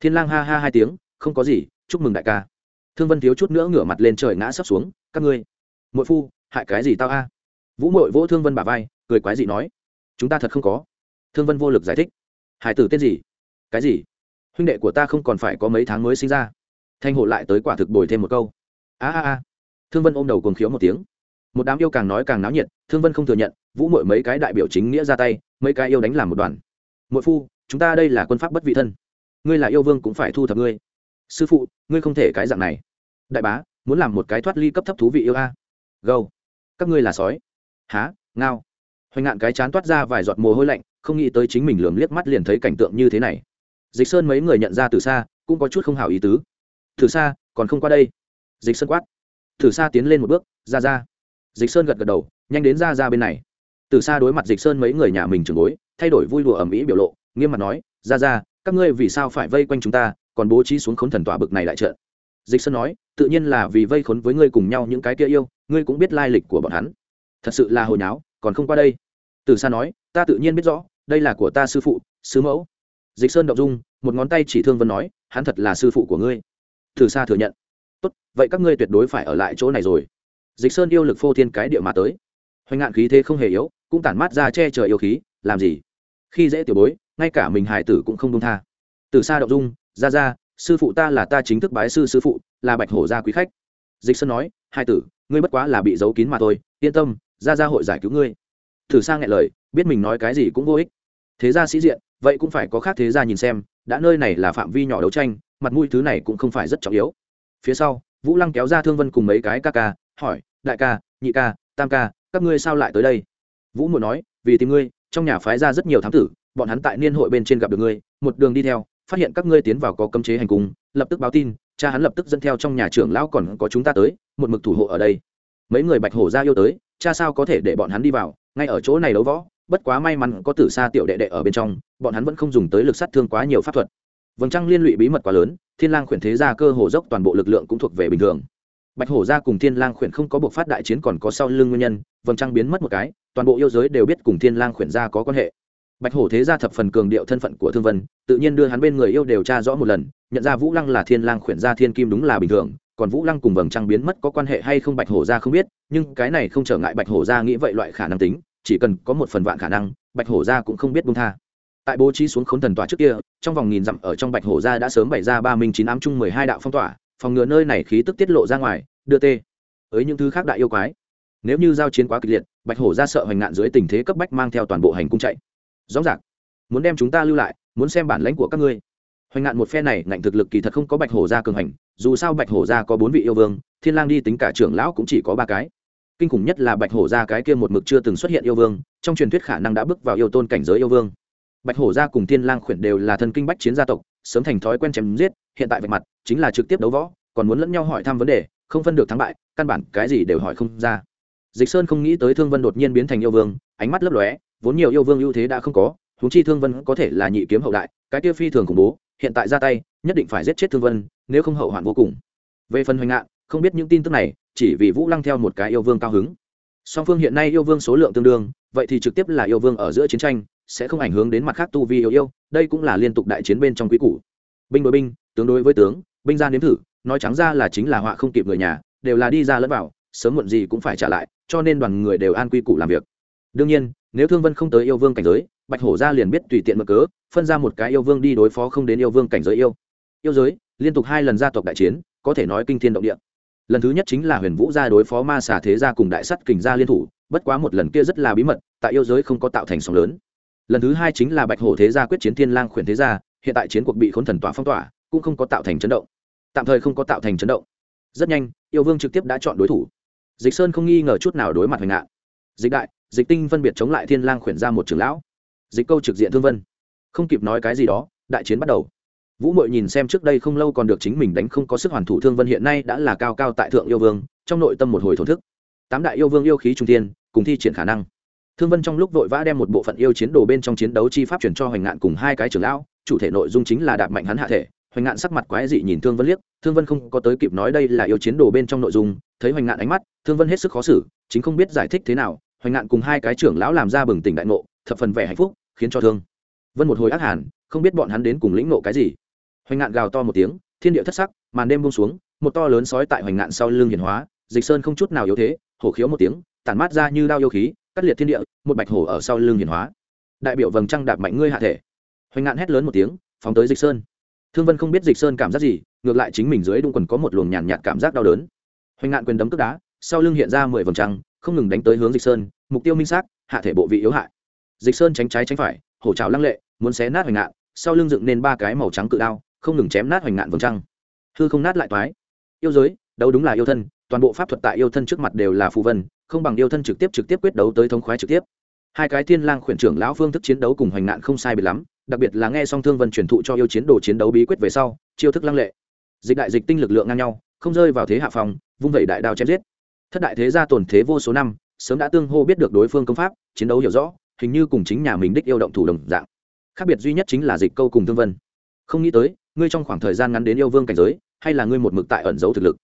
thiên lang ha ha hai tiếng, không có gì, chúc mừng đại ca. Thương vân thiếu chút nữa ngửa mặt lên trời ngã sấp xuống, các ngươi, muội phu, hại cái gì tao a? Vũ mội vỗ thương vân bả vai, cười quái dị nói, chúng ta thật không có. Thương vân vô lực giải thích, hải tử tên gì? Cái gì? Huynh đệ của ta không còn phải có mấy tháng mới sinh ra. Thanh hộ lại tới quả thực bồi thêm một câu, a a a. Thương vân ôm đầu cuồng khiếu một tiếng. Một đám yêu càng nói càng náo nhiệt, thương vân không thừa nhận, vũ mội mấy cái đại biểu chính nghĩa ra tay, mấy cái yêu đánh làm một đoàn. Muội phu, chúng ta đây là quân pháp bất vị thân ngươi là yêu vương cũng phải thu thập ngươi. Sư phụ, ngươi không thể cái dạng này. Đại bá, muốn làm một cái thoát ly cấp thấp thú vị yêu a. Gâu. Các ngươi là sói. Há, ngao. Hoành ngạn cái chán toát ra vài giọt mồ hôi lạnh, không nghĩ tới chính mình lường liếc mắt liền thấy cảnh tượng như thế này. Dịch sơn mấy người nhận ra từ xa cũng có chút không hảo ý tứ. Từ xa còn không qua đây. Dịch sơn quát. Từ xa tiến lên một bước, ra ra. Dịch sơn gật gật đầu, nhanh đến ra ra bên này. Từ xa đối mặt dịch sơn mấy người nhà mình trường bối, thay đổi vui đùa ẩm ý biểu lộ, nghiêm mặt nói, ra ra các ngươi vì sao phải vây quanh chúng ta, còn bố trí xuống khốn thần tỏa bực này lại trợn dịch sơn nói, tự nhiên là vì vây khốn với ngươi cùng nhau những cái kia yêu, ngươi cũng biết lai lịch của bọn hắn. Thật sự là hồi nháo, còn không qua đây. Từ xa nói, ta tự nhiên biết rõ, đây là của ta sư phụ, sư mẫu. Dịch sơn động dung, một ngón tay chỉ thương vân nói, hắn thật là sư phụ của ngươi. Từ xa thừa nhận. Tốt, vậy các ngươi tuyệt đối phải ở lại chỗ này rồi. Dịch sơn yêu lực phô thiên cái địa mà tới. Hoành ngạn khí thế không hề yếu, cũng tản mát ra che chở yêu khí, làm gì? Khi dễ tiểu bối ngay cả mình hải tử cũng không đông tha. Từ xa động dung ra ra sư phụ ta là ta chính thức bái sư sư phụ, là bạch hổ gia quý khách. Dịch sơn nói hai tử, ngươi bất quá là bị giấu kín mà thôi, yên tâm ra ra hội giải cứu ngươi. Thử sang nghe lời, biết mình nói cái gì cũng vô ích. Thế gia sĩ diện, vậy cũng phải có khác thế gia nhìn xem, đã nơi này là phạm vi nhỏ đấu tranh, mặt mũi thứ này cũng không phải rất trọng yếu. Phía sau, vũ lăng kéo ra thương vân cùng mấy cái ca ca, hỏi, đại ca, nhị ca, tam ca, các ngươi sao lại tới đây? Vũ muốn nói, vì tìm ngươi, trong nhà phái ra rất nhiều thám tử bọn hắn tại niên hội bên trên gặp được ngươi, một đường đi theo, phát hiện các ngươi tiến vào có cấm chế hành cung, lập tức báo tin, cha hắn lập tức dẫn theo trong nhà trưởng lão còn có chúng ta tới, một mực thủ hộ ở đây. Mấy người bạch hổ ra yêu tới, cha sao có thể để bọn hắn đi vào, ngay ở chỗ này đấu võ, bất quá may mắn có tử xa tiểu đệ đệ ở bên trong, bọn hắn vẫn không dùng tới lực sát thương quá nhiều pháp thuật. Vầng trăng liên lụy bí mật quá lớn, thiên lang khuyển thế ra cơ hồ dốc toàn bộ lực lượng cũng thuộc về bình thường. Bạch hổ ra cùng thiên lang khuyển không có buộc phát đại chiến còn có sau lưng nguyên nhân, vầng trăng biến mất một cái, toàn bộ yêu giới đều biết cùng thiên lang khuyển ra có quan hệ bạch hổ thế gia thập phần cường điệu thân phận của thương vân, tự nhiên đưa hắn bên người yêu điều tra rõ một lần, nhận ra vũ lăng là thiên lang khuyển gia thiên kim đúng là bình thường, còn vũ lăng cùng vầng trăng biến mất có quan hệ hay không bạch hổ gia không biết, nhưng cái này không trở ngại bạch hổ gia nghĩ vậy loại khả năng tính, chỉ cần có một phần vạn khả năng, bạch hổ gia cũng không biết buông tha. Tại bố trí xuống khốn thần tòa trước kia, trong vòng nghìn dặm ở trong bạch hổ gia đã sớm bày ra ba minh chín ám chung mười hai đạo phong tỏa, phòng ngừa nơi này khí tức tiết lộ ra ngoài, đưa tê với những thứ khác đại yêu quái. Nếu như giao chiến quá kịch liệt, bạch hổ gia sợ hoành ngạn dưới tình thế cấp bách mang theo toàn bộ hành cung chạy rõ ràng. Muốn đem chúng ta lưu lại, muốn xem bản lãnh của các ngươi. Hoành ngạn một phe này, ngạnh thực lực kỳ thật không có bạch hổ gia cường hành, dù sao bạch hổ gia có bốn vị yêu vương, thiên lang đi tính cả trưởng lão cũng chỉ có ba cái. Kinh khủng nhất là bạch hổ gia cái kia một mực chưa từng xuất hiện yêu vương, trong truyền thuyết khả năng đã bước vào yêu tôn cảnh giới yêu vương. Bạch hổ gia cùng thiên lang khuyển đều là thân kinh bách chiến gia tộc, sớm thành thói quen chém giết, hiện tại vạch mặt, chính là trực tiếp đấu võ, còn muốn lẫn nhau hỏi thăm vấn đề, không phân được thắng bại, căn bản cái gì đều hỏi không ra. Dịch sơn không nghĩ tới thương vân đột nhiên biến thành yêu vương, ánh mắt lấp lóe vốn nhiều yêu vương ưu thế đã không có, huống chi thương vân có thể là nhị kiếm hậu đại, cái kia phi thường khủng bố, hiện tại ra tay, nhất định phải giết chết thương vân, nếu không hậu hoạn vô cùng. Về phần hoành ngạn, không biết những tin tức này, chỉ vì vũ lăng theo một cái yêu vương cao hứng. Song phương hiện nay yêu vương số lượng tương đương, vậy thì trực tiếp là yêu vương ở giữa chiến tranh, sẽ không ảnh hưởng đến mặt khác tu vi yêu yêu, đây cũng là liên tục đại chiến bên trong quý củ. Binh đối binh, tướng đối với tướng, binh ra nếm thử, nói trắng ra là chính là họa không kịp người nhà, đều là đi ra lẫn vào, sớm muộn gì cũng phải trả lại, cho nên đoàn người đều an quy củ làm việc đương nhiên, nếu thương vân không tới yêu vương cảnh giới, bạch hổ gia liền biết tùy tiện mở cớ, phân ra một cái yêu vương đi đối phó không đến yêu vương cảnh giới yêu. Yêu giới, liên tục hai lần gia tộc đại chiến, có thể nói kinh thiên động địa. Lần thứ nhất chính là huyền vũ gia đối phó ma xà thế gia cùng đại sắt kình gia liên thủ, bất quá một lần kia rất là bí mật, tại yêu giới không có tạo thành sóng lớn. Lần thứ hai chính là bạch hổ thế gia quyết chiến thiên lang khuyển thế gia, hiện tại chiến cuộc bị khốn thần tỏa phong tỏa, cũng không có tạo thành chấn động. Tạm thời không có tạo thành chấn động. Rất nhanh, yêu vương trực tiếp đã chọn đối thủ. Dịch sơn không nghi ngờ chút nào đối mặt hoành ngạn. Dịch đại dịch tinh phân biệt chống lại thiên lang khuyển ra một trưởng lão. Dịch câu trực diện thương vân. Không kịp nói cái gì đó, đại chiến bắt đầu. Vũ mội nhìn xem trước đây không lâu còn được chính mình đánh không có sức hoàn thủ thương vân hiện nay đã là cao cao tại thượng yêu vương, trong nội tâm một hồi thổn thức. Tám đại yêu vương yêu khí trung tiên cùng thi triển khả năng. Thương vân trong lúc vội vã đem một bộ phận yêu chiến đồ bên trong chiến đấu chi pháp chuyển cho hoành ngạn cùng hai cái trưởng lão, chủ thể nội dung chính là đạp mạnh hắn hạ thể. Hoành ngạn sắc mặt quái dị nhìn thương vân liếc, thương vân không có tới kịp nói đây là yêu chiến đồ bên trong nội dung, thấy hoành ngạn ánh mắt, thương vân hết sức khó xử, chính không biết giải thích thế nào hoành ngạn cùng hai cái trưởng lão làm ra bừng tỉnh đại ngộ, thập phần vẻ hạnh phúc, khiến cho thương. Vân một hồi ác hàn, không biết bọn hắn đến cùng lĩnh ngộ cái gì. Hoành ngạn gào to một tiếng, thiên địa thất sắc, màn đêm buông xuống, một to lớn sói tại hoành ngạn sau lưng hiển hóa, dịch sơn không chút nào yếu thế, hổ khiếu một tiếng, tản mát ra như đao yêu khí, cắt liệt thiên địa, một bạch hổ ở sau lưng hiển hóa. Đại biểu vầng trăng đạp mạnh ngươi hạ thể. Hoành ngạn hét lớn một tiếng, phóng tới dịch sơn. Thương vân không biết dịch sơn cảm giác gì, ngược lại chính mình dưới đung quần có một luồng nhàn nhạt cảm giác đau đớn. Hoành ngạn quyền đấm tức đá, sau lưng hiện ra mười vầng trăng không ngừng đánh tới hướng dịch sơn, mục tiêu minh xác, hạ thể bộ vị yếu hại. Dịch sơn tránh trái tránh phải, hổ trào lăng lệ, muốn xé nát hoành ngạn, sau lưng dựng nên ba cái màu trắng cự đao, không ngừng chém nát hoành ngạn vầng trăng. Hư không nát lại toái. Yêu giới đâu đúng là yêu thân, toàn bộ pháp thuật tại yêu thân trước mặt đều là phù vân, không bằng yêu thân trực tiếp trực tiếp quyết đấu tới thống khoái trực tiếp. Hai cái thiên lang khuyển trưởng lão phương thức chiến đấu cùng hoành nạn không sai biệt lắm, đặc biệt là nghe song thương vân truyền thụ cho yêu chiến đồ chiến đấu bí quyết về sau, chiêu thức lăng lệ. Dịch đại dịch tinh lực lượng ngang nhau, không rơi vào thế hạ phòng, vung vẩy đại đao chém giết thất đại thế gia tồn thế vô số năm, sớm đã tương hô biết được đối phương công pháp, chiến đấu hiểu rõ, hình như cùng chính nhà mình đích yêu động thủ đồng dạng. Khác biệt duy nhất chính là dịch câu cùng thương vân. Không nghĩ tới, ngươi trong khoảng thời gian ngắn đến yêu vương cảnh giới, hay là ngươi một mực tại ẩn giấu thực lực?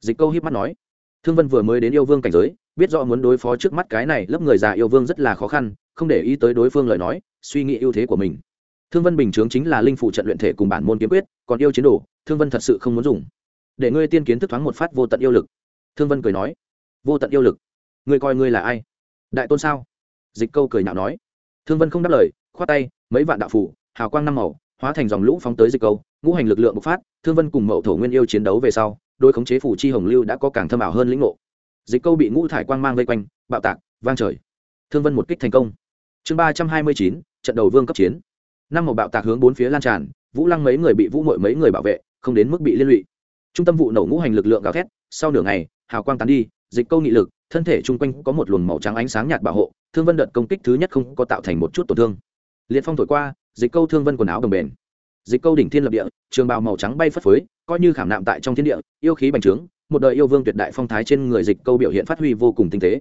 Dịch câu hiếp mắt nói. Thương vân vừa mới đến yêu vương cảnh giới, biết rõ muốn đối phó trước mắt cái này lớp người già yêu vương rất là khó khăn, không để ý tới đối phương lời nói, suy nghĩ ưu thế của mình. Thương vân bình chướng chính là linh phụ trận luyện thể cùng bản môn kiếm quyết, còn yêu chiến đồ, thương vân thật sự không muốn dùng. Để ngươi tiên kiến thức thoáng một phát vô tận yêu lực. Thương vân cười nói vô tận yêu lực. Ngươi coi ngươi là ai? Đại tôn sao? Dịch câu cười nhạo nói. Thương vân không đáp lời, khoát tay, mấy vạn đạo phủ, hào quang năm màu, hóa thành dòng lũ phóng tới dịch câu. Ngũ hành lực lượng bộc phát, thương vân cùng mậu thổ nguyên yêu chiến đấu về sau đôi khống chế phủ chi hồng lưu đã có càng thâm ảo hơn lĩnh ngộ. Dịch câu bị ngũ thải quang mang vây quanh, bạo tạc, vang trời. Thương vân một kích thành công. Chương ba trăm hai mươi chín, trận đầu vương cấp chiến. Năm màu bạo tạc hướng bốn phía lan tràn, vũ lăng mấy người bị vũ mội mấy người bảo vệ, không đến mức bị liên lụy. Trung tâm vụ nổ ngũ hành lực lượng gào thét, sau nửa ngày, hào quang tán đi dịch câu nghị lực, thân thể chung quanh có một luồng màu trắng ánh sáng nhạt bảo hộ, thương vân đợt công kích thứ nhất không có tạo thành một chút tổn thương. Liệt phong thổi qua, dịch câu thương vân quần áo đồng bền. Dịch câu đỉnh thiên lập địa, trường bào màu trắng bay phất phới, coi như khảm nạm tại trong thiên địa, yêu khí bành trướng, một đời yêu vương tuyệt đại phong thái trên người dịch câu biểu hiện phát huy vô cùng tinh tế.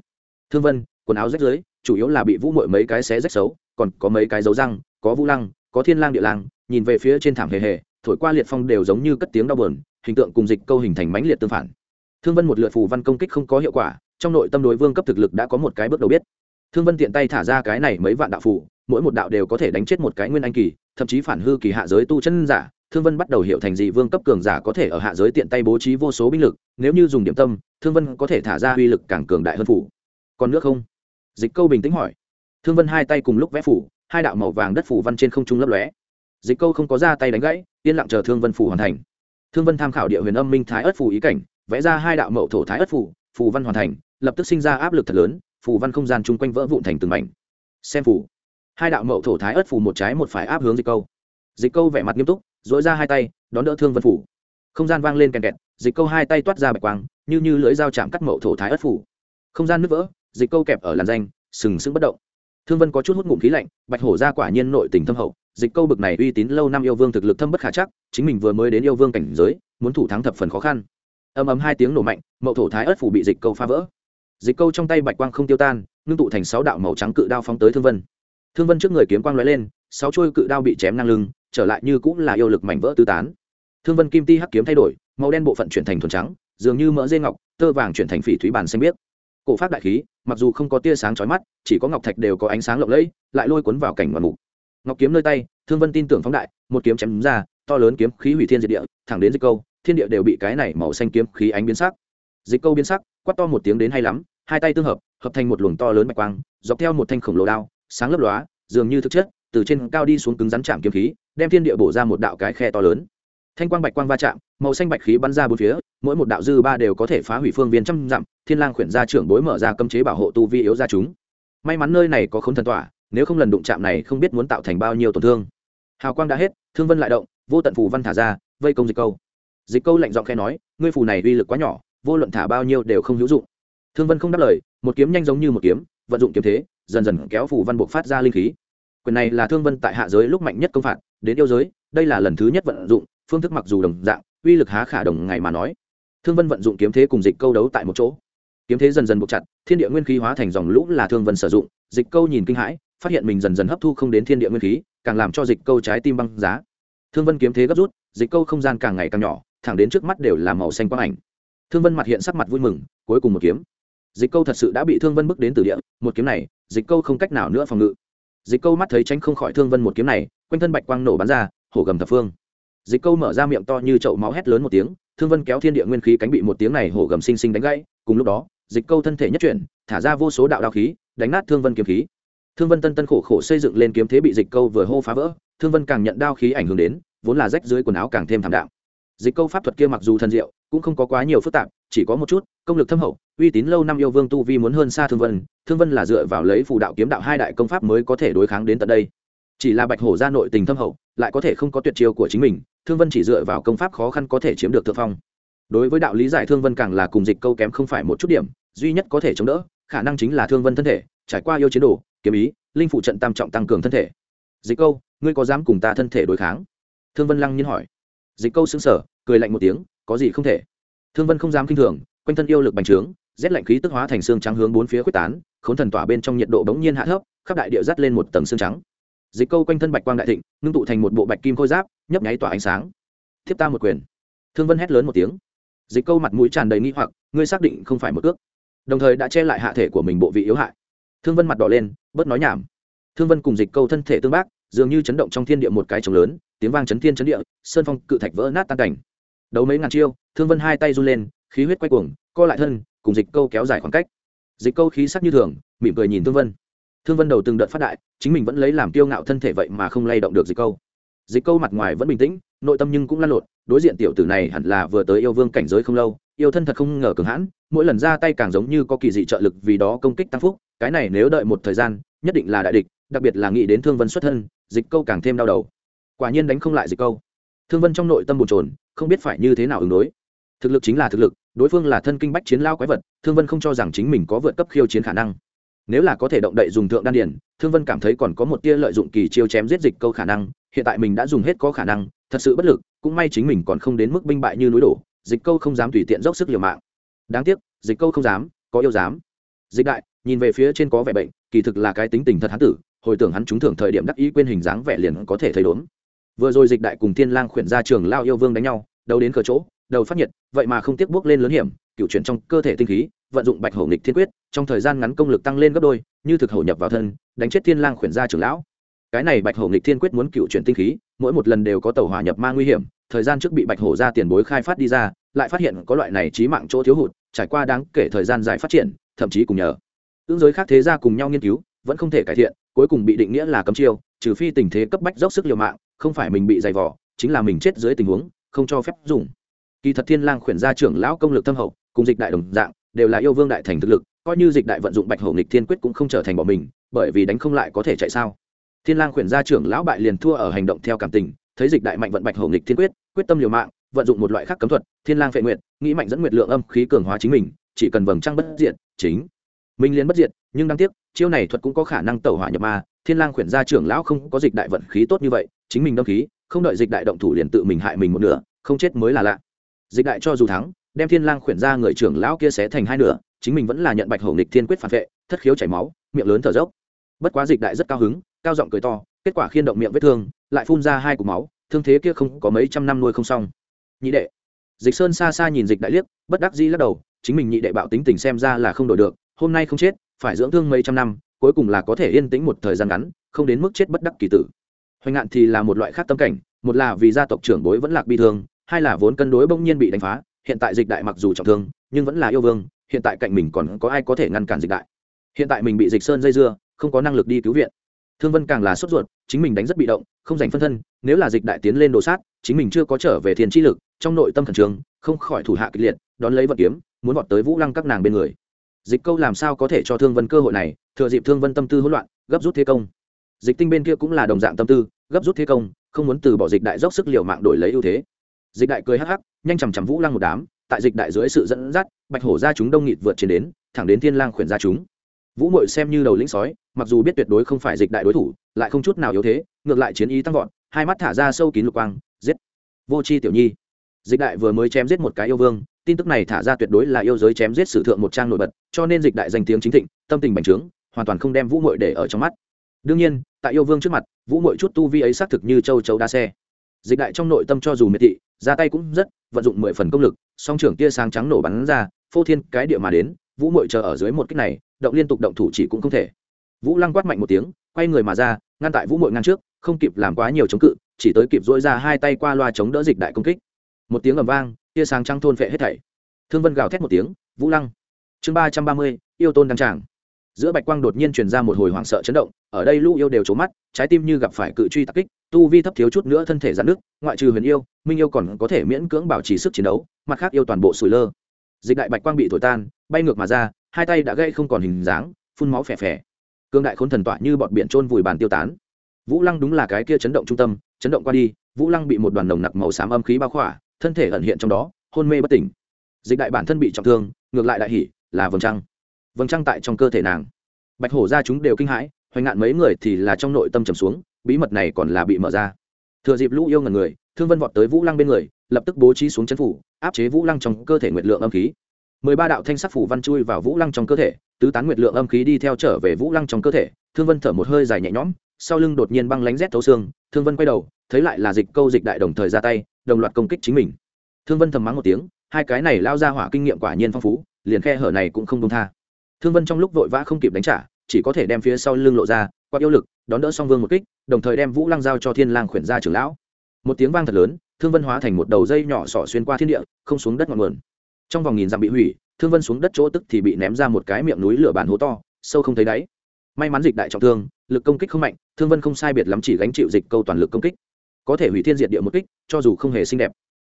Thương vân, quần áo rách rưới, chủ yếu là bị vũ mội mấy cái xé rách xấu, còn có mấy cái dấu răng, có vũ lăng, có thiên lang địa lang, nhìn về phía trên thảm hề hề, thổi qua liệt phong đều giống như cất tiếng đau bờn hình tượng cùng dịch câu hình thành mãnh liệt tương phản thương vân một lượt phù văn công kích không có hiệu quả, trong nội tâm đối vương cấp thực lực đã có một cái bước đầu biết. Thương vân tiện tay thả ra cái này mấy vạn đạo phù, mỗi một đạo đều có thể đánh chết một cái nguyên anh kỳ, thậm chí phản hư kỳ hạ giới tu chân giả. Thương vân bắt đầu hiểu thành dị vương cấp cường giả có thể ở hạ giới tiện tay bố trí vô số binh lực, nếu như dùng điểm tâm, thương vân có thể thả ra uy lực càng cường đại hơn phủ còn nước không? Dịch câu bình tĩnh hỏi. Thương vân hai tay cùng lúc vẽ phủ hai đạo màu vàng đất phủ văn trên không trung lấp lóe. Dịch câu không có ra tay đánh gãy, yên lặng chờ thương vân phủ hoàn thành. Thương vân tham khảo địa huyền âm minh thái ớt phủ ý cảnh vẽ ra hai đạo mậu thổ thái ất phủ phù văn hoàn thành, lập tức sinh ra áp lực thật lớn, phù văn không gian chung quanh vỡ vụn thành từng mảnh. Xem phủ hai đạo mậu thổ thái ất phủ một trái một phải áp hướng dịch câu. Dịch câu vẻ mặt nghiêm túc dỗi ra hai tay, đón đỡ thương vân phủ không gian vang lên kèn kẹt, dịch câu hai tay toát ra bạch quang, như như lưỡi dao chạm cắt mậu thổ thái ất phủ không gian nứt vỡ, dịch câu kẹp ở làn danh, sừng sững bất động. Thương vân có chút hút ngụm khí lạnh, bạch hổ ra quả nhiên nội tình thâm hậu, dịch câu bực này uy tín lâu năm yêu vương thực lực thâm bất khả chắc, chính mình vừa mới đến yêu vương cảnh giới, muốn thủ thắng thập phần khó khăn ầm ầm hai tiếng nổ mạnh, mậu thổ thái ớt phủ bị dịch câu phá vỡ. Dịch câu trong tay bạch quang không tiêu tan, ngưng tụ thành sáu đạo màu trắng cự đao phóng tới thương vân. Thương vân trước người kiếm quang lóe lên, sáu chuôi cự đao bị chém ngang lưng, trở lại như cũng là yêu lực mảnh vỡ tứ tán. Thương vân kim ti hắc kiếm thay đổi, màu đen bộ phận chuyển thành thuần trắng, dường như mỡ dây ngọc, tơ vàng chuyển thành phỉ thúy bàn xanh biếc. Cổ phát đại khí, mặc dù không có tia sáng chói mắt, chỉ có ngọc thạch đều có ánh sáng lộng lẫy, lại lôi cuốn vào cảnh ngoạn mục ngọc kiếm nơi tay, thương vân tin tưởng phóng đại, một kiếm chém ra, to lớn kiếm khí hủy thiên diệt địa, thẳng đến dịch câu thiên địa đều bị cái này màu xanh kiếm khí ánh biến sắc. Dịch câu biến sắc, quát to một tiếng đến hay lắm, hai tay tương hợp hợp thành một luồng to lớn bạch quang, dọc theo một thanh khổng lồ đao, sáng lấp lóa, dường như thực chất, từ trên cao đi xuống cứng rắn chạm kiếm khí, đem thiên địa bổ ra một đạo cái khe to lớn. Thanh quang bạch quang va chạm, màu xanh bạch khí bắn ra bốn phía, mỗi một đạo dư ba đều có thể phá hủy phương viên trăm dặm, thiên lang khuyển ra trưởng bối mở ra cấm chế bảo hộ tu vi yếu ra chúng. May mắn nơi này có khốn thần tỏa nếu không lần đụng chạm này không biết muốn tạo thành bao nhiêu tổn thương. Hào quang đã hết, thương vân lại động, vô tận phù văn thả ra, vây công dịch câu dịch câu lạnh giọng khe nói, ngươi phù này uy lực quá nhỏ, vô luận thả bao nhiêu đều không hữu dụng. Thương vân không đáp lời, một kiếm nhanh giống như một kiếm, vận dụng kiếm thế, dần dần kéo phù văn buộc phát ra linh khí. Quyền này là thương vân tại hạ giới lúc mạnh nhất công phạt, đến yêu giới, đây là lần thứ nhất vận dụng, phương thức mặc dù đồng dạng, uy lực há khả đồng ngày mà nói. Thương vân vận dụng kiếm thế cùng dịch câu đấu tại một chỗ. Kiếm thế dần dần buộc chặt, thiên địa nguyên khí hóa thành dòng lũ là thương vân sử dụng, dịch câu nhìn kinh hãi, phát hiện mình dần dần hấp thu không đến thiên địa nguyên khí, càng làm cho dịch câu trái tim băng giá. Thương vân kiếm thế gấp rút, dịch câu không gian càng ngày càng nhỏ thẳng đến trước mắt đều là màu xanh quang ảnh. Thương vân mặt hiện sắc mặt vui mừng, cuối cùng một kiếm. Dịch câu thật sự đã bị thương vân bước đến từ địa, một kiếm này, dịch câu không cách nào nữa phòng ngự. Dịch câu mắt thấy tránh không khỏi thương vân một kiếm này, quanh thân bạch quang nổ bắn ra, hổ gầm thập phương. Dịch câu mở ra miệng to như chậu máu hét lớn một tiếng, thương vân kéo thiên địa nguyên khí cánh bị một tiếng này hổ gầm xinh xinh đánh gãy, cùng lúc đó, dịch câu thân thể nhất chuyển, thả ra vô số đạo đao khí, đánh nát thương vân kiếm khí. Thương vân tân tân khổ khổ xây dựng lên kiếm thế bị dịch câu vừa hô phá vỡ, thương vân càng nhận đao khí ảnh hưởng đến, vốn là rách dưới quần áo càng thêm thảm đạo dịch câu pháp thuật kia mặc dù thần diệu, cũng không có quá nhiều phức tạp, chỉ có một chút, công lực thâm hậu, uy tín lâu năm yêu vương tu vi muốn hơn xa thương vân thương vân là dựa vào lấy phù đạo kiếm đạo hai đại công pháp mới có thể đối kháng đến tận đây. Chỉ là bạch hổ ra nội tình thâm hậu, lại có thể không có tuyệt chiêu của chính mình, thương vân chỉ dựa vào công pháp khó khăn có thể chiếm được thượng phong. Đối với đạo lý giải thương vân càng là cùng dịch câu kém không phải một chút điểm, duy nhất có thể chống đỡ, khả năng chính là thương vân thân thể, trải qua yêu chiến đồ, kiếm ý, linh phụ trận tam trọng tăng cường thân thể. Dịch câu, ngươi có dám cùng ta thân thể đối kháng? Thương vân lăng nhiên hỏi dịch câu xứng sở cười lạnh một tiếng, có gì không thể? Thương vân không dám kinh thường, quanh thân yêu lực bành trướng, rét lạnh khí tức hóa thành xương trắng hướng bốn phía quyết tán k h ố n thần tỏa bên trong nhiệt độ bỗng nhiên hạ thấp, khắp đại địa dắt lên một tầng xương trắng. Dịch câu quanh thân bạch quang đại thịnh, ngưng tụ thành một bộ bạch kim khôi giáp, nhấp nháy tỏa ánh sáng. Thiếp ta một quyền. Thương vân hét lớn một tiếng. Dịch câu mặt mũi tràn đầy nghi hoặc, ngươi xác định không phải một ước đồng thời đã che lại hạ thể của mình bộ vị yếu hại. Thương vân mặt đỏ lên, bớt nói nhảm. Thương vân cùng dịch câu thân thể tương bác, dường như chấn động trong thiên địa một cái trống lớn tiếng vang chấn thiên chấn địa, sơn phong cự thạch vỡ nát tan cảnh. Đấu mấy ngàn chiêu, thương vân hai tay run lên, khí huyết quay cuồng, co lại thân, cùng dịch câu kéo dài khoảng cách. Dịch câu khí sắc như thường, mỉm cười nhìn thương vân. Thương vân đầu từng đợt phát đại, chính mình vẫn lấy làm kiêu ngạo thân thể vậy mà không lay động được dịch câu. Dịch câu mặt ngoài vẫn bình tĩnh, nội tâm nhưng cũng lăn lộn, đối diện tiểu tử này hẳn là vừa tới yêu vương cảnh giới không lâu, yêu thân thật không ngờ cường hãn, mỗi lần ra tay càng giống như có kỳ dị trợ lực vì đó công kích tăng phúc, cái này nếu đợi một thời gian, nhất định là đại địch, đặc biệt là nghĩ đến thương vân xuất thân, dịch câu càng thêm đau đầu quả nhiên đánh không lại dịch câu. Thương vân trong nội tâm bồn trồn không biết phải như thế nào ứng đối. Thực lực chính là thực lực, đối phương là thân kinh bách chiến lao quái vật, thương vân không cho rằng chính mình có vượt cấp khiêu chiến khả năng. Nếu là có thể động đậy dùng thượng đan điển, thương vân cảm thấy còn có một tia lợi dụng kỳ chiêu chém giết dịch câu khả năng, hiện tại mình đã dùng hết có khả năng, thật sự bất lực, cũng may chính mình còn không đến mức binh bại như núi đổ, dịch câu không dám tùy tiện dốc sức liều mạng. Đáng tiếc, dịch câu không dám, có yêu dám. Dịch đại, nhìn về phía trên có vẻ bệnh, kỳ thực là cái tính tình thật hán tử, hồi tưởng hắn trúng thưởng thời điểm đắc ý quên hình dáng vẻ liền có thể thấy đốn vừa rồi dịch đại cùng thiên lang khuyển ra trường lao yêu vương đánh nhau, đầu đến cờ chỗ, đầu phát nhiệt, vậy mà không tiếc bước lên lớn hiểm, cựu chuyển trong cơ thể tinh khí, vận dụng bạch hổ nghịch thiên quyết, trong thời gian ngắn công lực tăng lên gấp đôi, như thực hổ nhập vào thân, đánh chết thiên lang khuyển ra trưởng lão. Cái này bạch hổ nghịch thiên quyết muốn cựu chuyển tinh khí, mỗi một lần đều có tàu hỏa nhập ma nguy hiểm, thời gian trước bị bạch hổ ra tiền bối khai phát đi ra, lại phát hiện có loại này trí mạng chỗ thiếu hụt, trải qua đáng kể thời gian dài phát triển, thậm chí cùng nhờ. Ứng giới khác thế ra cùng nhau nghiên cứu, vẫn không thể cải thiện, cuối cùng bị định nghĩa là cấm chiêu, trừ phi tình thế cấp bách dốc sức liều mạng không phải mình bị dày vỏ chính là mình chết dưới tình huống, không cho phép dùng. Kỳ thật thiên lang khuyển gia trưởng lão công lực thâm hậu, cùng dịch đại đồng dạng, đều là yêu vương đại thành thực lực, coi như dịch đại vận dụng bạch hổ nghịch thiên quyết cũng không trở thành bỏ mình, bởi vì đánh không lại có thể chạy sao. Thiên lang khuyển gia trưởng lão bại liền thua ở hành động theo cảm tình, thấy dịch đại mạnh vận bạch hổ nghịch thiên quyết quyết tâm liều mạng, vận dụng một loại khác cấm thuật, thiên lang phệ nguyệt, nghĩ mạnh dẫn nguyệt lượng âm khí cường hóa chính mình, chỉ cần vầng trăng bất diệt, chính mình liền bất diệt, nhưng đáng tiếc, chiêu này thuật cũng có khả năng tẩu hỏa nhập ma, thiên lang khuyển gia trưởng lão không có dịch đại vận khí tốt như vậy chính mình đâm khí, không đợi dịch đại động thủ liền tự mình hại mình một nửa, không chết mới là lạ. Dịch đại cho dù thắng, đem thiên lang khuyển ra người trưởng lão kia xé thành hai nửa, chính mình vẫn là nhận bạch hổ nghịch thiên quyết phản vệ, thất khiếu chảy máu, miệng lớn thở dốc. Bất quá dịch đại rất cao hứng, cao giọng cười to, kết quả khiên động miệng vết thương, lại phun ra hai cục máu, thương thế kia không có mấy trăm năm nuôi không xong. Nhị đệ. Dịch sơn xa xa nhìn dịch đại liếc, bất đắc dĩ lắc đầu, chính mình nhị đệ bạo tính tình xem ra là không đổi được, hôm nay không chết, phải dưỡng thương mấy trăm năm, cuối cùng là có thể yên tĩnh một thời gian ngắn, không đến mức chết bất đắc kỳ tử hoành ngạn thì là một loại khác tâm cảnh, một là vì gia tộc trưởng bối vẫn lạc bi thương, hai là vốn cân đối bỗng nhiên bị đánh phá, hiện tại dịch đại mặc dù trọng thương, nhưng vẫn là yêu vương, hiện tại cạnh mình còn có ai có thể ngăn cản dịch đại? Hiện tại mình bị dịch sơn dây dưa, không có năng lực đi cứu viện. Thương vân càng là sốt ruột, chính mình đánh rất bị động, không giành phân thân, nếu là dịch đại tiến lên đồ sát, chính mình chưa có trở về thiên chi lực, trong nội tâm khẩn trương, không khỏi thủ hạ kịch liệt, đón lấy vật kiếm, muốn vọt tới vũ lăng các nàng bên người. Dịch câu làm sao có thể cho thương vân cơ hội này, thừa dịp thương vân tâm tư hỗn loạn, gấp rút thế công dịch tinh bên kia cũng là đồng dạng tâm tư, gấp rút thế công, không muốn từ bỏ dịch đại dốc sức liều mạng đổi lấy ưu thế. Dịch đại cười hắc hắc, nhanh chằm chằm vũ lăng một đám, tại dịch đại dưới sự dẫn dắt, bạch hổ ra chúng đông nghịt vượt trên đến, thẳng đến thiên lang khuyển ra chúng. Vũ mội xem như đầu lĩnh sói, mặc dù biết tuyệt đối không phải dịch đại đối thủ, lại không chút nào yếu thế, ngược lại chiến ý tăng vọt, hai mắt thả ra sâu kín lục quang, giết. Vô c h i tiểu nhi. Dịch đại vừa mới chém giết một cái yêu vương, tin tức này thả ra tuyệt đối là yêu giới chém giết sử thượng một trang nổi bật, cho nên dịch đại danh tiếng chính thịnh, tâm tình bành trướng, hoàn toàn không đem vũ mội để ở trong mắt đương nhiên, tại yêu vương trước mặt, vũ mội chút tu vi ấy xác thực như châu chấu đa xe. Dịch đại trong nội tâm cho dù miệt thị, ra tay cũng rất, vận dụng mười phần công lực, song trưởng tia sáng trắng nổ bắn ra, phô thiên cái địa mà đến, vũ mội chờ ở dưới một kích này, động liên tục động thủ chỉ cũng không thể. Vũ lăng quát mạnh một tiếng, quay người mà ra, ngăn tại vũ mội ngăn trước, không kịp làm quá nhiều chống cự, chỉ tới kịp dỗi ra hai tay qua loa chống đỡ dịch đại công kích. Một tiếng ầm vang, tia sáng trăng thôn phệ hết thảy. Thương vân gào thét một tiếng, vũ lăng! Chương ba trăm ba mươi, yêu tôn đăng tràng giữa bạch quang đột nhiên truyền ra một hồi hoảng sợ chấn động, ở đây lũ yêu đều trố mắt, trái tim như gặp phải cự truy tắc kích, tu vi thấp thiếu chút nữa thân thể giãn nước ngoại trừ huyền yêu, minh yêu còn có thể miễn cưỡng bảo trì sức chiến đấu, mặt khác yêu toàn bộ sủi lơ. Dịch đại bạch quang bị thổi tan, bay ngược mà ra, hai tay đã gây không còn hình dáng, phun máu phè phè. Cương đại khôn thần tỏa như bọn biển trôn vùi bàn tiêu tán. Vũ lăng đúng là cái kia chấn động trung tâm, chấn động qua đi, vũ lăng bị một đoàn nồng nặc màu xám âm khí bao khỏa, thân thể ẩn hiện trong đó, hôn mê bất tỉnh. Dịch đại bản thân bị trọng thương, ngược lại đại hỉ, là vầng trăng vầng trăng tại trong cơ thể nàng. Bạch hổ ra chúng đều kinh hãi, hoành ngạn mấy người thì là trong nội tâm trầm xuống, bí mật này còn là bị mở ra. Thừa dịp lũ yêu ngần người, thương vân vọt tới vũ lăng bên người, lập tức bố trí xuống chân phủ, áp chế vũ lăng trong cơ thể nguyệt lượng âm khí. Mười ba đạo thanh sắc phủ văn chui vào vũ lăng trong cơ thể, tứ tán nguyệt lượng âm khí đi theo trở về vũ lăng trong cơ thể, thương vân thở một hơi dài nhẹ nhõm, sau lưng đột nhiên băng lánh rét thấu xương, thương vân quay đầu, thấy lại là dịch câu dịch đại đồng thời ra tay, đồng loạt công kích chính mình. Thương vân thầm mắng một tiếng, hai cái này lao ra hỏa kinh nghiệm quả nhiên phong phú, liền khe hở này cũng không đông tha thương vân trong lúc vội vã không kịp đánh trả, chỉ có thể đem phía sau lưng lộ ra qua yêu lực, đón đỡ song vương một kích, đồng thời đem vũ lăng giao cho thiên lang khuyển ra trưởng lão. Một tiếng vang thật lớn, thương vân hóa thành một đầu dây nhỏ sỏ xuyên qua thiên địa, không xuống đất ngọn nguồn. Trong vòng nghìn dặm bị hủy, thương vân xuống đất chỗ tức thì bị ném ra một cái miệng núi lửa bản hố to, sâu không thấy đáy. May mắn dịch đại trọng thương, lực công kích không mạnh, thương vân không sai biệt lắm chỉ gánh chịu dịch câu toàn lực công kích. Có thể hủy thiên diệt địa một kích, cho dù không hề xinh đẹp.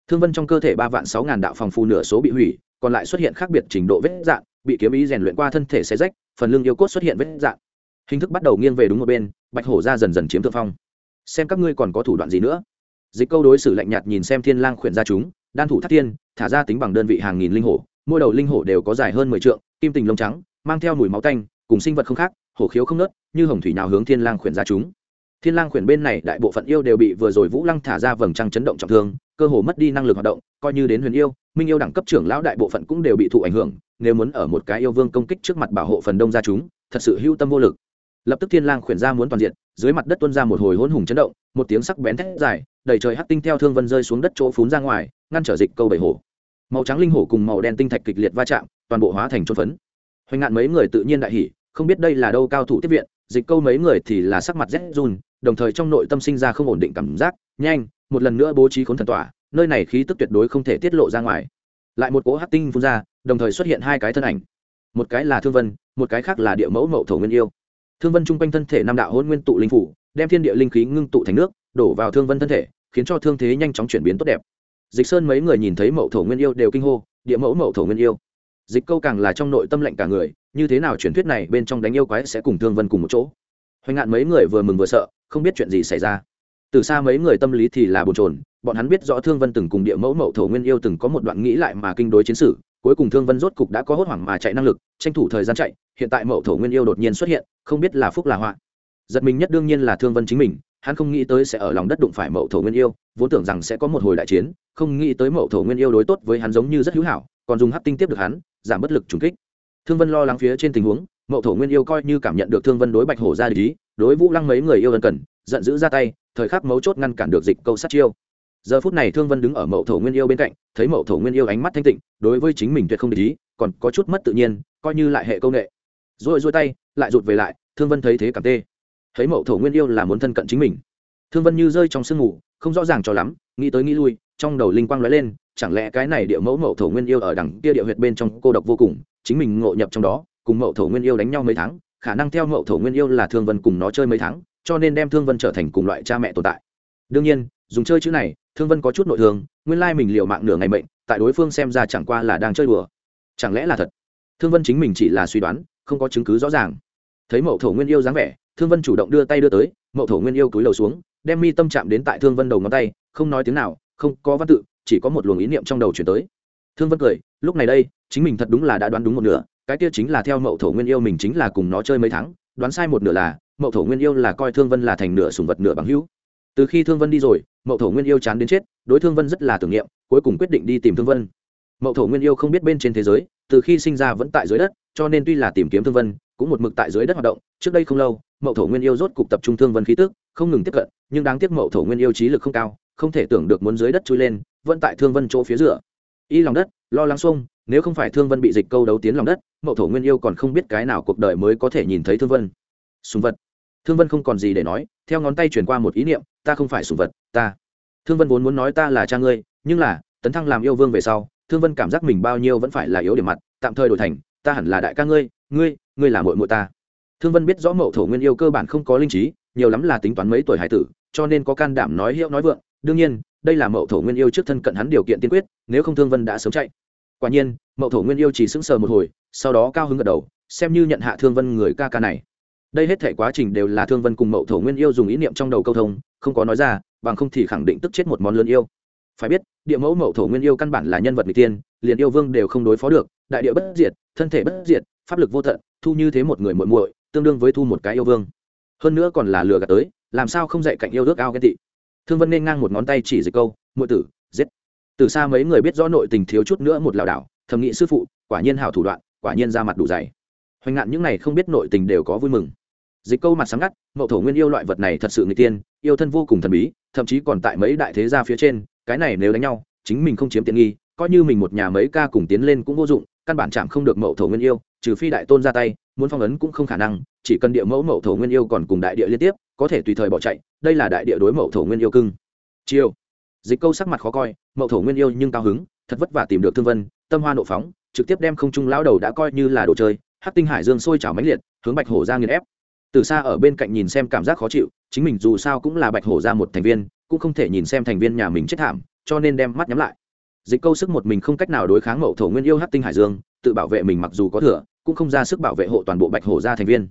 Thương vân trong cơ thể ba vạn sáu ngàn đạo phòng phù nửa số bị hủy còn lại xuất hiện khác biệt trình độ vết dạn, bị kiếm ý rèn luyện qua thân thể xe rách, phần lưng yêu cốt xuất hiện vết dạn. Hình thức bắt đầu nghiêng về đúng một bên, bạch hổ ra dần dần chiếm thượng phong. Xem các ngươi còn có thủ đoạn gì nữa. Dịch câu đối xử lạnh nhạt nhìn xem thiên lang khuyển ra chúng, đan thủ thắt thiên, thả ra tính bằng đơn vị hàng nghìn linh hổ, mỗi đầu linh hổ đều có dài hơn mười trượng, kim tình lông trắng, mang theo mùi máu tanh, cùng sinh vật không khác, hổ khiếu không nớt, như hồng thủy nào hướng thiên lang khuyển ra chúng thiên lang khuyển bên này đại bộ phận yêu đều bị vừa rồi vũ lăng thả ra vầng trăng chấn động trọng thương, cơ hồ mất đi năng lực hoạt động, coi như đến huyền yêu, minh yêu đẳng cấp trưởng lão đại bộ phận cũng đều bị thụ ảnh hưởng, nếu muốn ở một cái yêu vương công kích trước mặt bảo hộ phần đông gia chúng, thật sự hưu tâm vô lực. Lập tức thiên lang khuyển ra muốn toàn diện, dưới mặt đất tuôn ra một hồi hỗn hùng chấn động, một tiếng sắc bén thét dài, đầy trời hắc tinh theo thương vân rơi xuống đất chỗ phún ra ngoài, ngăn trở dịch câu bảy hổ. Màu trắng linh hổ cùng màu đen tinh thạch kịch liệt va chạm, toàn bộ hóa thành trôn phấn. Hoành ngạn mấy người tự nhiên đại hỉ, không biết đây là đâu cao thủ tiếp viện, dịch câu mấy người thì là sắc mặt rét run đồng thời trong nội tâm sinh ra không ổn định cảm giác, nhanh, một lần nữa bố trí khốn thần tỏa, nơi này khí tức tuyệt đối không thể tiết lộ ra ngoài. Lại một cỗ hắc tinh phun ra, đồng thời xuất hiện hai cái thân ảnh. Một cái là thương vân, một cái khác là địa mẫu mậu thổ nguyên yêu. Thương vân chung quanh thân thể nam đạo hôn nguyên tụ linh phủ, đem thiên địa linh khí ngưng tụ thành nước, đổ vào thương vân thân thể, khiến cho thương thế nhanh chóng chuyển biến tốt đẹp. Dịch sơn mấy người nhìn thấy mậu thổ nguyên yêu đều kinh hô, địa mẫu mậu thổ nguyên yêu. Dịch câu càng là trong nội tâm lệnh cả người, như thế nào truyền thuyết này bên trong đánh yêu quái sẽ cùng thương vân cùng một chỗ? Hoành ngạn mấy người vừa mừng vừa sợ không biết chuyện gì xảy ra. Từ xa mấy người tâm lý thì là bồn chồn, bọn hắn biết rõ thương vân từng cùng địa mẫu mậu thổ nguyên yêu từng có một đoạn nghĩ lại mà kinh đối chiến sử cuối cùng thương vân rốt cục đã có hốt hoảng mà chạy năng lực, tranh thủ thời gian chạy, hiện tại mậu thổ nguyên yêu đột nhiên xuất hiện, không biết là phúc là họa. Giật mình nhất đương nhiên là thương vân chính mình, hắn không nghĩ tới sẽ ở lòng đất đụng phải mậu thổ nguyên yêu, vốn tưởng rằng sẽ có một hồi đại chiến, không nghĩ tới mậu thổ nguyên yêu đối tốt với hắn giống như rất hữu hảo, còn dùng hắc tinh tiếp được hắn, giảm bất lực trùng kích. Thương vân lo lắng phía trên tình huống, mậu thổ nguyên yêu coi như cảm nhận được thương vân đối bạch hổ ra lý đối vũ lăng mấy người yêu ân cần, giận dữ ra tay, thời khắc mấu chốt ngăn cản được dịch câu sát chiêu. Giờ phút này thương vân đứng ở mậu thổ nguyên yêu bên cạnh, thấy mậu thổ nguyên yêu ánh mắt thanh tịnh, đối với chính mình tuyệt không để ý, còn có chút mất tự nhiên, coi như lại hệ công nghệ rồi rôi tay, lại rụt về lại, thương vân thấy thế cảm tê. Thấy mậu thổ nguyên yêu là muốn thân cận chính mình. Thương vân như rơi trong sương ngủ không rõ ràng cho lắm, nghĩ tới nghĩ lui, trong đầu linh quang lóe lên, chẳng lẽ cái này địa mẫu mậu thổ nguyên yêu ở đằng kia địa huyệt bên trong cô độc vô cùng, chính mình ngộ nhập trong đó, cùng mậu thổ nguyên yêu đánh nhau mấy tháng khả năng theo mậu thổ nguyên yêu là thương vân cùng nó chơi mấy tháng, cho nên đem thương vân trở thành cùng loại cha mẹ tồn tại. Đương nhiên, dùng chơi chữ này, thương vân có chút nội thương, nguyên lai mình liều mạng nửa ngày mệnh, tại đối phương xem ra chẳng qua là đang chơi đùa. Chẳng lẽ là thật? Thương vân chính mình chỉ là suy đoán, không có chứng cứ rõ ràng. Thấy mậu thổ nguyên yêu dáng vẻ, thương vân chủ động đưa tay đưa tới, mậu thổ nguyên yêu cúi đầu xuống, đem mi tâm chạm đến tại thương vân đầu ngón tay, không nói tiếng nào, không có văn tự, chỉ có một luồng ý niệm trong đầu chuyển tới. Thương vân cười, lúc này đây, chính mình thật đúng là đã đoán đúng một nửa cái kia chính là theo mậu thổ nguyên yêu mình chính là cùng nó chơi mấy tháng, đoán sai một nửa là, mậu thổ nguyên yêu là coi thương vân là thành nửa sùng vật nửa bằng hữu. Từ khi thương vân đi rồi, mậu thổ nguyên yêu chán đến chết, đối thương vân rất là tưởng niệm, cuối cùng quyết định đi tìm thương vân. Mậu thổ nguyên yêu không biết bên trên thế giới, từ khi sinh ra vẫn tại dưới đất, cho nên tuy là tìm kiếm thương vân, cũng một mực tại dưới đất hoạt động, trước đây không lâu, mậu thổ nguyên yêu rốt cục tập trung thương vân khí tức, không ngừng tiếp cận, nhưng đáng tiếc mậu thổ nguyên yêu trí lực không cao, không thể tưởng được muốn dưới đất chui lên, vẫn tại thương vân chỗ phía giữa y lòng đất, lo lắng xuông, nếu không phải thương vân bị dịch câu đấu tiến lòng đất, mậu thổ nguyên yêu còn không biết cái nào cuộc đời mới có thể nhìn thấy thương vân. Sùng vật. Thương vân không còn gì để nói, theo ngón tay chuyển qua một ý niệm, ta không phải sùng vật, ta. Thương vân vốn muốn nói ta là cha ngươi, nhưng là, tấn thăng làm yêu vương về sau, thương vân cảm giác mình bao nhiêu vẫn phải là yếu điểm mặt, tạm thời đổi thành, ta hẳn là đại ca ngươi ngươi ngươi là mội mội ta. Thương vân biết rõ mậu thổ nguyên yêu cơ bản không có linh trí, nhiều lắm là tính toán mấy tuổi hải tử, cho nên có can đảm nói hiệu nói vượng, đương nhiên đây là mậu thổ nguyên yêu trước thân cận hắn điều kiện tiên quyết, nếu không thương vân đã sớm chạy. Quả nhiên, mậu thổ nguyên yêu chỉ sững sờ một hồi, sau đó cao hứng gật đầu, xem như nhận hạ thương vân người ca ca này. Đây hết thể quá trình đều là thương vân cùng mậu thổ nguyên yêu dùng ý niệm trong đầu câu thông, không có nói ra, bằng không thì khẳng định tức chết một món lớn yêu. Phải biết, địa mẫu mậu thổ nguyên yêu căn bản là nhân vật n g tiên, liền yêu vương đều không đối phó được, đại địa bất diệt, thân thể bất diệt, pháp lực vô tận, thu như thế một người muội muội, tương đương với thu một cái yêu vương. Hơn nữa còn là lừa gạt tới, làm sao không dạy cạnh yêu ước ao ghen tị? Thương vân nên ngang một ngón tay chỉ dịch câu, muội tử, giết. Từ xa mấy người biết rõ nội tình thiếu chút nữa một lảo đảo, thầm nghĩ sư phụ, quả nhiên hảo thủ đoạn, quả nhiên ra mặt đủ dày. Hoành ngạn những này không biết nội tình đều có vui mừng. Dịch câu mặt sáng ngắt, mậu thổ nguyên yêu loại vật này thật sự người tiên, yêu thân vô cùng thần bí, thậm chí còn tại mấy đại thế gia phía trên, cái này nếu đánh nhau, chính mình không chiếm tiện nghi, coi như mình một nhà mấy ca cùng tiến lên cũng vô dụng, căn bản chạm không được mậu thổ nguyên yêu, trừ phi đại tôn ra tay, muốn phong ấn cũng không khả năng, chỉ cần địa mẫu mậu thổ nguyên yêu còn cùng đại địa liên tiếp có thể tùy thời bỏ chạy, đây là đại địa đối mậu thổ nguyên yêu cưng. Chiêu. Dịch câu sắc mặt khó coi, mậu thổ nguyên yêu nhưng cao hứng, thật vất vả tìm được thương vân, tâm hoa nộ phóng, trực tiếp đem không trung lão đầu đã coi như là đồ chơi hát tinh hải dương sôi trào mãnh liệt, hướng bạch hổ ra nghiền ép. Từ xa ở bên cạnh nhìn xem cảm giác khó chịu, chính mình dù sao cũng là bạch hổ ra một thành viên, cũng không thể nhìn xem thành viên nhà mình chết thảm, cho nên đem mắt nhắm lại. Dịch câu sức một mình không cách nào đối kháng mậu thổ nguyên yêu hát tinh hải dương, tự bảo vệ mình mặc dù có thừa, cũng không ra sức bảo vệ hộ toàn bộ bạch hổ gia thành viên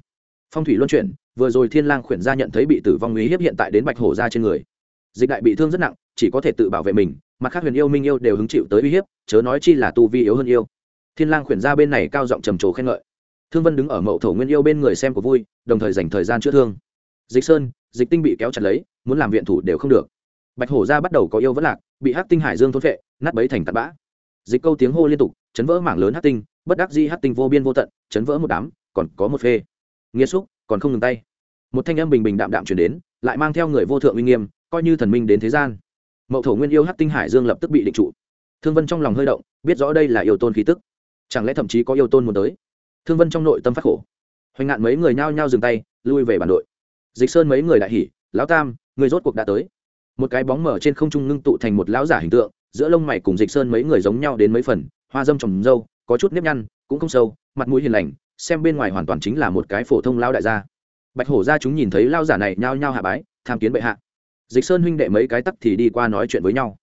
phong thủy luân chuyển, vừa rồi thiên lang khuyển gia nhận thấy bị tử vong uy hiếp hiện tại đến bạch hổ gia trên người. Dịch đại bị thương rất nặng, chỉ có thể tự bảo vệ mình mặt khác huyền yêu minh yêu đều hứng chịu tới uy hiếp, chớ nói chi là tu vi yếu hơn yêu. Thiên lang khuyển gia bên này cao giọng trầm trồ khen ngợi. Thương vân đứng ở mậu thổ nguyên yêu bên người xem của vui, đồng thời dành thời gian chữa thương. Dịch sơn, dịch tinh bị kéo chặt lấy, muốn làm viện thủ đều không được. Bạch hổ gia bắt đầu có yêu vẫn lạc, bị hắc tinh hải dương thôn phệ, nát bấy thành tạt bã. Dịch câu tiếng hô liên tục, chấn vỡ mảng lớn hắc tinh, bất đắc di hắc tinh vô biên vô tận, chấn vỡ một đám, còn có một phê nghĩa xúc, còn không ngừng tay. Một thanh âm bình bình đạm đạm chuyển đến, lại mang theo người vô thượng uy nghiêm, coi như thần minh đến thế gian. Mậu thổ nguyên yêu hát tinh hải dương lập tức bị định trụ. Thương vân trong lòng hơi động, biết rõ đây là yêu tôn khí tức. Chẳng lẽ thậm chí có yêu tôn muốn tới? Thương vân trong nội tâm phát khổ. Hoành ngạn mấy người nhao nhao dừng tay, lui về bản đội. Dịch sơn mấy người đại hỉ, lão tam, người rốt cuộc đã tới. Một cái bóng mở trên không trung ngưng tụ thành một lão giả hình tượng, giữa lông mày cùng dịch sơn mấy người giống nhau đến mấy phần, hoa dâm trồng dâu, có chút nếp nhăn, cũng không sâu, mặt mũi hiền lành xem bên ngoài hoàn toàn chính là một cái phổ thông lao đại gia. Bạch hổ gia chúng nhìn thấy lao giả này nhao nhao hạ bái, tham kiến bệ hạ. Dịch sơn huynh đệ mấy cái tắc thì đi qua nói chuyện với nhau.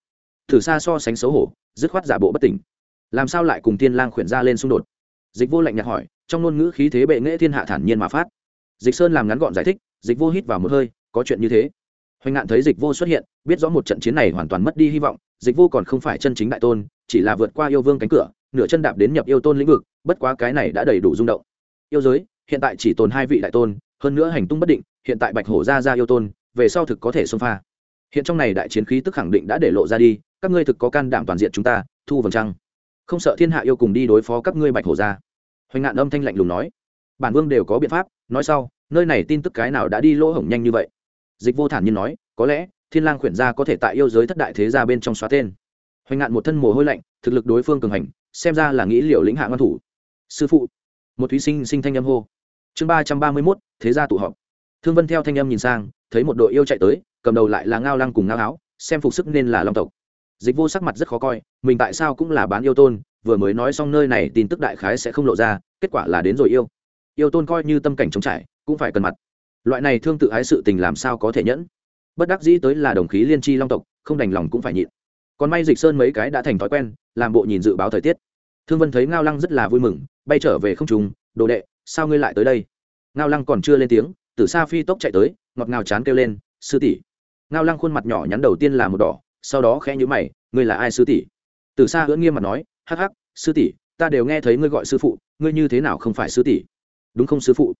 Thử xa so sánh xấu hổ, dứt khoát giả bộ bất tỉnh. Làm sao lại cùng tiên lang khuyển ra lên xung đột? Dịch vô lạnh nhạt hỏi, trong ngôn ngữ khí thế bệ nghệ thiên hạ thản nhiên mà phát. Dịch sơn làm ngắn gọn giải thích, dịch vô hít vào một hơi, có chuyện như thế. Hoành ngạn thấy dịch vô xuất hiện, biết rõ một trận chiến này hoàn toàn mất đi hy vọng, dịch vô còn không phải chân chính đại tôn, chỉ là vượt qua yêu vương cánh cửa nửa chân đạp đến nhập yêu tôn lĩnh vực, bất quá cái này đã đầy đủ rung động. Yêu giới, hiện tại chỉ tồn hai vị đại tôn, hơn nữa hành tung bất định, hiện tại bạch hổ ra ra yêu tôn, về sau thực có thể xông pha. Hiện trong này đại chiến khí tức khẳng định đã để lộ ra đi, các ngươi thực có can đảm toàn diện chúng ta, thu vầng trăng. Không sợ thiên hạ yêu cùng đi đối phó các ngươi bạch hổ ra hoành ngạn âm thanh lạnh lùng nói. Bản vương đều có biện pháp, nói sau, nơi này tin tức cái nào đã đi lỗ hổng nhanh như vậy? Dịch vô thản nhiên nói, có lẽ, thiên lang khuyển gia có thể tại yêu giới thất đại thế gia bên trong xóa tên. Hoành ngạn một thân mồ hôi lạnh, thực lực đối phương cường hành xem ra là nghĩ liệu lĩnh hạ ngăn thủ. Sư phụ. Một thí sinh sinh thanh âm hô. Chương ba trăm ba mươi mốt, thế gia tụ họp. Thương vân theo thanh âm nhìn sang, thấy một đội yêu chạy tới, cầm đầu lại là ngao lăng cùng ngao áo xem phục sức nên là long tộc. Dịch vô sắc mặt rất khó coi, mình tại sao cũng là bán yêu tôn, vừa mới nói xong nơi này tin tức đại khái sẽ không lộ ra, kết quả là đến rồi yêu. Yêu tôn coi như tâm cảnh chống trải, cũng phải cần mặt. Loại này thương tự ái sự tình làm sao có thể nhẫn? Bất đắc dĩ tới là đồng khí liên tri long tộc, không đành lòng cũng phải nhịn còn may dịch sơn mấy cái đã thành thói quen, làm bộ nhìn dự báo thời tiết. Thương vân thấy ngao lăng rất là vui mừng, bay trở về không trùng đồ đệ, sao ngươi lại tới đây? Ngao lăng còn chưa lên tiếng từ xa phi tốc chạy tới, ngọt ngào chán kêu lên, sư tỷ. Ngao lăng khuôn mặt nhỏ nhắn đầu tiên là một đỏ, sau đó khẽ nhữ mày, ngươi là ai sư tỷ? Từ xa hưỡng nghiêm mặt nói, hắc hắc, sư tỷ, ta đều nghe thấy ngươi gọi sư phụ, ngươi như thế nào không phải sư tỷ? Đúng không sư phụ?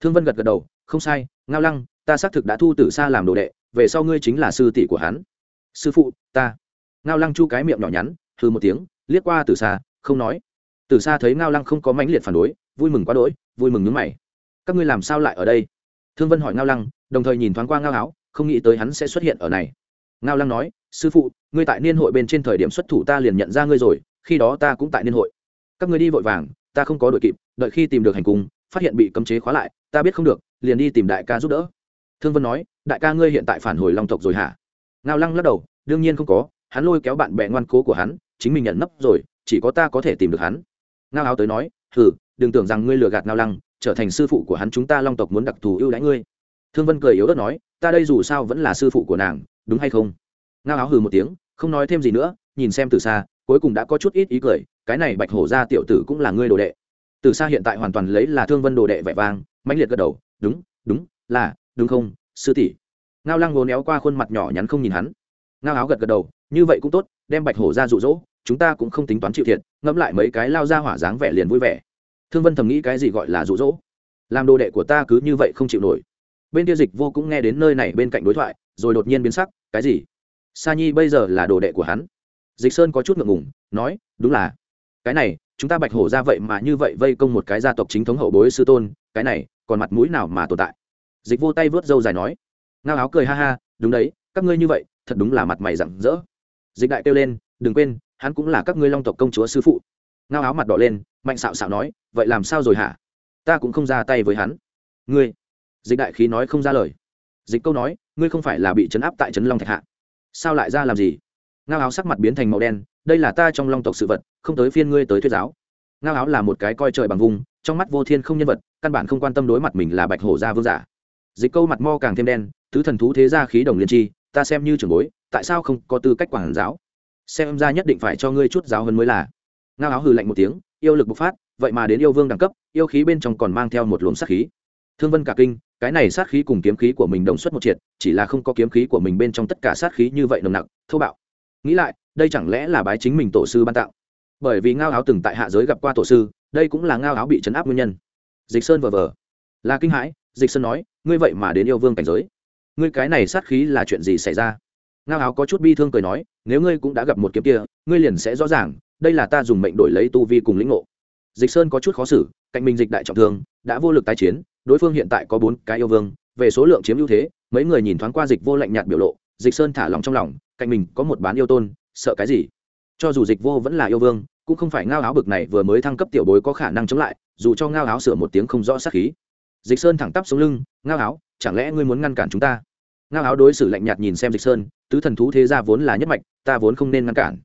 Thương vân gật gật đầu, không sai, ngao lăng, ta xác thực đã thu từ xa làm đồ đệ, về sau ngươi chính là sư tỷ của hắn. Sư phụ, ta ngao lăng chu cái miệng nhỏ nhắn hư một tiếng, liếc qua từ xa, không nói. Từ xa thấy ngao lăng không có mãnh liệt phản đối, vui mừng quá đỗi, vui mừng nhướng mày. Các ngươi làm sao lại ở đây? Thương vân hỏi ngao lăng, đồng thời nhìn thoáng qua ngao áo, không nghĩ tới hắn sẽ xuất hiện ở này. Ngao lăng nói, sư phụ, ngươi tại niên hội bên trên thời điểm xuất thủ ta liền nhận ra ngươi rồi, khi đó ta cũng tại niên hội. Các ngươi đi vội vàng, ta không có đội kịp, đợi khi tìm được hành cung, phát hiện bị cấm chế khóa lại, ta biết không được, liền đi tìm đại ca giúp đỡ. Thương vân nói, đại ca ngươi hiện tại phản hồi long tộc rồi hả? Ngao lăng lắc đầu, đương nhiên không có hắn lôi kéo bạn bè ngoan cố của hắn, chính mình nhận nấp rồi, chỉ có ta có thể tìm được hắn. Ngao áo tới nói, hừ, đừng tưởng rằng ngươi lừa gạt ngao lăng, trở thành sư phụ của hắn chúng ta long tộc muốn đặc thù ưu đãi ngươi. Thương vân cười yếu ớt nói, ta đây dù sao vẫn là sư phụ của nàng, đúng hay không? Ngao áo hừ một tiếng, không nói thêm gì nữa, nhìn xem từ xa cuối cùng đã có chút ít ý cười, cái này bạch hổ ra tiểu tử cũng là ngươi đồ đệ. Từ xa hiện tại hoàn toàn lấy là thương vân đồ đệ vẻ vang, mãnh liệt gật đầu, đúng đúng, là, đúng không, sư tỷ? Ngao lăng ngố néo qua khuôn mặt nhỏ nhắn không nhìn hắn ngao áo gật gật đầu, như vậy cũng tốt, đem bạch hổ ra rụ rỗ chúng ta cũng không tính toán chịu thiệt. Ngẫm lại mấy cái lao ra hỏa dáng vẻ liền vui vẻ. Thương vân thầm nghĩ cái gì gọi là rụ rỗ làm đồ đệ của ta cứ như vậy không chịu nổi. Bên kia dịch vô cũng nghe đến nơi này bên cạnh đối thoại, rồi đột nhiên biến sắc, cái gì? Sa nhi bây giờ là đồ đệ của hắn? Dịch sơn có chút ngượng ngùng, nói, đúng là. Cái này, chúng ta bạch hổ ra vậy mà như vậy vây công một cái gia tộc chính thống hậu bối sư tôn, cái này, còn mặt mũi nào mà tồn tại? Dịch vô tay vớt râu dài nói, ngao áo cười ha ha, đúng đấy, các ngươi như vậy thật đúng là mặt mày rặng rỡ. Dịch đại kêu lên, đừng quên, hắn cũng là các ngươi long tộc công chúa sư phụ. Ngao áo mặt đỏ lên, mạnh xạo xạo nói, vậy làm sao rồi hả? Ta cũng không ra tay với hắn. Ngươi? Dịch đại khí nói không ra lời. Dịch câu nói, ngươi không phải là bị chấn áp tại trấn long thạch hạ. Sao lại ra làm gì? Ngao áo sắc mặt biến thành màu đen, đây là ta trong long tộc sự vật, không tới phiên ngươi tới thuyết giáo. Ngao áo là một cái coi trời bằng vùng, trong mắt vô thiên không nhân vật, căn bản không quan tâm đối mặt mình là bạch hổ gia vương giả. Dịch câu mặt mo càng thêm đen, tứ thần thú thế gia khí đồng liên chi ta xem như trưởng bối, tại sao không có tư cách quản giáo? Xem ra nhất định phải cho ngươi chút giáo hơn mới là. Ngao áo hừ lạnh một tiếng, yêu lực bộc phát, vậy mà đến yêu vương đẳng cấp, yêu khí bên trong còn mang theo một luồng sát khí. Thương vân cả kinh, cái này sát khí cùng kiếm khí của mình đồng xuất một triệt, chỉ là không có kiếm khí của mình bên trong tất cả sát khí như vậy nồng nặc, thô bạo. Nghĩ lại, đây chẳng lẽ là bái chính mình tổ sư ban tạo? Bởi vì ngao áo từng tại hạ giới gặp qua tổ sư, đây cũng là ngao áo bị chấn áp nguyên nhân. Dịch sơn vờ vờ. Là kinh hãi, dịch sơn nói, ngươi vậy mà đến yêu vương cảnh giới ngươi cái này sát khí là chuyện gì xảy ra? Ngao áo có chút bi thương cười nói, nếu ngươi cũng đã gặp một kiếm kia, ngươi liền sẽ rõ ràng, đây là ta dùng mệnh đổi lấy tu vi cùng lĩnh ngộ. Dịch sơn có chút khó xử, cạnh mình dịch đại trọng thương, đã vô lực tái chiến, đối phương hiện tại có bốn cái yêu vương, về số lượng chiếm ưu thế, mấy người nhìn thoáng qua dịch vô lạnh nhạt biểu lộ, dịch sơn thả lòng trong lòng, cạnh mình có một bán yêu tôn, sợ cái gì? Cho dù dịch vô vẫn là yêu vương, cũng không phải ngao áo bực này vừa mới thăng cấp tiểu bối có khả năng chống lại, dù cho ngao áo sửa một tiếng không rõ sát khí. Dịch sơn thẳng tắp xuống lưng, ngao áo chẳng lẽ ngươi muốn ngăn cản chúng ta? Ngao áo đối xử lạnh nhạt nhìn xem dịch sơn, tứ thần thú thế gia vốn là nhất mạch, ta vốn không nên ngăn cản.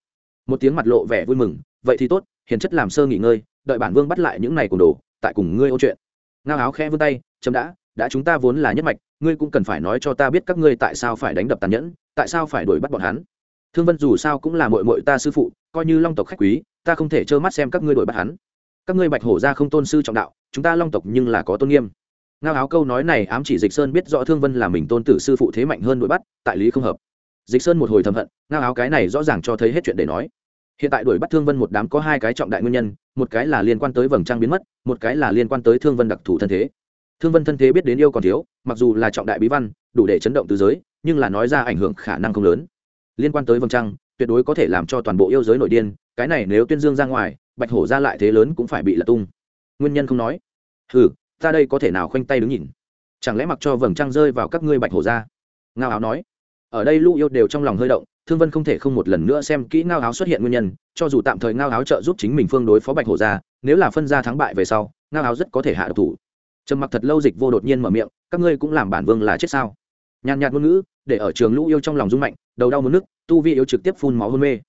Một tiếng mặt lộ vẻ vui mừng, vậy thì tốt, hiền chất làm sơ nghỉ ngơi, đợi bản vương bắt lại những này cùng đồ, tại cùng ngươi ô chuyện. Ngao áo khẽ vươn tay, chấm đã đã chúng ta vốn là nhất mạch, ngươi cũng cần phải nói cho ta biết các ngươi tại sao phải đánh đập tàn nhẫn, tại sao phải đuổi bắt bọn hắn. Thương vân dù sao cũng là mội mội ta sư phụ, coi như long tộc khách quý, ta không thể trơ mắt xem các ngươi đuổi bắt hắn. Các ngươi bạch hổ ra không tôn sư trọng đạo, chúng ta long tộc nhưng là có tôn nghiêm ngao áo câu nói này ám chỉ dịch sơn biết rõ thương vân là mình tôn tử sư phụ thế mạnh hơn đuổi bắt, tại lý không hợp. Dịch sơn một hồi thầm hận, ngao áo cái này rõ ràng cho thấy hết chuyện để nói. Hiện tại đuổi bắt thương vân một đám có hai cái trọng đại nguyên nhân, một cái là liên quan tới vầng trang biến mất, một cái là liên quan tới thương vân đặc thù thân thế. Thương vân thân thế biết đến yêu còn thiếu, mặc dù là trọng đại bí văn, đủ để chấn động từ giới, nhưng là nói ra ảnh hưởng khả năng không lớn. Liên quan tới vầng trăng, tuyệt đối có thể làm cho toàn bộ yêu giới nội điên, cái này nếu tuyên dương ra ngoài, bạch hổ ra lại thế lớn cũng phải bị lật tung. Nguyên nhân không nói. Ừ ta đây có thể nào khoanh tay đứng nhìn? Chẳng lẽ mặc cho vầng trăng rơi vào các ngươi bạch hổ ra? Ngao áo nói. Ở đây lũ yêu đều trong lòng hơi động, thương vân không thể không một lần nữa xem kỹ ngao áo xuất hiện nguyên nhân, cho dù tạm thời ngao áo trợ giúp chính mình phương đối phó bạch hổ ra, nếu là phân ra thắng bại về sau, ngao áo rất có thể hạ độc thủ. Trầm mặc thật lâu dịch vô đột nhiên mở miệng, các ngươi cũng làm bản vương là chết sao? Nhàn nhạt ngôn ngữ, để ở trường lũ yêu trong lòng rung mạnh, đầu đau muốn nước, tu vi yêu trực tiếp phun máu hôn mê.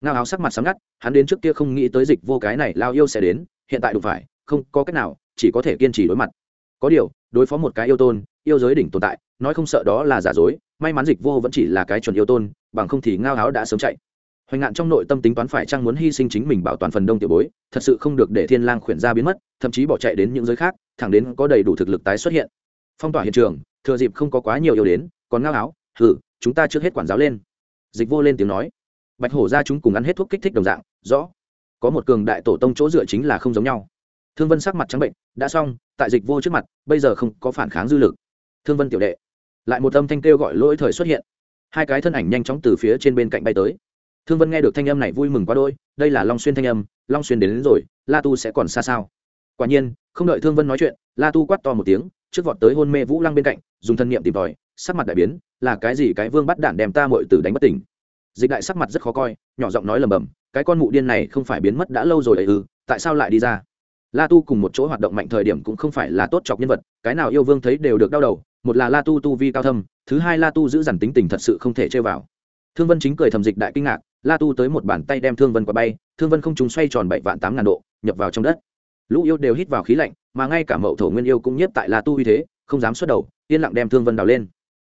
Ngao áo sắc mặt sáng ngắt, hắn đến trước kia không nghĩ tới dịch vô cái này, lao yêu sẽ đến, hiện tại đụng phải không có cách nào, chỉ có thể kiên trì đối mặt. Có điều, đối phó một cái yêu tôn, yêu giới đỉnh tồn tại, nói không sợ đó là giả dối, may mắn dịch vô vẫn chỉ là cái chuẩn yêu tôn, bằng không thì ngao háo đã sớm chạy. Hoành ngạn trong nội tâm tính toán phải chăng muốn hy sinh chính mình bảo toàn phần đông tiểu bối, thật sự không được để thiên lang khuyển ra biến mất, thậm chí bỏ chạy đến những giới khác, thẳng đến có đầy đủ thực lực tái xuất hiện. Phong tỏa hiện trường, thừa dịp không có quá nhiều yêu đến, còn ngao háo hử chúng ta trước hết quản giáo lên. Dịch vô lên tiếng nói. Bạch hổ ra chúng cùng ăn hết thuốc kích thích đồng dạng, rõ. Có một cường đại tổ tông chỗ dựa chính là không giống nhau thương vân sắc mặt trắng bệnh đã xong tại dịch vô trước mặt bây giờ không có phản kháng dư lực. Thương vân tiểu đệ lại một âm thanh kêu gọi lỗi thời xuất hiện. Hai cái thân ảnh nhanh chóng từ phía trên bên cạnh bay tới. Thương vân nghe được thanh âm này vui mừng quá đôi đây là long xuyên thanh âm long xuyên đến, đến rồi la tu sẽ còn xa sao? Quả nhiên không đợi thương vân nói chuyện la tu quát to một tiếng trước vọt tới hôn mê vũ lăng bên cạnh dùng thân niệm tìm tòi sắc mặt đại biến là cái gì cái vương bắt đạn đem ta mội tử đánh bất tỉnh? Dịch đại sắc mặt rất khó coi nhỏ giọng nói lầm bầm cái con mụ điên này không phải biến mất đã lâu rồi ấy ư tại sao lại đi ra? La tu cùng một chỗ hoạt động mạnh thời điểm cũng không phải là tốt chọc nhân vật, cái nào yêu vương thấy đều được đau đầu, một là la tu tu vi cao thâm, thứ hai la tu giữ dằn tính tình thật sự không thể chơi vào. Thương vân chính cười thầm dịch đại kinh ngạc, la tu tới một bàn tay đem thương vân qua bay, thương vân không chúng xoay tròn bảy vạn tám ngàn độ, nhập vào trong đất. Lũ yêu đều hít vào khí lạnh, mà ngay cả mậu thổ nguyên yêu cũng nhiếp tại la tu uy thế, không dám xuất đầu, yên lặng đem thương vân đào lên.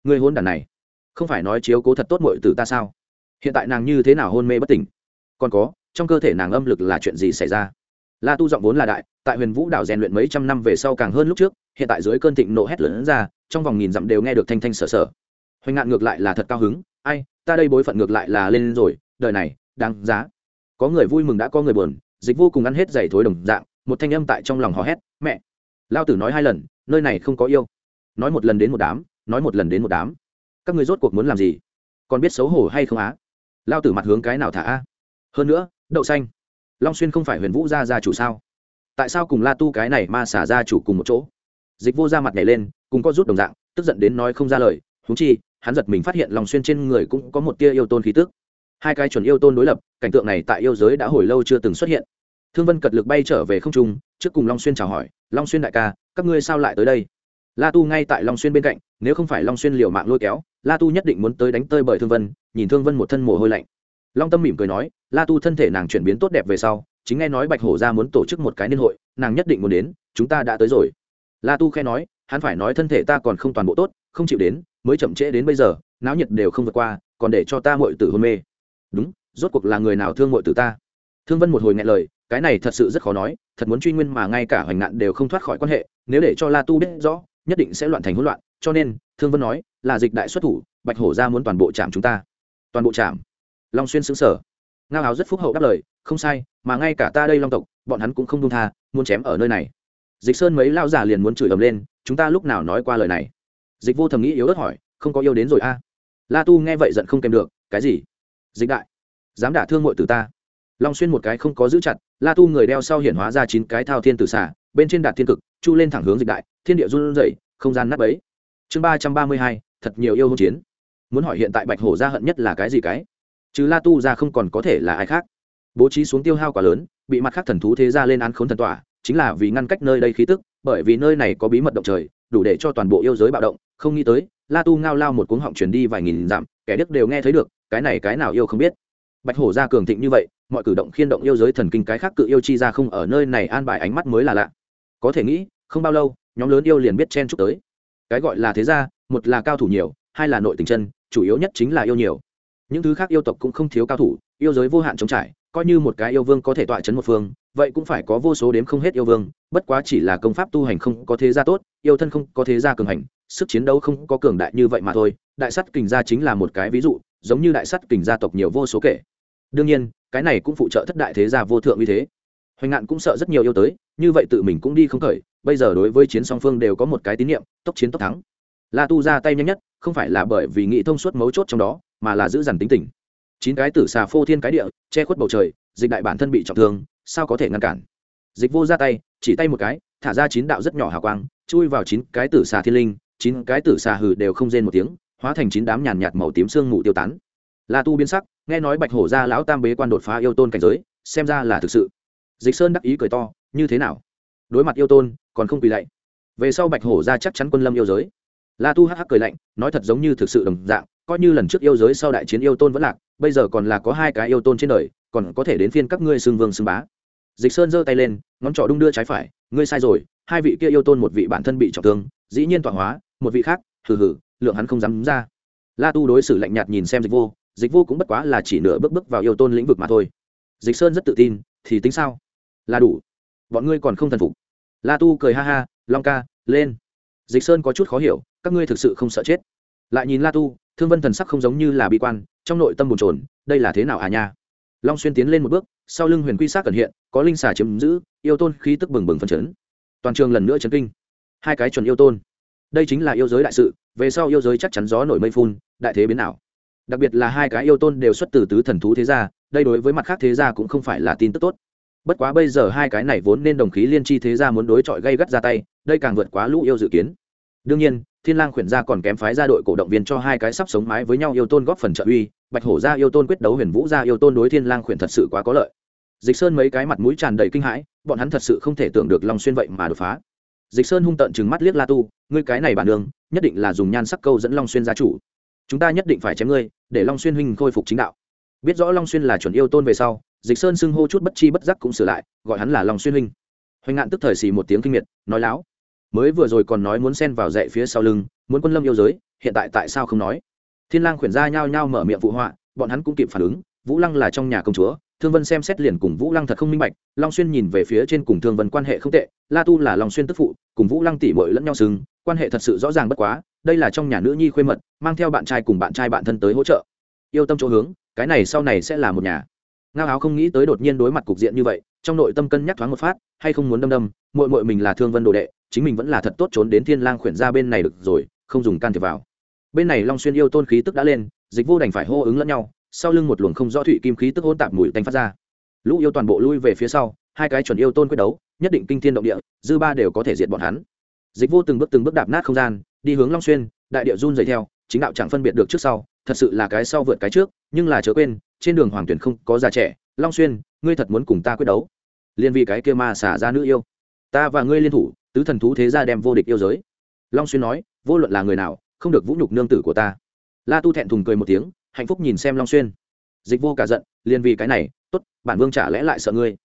Người hôn đàn này, không phải nói chiếu cố thật tốt mội từ ta sao? Hiện tại nàng như thế nào hôn mê bất tỉnh? Còn có, trong cơ thể nàng âm lực là chuyện gì xảy ra? La tu giọng vốn là đại, tại huyền vũ đảo rèn luyện mấy trăm năm về sau càng hơn lúc trước, hiện tại dưới cơn thịnh nộ hét lớn ra, trong vòng nghìn dặm đều nghe được thanh thanh sở sở. Hoành ngạn ngược lại là thật cao hứng, ai, ta đây bối phận ngược lại là lên rồi, đời này, đáng giá. Có người vui mừng đã có người buồn, dịch vô cùng ăn hết giày thối đồng dạng, một thanh âm tại trong lòng hò hét, mẹ! Lao tử nói hai lần, nơi này không có yêu. Nói một lần đến một đám, nói một lần đến một đám. Các người rốt cuộc muốn làm gì? Còn biết xấu hổ hay không á? Lao tử mặt hướng cái nào thả a? Hơn nữa, đậu xanh long xuyên không phải huyền vũ gia gia chủ sao? Tại sao cùng la tu cái này ma xả gia chủ cùng một chỗ? Dịch vô ra mặt nhảy lên, cùng có rút đồng dạng, tức giận đến nói không ra lời. Húng chi, hắn giật mình phát hiện long xuyên trên người cũng có một tia yêu tôn khí tức. Hai cái chuẩn yêu tôn đối lập, cảnh tượng này tại yêu giới đã hồi lâu chưa từng xuất hiện. Thương vân cật lực bay trở về không trung, trước cùng long xuyên chào hỏi, long xuyên đại ca, các ngươi sao lại tới đây? La tu ngay tại long xuyên bên cạnh, nếu không phải long xuyên liều mạng lôi kéo, la tu nhất định muốn tới đánh tơi bởi thương vân, nhìn thương vân một thân mồ hôi lạnh long tâm mỉm cười nói, la tu thân thể nàng chuyển biến tốt đẹp về sau, chính nghe nói bạch hổ ra muốn tổ chức một cái niên hội, nàng nhất định muốn đến, chúng ta đã tới rồi. La tu khe nói, hắn phải nói thân thể ta còn không toàn bộ tốt, không chịu đến, mới chậm trễ đến bây giờ, náo nhiệt đều không vượt qua, còn để cho ta muội tử hôn mê. Đúng, rốt cuộc là người nào thương muội tử ta? Thương vân một hồi nghe lời, cái này thật sự rất khó nói, thật muốn truy nguyên mà ngay cả hoành nạn đều không thoát khỏi quan hệ, nếu để cho la tu biết rõ, nhất định sẽ loạn thành hỗn loạn, cho nên, thương vân nói, là dịch đại xuất thủ, bạch hổ ra muốn toàn bộ chạm chúng ta. Toàn bộ chạm? Long xuyên xứng sở ngao áo rất phúc hậu đáp lời, không sai, mà ngay cả ta đây long tộc, bọn hắn cũng không đông tha, muốn chém ở nơi này. Dịch sơn mấy lao giả liền muốn chửi ầm lên, chúng ta lúc nào nói qua lời này? Dịch vô thầm nghĩ yếu ớt hỏi, không có yêu đến rồi a? La tu nghe vậy giận không kèm được, cái gì? Dịch đại, dám đả thương mội từ ta? Long xuyên một cái không có giữ chặt, la tu người đeo sau hiển hóa ra chín cái thao thiên tử xả bên trên đạt thiên cực, chu lên thẳng hướng dịch đại, thiên địa run rẩy, không gian nắp ấy chương ba trăm ba mươi hai, thật nhiều yêu hôn chiến. Muốn hỏi hiện tại bạch hổ ra hận nhất là cái gì cái? Chứ la tu ra không còn có thể là ai khác. Bố trí xuống tiêu hao quá lớn, bị mặt khác thần thú thế ra lên án khốn thần tỏa chính là vì ngăn cách nơi đây khí tức, bởi vì nơi này có bí mật động trời, đủ để cho toàn bộ yêu giới bạo động, không nghĩ tới, la tu ngao lao một cuống họng chuyển đi vài nghìn dặm, kẻ đức đều nghe thấy được, cái này cái nào yêu không biết. Bạch hổ ra cường thịnh như vậy, mọi cử động khiên động yêu giới thần kinh cái khác cự yêu chi ra không ở nơi này an bài ánh mắt mới là lạ. Có thể nghĩ, không bao lâu, nhóm lớn yêu liền biết chen chúc tới. Cái gọi là thế ra một là cao thủ nhiều, hai là nội tình chân, chủ yếu nhất chính là yêu nhiều những thứ khác yêu tộc cũng không thiếu cao thủ, yêu giới vô hạn chống trải, coi như một cái yêu vương có thể tọa chấn một phương, vậy cũng phải có vô số đếm không hết yêu vương, bất quá chỉ là công pháp tu hành không có thế gia tốt, yêu thân không có thế gia cường hành, sức chiến đấu không có cường đại như vậy mà thôi, đại sắt kình gia chính là một cái ví dụ, giống như đại sắt kình gia tộc nhiều vô số kể. Đương nhiên, cái này cũng phụ trợ thất đại thế gia vô thượng như thế. Hoành ngạn cũng sợ rất nhiều yêu tới, như vậy tự mình cũng đi không khởi, bây giờ đối với chiến song phương đều có một cái tín nhiệm tốc chiến tốc thắng la tu ra tay nhanh nhất, không phải là bởi vì nghĩ thông suốt mấu chốt trong đó, mà là giữ dằn tính tình. Chín cái tử xà phô thiên cái địa, che khuất bầu trời, dịch đại bản thân bị trọng thương, sao có thể ngăn cản? Dịch vô ra tay, chỉ tay một cái, thả ra chín đạo rất nhỏ hào quang, chui vào chín cái tử xà thiên linh, chín cái tử xà hừ đều không rên một tiếng, hóa thành chín đám nhàn nhạt màu tím sương mù tiêu tán. La tu biến sắc, nghe nói bạch hổ ra lão tam bế quan đột phá yêu tôn cảnh giới, xem ra là thực sự. Dịch sơn đắc ý cười to, như thế nào? Đối mặt yêu tôn, còn không quỳ lạy. Về sau bạch hổ ra chắc chắn quân lâm yêu giới la tu hắc hắc cười lạnh, nói thật giống như thực sự đồng dạng, coi như lần trước yêu giới sau đại chiến yêu tôn vẫn lạc, bây giờ còn là có hai cái yêu tôn trên đời, còn có thể đến phiên các ngươi xưng vương xưng bá. Dịch sơn giơ tay lên, ngón trỏ đung đưa trái phải, ngươi sai rồi, hai vị kia yêu tôn một vị bản thân bị trọng thương, dĩ nhiên tọa hóa, một vị khác, hừ hừ, lượng hắn không dám ra. La tu đối xử lạnh nhạt nhìn xem dịch vô dịch vô cũng bất quá là chỉ nửa bước bước vào yêu tôn lĩnh vực mà thôi. Dịch sơn rất tự tin, thì tính sao? Là đủ. Bọn ngươi còn không thần phục. La tu cười ha ha, long ca, lên. Dịch sơn có chút khó hiểu các ngươi thực sự không sợ chết. Lại nhìn la tu, thương vân thần sắc không giống như là bi quan, trong nội tâm bồn trồn đây là thế nào à nha? Long xuyên tiến lên một bước, sau lưng huyền quy sát cẩn hiện, có linh xà chiếm giữ, yêu tôn khí tức bừng bừng phân chấn. Toàn trường lần nữa chấn kinh. Hai cái chuẩn yêu tôn. Đây chính là yêu giới đại sự, về sau yêu giới chắc chắn gió nổi mây phun, đại thế biến ảo. Đặc biệt là hai cái yêu tôn đều xuất từ tứ thần thú thế gia, đây đối với mặt khác thế gia cũng không phải là tin tức tốt. Bất quá bây giờ hai cái này vốn nên đồng khí liên chi thế gia muốn đối chọi gây gắt ra tay, đây càng vượt quá lũ yêu dự kiến. Đương nhiên thiên lang khuyển gia còn kém phái ra đội cổ động viên cho hai cái sắp sống mái với nhau yêu tôn góp phần trợ uy, bạch hổ gia yêu tôn quyết đấu huyền vũ gia yêu tôn đối thiên lang khuyển thật sự quá có lợi. Dịch sơn mấy cái mặt mũi tràn đầy kinh hãi, bọn hắn thật sự không thể tưởng được long xuyên vậy mà đột phá. Dịch sơn hung tận chừng mắt liếc la tu, ngươi cái này bản đường, nhất định là dùng nhan sắc câu dẫn long xuyên gia chủ. Chúng ta nhất định phải chém ngươi, để long xuyên huynh khôi phục chính đạo. Biết rõ long xuyên là chuẩn yêu tôn về sau, dịch sơn xưng hô chút bất chi bất giác cũng sửa lại, gọi hắn là long xuyên huynh. Hoành ngạn tức thời xì một tiếng kinh miệt, nói láo mới vừa rồi còn nói muốn xen vào dạy phía sau lưng, muốn quân lâm yêu giới, hiện tại tại sao không nói? Thiên lang khuyển ra nhao nhao mở miệng phụ họa, bọn hắn cũng kịp phản ứng, vũ lăng là trong nhà công chúa, thương vân xem xét liền cùng vũ lăng thật không minh bạch, long xuyên nhìn về phía trên cùng thương vân quan hệ không tệ, la tu là long xuyên tức phụ, cùng vũ lăng tỉ mội lẫn nhau xứng, quan hệ thật sự rõ ràng bất quá, đây là trong nhà nữ nhi khuê mật, mang theo bạn trai cùng bạn trai bạn thân tới hỗ trợ. Yêu tâm chỗ hướng, cái này sau này sẽ là một nhà. Ngao áo không nghĩ tới đột nhiên đối mặt cục diện như vậy, trong nội tâm cân nhắc thoáng một phát, hay không muốn đâm đâm mội mội mình là thương vân đồ đệ chính mình vẫn là thật tốt trốn đến thiên lang khuyển ra bên này được rồi, không dùng can thiệp vào. Bên này long xuyên yêu tôn khí tức đã lên, dịch vô đành phải hô ứng lẫn nhau, sau lưng một luồng không rõ thủy kim khí tức hỗn tạp mùi tanh phát ra. Lũ yêu toàn bộ lui về phía sau, hai cái chuẩn yêu tôn quyết đấu, nhất định kinh thiên động địa, dư ba đều có thể diệt bọn hắn. Dịch vô từng bước từng bước đạp nát không gian, đi hướng long xuyên, đại địa run dày theo, chính đạo chẳng phân biệt được trước sau, thật sự là cái sau vượt cái trước, nhưng là chớ quên, trên đường hoàng tuyển không có già trẻ, long xuyên, ngươi thật muốn cùng ta quyết đấu. Liên vì cái kia ma xả ra nữ yêu, ta và ngươi liên thủ tứ thần thú thế ra đem vô địch yêu giới. Long xuyên nói, vô luận là người nào, không được vũ nhục nương tử của ta. La tu thẹn thùng cười một tiếng, hạnh phúc nhìn xem long xuyên. Dịch vô cả giận, liền vì cái này t ố t bản vương chả lẽ lại sợ ngươi.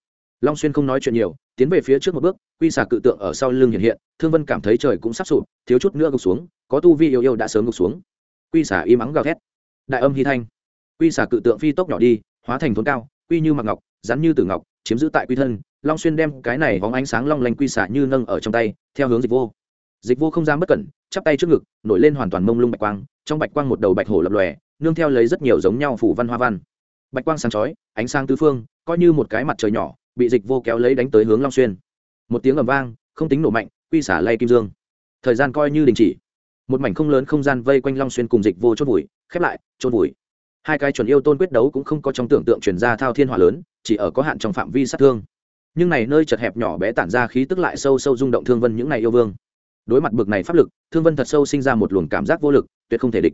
Long xuyên không nói chuyện nhiều, tiến về phía trước một bước, quy xà cự tượng ở sau lưng hiện hiện, thương vân cảm thấy trời cũng sắp sụp, thiếu chút nữa gục xuống, có tu vi yêu yêu đã sớm gục xuống. Quy xà im ắng gào thét. Đại âm hy thanh. Quy xà cự tượng phi tốc nhỏ đi, hóa thành thốn cao, quy như mặc ngọc, rắn như tử ngọc, chiếm giữ tại quy thân long xuyên đem cái này bóng ánh sáng long lanh quy xả như nâng ở trong tay, theo hướng dịch vô. Dịch vô không dám bất cẩn, chắp tay trước ngực, nổi lên hoàn toàn mông lung bạch quang, trong bạch quang một đầu bạch hổ lập lòe, nương theo lấy rất nhiều giống nhau phủ văn hoa văn. Bạch quang sáng chói, ánh sáng tứ phương, coi như một cái mặt trời nhỏ, bị dịch vô kéo lấy đánh tới hướng long xuyên. Một tiếng ầm vang, không tính nổ mạnh, quy xả lay kim dương. Thời gian coi như đình chỉ. Một mảnh không lớn không gian vây quanh long xuyên cùng dịch vô chốt vùi, khép lại chốt vùi. Hai cái chuẩn yêu tôn quyết đấu cũng không có trong tưởng tượng chuyển ra thao thiên hỏa lớn, chỉ ở có hạn trong phạm vi sát thương nhưng này nơi chật hẹp nhỏ bé tản ra khí tức lại sâu sâu rung động thương vân những này yêu vương. Đối mặt bực này pháp lực, thương vân thật sâu sinh ra một luồng cảm giác vô lực, tuyệt không thể địch.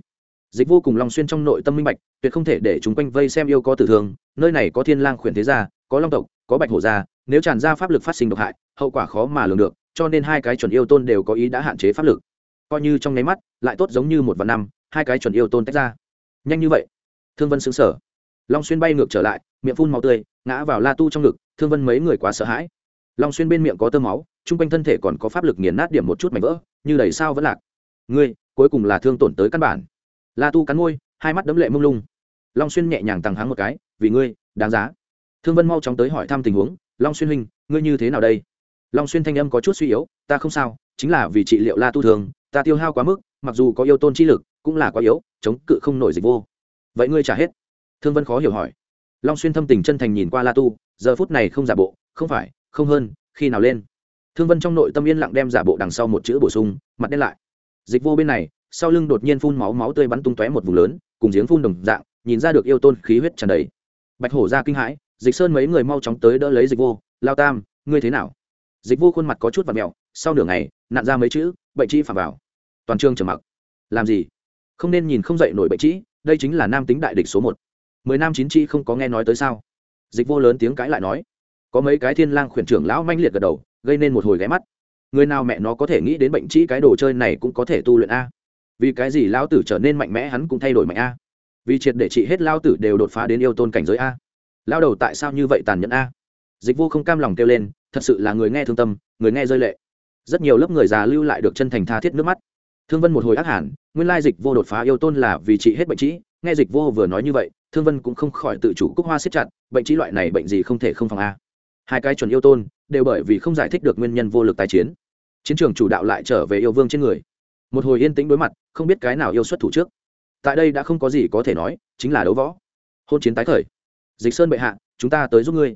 Dịch vô cùng lòng xuyên trong nội tâm minh bạch, tuyệt không thể để chúng quanh vây xem yêu có tử thương, nơi này có thiên lang khuyển thế gia, có long tộc, có bạch hổ gia, nếu tràn ra pháp lực phát sinh độc hại, hậu quả khó mà lường được, cho nên hai cái chuẩn yêu tôn đều có ý đã hạn chế pháp lực. Coi như trong nháy mắt, lại tốt giống như một vạn năm, hai cái chuẩn yêu tôn tách ra. Nhanh như vậy, thương vân xứng sở long xuyên bay ngược trở lại, miệng phun màu tươi, ngã vào la tu trong ngực, thương vân mấy người quá sợ hãi. Long xuyên bên miệng có tơ máu, chung quanh thân thể còn có pháp lực nghiền nát điểm một chút mảnh vỡ, như đầy sao vẫn lạc. Ngươi, cuối cùng là thương tổn tới căn bản. La tu cắn môi, hai mắt đấm lệ mông lung. Long xuyên nhẹ nhàng tăng háng một cái, vì ngươi, đáng giá. Thương vân mau chóng tới hỏi thăm tình huống, long xuyên huynh, ngươi như thế nào đây? Long xuyên thanh âm có chút suy yếu, ta không sao, chính là vì trị liệu la tu thường, ta tiêu hao quá mức, mặc dù có yêu tôn chi lực, cũng là quá yếu, chống cự không nổi dịch vô. Vậy ngươi trả hết thương vân khó hiểu hỏi. Long xuyên thâm tình chân thành nhìn qua la tu, giờ phút này không giả bộ, không phải, không hơn, khi nào lên? Thương vân trong nội tâm yên lặng đem giả bộ đằng sau một chữ bổ sung, mặt đen lại. Dịch vô bên này, sau lưng đột nhiên phun máu máu tươi bắn tung tóe một vùng lớn, cùng giếng phun đồng dạng, nhìn ra được yêu tôn khí huyết tràn đầy. Bạch hổ ra kinh hãi, dịch sơn mấy người mau chóng tới đỡ lấy dịch vô, lao tam, ngươi thế nào? Dịch vô khuôn mặt có chút và mẹo, sau nửa ngày, nặn ra mấy chữ bệnh trĩ phạm vào. Toàn trường trầm mặc. Làm gì? Không nên nhìn không dậy nổi bệnh trĩ, đây chính là nam tính đại địch số một mười nam chín chi không có nghe nói tới sao? Dịch vô lớn tiếng cãi lại nói. Có mấy cái thiên lang khuyển trưởng lão manh liệt gật đầu, gây nên một hồi ghé mắt. Người nào mẹ nó có thể nghĩ đến bệnh trĩ cái đồ chơi này cũng có thể tu luyện a. Vì cái gì lão tử trở nên mạnh mẽ hắn cũng thay đổi mạnh a. Vì triệt để trị hết lao tử đều đột phá đến yêu tôn cảnh giới a. Lao đầu tại sao như vậy tàn nhẫn a? Dịch vô không cam lòng kêu lên, thật sự là người nghe thương tâm, người nghe rơi lệ. Rất nhiều lớp người già lưu lại được chân thành tha thiết nước mắt. Thương vân một hồi ác hẳn, nguyên lai dịch vô đột phá yêu tôn là vì trị hết bệnh trĩ, nghe dịch vô vừa nói như vậy thương vân cũng không khỏi tự chủ cúc hoa siết chặt, bệnh trí loại này bệnh gì không thể không phòng a. Hai cái chuẩn yêu tôn đều bởi vì không giải thích được nguyên nhân vô lực tái chiến. Chiến trường chủ đạo lại trở về yêu vương trên người. Một hồi yên tĩnh đối mặt, không biết cái nào yêu xuất thủ trước. Tại đây đã không có gì có thể nói, chính là đấu võ. Hôn chiến tái khởi. Dịch sơn bệ hạ, chúng ta tới giúp ngươi.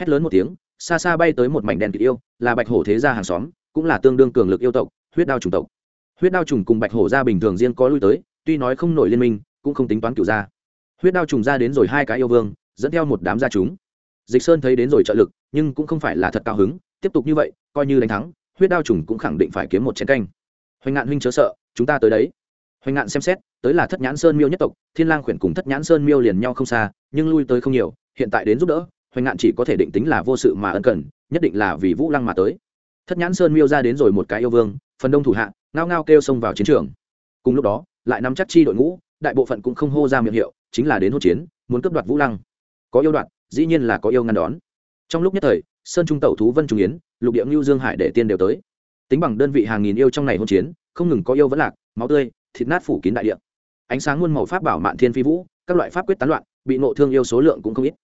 Hét lớn một tiếng, xa xa bay tới một mảnh đèn kịt yêu, là bạch hổ thế gia hàng xóm, cũng là tương đương cường lực yêu tộc, huyết đao trùng tộc. Huyết đao trùng cùng bạch hổ gia bình thường riêng có lui tới, tuy nói không nổi liên minh, cũng không tính toán cửu gia huyết đao trùng ra đến rồi hai cái yêu vương, dẫn theo một đám gia chúng. Dịch sơn thấy đến rồi trợ lực, nhưng cũng không phải là thật cao hứng, tiếp tục như vậy, coi như đánh thắng, huyết đao trùng cũng khẳng định phải kiếm một chén canh. Hoành ngạn huynh chớ sợ, chúng ta tới đấy. Hoành ngạn xem xét, tới là thất nhãn sơn miêu nhất tộc, thiên lang khuyển cùng thất nhãn sơn miêu liền nhau không xa, nhưng lui tới không nhiều, hiện tại đến giúp đỡ, hoành ngạn chỉ có thể định tính là vô sự mà ân cần, nhất định là vì vũ lăng mà tới. Thất nhãn sơn miêu ra đến rồi một cái yêu vương, phần đông thủ hạ, ngao ngao kêu xông vào chiến trường. Cùng lúc đó, lại nắm chắc chi đội ngũ đại bộ phận cũng không hô ra miệng hiệu, chính là đến hỗn chiến, muốn cướp đoạt vũ lăng. Có yêu đoạt, dĩ nhiên là có yêu ngăn đón. Trong lúc nhất thời, sơn trung tẩu thú vân trung yến, lục địa ngưu dương hải để tiên đều tới. Tính bằng đơn vị hàng nghìn yêu trong này hỗn chiến, không ngừng có yêu vẫn lạc, máu tươi, thịt nát phủ kín đại địa. Ánh sáng muôn màu pháp bảo mạn thiên phi vũ, các loại pháp quyết tán loạn, bị nộ thương yêu số lượng cũng không ít.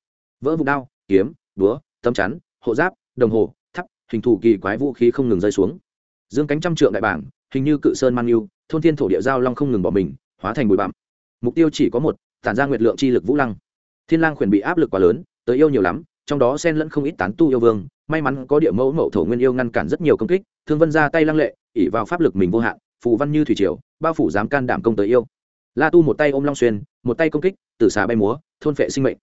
Vỡ vụ đao, kiếm, búa, tấm chắn, hộ giáp, đồng hồ thắp hình thù kỳ quái vũ khí không ngừng rơi xuống. Dương cánh trăm trượng đại bảng, hình như cự sơn man yêu, thôn thiên thổ địa giao long không ngừng bỏ mình, hóa thành bụi bặm mục tiêu chỉ có một, tản ra nguyệt lượng chi lực vũ lăng. Thiên lang khuyển bị áp lực quá lớn, tới yêu nhiều lắm, trong đó xen lẫn không ít tán tu yêu vương, may mắn có địa mẫu mẫu thổ nguyên yêu ngăn cản rất nhiều công kích, thương vân ra tay lăng lệ ỉ vào pháp lực mình vô hạn, phù văn như thủy triều, bao phủ dám can đảm công tới yêu. La tu một tay ôm long xuyên, một tay công kích, tử xà bay múa, thôn phệ sinh mệnh.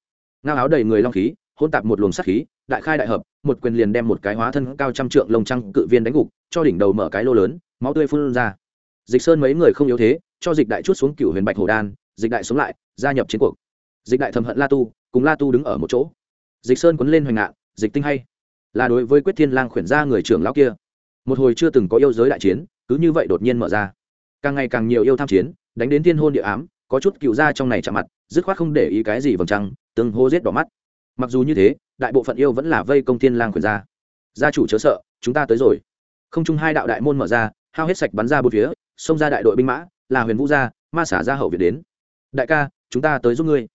Ngao áo đầy người long khí hôn tạp một luồng sát khí, đại khai đại hợp, một quyền liền đem một cái hóa thân cao trăm trượng lồng trăng cự viên đánh gục, cho đỉnh đầu mở cái lô lớn, máu tươi phun ra. Dịch sơn mấy người không yếu thế, cho dịch đại chút xuống cựu huyền bạch hồ đan dịch đại sống lại, gia nhập chiến cuộc. Dịch đại thầm hận la tu, cùng la tu đứng ở một chỗ. Dịch sơn quấn lên hoành ngạn, dịch tinh hay. Là đối với quyết thiên lang khuyển ra người trưởng lão kia. Một hồi chưa từng có yêu giới đại chiến, cứ như vậy đột nhiên mở ra. Càng ngày càng nhiều yêu tham chiến, đánh đến thiên hôn địa ám, có chút cựu ra trong này chạm mặt, dứt khoát không để ý cái gì vầng trăng, từng hô giết đỏ mắt. Mặc dù như thế, đại bộ phận yêu vẫn là vây công thiên lang khuyển ra. Gia chủ chớ sợ, chúng ta tới rồi. Không chung hai đạo đại môn mở ra, hao hết sạch bắn ra bốn phía, xông ra đại đội binh mã, là huyền vũ gia, ma xả ra hậu việt đến đại ca, chúng ta tới giúp ngươi.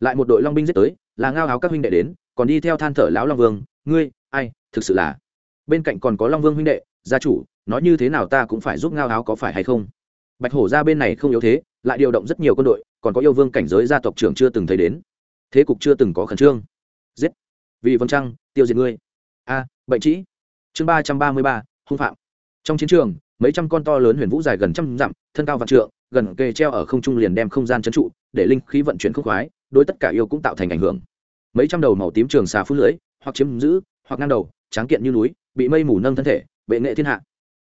Lại một đội long binh giết tới, là ngao áo các huynh đệ đến, còn đi theo than thở lão long vương, ngươi, ai, thực sự là. Bên cạnh còn có long vương huynh đệ, gia chủ, nói như thế nào ta cũng phải giúp ngao áo có phải hay không? Bạch hổ ra bên này không yếu thế, lại điều động rất nhiều quân đội, còn có yêu vương cảnh giới gia tộc trưởng chưa từng thấy đến. Thế cục chưa từng có khẩn trương. Giết. Vì vâng trăng, tiêu diệt ngươi. A, bệnh trĩ. Chương ba trăm ba mươi ba, hung phạm. Trong chiến trường mấy trăm con to lớn huyền vũ dài gần trăm dặm, thân cao vạn trượng, gần kề treo ở không trung liền đem không gian trấn trụ, để linh khí vận chuyển không khoái, đối tất cả yêu cũng tạo thành ảnh hưởng. Mấy trăm đầu màu tím trường xà phun lưới, hoặc chiếm giữ, hoặc ngang đầu, tráng kiện như núi, bị mây mù nâng thân thể, bệ nghệ thiên hạ.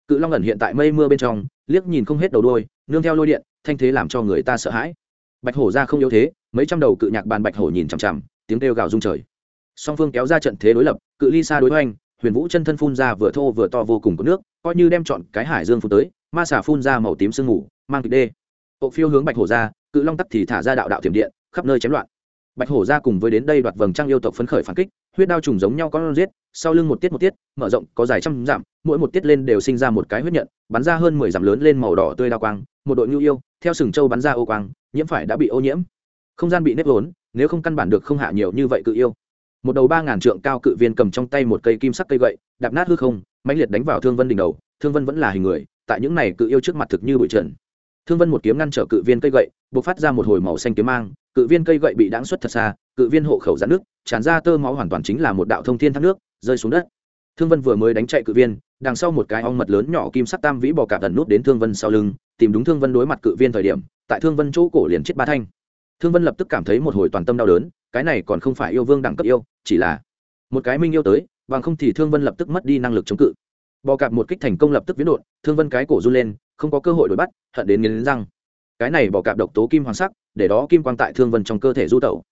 Cự long ẩn hiện tại mây mưa bên trong, liếc nhìn không hết đầu đôi nương theo lôi điện, thanh thế làm cho người ta sợ hãi. Bạch hổ ra không yếu thế, mấy trăm đầu cự nhạc bàn bạch hổ nhìn chằm chằm, tiếng kêu gào rung trời. Song phương kéo ra trận thế đối lập, cự ly xa đối hoành huyền vũ chân thân phun ra vừa thô vừa to vô cùng có nước coi như đem chọn cái hải dương phun tới ma xà phun ra màu tím sương ngủ, mang kịch đê. Hộ phiêu hướng bạch hổ ra cự long tắt thì thả ra đạo đạo tiềm điện khắp nơi chém loạn. Bạch hổ ra cùng với đến đây đoạt vầng trăng yêu tộc phấn khởi phản kích huyết đao trùng giống nhau có giết sau lưng một tiết một tiết mở rộng có dài trăm dặm mỗi một tiết lên đều sinh ra một cái huyết nhận bắn ra hơn mười dặm lớn lên màu đỏ tươi đao quang một đội nhu yêu theo sừng châu bắn ra ô quang nhiễm phải đã bị ô nhiễm. Không gian bị nếp vốn nếu không căn bản được không hạ nhiều như vậy cự yêu một đầu ba ngàn trượng cao cự viên cầm trong tay một cây kim sắc cây gậy, đạp nát hư không, mãnh liệt đánh vào thương vân đỉnh đầu. Thương vân vẫn là hình người, tại những này cự yêu trước mặt thực như bụi trần. Thương vân một kiếm ngăn trở cự viên cây gậy b ộ c phát ra một hồi màu xanh kiếm mang. Cự viên cây gậy bị đáng xuất thật xa, cự viên hộ khẩu giãn nước, tràn ra tơ máu hoàn toàn chính là một đạo thông thiên thác nước, rơi xuống đất. Thương vân vừa mới đánh chạy cự viên, đằng sau một cái ong mật lớn nhỏ kim sắc tam vĩ bò cạp tần nút đến thương vân sau lưng, tìm đúng thương vân đối mặt cự viên thời điểm, tại thương vân chỗ cổ liền chết ba thanh. Thương vân lập tức cảm thấy một hồi toàn tâm đau đớn, cái này còn không phải yêu vương đẳng cấp yêu chỉ là một cái minh yêu tới, bằng không thì thương vân lập tức mất đi năng lực chống cự. Bò cạp một kích thành công lập tức biến đột thương vân cái cổ run lên, không có cơ hội đuổi bắt, hận đến nghiến răng. Cái này bò cạp độc tố kim hoàng sắc, để đó kim quang tại thương vân trong cơ thể du tẩu.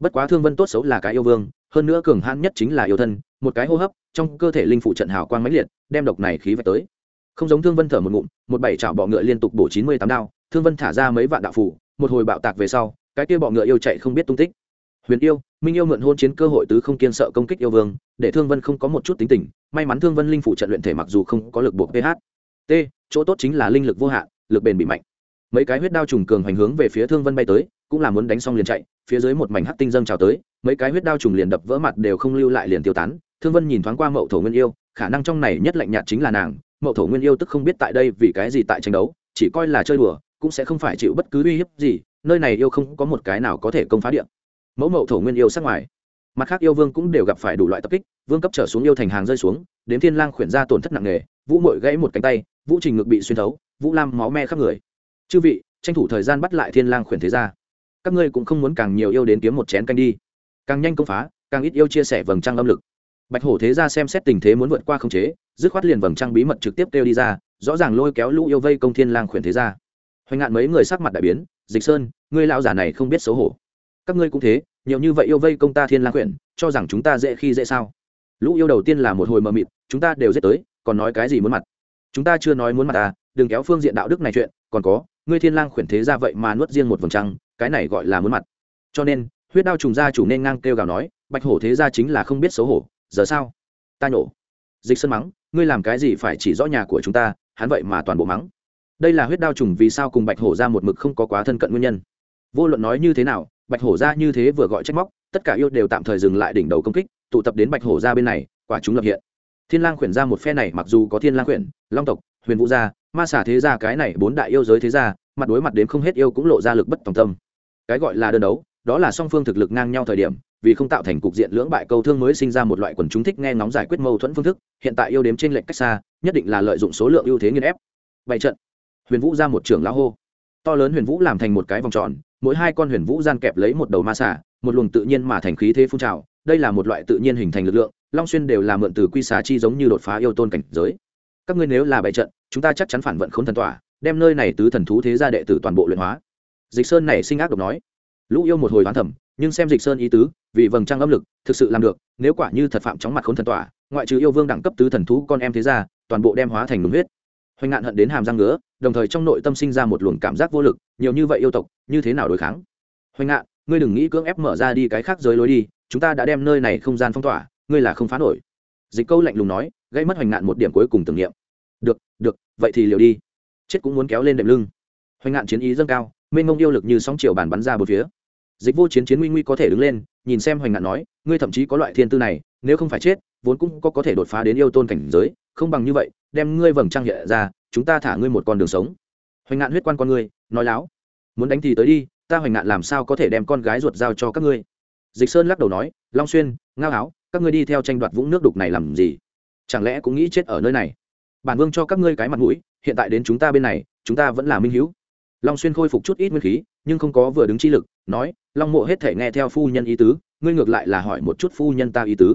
Bất quá thương vân tốt xấu là cái yêu vương, hơn nữa cường hãn nhất chính là yêu thân, một cái hô hấp, trong cơ thể linh phụ trận hào quang mãnh liệt, đem độc này khí vạch tới. Không giống thương vân thở một ngụm, một bảy chảo bọ ngựa liên tục bổ chín mươi tám đao, thương vân thả ra mấy vạn đạo phủ một hồi bạo tạc về sau, cái kia bọ ngựa yêu chạy không biết tung tích huyền yêu, minh yêu mượn hôn chiến cơ hội tứ không kiên sợ công kích yêu vương, để thương vân không có một chút tính tình. May mắn thương vân linh phủ trận luyện thể mặc dù không có lực buộc ph. T, chỗ tốt chính là linh lực vô hạn, lực bền bị mạnh. Mấy cái huyết đao trùng cường hành hướng về phía thương vân bay tới, cũng là muốn đánh xong liền chạy, phía dưới một mảnh hắc tinh dâng trào tới, mấy cái huyết đao trùng liền đập vỡ mặt đều không lưu lại liền tiêu tán. Thương vân nhìn thoáng qua mậu thổ nguyên yêu, khả năng trong này nhất lạnh nhạt chính là nàng. Mậu thổ nguyên yêu tức không biết tại đây vì cái gì tại tranh đấu, chỉ coi là chơi đùa, cũng sẽ không phải chịu bất cứ uy hiếp gì, nơi này yêu không có một cái nào có thể công phá điện mẫu mậu thổ nguyên yêu sát ngoài. Mặt khác yêu vương cũng đều gặp phải đủ loại tập kích, vương cấp trở xuống yêu thành hàng rơi xuống, đến thiên lang khuyển ra tổn thất nặng nề, vũ mội gãy một cánh tay, vũ trình ngực bị xuyên thấu, vũ lam máu me khắp người. Chư vị, tranh thủ thời gian bắt lại thiên lang khuyển thế ra các ngươi cũng không muốn càng nhiều yêu đến kiếm một chén canh đi. Càng nhanh công phá, càng ít yêu chia sẻ vầng trăng âm lực. Bạch hổ thế ra xem xét tình thế muốn vượt qua không chế, dứt khoát liền vầng trăng bí mật trực tiếp kêu đi ra, rõ ràng lôi kéo lũ yêu vây công thiên lang khuyển thế ra hoành ngạn mấy người sắc mặt đại biến, dịch sơn, ngươi lão giả này không biết xấu hổ các ngươi cũng thế, nhiều như vậy yêu vây công ta thiên lang quyển, cho rằng chúng ta dễ khi dễ sao? Lũ yêu đầu tiên là một hồi mờ mịt, chúng ta đều giết tới, còn nói cái gì muốn mặt? Chúng ta chưa nói muốn mặt à đừng kéo phương diện đạo đức này chuyện, còn có, ngươi thiên lang khuyển thế ra vậy mà nuốt riêng một vầng trăng, cái này gọi là muốn mặt. Cho nên, huyết đao trùng gia chủ nên ngang kêu gào nói, bạch hổ thế ra chính là không biết xấu hổ, giờ sao? Ta nhổ. Dịch sân mắng, ngươi làm cái gì phải chỉ rõ nhà của chúng ta, hắn vậy mà toàn bộ mắng. Đây là huyết đao trùng vì sao cùng bạch hổ ra một mực không có quá thân cận nguyên nhân. Vô luận nói như thế nào bạch hổ ra như thế vừa gọi trách móc, tất cả yêu đều tạm thời dừng lại đỉnh đầu công kích, tụ tập đến bạch hổ ra bên này, quả chúng lập hiện. Thiên lang khuyển ra một phe này, mặc dù có thiên lang khuyển, long tộc, huyền vũ gia, ma xả thế gia cái này bốn đại yêu giới thế gia, mặt đối mặt đến không hết yêu cũng lộ ra lực bất tòng tâm. Cái gọi là đơn đấu, đó là song phương thực lực ngang nhau thời điểm, vì không tạo thành cục diện lưỡng bại câu thương mới sinh ra một loại quần chúng thích nghe ngóng giải quyết mâu thuẫn phương thức, hiện tại yêu đếm trên lệnh cách xa, nhất định là lợi dụng số lượng ưu thế nghiên ép. Bảy trận. Huyền vũ ra một trưởng lão hô to lớn huyền vũ làm thành một cái vòng tròn mỗi hai con huyền vũ gian kẹp lấy một đầu ma xà, một luồng tự nhiên mà thành khí thế phun trào đây là một loại tự nhiên hình thành lực lượng long xuyên đều là mượn từ quy xà chi giống như đột phá yêu tôn cảnh giới. Các ngươi nếu là bại trận chúng ta chắc chắn phản vận khốn thần tỏa đem nơi này tứ thần thú thế gia đệ tử toàn bộ luyện hóa. Dịch sơn này sinh ác độc nói. Lũ yêu một hồi hoán thẩm nhưng xem dịch sơn ý tứ vì vầng trăng âm lực thực sự làm được nếu quả như thật phạm chóng mặt khốn thần tỏa ngoại trừ yêu vương đẳng cấp tứ thần thú con em thế gia toàn bộ đem hóa thành đúng huyết hoành ngạn hận đến hàm răng ngứa, đồng thời trong nội tâm sinh ra một luồng cảm giác vô lực, nhiều như vậy yêu tộc, như thế nào đối kháng? Hoành ngạn, ngươi đừng nghĩ cưỡng ép mở ra đi cái khác giới lối đi, chúng ta đã đem nơi này không gian phong tỏa, ngươi là không phá nổi. Dịch câu lạnh lùng nói gây mất hoành ngạn một điểm cuối cùng tưởng niệm. Được được, vậy thì liều đi. Chết cũng muốn kéo lên đệm lưng. Hoành ngạn chiến ý dâng cao, mênh mông yêu lực như sóng chiều bàn bắn ra bốn phía. Dịch vô chiến chiến nguy nguy có thể đứng lên, nhìn xem hoành ngạn nói, ngươi thậm chí có loại thiên tư này, nếu không phải chết, vốn cũng có có thể đột phá đến yêu tôn cảnh giới không bằng như vậy, đem ngươi vầng trăng hiện ra, chúng ta thả ngươi một con đường sống. Hoành ngạn huyết quan con ngươi, nói láo. Muốn đánh thì tới đi, ta hoành ngạn làm sao có thể đem con gái ruột giao cho các ngươi? Dịch sơn lắc đầu nói, long xuyên, ngao áo các ngươi đi theo tranh đoạt vũng nước đục này làm gì? Chẳng lẽ cũng nghĩ chết ở nơi này? Bản vương cho các ngươi cái mặt mũi, hiện tại đến chúng ta bên này, chúng ta vẫn là minh hữu long xuyên khôi phục chút ít nguyên khí, nhưng không có vừa đứng chi lực, nói, long mộ hết thể nghe theo phu nhân ý tứ, ngươi ngược lại là hỏi một chút phu nhân ta ý tứ.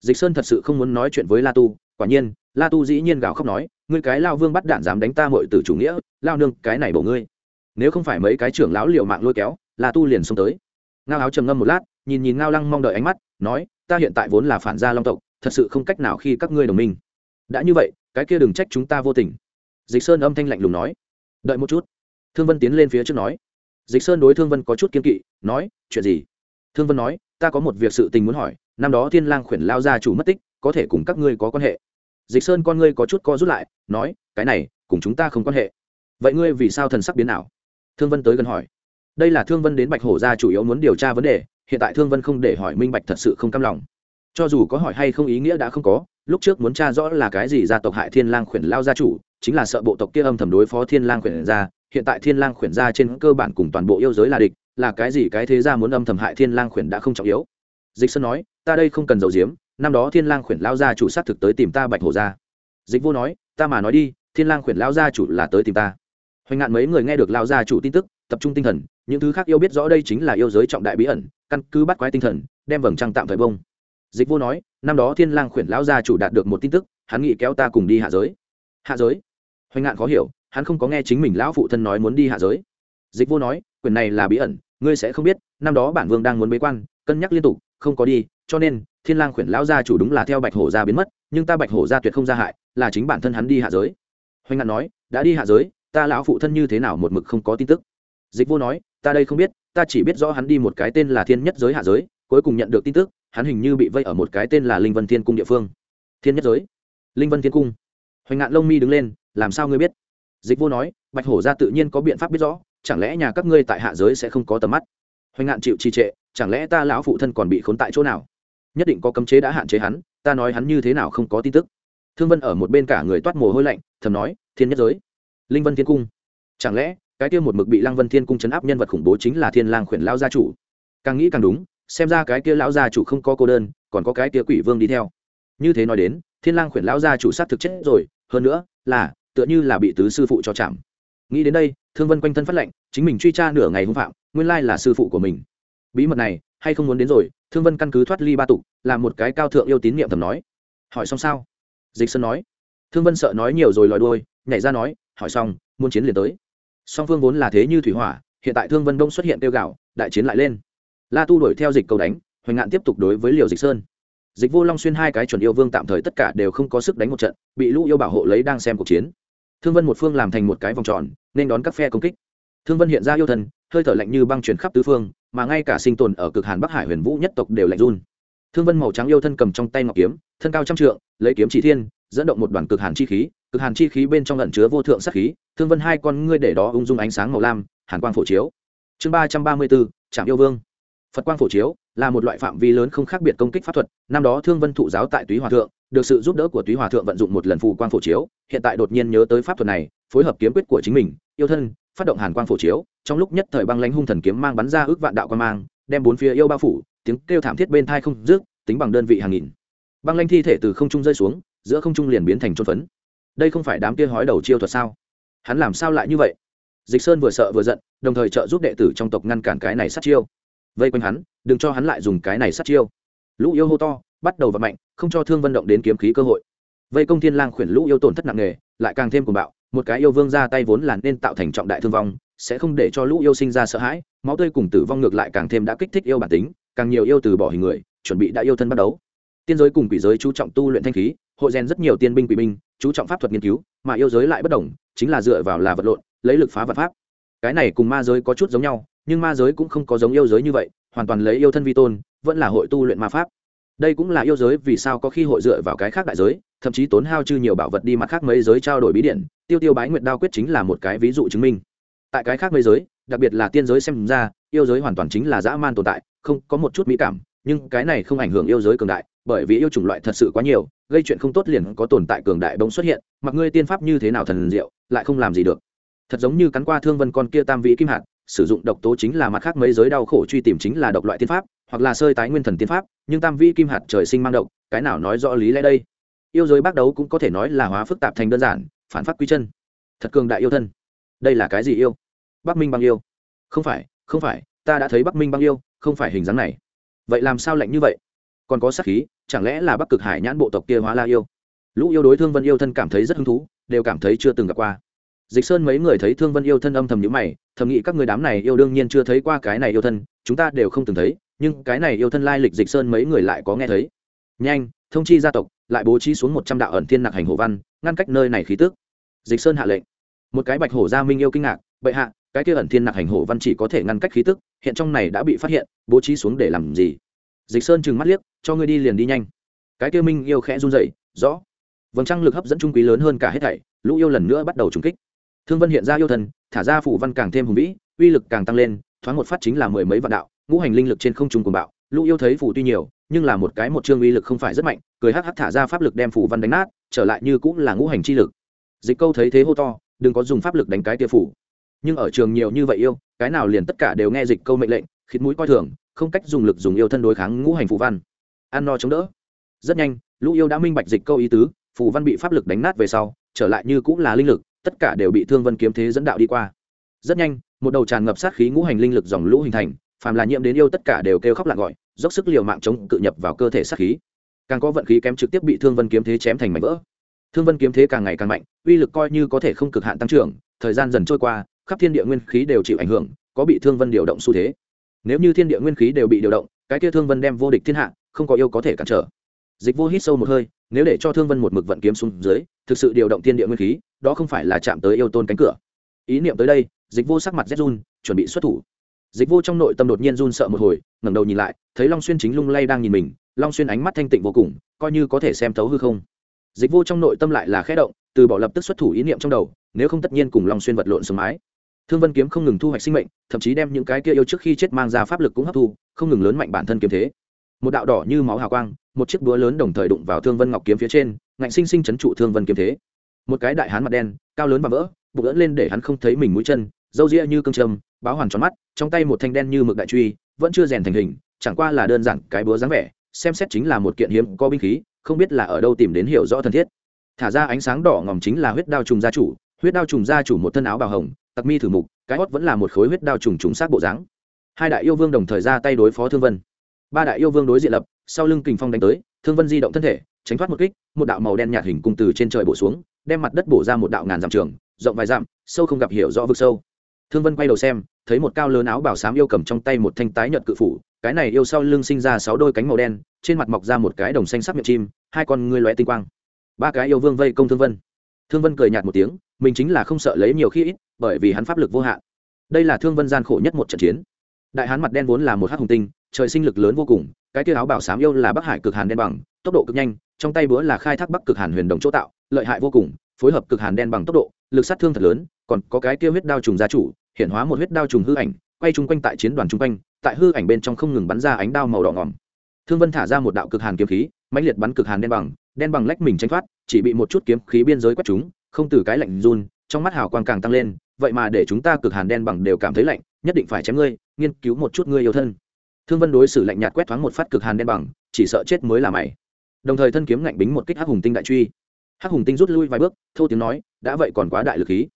Dịch sơn thật sự không muốn nói chuyện với la tu, quả nhiên la tu dĩ nhiên gào khóc nói, ngươi cái lao vương bắt đạn dám đánh ta mội từ chủ nghĩa, lao nương, cái này bổ ngươi. Nếu không phải mấy cái trưởng lão liệu mạng lôi kéo, la tu liền xông tới. Ngao áo trầm ngâm một lát, nhìn nhìn ngao lăng mong đợi ánh mắt, nói, ta hiện tại vốn là phản gia long tộc, thật sự không cách nào khi các ngươi đồng minh. Đã như vậy, cái kia đừng trách chúng ta vô tình. Dịch sơn âm thanh lạnh lùng nói. Đợi một chút. Thương vân tiến lên phía trước nói. Dịch sơn đối thương vân có chút kiên kỵ, nói, chuyện gì? Thương vân nói, ta có một việc sự tình muốn hỏi, năm đó thiên lang khuyển lao gia chủ mất tích, có thể cùng các ngươi có quan hệ? Dịch sơn con ngươi có chút co rút lại, nói, cái này, cùng chúng ta không quan hệ. Vậy ngươi vì sao thần sắc biến nào thương vân tới gần hỏi. Đây là thương vân đến bạch hổ gia chủ yếu muốn điều tra vấn đề, hiện tại thương vân không để hỏi minh bạch thật sự không cam lòng. Cho dù có hỏi hay không ý nghĩa đã không có, lúc trước muốn tra rõ là cái gì gia tộc hại thiên lang khuyển lao gia chủ, chính là sợ bộ tộc kia âm thầm đối phó thiên lang khuyển gia, hiện tại thiên lang khuyển gia trên cơ bản cùng toàn bộ yêu giới là địch, là cái gì cái thế gia muốn âm thầm hại thiên lang khuyển đã không trọng yếu. Dịch sơn nói, ta đây không cần dầu diếm năm đó thiên lang khuyển lao gia chủ sát thực tới tìm ta bạch hổ gia. Dịch vô nói, ta mà nói đi, thiên lang khuyển lao gia chủ là tới tìm ta. Hoành ngạn mấy người nghe được lao gia chủ tin tức, tập trung tinh thần, những thứ khác yêu biết rõ đây chính là yêu giới trọng đại bí ẩn, căn cứ bắt quái tinh thần, đem vầng trăng tạm thời bông. Dịch vô nói, năm đó thiên lang khuyển lão gia chủ đạt được một tin tức, hắn nghĩ kéo ta cùng đi hạ giới. Hạ giới? Hoành ngạn khó hiểu, hắn không có nghe chính mình lão phụ thân nói muốn đi hạ giới. Dịch vô nói, quyền này là bí ẩn, ngươi sẽ không biết, năm đó bản vương đang muốn bế quan, cân nhắc liên tục, không có đi, cho nên thiên lang khuyển lão gia chủ đúng là theo bạch hổ gia biến mất, nhưng ta bạch hổ gia tuyệt không ra hại, là chính bản thân hắn đi hạ giới. Hoành ngạn nói, đã đi hạ giới, ta lão phụ thân như thế nào một mực không có tin tức. Dịch vô nói, ta đây không biết, ta chỉ biết rõ hắn đi một cái tên là thiên nhất giới hạ giới, cuối cùng nhận được tin tức, hắn hình như bị vây ở một cái tên là linh vân thiên cung địa phương. Thiên nhất giới? Linh vân thiên cung. Hoành ngạn lông mi đứng lên, làm sao ngươi biết? Dịch vô nói, bạch hổ gia tự nhiên có biện pháp biết rõ, chẳng lẽ nhà các ngươi tại hạ giới sẽ không có tầm mắt? Hoành ngạn chịu trì trệ, chẳng lẽ ta lão phụ thân còn bị khốn tại chỗ nào? Nhất định có cấm chế đã hạn chế hắn, ta nói hắn như thế nào không có tin tức. Thương vân ở một bên cả người toát mồ hôi lạnh, thầm nói, thiên nhất giới, linh vân thiên cung, chẳng lẽ cái kia một mực bị lăng vân thiên cung chấn áp nhân vật khủng bố chính là thiên lang khuyển lao gia chủ? Càng nghĩ càng đúng, xem ra cái kia lão gia chủ không có cô đơn, còn có cái kia quỷ vương đi theo. Như thế nói đến, thiên lang khuyển lão gia chủ sát thực chết rồi, hơn nữa là, tựa như là bị tứ sư phụ cho chạm. Nghĩ đến đây, thương vân quanh thân phát lệnh, chính mình truy tra nửa ngày hung phạm, nguyên lai là sư phụ của mình. Bí mật này, hay không muốn đến rồi thương vân căn cứ thoát ly ba tục, là một cái cao thượng yêu tín nhiệm thầm nói. Hỏi xong sao? Dịch sơn nói. Thương vân sợ nói nhiều rồi lòi đôi nhảy ra nói, hỏi xong, muốn chiến liền tới. Song phương vốn là thế như thủy hỏa, hiện tại thương vân đông xuất hiện tiêu gạo đại chiến lại lên. La tu đuổi theo dịch cầu đánh, hoành ngạn tiếp tục đối với liều dịch sơn. Dịch vô long xuyên hai cái chuẩn yêu vương tạm thời tất cả đều không có sức đánh một trận, bị lũ yêu bảo hộ lấy đang xem cuộc chiến. Thương vân một phương làm thành một cái vòng tròn, nên đón các phe công kích. Thương vân hiện ra yêu thần, hơi thở lạnh như băng chuyển khắp tứ phương mà ngay cả sinh tồn ở cực hàn bắc hải huyền vũ nhất tộc đều lạnh run. Thương vân màu trắng yêu thân cầm trong tay ngọc kiếm, thân cao trăm trượng, lấy kiếm chỉ thiên, dẫn động một đoàn cực hàn chi khí, cực hàn chi khí bên trong lẩn chứa vô thượng sắc khí, thương vân hai con ngươi để đó ung dung ánh sáng màu lam, hàn quang phổ chiếu. Chương ba trăm ba mươi bốn trạm yêu vương. Phật quang phổ chiếu là một loại phạm vi lớn không khác biệt công kích pháp thuật, năm đó thương vân thụ giáo tại túy hòa thượng được sự giúp đỡ của túy hòa thượng vận dụng một lần phù quang phổ chiếu, hiện tại đột nhiên nhớ tới pháp thuật này, phối hợp kiếm quyết của chính mình, yêu thân, phát động hàn quang phổ chiếu, trong lúc nhất thời băng lãnh hung thần kiếm mang bắn ra ước vạn đạo quan mang, đem bốn phía yêu bao phủ, tiếng kêu thảm thiết bên thai không rước tính bằng đơn vị hàng nghìn. Băng lãnh thi thể từ không trung rơi xuống, giữa không trung liền biến thành trôn phấn. Đây không phải đám kia hói đầu chiêu thuật sao? Hắn làm sao lại như vậy? Dịch sơn vừa sợ vừa giận, đồng thời trợ giúp đệ tử trong tộc ngăn cản cái này sát chiêu. Vây quanh hắn, đừng cho hắn lại dùng cái này sát chiêu. Lũ yêu hô to bắt đầu vận mạnh, không cho thương vân động đến kiếm khí cơ hội. Vây công thiên lang khuyển lũ yêu tổn thất nặng nề, lại càng thêm cuồng bạo, một cái yêu vương ra tay vốn là nên tạo thành trọng đại thương vong, sẽ không để cho lũ yêu sinh ra sợ hãi, máu tươi cùng tử vong ngược lại càng thêm đã kích thích yêu bản tính, càng nhiều yêu từ bỏ hình người, chuẩn bị đã yêu thân bắt đấu tiên giới cùng quỷ giới chú trọng tu luyện thanh khí, hội rèn rất nhiều tiên binh quỷ binh, chú trọng pháp thuật nghiên cứu, mà yêu giới lại bất đồng, chính là dựa vào là vật lộn, lấy lực phá vật pháp. Cái này cùng ma giới có chút giống nhau, nhưng ma giới cũng không có giống yêu giới như vậy, hoàn toàn lấy yêu thân vi tôn, vẫn là hội tu luyện ma pháp đây cũng là yêu giới vì sao có khi hội dựa vào cái khác đại giới, thậm chí tốn hao chư nhiều bảo vật đi mặt khác mấy giới trao đổi bí điện, tiêu tiêu bái nguyệt đao quyết chính là một cái ví dụ chứng minh. Tại cái khác mấy giới, đặc biệt là tiên giới xem ra, yêu giới hoàn toàn chính là dã man tồn tại, không có một chút mỹ cảm, nhưng cái này không ảnh hưởng yêu giới cường đại, bởi vì yêu chủng loại thật sự quá nhiều, gây chuyện không tốt liền có tồn tại cường đại bỗng xuất hiện, mặc ngươi tiên pháp như thế nào thần diệu, lại không làm gì được. Thật giống như cắn qua thương vân con kia tam vĩ kim hạt, sử dụng độc tố chính là mặt khác mấy giới đau khổ truy tìm chính là độc loại tiên pháp hoặc là sơi tái nguyên thần tiên pháp nhưng tam vi kim hạt trời sinh mang động, cái nào nói rõ lý lẽ đây? Yêu giới bác đấu cũng có thể nói là hóa phức tạp thành đơn giản phản phát quy chân. Thật cường đại yêu thân. Đây là cái gì yêu? Bắc minh băng yêu. Không phải không phải ta đã thấy bắc minh băng yêu không phải hình dáng này. Vậy làm sao lạnh như vậy? Còn có sát khí chẳng lẽ là bắc cực hải nhãn bộ tộc kia hóa la yêu? Lũ yêu đối thương vân yêu thân cảm thấy rất hứng thú đều cảm thấy chưa từng gặp qua. Dịch sơn mấy người thấy thương vân yêu thân âm thầm nhữ mày thầm nghĩ các người đám này yêu đương nhiên chưa thấy qua cái này yêu thân chúng ta đều không từng thấy nhưng cái này yêu thân lai lịch dịch sơn mấy người lại có nghe thấy. Nhanh, thông chi gia tộc, lại bố trí xuống một trăm đạo ẩn thiên nặc hành hổ văn, ngăn cách nơi này khí tức. Dịch sơn hạ lệnh. Một cái bạch hổ gia minh yêu kinh ngạc, bệ hạ, cái kia ẩn thiên nặc hành hổ văn chỉ có thể ngăn cách khí tức, hiện trong này đã bị phát hiện, bố trí xuống để làm gì? Dịch sơn trừng mắt liếc, cho ngươi đi liền đi nhanh. Cái kia minh yêu khẽ run dậy rõ. Vầng trăng lực hấp dẫn trung quý lớn hơn cả hết thảy, lũ yêu lần nữa bắt đầu trùng kích. Thương vân hiện ra yêu thần thả ra phủ văn càng thêm hùng vĩ, uy lực càng tăng lên, thoáng một phát chính là mười mấy vạn đạo ngũ hành linh lực trên không trung cuồng bạo, lũ yêu thấy phù tuy nhiều, nhưng là một cái một chương uy lực không phải rất mạnh, cười hắc hắc thả ra pháp lực đem phù văn đánh nát, trở lại như cũng là ngũ hành chi lực. Dịch câu thấy thế hô to, đừng có dùng pháp lực đánh cái tia phủ nhưng ở trường nhiều như vậy yêu, cái nào liền tất cả đều nghe dịch câu mệnh lệnh, khịt mũi coi thường, không cách dùng lực dùng yêu thân đối kháng ngũ hành phù văn. Ăn no chống đỡ. Rất nhanh, lũ yêu đã minh bạch dịch câu ý tứ, phù văn bị pháp lực đánh nát về sau, trở lại như cũng là linh lực, tất cả đều bị thương vân kiếm thế dẫn đạo đi qua. Rất nhanh, một đầu tràn ngập sát khí ngũ hành linh lực dòng lũ hình thành phàm là nhiễm đến yêu tất cả đều kêu khóc lặng gọi, dốc sức liều mạng chống cự nhập vào cơ thể sát khí. Càng có vận khí kém trực tiếp bị thương vân kiếm thế chém thành mảnh vỡ. Thương vân kiếm thế càng ngày càng mạnh, uy lực coi như có thể không cực hạn tăng trưởng, thời gian dần trôi qua, khắp thiên địa nguyên khí đều chịu ảnh hưởng, có bị thương vân điều động xu thế. Nếu như thiên địa nguyên khí đều bị điều động, cái kia thương vân đem vô địch thiên hạ, không có yêu có thể cản trở. Dịch vô hít sâu một hơi, nếu để cho thương vân một mực vận kiếm xuống dưới, thực sự điều động thiên địa nguyên khí, đó không phải là chạm tới yêu tôn cánh cửa. Ý niệm tới đây, dịch vô sắc mặt rét run, chuẩn bị xuất thủ dịch vô trong nội tâm đột nhiên run sợ một hồi, ngẩng đầu nhìn lại, thấy long xuyên chính lung lay đang nhìn mình, long xuyên ánh mắt thanh tịnh vô cùng, coi như có thể xem thấu hư không. Dịch vô trong nội tâm lại là khẽ động, từ bỏ lập tức xuất thủ ý niệm trong đầu, nếu không tất nhiên cùng long xuyên vật lộn sừng mái thương vân kiếm không ngừng thu hoạch sinh mệnh, thậm chí đem những cái kia yêu trước khi chết mang ra pháp lực cũng hấp thu, không ngừng lớn mạnh bản thân kiếm thế. Một đạo đỏ như máu hào quang, một chiếc búa lớn đồng thời đụng vào thương vân ngọc kiếm phía trên, ngạnh sinh sinh chấn trụ thương vân kiếm thế. Một cái đại hán mặt đen, cao lớn và vỡ, bụng ỡn lên để hắn không thấy mình mũi chân, râu ria như cương trâm báo hoàn tròn mắt, trong tay một thanh đen như mực đại truy, vẫn chưa rèn thành hình, chẳng qua là đơn giản cái búa dáng vẻ, xem xét chính là một kiện hiếm có binh khí, không biết là ở đâu tìm đến hiểu rõ thân thiết. Thả ra ánh sáng đỏ ngòm chính là huyết đao trùng gia chủ, huyết đao trùng gia chủ một thân áo bào hồng, tặc mi thử mục, cái hót vẫn là một khối huyết đao trùng trùng sát bộ dáng. Hai đại yêu vương đồng thời ra tay đối phó thương vân. Ba đại yêu vương đối diện lập, sau lưng kình phong đánh tới, thương vân di động thân thể, tránh thoát một kích, một đạo màu đen nhạt hình cung từ trên trời bổ xuống, đem mặt đất bổ ra một đạo ngàn dặm trường, rộng vài dặm, sâu không gặp hiểu rõ vực sâu thương vân quay đầu xem, thấy một cao lớn áo bảo sám yêu cầm trong tay một thanh tái nhợt cự phủ, cái này yêu sau lưng sinh ra sáu đôi cánh màu đen, trên mặt mọc ra một cái đồng xanh sắc miệng chim, hai con ngươi lóe tinh quang. Ba cái yêu vương vây công thương vân. Thương vân cười nhạt một tiếng, mình chính là không sợ lấy nhiều khi ít, bởi vì hắn pháp lực vô hạn. Đây là thương vân gian khổ nhất một trận chiến. Đại hán mặt đen vốn là một hắc hùng tinh, trời sinh lực lớn vô cùng, cái kia áo bảo sám yêu là bắc hải cực hàn đen bằng, tốc độ cực nhanh, trong tay búa là khai thác bắc cực hàn huyền đồng chỗ tạo, lợi hại vô cùng, phối hợp cực hàn đen bằng tốc độ lực sát thương thật lớn, còn có cái kia huyết đao trùng gia chủ, hiện hóa một huyết đao trùng hư ảnh, quay chung quanh tại chiến đoàn chung quanh, tại hư ảnh bên trong không ngừng bắn ra ánh đao màu đỏ ngỏm. Thương vân thả ra một đạo cực hàn kiếm khí, mãnh liệt bắn cực hàn đen bằng đen bằng lách mình tranh thoát, chỉ bị một chút kiếm khí biên giới quét chúng, không từ cái lạnh run, trong mắt hào quang càng tăng lên, vậy mà để chúng ta cực hàn đen bằng đều cảm thấy lạnh, nhất định phải chém ngươi, nghiên cứu một chút ngươi yêu thân. Thương vân đối xử lạnh nhạt quét thoáng một phát cực hàn đen bằng, chỉ sợ chết mới là mày. Đồng thời thân kiếm ngạnh bính một kích hắc hùng tinh đại truy hắc hùng tinh rút lui vài bước, thô tiếng nói, đã vậy còn quá đại lực khí.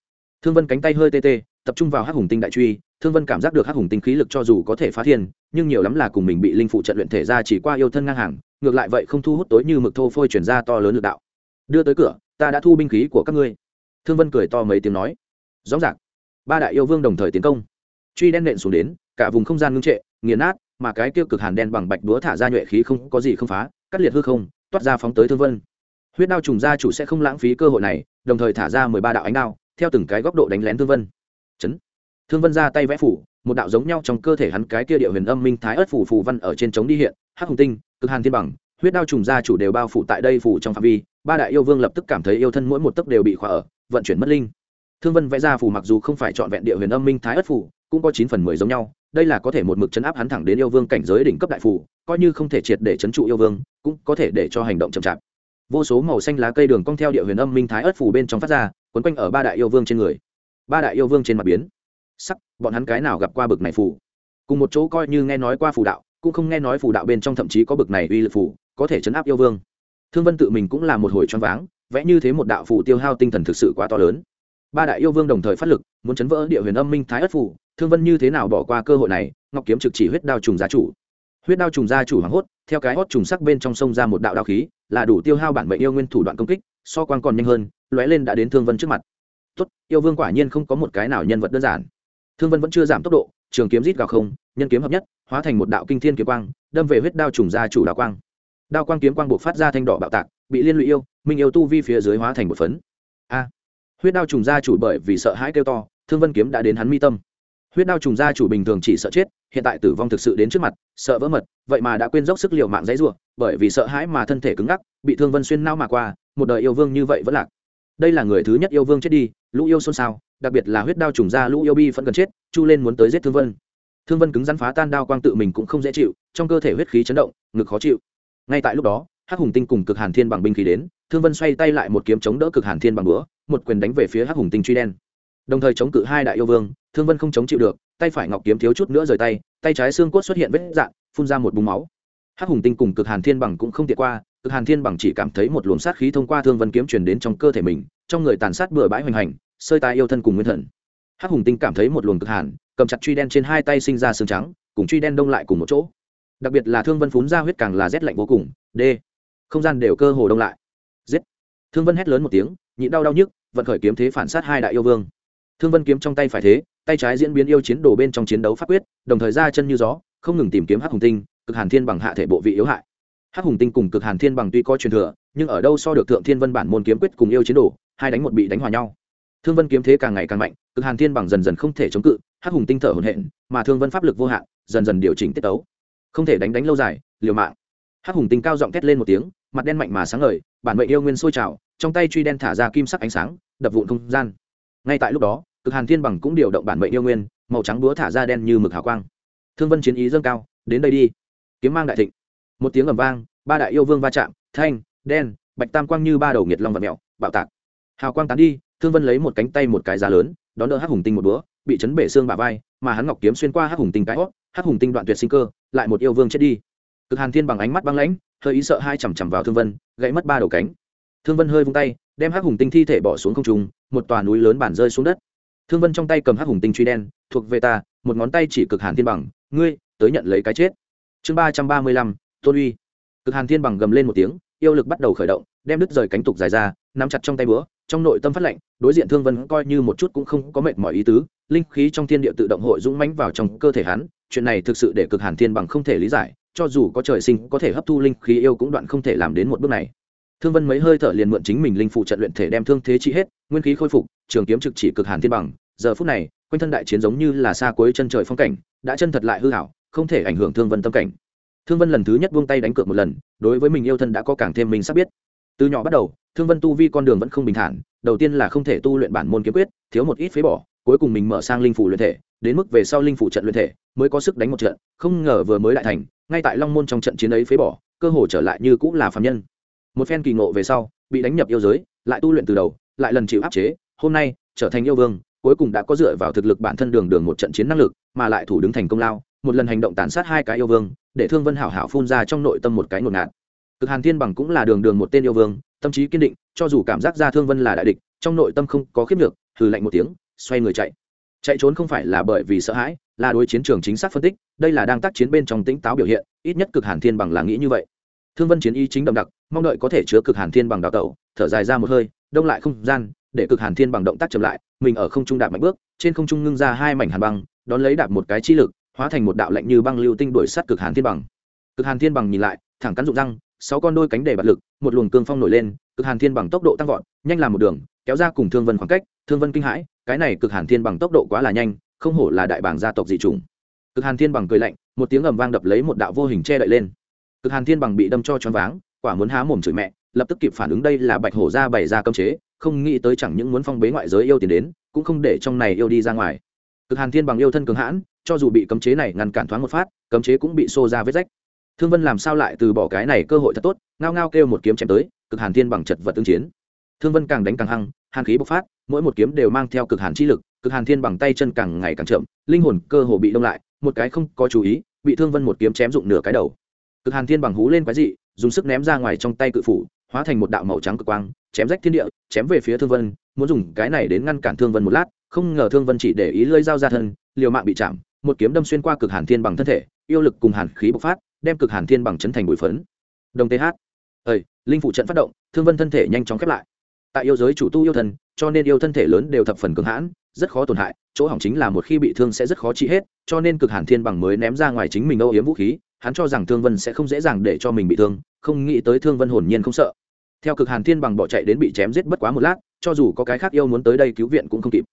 Thương vân cánh tay hơi tê tê, tập trung vào hắc hùng tinh đại truy. Thương vân cảm giác được hắc hùng tinh khí lực cho dù có thể phá thiên, nhưng nhiều lắm là cùng mình bị linh phụ trận luyện thể ra chỉ qua yêu thân ngang hàng, ngược lại vậy không thu hút tối như mực thô phôi chuyển ra to lớn lực đạo. Đưa tới cửa, ta đã thu binh khí của các ngươi. Thương vân cười to mấy tiếng nói. Rõ ràng, ba đại yêu vương đồng thời tiến công. Truy đen nện xuống đến, cả vùng không gian ngưng trệ, nghiền nát, mà cái tiêu cực hàn đen bằng bạch đúa thả ra nhuệ khí không có gì không phá, cắt liệt hư không, toát ra phóng tới thương vân huyết đao trùng gia chủ sẽ không lãng phí cơ hội này, đồng thời thả ra mười ba đạo ánh đao, theo từng cái góc độ đánh lén thương vân. Chấn. Thương vân ra tay vẽ phủ, một đạo giống nhau trong cơ thể hắn cái kia địa huyền âm minh thái ớt phủ phù văn ở trên trống đi hiện, hắc hùng tinh, cực hàn thiên bằng, huyết đao trùng gia chủ đều bao phủ tại đây phủ trong phạm vi, ba đại yêu vương lập tức cảm thấy yêu thân mỗi một tấc đều bị khóa ở, vận chuyển mất linh. Thương vân vẽ ra phủ mặc dù không phải chọn vẹn địa huyền âm minh thái ớt phủ cũng có chín phần mười giống nhau, đây là có thể một mực chấn áp hắn thẳng đến yêu vương cảnh giới đỉnh cấp đại phủ coi như không thể triệt để chấn trụ yêu vương, cũng có thể để cho hành động chậm chạp vô số màu xanh lá cây đường cong theo địa huyền âm minh thái ớt phủ bên trong phát ra, quấn quanh ở ba đại yêu vương trên người. Ba đại yêu vương trên mặt biến. Sắc, bọn hắn cái nào gặp qua bực này phủ cùng một chỗ coi như nghe nói qua phủ đạo, cũng không nghe nói phủ đạo bên trong thậm chí có bực này uy lực phủ có thể chấn áp yêu vương. Thương vân tự mình cũng là một hồi choáng váng, vẽ như thế một đạo phủ tiêu hao tinh thần thực sự quá to lớn. Ba đại yêu vương đồng thời phát lực, muốn chấn vỡ địa huyền âm minh thái ất phủ thương vân như thế nào bỏ qua cơ hội này, ngọc kiếm trực chỉ huyết đao trùng gia chủ. Huyết đao trùng gia chủ hoảng hốt theo cái hót trùng sắc bên trong sông ra một đạo đao khí, là đủ tiêu hao bản mệnh yêu nguyên thủ đoạn công kích, so quan còn nhanh hơn, lóe lên đã đến thương vân trước mặt. Tốt, yêu vương quả nhiên không có một cái nào nhân vật đơn giản. Thương vân vẫn chưa giảm tốc độ, trường kiếm rít gào không, nhân kiếm hợp nhất, hóa thành một đạo kinh thiên kiếm quang, đâm về huyết đao trùng gia chủ đạo quang. Đao quang kiếm quang buộc phát ra thanh đỏ bạo tạc, bị liên lụy yêu, minh yêu tu vi phía dưới hóa thành một phấn. A. Huyết đao trùng gia chủ bởi vì sợ hãi kêu to, thương vân kiếm đã đến hắn mi tâm huyết đao trùng gia chủ bình thường chỉ sợ chết, hiện tại tử vong thực sự đến trước mặt, sợ vỡ mật, vậy mà đã quên dốc sức l i ề u mạng dãy r u ộ bởi vì sợ hãi mà thân thể cứng ngắc, bị thương vân xuyên nao mà qua, một đời yêu vương như vậy vẫn lạc. Đây là người thứ nhất yêu vương chết đi, lũ yêu xôn xao, đặc biệt là huyết đao trùng gia lũ yêu bi vẫn cần chết, chu lên muốn tới giết thương vân. Thương vân cứng rắn phá tan đao quang tự mình cũng không dễ chịu, trong cơ thể huyết khí chấn động, ngực khó chịu. Ngay tại lúc đó, hắc hùng tinh cùng cực hàn thiên bằng binh khí đến, thương vân xoay tay lại một kiếm chống đỡ cực hàn thiên bằng bữa, một quyền đánh về phía hắc hùng tinh truy đen. Đồng thời chống cự hai đại yêu vương thương vân không chống chịu được, tay phải ngọc kiếm thiếu chút nữa rời tay tay trái xương cốt xuất hiện vết dạn phun ra một búng máu. Hắc hùng tinh cùng cực hàn thiên bằng cũng không tiện qua, cực hàn thiên bằng chỉ cảm thấy một luồng sát khí thông qua thương vân kiếm truyền đến trong cơ thể mình, trong người tàn sát bừa bãi hoành hành, sơi tai yêu thân cùng nguyên thần. Hắc hùng tinh cảm thấy một luồng cực hàn, cầm chặt truy đen trên hai tay sinh ra xương trắng, cùng truy đen đông lại cùng một chỗ. Đặc biệt là thương vân phún ra huyết càng là rét lạnh vô cùng d không gian đều cơ hồ đông lại. Giết. Thương vân hét lớn một tiếng, nhịn đau đau nhức, vận khởi kiếm thế phản sát hai đại yêu vương thương vân kiếm trong tay phải thế, tay trái diễn biến yêu chiến đồ bên trong chiến đấu pháp quyết, đồng thời ra chân như gió, không ngừng tìm kiếm hắc hùng tinh, cực hàn thiên bằng hạ thể bộ vị yếu hại. Hắc hùng tinh cùng cực hàn thiên bằng tuy có truyền thừa, nhưng ở đâu so được thượng thiên vân bản môn kiếm quyết cùng yêu chiến đồ, hai đánh một bị đánh hòa nhau. Thương vân kiếm thế càng ngày càng mạnh, cực hàn thiên bằng dần dần không thể chống cự, hắc hùng tinh thở hồn hện mà thương vân pháp lực vô hạn, dần dần điều chỉnh tiết tấu. Không thể đánh đánh lâu dài, liều mạng. Hắc hùng tinh cao giọng thét lên một tiếng, mặt đen mạnh mà sáng ngời, bản mệnh yêu nguyên sôi trào, trong tay truy đen thả ra kim sắc ánh sáng, đập vụn không gian. Ngay tại lúc đó cực hàn thiên bằng cũng điều động bản mệnh yêu nguyên, màu trắng búa thả ra đen như mực hào quang. Thương vân chiến ý dâng cao, đến đây đi. Kiếm mang đại thịnh. Một tiếng ầm vang, ba đại yêu vương va chạm, thanh, đen, bạch tam quang như ba đầu nghiệt long vật mèo, bạo tạc. Hào quang tán đi, thương vân lấy một cánh tay một cái giá lớn, đón đỡ hắc hùng tinh một búa, bị chấn bể xương bả vai, mà hắn ngọc kiếm xuyên qua hắc hùng tinh cái hót, hắc hùng tinh đoạn tuyệt sinh cơ, lại một yêu vương chết đi. Cực hàn thiên bằng ánh mắt băng lãnh, hơi ý sợ hai chằm chằm vào thương vân, gãy mất ba đầu cánh. Thương vân hơi vung tay, đem hắc hùng tinh thi thể bỏ xuống không trung, một tòa núi lớn bản rơi xuống đất thương vân trong tay cầm hắc hùng tinh truy đen, thuộc về ta, một ngón tay chỉ cực hàn thiên bằng, ngươi, tới nhận lấy cái chết. Chương ba trăm ba mươi lăm, tôn uy. Cực hàn thiên bằng gầm lên một tiếng, yêu lực bắt đầu khởi động, đem đứt rời cánh tục dài ra, nắm chặt trong tay búa, trong nội tâm phát lệnh, đối diện thương vân coi như một chút cũng không có mệt mỏi ý tứ, linh khí trong thiên địa tự động hội dũng mãnh vào trong cơ thể hắn, chuyện này thực sự để cực hàn thiên bằng không thể lý giải, cho dù có trời sinh, có thể hấp thu linh khí yêu cũng đoạn không thể làm đến một bước này. Thương vân mấy hơi thở liền mượn chính mình linh phụ trận luyện thể đem thương thế trị hết, nguyên khí khôi phục, trường kiếm trực chỉ cực hàn thiên bằng giờ phút này, quanh thân đại chiến giống như là xa cuối chân trời phong cảnh, đã chân thật lại hư hảo không thể ảnh hưởng thương vân tâm cảnh. Thương vân lần thứ nhất buông tay đánh cược một lần, đối với mình yêu thân đã có càng thêm mình sắp biết. Từ nhỏ bắt đầu, thương vân tu vi con đường vẫn không bình thản, đầu tiên là không thể tu luyện bản môn kiếm quyết, thiếu một ít phế bỏ, cuối cùng mình mở sang linh phủ luyện thể, đến mức về sau linh phủ trận luyện thể, mới có sức đánh một trận, không ngờ vừa mới lại thành, ngay tại long môn trong trận chiến ấy phế bỏ, cơ hồ trở lại như cũng là phạm nhân. Một phen kỳ ngộ về sau, bị đánh nhập yêu giới, lại tu luyện từ đầu, lại lần chịu áp chế, hôm nay trở thành yêu vương cuối cùng đã có dựa vào thực lực bản thân đường đường một trận chiến năng lực, mà lại thủ đứng thành công lao, một lần hành động tàn sát hai cái yêu vương, để thương vân hảo hảo phun ra trong nội tâm một cái ngột ngạt. Cực hàn thiên bằng cũng là đường đường một tên yêu vương, tâm trí kiên định, cho dù cảm giác ra thương vân là đại địch, trong nội tâm không có khiếp được hừ lạnh một tiếng, xoay người chạy. Chạy trốn không phải là bởi vì sợ hãi, là đối chiến trường chính xác phân tích, đây là đang tác chiến bên trong tĩnh táo biểu hiện, ít nhất cực hàn thiên bằng là nghĩ như vậy. Thương vân chiến y chính đậm đặc, mong đợi có thể chứa cực hàn thiên bằng đào tẩu, thở dài ra một hơi, đông lại không gian để cực hàn thiên bằng động tác chậm lại, mình ở không trung đạp mạnh bước, trên không trung ngưng ra hai mảnh hàn băng, đón lấy đạp một cái chi lực, hóa thành một đạo lạnh như băng lưu tinh đuổi sát cực hàn thiên bằng. Cực hàn thiên bằng nhìn lại, thẳng cắn rụng răng, sáu con đôi cánh để bật lực, một luồng cương phong nổi lên, cực hàn thiên bằng tốc độ tăng vọt, nhanh làm một đường, kéo ra cùng thương vân khoảng cách, thương vân kinh hãi, cái này cực hàn thiên bằng tốc độ quá là nhanh, không hổ là đại bảng gia tộc dị chủng. Cực hàn thiên bằng cười lạnh, một tiếng ầm vang đập lấy một đạo vô hình che đậy lên. Cực hàn thiên bằng bị đâm cho choáng váng, quả muốn há mồm chửi mẹ, lập tức kịp phản ứng đây là bạch hổ ra bày ra cấm chế không nghĩ tới chẳng những muốn phong bế ngoại giới yêu tiền đến, cũng không để trong này yêu đi ra ngoài. Cực hàn thiên bằng yêu thân cường hãn, cho dù bị cấm chế này ngăn cản thoáng một phát, cấm chế cũng bị xô ra vết rách. Thương vân làm sao lại từ bỏ cái này cơ hội thật tốt, ngao ngao kêu một kiếm chém tới, cực hàn thiên bằng chật vật tương chiến. Thương vân càng đánh càng hăng, hàn khí bộc phát, mỗi một kiếm đều mang theo cực hàn chi lực, cực hàn thiên bằng tay chân càng ngày càng chậm, linh hồn cơ hồ bị đông lại, một cái không có chú ý, bị thương vân một kiếm chém dụng nửa cái đầu. Cực hàn thiên bằng hú lên quái dị, dùng sức ném ra ngoài trong tay cự phủ, hóa thành một đạo màu trắng cực quang chém rách thiên địa, chém về phía thương vân, muốn dùng cái này đến ngăn cản thương vân một lát, không ngờ thương vân chỉ để ý lơi dao ra thân, liều mạng bị chạm, một kiếm đâm xuyên qua cực hàn thiên bằng thân thể, yêu lực cùng hàn khí bộc phát, đem cực hàn thiên bằng chấn thành bụi phấn. Đồng th ơi linh phụ trận phát động, thương vân thân thể nhanh chóng khép lại. Tại yêu giới chủ tu yêu thân cho nên yêu thân thể lớn đều thập phần cường hãn, rất khó tổn hại, chỗ hỏng chính là một khi bị thương sẽ rất khó trị hết, cho nên cực hàn thiên bằng mới ném ra ngoài chính mình âu yếm vũ khí, hắn cho rằng thương vân sẽ không dễ dàng để cho mình bị thương, không nghĩ tới thương vân hồn nhiên không sợ theo cực hàn thiên bằng bỏ chạy đến bị chém giết bất quá một lát, cho dù có cái khác yêu muốn tới đây cứu viện cũng không kịp.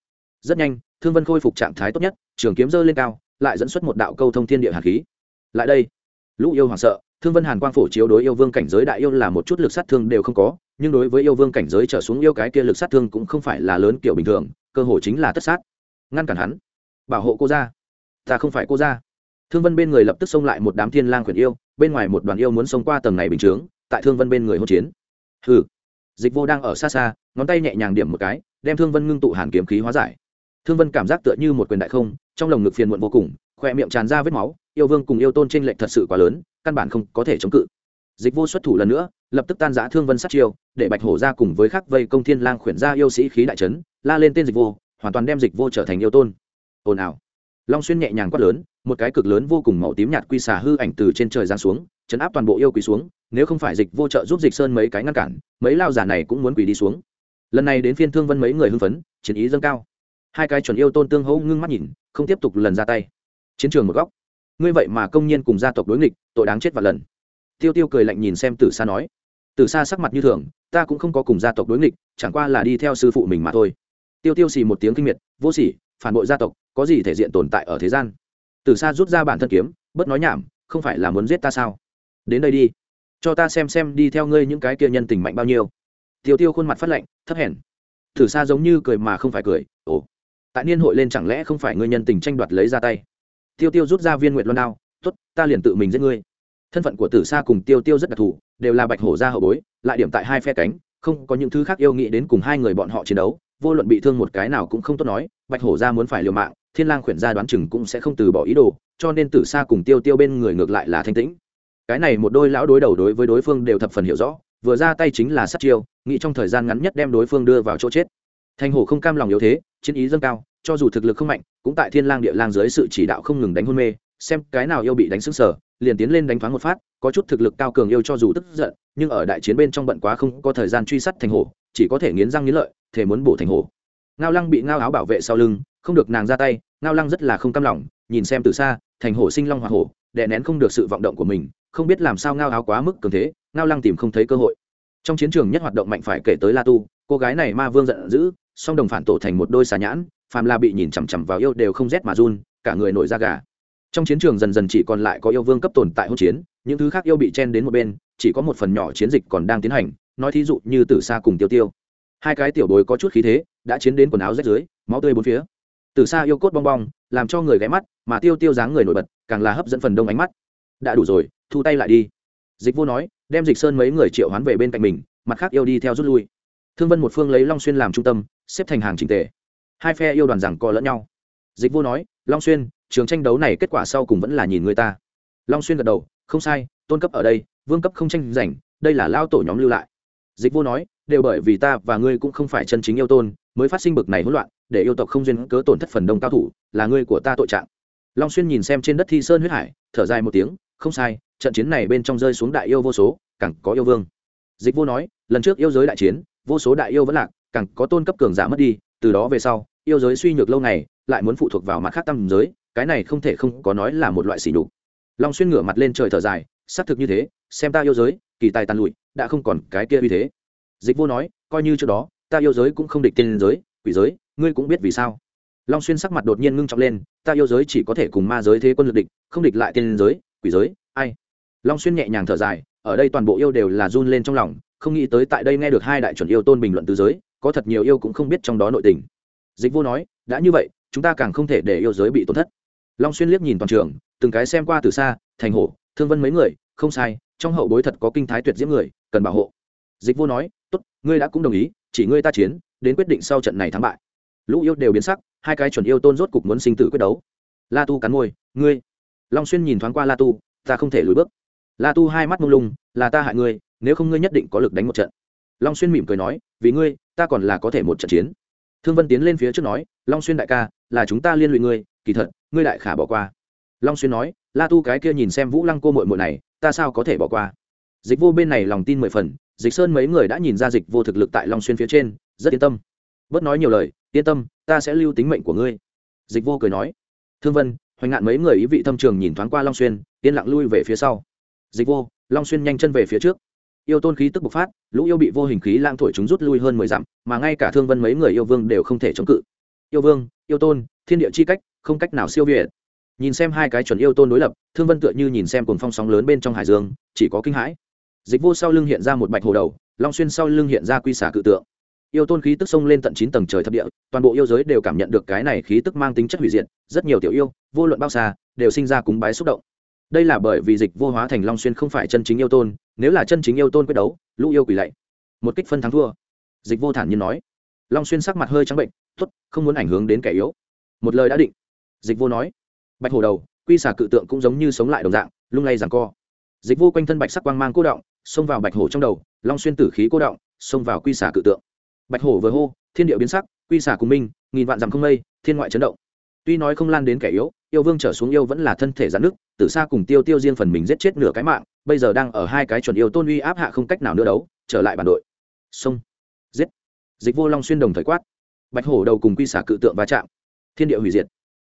Rất nhanh, thương vân khôi phục trạng thái tốt nhất, trường kiếm dơ lên cao, lại dẫn xuất một đạo câu thông thiên địa hàn khí. Lại đây, lũ yêu hoảng sợ, thương vân hàn quang phổ chiếu đối yêu vương cảnh giới đại yêu là một chút lực sát thương đều không có, nhưng đối với yêu vương cảnh giới trở xuống yêu cái kia lực sát thương cũng không phải là lớn kiểu bình thường, cơ hội chính là tất sát. Ngăn cản hắn. Bảo hộ cô ra ta không phải cô ra thương vân bên người lập tức xông lại một đám thiên lang quyền yêu, bên ngoài một đoàn yêu muốn xông qua tầng này bình chướng, tại thương vân bên người hỗn chiến hừ. Dịch vô đang ở xa xa, ngón tay nhẹ nhàng điểm một cái, đem thương vân ngưng tụ hàn kiếm khí hóa giải. Thương vân cảm giác tựa như một quyền đại không, trong lồng ngực phiền muộn vô cùng khoe miệng tràn ra vết máu, yêu vương cùng yêu tôn trên lệnh thật sự quá lớn, căn bản không có thể chống cự. Dịch vô xuất thủ lần nữa, lập tức tan giã thương vân sát chiêu, để bạch hổ ra cùng với khắc vây công thiên lang khuyển ra yêu sĩ khí đại trấn la lên tên dịch vô, hoàn toàn đem dịch vô trở thành yêu tôn. Ồn ào. Long xuyên nhẹ nhàng quát lớn, một cái cực lớn vô cùng màu tím nhạt quy xà hư ảnh từ trên trời giáng xuống, chấn áp toàn bộ yêu quý xuống nếu không phải dịch vô trợ giúp dịch sơn mấy cái ngăn cản, mấy lao giả này cũng muốn quỳ đi xuống. Lần này đến phiên thương vân mấy người hưng phấn, chiến ý dâng cao. Hai cái chuẩn yêu tôn tương hấu ngưng mắt nhìn, không tiếp tục lần ra tay. Chiến trường một góc. Ngươi vậy mà công nhiên cùng gia tộc đối nghịch, tội đáng chết và lần. Tiêu tiêu cười lạnh nhìn xem từ xa nói. Từ xa sắc mặt như thường, ta cũng không có cùng gia tộc đối nghịch, chẳng qua là đi theo sư phụ mình mà thôi. Tiêu tiêu xì một tiếng kinh miệt, vô sỉ, phản bội gia tộc, có gì thể diện tồn tại ở thế gian? Từ xa rút ra bản thân kiếm bớt nói nhảm, không phải là muốn giết ta sao? Đến đây đi cho ta xem xem đi theo ngươi những cái kia nhân tình mạnh bao nhiêu. Tiêu tiêu khuôn mặt phát lạnh, thấp hèn. Thử xa giống như cười mà không phải cười, ồ, tại niên hội lên chẳng lẽ không phải ngươi nhân tình tranh đoạt lấy ra tay? Tiêu tiêu rút ra viên nguyện loan đao t ố t ta liền tự mình giết ngươi. Thân phận của tử sa cùng tiêu tiêu rất đặc thù, đều là bạch hổ gia hậu bối, lại điểm tại hai phe cánh, không có những thứ khác yêu nghĩ đến cùng hai người bọn họ chiến đấu, vô luận bị thương một cái nào cũng không tốt nói, bạch hổ gia muốn phải liều mạng, thiên lang khuyển gia đoán chừng cũng sẽ không từ bỏ ý đồ, cho nên tử sa cùng tiêu tiêu bên người ngược lại là thanh tĩnh cái này một đôi lão đối đầu đối với đối phương đều thập phần hiểu rõ, vừa ra tay chính là sát chiêu, nghĩ trong thời gian ngắn nhất đem đối phương đưa vào chỗ chết. Thanh hổ không cam lòng yếu thế, chiến ý dâng cao, cho dù thực lực không mạnh, cũng tại thiên lang địa lang dưới sự chỉ đạo không ngừng đánh hôn mê, xem cái nào yêu bị đánh sững sờ, liền tiến lên đánh thoáng một phát, có chút thực lực cao cường yêu cho dù tức giận, nhưng ở đại chiến bên trong bận quá không có thời gian truy sát thành hổ, chỉ có thể nghiến răng nghiến lợi thể muốn bổ thành hổ. Ngao lăng bị ngao áo bảo vệ sau lưng, không được nàng ra tay, ngao lăng rất là không cam lòng, nhìn xem từ xa thành hổ sinh long hoa hổ, đè nén không được sự vọng động của mình không biết làm sao ngao áo quá mức cường thế, ngao lăng tìm không thấy cơ hội. Trong chiến trường nhất hoạt động mạnh phải kể tới la tu, cô gái này ma vương giận dữ, song đồng phản tổ thành một đôi xà nhãn, phàm la bị nhìn chằm chằm vào yêu đều không rét mà run, cả người nổi da gà. Trong chiến trường dần dần chỉ còn lại có yêu vương cấp tồn tại hỗn chiến, những thứ khác yêu bị chen đến một bên, chỉ có một phần nhỏ chiến dịch còn đang tiến hành, nói thí dụ như tử xa cùng tiêu tiêu. Hai cái tiểu bối có chút khí thế, đã chiến đến quần áo rách dưới, máu tươi bốn phía. Từ xa yêu cốt bong bong, làm cho người ghé mắt, mà tiêu tiêu dáng người nổi bật, càng là hấp dẫn phần đông ánh mắt. Đã đủ rồi thu tay lại đi. Dịch vô nói, đem dịch sơn mấy người triệu hoán về bên cạnh mình, mặt khác yêu đi theo rút lui. Thương vân một phương lấy long xuyên làm trung tâm, xếp thành hàng trình tề. Hai phe yêu đoàn rằng co lẫn nhau. Dịch vô nói, long xuyên, trường tranh đấu này kết quả sau cùng vẫn là nhìn người ta. Long xuyên gật đầu, không sai, tôn cấp ở đây, vương cấp không tranh giành, đây là lao tổ nhóm lưu lại. Dịch vô nói, đều bởi vì ta và ngươi cũng không phải chân chính yêu tôn, mới phát sinh bực này hỗn loạn, để yêu tộc không duyên cớ tổn thất phần đông cao thủ, là ngươi của ta tội trạng. Long xuyên nhìn xem trên đất thi sơn huyết hải, thở dài một tiếng không sai, trận chiến này bên trong rơi xuống đại yêu vô số, càng có yêu vương. Dịch vô nói, lần trước yêu giới đại chiến, vô số đại yêu vẫn lạc, càng có tôn cấp cường giả mất đi, từ đó về sau, yêu giới suy nhược lâu ngày, lại muốn phụ thuộc vào mặt khác tam giới, cái này không thể không có nói là một loại xỉ nhục. Long xuyên ngửa mặt lên trời thở dài, xác thực như thế, xem ta yêu giới, kỳ tài tàn lụi, đã không còn cái kia uy thế. Dịch vô nói, coi như trước đó, ta yêu giới cũng không địch tiên giới, quỷ giới, ngươi cũng biết vì sao. Long xuyên sắc mặt đột nhiên ngưng trọng lên, ta yêu giới chỉ có thể cùng ma giới thế quân lực địch, không địch lại tiên giới quỷ giới, ai? Long xuyên nhẹ nhàng thở dài, ở đây toàn bộ yêu đều là run lên trong lòng, không nghĩ tới tại đây nghe được hai đại chuẩn yêu tôn bình luận từ giới, có thật nhiều yêu cũng không biết trong đó nội tình. Dịch vô nói, đã như vậy, chúng ta càng không thể để yêu giới bị tổn thất. Long xuyên liếc nhìn toàn trường, từng cái xem qua từ xa, thành hổ, thương vân mấy người, không sai, trong hậu bối thật có kinh thái tuyệt diễm người, cần bảo hộ. Dịch vô nói, tốt, ngươi đã cũng đồng ý, chỉ ngươi ta chiến, đến quyết định sau trận này thắng bại. Lũ yêu đều biến sắc, hai cái chuẩn yêu tôn rốt cục muốn sinh tử quyết đấu. La tu cắn môi, ngươi long xuyên nhìn thoáng qua la tu, ta không thể lùi bước. La tu hai mắt mông lung, là ta hại ngươi, nếu không ngươi nhất định có lực đánh một trận. Long xuyên mỉm cười nói, vì ngươi, ta còn là có thể một trận chiến. Thương vân tiến lên phía trước nói, long xuyên đại ca, là chúng ta liên lụy ngươi, kỳ thật, ngươi đại khả bỏ qua. Long xuyên nói, la tu cái kia nhìn xem vũ lăng cô mội mội này, ta sao có thể bỏ qua? Dịch vô bên này lòng tin mười phần, dịch sơn mấy người đã nhìn ra dịch vô thực lực tại long xuyên phía trên, rất yên tâm. Bớt nói nhiều lời, yên tâm, ta sẽ lưu tính mệnh của ngươi. Dịch vô cười nói, thương vân hoành ngạn mấy người ý vị thâm trường nhìn thoáng qua long xuyên, yên lặng lui về phía sau. Dịch vô, long xuyên nhanh chân về phía trước. Yêu tôn khí tức bộc phát, lũ yêu bị vô hình khí lang thổi chúng rút lui hơn mười dặm, mà ngay cả thương vân mấy người yêu vương đều không thể chống cự. Yêu vương, yêu tôn, thiên địa chi cách, không cách nào siêu việt. Nhìn xem hai cái chuẩn yêu tôn đối lập, thương vân tựa như nhìn xem cồn phong sóng lớn bên trong hải dương, chỉ có kinh hãi. Dịch vô sau lưng hiện ra một bạch hồ đầu, long xuyên sau lưng hiện ra quy xả cự tượng yêu tôn khí tức xông lên tận chín tầng trời thập địa, toàn bộ yêu giới đều cảm nhận được cái này khí tức mang tính chất hủy diệt, rất nhiều tiểu yêu, vô luận bao xa, đều sinh ra cúng bái xúc động. Đây là bởi vì dịch vô hóa thành long xuyên không phải chân chính yêu tôn, nếu là chân chính yêu tôn quyết đấu, lũ yêu quỷ lạy. Một kích phân thắng thua. Dịch vô thản nhiên nói. Long xuyên sắc mặt hơi trắng bệnh t ố t không muốn ảnh hưởng đến kẻ yếu. Một lời đã định. Dịch vô nói. Bạch hồ đầu, quy xả cự tượng cũng giống như sống lại đồng dạng, lung lay rằng co. Dịch vô quanh thân bạch sắc quang mang cố động, xông vào bạch hổ trong đầu, long xuyên tử khí cố động, xông vào quy xả cự tượng bạch hổ vừa hô, thiên địa biến sắc, quy xả cùng minh, nghìn vạn dặm không mây, thiên ngoại chấn động. Tuy nói không lan đến kẻ yếu, yêu vương trở xuống yêu vẫn là thân thể giãn nước tử xa cùng tiêu tiêu riêng phần mình giết chết nửa cái mạng, bây giờ đang ở hai cái chuẩn yêu tôn uy áp hạ không cách nào nữa đấu, trở lại bản đội. Sông giết. Dịch vô long xuyên đồng thời quát. Bạch hổ đầu cùng quy xả cự tượng va chạm. Thiên địa hủy diệt.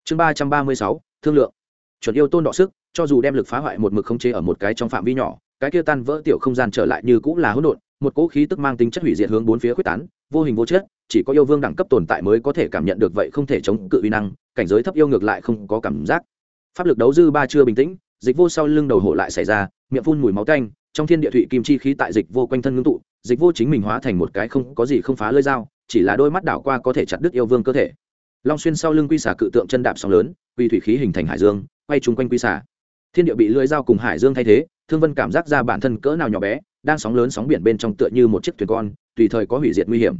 Chương ba trăm ba mươi sáu, thương lượng. Chuẩn yêu tôn đọ sức, cho dù đem lực phá hoại một mực không chế ở một cái trong phạm vi nhỏ, cái kia tan vỡ tiểu không gian trở lại như cũng là hỗn độn, một cỗ khí tức mang tính chất hủy diệt hướng bốn phía quyết tán vô hình vô chất, chỉ có yêu vương đẳng cấp tồn tại mới có thể cảm nhận được vậy không thể chống cự uy năng, cảnh giới thấp yêu ngược lại không có cảm giác. Pháp lực đấu dư ba chưa bình tĩnh, dịch vô sau lưng đầu hộ lại xảy ra, miệng phun mùi máu tanh, trong thiên địa thụy kim chi khí tại dịch vô quanh thân ngưng tụ, dịch vô chính mình hóa thành một cái không có gì không phá lơi dao, chỉ là đôi mắt đảo qua có thể chặt đứt yêu vương cơ thể. Long xuyên sau lưng quy xả cự tượng chân đạp sóng lớn, quy thủy khí hình thành hải dương, quay chung quanh quy xả thiên địa bị lưỡi dao cùng hải dương thay thế, thương vân cảm giác ra bản thân cỡ nào nhỏ bé, đang sóng lớn sóng biển bên trong tựa như một chiếc thuyền con tùy thời có hủy diệt nguy hiểm.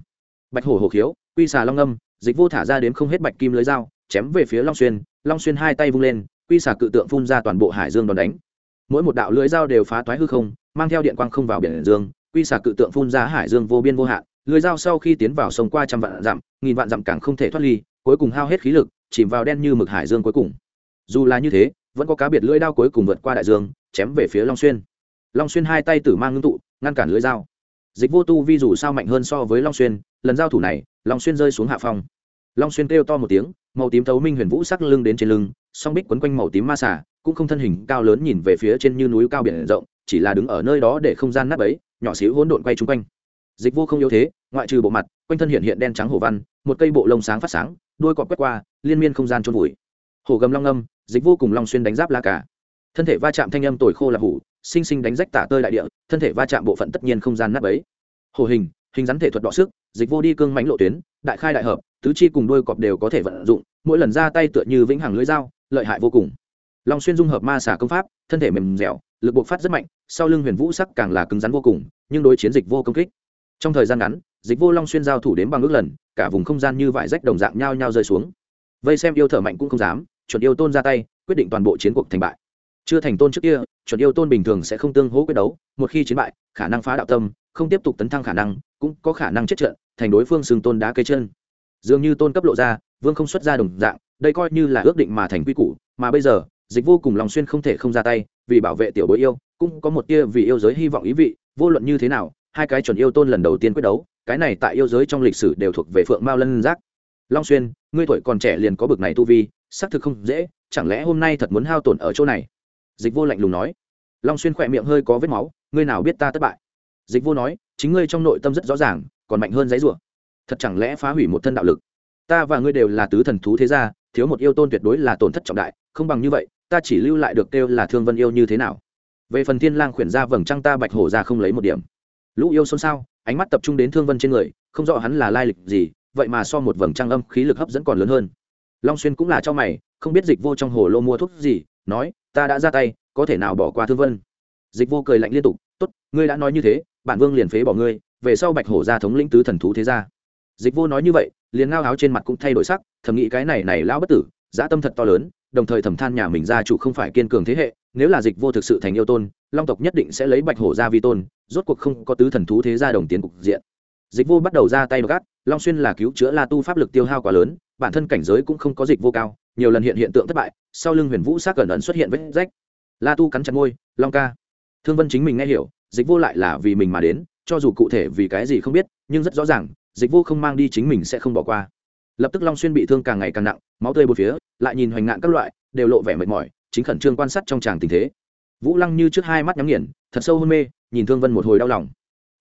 Bạch hổ hổ khiếu, quy xà long âm, dịch vô thả ra đến không hết bạch kim lưới dao, chém về phía long xuyên long xuyên hai tay vung lên, quy xà cự tượng phun ra toàn bộ hải dương đòn đánh. Mỗi một đạo lưới dao đều phá toái hư không, mang theo điện quang không vào biển dương, quy xà cự tượng phun ra hải dương vô biên vô hạn, lưới dao sau khi tiến vào sông qua trăm vạn dặm, nghìn vạn dặm càng không thể thoát ly, cuối cùng hao hết khí lực, chìm vào đen như mực hải dương cuối cùng. Dù là như thế, vẫn có cá biệt lưỡi đao cuối cùng vượt qua đại dương, chém về phía long xuyên. Long xuyên hai tay tử mang ngưng tụ, ngăn cản lưỡi dao dịch vô tu vi dù sao mạnh hơn so với long xuyên, lần giao thủ này, long xuyên rơi xuống hạ phong. Long xuyên kêu to một tiếng, màu tím thấu minh huyền vũ sắc lưng đến trên lưng, song bích quấn quanh màu tím ma xả cũng không thân hình cao lớn nhìn về phía trên như núi cao biển rộng, chỉ là đứng ở nơi đó để không gian nắp ấy nhỏ xíu hỗn độn quay chung quanh. Dịch vô không yếu thế, ngoại trừ bộ mặt, quanh thân hiện hiện đen trắng hổ văn, một cây bộ lông sáng phát sáng, đuôi cọp quét qua, liên miên không gian trôn vùi. Hổ gầm long âm, dịch vô cùng long xuyên đánh giáp la cả thân thể va chạm thanh âm tồi khô là hủ sinh sinh đánh rách tả tơi đại địa, thân thể va chạm bộ phận tất nhiên không gian nắp ấy hồ hình hình rắn thể thuật đọ sức, dịch vô đi cương mánh lộ tuyến, đại khai đại hợp, tứ chi cùng đuôi cọp đều có thể vận dụng, mỗi lần ra tay tựa như vĩnh hằng lưỡi dao, lợi hại vô cùng. Long xuyên dung hợp ma xả công pháp, thân thể mềm dẻo, lực buộc phát rất mạnh, sau lưng huyền vũ sắc càng là cứng rắn vô cùng, nhưng đối chiến dịch vô công kích. Trong thời gian ngắn, dịch vô long xuyên giao thủ đến bằng ước lần, cả vùng không gian như vải rách đồng dạng nhau nhau rơi xuống. Vây xem yêu thở mạnh cũng không dám, chuẩn yêu tôn ra tay, quyết định toàn bộ chiến cuộc thành bại chưa thành tôn trước kia, chuẩn yêu tôn bình thường sẽ không tương hỗ quyết đấu, một khi chiến bại, khả năng phá đạo tâm, không tiếp tục tấn thăng khả năng, cũng có khả năng chết trận, thành đối phương xưng tôn đá cây chân. Dường như tôn cấp lộ ra, vương không xuất ra đồng dạng, đây coi như là ước định mà thành quy củ, mà bây giờ, dịch vô cùng lòng xuyên không thể không ra tay, vì bảo vệ tiểu bối yêu, cũng có một tia vì yêu giới hy vọng ý vị, vô luận như thế nào, hai cái chuẩn yêu tôn lần đầu tiên quyết đấu, cái này tại yêu giới trong lịch sử đều thuộc về phượng mao lân giác. Long xuyên, ngươi tuổi còn trẻ liền có bực này tu vi, xác thực không dễ, chẳng lẽ hôm nay thật muốn hao tổn ở chỗ này? Dịch vô lạnh lùng nói. Long xuyên khỏe miệng hơi có vết máu, ngươi nào biết ta thất bại? Dịch vô nói, chính ngươi trong nội tâm rất rõ ràng, còn mạnh hơn giấy rủa. Thật chẳng lẽ phá hủy một thân đạo lực? Ta và ngươi đều là tứ thần thú thế gia, thiếu một yêu tôn tuyệt đối là tổn thất trọng đại, không bằng như vậy, ta chỉ lưu lại được kêu là thương vân yêu như thế nào? Về phần thiên lang khuyển ra vầng trăng ta bạch hổ ra không lấy một điểm. Lũ yêu xôn xao, ánh mắt tập trung đến thương vân trên người, không rõ hắn là lai lịch gì, vậy mà so một vầng trăng âm khí lực hấp dẫn còn lớn hơn. Long xuyên cũng là cho mày, không biết dịch vô trong hồ lô mua thuốc gì nói, ta đã ra tay, có thể nào bỏ qua thương vân? Dịch vô cười lạnh liên tục, tốt, ngươi đã nói như thế, bản vương liền phế bỏ ngươi, về sau bạch hổ ra thống lĩnh tứ thần thú thế gia. Dịch vô nói như vậy, liền ngao áo trên mặt cũng thay đổi sắc, thầm nghĩ cái này này lão bất tử, dã tâm thật to lớn, đồng thời thầm than nhà mình gia chủ không phải kiên cường thế hệ, nếu là dịch vô thực sự thành yêu tôn, long tộc nhất định sẽ lấy bạch hổ ra vi tôn, rốt cuộc không có tứ thần thú thế gia đồng tiến cục diện. Dịch vô bắt đầu ra tay gắt, long xuyên là cứu chữa la tu pháp lực tiêu hao quá lớn, bản thân cảnh giới cũng không có dịch vô cao nhiều lần hiện hiện tượng thất bại, sau lưng huyền vũ sát cẩn ẩn xuất hiện vết rách. La tu cắn chặt môi, long ca. Thương vân chính mình nghe hiểu, dịch vô lại là vì mình mà đến, cho dù cụ thể vì cái gì không biết, nhưng rất rõ ràng, dịch vô không mang đi chính mình sẽ không bỏ qua. Lập tức long xuyên bị thương càng ngày càng nặng, máu tươi bột phía, lại nhìn hoành ngạn các loại, đều lộ vẻ mệt mỏi, chính khẩn trương quan sát trong tràng tình thế. Vũ lăng như trước hai mắt nhắm nghiền, thật sâu hôn mê, nhìn thương vân một hồi đau lòng.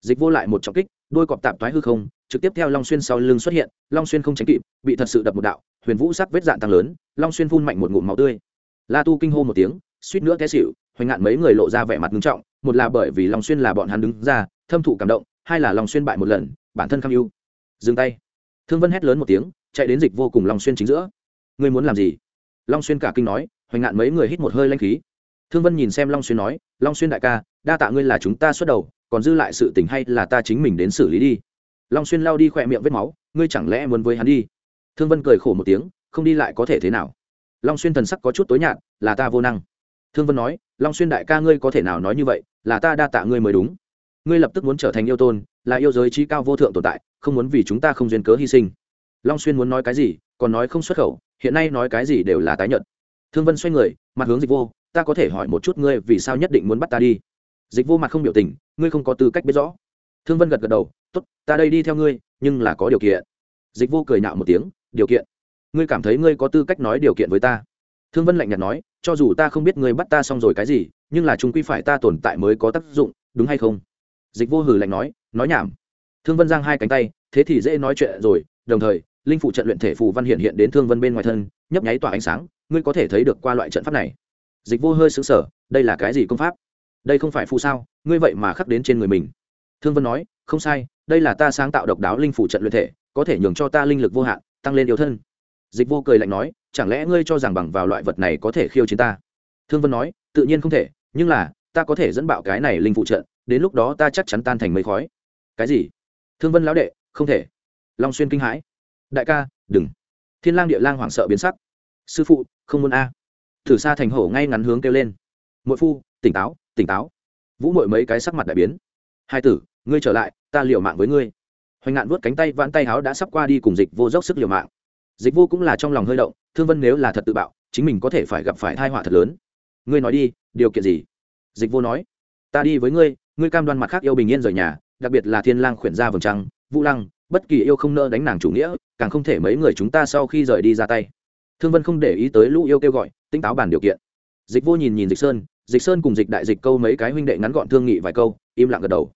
Dịch vô lại một trọng kích, đôi cọp tạp thoái hư không, trực tiếp theo long xuyên sau lưng xuất hiện, long xuyên không tránh kịp, bị thật sự đập một đạo huyền vũ sắc vết dạn tăng lớn, long xuyên phun mạnh một ngụm máu tươi. La tu kinh hô một tiếng, suýt nữa té xịu hoành ngạn mấy người lộ ra vẻ mặt nghiêm trọng, một là bởi vì long xuyên là bọn hắn đứng ra, thâm thụ cảm động, hai là long xuyên bại một lần, bản thân kham ưu dừng tay. Thương vân hét lớn một tiếng, chạy đến dịch vô cùng long xuyên chính giữa. Ngươi muốn làm gì? Long xuyên cả kinh nói, hoành ngạn mấy người hít một hơi lanh khí. Thương vân nhìn xem long xuyên nói, long xuyên đại ca, đa tạ ngươi là chúng ta xuất đầu, còn dư lại sự tình hay là ta chính mình đến xử lý đi. Long xuyên lao đi khỏe miệng vết máu, ngươi chẳng lẽ muốn với hắn đi? Thương vân cười khổ một tiếng, không đi lại có thể thế nào? Long xuyên thần sắc có chút tối nhạt, là ta vô năng. Thương vân nói, long xuyên đại ca ngươi có thể nào nói như vậy, là ta đa tạ ngươi mới đúng. Ngươi lập tức muốn trở thành yêu tôn, là yêu giới trí cao vô thượng tồn tại, không muốn vì chúng ta không duyên cớ hy sinh. Long xuyên muốn nói cái gì, còn nói không xuất khẩu, hiện nay nói cái gì đều là tái nhận thương vân xoay người, mặt hướng dịch vô, ta có thể hỏi một chút ngươi vì sao nhất định muốn bắt ta đi? Dịch vô mặt không biểu tình, ngươi không có tư cách biết rõ. Thương vân gật gật đầu t ố t ta đây đi theo ngươi, nhưng là có điều kiện. Dịch vô cười nạo một tiếng điều kiện. Ngươi cảm thấy ngươi có tư cách nói điều kiện với ta? Thương vân lạnh nhạt nói, cho dù ta không biết ngươi bắt ta xong rồi cái gì, nhưng là chúng quy phải ta tồn tại mới có tác dụng, đúng hay không? Dịch vô hử lạnh nói nói nhảm. Thương vân giang hai cánh tay, thế thì dễ nói chuyện rồi, đồng thời, linh phụ trận luyện thể phù văn hiện hiện đến thương vân bên ngoài thân, nhấp nháy tỏa ánh sáng, ngươi có thể thấy được qua loại trận pháp này. Dịch vô hơi xứng sở đây là cái gì công pháp? Đây không phải phù sao, ngươi vậy mà khắc đến trên người mình. Thương vân nói, không sai, đây là ta sáng tạo độc đáo linh phụ trận luyện thể, có thể nhường cho ta linh lực vô hạn tăng lên yêu thân. Dịch vô cười lạnh nói, chẳng lẽ ngươi cho rằng bằng vào loại vật này có thể khiêu chiến ta? Thương vân nói, tự nhiên không thể, nhưng là, ta có thể dẫn bạo cái này linh phụ trận, đến lúc đó ta chắc chắn tan thành mây khói. Cái gì? Thương vân lão đệ, không thể. Long xuyên kinh hãi. Đại ca, đừng. Thiên lang địa lang hoảng sợ biến sắc. Sư phụ, không muốn a. Thử xa thành hổ ngay ngắn hướng kêu lên. Mỗi phu, tỉnh táo tỉnh táo. Vũ mội mấy cái sắc mặt đại biến. Hai tử, ngươi trở lại, ta liều mạng với ngươi hoành ngạn vuốt cánh tay vãn tay háo đã sắp qua đi cùng dịch vô dốc sức liều mạng. Dịch vô cũng là trong lòng hơi động, thương vân nếu là thật tự bạo, chính mình có thể phải gặp phải thai họa thật lớn. Ngươi nói đi, điều kiện gì? Dịch vô nói, ta đi với ngươi ngươi cam đoan mặt khác yêu bình yên rời nhà, đặc biệt là thiên lang khuyển ra vầng trăng, vũ lăng, bất kỳ yêu không nỡ đánh nàng chủ nghĩa, càng không thể mấy người chúng ta sau khi rời đi ra tay. Thương vân không để ý tới lũ yêu kêu gọi tinh táo bàn điều kiện. Dịch vô nhìn nhìn dịch sơn dịch sơn cùng dịch đại dịch câu mấy cái huynh đệ ngắn gọn thương nghị vài câu, im lặng gật đầu.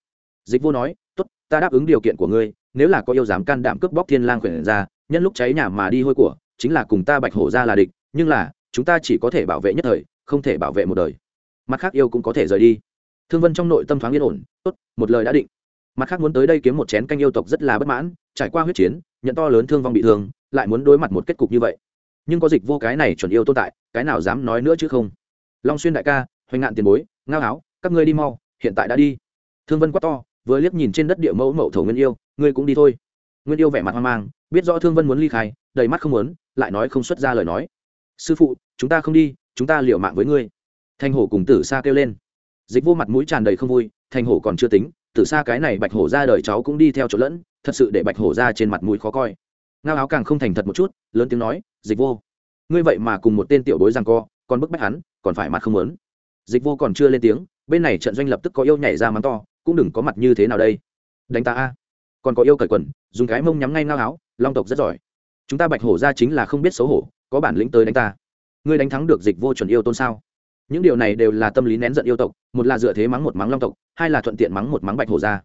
Dịch vô nói, tốt, ta đáp ứng điều kiện của ngươi nếu là có yêu dám can đảm cướp bóc thiên lang khuyển ra, nhân lúc cháy nhà mà đi hôi của, chính là cùng ta bạch hổ ra là địch, nhưng là, chúng ta chỉ có thể bảo vệ nhất thời, không thể bảo vệ một đời. Mặt khác yêu cũng có thể rời đi. Thương vân trong nội tâm thoáng yên ổn, tốt, một lời đã định. Mặt khác muốn tới đây kiếm một chén canh yêu tộc rất là bất mãn, trải qua huyết chiến, nhận to lớn thương vong bị thương, lại muốn đối mặt một kết cục như vậy. Nhưng có dịch vô cái này chuẩn yêu tồn tại, cái nào dám nói nữa chứ không? Long xuyên đại ca, hoành ngạn tiền bối, ngao áo các ngươi đi mau, hiện tại đã đi. Thương vân quát to, vừa liếc nhìn trên đất địa mẫu mẫu thổ nguyên yêu ngươi cũng đi thôi. Nguyên yêu vẻ mặt hoang mang, biết rõ thương vân muốn ly khai, đầy mắt không muốn, lại nói không xuất ra lời nói. Sư phụ, chúng ta không đi, chúng ta liệu mạng với ngươi. Thanh hổ cùng tử sa kêu lên. Dịch vô mặt mũi tràn đầy không vui, thanh hổ còn chưa tính, tử sa cái này bạch hổ ra đời cháu cũng đi theo chỗ lẫn, thật sự để bạch hổ ra trên mặt mũi khó coi. Ngao áo càng không thành thật một chút, lớn tiếng nói, dịch vô, ngươi vậy mà cùng một tên tiểu bối rằng co, còn bức bách hắn, còn phải mặt không lớn dịch vô còn chưa lên tiếng, bên này trận doanh lập tức có yêu nhảy ra mắng to, cũng đừng có mặt như thế nào đây. Đánh ta a còn có yêu cởi quần, dùng cái mông nhắm ngay ngao áo, long tộc rất giỏi. Chúng ta bạch hổ ra chính là không biết xấu hổ, có bản lĩnh tới đánh ta. Ngươi đánh thắng được dịch vô chuẩn yêu tôn sao? Những điều này đều là tâm lý nén giận yêu tộc, một là dựa thế mắng một mắng long tộc, hai là thuận tiện mắng một mắng bạch hổ ra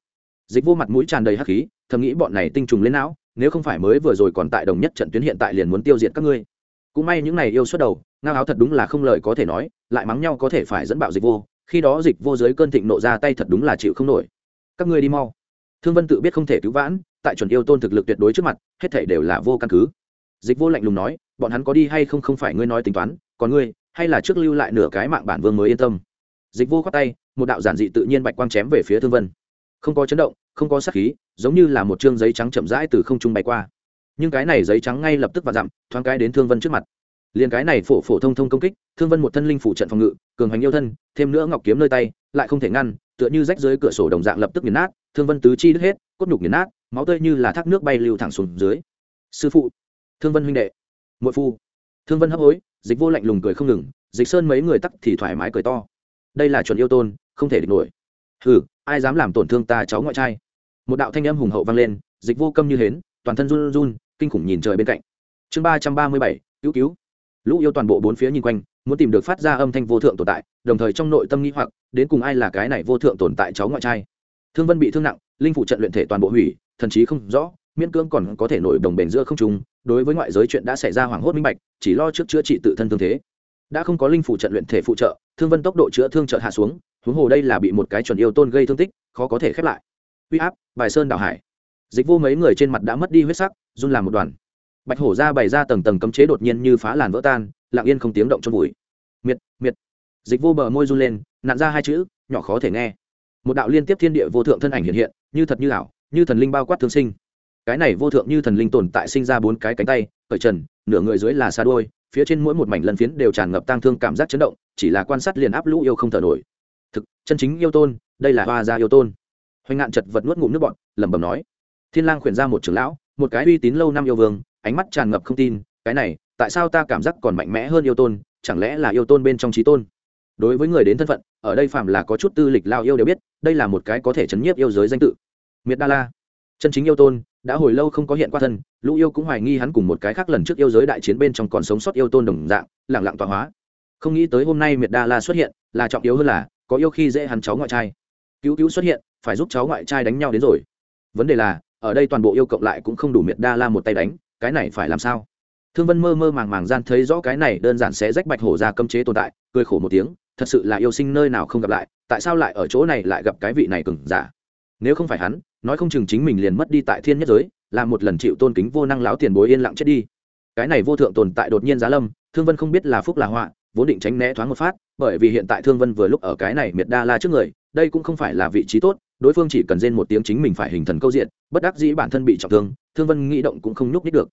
dịch vô mặt mũi tràn đầy hắc khí, thầm nghĩ bọn này tinh trùng lên não, nếu không phải mới vừa rồi còn tại đồng nhất trận tuyến hiện tại liền muốn tiêu diệt các ngươi. Cũng may những này yêu xuất đầu, ngao áo thật đúng là không lời có thể nói, lại mắng nhau có thể phải dẫn bạo dịch vô, khi đó dịch vô giới cơn thịnh nộ ra tay thật đúng là chịu không nổi. Các ngươi đi mau thương vân tự biết không thể cứu vãn, tại chuẩn yêu tôn thực lực tuyệt đối trước mặt, hết thể đều là vô căn cứ. Dịch vô lạnh lùng nói, bọn hắn có đi hay không không phải ngươi nói tính toán, còn ngươi, hay là trước lưu lại nửa cái mạng bản vương mới yên tâm. Dịch vô khoát tay, một đạo giản dị tự nhiên bạch quang chém về phía thương vân. Không có chấn động, không có sát khí, giống như là một chương giấy trắng chậm rãi từ không trung bay qua. Nhưng cái này giấy trắng ngay lập tức và dặm, thoáng cái đến thương vân trước mặt. Liền cái này phổ phổ thông thông công kích, thương vân một thân linh phủ trận phòng ngự, cường hành yêu thân, thêm nữa ngọc kiếm nơi tay, lại không thể ngăn tựa như rách dưới cửa sổ đồng dạng lập tức nghiền nát, thương vân tứ chi đứt hết, cốt nhục nghiền nát, máu tươi như là thác nước bay lưu thẳng xuống dưới. Sư phụ, thương vân huynh đệ, muội phu. Thương vân hấp hối, dịch vô lạnh lùng cười không ngừng, dịch sơn mấy người tắc thì thoải mái cười to. Đây là chuẩn yêu tôn, không thể địch nổi. Hừ, ai dám làm tổn thương ta cháu ngoại trai? Một đạo thanh âm hùng hậu vang lên, dịch vô câm như hến, toàn thân run run, kinh khủng nhìn trời bên cạnh. Chương ba trăm ba mươi bảy, cứu cứu. Lũ yêu toàn bộ bốn phía nhìn quanh muốn tìm được phát ra âm thanh vô thượng tồn tại, đồng thời trong nội tâm nghĩ hoặc, đến cùng ai là cái này vô thượng tồn tại cháu ngoại trai? Thương vân bị thương nặng, linh phụ trận luyện thể toàn bộ hủy, thần chí không rõ, miễn cưỡng còn có thể nổi đồng bền giữa không trung, đối với ngoại giới chuyện đã xảy ra hoảng hốt minh bạch, chỉ lo trước chữa trị tự thân thương thế. Đã không có linh phụ trận luyện thể phụ trợ, thương vân tốc độ chữa thương trợ hạ xuống, huống hồ đây là bị một cái chuẩn yêu tôn gây thương tích, khó có thể khép lại. Uy áp, bài sơn đảo hải. Dịch vô mấy người trên mặt đã mất đi huyết sắc, run làm một đoàn. Bạch hổ ra bày ra tầng tầng cấm chế đột nhiên như phá làn vỡ tan lặng yên không tiếng động trong bụi miệt miệt. Dịch vô bờ môi run lên nạn ra hai chữ, nhỏ khó thể nghe. Một đạo liên tiếp thiên địa vô thượng thân ảnh hiện hiện, như thật như ảo, như thần linh bao quát thương sinh. Cái này vô thượng như thần linh tồn tại sinh ra bốn cái cánh tay cởi trần, nửa người dưới là xa đôi, phía trên mỗi một mảnh lân phiến đều tràn ngập tang thương cảm giác chấn động, chỉ là quan sát liền áp lũ yêu không thở nổi. Thực, chân chính yêu tôn, đây là hoa gia yêu tôn. Hoành ngạn chật vật nuốt ngụm nước bọn lẩm bẩm nói. Thiên lang khuyển ra một trưởng lão, một cái uy tín lâu năm yêu vương, ánh mắt tràn ngập không tin, cái này tại sao ta cảm giác còn mạnh mẽ hơn yêu tôn, chẳng lẽ là yêu tôn bên trong trí tôn? Đối với người đến thân phận, ở đây phạm là có chút tư lịch lao yêu đều biết, đây là một cái có thể chấn nhiếp yêu giới danh tự. Miệt đa la, chân chính yêu tôn, đã hồi lâu không có hiện qua thân, lũ yêu cũng hoài nghi hắn cùng một cái khác lần trước yêu giới đại chiến bên trong còn sống sót yêu tôn đồng dạng lẳng lặng tọa hóa. Không nghĩ tới hôm nay miệt đa la xuất hiện, là trọng yếu hơn là, có yêu khi dễ hắn cháu ngoại trai. Cứu cứu xuất hiện, phải giúp cháu ngoại trai đánh nhau đến rồi. Vấn đề là, ở đây toàn bộ yêu cộng lại cũng không đủ miệt đa la một tay đánh, cái này phải làm sao? Thương vân mơ mơ màng màng gian thấy rõ cái này đơn giản sẽ rách bạch hổ ra cấm chế tồn tại, cười khổ một tiếng, thật sự là yêu sinh nơi nào không gặp lại, tại sao lại ở chỗ này lại gặp cái vị này cừng giả dạ? nếu không phải hắn, nói không chừng chính mình liền mất đi tại thiên nhất giới, là một lần chịu tôn kính vô năng láo tiền bối yên lặng chết đi. Cái này vô thượng tồn tại đột nhiên giá lâm, thương vân không biết là phúc là họa, vốn định tránh né thoáng một phát, bởi vì hiện tại thương vân vừa lúc ở cái này miệt đa la trước người, đây cũng không phải là vị trí tốt, đối phương chỉ cần rên một tiếng chính mình phải hình thần câu diện, bất đắc dĩ bản thân bị trọng thương thương vân nghĩ động cũng không nhúc nít được.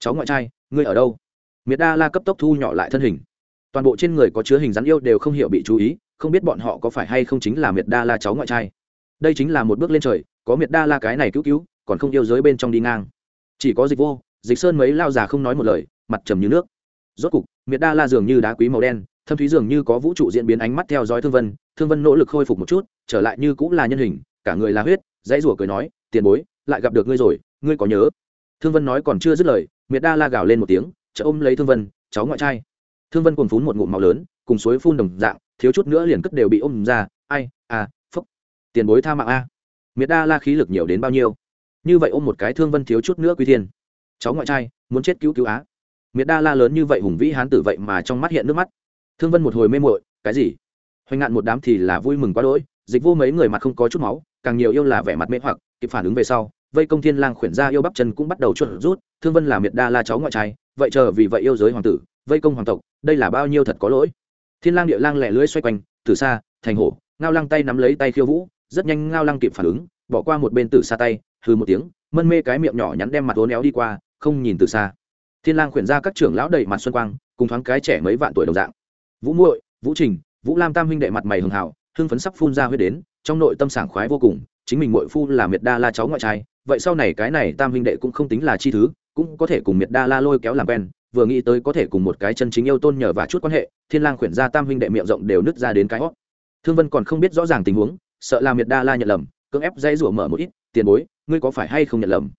Cháu ngoại trai ngươi ở đâu? Miệt đa la cấp tốc thu nhỏ lại thân hình. Toàn bộ trên người có chứa hình rắn yêu đều không hiểu bị chú ý, không biết bọn họ có phải hay không chính là miệt đa la cháu ngoại trai. Đây chính là một bước lên trời, có miệt đa la cái này cứu cứu, còn không yêu giới bên trong đi ngang. Chỉ có dịch vô, dịch sơn mấy lao già không nói một lời, mặt trầm như nước. Rốt cục, miệt đa la dường như đá quý màu đen, thâm thúy dường như có vũ trụ diễn biến ánh mắt theo dõi thương vân thương vân nỗ lực khôi phục một chút, trở lại như cũng là nhân hình, cả người là huyết, dãy rủa cười nói, tiền bối, lại gặp được ngươi rồi, ngươi có nhớ? Thương vân nói còn chưa dứt lời miệt đa la gào lên một tiếng chợ ôm lấy thương vân, cháu ngoại trai. Thương vân còn phún một ngụm máu lớn, cùng suối phun đồng dạng, thiếu chút nữa liền cất đều bị ôm ra, ai à phúc, tiền bối tha mạng a. Miệt đa la khí lực nhiều đến bao nhiêu? Như vậy ôm một cái thương vân thiếu chút nữa quy thiên. Cháu ngoại trai, muốn chết cứu cứu á. Miệt đa la lớn như vậy hùng vĩ hán tử vậy mà trong mắt hiện nước mắt. Thương vân một hồi mê mội cái gì? Hoành ngạn một đám thì là vui mừng quá đỗi, dịch vô mấy người mặt không có chút máu, càng nhiều yêu là vẻ mặt mê hoặc, kịp phản ứng về sau, vây công thiên lang khuyển ra yêu bắp chân cũng bắt đầu chuột rút thương vân là miệt đa la cháu ngoại trai, vậy chờ vì vậy yêu giới hoàng tử, vây công hoàng tộc, đây là bao nhiêu thật có lỗi. Thiên lang địa lang lẻ lưỡi xoay quanh, từ xa, thành hổ, ngao lăng tay nắm lấy tay khiêu vũ, rất nhanh ngao lăng kịp phản ứng, bỏ qua một bên từ xa tay, hừ một tiếng, mân mê cái miệng nhỏ nhắn đem mặt uốn éo đi qua, không nhìn từ xa. Thiên lang khuyển ra các trưởng lão đầy mặt xuân quang, cùng thoáng cái trẻ mấy vạn tuổi đồng dạng. Vũ muội, vũ trình, vũ lam tam huynh đệ mặt mày hường hảo hưng phấn sắp phun ra huyết đến, trong nội tâm sảng khoái vô cùng, chính mình muội phu là miệt đa la cháu ngoại trai, vậy sau này cái này tam huynh đệ cũng không tính là chi thứ cũng có thể cùng miệt đa la lôi kéo làm quen, vừa nghĩ tới có thể cùng một cái chân chính yêu tôn nhờ và chút quan hệ, thiên lang khuyển ra tam huynh đệ miệng rộng đều nứt ra đến cái hót. Thương vân còn không biết rõ ràng tình huống, sợ là miệt đa la nhận lầm, cưỡng ép dây rủa mở một ít, tiền bối, ngươi có phải hay không nhận lầm?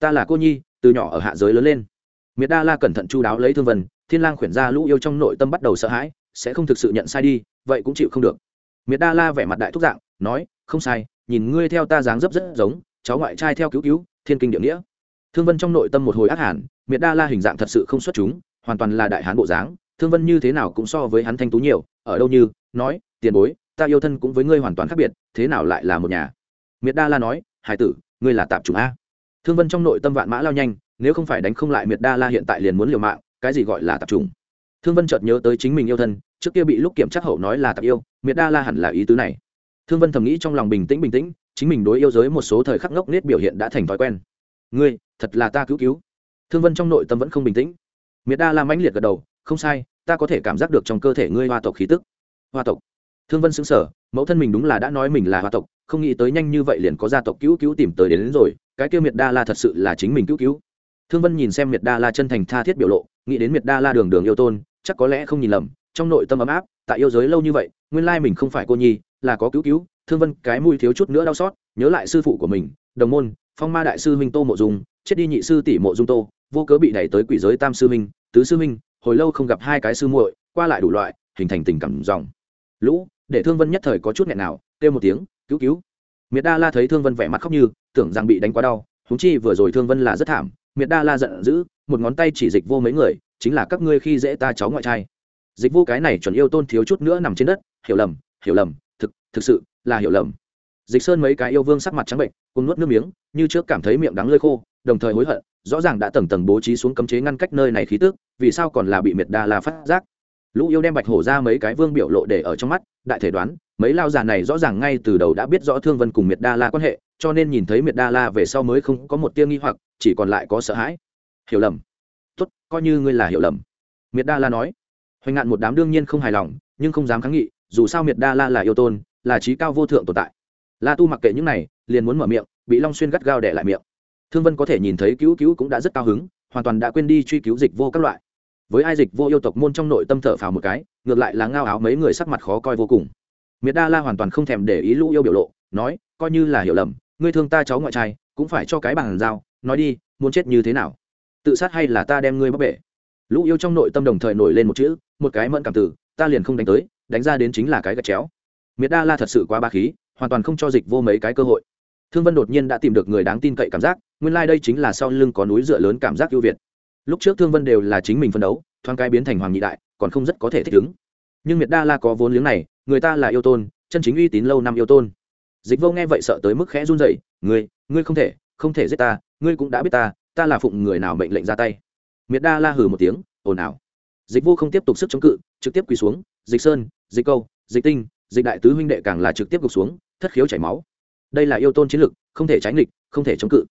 Ta là cô nhi, từ nhỏ ở hạ giới lớn lên. Miệt đa la cẩn thận chu đáo lấy thương vân, thiên lang khuyển ra lũ yêu trong nội tâm bắt đầu sợ hãi, sẽ không thực sự nhận sai đi, vậy cũng chịu không được. Miệt đa la vẻ mặt đại thúc dạng, nói, không sai, nhìn ngươi theo ta dáng dấp rất giống, cháu ngoại trai theo cứu cứu, thiên kinh địa nghĩa thương vân trong nội tâm một hồi ác hẳn miệt đa la hình dạng thật sự không xuất chúng, hoàn toàn là đại hán bộ dáng. Thương vân như thế nào cũng so với hắn thanh tú nhiều, ở đâu như, nói, tiền bối, ta yêu thân cũng với ngươi hoàn toàn khác biệt, thế nào lại là một nhà? Miệt đa la nói, hải tử, ngươi là tạp chủng a. Thương vân trong nội tâm vạn mã lao nhanh, nếu không phải đánh không lại miệt đa la hiện tại liền muốn liều mạng, cái gì gọi là tạp chủng? Thương vân chợt nhớ tới chính mình yêu thân, trước kia bị lúc kiểm tra hậu nói là tạp yêu, miệt đa la hẳn là ý tứ này. Thương vân thầm nghĩ trong lòng bình tĩnh bình tĩnh, chính mình đối yêu giới một số thời khắc ngốc nết biểu hiện đã thành thói quen. Ngươi thật là ta cứu cứu. Thương vân trong nội tâm vẫn không bình tĩnh. Miệt đa la mãnh liệt gật đầu không sai ta có thể cảm giác được trong cơ thể ngươi hoa tộc khí tức. Hoa tộc. Thương vân xứng sở mẫu thân mình đúng là đã nói mình là hoa tộc không nghĩ tới nhanh như vậy liền có gia tộc cứu cứu tìm tới đến, đến rồi cái kia miệt đa la thật sự là chính mình cứu cứu. Thương vân nhìn xem miệt đa la chân thành tha thiết biểu lộ nghĩ đến miệt đa la đường đường yêu tôn chắc có lẽ không nhìn lầm trong nội tâm ấm áp tại yêu giới lâu như vậy nguyên lai mình không phải cô nhi là có cứu cứu. Thương vân cái mùi thiếu chút nữa đau xót nhớ lại sư phụ của mình đồng môn phong ma đại sư minh tô mộ dùng chết đi nhị sư tỷ mộ dung tô, vô cớ bị đẩy tới quỷ giới tam sư minh tứ sư minh hồi lâu không gặp hai cái sư muội, qua lại đủ loại, hình thành tình cảm dòng. Lũ, để thương vân nhất thời có chút nghẹn nào, kêu một tiếng, cứu cứu. Miệt đa la thấy thương vân vẻ mặt khóc như, tưởng rằng bị đánh quá đau húng chi vừa rồi thương vân là rất thảm, miệt đa la giận dữ, một ngón tay chỉ dịch vô mấy người, chính là, các ngươi khi dễ ta cháu ngoại trai. Dịch vô cái này chuẩn yêu tôn thiếu chút nữa nằm trên đất, hiểu lầm hiểu lầm, thực thực sự là hiểu lầm. Dịch sơn mấy cái yêu vương sắc mặt trắng bệnh cùng nuốt nước miếng, như trước cảm thấy miệng đắng lơi khô đồng thời hối hận, rõ ràng đã tầng tầng bố trí xuống cấm chế ngăn cách nơi này khí tức, vì sao còn là bị miệt đa la phát giác? Lũ yêu đem bạch hổ ra mấy cái vương biểu lộ để ở trong mắt, đại thể đoán, mấy lao già này rõ ràng ngay từ đầu đã biết rõ thương vân cùng miệt đa la quan hệ, cho nên nhìn thấy miệt đa la về sau mới không có một tia nghi hoặc, chỉ còn lại có sợ hãi. Hiểu lầm. Tốt, coi như ngươi là hiểu lầm. Miệt đa la nói. Hoành ngạn một đám đương nhiên không hài lòng, nhưng không dám kháng nghị, dù sao miệt đa la là yêu tôn, là trí cao vô thượng tồn tại. La tu mặc kệ những này, liền muốn mở miệng, bị long xuyên gắt gao đẻ lại miệng thương vân có thể nhìn thấy cứu cứu cũng đã rất cao hứng, hoàn toàn đã quên đi truy cứu dịch vô các loại. Với ai dịch vô yêu tộc môn trong nội tâm thở phào một cái, ngược lại là ngao áo mấy người sắc mặt khó coi vô cùng. Miệt đa la hoàn toàn không thèm để ý lũ yêu biểu lộ, nói, coi như là hiểu lầm, ngươi thương ta cháu ngoại trai, cũng phải cho cái bàn giao, nói đi, muốn chết như thế nào? Tự sát hay là ta đem ngươi bóc bể? Lũ yêu trong nội tâm đồng thời nổi lên một chữ, một cái mẫn cảm tử, ta liền không đánh tới, đánh ra đến chính là cái gạch chéo. Miệt đa la thật sự quá ba khí, hoàn toàn không cho dịch vô mấy cái cơ hội. Thương vân đột nhiên đã tìm được người đáng tin cậy cảm giác nguyên lai đây chính là sau lưng có núi dựa lớn cảm giác ưu việt. Lúc trước thương vân đều là chính mình phân đấu thoáng cái biến thành hoàng nhị đại còn không rất có thể thích ứng. Nhưng miệt đa la có vốn liếng này người ta là yêu tôn chân chính uy tín lâu năm yêu tôn. Dịch vô nghe vậy sợ tới mức khẽ run rẩy, ngươi ngươi không thể không thể giết ta ngươi cũng đã biết ta ta là phụng người nào mệnh lệnh ra tay? Miệt đa la hừ một tiếng ồn ào. Dịch vô không tiếp tục sức chống cự trực tiếp quỳ xuống dịch sơn dịch câu dịch tinh dịch đại tứ huynh đệ càng là trực tiếp gục xuống thất khiếu chảy máu. Đây là yêu tôn chiến lực không thể tránh địch không thể chống cự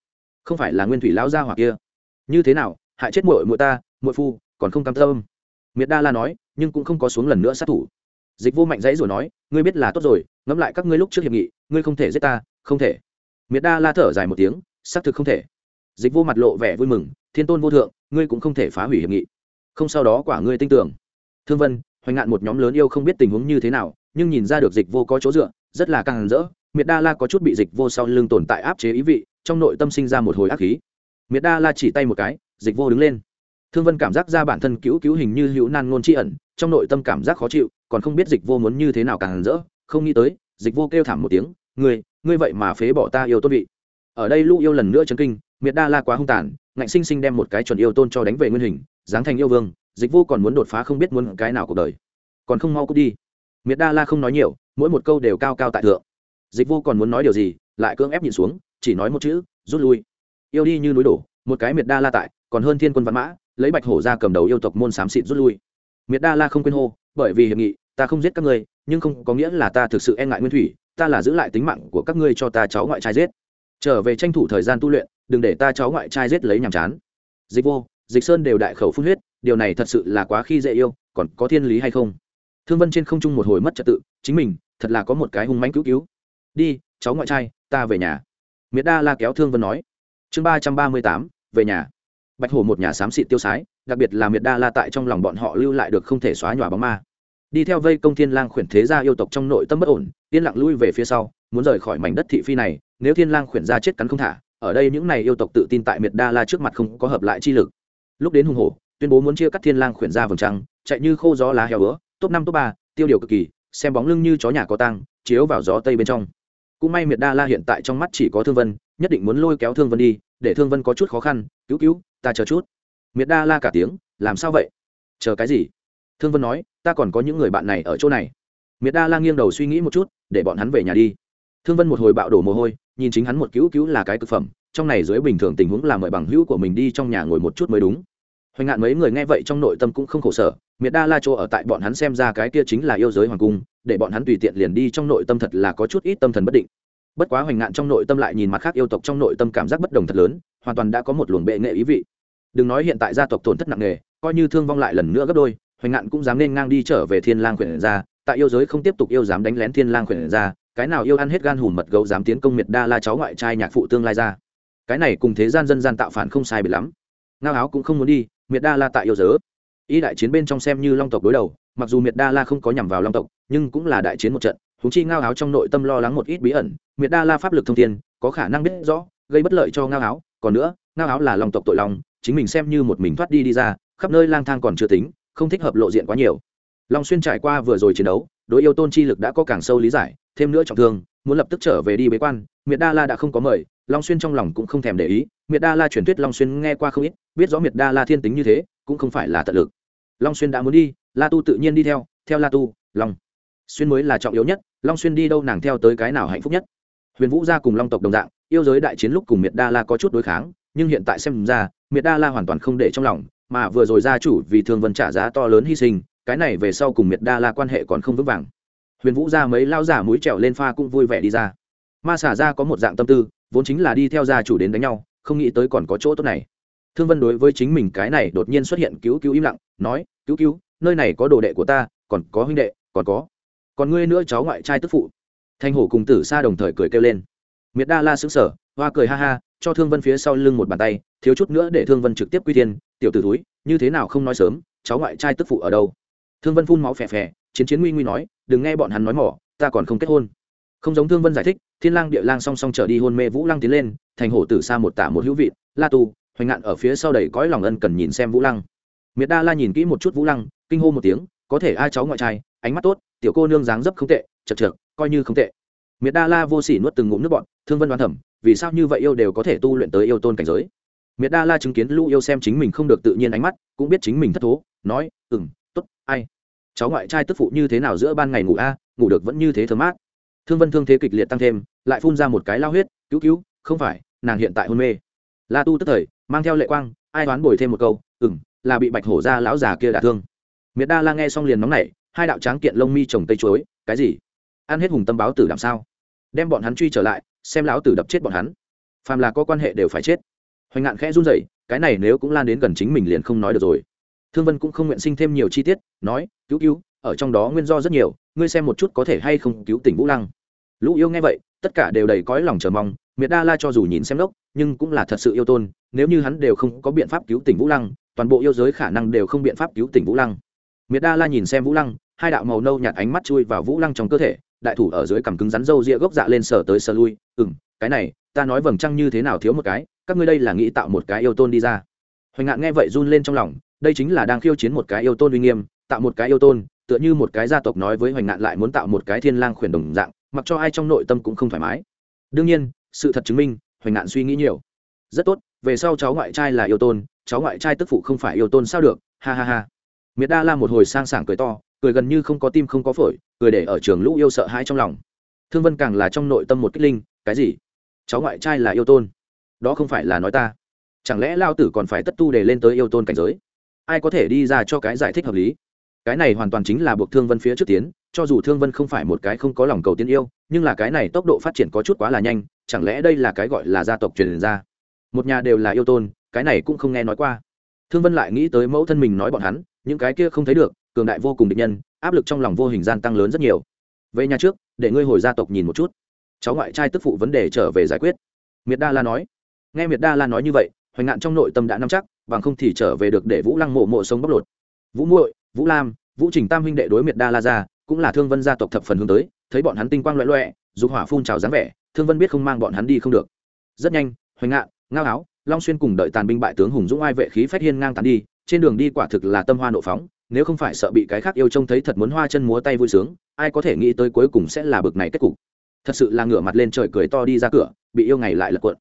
không phải là nguyên thủy lão gia hỏa kia. Như thế nào, hại chết muội muội ta, muội phu, còn không cam tâm. Miệt đa la nói, nhưng cũng không có xuống lần nữa sát thủ. Dịch vô mạnh dãy rồi nói, ngươi biết là tốt rồi, ngẫm lại các ngươi lúc trước hiệp nghị, ngươi không thể giết ta, không thể. Miệt đa la thở dài một tiếng, xác thực không thể. Dịch vô mặt lộ vẻ vui mừng, thiên tôn vô thượng, ngươi cũng không thể phá hủy hiệp nghị. Không sau đó quả ngươi tin tưởng. Thương vân, hoành ngạn một nhóm lớn yêu không biết tình huống như thế nào, nhưng nhìn ra được dịch vô có chỗ dựa rất là càng rỡ, miệt đa la có chút bị dịch vô sau lưng tồn tại áp chế ý vị, trong nội tâm sinh ra một hồi ác khí. Miệt đa la chỉ tay một cái, dịch vô đứng lên. Thương vân cảm giác ra bản thân cứu cứu hình như hữu nan ngôn tri ẩn, trong nội tâm cảm giác khó chịu, còn không biết dịch vô muốn như thế nào càng rỡ, không nghĩ tới, dịch vô kêu thảm một tiếng, ngươi ngươi vậy mà phế bỏ ta yêu tôn vị. Ở đây lũ yêu lần nữa chấn kinh, miệt đa la quá hung tàn, ngạnh sinh sinh đem một cái chuẩn yêu tôn cho đánh về nguyên hình dáng thành yêu vương, dịch vô còn muốn đột phá không biết muốn cái nào cuộc đời. Còn không mau cút đi. Miệt đa la không nói nhiều mỗi một câu đều cao cao tại thượng. Dịch vô còn muốn nói điều gì, lại cưỡng ép nhìn xuống, chỉ nói một chữ, rút lui. Yêu đi như núi đổ, một cái miệt đa la tại, còn hơn thiên quân văn mã, lấy bạch hổ ra cầm đầu yêu tộc môn xám xịt rút lui. Miệt đa la không quên hô, bởi vì hiệp nghị, ta không giết các ngươi, nhưng không có nghĩa là ta thực sự e ngại nguyên thủy, ta là giữ lại tính mạng của các ngươi cho ta cháu ngoại trai giết. Trở về tranh thủ thời gian tu luyện, đừng để ta cháu ngoại trai giết lấy nhàm chán. Dịch vô, dịch sơn đều đại khẩu phun huyết, điều này thật sự là quá khi dễ yêu, còn có thiên lý hay không? Thương vân trên không trung một hồi mất trật tự, chính mình thật là có một cái hung mánh cứu cứu. Đi, cháu ngoại trai, ta về nhà. Miệt đa la kéo thương vân nói. Chương ba trăm ba mươi tám, về nhà. Bạch hổ một nhà xám xịt tiêu sái, đặc biệt là miệt đa la tại trong lòng bọn họ lưu lại được không thể xóa nhòa bóng ma. Đi theo vây công thiên lang khuyển thế gia yêu tộc trong nội tâm bất ổn, yên lặng lui về phía sau, muốn rời khỏi mảnh đất thị phi này, nếu thiên lang khuyển gia chết cắn không thả, ở đây những này yêu tộc tự tin tại miệt đa la trước mặt không có hợp lại chi lực. Lúc đến hùng hổ, tuyên bố muốn chia cắt thiên lang khuyển ra vầng trăng, chạy như khô gió lá heo bữa, top năm, top ba, tiêu điều cực kỳ xem bóng lưng như chó nhà có tang, chiếu vào gió tây bên trong. Cũng may miệt đa la hiện tại trong mắt chỉ có thương vân, nhất định muốn lôi kéo thương vân đi, để thương vân có chút khó khăn, cứu cứu, ta chờ chút. Miệt đa la cả tiếng, làm sao vậy? Chờ cái gì? Thương vân nói, ta còn có những người bạn này ở chỗ này. Miệt đa la nghiêng đầu suy nghĩ một chút, để bọn hắn về nhà đi. Thương vân một hồi bạo đổ mồ hôi, nhìn chính hắn một cứu cứu là cái cực phẩm, trong này dưới bình thường tình huống là mời bằng hữu của mình đi trong nhà ngồi một chút mới đúng. Hoành ngạn mấy người nghe vậy trong nội tâm cũng không khổ sở miệt đa la chỗ ở tại bọn hắn xem ra cái kia chính là yêu giới hoàng cung, để bọn hắn tùy tiện liền đi trong nội tâm thật là có chút ít tâm thần bất định. Bất quá hoành ngạn trong nội tâm lại nhìn mặt khác yêu tộc trong nội tâm cảm giác bất đồng thật lớn, hoàn toàn đã có một luồng bệ nghệ ý vị. Đừng nói hiện tại gia tộc tổn thất nặng nề, coi như thương vong lại lần nữa gấp đôi, hoành ngạn cũng dám nên ngang đi trở về thiên lang quyển ra tại yêu giới không tiếp tục yêu dám đánh lén thiên lang quyển ra cái nào yêu ăn hết gan hùm mật gấu dám tiến công miệt đa la cháu ngoại trai nhạc phụ tương lai ra. Cái này cùng thế gian dân gian tạo phản không sai bị lắm. Ngao áo cũng không muốn đi, miệt đa la tại yêu giới y đại chiến bên trong xem như long tộc đối đầu, mặc dù miệt đa la không có nhằm vào long tộc, nhưng cũng là đại chiến một trận húng chi ngao áo trong nội tâm lo lắng một ít bí ẩn, miệt đa la pháp lực thông tin có khả năng biết rõ, gây bất lợi cho ngao áo còn nữa, ngao áo là long tộc tội lòng, chính mình xem như một mình thoát đi đi ra, khắp nơi lang thang còn chưa tính, không thích hợp lộ diện quá nhiều. Long xuyên trải qua vừa rồi chiến đấu, đối yêu tôn chi lực đã có càng sâu lý giải, thêm nữa trọng thương muốn lập tức trở về đi bế quan, miệt đa la đã không có mời, long xuyên trong lòng cũng không thèm để ý. Miệt đa la truyền thuyết long xuyên nghe qua không ít, biết rõ miệt đa la thiên tính như thế, cũng không phải là tận lực. Long xuyên đã muốn đi, la tu tự nhiên đi theo theo la tu, long xuyên mới là trọng yếu nhất, long xuyên đi đâu nàng theo tới cái nào hạnh phúc nhất. Huyền vũ gia cùng long tộc đồng dạng, yêu giới đại chiến lúc cùng miệt đa la có chút đối kháng, nhưng hiện tại xem ra, miệt đa la hoàn toàn không để trong lòng, mà vừa rồi gia chủ vì thương vân trả giá to lớn hy sinh, cái này về sau cùng miệt đa la quan hệ còn không vững vàng huyền vũ ra mấy lao giả mũi trèo lên pha cũng vui vẻ đi ra. Ma xả ra có một dạng tâm tư, vốn chính là đi theo gia chủ đến đánh nhau, không nghĩ tới còn có chỗ tốt này. Thương vân đối với chính mình cái này đột nhiên xuất hiện cứu cứu im lặng, nói, cứu cứu, nơi này có đồ đệ của ta, còn có huynh đệ, còn có, còn ngươi nữa cháu ngoại trai tức phụ. Thanh hổ cùng tử sa đồng thời cười kêu lên. Miệt đa la xứng sở hoa cười ha ha, cho thương vân phía sau lưng một bàn tay, thiếu chút nữa để thương vân trực tiếp quy thiên. tiểu t ử túi như thế nào không nói sớm, cháu ngoại trai tức phụ ở đâu? Thương vân phun máu phè phè chiến chiến nguy nguy nói, đừng nghe bọn hắn nói mỏ, ta còn không kết hôn. Không giống thương vân giải thích, thiên lang địa lang song song trở đi hôn mê vũ lăng tiến lên, thành hổ tử xa một tả một hữu vị, la tu, hoành ngạn ở phía sau đầy cõi lòng ân cần nhìn xem vũ lăng. Miệt đa la nhìn kỹ một chút vũ lăng, kinh hô một tiếng, có thể ai cháu ngoại trai, ánh mắt tốt, tiểu cô nương dáng dấp không tệ, chật chược, coi như không tệ. Miệt đa la vô sỉ nuốt từng ngụm nước bọn thương vân đoán thẩm vì sao như vậy yêu đều có thể tu luyện tới yêu tôn cảnh giới? Miệt đa la chứng kiến lũ yêu xem chính mình không được tự nhiên ánh mắt, cũng biết chính mình thất thố, nói ừng t ố t ai? Cháu ngoại trai tức phụ như thế nào giữa ban ngày ngủ a, ngủ được vẫn như thế thơm mát. Thương vân thương thế kịch liệt tăng thêm, lại phun ra một cái lao huyết, cứu cứu, không phải, nàng hiện tại hôn mê. La tu tức thời, mang theo lệ quang, ai đoán bồi thêm một câu ừng là bị bạch hổ ra lão già kia đả thương. Miệt đa la nghe xong liền nóng nảy, hai đạo tráng kiện lông mi trồng tây chuối, cái gì? Ăn hết hùng tâm báo tử làm sao? Đem bọn hắn truy trở lại, xem lão tử đập chết bọn hắn. Phàm là có quan hệ đều phải chết. Hoành ngạn khẽ run rẩy, cái này nếu cũng lan đến gần chính mình liền không nói được rồi thương vân cũng không nguyện sinh thêm nhiều chi tiết, nói, cứu cứu, ở trong đó nguyên do rất nhiều, ngươi xem một chút có thể hay không cứu tỉnh vũ lăng. Lũ yêu nghe vậy, tất cả đều đầy cõi lòng chờ mong, miệt đa la cho dù nhìn xem đốc, nhưng cũng là thật sự yêu tôn, nếu như hắn đều không có biện pháp cứu tỉnh vũ lăng, toàn bộ yêu giới khả năng đều không biện pháp cứu tỉnh vũ lăng. Miệt đa la nhìn xem vũ lăng, hai đạo màu nâu nhạt ánh mắt chui vào vũ lăng trong cơ thể, đại thủ ở dưới cằm cứng rắn râu ria gốc dạ lên sờ tới sờ lui ừ m cái này, ta nói vầng trăng như thế nào thiếu một cái, các ngươi đây là nghĩ tạo một cái yêu tôn đi ra. Hoành ngạn nghe vậy run lên trong lòng đây chính là đang khiêu chiến một cái yêu tôn uy nghiêm, tạo một cái yêu tôn, tựa như một cái gia tộc nói với hoành nạn lại muốn tạo một cái thiên lang khuyển đồng dạng, mặc cho ai trong nội tâm cũng không thoải mái. Đương nhiên, sự thật chứng minh, hoành nạn suy nghĩ nhiều. Rất tốt, về sau cháu ngoại trai là yêu tôn, cháu ngoại trai tức phụ không phải yêu tôn sao được, ha ha ha. Miệt đa la một hồi sang sảng cười to, cười gần như không có tim không có phổi, cười để ở trường lũ yêu sợ hãi trong lòng. Thương vân càng là trong nội tâm một kích linh, cái gì? Cháu ngoại trai là yêu tôn? Đó không phải là nói ta. Chẳng lẽ lao tử còn phải tất tu để lên tới yêu tôn cảnh giới? Ai có thể đi ra cho cái giải thích hợp lý? Cái này hoàn toàn chính là buộc thương vân phía trước tiến, cho dù thương vân không phải một cái không có lòng cầu tiên yêu, nhưng là cái này tốc độ phát triển có chút quá là nhanh, chẳng lẽ đây là cái gọi là gia tộc truyền ra? Một nhà đều là yêu tôn, cái này cũng không nghe nói qua. Thương vân lại nghĩ tới mẫu thân mình nói bọn hắn, những cái kia không thấy được, cường đại vô cùng địch nhân, áp lực trong lòng vô hình gian tăng lớn rất nhiều. Về nhà trước, để ngươi hồi gia tộc nhìn một chút. Cháu ngoại trai tức phụ vấn đề trở về giải quyết. Miệt đa la nói. Nghe miệt đa la nói như vậy, hoành ngạn trong nội tâm đã nắm chắc bằng không thì trở về được để vũ lăng mộ mộ sống bóc lột. Vũ muội, vũ lam, vũ trình tam huynh đệ đối miệt đa la ra cũng là thương vân gia tộc thập phần hướng tới, thấy bọn hắn tinh quang loẹ loẹ, dục hỏa phun trào dáng vẻ, thương vân biết không mang bọn hắn đi không được. Rất nhanh, hoành ngạn, ngao áo, long xuyên cùng đợi tàn binh bại tướng hùng dũng ai vệ khí phách hiên ngang tàn đi, trên đường đi quả thực là tâm hoa nộ phóng, nếu không phải sợ bị cái khác yêu trông thấy thật muốn hoa chân múa tay vui sướng, ai có thể nghĩ tới cuối cùng sẽ là bực này kết cục. Thật sự là ngửa mặt lên trời cười to đi ra cửa, bị yêu ngày lại lật cuộn.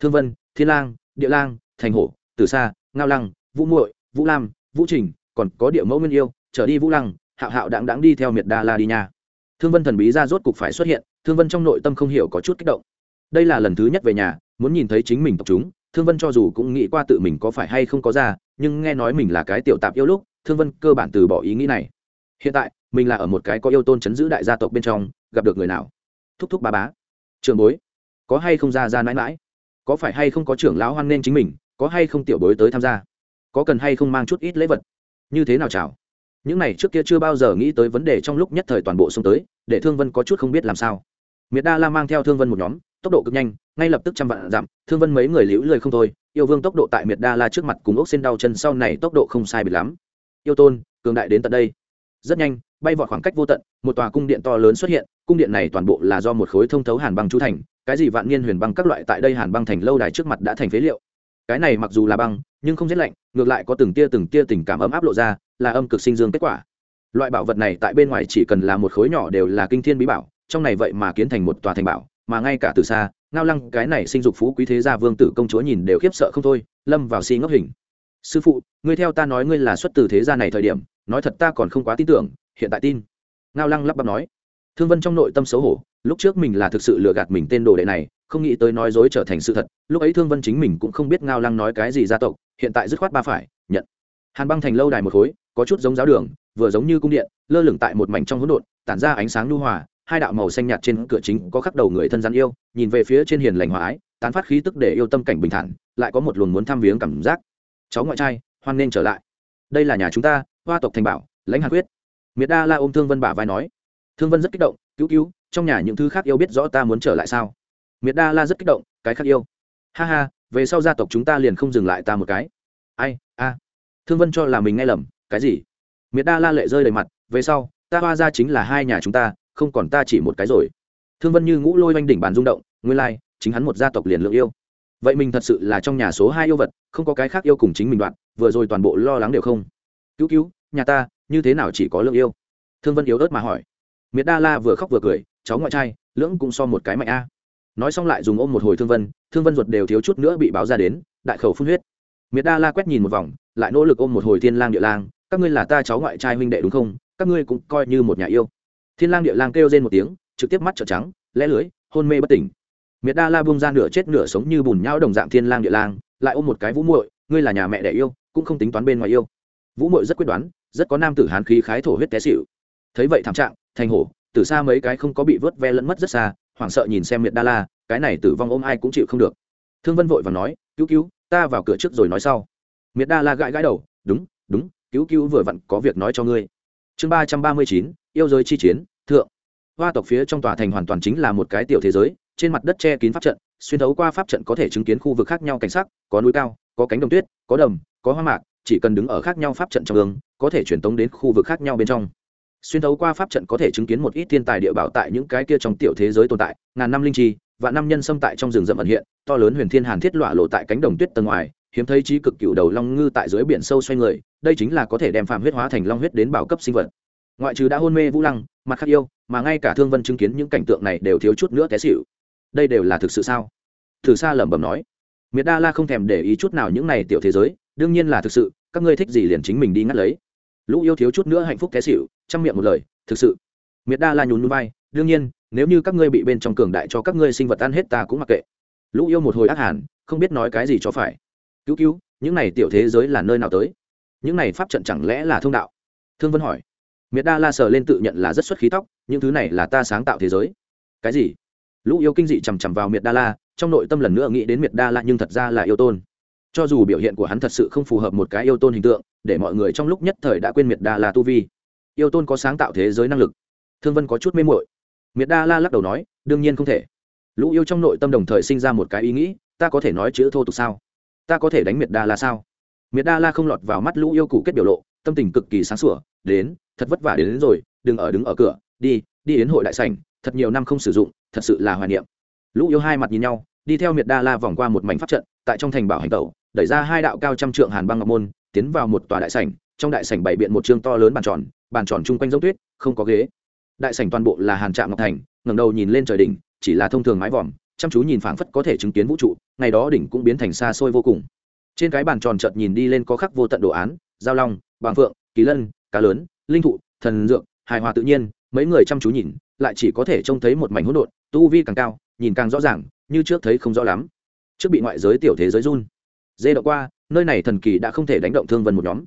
Thương vân, thiên lang, địa lang, thành hổ, từ xa ngao lăng, vũ muội, vũ lam, vũ trình, còn có địa mẫu nguyên yêu, trở đi vũ lăng, hạo hạo đáng đáng đi theo miệt đa la đi nha. Thương vân thần bí ra rốt cục phải xuất hiện, thương vân trong nội tâm không hiểu có chút kích động. Đây là lần thứ nhất về nhà, muốn nhìn thấy chính mình tộc chúng, thương vân cho dù cũng nghĩ qua tự mình có phải hay không có ra, nhưng nghe nói mình là cái tiểu tạp yêu lúc, thương vân cơ bản từ bỏ ý nghĩ này. Hiện tại, mình là ở một cái có yêu tôn chấn giữ đại gia tộc bên trong, gặp được người nào? Thúc thúc ba bá. Trường bối, có hay không ra ra mãi mãi? Có phải hay không có trưởng lão hoan nên chính mình? Có hay không tiểu bối tới tham gia? Có cần hay không mang chút ít lễ vật? Như thế nào chào? Những này trước kia chưa bao giờ nghĩ tới vấn đề trong lúc nhất thời toàn bộ xông tới, để thương vân có chút không biết làm sao. Miệt đa la mang theo thương vân một nhóm, tốc độ cực nhanh, ngay lập tức trăm vạn dặm, thương vân mấy người liễu lười không thôi, yêu vương tốc độ tại miệt đa la trước mặt cùng ốc xin đau chân sau này tốc độ không sai biệt lắm. Yêu tôn, cường đại đến tận đây. Rất nhanh, bay vọt khoảng cách vô tận, một tòa cung điện to lớn xuất hiện, cung điện này toàn bộ là do một khối thông thấu hàn băng chú thành, cái gì vạn niên huyền băng các loại tại đây hàn băng thành lâu đài trước mặt đã thành phế liệu cái này mặc dù là băng, nhưng không rét lạnh, ngược lại có từng tia từng tia tình cảm ấm áp lộ ra, là âm cực sinh dương kết quả. Loại bảo vật này tại bên ngoài chỉ cần là một khối nhỏ đều là kinh thiên bí bảo, trong này vậy mà kiến thành một tòa thành bảo, mà ngay cả từ xa, ngao lăng cái này sinh dục phú quý thế gia vương tử công chúa nhìn đều khiếp sợ không thôi, lâm vào si ngốc hình. Sư phụ, ngươi theo ta nói ngươi là xuất từ thế gia này thời điểm, nói thật ta còn không quá tin tưởng, hiện tại tin. Ngao lăng lắp bắp nói. Thương vân trong nội tâm xấu hổ, lúc trước mình là thực sự lừa gạt mình tên đồ đệ này không nghĩ tới nói dối trở thành sự thật, lúc ấy thương vân chính mình cũng không biết ngao lăng nói cái gì gia tộc, hiện tại dứt khoát ba phải, nhận. Hàn băng thành lâu đài một khối, có chút giống giáo đường, vừa giống như cung điện, lơ lửng tại một mảnh trong hỗn độn, tản ra ánh sáng lưu hòa, hai đạo màu xanh nhạt trên cửa chính có khắc đầu người thân gian yêu, nhìn về phía trên hiền lành hòa ái, tán phát khí tức để yêu tâm cảnh bình thản, lại có một luồng muốn thăm viếng cảm giác. Cháu ngoại trai, hoan nên trở lại. Đây là nhà chúng ta, hoa tộc thành bảo, lãnh hàn quyết. Miệt đa la ôm thương vân bả vai nói. Thương vân rất kích động, cứu cứu, trong nhà những thứ khác yêu biết rõ ta muốn trở lại sao? Miệt đa la rất kích động, cái khác yêu. Ha ha, về sau gia tộc chúng ta liền không dừng lại ta một cái. Ai, a. Thương vân cho là mình nghe lầm, cái gì? Miệt đa la lệ rơi đầy mặt, về sau, ta hoa ra chính là hai nhà chúng ta, không còn ta chỉ một cái rồi. Thương vân như ngũ lôi oanh đỉnh bàn rung động, nguyên lai, chính hắn một gia tộc liền lượng yêu. Vậy mình thật sự là trong nhà số hai yêu vật, không có cái khác yêu cùng chính mình đoạn, vừa rồi toàn bộ lo lắng đều không. Cứu cứu, nhà ta, như thế nào chỉ có lượng yêu? Thương vân yếu ớt mà hỏi. Miệt đa la vừa khóc vừa cười, cháu ngoại trai, lưỡng cũng so một cái mạnh a nói xong lại dùng ôm một hồi thương vân thương vân ruột đều thiếu chút nữa bị báo ra đến, đại khẩu phun huyết. Miệt đa la quét nhìn một vòng, lại nỗ lực ôm một hồi thiên lang địa lang, các ngươi là ta cháu ngoại trai huynh đệ đúng không? Các ngươi cũng coi như một nhà yêu. Thiên lang địa lang kêu rên một tiếng, trực tiếp mắt trợn trắng, lẽ lưới, hôn mê bất tỉnh. Miệt đa la buông ra nửa chết nửa sống như bùn nhão đồng dạng thiên lang địa lang, lại ôm một cái vũ muội, ngươi là nhà mẹ đẻ yêu, cũng không tính toán bên ngoài yêu. Vũ muội rất quyết đoán, rất có nam tử hán khí khái thổ huyết té xỉu. Thấy vậy thảm trạng, thành hổ, từ xa mấy cái không có bị vớt ve lẫn mất rất xa hoảng sợ nhìn xem miệt đa la, cái này tử vong ôm ai cũng chịu không được. Thương vân vội và nói, cứu cứu, ta vào cửa trước rồi nói sau. Miệt đa la gãi gãi đầu, đúng đúng, cứu cứu vừa vặn có việc nói cho ngươi. Chương ba trăm ba mươi chín, yêu giới chi chiến, thượng. Hoa tộc phía trong tòa thành hoàn toàn chính là một cái tiểu thế giới, trên mặt đất che kín pháp trận, xuyên thấu qua pháp trận có thể chứng kiến khu vực khác nhau cảnh sắc, có núi cao, có cánh đồng tuyết, có đầm, có hoa mạc, chỉ cần đứng ở khác nhau pháp trận trong đường, có thể truyền tống đến khu vực khác nhau bên trong xuyên thấu qua pháp trận có thể chứng kiến một ít thiên tài địa bảo tại những cái kia trong tiểu thế giới tồn tại, ngàn năm linh chi và năm nhân xâm tại trong rừng rậm ẩn hiện, to lớn huyền thiên hàn thiết lọa lộ tại cánh đồng tuyết tầng ngoài, hiếm thấy trí cực cựu đầu long ngư tại dưới biển sâu xoay người, đây chính là có thể đem phạm huyết hóa thành long huyết đến bảo cấp sinh vật. Ngoại trừ đã hôn mê vũ lăng, mặt khắc yêu, mà ngay cả thương vân chứng kiến những cảnh tượng này đều thiếu chút nữa té xịu đây đều là thực sự sao? Thử xa lẩm bẩm nói. Miệt đa la không thèm để ý chút nào những này tiểu thế giới, đương nhiên là thực sự, các ngươi thích gì liền chính mình đi ngắt lấy lũ yêu thiếu chút nữa hạnh phúc té xịu chăm miệng một lời, thực sự, miệt đa la nhún núi bay đương nhiên, nếu như các ngươi bị bên trong cường đại cho các ngươi sinh vật ăn hết ta cũng mặc kệ. Lũ yêu một hồi ác hàn, không biết nói cái gì cho phải. Cứu cứu, những này tiểu thế giới là nơi nào tới? Những này pháp trận chẳng lẽ là thông đạo? Thương vân hỏi. Miệt đa la sờ lên tự nhận là rất xuất khí tóc, những thứ này là ta sáng tạo thế giới. Cái gì? Lũ yêu kinh dị chằm chằm vào miệt đa la, trong nội tâm lần nữa nghĩ đến miệt đa la nhưng thật ra là yêu tôn cho dù biểu hiện của hắn thật sự không phù hợp một cái yêu tôn hình tượng để mọi người trong lúc nhất thời đã quên miệt đa la tu vi. Yêu tôn có sáng tạo thế giới năng lực. Thương vân có chút mê mội miệt đa la lắc đầu nói đương nhiên không thể. Lũ yêu trong nội tâm đồng thời sinh ra một cái ý nghĩ ta có thể nói chữ thô tục sao? Ta có thể đánh miệt đa la sao? Miệt đa la không lọt vào mắt lũ yêu cụ kết biểu lộ tâm tình cực kỳ sáng sủa đến thật vất vả đến, đến rồi đừng ở đứng ở cửa đi đi đến hội đại sảnh thật nhiều năm không sử dụng thật sự là hoài niệm. Lũ yêu hai mặt nhìn nhau đi theo miệt đa la vòng qua một mảnh pháp trận tại trong thành bảo hành tẩu đẩy ra hai đạo cao trăm trượng hàn băng ngọc môn, tiến vào một tòa đại sảnh, trong đại sảnh bày biện một chương to lớn bàn tròn bàn tròn chung quanh giống tuyết, không có ghế. Đại sảnh toàn bộ là hàn trạm ngọc thành, ngẩng đầu nhìn lên trời đỉnh, chỉ là thông thường mái vòm, chăm chú nhìn phảng phất có thể chứng kiến vũ trụ, ngày đó đỉnh cũng biến thành xa xôi vô cùng. Trên cái bàn tròn chợt nhìn đi lên có khắc vô tận đồ án, giao long, bàng phượng, kỳ lân, cá lớn, linh thụ, thần dược, hài hòa tự nhiên, mấy người chăm chú nhìn, lại chỉ có thể trông thấy một mảnh hỗn độn, tu vi càng cao, nhìn càng rõ ràng, như trước thấy không rõ lắm. Trước bị ngoại giới tiểu thế giới run dê đậu qua, nơi này thần kỳ đã không thể đánh động thương vân một nhóm.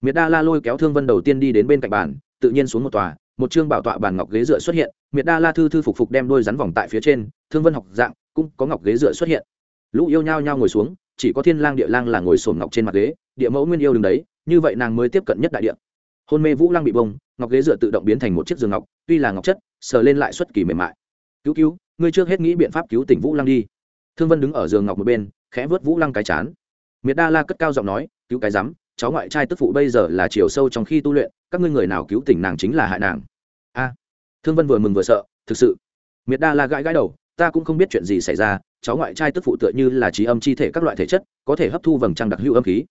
Miệt đa la lôi kéo thương vân đầu tiên đi đến bên cạnh bàn, tự nhiên xuống một tòa, một chương bảo tọa bàn ngọc ghế dựa xuất hiện, miệt đa la thư thư phục phục đem đôi rắn vòng tại phía trên, thương vân học dạng, cũng có ngọc ghế dựa xuất hiện. Lũ yêu nhau nhau ngồi xuống, chỉ có thiên lang địa lang là ngồi sồn ngọc trên mặt ghế, địa mẫu nguyên yêu đứng đấy, như vậy nàng mới tiếp cận nhất đại địa. Hôn mê vũ lang bị bông, ngọc ghế dựa tự động biến thành một chiếc giường ngọc, tuy là ngọc chất, sờ lên lại xuất kỳ mềm mại. Cứu cứu, ngươi trước hết nghĩ biện pháp cứu tỉnh vũ lang đi. Thương vân đứng ở giường ngọc một bên, khẽ vớt vũ lăng cái chán miệt đa la cất cao giọng nói, cứu cái rắm, cháu ngoại trai tức phụ bây giờ là chiều sâu trong khi tu luyện, các ngươi người nào cứu tỉnh nàng chính là hại nàng. A. Thương vân vừa mừng vừa sợ, thực sự? Miệt đa la gãi gãi đầu, ta cũng không biết chuyện gì xảy ra, cháu ngoại trai tức phụ tựa như là trí âm chi thể các loại thể chất, có thể hấp thu vầng trăng đặc hữu âm khí.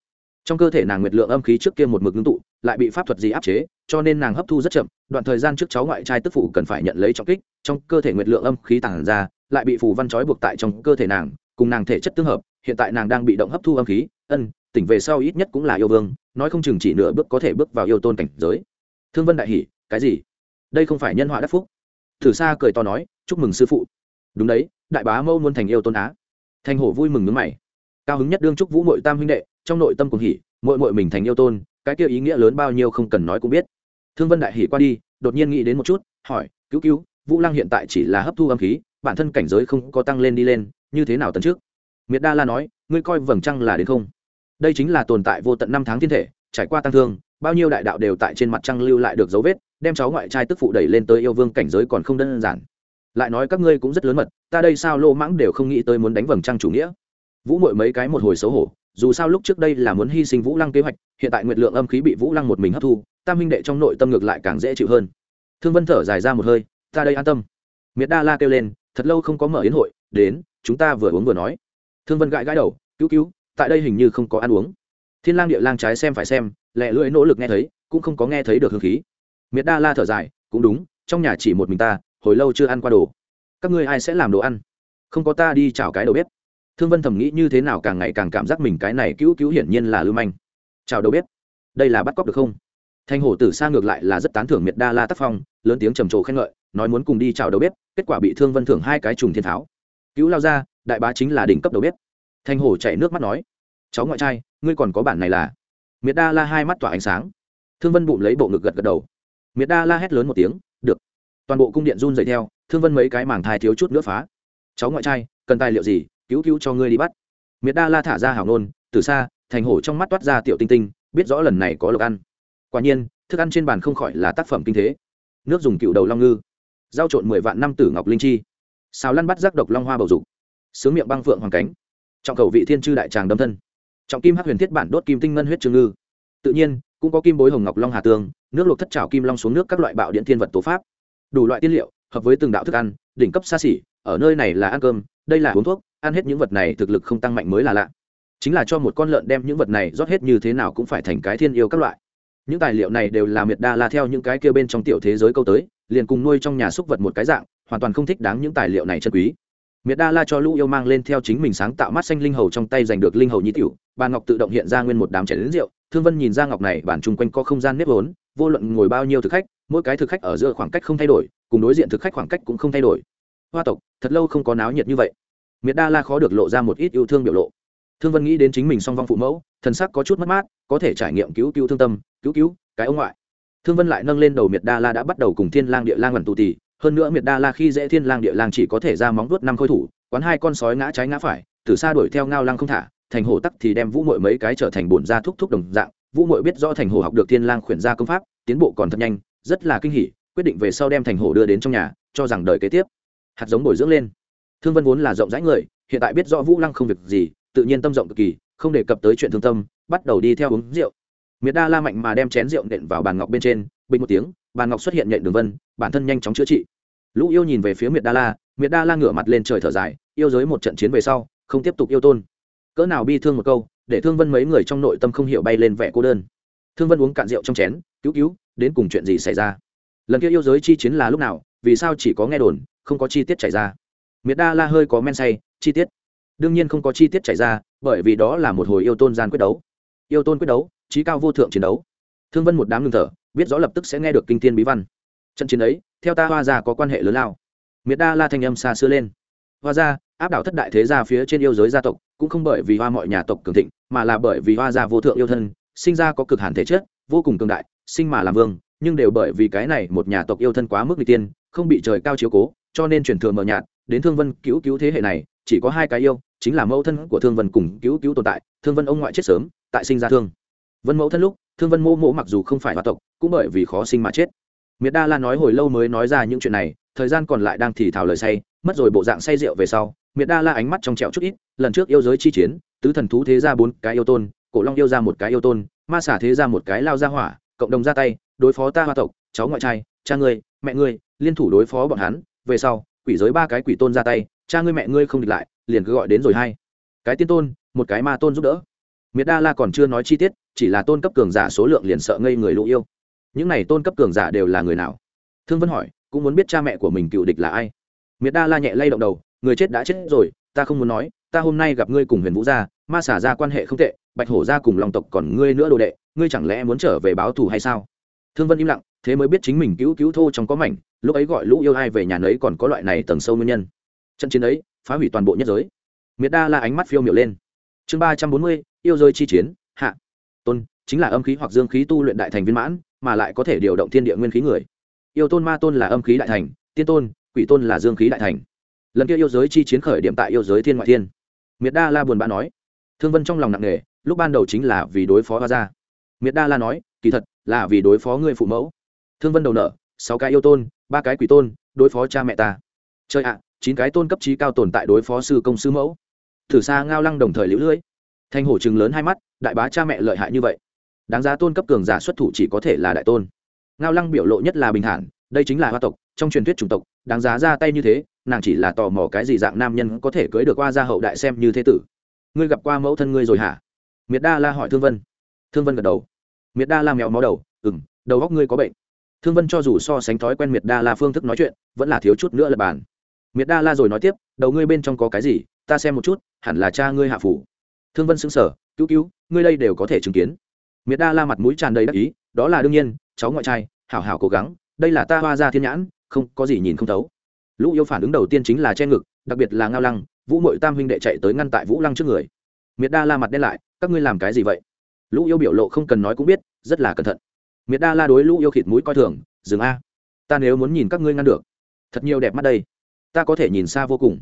Trong cơ thể nàng nguyệt lượng âm khí trước kia một mực ngưng tụ, lại bị pháp thuật gì áp chế, cho nên nàng hấp thu rất chậm, đoạn thời gian trước cháu ngoại trai tức phụ cần phải nhận lấy trọng kích, trong cơ thể nguyệt lượng âm khí tàn ra, lại bị phù văn trói buộc tại trong cơ thể nàng, cùng nàng thể chất tương hợp hiện tại nàng đang bị động hấp thu âm khí, ân, tỉnh về sau ít nhất cũng là yêu vương, nói không chừng chỉ nửa bước có thể bước vào yêu tôn cảnh giới. Thương vân đại hỷ cái gì? Đây không phải nhân họa đắc phúc. Thử xa cười to nói, chúc mừng sư phụ. Đúng đấy, đại bá mâu muốn thành yêu tôn á. Thành hổ vui mừng nước mày. Cao hứng nhất đương chúc vũ mội tam huynh đệ, trong nội tâm cùng hỉ mội mội mình thành yêu tôn, cái kia ý nghĩa lớn bao nhiêu không cần nói cũng biết. Thương vân đại hỉ qua đi, đột nhiên nghĩ đến một chút, hỏi, cứu cứu, vũ lăng hiện tại chỉ là hấp thu âm khí, bản thân cảnh giới không có tăng lên đi lên, như thế nào tấn trước miệt đa la nói, ngươi coi vầng trăng là đến không? Đây chính là tồn tại vô tận năm tháng thiên thể, trải qua tăng thương, bao nhiêu đại đạo đều tại trên mặt trăng lưu lại được dấu vết, đem cháu ngoại trai tức phụ đẩy lên tới yêu vương cảnh giới còn không đơn giản. Lại nói các ngươi cũng rất lớn mật, ta đây sao lô mãng đều không nghĩ tới muốn đánh vầng trăng chủ nghĩa? Vũ mội mấy cái một hồi xấu hổ, dù sao lúc trước đây là muốn hy sinh vũ lăng kế hoạch, hiện tại nguyệt lượng âm khí bị vũ lăng một mình hấp thu, tam minh đệ trong nội tâm ngược lại càng dễ chịu hơn. Thương vân thở dài ra một hơi, ta đây an tâm. Miệt đa la kêu lên, thật lâu không có mở yến hội, đến, chúng ta vừa uống vừa nói thương vân gãi gãi đầu, cứu cứu, tại đây hình như không có ăn uống. Thiên lang địa lang trái xem phải xem, lẹ lưỡi nỗ lực nghe thấy, cũng không có nghe thấy được hương khí. Miệt đa la thở dài, cũng đúng, trong nhà chỉ một mình ta, hồi lâu chưa ăn qua đồ. Các ngươi ai sẽ làm đồ ăn? Không có ta đi chào cái đầu bếp. Thương vân thầm nghĩ như thế nào càng ngày càng cảm giác mình cái này cứu cứu hiển nhiên là lưu manh. Chào đầu bếp, đây là bắt cóc được không? Thanh hổ tử xa ngược lại là rất tán thưởng miệt đa la tác phong, lớn tiếng trầm trồ khen ngợi, nói muốn cùng đi chào đầu bếp, kết quả bị thương vân thưởng hai cái trùng thiên tháo cứu lao ra, đại bá chính là đỉnh cấp đầu bếp. Thanh hổ chảy nước mắt nói, cháu ngoại trai, ngươi còn có bản này là? Miệt đa la hai mắt tỏa ánh sáng. Thương vân bụng lấy bộ ngực gật gật đầu. Miệt đa la hét lớn một tiếng, được. Toàn bộ cung điện run dậy theo, thương vân mấy cái mảng thai thiếu chút nữa phá. Cháu ngoại trai, cần tài liệu gì, cứu cứu cho ngươi đi bắt. Miệt đa la thả ra hảo nôn, từ xa, thành hổ trong mắt toát ra tiểu tinh tinh, biết rõ lần này có lộc ăn. Quả nhiên, thức ăn trên bàn không khỏi là tác phẩm kinh thế. Nước dùng cựu đầu long ngư. Giao trộn mười vạn năm tử ngọc linh chi xào lăn bắt rác độc long hoa bầu dục. Sướng miệng băng phượng hoàng cánh. Trọng cầu vị thiên chư đại tràng đâm thân. Trọng kim hắc huyền thiết bản đốt kim tinh ngân huyết trương ngư. Tự nhiên, cũng có kim bối hồng ngọc long hà tương, nước luộc thất trào kim long xuống nước các loại bạo điện thiên vật tố pháp. Đủ loại tiên liệu, hợp với từng đạo thức ăn, đỉnh cấp xa xỉ, ở nơi này là ăn cơm, đây là uống thuốc, ăn hết những vật này thực lực không tăng mạnh mới là lạ. Chính là cho một con lợn đem những vật này rót hết như thế nào cũng phải thành cái thiên yêu các loại. Những tài liệu này đều là miệt đa la theo những cái kia bên trong tiểu thế giới câu tới liền cùng nuôi trong nhà súc vật một cái dạng, hoàn toàn không thích đáng những tài liệu này chân quý. Miệt đa la cho lũ yêu mang lên theo chính mình sáng tạo mắt xanh linh hầu trong tay giành được linh hầu nhí tiểu bàn ngọc tự động hiện ra nguyên một đám chén đến rượu. Thương vân nhìn ra ngọc này, bản chung quanh có không gian nếp vốn, vô luận ngồi bao nhiêu thực khách, mỗi cái thực khách ở giữa khoảng cách không thay đổi, cùng đối diện thực khách khoảng cách cũng không thay đổi. Hoa tộc, thật lâu không có náo nhiệt như vậy. Miệt đa la khó được lộ ra một ít yêu thương biểu lộ. Thương vân nghĩ đến chính mình song vong phụ mẫu, thần sắc có chút mất mát, có thể trải nghiệm cứu cứu thương tâm, cứu cứu, cái ông ngoại thương vân lại nâng lên đầu miệt đa la đã bắt đầu cùng thiên lang địa lang gần tù tì. Hơn nữa miệt đa la khi dễ thiên lang địa lang chỉ có thể ra móng vuốt năm khôi thủ, quán hai con sói ngã trái ngã phải, từ xa đuổi theo ngao lang không thả, thành hổ tắc thì đem vũ mội mấy cái trở thành bổn gia thúc thúc đồng dạng. Vũ mội biết rõ thành hổ học được thiên lang khuyển ra công pháp, tiến bộ còn thật nhanh, rất là kinh hỉ, quyết định về sau đem thành hổ đưa đến trong nhà, cho rằng đời kế tiếp. Hạt giống bồi dưỡng lên. Thương vân vốn là rộng rãi người, hiện tại biết rõ vũ lăng không việc gì, tự nhiên tâm rộng cực kỳ, không đề cập tới chuyện thương tâm, bắt đầu đi theo uống rượu miệt đa la mạnh mà đem chén rượu nện vào bàn ngọc bên trên, bình một tiếng, bàn ngọc xuất hiện nhện đường vân, bản thân nhanh chóng chữa trị. Lũ yêu nhìn về phía miệt đa la, miệt đa la ngửa mặt lên trời thở dài, yêu giới một trận chiến về sau, không tiếp tục yêu tôn. Cỡ nào bi thương một câu, để thương vân mấy người trong nội tâm không hiểu bay lên vẻ cô đơn. Thương vân uống cạn rượu trong chén, cứu cứu, đến cùng chuyện gì xảy ra? Lần kia yêu giới chi chiến là lúc nào, vì sao chỉ có nghe đồn, không có chi tiết chảy ra? Miệt đa la hơi có men say, chi tiết? Đương nhiên không có chi tiết chảy ra, bởi vì đó là một hồi yêu tôn gian quyết đấu. Yêu tôn quyết đấu trí cao vô thượng chiến đấu. Thương vân một đám ngưng thở, biết rõ lập tức sẽ nghe được kinh thiên bí văn. Trận chiến ấy, theo ta hoa gia có quan hệ lớn lao. Miệt đa la thanh âm xa xưa lên. Hoa gia, áp đảo thất đại thế gia phía trên yêu giới gia tộc, cũng không bởi vì hoa mọi nhà tộc cường thịnh, mà là bởi vì hoa gia vô thượng yêu thân, sinh ra có cực hàn thể chất, vô cùng cường đại, sinh mà làm vương, nhưng đều bởi vì cái này một nhà tộc yêu thân quá mức n tiên, không bị trời cao chiếu cố, cho nên truyền thừa mờ nhạt, đến thương vân cứu cứu thế hệ này, chỉ có hai cái yêu, chính là mẫu thân của thương vân cùng cứu cứu tồn tại, thương vân ông ngoại chết sớm, tại sinh ra thương vân mẫu thân lúc, thương vân mô mỗ mặc dù không phải hoa tộc, cũng bởi vì khó sinh mà chết. Miệt đa la nói hồi lâu mới nói ra những chuyện này, thời gian còn lại đang thì thào lời say, mất rồi bộ dạng say rượu về sau, miệt đa la ánh mắt trong trẹo chút ít, lần trước yêu giới chi chiến, tứ thần thú thế ra bốn cái yêu tôn, cổ long yêu ra một cái yêu tôn, ma xả thế ra một cái lao ra hỏa, cộng đồng ra tay, đối phó ta hoa tộc, cháu ngoại trai, cha ngươi, mẹ ngươi, liên thủ đối phó bọn hắn, về sau, quỷ giới ba cái quỷ tôn ra tay, cha ngươi mẹ ngươi không địch lại, liền cứ gọi đến rồi hai cái tiên tôn, một cái ma tôn giúp đỡ. Miệt đa la còn chưa nói chi tiết chỉ là tôn cấp cường giả số lượng liền sợ ngây người lũ yêu. Những này tôn cấp cường giả đều là người nào? Thương vân hỏi, cũng muốn biết cha mẹ của mình cựu địch là ai. Miệt đa la nhẹ lay động đầu, người chết đã chết rồi, ta không muốn nói, ta hôm nay gặp ngươi cùng huyền vũ gia, ma xả ra quan hệ không tệ, bạch hổ gia cùng lòng tộc còn ngươi nữa đồ đệ, ngươi chẳng lẽ muốn trở về báo thù hay sao? Thương vân im lặng, thế mới biết chính mình cứu cứu thô trong có mảnh, lúc ấy gọi lũ yêu ai về nhà nấy còn có loại này tầng sâu nguyên nhân. Trận chiến ấy, phá hủy toàn bộ nhất giới. Miệt đa la ánh mắt phiêu miểu lên. Chương ba trăm bốn mươi, yêu rơi chi chiến, hạ tôn, chính là âm khí hoặc dương khí tu luyện đại thành viên mãn, mà lại có thể điều động thiên địa nguyên khí người. Yêu tôn ma tôn là âm khí đại thành, tiên tôn, quỷ tôn là dương khí đại thành. Lần kia yêu giới chi chiến khởi điểm tại yêu giới thiên ngoại thiên. Miệt đa la buồn bã nói. Thương vân trong lòng nặng nề, lúc ban đầu chính là vì đối phó hoa gia. Miệt đa la nói, kỳ thật, là vì đối phó người phụ mẫu. Thương vân đầu nợ, sáu cái yêu tôn, ba cái quỷ tôn, đối phó cha mẹ ta. Chơi ạ, chín cái tôn cấp trí cao tồn tại đối phó sư công sư mẫu. Thử xa ngao lăng đồng thời liễu lưỡi thanh hổ chừng lớn hai mắt đại bá cha mẹ lợi hại như vậy. Đáng giá tôn cấp cường giả xuất thủ chỉ có thể là đại tôn. Ngao lăng biểu lộ nhất là bình thản, đây chính là hoa tộc, trong truyền thuyết chủng tộc, đáng giá ra tay như thế, nàng chỉ là tò mò cái gì dạng nam nhân có thể cưới được qua gia hậu đại xem như thế tử. Ngươi gặp qua mẫu thân ngươi rồi hả? Miệt đa la hỏi thương vân. Thương vân gật đầu. Miệt đa la mèo máu đầu ừng đầu góc ngươi có bệnh. Thương vân cho dù so sánh thói quen miệt đa la phương thức nói chuyện, vẫn là thiếu chút nữa là bàn. Miệt đa la rồi nói tiếp, đầu ngươi bên trong có cái gì? Ta xem một chút, hẳn là cha ngươi hạ phủ. Thương vân xứng sở cứu cứu, ngươi đây đều có thể chứng kiến. Miệt đa la mặt mũi tràn đầy đắc ý, đó là đương nhiên, cháu ngoại trai, hảo hảo cố gắng, đây là ta hoa ra thiên nhãn, không có gì nhìn không thấu. Lũ yêu phản ứng đầu tiên chính là che ngực, đặc biệt là ngao lăng, vũ mội tam huynh đệ chạy tới ngăn tại vũ lăng trước người. Miệt đa la mặt đen lại, các ngươi làm cái gì vậy? Lũ yêu biểu lộ không cần nói cũng biết, rất là cẩn thận. Miệt đa la đối lũ yêu khịt mũi coi thường, dừng a, ta nếu muốn nhìn các ngươi ngăn được, thật nhiều đẹp mắt đây, ta có thể nhìn xa vô cùng.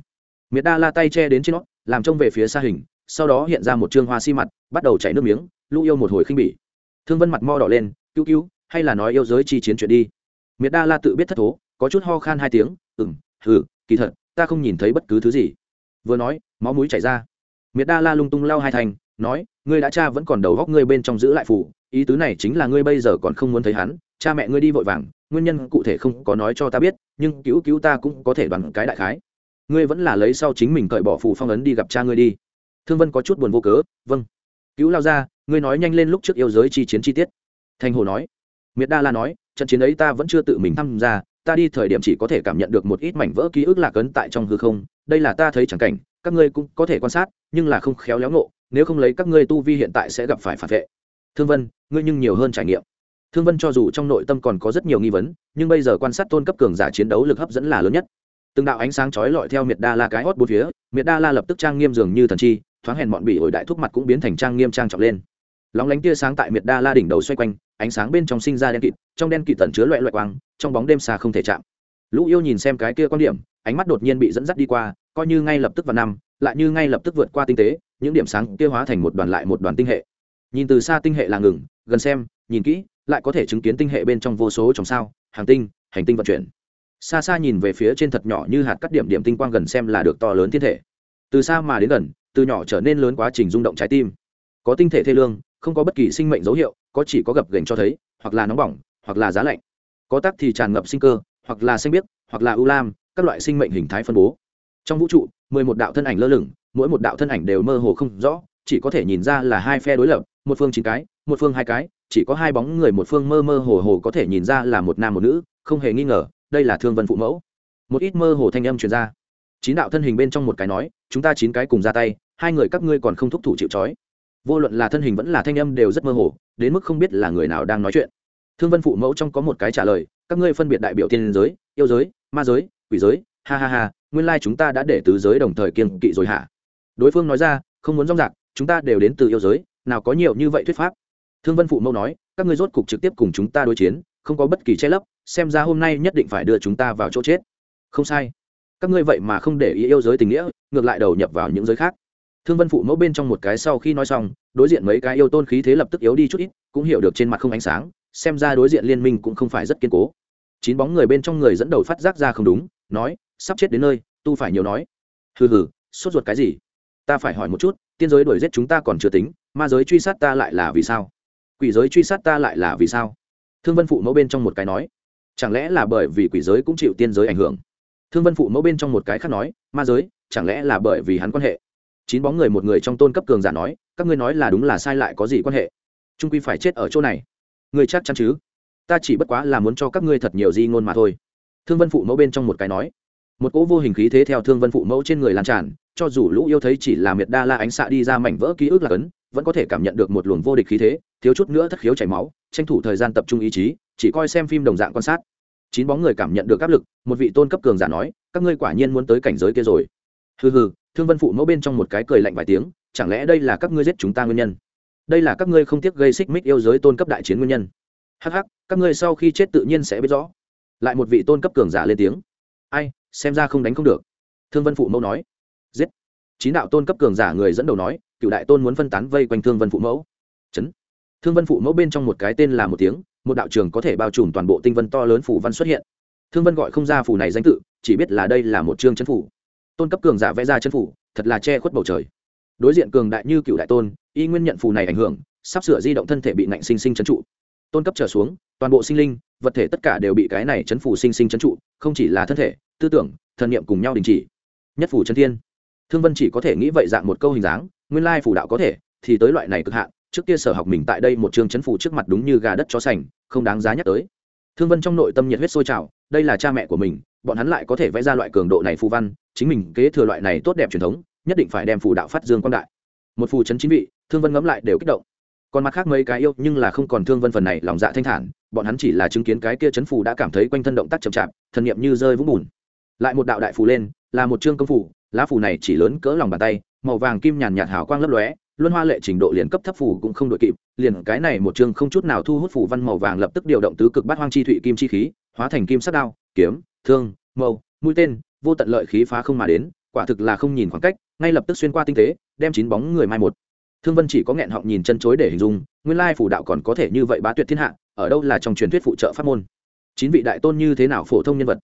Miệt đa la tay che đến trên nó, làm trông về phía xa hình sau đó hiện ra một trương hoa xi mặt, bắt đầu chảy nước miếng, lũ yêu một hồi khinh bỉ. Thương vân mặt mo đỏ lên, cứu cứu, hay là nói yêu giới chi chiến chuyện đi. Miệt đa la tự biết thất thố, có chút ho khan hai tiếng ừng hừ, kỳ thật, ta không nhìn thấy bất cứ thứ gì. Vừa nói, máu mũi chảy ra. Miệt đa la lung tung lao hai thành, nói, ngươi đã cha vẫn còn đầu góc ngươi bên trong giữ lại phủ ý tứ này chính là ngươi bây giờ còn không muốn thấy hắn, cha mẹ ngươi đi vội vàng, nguyên nhân cụ thể không có nói cho ta biết, nhưng cứu cứu ta cũng có thể bằng cái đại khái. Ngươi vẫn là lấy sau chính mình cởi bỏ phù phong ấn đi gặp cha ngươi đi thương vân có chút buồn vô cớ vâng. Cứu lao ra, ngươi nói nhanh lên lúc trước yêu giới chi chiến chi tiết. Thanh hồ nói. Miệt đa la nói, trận chiến ấy ta vẫn chưa tự mình tham gia, ta đi thời điểm chỉ có thể cảm nhận được một ít mảnh vỡ ký ức lạc ấn tại trong hư không, đây là ta thấy chẳng cảnh, các ngươi cũng có thể quan sát, nhưng là không khéo léo ngộ, nếu không lấy các ngươi tu vi hiện tại sẽ gặp phải phản vệ. Thương vân, ngươi nhưng nhiều hơn trải nghiệm. Thương vân cho dù trong nội tâm còn có rất nhiều nghi vấn, nhưng bây giờ quan sát tôn cấp cường giả chiến đấu lực hấp dẫn là lớn nhất. Từng đạo ánh sáng chói lọi theo miệt đa la cái hót bốn phía, miệt đa la lập tức trang nghiêm dường như thần chi thoáng hèn bọn bị ổi đại thúc mặt cũng biến thành trang nghiêm trang trọng lên. Lóng lánh tia sáng tại miệt đa la đỉnh đầu xoay quanh, ánh sáng bên trong sinh ra đen kịt, trong đen kịt tẩn chứa loại loại quang, trong bóng đêm xa không thể chạm. Lũ yêu nhìn xem cái kia quan điểm, ánh mắt đột nhiên bị dẫn dắt đi qua, coi như ngay lập tức vào năm, lại như ngay lập tức vượt qua tinh tế, những điểm sáng kia hóa thành một đoàn lại một đoàn tinh hệ. Nhìn từ xa tinh hệ là ngừng, gần xem, nhìn kỹ, lại có thể chứng kiến tinh hệ bên trong vô số trong sao hàng tinh, hành tinh vận chuyển. Xa xa nhìn về phía trên thật nhỏ như hạt cắt điểm điểm tinh quang gần xem là được to lớn thiên thể. Từ xa mà đến gần từ nhỏ trở nên lớn quá trình rung động trái tim. Có tinh thể thê lương, không có bất kỳ sinh mệnh dấu hiệu, có chỉ có gập gành cho thấy, hoặc là nóng bỏng, hoặc là giá lạnh. Có tắc thì tràn ngập sinh cơ, hoặc là xanh biếc, hoặc là ưu lam, các loại sinh mệnh hình thái phân bố. Trong vũ trụ, mười một đạo thân ảnh lơ lửng, mỗi một đạo thân ảnh đều mơ hồ không rõ, chỉ có thể nhìn ra là hai phe đối lập, một phương chín cái, một phương hai cái, chỉ có hai bóng người một phương mơ mơ hồ hồ có thể nhìn ra là một nam một nữ, không hề nghi ngờ, đây là thương vân phụ mẫu. Một ít mơ hồ thanh âm truyền ra chín đạo thân hình bên trong một cái nói, chúng ta chín cái cùng ra tay, hai người các ngươi còn không thúc thủ chịu trói. Vô luận là thân hình vẫn là thanh âm đều rất mơ hồ, đến mức không biết là người nào đang nói chuyện. Thương vân phụ mẫu trong có một cái trả lời, các ngươi phân biệt đại biểu tiên giới, yêu giới, ma giới, quỷ giới, ha ha ha, nguyên lai chúng ta đã để tứ giới đồng thời kiên kỵ rồi hả? Đối phương nói ra, không muốn rong rạc, chúng ta đều đến từ yêu giới, nào có nhiều như vậy thuyết pháp. Thương vân phụ mẫu nói, các ngươi rốt cục trực tiếp cùng chúng ta đối chiến, không có bất kỳ che lấp, xem ra hôm nay nhất định phải đưa chúng ta vào chỗ chết. Không sai các ngươi vậy mà không để ý yêu giới tình nghĩa, ngược lại đầu nhập vào những giới khác. Thương vân phụ mẫu bên trong một cái sau khi nói xong, đối diện mấy cái yêu tôn khí thế lập tức yếu đi chút ít, cũng hiểu được trên mặt không ánh sáng, xem ra đối diện liên minh cũng không phải rất kiên cố. Chín bóng người bên trong người dẫn đầu phát giác ra không đúng, nói, sắp chết đến nơi, tu phải nhiều nói. Hừ hừ, sốt ruột cái gì? Ta phải hỏi một chút, tiên giới đuổi giết chúng ta còn chưa tính, ma giới truy sát ta lại là vì sao? Quỷ giới truy sát ta lại là vì sao? Thương vân phụ mẫu bên trong một cái nói, chẳng lẽ là bởi vì quỷ giới cũng chịu tiên giới ảnh hưởng? Thương vân phụ mẫu bên trong một cái khác nói, ma giới, chẳng lẽ là bởi vì hắn quan hệ? Chín bóng người một người trong tôn cấp cường giả nói, các ngươi nói là đúng là sai lại có gì quan hệ? Trung quy phải chết ở chỗ này. Người chắc chắn chứ? Ta chỉ bất quá là muốn cho các ngươi thật nhiều di ngôn mà thôi. Thương vân phụ mẫu bên trong một cái nói. Một cỗ vô hình khí thế theo thương vân phụ mẫu trên người lan tràn, cho dù lũ yêu thấy chỉ là miệt đa la ánh xạ đi ra mảnh vỡ ký ức là cấn, vẫn có thể cảm nhận được một luồng vô địch khí thế, thiếu chút nữa thất khiếu chảy máu, tranh thủ thời gian tập trung ý chí, chỉ coi xem phim đồng dạng quan sát chín bóng người cảm nhận được áp lực, một vị tôn cấp cường giả nói, các ngươi quả nhiên muốn tới cảnh giới kia rồi. Hừ hừ, thương vân phụ mẫu bên trong một cái cười lạnh vài tiếng, chẳng lẽ đây là các ngươi giết chúng ta nguyên nhân? Đây là các ngươi không tiếc gây xích mích yêu giới tôn cấp đại chiến nguyên nhân. Hắc hắc, các ngươi sau khi chết tự nhiên sẽ biết rõ. Lại một vị tôn cấp cường giả lên tiếng. Ai, xem ra không đánh không được. Thương vân phụ mẫu nói. Giết. Chín đạo tôn cấp cường giả người dẫn đầu nói, cựu đại tôn muốn phân tán vây quanh thương vân phụ mẫu. Chấn. Thương vân phụ mẫu bên trong một cái tên là một tiếng một đạo trường có thể bao trùm toàn bộ tinh vân to lớn phủ văn xuất hiện. Thương vân gọi không ra phủ này danh tự, chỉ biết là đây là một chương chân phủ. Tôn cấp cường giả vẽ ra chân phủ, thật là che khuất bầu trời. Đối diện cường đại như cựu đại tôn, y nguyên nhận phù này ảnh hưởng, sắp sửa di động thân thể bị nạnh sinh sinh chấn trụ. Tôn cấp trở xuống, toàn bộ sinh linh, vật thể tất cả đều bị cái này chấn phủ sinh sinh chấn trụ, không chỉ là thân thể, tư tưởng, thần niệm cùng nhau đình chỉ. Nhất phủ chân thiên. Thương vân chỉ có thể nghĩ vậy dạng một câu hình dáng, nguyên lai phủ đạo có thể, thì tới loại này cực hạn trước kia sở học mình tại đây một trường chấn phủ trước mặt đúng như gà đất chó sành, không đáng giá nhắc tới. Thương vân trong nội tâm nhiệt huyết sôi trào, đây là cha mẹ của mình, bọn hắn lại có thể vẽ ra loại cường độ này phù văn, chính mình kế thừa loại này tốt đẹp truyền thống, nhất định phải đem phù đạo phát dương quan đại. Một phù chấn chính vị, thương vân ngẫm lại đều kích động. Còn mặt khác mấy cái yêu, nhưng là không còn thương vân phần này lòng dạ thanh thản, bọn hắn chỉ là chứng kiến cái kia chấn phù đã cảm thấy quanh thân động tác chậm chạp, thần niệm như rơi vũng bùn. Lại một đạo đại phù lên, là một chương công phù, lá phù này chỉ lớn cỡ lòng bàn tay, màu vàng kim nhàn nhạt hào quang lấp lóe luân hoa lệ trình độ liền cấp thấp phù cũng không đội kịp, liền cái này một chương không chút nào thu hút phù văn màu vàng lập tức điều động tứ cực bát hoang chi thụy kim chi khí, hóa thành kim sắc đao, kiếm, thương, mâu, mũi tên, vô tận lợi khí phá không mà đến, quả thực là không nhìn khoảng cách, ngay lập tức xuyên qua tinh tế, đem chín bóng người mai một. Thương vân chỉ có nghẹn họng nhìn chân chối để hình dung, nguyên lai phủ đạo còn có thể như vậy bá tuyệt thiên hạ, ở đâu là trong truyền thuyết phụ trợ pháp môn. Chín vị đại tôn như thế nào phổ thông nhân vật?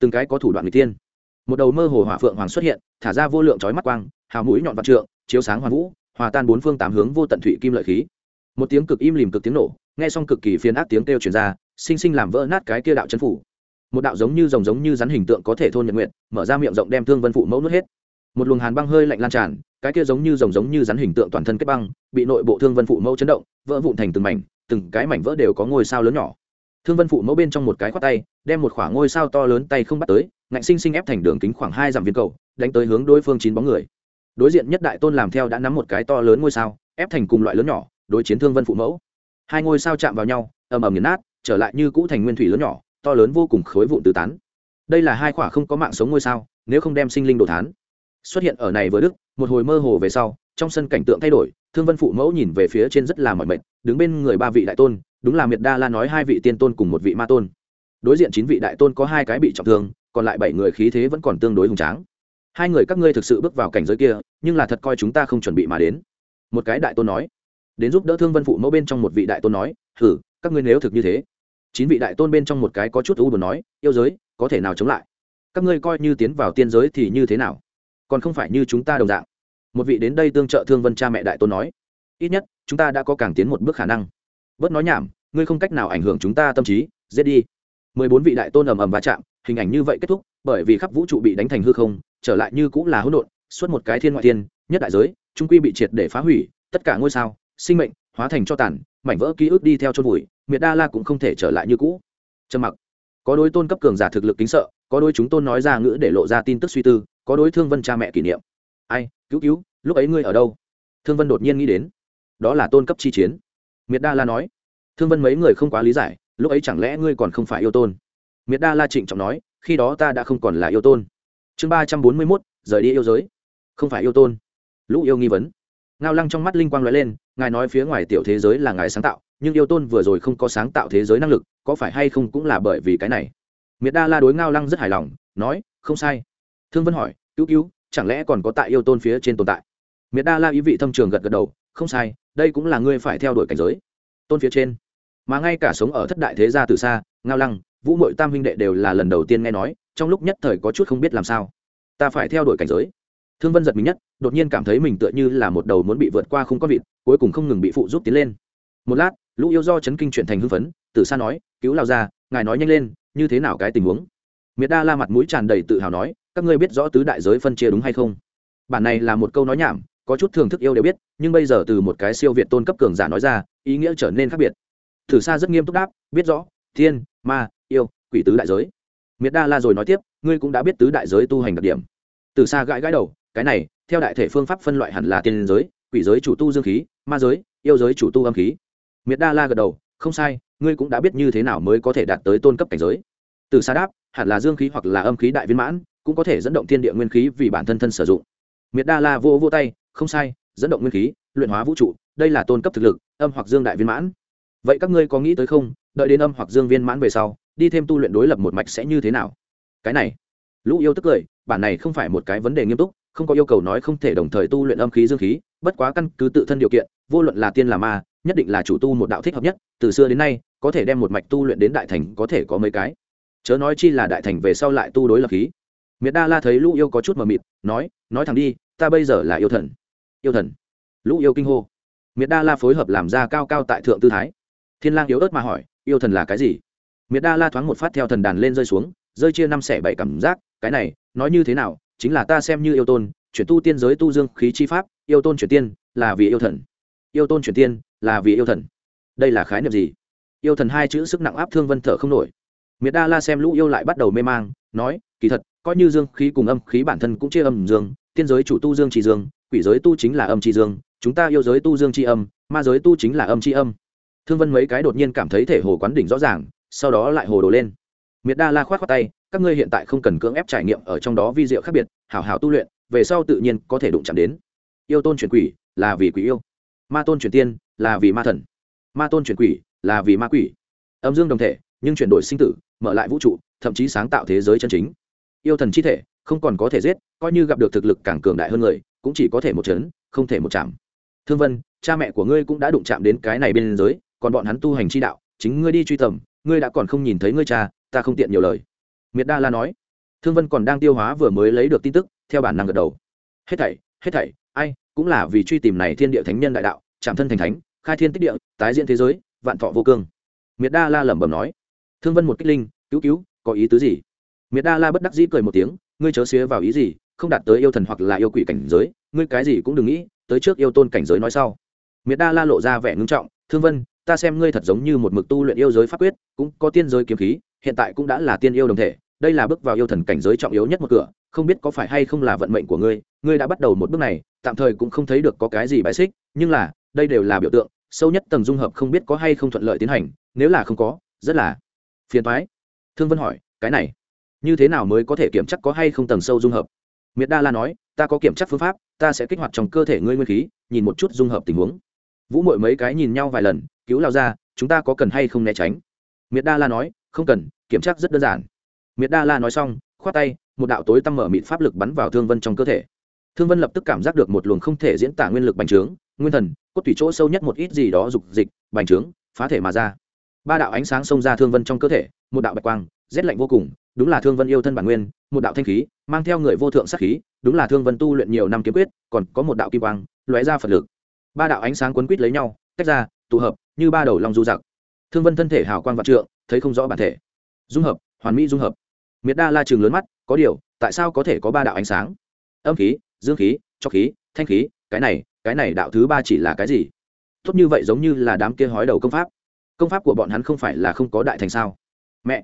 Từng cái có thủ đoạn người tiên một đầu mơ hồ hỏa phượng hoàng xuất hiện, thả ra vô lượng chói mắt quang, hào mũi nhọn vạn trượng, chiếu sáng hoàn vũ hòa tan bốn phương tám hướng vô tận thủy kim lợi khí. Một tiếng cực im lìm cực tiếng nổ, nghe xong cực kỳ phiền ác tiếng kêu truyền ra, sinh sinh làm vỡ nát cái kia đạo chân phủ. Một đạo giống như rồng giống như rắn hình tượng có thể thôn nhật nguyện mở ra miệng rộng đem thương vân phụ mẫu nuốt hết. Một luồng hàn băng hơi lạnh lan tràn, cái kia giống như rồng giống như rắn hình tượng toàn thân kết băng, bị nội bộ thương vân phụ mẫu chấn động, vỡ vụn thành từng mảnh, từng cái mảnh vỡ đều có ngôi sao lớn nhỏ. Thương vân phụ mẫu bên trong một cái khoát tay, đem một khoảng ngôi sao to lớn tay không bắt tới, ngạnh sinh sinh ép thành đường kính khoảng hai dặm viên cầu, đánh tới hướng đối phương chín bóng người đối diện nhất đại tôn làm theo đã nắm một cái to lớn ngôi sao, ép thành cùng loại lớn nhỏ, đối chiến thương vân phụ mẫu. Hai ngôi sao chạm vào nhau, ầm ầm nghiền nát, trở lại như cũ thành nguyên thủy lớn nhỏ, to lớn vô cùng khối vụn tứ tán. Đây là hai quả không có mạng sống ngôi sao, nếu không đem sinh linh đồ thán. Xuất hiện ở này vừa đức, một hồi mơ hồ về sau, trong sân cảnh tượng thay đổi, thương vân phụ mẫu nhìn về phía trên rất là mỏi mệt, đứng bên người ba vị đại tôn, đúng là miệt đa la nói hai vị tiên tôn cùng một vị ma tôn. Đối diện chín vị đại tôn có hai cái bị trọng thương, còn lại bảy người khí thế vẫn còn tương đối hùng tráng hai người các ngươi thực sự bước vào cảnh giới kia, nhưng là thật coi chúng ta không chuẩn bị mà đến. Một cái đại tôn nói. Đến giúp đỡ thương vân phụ mẫu bên trong một vị đại tôn nói thử các ngươi nếu thực như thế. Chín vị đại tôn bên trong một cái có chút u buồn nói, yêu giới, có thể nào chống lại? Các ngươi coi như tiến vào tiên giới thì như thế nào? Còn không phải như chúng ta đồng dạng. Một vị đến đây tương trợ thương vân cha mẹ đại tôn nói, ít nhất, chúng ta đã có càng tiến một bước khả năng. Bớt nói nhảm, ngươi không cách nào ảnh hưởng chúng ta tâm trí, giết đi. Mười bốn vị đại tôn ầm ầm va chạm hình ảnh như vậy kết thúc, bởi vì khắp vũ trụ bị đánh thành hư không, trở lại như cũng là hỗn độn suốt một cái thiên ngoại thiên, nhất đại giới, trung quy bị triệt để phá hủy, tất cả ngôi sao, sinh mệnh, hóa thành cho tàn, mảnh vỡ ký ức đi theo chôn vùi, miệt đa la cũng không thể trở lại như cũ. Trầm mặc. Có đối tôn cấp cường giả thực lực kính sợ, có đối chúng tôn nói ra ngữ để lộ ra tin tức suy tư, có đối thương vân cha mẹ kỷ niệm. Ai, cứu cứu, lúc ấy ngươi ở đâu? Thương vân đột nhiên nghĩ đến. Đó là tôn cấp chi chiến. Miệt đa la nói. Thương vân mấy người không quá lý giải, lúc ấy chẳng lẽ ngươi còn không phải yêu tôn? Miệt đa la trịnh trọng nói, khi đó ta đã không còn là yêu tôn. Chương ba trăm bốn mươi mốt, rời đi yêu giới. Không phải yêu tôn. Lũ yêu nghi vấn. Ngao lăng trong mắt linh quang l ó e lên, ngài nói phía ngoài tiểu thế giới là ngài sáng tạo, nhưng yêu tôn vừa rồi không có sáng tạo thế giới năng lực, có phải hay không cũng là bởi vì cái này? Miệt đa la đối ngao lăng rất hài lòng, nói, không sai. Thương vân hỏi, cứu cứu, chẳng lẽ còn có tại yêu tôn phía trên tồn tại? Miệt đa la ý vị thâm trường gật gật đầu, không sai, đây cũng là ngươi phải theo đuổi cảnh giới. Tôn phía trên. Mà ngay cả sống ở thất đại thế gia từ xa, ngao lăng vũ mội tam huynh đệ đều là lần đầu tiên nghe nói, trong lúc nhất thời có chút không biết làm sao. Ta phải theo đuổi cảnh giới. Thương vân giật mình nhất, đột nhiên cảm thấy mình tựa như là một đầu muốn bị vượt qua không có vịt, cuối cùng không ngừng bị phụ giúp tiến lên. Một lát, lũ yêu do chấn kinh chuyển thành hưng phấn, từ xa nói, cứu lao ra ngài nói nhanh lên, như thế nào cái tình huống? Miệt đa la mặt mũi tràn đầy tự hào nói, các ngươi biết rõ tứ đại giới phân chia đúng hay không? Bản này là một câu nói nhảm, có chút thưởng thức yêu đều biết, nhưng bây giờ từ một cái siêu việt tôn cấp cường giả nói ra, ý nghĩa trở nên khác biệt. Thử xa rất nghiêm túc đáp, biết rõ, thiên, ma quỷ tứ đại giới. Miệt đa la rồi nói tiếp, ngươi cũng đã biết tứ đại giới tu hành đặc điểm. Từ xa gãi gãi đầu, cái này, theo đại thể phương pháp phân loại hẳn là tiên giới, quỷ giới chủ tu dương khí, ma giới, yêu giới chủ tu âm khí. Miệt đa la gật đầu, không sai, ngươi cũng đã biết như thế nào mới có thể đạt tới tôn cấp cảnh giới. Từ xa đáp, hẳn là dương khí hoặc là âm khí đại viên mãn, cũng có thể dẫn động thiên địa nguyên khí vì bản thân thân sử dụng. Miệt đa la vô vô tay, không sai, dẫn động nguyên khí, luyện hóa vũ trụ, đây là tôn cấp thực lực, âm hoặc dương đại viên mãn. Vậy các ngươi có nghĩ tới không, đợi đến âm hoặc dương viên mãn về sau đi thêm tu luyện đối lập một mạch sẽ như thế nào? Cái này, lũ yêu tức cười, bản này không phải một cái vấn đề nghiêm túc, không có yêu cầu nói không thể đồng thời tu luyện âm khí dương khí, bất quá căn cứ tự thân điều kiện, vô luận là tiên là ma, nhất định là chủ tu một đạo thích hợp nhất, từ xưa đến nay, có thể đem một mạch tu luyện đến đại thành có thể có mấy cái. Chớ nói chi là đại thành về sau lại tu đối lập khí. Miệt đa la thấy lũ yêu có chút mờ mịt, nói nói thẳng đi, ta bây giờ là yêu thần. Yêu thần? Lũ yêu kinh hô. Miệt đa la phối hợp làm ra cao cao tại thượng tư thái. Thiên lang yếu ớt mà hỏi, yêu thần là cái gì? Miệt đa la thoáng một phát theo thần đàn lên rơi xuống, rơi chia năm xẻ bảy cảm giác, cái này, nói như thế nào, chính là ta xem như yêu tôn, chuyển tu tiên giới tu dương khí chi pháp, yêu tôn chuyển tiên, là vì yêu thần. Yêu tôn chuyển tiên, là vì yêu thần. Đây là khái niệm gì? Yêu thần hai chữ sức nặng áp thương vân thở không nổi. Miệt đa la xem lũ yêu lại bắt đầu mê mang, nói, kỳ thật, coi như dương khí cùng âm khí bản thân cũng chia âm dương, tiên giới chủ tu dương tri dương, quỷ giới tu chính là âm tri dương, chúng ta yêu giới tu dương tri âm, ma giới tu chính là âm tri âm. Thương vân mấy cái đột nhiên cảm thấy thể hồ quán đỉnh rõ ràng sau đó lại hồ đồ lên. Miệt đa la khoát khoát tay, các ngươi hiện tại không cần cưỡng ép trải nghiệm ở trong đó vi diệu khác biệt, hảo hảo tu luyện, về sau tự nhiên có thể đụng chạm đến. Yêu tôn chuyển quỷ, là vì quỷ yêu. Ma tôn chuyển tiên, là vì ma thần. Ma tôn chuyển quỷ, là vì ma quỷ. Âm dương đồng thể, nhưng chuyển đổi sinh tử, mở lại vũ trụ, thậm chí sáng tạo thế giới chân chính. Yêu thần chi thể, không còn có thể giết, coi như gặp được thực lực càng cường đại hơn người, cũng chỉ có thể một chấn, không thể một chạm. Thương vân, cha mẹ của ngươi cũng đã đụng chạm đến cái này bên giới, còn bọn hắn tu hành chi đạo, chính ngươi đi truy tầm ngươi đã còn không nhìn thấy ngươi cha, ta không tiện nhiều lời. Miệt đa la nói. Thương vân còn đang tiêu hóa vừa mới lấy được tin tức, theo bản năng gật đầu. Hết thảy hết thảy, ai, cũng là vì truy tìm này thiên địa thánh nhân đại đạo chạm thân thành thánh, khai thiên tích địa, tái diễn thế giới, vạn thọ vô cương. Miệt đa la lẩm bẩm nói. Thương vân một kích linh, cứu cứu, có ý tứ gì? Miệt đa la bất đắc dĩ cười một tiếng, ngươi chớ xía vào ý gì, không đạt tới yêu thần hoặc là yêu quỷ cảnh giới, ngươi cái gì cũng đừng nghĩ, tới trước yêu tôn cảnh giới nói sau. Miệt đa la lộ ra vẻ ngưng trọng, thương vân ta xem ngươi thật giống như một mực tu luyện yêu giới pháp quyết, cũng có tiên giới kiếm khí, hiện tại cũng đã là tiên yêu đồng thể, đây là bước vào yêu thần cảnh giới trọng yếu nhất một cửa, không biết có phải hay không là vận mệnh của ngươi ngươi đã bắt đầu một bước này, tạm thời cũng không thấy được có cái gì bài xích, nhưng là, đây đều là biểu tượng, sâu nhất tầng dung hợp không biết có hay không thuận lợi tiến hành, nếu là không có, rất là phiền thoái thương vân hỏi, cái này, như thế nào mới có thể kiểm chắc có hay không tầng sâu dung hợp? Miệt đa la nói, ta có kiểm chắc phương pháp, ta sẽ kích hoạt trong cơ thể ngươi nguyên khí, nhìn một chút dung hợp tình huống vũ mội mấy cái nhìn nhau vài lần, cứu lao ra chúng ta có cần hay không né tránh? Miệt đa la nói, không cần, kiểm tra rất đơn giản. Miệt đa la nói xong, khoát tay, một đạo tối tăm mở mịt pháp lực bắn vào thương vân trong cơ thể. Thương vân lập tức cảm giác được một luồng không thể diễn tả nguyên lực bành trướng, nguyên thần, cốt thủy chỗ sâu nhất một ít gì đó dục dịch, bành trướng, phá thể mà ra. Ba đạo ánh sáng xông ra thương vân trong cơ thể, một đạo bạch quang, rét lạnh vô cùng, đúng là thương vân yêu thân bản nguyên, một đạo thanh khí, mang theo người vô thượng sắc khí, đúng là thương vân tu luyện nhiều năm kiếm quyết, còn có một đạo kim quang, lóe ra phật lực ba đạo ánh sáng quấn quýt lấy nhau, tách ra, tụ hợp, như ba đầu long du giặc. Thương vân thân thể hào quang vạn trượng, thấy không rõ bản thể. Dung hợp, hoàn mỹ dung hợp. Miệt đa la trường lớn mắt, có điều, tại sao có thể có ba đạo ánh sáng? Âm khí, dương khí, cho khí, thanh khí, cái này cái này đạo thứ ba chỉ là cái gì? Tốt như vậy giống như là đám kia hói đầu công pháp. Công pháp của bọn hắn không phải là không có đại thành sao? Mẹ!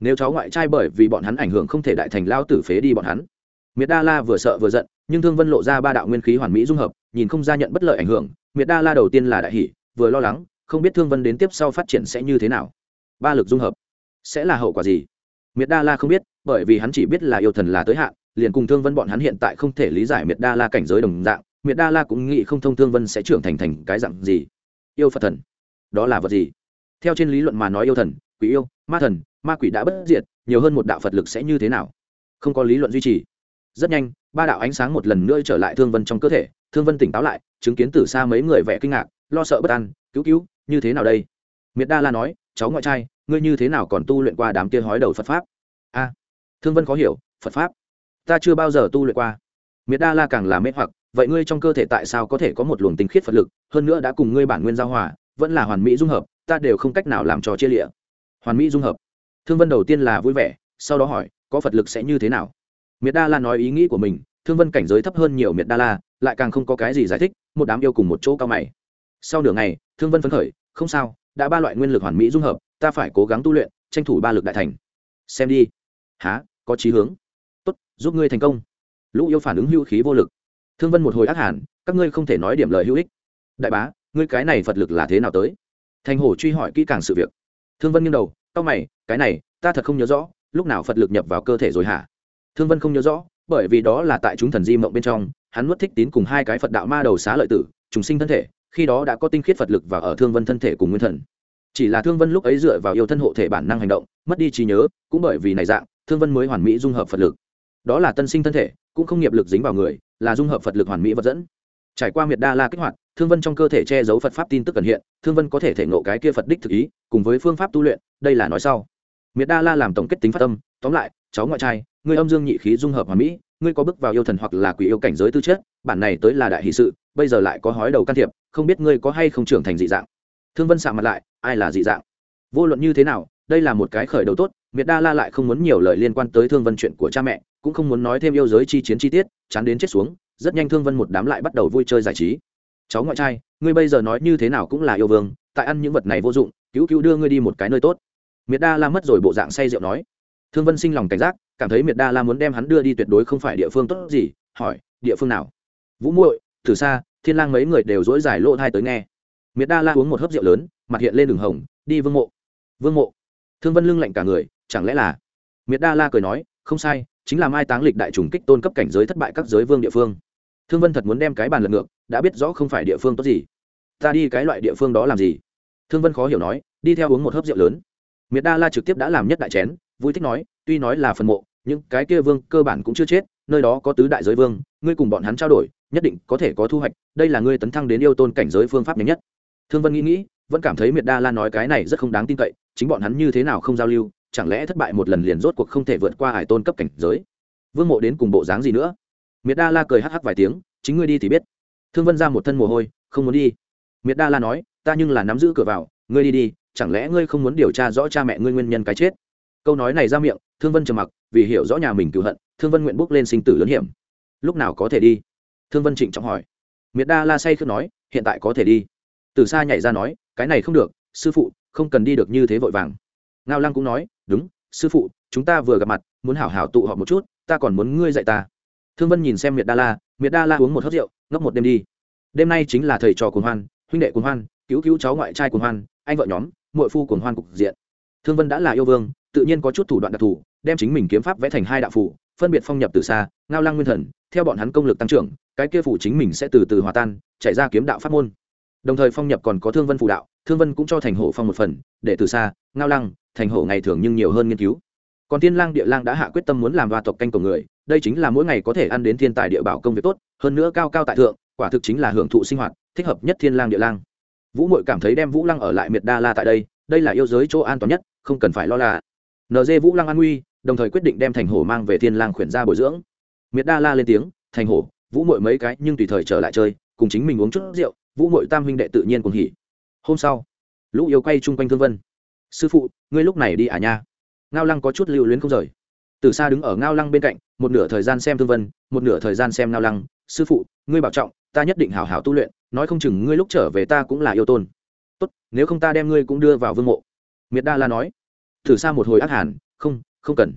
Nếu cháu ngoại trai bởi vì bọn hắn ảnh hưởng không thể đại thành lao tử phế đi bọn hắn. Miệt đa la vừa sợ vừa giận nhưng thương vân lộ ra ba đạo nguyên khí hoàn mỹ dung hợp, nhìn không ra nhận bất lợi ảnh hưởng, miệt đa la đầu tiên là đại hỷ vừa lo lắng, không biết thương vân đến tiếp sau phát triển sẽ như thế nào. Ba lực dung hợp, sẽ là hậu quả gì? Miệt đa la không biết, bởi vì hắn chỉ biết là yêu thần là tới hạn, liền cùng thương vân bọn hắn hiện tại không thể lý giải miệt đa la cảnh giới đồng dạng, miệt đa la cũng nghĩ không thông thương vân sẽ trưởng thành thành cái dạng gì. Yêu phật thần, đó là vật gì? Theo trên lý luận mà nói yêu thần, quỷ yêu, ma thần, ma quỷ đã bất diệt, nhiều hơn một đạo phật lực sẽ như thế nào? Không có lý luận duy trì rất nhanh, ba đạo ánh sáng một lần nữa trở lại thương vân trong cơ thể. Thương vân tỉnh táo lại, chứng kiến từ xa mấy người vẻ kinh ngạc, lo sợ bất an, cứu cứu, như thế nào đây? Miệt đa la nói, cháu ngoại trai, ngươi như thế nào còn tu luyện qua đám kia hói đầu phật pháp? A, thương vân khó hiểu, phật pháp? Ta chưa bao giờ tu luyện qua. Miệt đa la càng là mê hoặc, vậy ngươi trong cơ thể tại sao có thể có một luồng tinh khiết phật lực? Hơn nữa đã cùng ngươi bản nguyên giao hòa, vẫn là hoàn mỹ dung hợp, ta đều không cách nào làm cho chia lịa. Hoàn mỹ dung hợp? Thương vân đầu tiên là vui vẻ, sau đó hỏi, có phật lực sẽ như thế nào? Miệt đa la nói ý nghĩ của mình, thương vân cảnh giới thấp hơn nhiều miệt đa la, lại càng không có cái gì giải thích, một đám yêu cùng một chỗ cao mày. Sau nửa ngày, thương vân phấn khởi, không sao, đã ba loại nguyên lực hoàn mỹ dung hợp, ta phải cố gắng tu luyện, tranh thủ ba lực đại thành. Xem đi. Há có chí hướng. Tốt, giúp ngươi thành công. Lũ yêu phản ứng hữu khí vô lực. Thương vân một hồi ác hẳn các ngươi không thể nói điểm lời hữu ích. Đại bá, ngươi cái này phật lực là thế nào tới? Thành hổ truy hỏi kỹ càng sự việc. Thương vân nghiêng đầu tao mày, cái này, ta thật không nhớ rõ, lúc nào phật lực nhập vào cơ thể rồi hả? Thương vân không nhớ rõ, bởi vì đó là tại chúng thần di mộng bên trong, hắn nuốt thích tín cùng hai cái phật đạo ma đầu xá lợi tử, trùng sinh thân thể, khi đó đã có tinh khiết phật lực và ở thương vân thân thể cùng nguyên thần. Chỉ là thương vân lúc ấy dựa vào yêu thân hộ thể bản năng hành động, mất đi trí nhớ, cũng bởi vì này dạng, thương vân mới hoàn mỹ dung hợp phật lực. Đó là tân sinh thân thể, cũng không nghiệp lực dính vào người, là dung hợp phật lực hoàn mỹ vật dẫn. Trải qua miệt đa la kích hoạt, thương vân trong cơ thể che giấu phật pháp tin tức cần hiện, thương vân có thể thể ngộ cái kia phật đích thực ý, cùng với phương pháp tu luyện, đây là nói sau. Miệt đa la làm tổng kết tính phát tâm, tóm lại cháu ngoại trai người âm dương nhị khí dung hợp hoàn mỹ, ngươi có bước vào yêu thần hoặc là quỷ yêu cảnh giới tư chất, bản này tới là đại hỷ sự, bây giờ lại có hói đầu can thiệp, không biết ngươi có hay không trưởng thành dị dạng. Thương vân sạ mặt lại, ai là dị dạng? Vô luận như thế nào, đây là một cái khởi đầu tốt, miệt đa la lại không muốn nhiều lời liên quan tới thương vân chuyện của cha mẹ, cũng không muốn nói thêm yêu giới chi chiến chi tiết, chán đến chết xuống, rất nhanh thương vân một đám lại bắt đầu vui chơi giải trí. Cháu ngoại trai, ngươi bây giờ nói như thế nào cũng là yêu vương, tại ăn những vật này vô dụng, cứu cứu đưa ngươi đi một cái nơi tốt. Miệt đa la mất rồi bộ dạng say rượu nói thương vân sinh lòng cảnh giác, cảm thấy miệt đa la muốn đem hắn đưa đi tuyệt đối không phải địa phương tốt gì, hỏi, địa phương nào? Vũ muội, từ xa, thiên lang mấy người đều dỗi dài lỗ thai tới nghe. Miệt đa la uống một hớp rượu lớn, mặt hiện lên đường hồng, đi vương mộ. Vương mộ? Thương vân lưng lạnh cả người, chẳng lẽ là? Miệt đa la cười nói, không sai, chính là mai táng lịch đại trùng kích tôn cấp cảnh giới thất bại các giới vương địa phương. Thương vân thật muốn đem cái bàn lật ngược, đã biết rõ không phải địa phương tốt gì. Ta đi cái loại địa phương đó làm gì? Thương vân khó hiểu nói, đi theo uống một hớp rượu lớn. Miệt đa la trực tiếp đã làm nhất đại chén vui thích nói, tuy nói là phần mộ, nhưng cái kia vương cơ bản cũng chưa chết, nơi đó có tứ đại giới vương, ngươi cùng bọn hắn trao đổi, nhất định có thể có thu hoạch, đây là ngươi tấn thăng đến yêu tôn cảnh giới phương pháp nhanh nhất. Thương vân nghĩ nghĩ, vẫn cảm thấy miệt đa la nói cái này rất không đáng tin cậy, chính bọn hắn như thế nào không giao lưu, chẳng lẽ thất bại một lần liền rốt cuộc không thể vượt qua hải tôn cấp cảnh giới? Vương mộ đến cùng bộ dáng gì nữa? Miệt đa la cười hắc hắc vài tiếng, chính ngươi đi thì biết. Thương vân ra một thân mồ hôi, không muốn đi. Miệt đa la nói, ta nhưng là nắm giữ cửa vào, ngươi đi đi, chẳng lẽ ngươi không muốn điều tra rõ cha mẹ ngươi nguyên nhân cái chết? Câu nói này ra miệng, thương vân trầm mặc, vì hiểu rõ nhà mình cựu hận, thương vân nguyện bước lên sinh tử lớn hiểm. Lúc nào có thể đi? Thương vân trịnh trọng hỏi. Miệt đa la say khước nói, hiện tại có thể đi. Từ xa nhảy ra nói, cái này không được, sư phụ, không cần đi được như thế vội vàng. Ngao lăng cũng nói, đúng, sư phụ, chúng ta vừa gặp mặt, muốn hảo hảo tụ họp một chút, ta còn muốn ngươi dạy ta. Thương vân nhìn xem miệt đa la, miệt đa la uống một hớt rượu, ngốc một đêm đi. Đêm nay chính là thầy trò cuồng hoan, huynh đệ cuồng hoan, cứu cứu cháu ngoại trai cuồng hoan, anh vợ nhóm, muội phu cuồng hoan cục diện. Thương vân đã là yêu vương tự nhiên có chút thủ đoạn đặc thù, đem chính mình kiếm pháp vẽ thành hai đạo phủ, phân biệt phong nhập từ xa, ngao lăng nguyên thần, theo bọn hắn công lực tăng trưởng, cái kia phủ chính mình sẽ từ từ hòa tan chạy ra kiếm đạo pháp môn. Đồng thời phong nhập còn có thương vân phụ đạo, thương vân cũng cho thành hổ phong một phần, để từ xa, ngao lăng, thành hổ ngày thường nhưng nhiều hơn nghiên cứu. Còn thiên lang địa lang đã hạ quyết tâm muốn làm và tộc canh cổ người, đây chính là mỗi ngày có thể ăn đến thiên tài địa bảo công việc tốt, hơn nữa cao cao tại thượng, quả thực chính là hưởng thụ sinh hoạt, thích hợp nhất thiên lang địa lang. Vũ mội cảm thấy đem vũ lăng ở lại miệt đa la tại đây đây là yêu giới chỗ an toàn nhất, không cần phải lo là nd vũ lăng an nguy, đồng thời quyết định đem thành hổ mang về thiên lang khuyển ra bồi dưỡng. Miệt đa la lên tiếng, thành hổ, vũ mội mấy cái nhưng tùy thời trở lại chơi, cùng chính mình uống chút rượu, vũ mội tam huynh đệ tự nhiên cùng hỉ. Hôm sau, lũ yêu quay chung quanh thương vân. Sư phụ, ngươi lúc này đi à nha? Ngao lăng có chút lưu luyến không rời. Từ xa đứng ở ngao lăng bên cạnh, một nửa thời gian xem thương vân, một nửa thời gian xem ngao lăng. Sư phụ, ngươi bảo trọng, ta nhất định hảo hảo tu luyện, nói không chừng ngươi lúc trở về ta cũng là yêu tôn. Tốt, nếu không ta đem ngươi cũng đưa vào vương mộ. Miệt đa la nói thử xa một hồi ác hàn, không không cần.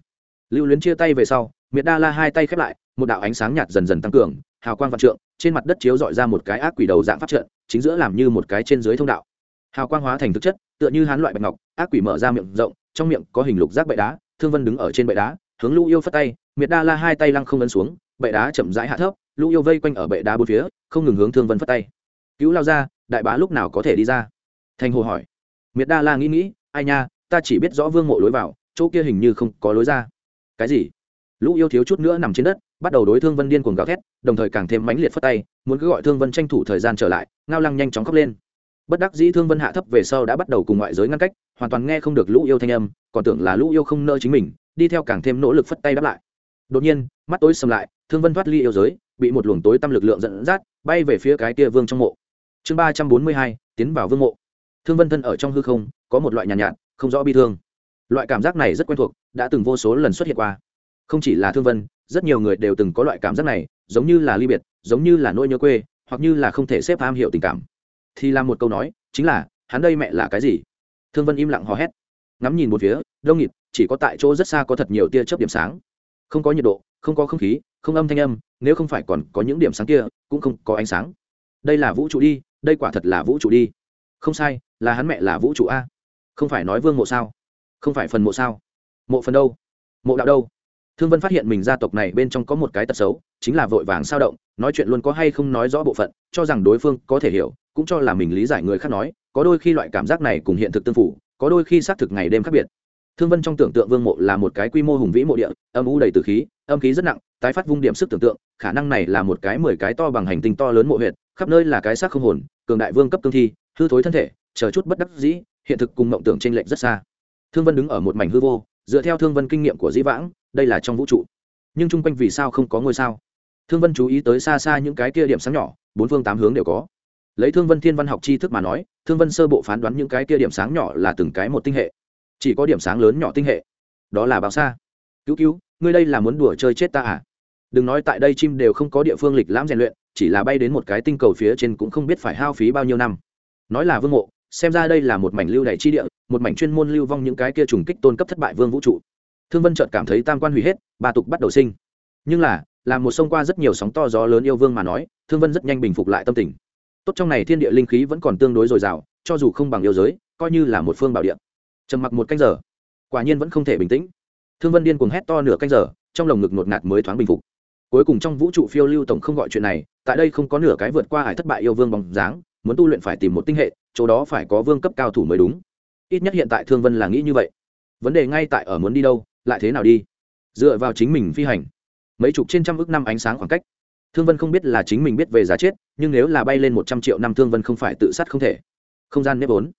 Lưu luyến chia tay về sau, miệt đa la hai tay khép lại, một đạo ánh sáng nhạt dần dần tăng cường, hào quang vạn trượng, trên mặt đất chiếu dọi ra một cái ác quỷ đầu dạng pháp trận, chính giữa làm như một cái trên dưới thông đạo. Hào quang hóa thành thực chất, tựa như hán loại bạch ngọc, ác quỷ mở ra miệng rộng, trong miệng có hình lục giác bệ đá, thương vân đứng ở trên bệ đá, hướng lũ yêu phất tay, miệt đa la hai tay lăng không ấn xuống, bệ đá chậm rãi hạ thấp, lũ yêu vây quanh ở bệ đá bốn phía, không ngừng hướng thương vân phất tay. Cứu lao ra, đại bá lúc nào có thể đi ra? Thành hồ hỏi. Miệt đa la nghĩ nghĩ, ai nha ta chỉ biết rõ vương mộ lối vào chỗ kia hình như không có lối ra. Cái gì? Lũ yêu thiếu chút nữa nằm trên đất bắt đầu đối thương vân điên cuồng gào thét đồng thời càng thêm mãnh liệt phất tay muốn cứ gọi thương vân tranh thủ thời gian trở lại ngao lăng nhanh chóng khóc lên. Bất đắc dĩ thương vân hạ thấp về sau đã bắt đầu cùng ngoại giới ngăn cách hoàn toàn nghe không được lũ yêu thanh âm còn tưởng là lũ yêu không nỡ chính mình đi theo càng thêm nỗ lực phất tay đáp lại. Đột nhiên mắt tối sầm lại thương vân thoát ly yêu giới bị một luồng tối tâm lực lượng dẫn dắt bay về phía cái kia vương trong mộ. Chương ba trăm bốn mươi hai tiến vào vương mộ. Thương vân thân ở trong hư không có một loại nhàn nhạt, nhạt không rõ bi thương. Loại cảm giác này rất quen thuộc, đã từng vô số lần xuất hiện qua. Không chỉ là thương vân, rất nhiều người đều từng có loại cảm giác này, giống như là ly biệt, giống như là nỗi nhớ quê, hoặc như là không thể xếp am hiểu tình cảm. Thì là một câu nói, chính là, hắn đây mẹ là cái gì? Thương vân im lặng hò hét. Ngắm nhìn một phía, đông nghịt, chỉ có tại chỗ rất xa có thật nhiều tia chớp điểm sáng. Không có nhiệt độ, không có không khí, không âm thanh âm, nếu không phải còn có những điểm sáng kia, cũng không có ánh sáng. Đây là vũ trụ đi, đây quả thật là vũ trụ đi. Không sai, là hắn mẹ là vũ trụ a không phải nói vương mộ sao? Không phải phần mộ sao? Mộ phần đâu? Mộ đạo đâu? Thương vân phát hiện mình gia tộc này bên trong có một cái tật xấu, chính là vội vàng sao động, nói chuyện luôn có hay không nói rõ bộ phận, cho rằng đối phương có thể hiểu, cũng cho là mình lý giải người khác nói, có đôi khi loại cảm giác này cùng hiện thực tương phủ, có đôi khi xác thực ngày đêm khác biệt. Thương vân trong tưởng tượng vương mộ là một cái quy mô hùng vĩ mộ địa, âm u đầy từ khí, âm khí rất nặng, tái phát vung điểm sức tưởng tượng, khả năng này là một cái mười cái to bằng hành tinh to lớn mộ huyệt, khắp nơi là cái xác không hồn, cường đại vương cấp cương thi, hư thối thân thể, chờ chút bất đắc dĩ hiện thực cùng mộng tưởng t r ê n lệch rất xa. Thương vân đứng ở một mảnh hư vô, dựa theo thương vân kinh nghiệm của dĩ vãng, đây là trong vũ trụ. Nhưng chung quanh vì sao không có ngôi sao? Thương vân chú ý tới xa xa những cái kia điểm sáng nhỏ, bốn phương tám hướng đều có. Lấy thương vân thiên văn học tri thức mà nói, thương vân sơ bộ phán đoán những cái kia điểm sáng nhỏ là từng cái một tinh hệ. Chỉ có điểm sáng lớn nhỏ tinh hệ. Đó là bao xa? Cứu cứu, ngươi đây là muốn đùa chơi chết ta à? Đừng nói tại đây chim đều không có địa phương lịch lãm rèn luyện, chỉ là bay đến một cái tinh cầu phía trên cũng không biết phải hao phí bao nhiêu năm. Nói là vương mộ xem ra đây là một mảnh lưu đầy chi địa, một mảnh chuyên môn lưu vong những cái kia trùng kích tôn cấp thất bại vương vũ trụ. Thương vân chợt cảm thấy tam quan hủy hết, ba tục bắt đầu sinh. Nhưng là là một sông qua rất nhiều sóng to gió lớn yêu vương mà nói, thương vân rất nhanh bình phục lại tâm tình. Tốt trong này thiên địa linh khí vẫn còn tương đối dồi dào, cho dù không bằng yêu giới, coi như là một phương bảo địa. Trầm mặc một canh giờ, quả nhiên vẫn không thể bình tĩnh. Thương vân điên cuồng hét to nửa canh giờ, trong lồng ngực ngột ngạt mới thoáng bình phục. Cuối cùng trong vũ trụ phiêu lưu tổng không gọi chuyện này, tại đây không có nửa cái vượt qua hải thất bại yêu vương bằng dáng, muốn tu luyện phải tìm một tinh hệ chỗ đó phải có vương cấp cao thủ mới đúng. Ít nhất hiện tại thương vân là nghĩ như vậy. Vấn đề ngay tại ở muốn đi đâu, lại thế nào đi? Dựa vào chính mình phi hành. Mấy chục trên trăm ước năm ánh sáng khoảng cách. Thương vân không biết là chính mình biết về giá chết, nhưng nếu là bay lên một trăm triệu năm thương vân không phải tự sát không thể. Không gian nếp vốn.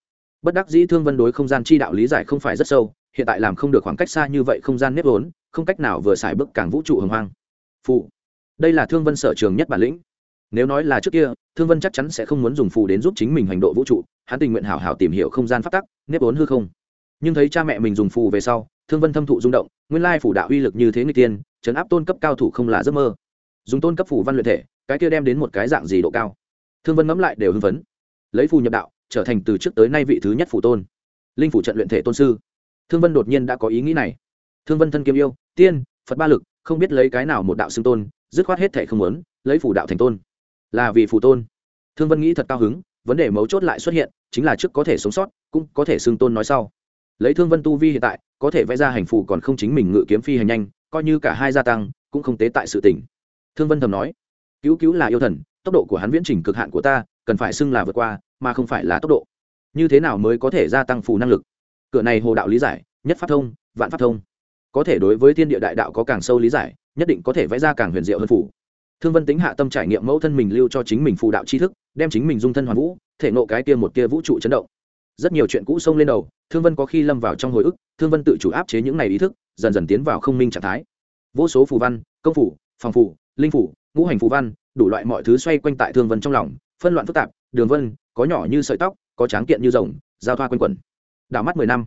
Bất đắc dĩ thương vân đối không gian chi đạo lý giải không phải rất sâu, hiện tại làm không được khoảng cách xa như vậy không gian nếp vốn, không cách nào vừa xài bước càng vũ trụ hồng hoang. Phụ. Đây là thương vân sở trường nhất bản lĩnh nếu nói là trước kia, thương vân chắc chắn sẽ không muốn dùng phù đến giúp chính mình hành độ vũ trụ, hắn tình nguyện hảo hảo tìm hiểu không gian phát tắc, nếp ốn hư không. Nhưng thấy cha mẹ mình dùng phù về sau, thương vân thâm thụ rung động, nguyên lai phủ đạo uy lực như thế người tiên chấn áp tôn cấp cao thủ không là giấc mơ. Dùng tôn cấp phủ văn luyện thể, cái kia đem đến một cái dạng gì độ cao? Thương vân ngẫm lại đều hưng phấn. Lấy phù nhập đạo, trở thành từ trước tới nay vị thứ nhất phủ tôn. Linh phủ trận luyện thể tôn sư. Thương vân đột nhiên đã có ý nghĩ này. Thương vân thân kiêm yêu, tiên, phật ba lực, không biết lấy cái nào một đạo xưng tôn, dứt khoát hết thể không muốn, lấy phủ đạo thành tôn là vì phù tôn. Thương vân nghĩ thật cao hứng, vấn đề mấu chốt lại xuất hiện, chính là trước có thể sống sót, cũng có thể xưng tôn nói sau. Lấy thương vân tu vi hiện tại, có thể vẽ ra hành phù còn không chính mình ngự kiếm phi hành nhanh, coi như cả hai gia tăng, cũng không tế tại sự tỉnh thương vân thầm nói, cứu cứu là yêu thần, tốc độ của hắn viễn trình cực hạn của ta, cần phải xưng là vượt qua, mà không phải là tốc độ. Như thế nào mới có thể gia tăng phù năng lực? Cửa này hồ đạo lý giải, nhất pháp thông, vạn pháp thông. Có thể đối với thiên địa đại đạo có càng sâu lý giải, nhất định có thể vẽ ra càng huyền diệu hơn phủ thương vân tính hạ tâm trải nghiệm mẫu thân mình lưu cho chính mình phù đạo tri thức, đem chính mình dung thân hoàn vũ, thể nộ cái kia một kia vũ trụ chấn động. Rất nhiều chuyện cũ xông lên đầu, thương vân có khi lâm vào trong hồi ức, thương vân tự chủ áp chế những này ý thức, dần dần tiến vào không minh trạng thái. Vô số phù văn, công phủ, phòng phủ, linh phủ, ngũ hành phù văn, đủ loại mọi thứ xoay quanh tại thương vân trong lòng, phân loạn phức tạp, đường vân, có nhỏ như sợi tóc, có tráng kiện như rồng, giao thoa quanh quẩn. Đảo mắt mười năm,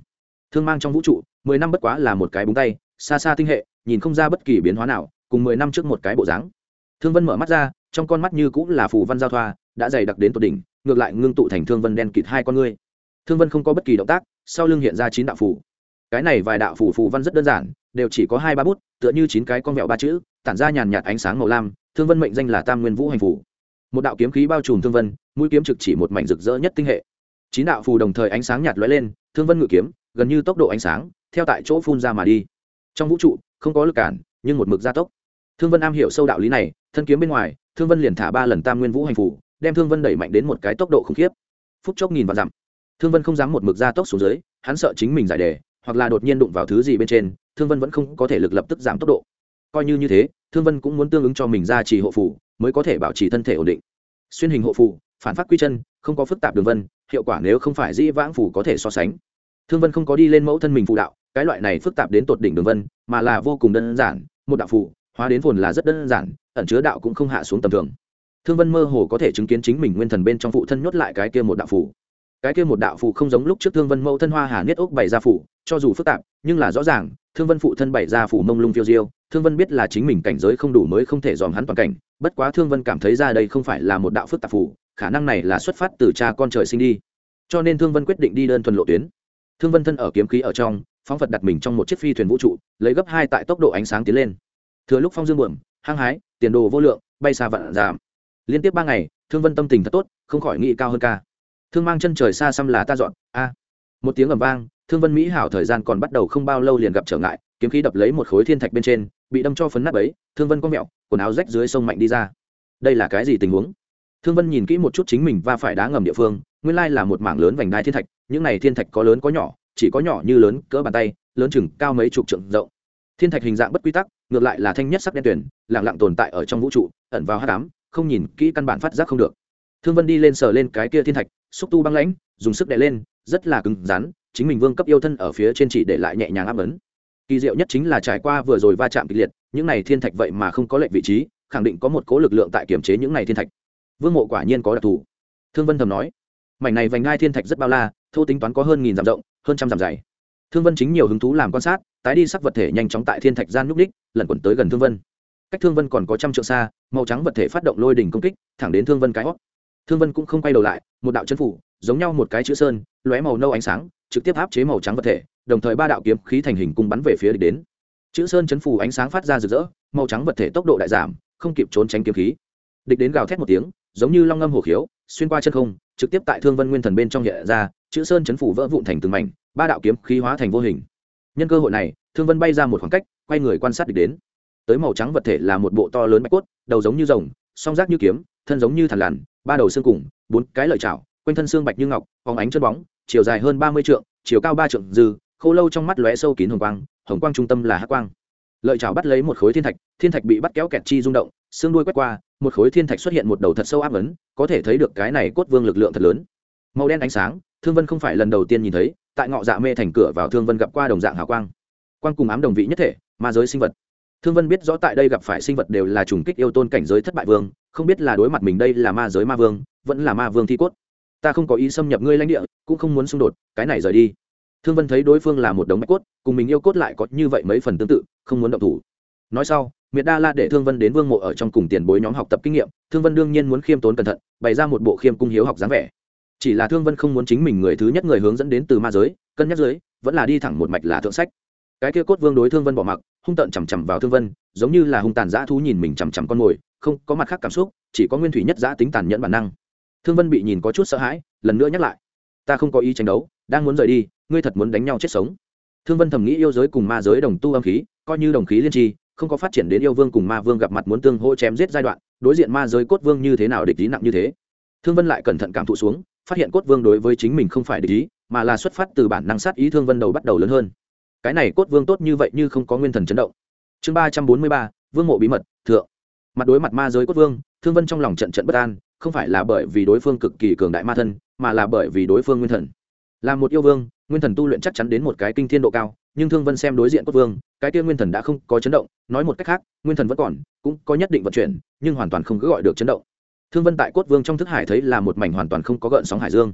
thương mang trong vũ trụ, mười năm bất quá là một cái búng tay, xa xa tinh hệ, nhìn không ra bất kỳ biến hóa nào, cùng mười năm trước một cái bộ dáng thương vân mở mắt ra, trong con mắt như cũng là phù văn giao thoa, đã dày đặc đến tột đỉnh, ngược lại ngưng tụ thành thương vân đen kịt hai con ngươi. Thương vân không có bất kỳ động tác, sau lưng hiện ra chín đạo phù. Cái này vài đạo phù phù văn rất đơn giản, đều chỉ có hai ba bút, tựa như chín cái con mẹo ba chữ, tản ra nhàn nhạt ánh sáng màu lam, thương vân mệnh danh là tam nguyên vũ hành phù. Một đạo kiếm khí bao trùm thương vân, mũi kiếm trực chỉ một mảnh rực rỡ nhất tinh hệ. Chín đạo phù đồng thời ánh sáng nhạt lóe lên, thương vân ngự kiếm, gần như tốc độ ánh sáng, theo tại chỗ phun ra mà đi. Trong vũ trụ, không có lực cản, nhưng một mực gia tốc. Thương vân am hiểu sâu đạo lý này thân kiếm bên ngoài, thương vân liền thả ba lần tam nguyên vũ hành phủ, đem thương vân đẩy mạnh đến một cái tốc độ khủng khiếp. Phút chốc nghìn vạn dặm, thương vân không dám một mực ra tốc xuống dưới, hắn sợ chính mình giải đề, hoặc là đột nhiên đụng vào thứ gì bên trên, thương vân vẫn không có thể lực lập tức giảm tốc độ. Coi như như thế, thương vân cũng muốn tương ứng cho mình ra trì hộ phủ, mới có thể bảo trì thân thể ổn định. Xuyên hình hộ phủ, phản phát quy chân, không có phức tạp đường vân, hiệu quả nếu không phải dĩ vãng phủ có thể so sánh. Thương vân không có đi lên mẫu thân mình phụ đạo, cái loại này phức tạp đến tột đỉnh đường vân, mà là vô cùng đơn giản, một đạo phủ, hóa đến phồn là rất đơn giản ẩn chứa đạo cũng không hạ xuống tầm thường. Thương vân mơ hồ có thể chứng kiến chính mình nguyên thần bên trong phụ thân nhốt lại cái kia một đạo phủ cái kia một đạo phủ không giống lúc trước thương vân mẫu thân hoa hà niết ốc bày ra phủ cho dù phức tạp, nhưng là rõ ràng, thương vân phụ thân bày ra phủ mông lung phiêu diêu, thương vân biết là chính mình cảnh giới không đủ mới không thể dòm hắn toàn cảnh, bất quá thương vân cảm thấy ra đây không phải là một đạo phức tạp phủ khả năng này là xuất phát từ cha con trời sinh đi. Cho nên thương vân quyết định đi đơn thuần lộ tuyến. Thương vân thân ở kiếm khí ở trong, phóng phật đặt mình trong một chiếc phi thuyền vũ trụ, lấy gấp hai tại tốc độ ánh sáng tiến lên. Thừa lúc phong dương buồm, hăng hái tiền đồ vô lượng, bay xa vạn giảm. Liên tiếp ba ngày, thương vân tâm tình thật tốt, không khỏi nghĩ cao hơn ca. Thương mang chân trời xa xăm là ta dọn, a. Một tiếng ầm vang, thương vân mỹ hảo thời gian còn bắt đầu không bao lâu liền gặp trở ngại, kiếm khí đập lấy một khối thiên thạch bên trên, bị đâm cho phấn nát ấy thương vân có mẹo, quần áo rách dưới sông mạnh đi ra. Đây là cái gì tình huống? Thương vân nhìn kỹ một chút chính mình và phải đá ngầm địa phương, nguyên lai là một mảng lớn vành đai thiên thạch, những này thiên thạch có lớn có nhỏ, chỉ có nhỏ như lớn, cỡ bàn tay, lớn chừng cao mấy chục trượng rộng thiên thạch hình dạng bất quy tắc, ngược lại là thanh nhất sắc đen tuyển lẳng lặng tồn tại ở trong vũ trụ, ẩn vào hát cám không nhìn kỹ căn bản phát giác không được. Thương vân đi lên sờ lên cái kia thiên thạch, xúc tu băng lãnh, dùng sức đè lên, rất là cứng rắn, chính mình vương cấp yêu thân ở phía trên chỉ để lại nhẹ nhàng áp ấn. Kỳ diệu nhất chính là trải qua vừa rồi va chạm kịch liệt, những này thiên thạch vậy mà không có lệnh vị trí, khẳng định có một cố lực lượng tại kiểm chế những này thiên thạch. Vương mộ quả nhiên có đặc thù. Thương vân thầm nói, mảnh này vành ngai thiên thạch rất bao la, thô tính toán có hơn nghìn dặm rộng, hơn trăm dặm dày thương vân chính nhiều hứng thú làm quan sát, tái đi sắc vật thể nhanh chóng tại thiên thạch gian núp đích, lẩn quẩn tới gần thương vân. Cách thương vân còn có trăm trượng xa, màu trắng vật thể phát động lôi đỉnh công kích, thẳng đến thương vân cái hót. Thương vân cũng không quay đầu lại, một đạo chân phủ, giống nhau một cái chữ sơn, lóe màu nâu ánh sáng, trực tiếp áp chế màu trắng vật thể, đồng thời ba đạo kiếm khí thành hình cung bắn về phía địch đến. Chữ sơn chấn phủ ánh sáng phát ra rực rỡ, màu trắng vật thể tốc độ đại giảm, không kịp trốn tránh kiếm khí. Địch đến gào thét một tiếng, giống như long ngâm hổ khiếu, xuyên qua chân không, trực tiếp tại thương vân nguyên thần bên trong hiện ra, chữ sơn chấn phủ vỡ vụn thành từng mảnh ba đạo kiếm khí hóa thành vô hình. Nhân cơ hội này, thương vân bay ra một khoảng cách, quay người quan sát địch đến. Tới màu trắng vật thể là một bộ to lớn bạch cốt, đầu giống như rồng, song rác như kiếm, thân giống như thằn lằn, ba đầu xương cùng, bốn cái lợi chảo, quanh thân xương bạch như ngọc, phóng ánh chân bóng, chiều dài hơn ba mươi trượng, chiều cao ba trượng dư, khô lâu trong mắt lóe sâu kín hồng quang hồng quang trung tâm là hắc quang. Lợi chảo bắt lấy một khối thiên thạch thiên thạch bị bắt kéo kẹt chi rung động, xương đuôi quét qua, một khối thiên thạch xuất hiện một đầu thật sâu áp ấn, có thể thấy được cái này cốt vương lực lượng thật lớn. Màu đen ánh sáng, thương vân không phải lần đầu tiên nhìn thấy tại ngọ dạ mê thành cửa vào thương vân gặp qua đồng dạng hào quang. Quang cùng ám đồng vị nhất thể, ma giới sinh vật. Thương vân biết rõ tại đây gặp phải sinh vật đều là trùng kích yêu tôn cảnh giới thất bại vương, không biết là đối mặt mình đây là ma giới ma vương, vẫn là ma vương thi cốt. Ta không có ý xâm nhập ngươi lãnh địa, cũng không muốn xung đột, cái này rời đi. Thương vân thấy đối phương là một đống bạch cốt, cùng mình yêu cốt lại có như vậy mấy phần tương tự, không muốn động thủ. Nói sau, miệt đa la để thương vân đến vương mộ ở trong cùng tiền bối nhóm học tập kinh nghiệm, thương vân đương nhiên muốn khiêm tốn cẩn thận, bày ra một bộ khiêm cung hiếu học dáng vẻ chỉ là thương vân không muốn chính mình người thứ nhất người hướng dẫn đến từ ma giới, cân nhắc giới, vẫn là đi thẳng một mạch là thượng sách. Cái kia cốt vương đối thương vân bỏ mặc, hung tợn chằm chằm vào thương vân, giống như là hung tàn dã thú nhìn mình chằm chằm con mồi, không có mặt khác cảm xúc, chỉ có nguyên thủy nhất giã tính tàn nhẫn bản năng. Thương vân bị nhìn có chút sợ hãi, lần nữa nhắc lại. Ta không có ý tranh đấu, đang muốn rời đi, ngươi thật muốn đánh nhau chết sống. Thương vân thầm nghĩ yêu giới cùng ma giới đồng tu âm khí, coi như đồng khí liên tri, không có phát triển đến yêu vương cùng ma vương gặp mặt muốn tương hỗ chém giết giai đoạn, đối diện ma giới cốt vương như thế nào địch lý nặng như thế. Thương vân lại cẩn thận cảm thụ xuống phát hiện cốt vương đối với chính mình không phải để ý, mà là xuất phát từ bản năng sát ý thương vân đầu bắt đầu lớn hơn. Cái này cốt vương tốt như vậy như không có nguyên thần chấn động. Chương ba trăm bốn mươi ba, vương mộ bí mật, thượng. Mặt đối mặt ma giới cốt vương, thương vân trong lòng trận trận bất an, không phải là bởi vì đối phương cực kỳ cường đại ma thân, mà là bởi vì đối phương nguyên thần. Là một yêu vương, nguyên thần tu luyện chắc chắn đến một cái kinh thiên độ cao, nhưng thương vân xem đối diện cốt vương, cái kia nguyên thần đã không có chấn động, nói một cách khác, nguyên thần vẫn còn, cũng có nhất định vận chuyển, nhưng hoàn toàn không cứ gọi được chấn động thương vân tại cốt vương trong thức hải thấy là một mảnh hoàn toàn không có gợn sóng hải dương,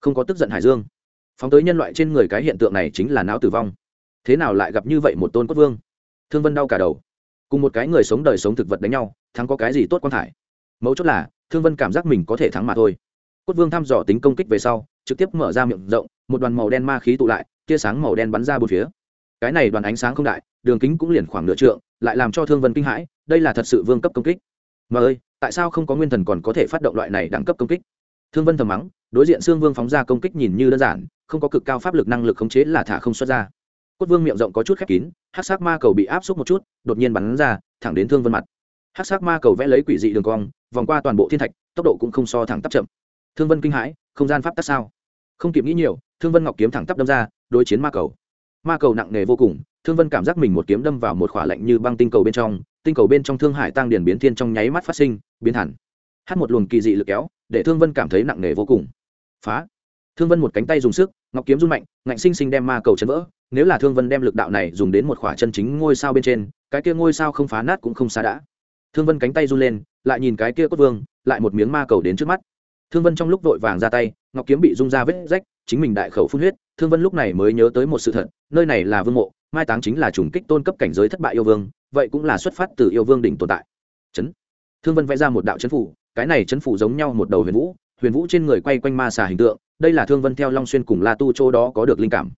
không có tức giận hải dương. Phóng tới nhân loại trên người cái hiện tượng này chính là não tử vong. Thế nào lại gặp như vậy một tôn cốt vương? Thương vân đau cả đầu. Cùng một cái người sống đời sống thực vật đánh nhau, thắng có cái gì tốt quan thải? Mấu chốt là, thương vân cảm giác mình có thể thắng mà thôi. Cốt vương thăm dò tính công kích về sau, trực tiếp mở ra miệng rộng, một đoàn màu đen ma khí tụ lại, tia sáng màu đen bắn ra bốn phía. Cái này đoàn ánh sáng không đại, đường kính cũng liền khoảng nửa trượng, lại làm cho thương vân kinh hãi, đây là thật sự vương cấp công kích. Mà ơi tại sao không có nguyên thần còn có thể phát động loại này đẳng cấp công kích? Thương vân thầm mắng, đối diện xương vương phóng ra công kích nhìn như đơn giản, không có cực cao pháp lực năng lực khống chế là thả không xuất ra. Cốt vương miệng rộng có chút khép kín hát sắc ma cầu bị áp xúc một chút, đột nhiên bắn ra, thẳng đến thương vân mặt. Hát sắc ma cầu vẽ lấy quỷ dị đường cong, vòng qua toàn bộ thiên thạch, tốc độ cũng không so thẳng tắp chậm. Thương vân kinh hãi, không gian pháp tắc sao? Không kịp nghĩ nhiều, thương vân ngọc kiếm thẳng tắp đâm ra, đối chiến ma cầu ma cầu nặng nề vô cùng, thương vân cảm giác mình một kiếm đâm vào một khỏa lạnh như băng tinh cầu bên trong, tinh cầu bên trong thương hải tăng điển biến thiên trong nháy mắt phát sinh, biến hẳn. Hát một luồng kỳ dị lực kéo, để thương vân cảm thấy nặng nề vô cùng. Phá. Thương vân một cánh tay dùng sức, ngọc kiếm run mạnh, ngạnh sinh sinh đem ma cầu chấn vỡ. Nếu là thương vân đem lực đạo này dùng đến một khỏa chân chính ngôi sao bên trên, cái kia ngôi sao không phá nát cũng không xa đã. Thương vân cánh tay run lên, lại nhìn cái kia cốt vương, lại một miếng ma cầu đến trước mắt. Thương vân trong lúc vội vàng ra tay, ngọc kiếm bị rung ra vết rách, chính mình đại khẩu phun huyết thương vân lúc này mới nhớ tới một sự thật, nơi này là vương mộ, mai táng chính là chủng kích tôn cấp cảnh giới thất bại yêu vương, vậy cũng là xuất phát từ yêu vương đỉnh tồn tại. Chấn. Thương vân vẽ ra một đạo chấn phủ, cái này chấn phủ giống nhau một đầu huyền vũ huyền vũ trên người quay quanh ma xà hình tượng, đây là thương vân theo long xuyên cùng la tu châu đó có được linh cảm.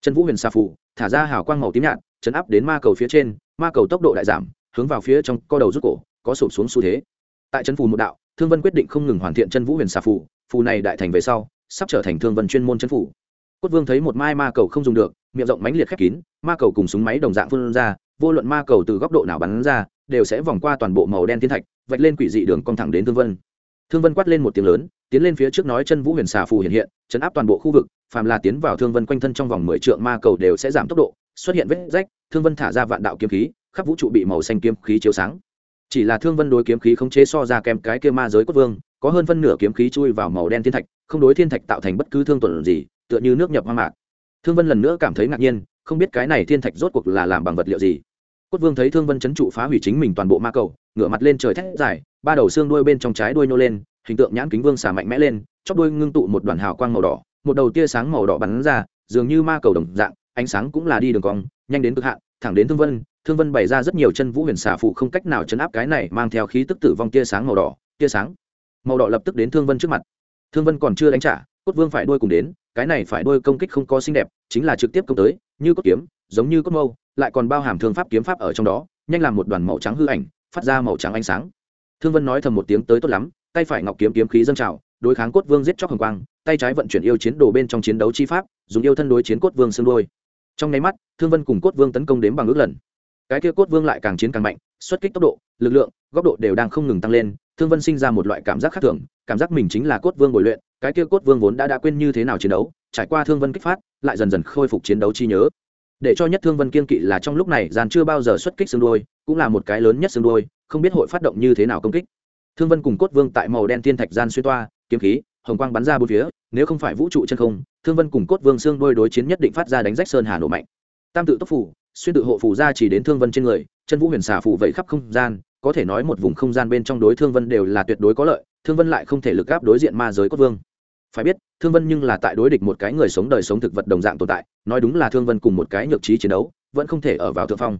Chân vũ huyền xà phủ, thả ra hào quang màu tím nhạt, chấn áp đến ma cầu phía trên, ma cầu tốc độ đại giảm, hướng vào phía trong co đầu rút cổ, có sụp xuống xu thế. Tại chân phù một đạo, thương vân quyết định không ngừng hoàn thiện chân vũ huyền xà phù phù này đại thành về sau, sắp trở thành thương vân chuyên môn chân phủ cốt vương thấy một mai ma cầu không dùng được, miệng rộng mánh liệt khép kín, ma cầu cùng súng máy đồng dạng phương ra, vô luận ma cầu từ góc độ nào bắn ra, đều sẽ vòng qua toàn bộ màu đen thiên thạch, vạch lên quỷ dị đường cong thẳng đến thương vân. Thương vân quát lên một tiếng lớn, tiến lên phía trước nói chân vũ huyền xà phù hiện hiện, chấn áp toàn bộ khu vực, phàm là tiến vào thương vân quanh thân trong vòng mười trượng ma cầu đều sẽ giảm tốc độ, xuất hiện vết rách, thương vân thả ra vạn đạo kiếm khí, khắp vũ trụ bị màu xanh kiếm khí chiếu sáng. Chỉ là thương vân đối kiếm khí không chế so ra kèm cái kia ma giới cốt vương, có hơn phân nửa kiếm khí chui vào màu đen thiên thạch, không đối thiên thạch tạo thành bất cứ thương tuần gì tựa như nước nhập hoang mạc. Thương vân lần nữa cảm thấy ngạc nhiên, không biết cái này thiên thạch rốt cuộc là làm bằng vật liệu gì. Cốt vương thấy thương vân chấn trụ phá hủy chính mình toàn bộ ma cầu, ngửa mặt lên trời thét dài, ba đầu xương đuôi bên trong trái đuôi nô lên, hình tượng nhãn kính vương xả mạnh mẽ lên, chóp đuôi ngưng tụ một đoàn hào quang màu đỏ, một đầu tia sáng màu đỏ bắn ra, dường như ma cầu đồng dạng, ánh sáng cũng là đi đường cong, nhanh đến cực hạn, thẳng đến thương vân thương vân bày ra rất nhiều chân vũ huyền xả phụ không cách nào chấn áp cái này mang theo khí tức tử vong tia sáng màu đỏ, tia sáng màu đỏ lập tức đến thương vân trước mặt. Thương vân còn chưa đánh trả, cốt vương phải đuôi cùng đến cái này phải đôi công kích không có xinh đẹp, chính là trực tiếp công tới, như cốt kiếm, giống như cốt mâu, lại còn bao hàm thương pháp kiếm pháp ở trong đó, nhanh làm một đoàn màu trắng hư ảnh, phát ra màu trắng ánh sáng. Thương vân nói thầm một tiếng tới tốt lắm, tay phải ngọc kiếm kiếm khí dâng trào, đối kháng cốt vương giết chóc hồng quang, tay trái vận chuyển yêu chiến đồ bên trong chiến đấu chi pháp, dùng yêu thân đối chiến cốt vương xương đôi trong nháy mắt, thương vân cùng cốt vương tấn công đến bằng ước lần. Cái kia cốt vương lại càng chiến càng mạnh, xuất kích tốc độ, lực lượng, góc độ đều đang không ngừng tăng lên, thương vân sinh ra một loại cảm giác khác thường, cảm giác mình chính là cốt vương bồi luyện cái kia cốt vương vốn đã đã quên như thế nào chiến đấu, trải qua thương vân kích phát, lại dần dần khôi phục chiến đấu chi nhớ. Để cho nhất thương vân kiên kỵ là trong lúc này dàn chưa bao giờ xuất kích xương đôi cũng là một cái lớn nhất xương đôi không biết hội phát động như thế nào công kích. Thương vân cùng cốt vương tại màu đen thiên thạch gian xuyên toa, kiếm khí, hồng quang bắn ra bốn phía, nếu không phải vũ trụ chân không, thương vân cùng cốt vương xương đôi đối chiến nhất định phát ra đánh rách sơn hà nổ mạnh. Tam tự tốc phủ, xuyên tự hộ phủ ra chỉ đến thương vân trên người, chân vũ huyền xà phủ vẫy khắp không gian, có thể nói một vùng không gian bên trong đối thương vân đều là tuyệt đối có lợi, thương vân lại không thể lực gáp đối diện ma giới cốt vương phải biết, thương vân nhưng là tại đối địch một cái người sống đời sống thực vật đồng dạng tồn tại, nói đúng là thương vân cùng một cái nhược trí chiến đấu, vẫn không thể ở vào thượng phong.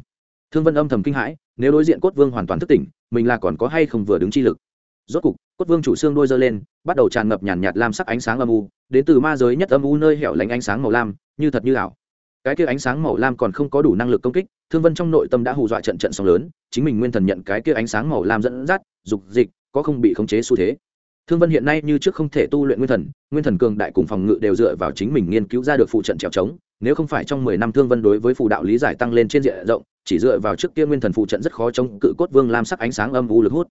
Thương vân âm thầm kinh hãi, nếu đối diện cốt vương hoàn toàn thức tỉnh, mình là còn có hay không vừa đứng chi lực. Rốt cục, cốt vương chủ xương đôi dơ lên, bắt đầu tràn ngập nhàn nhạt lam sắc ánh sáng âm u, đến từ ma giới nhất âm u nơi hẻo lánh ánh sáng màu lam, như thật như ảo. Cái kia ánh sáng màu lam còn không có đủ năng lực công kích, thương vân trong nội tâm đã hù dọa trận trận sóng lớn, chính mình nguyên thần nhận cái kia ánh sáng màu lam dẫn dắt, dục dịch, có không bị khống chế xu thế thương vân hiện nay như trước không thể tu luyện nguyên thần nguyên thần cường đại cùng phòng ngự đều dựa vào chính mình nghiên cứu ra được phụ trận trèo trống, nếu không phải trong mười năm thương vân đối với phù đạo lý giải tăng lên trên diện rộng, chỉ dựa vào trước kia nguyên thần phụ trận rất khó chống cự cốt vương lam sắc ánh sáng âm u lực hút.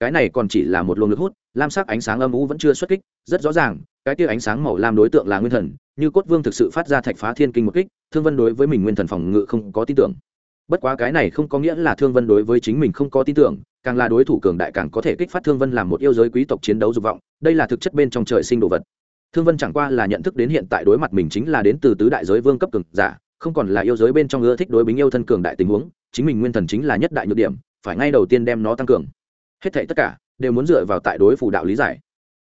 Cái này còn chỉ là một luồng lực hút, lam sắc ánh sáng âm u vẫn chưa xuất kích, rất rõ ràng, cái kia ánh sáng màu lam đối tượng là nguyên thần, như cốt vương thực sự phát ra thạch phá thiên kinh một kích, thương vân đối với mình nguyên thần phòng ngự không có tin tưởng bất quá cái này không có nghĩa là thương vân đối với chính mình không có tin tưởng, càng là đối thủ cường đại càng có thể kích phát thương vân làm một yêu giới quý tộc chiến đấu dục vọng, đây là thực chất bên trong trời sinh đồ vật. Thương vân chẳng qua là nhận thức đến hiện tại đối mặt mình chính là đến từ tứ đại giới vương cấp cường giả, không còn là yêu giới bên trong ưa thích đối bính yêu thân cường đại tình huống, chính mình nguyên thần chính là nhất đại nhược điểm, phải ngay đầu tiên đem nó tăng cường. Hết thảy tất cả đều muốn dựa vào tại đối phù đạo lý giải.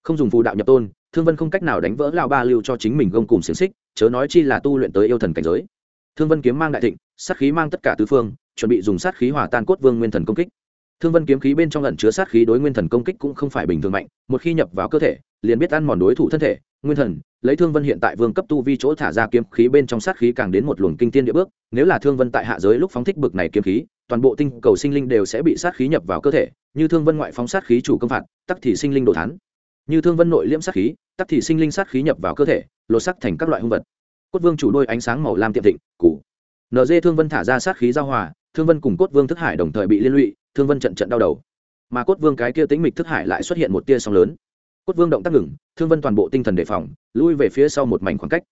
Không dùng phù đạo nhập tôn, thương vân không cách nào đánh vỡ lao ba lưu cho chính mình gông cùng xiềng xích, chớ nói chi là tu luyện tới yêu thần cảnh giới thương vân kiếm mang đại thịnh, sát khí mang tất cả tứ phương, chuẩn bị dùng sát khí hòa tan cốt vương nguyên thần công kích. Thương vân kiếm khí bên trong lần chứa sát khí đối nguyên thần công kích cũng không phải bình thường mạnh, một khi nhập vào cơ thể, liền biết ăn mòn đối thủ thân thể, nguyên thần, lấy thương vân hiện tại vương cấp tu vi chỗ thả ra kiếm khí bên trong sát khí càng đến một luồng kinh tiên địa bước, nếu là thương vân tại hạ giới lúc phóng thích bực này kiếm khí, toàn bộ tinh cầu sinh linh đều sẽ bị sát khí nhập vào cơ thể, như thương vân ngoại phóng sát khí chủ công phạt, tắc thì sinh linh đồ thán. Như thương vân nội liễm sát khí, tắc thì sinh linh sát khí nhập vào cơ thể, lột sắc thành các loại hung vật cốt vương chủ đôi ánh sáng màu lam tiệm thịnh cũ nd thương vân thả ra sát khí giao hòa, thương vân cùng cốt vương thức hải đồng thời bị liên lụy, thương vân trận trận đau đầu. Mà cốt vương cái kia tính mịch thức hải lại xuất hiện một tia sóng lớn. Cốt vương động tác ngừng, thương vân toàn bộ tinh thần đề phòng, lui về phía sau một mảnh khoảng cách.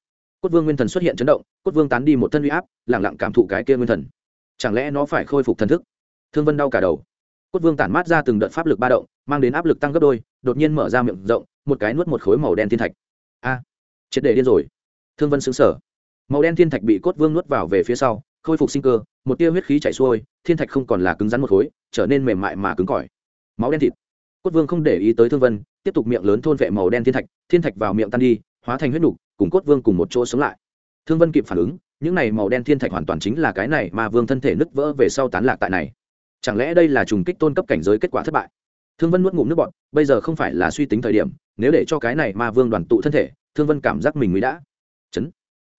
Cốt vương nguyên thần xuất hiện chấn động, cốt vương tán đi một thân huy áp lẳng lặng cảm thụ cái kia nguyên thần. Chẳng lẽ nó phải khôi phục thần thức? Thương vân đau cả đầu. Cốt vương tản mát ra từng đợt pháp lực ba động, mang đến áp lực tăng gấp đôi, đột nhiên mở ra miệng rộng, một cái nuốt một khối màu đen thiên thạch. A triệt để điên rồi thương vân xứng sở màu đen thiên thạch bị cốt vương nuốt vào về phía sau, khôi phục sinh cơ, một tia huyết khí chảy xuôi, thiên thạch không còn là cứng rắn một khối, trở nên mềm mại mà cứng cỏi. Máu đen thịt. Cốt vương không để ý tới thương vân, tiếp tục miệng lớn thôn vệ màu đen thiên thạch thiên thạch vào miệng tan đi, hóa thành huyết nục, cùng cốt vương cùng một chỗ sống lại. Thương vân kịp phản ứng, những này màu đen thiên thạch hoàn toàn chính là cái này mà vương thân thể nứt vỡ về sau tán lạc tại này. Chẳng lẽ đây là trùng kích tôn cấp cảnh giới kết quả thất bại? Thương vân nuốt ngụm nước bọn bây giờ không phải là suy tính thời điểm, nếu để cho cái này mà vương đoàn tụ thân thể, thương vân cảm giác mình mới đã chấn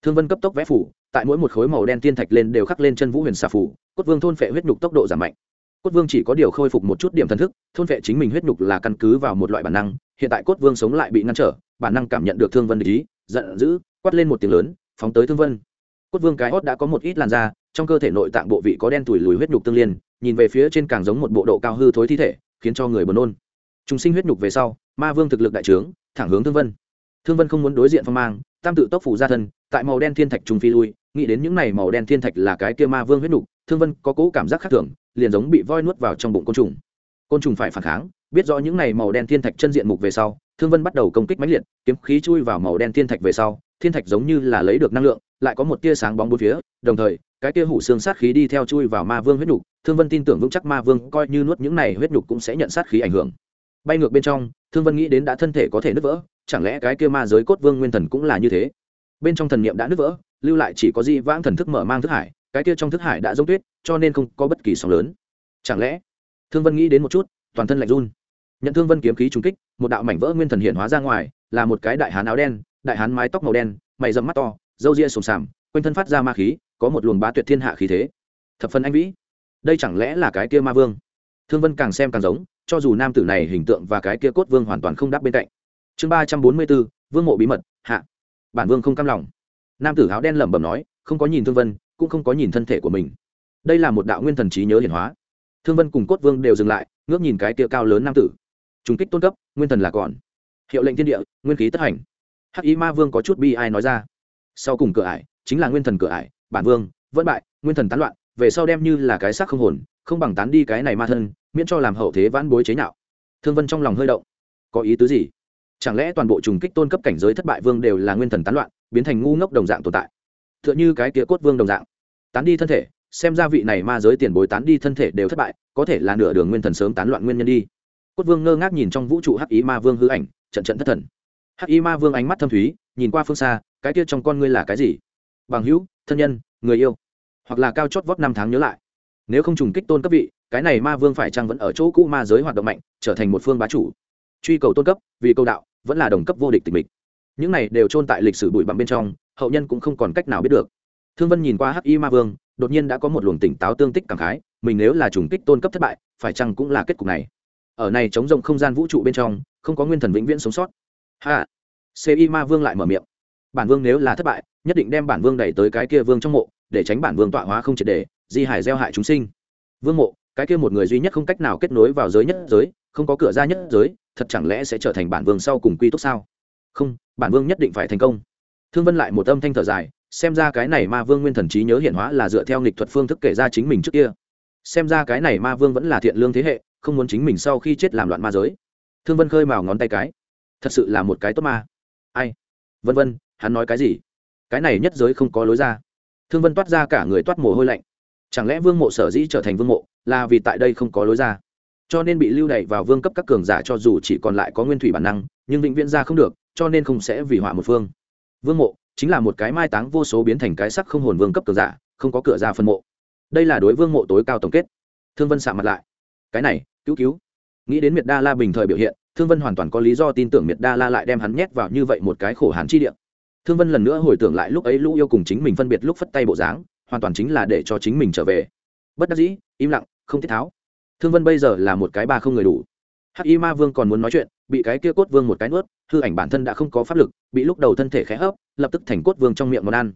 thương vân cấp tốc vẽ phủ, tại mỗi một khối màu đen tiên thạch lên đều khắc lên chân vũ huyền xà phủ, cốt vương thôn phệ huyết nhục tốc độ giảm mạnh. Cốt vương chỉ có điều khôi phục một chút điểm thần thức, thôn phệ chính mình huyết nhục là căn cứ vào một loại bản năng, hiện tại cốt vương sống lại bị ngăn trở, bản năng cảm nhận được thương vân ý, giận dữ, quát lên một tiếng lớn, phóng tới thương vân. Cốt vương cái hót đã có một ít làn da, trong cơ thể nội tạng bộ vị có đen tủi lùi huyết nhục tương liên, nhìn về phía trên càng giống một bộ độ cao hư thối thi thể, khiến cho người buồn nôn. Chúng sinh huyết nhục về sau, ma vương thực lực đại trướng, thẳng hướng thương vân. Thương vân không muốn đối diện phong mang tam tự tốc phủ ra thân, tại màu đen thiên thạch trùng phi lui, nghĩ đến những này màu đen thiên thạch là cái kia ma vương huyết nhục thương vân có cố cảm giác khác thường, liền giống bị voi nuốt vào trong bụng côn trùng. Côn trùng phải phản kháng, biết rõ những này màu đen thiên thạch chân diện mục về sau, thương vân bắt đầu công kích mãnh liệt, kiếm khí chui vào màu đen thiên thạch về sau, thiên thạch giống như là lấy được năng lượng, lại có một tia sáng bóng bốn phía, đồng thời, cái tia hủ xương sát khí đi theo chui vào ma vương huyết nhục thương vân tin tưởng vững chắc ma vương coi như nuốt những này huyết nhục cũng sẽ nhận sát khí ảnh hưởng. Bay ngược bên trong, thương vân nghĩ đến đã thân thể có thể nứt vỡ chẳng lẽ cái kia ma giới cốt vương nguyên thần cũng là như thế? Bên trong thần niệm đã nứt vỡ, lưu lại chỉ có di vãng thần thức mở mang thức hải, cái kia trong thức hải đã giống tuyết, cho nên không có bất kỳ sóng lớn. Chẳng lẽ? Thương vân nghĩ đến một chút, toàn thân lạnh run. Nhận thương vân kiếm khí trúng kích, một đạo mảnh vỡ nguyên thần hiện hóa ra ngoài, là một cái đại hán áo đen, đại hán mái tóc màu đen, mày dầm mắt to, râu ria sồm sàm, quanh thân phát ra ma khí, có một luồng bá tuyệt thiên hạ khí thế. Thập phân anh vĩ. Đây chẳng lẽ là cái kia ma vương? Thương vân càng xem càng giống, cho dù nam tử này hình tượng và cái kia cốt vương hoàn toàn không đáp bên cạnh chương ba trăm bốn mươi bốn, vương mộ bí mật, hạ. Bản vương không cam lòng. Nam tử áo đen lẩm bẩm nói, không có nhìn thương vân, cũng không có nhìn thân thể của mình. Đây là một đạo nguyên thần trí nhớ hiển hóa. Thương vân cùng cốt vương đều dừng lại, ngước nhìn cái kia cao lớn nam tử. Trùng kích tôn cấp, nguyên thần là còn. Hiệu lệnh thiên địa, nguyên khí tất hành. Hắc ý ma vương có chút bi ai nói ra. Sau cùng cửa ải, chính là nguyên thần cửa ải, bản vương, vẫn bại, nguyên thần tán loạn, về sau đem như là cái xác không hồn, không bằng tán đi cái này ma thân, miễn cho làm hậu thế vãn bối chế nhạo. Thương vân trong lòng hơi động. Có ý tứ gì? Chẳng lẽ toàn bộ trùng kích tôn cấp cảnh giới thất bại vương đều là nguyên thần tán loạn, biến thành ngu ngốc đồng dạng tồn tại? T h ư ợ n h ư cái kia cốt vương đồng dạng. Tán đi thân thể, xem ra vị này ma giới tiền bối tán đi thân thể đều thất bại, có thể là nửa đường nguyên thần sớm tán loạn nguyên nhân đi. Cốt vương ngơ ngác nhìn trong vũ trụ hắc ý ma vương hư ảnh, trận trận thất thần. Hắc ý ma vương ánh mắt thâm thúy, nhìn qua phương xa, cái kia trong con ngươi là cái gì? Bằng hữu, thân nhân, người yêu, hoặc là cao chót vót năm tháng nhớ lại. Nếu không trùng kích tôn cấp vị, cái này ma vương phải chăng vẫn ở chỗ cũ ma giới hoạt động mạnh, trở thành một phương bá chủ? Truy cầu tôn cấp, vì câu đạo, vẫn là đồng cấp vô địch tình mình những này đều chôn tại lịch sử bụi bặm bên trong, hậu nhân cũng không còn cách nào biết được. Thương vân nhìn qua hắc y ma vương, đột nhiên đã có một luồng tỉnh táo tương tích cảm khái, mình nếu là trùng kích tôn cấp thất bại, phải chăng cũng là kết cục này? Ở này chống rộng không gian vũ trụ bên trong, không có nguyên thần vĩnh viễn sống sót. Ha! Ci ma vương lại mở miệng. Bản vương nếu là thất bại, nhất định đem bản vương đẩy tới cái kia vương trong mộ, để tránh bản vương tọa hóa không triệt để, di hải gieo hại chúng sinh. Vương mộ cái kia một người duy nhất không cách nào kết nối vào giới nhất giới, không có cửa ra nhất giới, thật chẳng lẽ sẽ trở thành bản vương sau cùng quy tốt sao? Không, bản vương nhất định phải thành công. Thương vân lại một âm thanh thở dài, xem ra cái này ma vương nguyên thần trí nhớ hiện hóa là dựa theo nghịch thuật phương thức kể ra chính mình trước kia. Xem ra cái này ma vương vẫn là thiện lương thế hệ, không muốn chính mình sau khi chết làm loạn ma giới. Thương vân khơi mào ngón tay cái. Thật sự là một cái tốt ma. Ai? Vân vân, hắn nói cái gì? Cái này nhất giới không có lối ra. Thương vân toát ra cả người toát mồ hôi lạnh. Chẳng lẽ vương mộ sở dĩ trở thành vương mộ? Là vì tại đây không có lối ra. Cho nên bị lưu đày vào vương cấp các cường giả cho dù chỉ còn lại có nguyên thủy bản năng, nhưng vĩnh viễn ra không được, cho nên không sẽ vì họa một phương. Vương mộ chính là một cái mai táng vô số biến thành cái sắc không hồn vương cấp cường giả, không có cửa ra phân mộ. Đây là đối vương mộ tối cao tổng kết. Thương vân sạ mặt lại. Cái này, cứu cứu. Nghĩ đến miệt đa la bình thời biểu hiện, thương vân hoàn toàn có lý do tin tưởng miệt đa la lại đem hắn nhét vào như vậy một cái khổ hàn chi địa. Thương vân lần nữa hồi tưởng lại lúc ấy lũ yêu cùng chính mình phân biệt lúc phất tay bộ dáng, hoàn toàn chính là để cho chính mình trở về. Bất đắc dĩ, im lặng không thiết tháo. Thương vân bây giờ là một cái ba không người đủ. Hắc y ma vương còn muốn nói chuyện, bị cái kia cốt vương một cái nuốt, hư ảnh bản thân đã không có pháp lực, bị lúc đầu thân thể khẽ hấp, lập tức thành cốt vương trong miệng món ăn.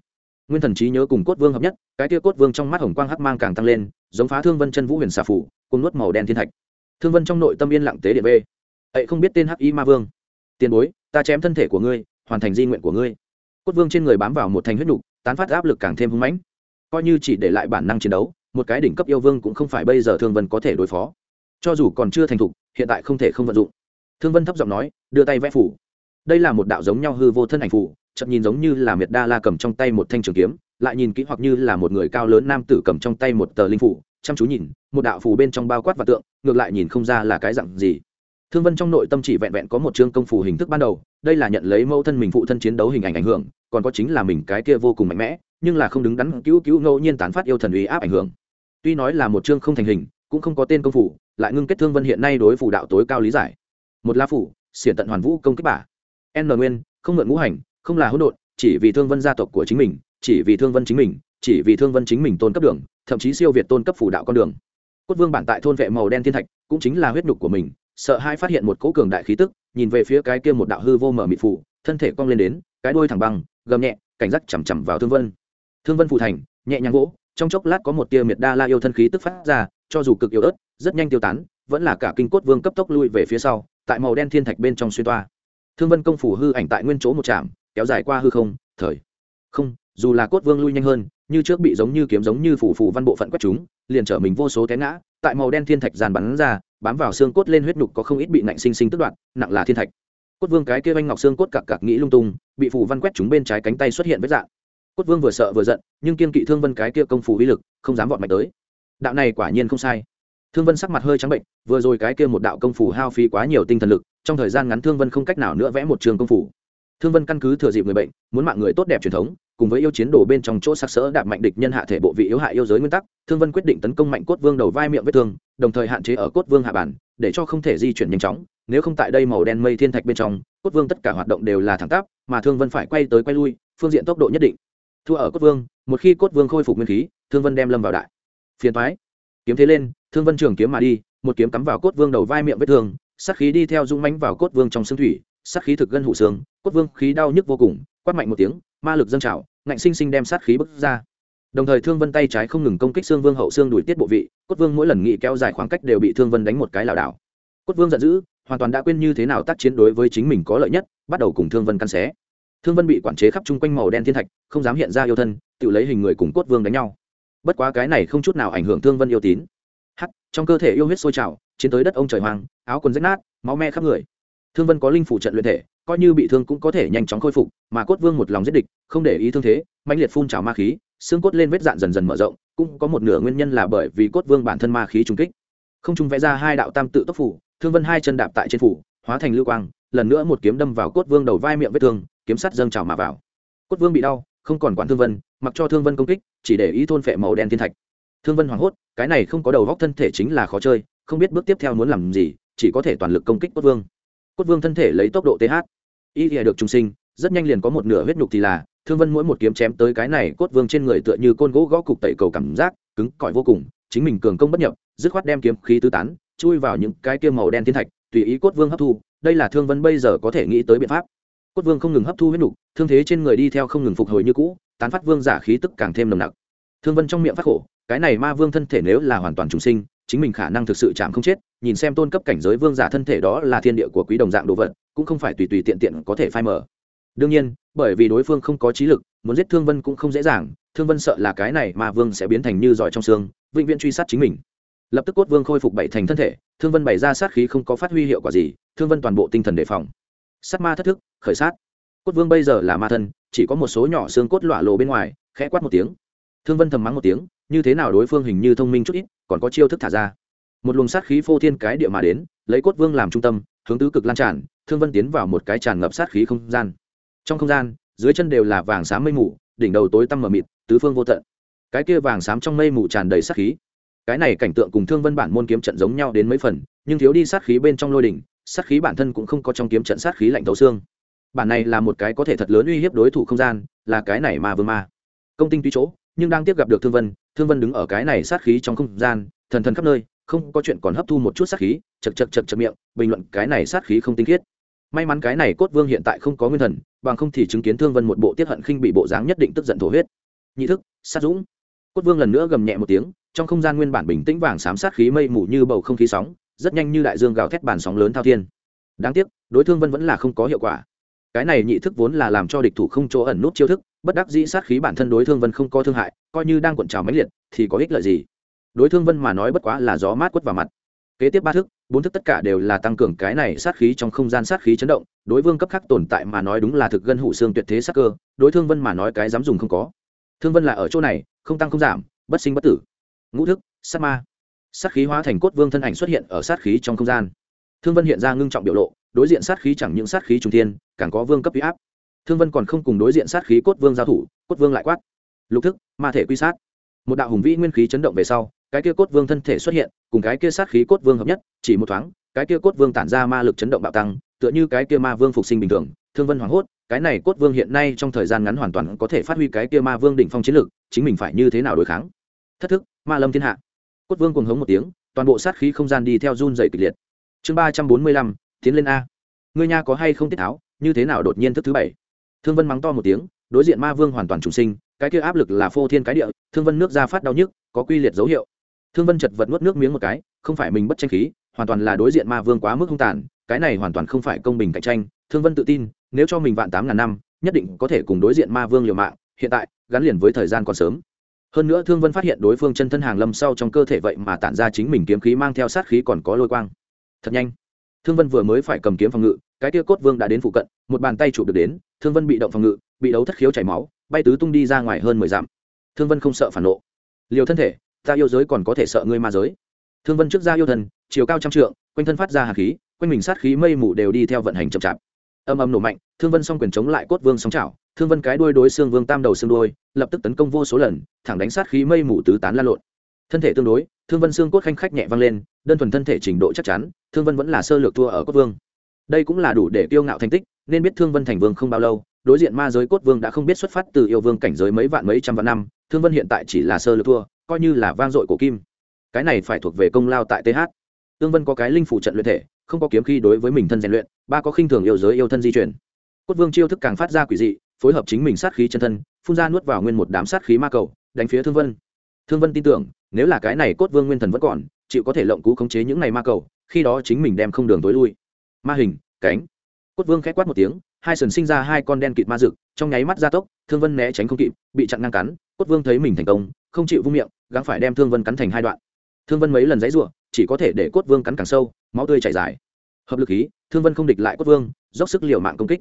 Nguyên thần trí nhớ cùng cốt vương hợp nhất, cái kia cốt vương trong mắt hồng quang hắc mang càng tăng lên, giống phá thương vân chân vũ huyền xà phủ cùng nuốt màu đen thiên thạch. Thương vân trong nội tâm yên lặng tế điện bê. Ấy không biết tên hắc y ma vương. Tiền bối, ta chém thân thể của ngươi, hoàn thành di nguyện của ngươi. Cốt vương trên người bám vào một thành huyết nục tán phát áp lực càng thêm hưng mãnh. Coi như chỉ để lại bản năng chiến đấu một cái đỉnh cấp yêu vương cũng không phải bây giờ thương vân có thể đối phó. Cho dù còn chưa thành thục, hiện tại không thể không vận dụng. Thương vân thấp giọng nói, đưa tay vẽ phủ. Đây là một đạo giống nhau hư vô thân ảnh phủ chậm nhìn giống như là miệt đa la cầm trong tay một thanh trường kiếm, lại nhìn kỹ hoặc như là một người cao lớn nam tử cầm trong tay một tờ linh phủ, chăm chú nhìn, một đạo phủ bên trong bao quát và tượng, ngược lại nhìn không ra là cái dặn gì. Thương vân trong nội tâm chỉ vẹn vẹn có một chương công phủ hình thức ban đầu, đây là nhận lấy mẫu thân mình phụ thân chiến đấu hình ảnh ảnh hưởng, còn có chính là mình cái kia vô cùng mạnh mẽ nhưng là không đứng đắn, cứu cứu ngẫu nhiên tán phát yêu thần uy áp ảnh hưởng. Tuy nói là một chương không thành hình, cũng không có tên công phủ, lại ngưng kết thương vân hiện nay đối phủ đạo tối cao lý giải. Một la phủ, xiển tận hoàn vũ công kích bả n nguyên, không mượn ngũ hành, không là hỗn độn, chỉ vì thương vân gia tộc của chính mình, chỉ vì thương vân chính mình, chỉ vì thương vân chính mình tôn cấp đường, thậm chí siêu việt tôn cấp phủ đạo con đường. Cốt vương bản tại thôn vệ màu đen thiên thạch, cũng chính là huyết nhục của mình, sợ hai phát hiện một cỗ cường đại khí tức, nhìn về phía cái kia một đạo hư vô mở mịt phủ, thân thể cong lên đến, cái đuôi thẳng băng, gầm nhẹ, cảnh giác chằm chằm vào thương vân thương vân phụ thành, nhẹ nhàng gỗ trong chốc lát có một tia miệt đa la yêu thân khí tức phát ra, cho dù cực yếu ớt, rất nhanh tiêu tán, vẫn là cả kinh cốt vương cấp tốc lui về phía sau, tại màu đen thiên thạch bên trong xuyên toa. Thương vân công phủ hư ảnh tại nguyên chỗ một trạm, kéo dài qua hư không, thời không, dù là cốt vương lui nhanh hơn, như trước bị giống như kiếm giống như phủ phủ văn bộ phận quét chúng, liền trở mình vô số té ngã, tại màu đen thiên thạch dàn bắn ra, bám vào xương cốt lên huyết nhục có không ít bị nạnh sinh sinh tức đoạn nặng là thiên thạch. Cốt vương cái kia anh ngọc xương cốt cặc cặc nghĩ lung tung, bị phủ văn quét chúng bên trái cánh tay xuất hiện vết dạng cốt vương vừa sợ vừa giận, nhưng kiên kỵ thương vân cái kia công phủ uy lực, không dám vọt mạnh tới. Đạo này quả nhiên không sai. Thương vân sắc mặt hơi trắng bệnh, vừa rồi cái kia một đạo công phủ hao phí quá nhiều tinh thần lực, trong thời gian ngắn thương vân không cách nào nữa vẽ một trường công phủ thương vân căn cứ thừa dịp người bệnh, muốn mạng người tốt đẹp truyền thống, cùng với yêu chiến đồ bên trong chỗ sắc sỡ đạp mạnh địch nhân hạ thể bộ vị yếu hại yêu giới nguyên tắc, thương vân quyết định tấn công mạnh cốt vương đầu vai miệng vết thương, đồng thời hạn chế ở cốt vương hạ bản, để cho không thể di chuyển nhanh chóng, nếu không tại đây màu đen mây thiên thạch bên trong, cốt vương tất cả hoạt động đều là thẳng tắp, mà thương vân phải quay tới quay lui, phương diện tốc độ nhất định thua ở cốt vương, một khi cốt vương khôi phục nguyên khí, thương vân đem lâm vào đại. Phiền thoái kiếm thế lên, thương vân trường kiếm mà đi, một kiếm cắm vào cốt vương đầu vai miệng vết thương, sát khí đi theo dung mánh vào cốt vương trong xương thủy, sát khí thực gân hủ xương, cốt vương khí đau nhức vô cùng, quát mạnh một tiếng, ma lực dâng trào, ngạnh sinh sinh đem sát khí bức ra. Đồng thời thương vân tay trái không ngừng công kích xương vương hậu xương đuổi tiết bộ vị, cốt vương mỗi lần nghị kéo dài khoảng cách đều bị thương vân đánh một cái lảo đảo. Cốt vương giận dữ, hoàn toàn đã quên như thế nào tác chiến đối với chính mình có lợi nhất, bắt đầu cùng thương vân căn xé thương vân bị quản chế khắp chung quanh màu đen thiên thạch, không dám hiện ra yêu thân, tự lấy hình người cùng cốt vương đánh nhau. Bất quá cái này không chút nào ảnh hưởng thương vân yêu tín. Hắc, trong cơ thể yêu huyết sôi trào, chiến tới đất ông trời hoàng áo quần rách nát, máu me khắp người. Thương vân có linh phủ trận luyện thể, coi như bị thương cũng có thể nhanh chóng khôi phục, mà cốt vương một lòng giết địch, không để ý thương thế mạnh liệt phun trào ma khí, xương cốt lên vết dạn dần dần mở rộng, cũng có một nửa nguyên nhân là bởi vì cốt vương bản thân ma khí trung kích. Không trung vẽ ra hai đạo tam tự tốc phủ, thương vân hai chân đạp tại trên phủ, hóa thành lưu quang, lần nữa một kiếm đâm vào cốt vương đầu vai miệng vết thương kiếm sắt dâng trào mà vào. Cốt vương bị đau, không còn quản thương vân, mặc cho thương vân công kích, chỉ để ý thôn phệ màu đen thiên thạch. Thương vân hoảng hốt, cái này không có đầu góc thân thể chính là khó chơi, không biết bước tiếp theo muốn làm gì, chỉ có thể toàn lực công kích cốt vương. Cốt vương thân thể lấy tốc độ th y được trung sinh, rất nhanh liền có một nửa huyết nhục thì là, thương vân mỗi một kiếm chém tới cái này cốt vương trên người tựa như côn gỗ gõ cục tẩy cầu cảm giác, cứng cỏi vô cùng, chính mình cường công bất nhập, dứt khoát đem kiếm khí tứ tán, chui vào những cái kia màu đen thiên thạch, tùy ý cốt vương hấp thu, đây là thương vân bây giờ có thể nghĩ tới biện pháp cốt vương không ngừng hấp thu huyết nục, thương thế trên người đi theo không ngừng phục hồi như cũ, tán phát vương giả khí tức càng thêm nồng nặc. Thương vân trong miệng phát khổ, cái này ma vương thân thể nếu là hoàn toàn trùng sinh, chính mình khả năng thực sự chạm không chết, nhìn xem tôn cấp cảnh giới vương giả thân thể đó là thiên địa của quý đồng dạng đồ vật, cũng không phải tùy tùy tiện tiện có thể phai mở đương nhiên, bởi vì đối phương không có trí lực, muốn giết thương vân cũng không dễ dàng, thương vân sợ là cái này ma vương sẽ biến thành như giỏi trong xương, vĩnh viễn truy sát chính mình. Lập tức cốt vương khôi phục bảy thành thân thể, thương vân bày ra sát khí không có phát huy hiệu quả gì, thương vân toàn bộ tinh thần đề phòng sát ma thất thức, khởi sát. Cốt vương bây giờ là ma thân, chỉ có một số nhỏ xương cốt lọa lộ bên ngoài, khẽ quát một tiếng. Thương vân thầm mắng một tiếng, như thế nào đối phương hình như thông minh chút ít, còn có chiêu thức thả ra. Một luồng sát khí phô thiên cái địa mà đến, lấy cốt vương làm trung tâm, hướng tứ cực lan tràn, thương vân tiến vào một cái tràn ngập sát khí không gian. Trong không gian, dưới chân đều là vàng xám mây mù, đỉnh đầu tối tăm mờ mịt, tứ phương vô tận. Cái kia vàng xám trong mây mù tràn đầy sát khí. Cái này cảnh tượng cùng thương vân bản môn kiếm trận giống nhau đến mấy phần, nhưng thiếu đi sát khí bên trong lôi đỉnh sát khí bản thân cũng không có trong kiếm trận sát khí lạnh thấu xương. Bản này là một cái có thể thật lớn uy hiếp đối thủ không gian, là cái này mà vương ma. Công tinh tuy chỗ, nhưng đang tiếp gặp được thương vân thương vân đứng ở cái này sát khí trong không gian, thần thần khắp nơi, không có chuyện còn hấp thu một chút sát khí chật chật chật chật miệng, bình luận cái này sát khí không tinh khiết. May mắn cái này cốt vương hiện tại không có nguyên thần, bằng không thì chứng kiến thương vân một bộ tiết hận khinh bị bộ dáng nhất định tức giận thổ huyết. Nhị thức, sát dũng. Cốt vương lần nữa gầm nhẹ một tiếng, trong không gian nguyên bản bình tĩnh vàng xám sát khí mây mù như bầu không khí sóng rất nhanh như đại dương gào thét bàn sóng lớn thao thiên. Đáng tiếc, đối thương vân vẫn là không có hiệu quả. Cái này nhị thức vốn là làm cho địch thủ không chỗ ẩn nút chiêu thức, bất đắc dĩ sát khí bản thân đối thương vân không có thương hại, coi như đang cuộn trào máy liệt, thì có ích lợi gì? Đối thương vân mà nói bất quá là gió mát quất vào mặt. Kế tiếp ba thức, bốn thức tất cả đều là tăng cường cái này sát khí trong không gian sát khí chấn động, đối vương cấp khác tồn tại mà nói đúng là thực gân hủ xương tuyệt thế sắc cơ, đối thương vân mà nói cái dám dùng không có. Thương vân là ở chỗ này, không tăng không giảm, bất sinh bất tử. Ngũ thức, sát ma sát khí hóa thành cốt vương thân ảnh xuất hiện ở sát khí trong không gian. Thương vân hiện ra ngưng trọng biểu lộ, đối diện sát khí chẳng những sát khí trung thiên, càng có vương cấp huy áp. Thương vân còn không cùng đối diện sát khí cốt vương giao thủ, cốt vương lại quát. Lục thức, ma thể quy sát. Một đạo hùng vĩ nguyên khí chấn động về sau, cái kia cốt vương thân thể xuất hiện, cùng cái kia sát khí cốt vương hợp nhất, chỉ một thoáng, cái kia cốt vương tản ra ma lực chấn động bạo tăng, tựa như cái kia ma vương phục sinh bình thường. Thương vân hoảng hốt, cái này cốt vương hiện nay trong thời gian ngắn hoàn toàn có thể phát huy cái kia ma vương đỉnh phong chiến lực, chính mình phải như thế nào đối kháng? Thất thức, ma lâm thiên hạ cốt vương cùng hống một tiếng, toàn bộ sát khí không gian đi theo run dày kịch liệt. Chương ba trăm bốn mươi lăm, tiến lên a. Ngươi nha có hay không tiết tháo, như thế nào đột nhiên thức thứ bảy? Thương vân mắng to một tiếng, đối diện ma vương hoàn toàn trùng sinh, cái kia áp lực là phô thiên cái địa, thương vân nước ra phát đau nhức, có quy liệt dấu hiệu. Thương vân chật vật nuốt nước miếng một cái, không phải mình bất tranh khí, hoàn toàn là đối diện ma vương quá mức hung tàn, cái này hoàn toàn không phải công bình cạnh tranh, thương vân tự tin, nếu cho mình vạn tám ngàn năm, nhất định có thể cùng đối diện ma vương liều mạng, hiện tại, gắn liền với thời gian còn sớm hơn nữa thương vân phát hiện đối phương chân thân hàng lâm sau trong cơ thể vậy mà tản ra chính mình kiếm khí mang theo sát khí còn có lôi quang. Thật nhanh. Thương vân vừa mới phải cầm kiếm phòng ngự, cái tia cốt vương đã đến phụ cận, một bàn tay chụp được đến, thương vân bị động phòng ngự, bị đấu thất khiếu chảy máu, bay tứ tung đi ra ngoài hơn mười dặm. Thương vân không sợ phản nộ. Liều thân thể, ta yêu giới còn có thể sợ ngươi ma giới. Thương vân trước ra yêu thần, chiều cao trăm trượng, quanh thân phát ra hạt khí, quanh mình sát khí mây mù đều đi theo vận hành chậm chạp. Âm âm nổ mạnh, thương vân xong quyền chống lại cốt vương sóng chảo thương vân cái đuôi đối xương vương tam đầu xương đuôi, lập tức tấn công vô số lần, thẳng đánh sát khí mây mù tứ tán la lộn. Thân thể tương đối, thương vân xương cốt khanh khách nhẹ vang lên, đơn thuần thân thể trình độ chắc chắn, thương vân vẫn là sơ lược thua ở cốt vương. Đây cũng là đủ để kiêu ngạo thành tích, nên biết thương vân thành vương không bao lâu, đối diện ma giới cốt vương đã không biết xuất phát từ yêu vương cảnh giới mấy vạn mấy trăm vạn năm, thương vân hiện tại chỉ là sơ lược thua, coi như là vang dội của kim. Cái này phải thuộc về công lao tại th tương vân có cái linh phủ trận luyện thể, không có kiếm khi đối với mình thân rèn luyện, ba có khinh thường yêu giới yêu thân di chuyển cốt vương chiêu thức càng phát ra quỷ dị phối hợp chính mình sát khí chân thân, phun ra nuốt vào nguyên một đám sát khí ma cầu, đánh phía thương vân. Thương vân tin tưởng, nếu là cái này cốt vương nguyên thần vẫn còn, chịu có thể lộng cú khống chế những này ma cầu, khi đó chính mình đem không đường tối lui. Ma hình, cánh. Cốt vương khẽ quát một tiếng, hai sần sinh ra hai con đen kịt ma rực trong nháy mắt gia tốc, thương vân né tránh không kịp, bị chặn ngang cắn, cốt vương thấy mình thành công, không chịu vung miệng, gắng phải đem thương vân cắn thành hai đoạn. Thương vân mấy lần dãy ruộng chỉ có thể để cốt vương cắn càng sâu, máu tươi chảy dài. Hợp lực khí, thương vân không địch lại cốt vương, dốc sức liều mạng công kích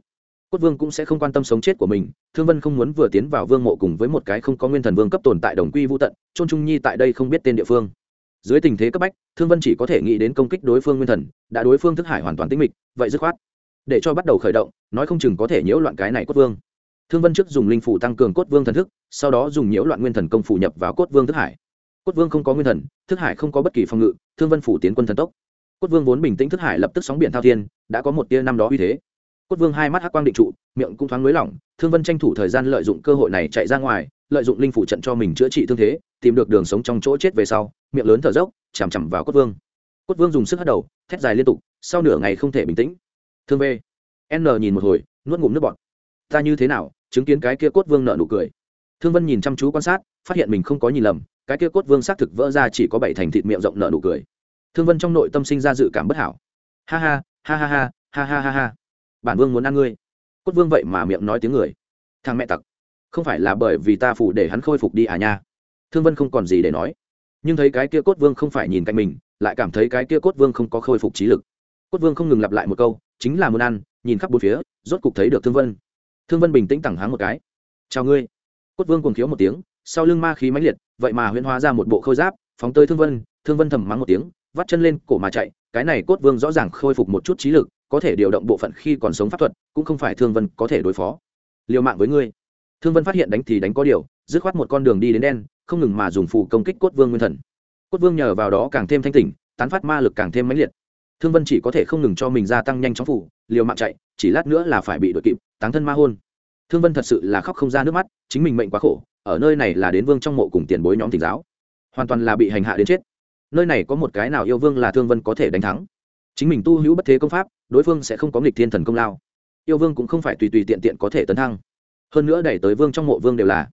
cốt vương cũng sẽ không quan tâm sống chết của mình, thương vân không muốn vừa tiến vào vương mộ cùng với một cái không có nguyên thần vương cấp tồn tại đồng quy vô tận, trôn trung nhi tại đây không biết tên địa phương. Dưới tình thế cấp bách, thương vân chỉ có thể nghĩ đến công kích đối phương nguyên thần, đã đối phương thức hải hoàn toàn tính mịch, vậy dứt khoát. Để cho bắt đầu khởi động, nói không chừng có thể nhiễu loạn cái này cốt vương. Thương vân trước dùng linh phủ tăng cường cốt vương thần thức, sau đó dùng nhiễu loạn nguyên thần công phủ nhập vào cốt vương thức hải. Cốt vương không có nguyên thần, thức hải không có bất kỳ phòng ngự, thương vân phủ tiến quân thần tốc. Cốt vương vốn bình tĩnh thức hải lập tức sóng biển thao thiên, đã có một tia năm đó uy thế cốt vương hai mắt hắc quang định trụ, miệng cũng thoáng nới lỏng, thương vân tranh thủ thời gian lợi dụng cơ hội này chạy ra ngoài, lợi dụng linh phủ trận cho mình chữa trị thương thế, tìm được đường sống trong chỗ chết về sau, miệng lớn thở dốc, chằm chằm vào cốt vương. Cốt vương dùng sức hất đầu, thét dài liên tục, sau nửa ngày không thể bình tĩnh. Thương v, n nhìn một hồi, nuốt ngụm nước bọt. Ta như thế nào, chứng kiến cái kia cốt vương nợ nụ cười. Thương vân nhìn chăm chú quan sát, phát hiện mình không có nhìn lầm, cái kia cốt vương xác thực vỡ ra chỉ có bảy thành thịt miệng rộng nợ nụ cười. Thương vân trong nội tâm sinh ra dự cảm bất hảo. Ha ha ha ha ha ha ha ha ha bản vương muốn ăn ngươi. Cốt vương vậy mà miệng nói tiếng người. Thằng mẹ tặc, không phải là bởi vì ta phủ để hắn khôi phục đi à nha. Thương vân không còn gì để nói. Nhưng thấy cái kia cốt vương không phải nhìn cạnh mình, lại cảm thấy cái kia cốt vương không có khôi phục trí lực. Cốt vương không ngừng lặp lại một câu, chính là muốn ăn, nhìn khắp bốn phía, rốt cục thấy được thương vân. Thương vân bình tĩnh tẳng háng một cái. Chào ngươi. Cốt vương cùng thiếu một tiếng, sau lưng ma khí mãnh liệt, vậy mà huyễn hóa ra một bộ khôi giáp, phóng tới thương vân thương vân thầm mắng một tiếng, vắt chân lên cổ mà chạy, cái này cốt vương rõ ràng khôi phục một chút trí lực có thể điều động bộ phận khi còn sống pháp thuật, cũng không phải thương vân có thể đối phó. Liều mạng với ngươi. Thương vân phát hiện đánh thì đánh có điều, dứt khoát một con đường đi đến đen, không ngừng mà dùng phù công kích cốt vương nguyên thần. Cốt vương nhờ vào đó càng thêm thanh tỉnh, tán phát ma lực càng thêm mãnh liệt. Thương vân chỉ có thể không ngừng cho mình gia tăng nhanh chóng phủ liều mạng chạy, chỉ lát nữa là phải bị đội kịp, táng thân ma hôn. Thương vân thật sự là khóc không ra nước mắt, chính mình mệnh quá khổ, ở nơi này là đến vương trong mộ cùng tiền bối nhóm tỉnh giáo. Hoàn toàn là bị hành hạ đến chết. Nơi này có một cái nào yêu vương là thương vân có thể đánh thắng. Chính mình tu hữu bất thế công pháp đối phương sẽ không có nghịch thiên thần công lao. Yêu vương cũng không phải tùy tùy tiện tiện có thể tấn thăng. Hơn nữa đẩy tới vương trong mộ vương đều là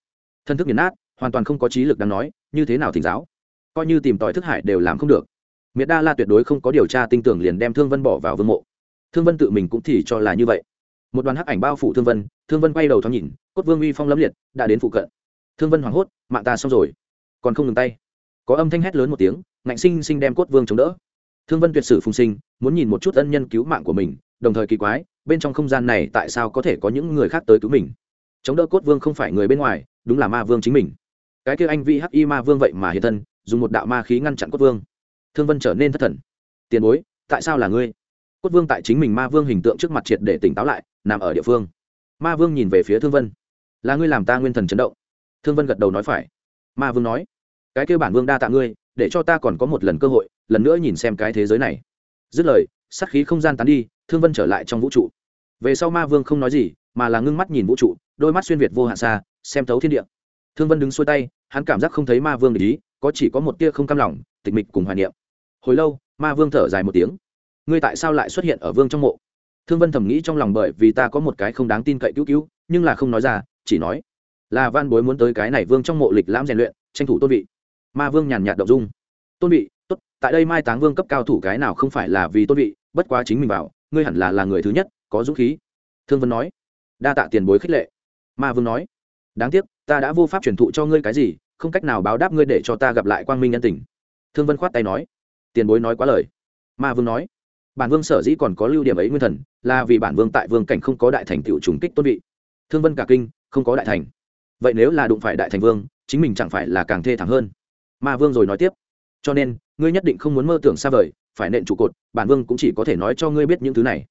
thân thức nghiền nát, hoàn toàn không có trí lực đáng nói, như thế nào thỉnh giáo? Coi như tìm tòi thức hải đều làm không được. Miệt đa la tuyệt đối không có điều tra tinh tưởng liền đem thương vân bỏ vào vương mộ. Thương vân tự mình cũng thì cho là như vậy. Một đoàn hắc ảnh bao phủ thương vân thương vân quay đầu thoáng nhìn, cốt vương uy phong lâm liệt, đã đến phụ cận. Thương vân hoảng hốt, mạng ta xong rồi. Còn không ngừng tay. Có âm thanh hét lớn một tiếng, ngạnh sinh sinh đem cốt vương chống đỡ thương vân tuyệt sử phùng sinh, muốn nhìn một chút ân nhân cứu mạng của mình, đồng thời kỳ quái, bên trong không gian này tại sao có thể có những người khác tới cứu mình? Chống đỡ cốt vương không phải người bên ngoài, đúng là ma vương chính mình. Cái kia anh vi hắc y ma vương vậy mà hiện thân, dùng một đạo ma khí ngăn chặn cốt vương. Thương vân trở nên thất thần. Tiền bối, tại sao là ngươi? Cốt vương tại chính mình ma vương hình tượng trước mặt triệt để tỉnh táo lại, nằm ở địa phương. Ma vương nhìn về phía thương vân. Là ngươi làm ta nguyên thần chấn động. Thương vân gật đầu nói phải. Ma vương nói, cái kêu bản vương đa tạ ngươi, để cho ta còn có một lần cơ hội lần nữa nhìn xem cái thế giới này. Dứt lời sắc khí không gian tán đi, thương vân trở lại trong vũ trụ. Về sau ma vương không nói gì, mà là ngưng mắt nhìn vũ trụ, đôi mắt xuyên việt vô hạn xa, xem thấu thiên địa. Thương vân đứng xuôi tay, hắn cảm giác không thấy ma vương để ý, có chỉ có một tia không cam lòng, tịch mịch cùng hoài niệm. Hồi lâu, ma vương thở dài một tiếng. Ngươi tại sao lại xuất hiện ở vương trong mộ? Thương vân thầm nghĩ trong lòng bởi vì ta có một cái không đáng tin cậy cứu cứu, nhưng là không nói ra, chỉ nói là van bối muốn tới cái này vương trong mộ lịch lãm rèn luyện, tranh thủ tôn vị. Ma vương nhàn nhạt đậu dung. Tôn vị tốt, tại đây mai táng vương cấp cao thủ cái nào không phải là vì tôn vị, bất quá chính mình bảo, ngươi hẳn là là người thứ nhất, có dũng khí. Thương vân nói. Đa tạ tiền bối khích lệ. Ma vương nói. Đáng tiếc, ta đã vô pháp truyền thụ cho ngươi cái gì, không cách nào báo đáp ngươi để cho ta gặp lại quang minh nhân tình. Thương vân khoát tay nói. Tiền bối nói quá lời. Ma vương nói. Bản vương sở dĩ còn có lưu điểm ấy nguyên thần, là vì bản vương tại vương cảnh không có đại thành tựu trùng kích tôn vị. Thương vân cả kinh, không có đại thành. Vậy nếu là đụng phải đại thành vương, chính mình chẳng phải là càng thê thảm hơn. Ma vương rồi nói tiếp. Cho nên ngươi nhất định không muốn mơ tưởng xa vời, phải nện trụ cột, bản vương cũng chỉ có thể nói cho ngươi biết những thứ này.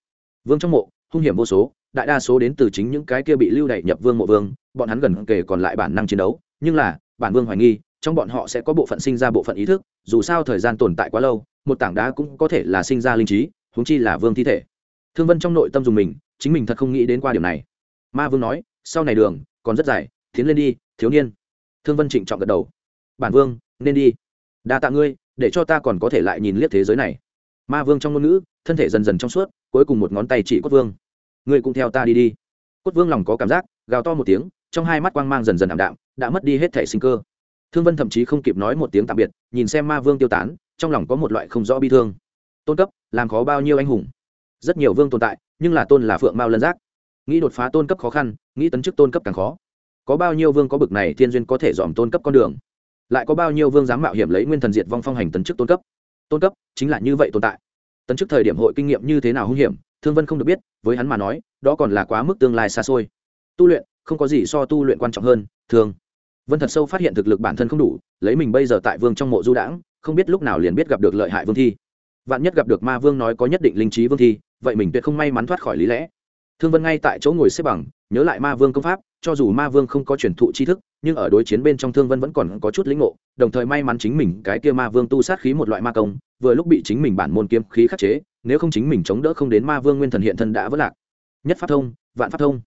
Vương trong mộ, hung hiểm vô số, đại đa số đến từ chính những cái kia bị lưu đẩy nhập vương mộ vương, bọn hắn gần kề còn lại bản năng chiến đấu, nhưng là, bản vương hoài nghi, trong bọn họ sẽ có bộ phận sinh ra bộ phận ý thức, dù sao thời gian tồn tại quá lâu, một tảng đá cũng có thể là sinh ra linh trí, huống chi là vương thi thể. Thương vân trong nội tâm dùng mình, chính mình thật không nghĩ đến qua điều này. Ma vương nói, sau này đường, còn rất dài, tiến lên đi, thiếu niên. Thương vân trịnh trọng gật đầu. Bản vương, nên đi. Đa tạ ngươi để cho ta còn có thể lại nhìn liếc thế giới này. Ma vương trong ngôn ngữ, thân thể dần dần trong suốt, cuối cùng một ngón tay chỉ cốt vương. Ngươi cũng theo ta đi đi. Cốt vương lòng có cảm giác, gào to một tiếng, trong hai mắt quang mang dần dần ảm đạm, đã mất đi hết thể sinh cơ. Thương vân thậm chí không kịp nói một tiếng tạm biệt, nhìn xem ma vương tiêu tán, trong lòng có một loại không rõ bi thương. Tôn cấp, làm khó bao nhiêu anh hùng? Rất nhiều vương tồn tại, nhưng là tôn là phượng mao lân giác. Nghĩ đột phá tôn cấp khó khăn, nghĩ tấn chức tôn cấp càng khó. Có bao nhiêu vương có bực này thiên duyên có thể dòm tôn cấp con đường? Lại có bao nhiêu vương dám mạo hiểm lấy nguyên thần diệt vong phong hành tấn chức tôn cấp? Tôn cấp chính là như vậy tồn tại. Tấn chức thời điểm hội kinh nghiệm như thế nào hung hiểm, thương vân không được biết, với hắn mà nói, đó còn là quá mức tương lai xa xôi. Tu luyện, không có gì so tu luyện quan trọng hơn, thường. Vân thật sâu phát hiện thực lực bản thân không đủ, lấy mình bây giờ tại vương trong mộ du đãng, không biết lúc nào liền biết gặp được lợi hại vương thi. Vạn nhất gặp được ma vương nói có nhất định linh trí vương thi, vậy mình tuyệt không may mắn thoát khỏi lý lẽ. Thương vân ngay tại chỗ ngồi xếp bằng, nhớ lại ma vương công pháp, cho dù ma vương không có truyền thụ tri thức nhưng ở đối chiến bên trong thương vân vẫn còn có chút lĩnh ngộ, đồng thời may mắn chính mình cái kia ma vương tu sát khí một loại ma công, vừa lúc bị chính mình bản môn kiếm khí khắc chế, nếu không chính mình chống đỡ không đến ma vương nguyên thần hiện thân đã vất lạc. Nhất pháp thông, vạn pháp thông.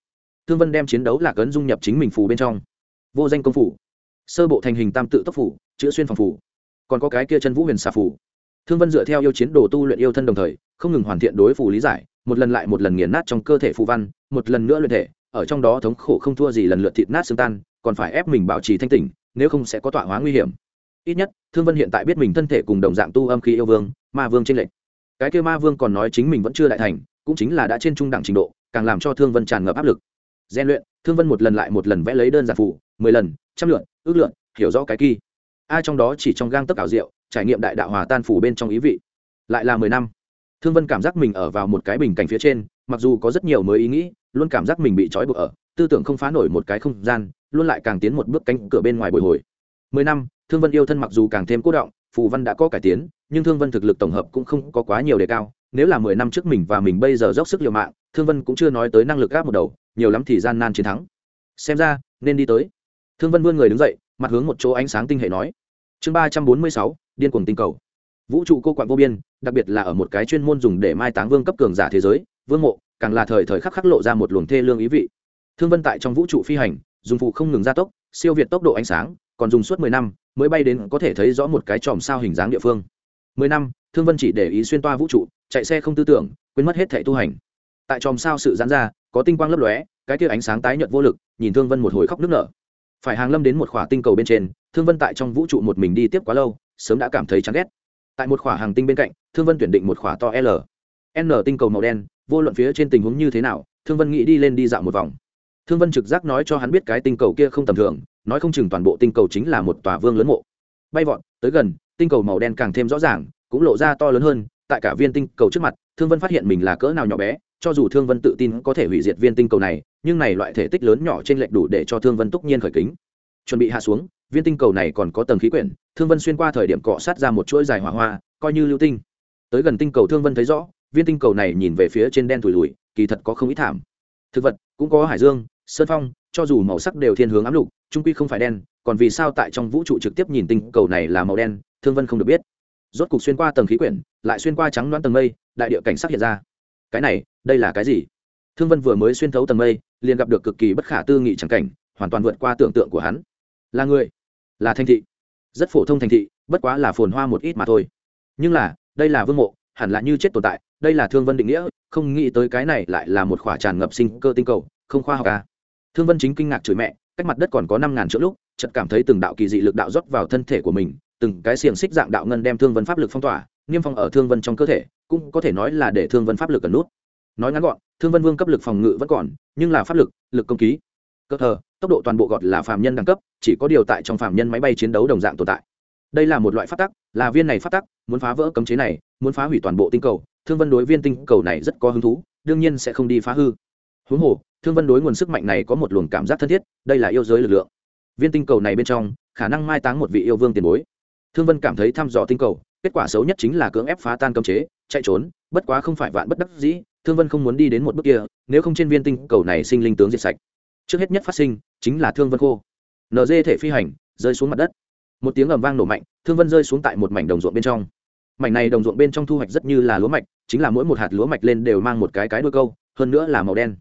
Thương vân đem chiến đấu lạc ấn dung nhập chính mình phù bên trong. Vô danh công phủ. Sơ bộ thành hình tam tự tốc phủ chữa xuyên phòng phủ. Còn có cái kia chân vũ huyền xà phủ. Thương vân dựa theo yêu chiến đồ tu luyện yêu thân đồng thời, không ngừng hoàn thiện đối phù lý giải, một lần lại một lần nghiền nát trong cơ thể phù văn, một lần nữa luyện thể, ở trong đó thống khổ không thua gì lần lượt thịt nát xương tan còn phải ép mình bảo trì thanh tỉnh, nếu không sẽ có tọa hóa nguy hiểm. Ít nhất, thương vân hiện tại biết mình thân thể cùng đồng dạng tu âm khí yêu vương, ma vương tranh lệch. Cái kêu ma vương còn nói chính mình vẫn chưa đại thành, cũng chính là đã trên trung đẳng trình độ, càng làm cho thương vân tràn ngập áp lực. Gian luyện, thương vân một lần lại một lần vẽ lấy đơn giản phụ mười lần, trăm lượn, ước lượn, hiểu rõ cái kỳ. Ai trong đó chỉ trong gang tấc ảo diệu, trải nghiệm đại đạo hòa tan phủ bên trong ý vị. Lại là mười năm. Thương vân cảm giác mình ở vào một cái bình cảnh phía trên, mặc dù có rất nhiều mới ý nghĩ, luôn cảm giác mình bị trói buộc ở tư tưởng không phá nổi một cái không gian, luôn lại càng tiến một bước cánh cửa bên ngoài bồi hồi. Mười năm, thương vân yêu thân mặc dù càng thêm cố động, phù văn đã có cải tiến, nhưng thương vân thực lực tổng hợp cũng không có quá nhiều đề cao. Nếu là mười năm trước mình và mình bây giờ dốc sức liều mạng, thương vân cũng chưa nói tới năng lực gáp một đầu, nhiều lắm thì gian nan chiến thắng. Xem ra, nên đi tới. Thương vân vươn người đứng dậy, mặt hướng một chỗ ánh sáng tinh hệ nói. Chương ba trăm bốn mươi sáu, điên cuồng tinh cầu. Vũ trụ cô quạng vô biên, đặc biệt là ở một cái chuyên môn dùng để mai táng vương cấp cường giả thế giới, vương mộ, càng là thời thời khắc khắc lộ ra một luồng thê lương ý vị thương vân tại trong vũ trụ phi hành, dùng phụ không ngừng gia tốc, siêu việt tốc độ ánh sáng, còn dùng suốt mười năm mới bay đến có thể thấy rõ một cái chòm sao hình dáng địa phương. Mười năm, thương vân chỉ để ý xuyên toa vũ trụ, chạy xe không tư tưởng, quên mất hết thẻ tu hành. Tại chòm sao sự giãn ra, có tinh quang lấp lóe, cái kia ánh sáng tái nhợt vô lực, nhìn thương vân một hồi khóc nức nở. Phải hàng lâm đến một khỏa tinh cầu bên trên, thương vân tại trong vũ trụ một mình đi tiếp quá lâu, sớm đã cảm thấy chán ghét. Tại một khỏa hàng tinh bên cạnh, thương vân tuyển định một khỏa to l. N tinh cầu màu đen, vô luận phía trên tình huống như thế nào, thương vân nghĩ đi lên đi dạo một vòng thương vân trực giác nói cho hắn biết cái tinh cầu kia không tầm thường, nói không chừng toàn bộ tinh cầu chính là một tòa vương lớn mộ. Bay vọt, tới gần, tinh cầu màu đen càng thêm rõ ràng, cũng lộ ra to lớn hơn, tại cả viên tinh cầu trước mặt, thương vân phát hiện mình là cỡ nào nhỏ bé, cho dù thương vân tự tin có thể hủy diệt viên tinh cầu này, nhưng này loại thể tích lớn nhỏ trên lệch đủ để cho thương vân túc nhiên khởi kính. Chuẩn bị hạ xuống, viên tinh cầu này còn có tầng khí quyển, thương vân xuyên qua thời điểm cọ sát ra một chuỗi dài hỏa hoa, coi như lưu tinh. Tới gần tinh cầu thương vân thấy rõ, viên tinh cầu này nhìn về phía trên đen thùi lùi, kỳ thật có không ít thảm. Thực vật, cũng có hải dương sơn phong, cho dù màu sắc đều thiên hướng ám lục, trung quy không phải đen, còn vì sao tại trong vũ trụ trực tiếp nhìn tinh cầu này là màu đen, thương vân không được biết. Rốt cục xuyên qua tầng khí quyển, lại xuyên qua trắng đoán tầng mây, đại địa cảnh sắc hiện ra. Cái này, đây là cái gì? Thương vân vừa mới xuyên thấu tầng mây, liền gặp được cực kỳ bất khả tư nghị chẳng cảnh, hoàn toàn vượt qua tưởng tượng của hắn. Là người? Là thành thị. Rất phổ thông thành thị, bất quá là phồn hoa một ít mà thôi. Nhưng là, đây là vương mộ, hẳn là như chết tồn tại, đây là thương vân định nghĩa, không nghĩ tới cái này lại là một khỏa tràn ngập sinh cơ tinh cầu, không khoa học à thương vân chính kinh ngạc chửi mẹ, cách mặt đất còn có năm ngàn chỗ lúc, chợt cảm thấy từng đạo kỳ dị lực đạo rót vào thân thể của mình, từng cái xiềng xích dạng đạo ngân đem thương vân pháp lực phong tỏa, niêm phong ở thương vân trong cơ thể, cũng có thể nói là để thương vân pháp lực cần nút. Nói ngắn gọn, thương vân vương cấp lực phòng ngự vẫn còn, nhưng là pháp lực lực công ký. Cơ thờ, tốc độ toàn bộ gọt là phạm nhân đẳng cấp, chỉ có điều tại trong phạm nhân máy bay chiến đấu đồng dạng tồn tại. Đây là một loại phát tắc, là viên này phát tắc, muốn phá vỡ cấm chế này, muốn phá hủy toàn bộ tinh cầu, thương vân đối viên tinh cầu này rất có hứng thú, đương nhiên sẽ không đi phá hư huống hồ, thương vân đối nguồn sức mạnh này có một luồng cảm giác thân thiết, đây là yêu giới lực lượng. Viên tinh cầu này bên trong, khả năng mai táng một vị yêu vương tiền bối. Thương vân cảm thấy thăm dò tinh cầu, kết quả xấu nhất chính là cưỡng ép phá tan cấm chế, chạy trốn, bất quá không phải vạn bất đắc dĩ, thương vân không muốn đi đến một bước kia, nếu không trên viên tinh cầu này sinh linh tướng diệt sạch. Trước hết nhất phát sinh, chính là thương vân khô. Nd thể phi hành, rơi xuống mặt đất. Một tiếng ầm vang nổ mạnh, thương vân rơi xuống tại một mảnh đồng ruộng bên trong. Mảnh này đồng ruộng bên trong thu hoạch rất như là lúa mạch, chính là mỗi một hạt lúa mạch lên đều mang một cái cái đuôi câu, hơn nữa là màu đen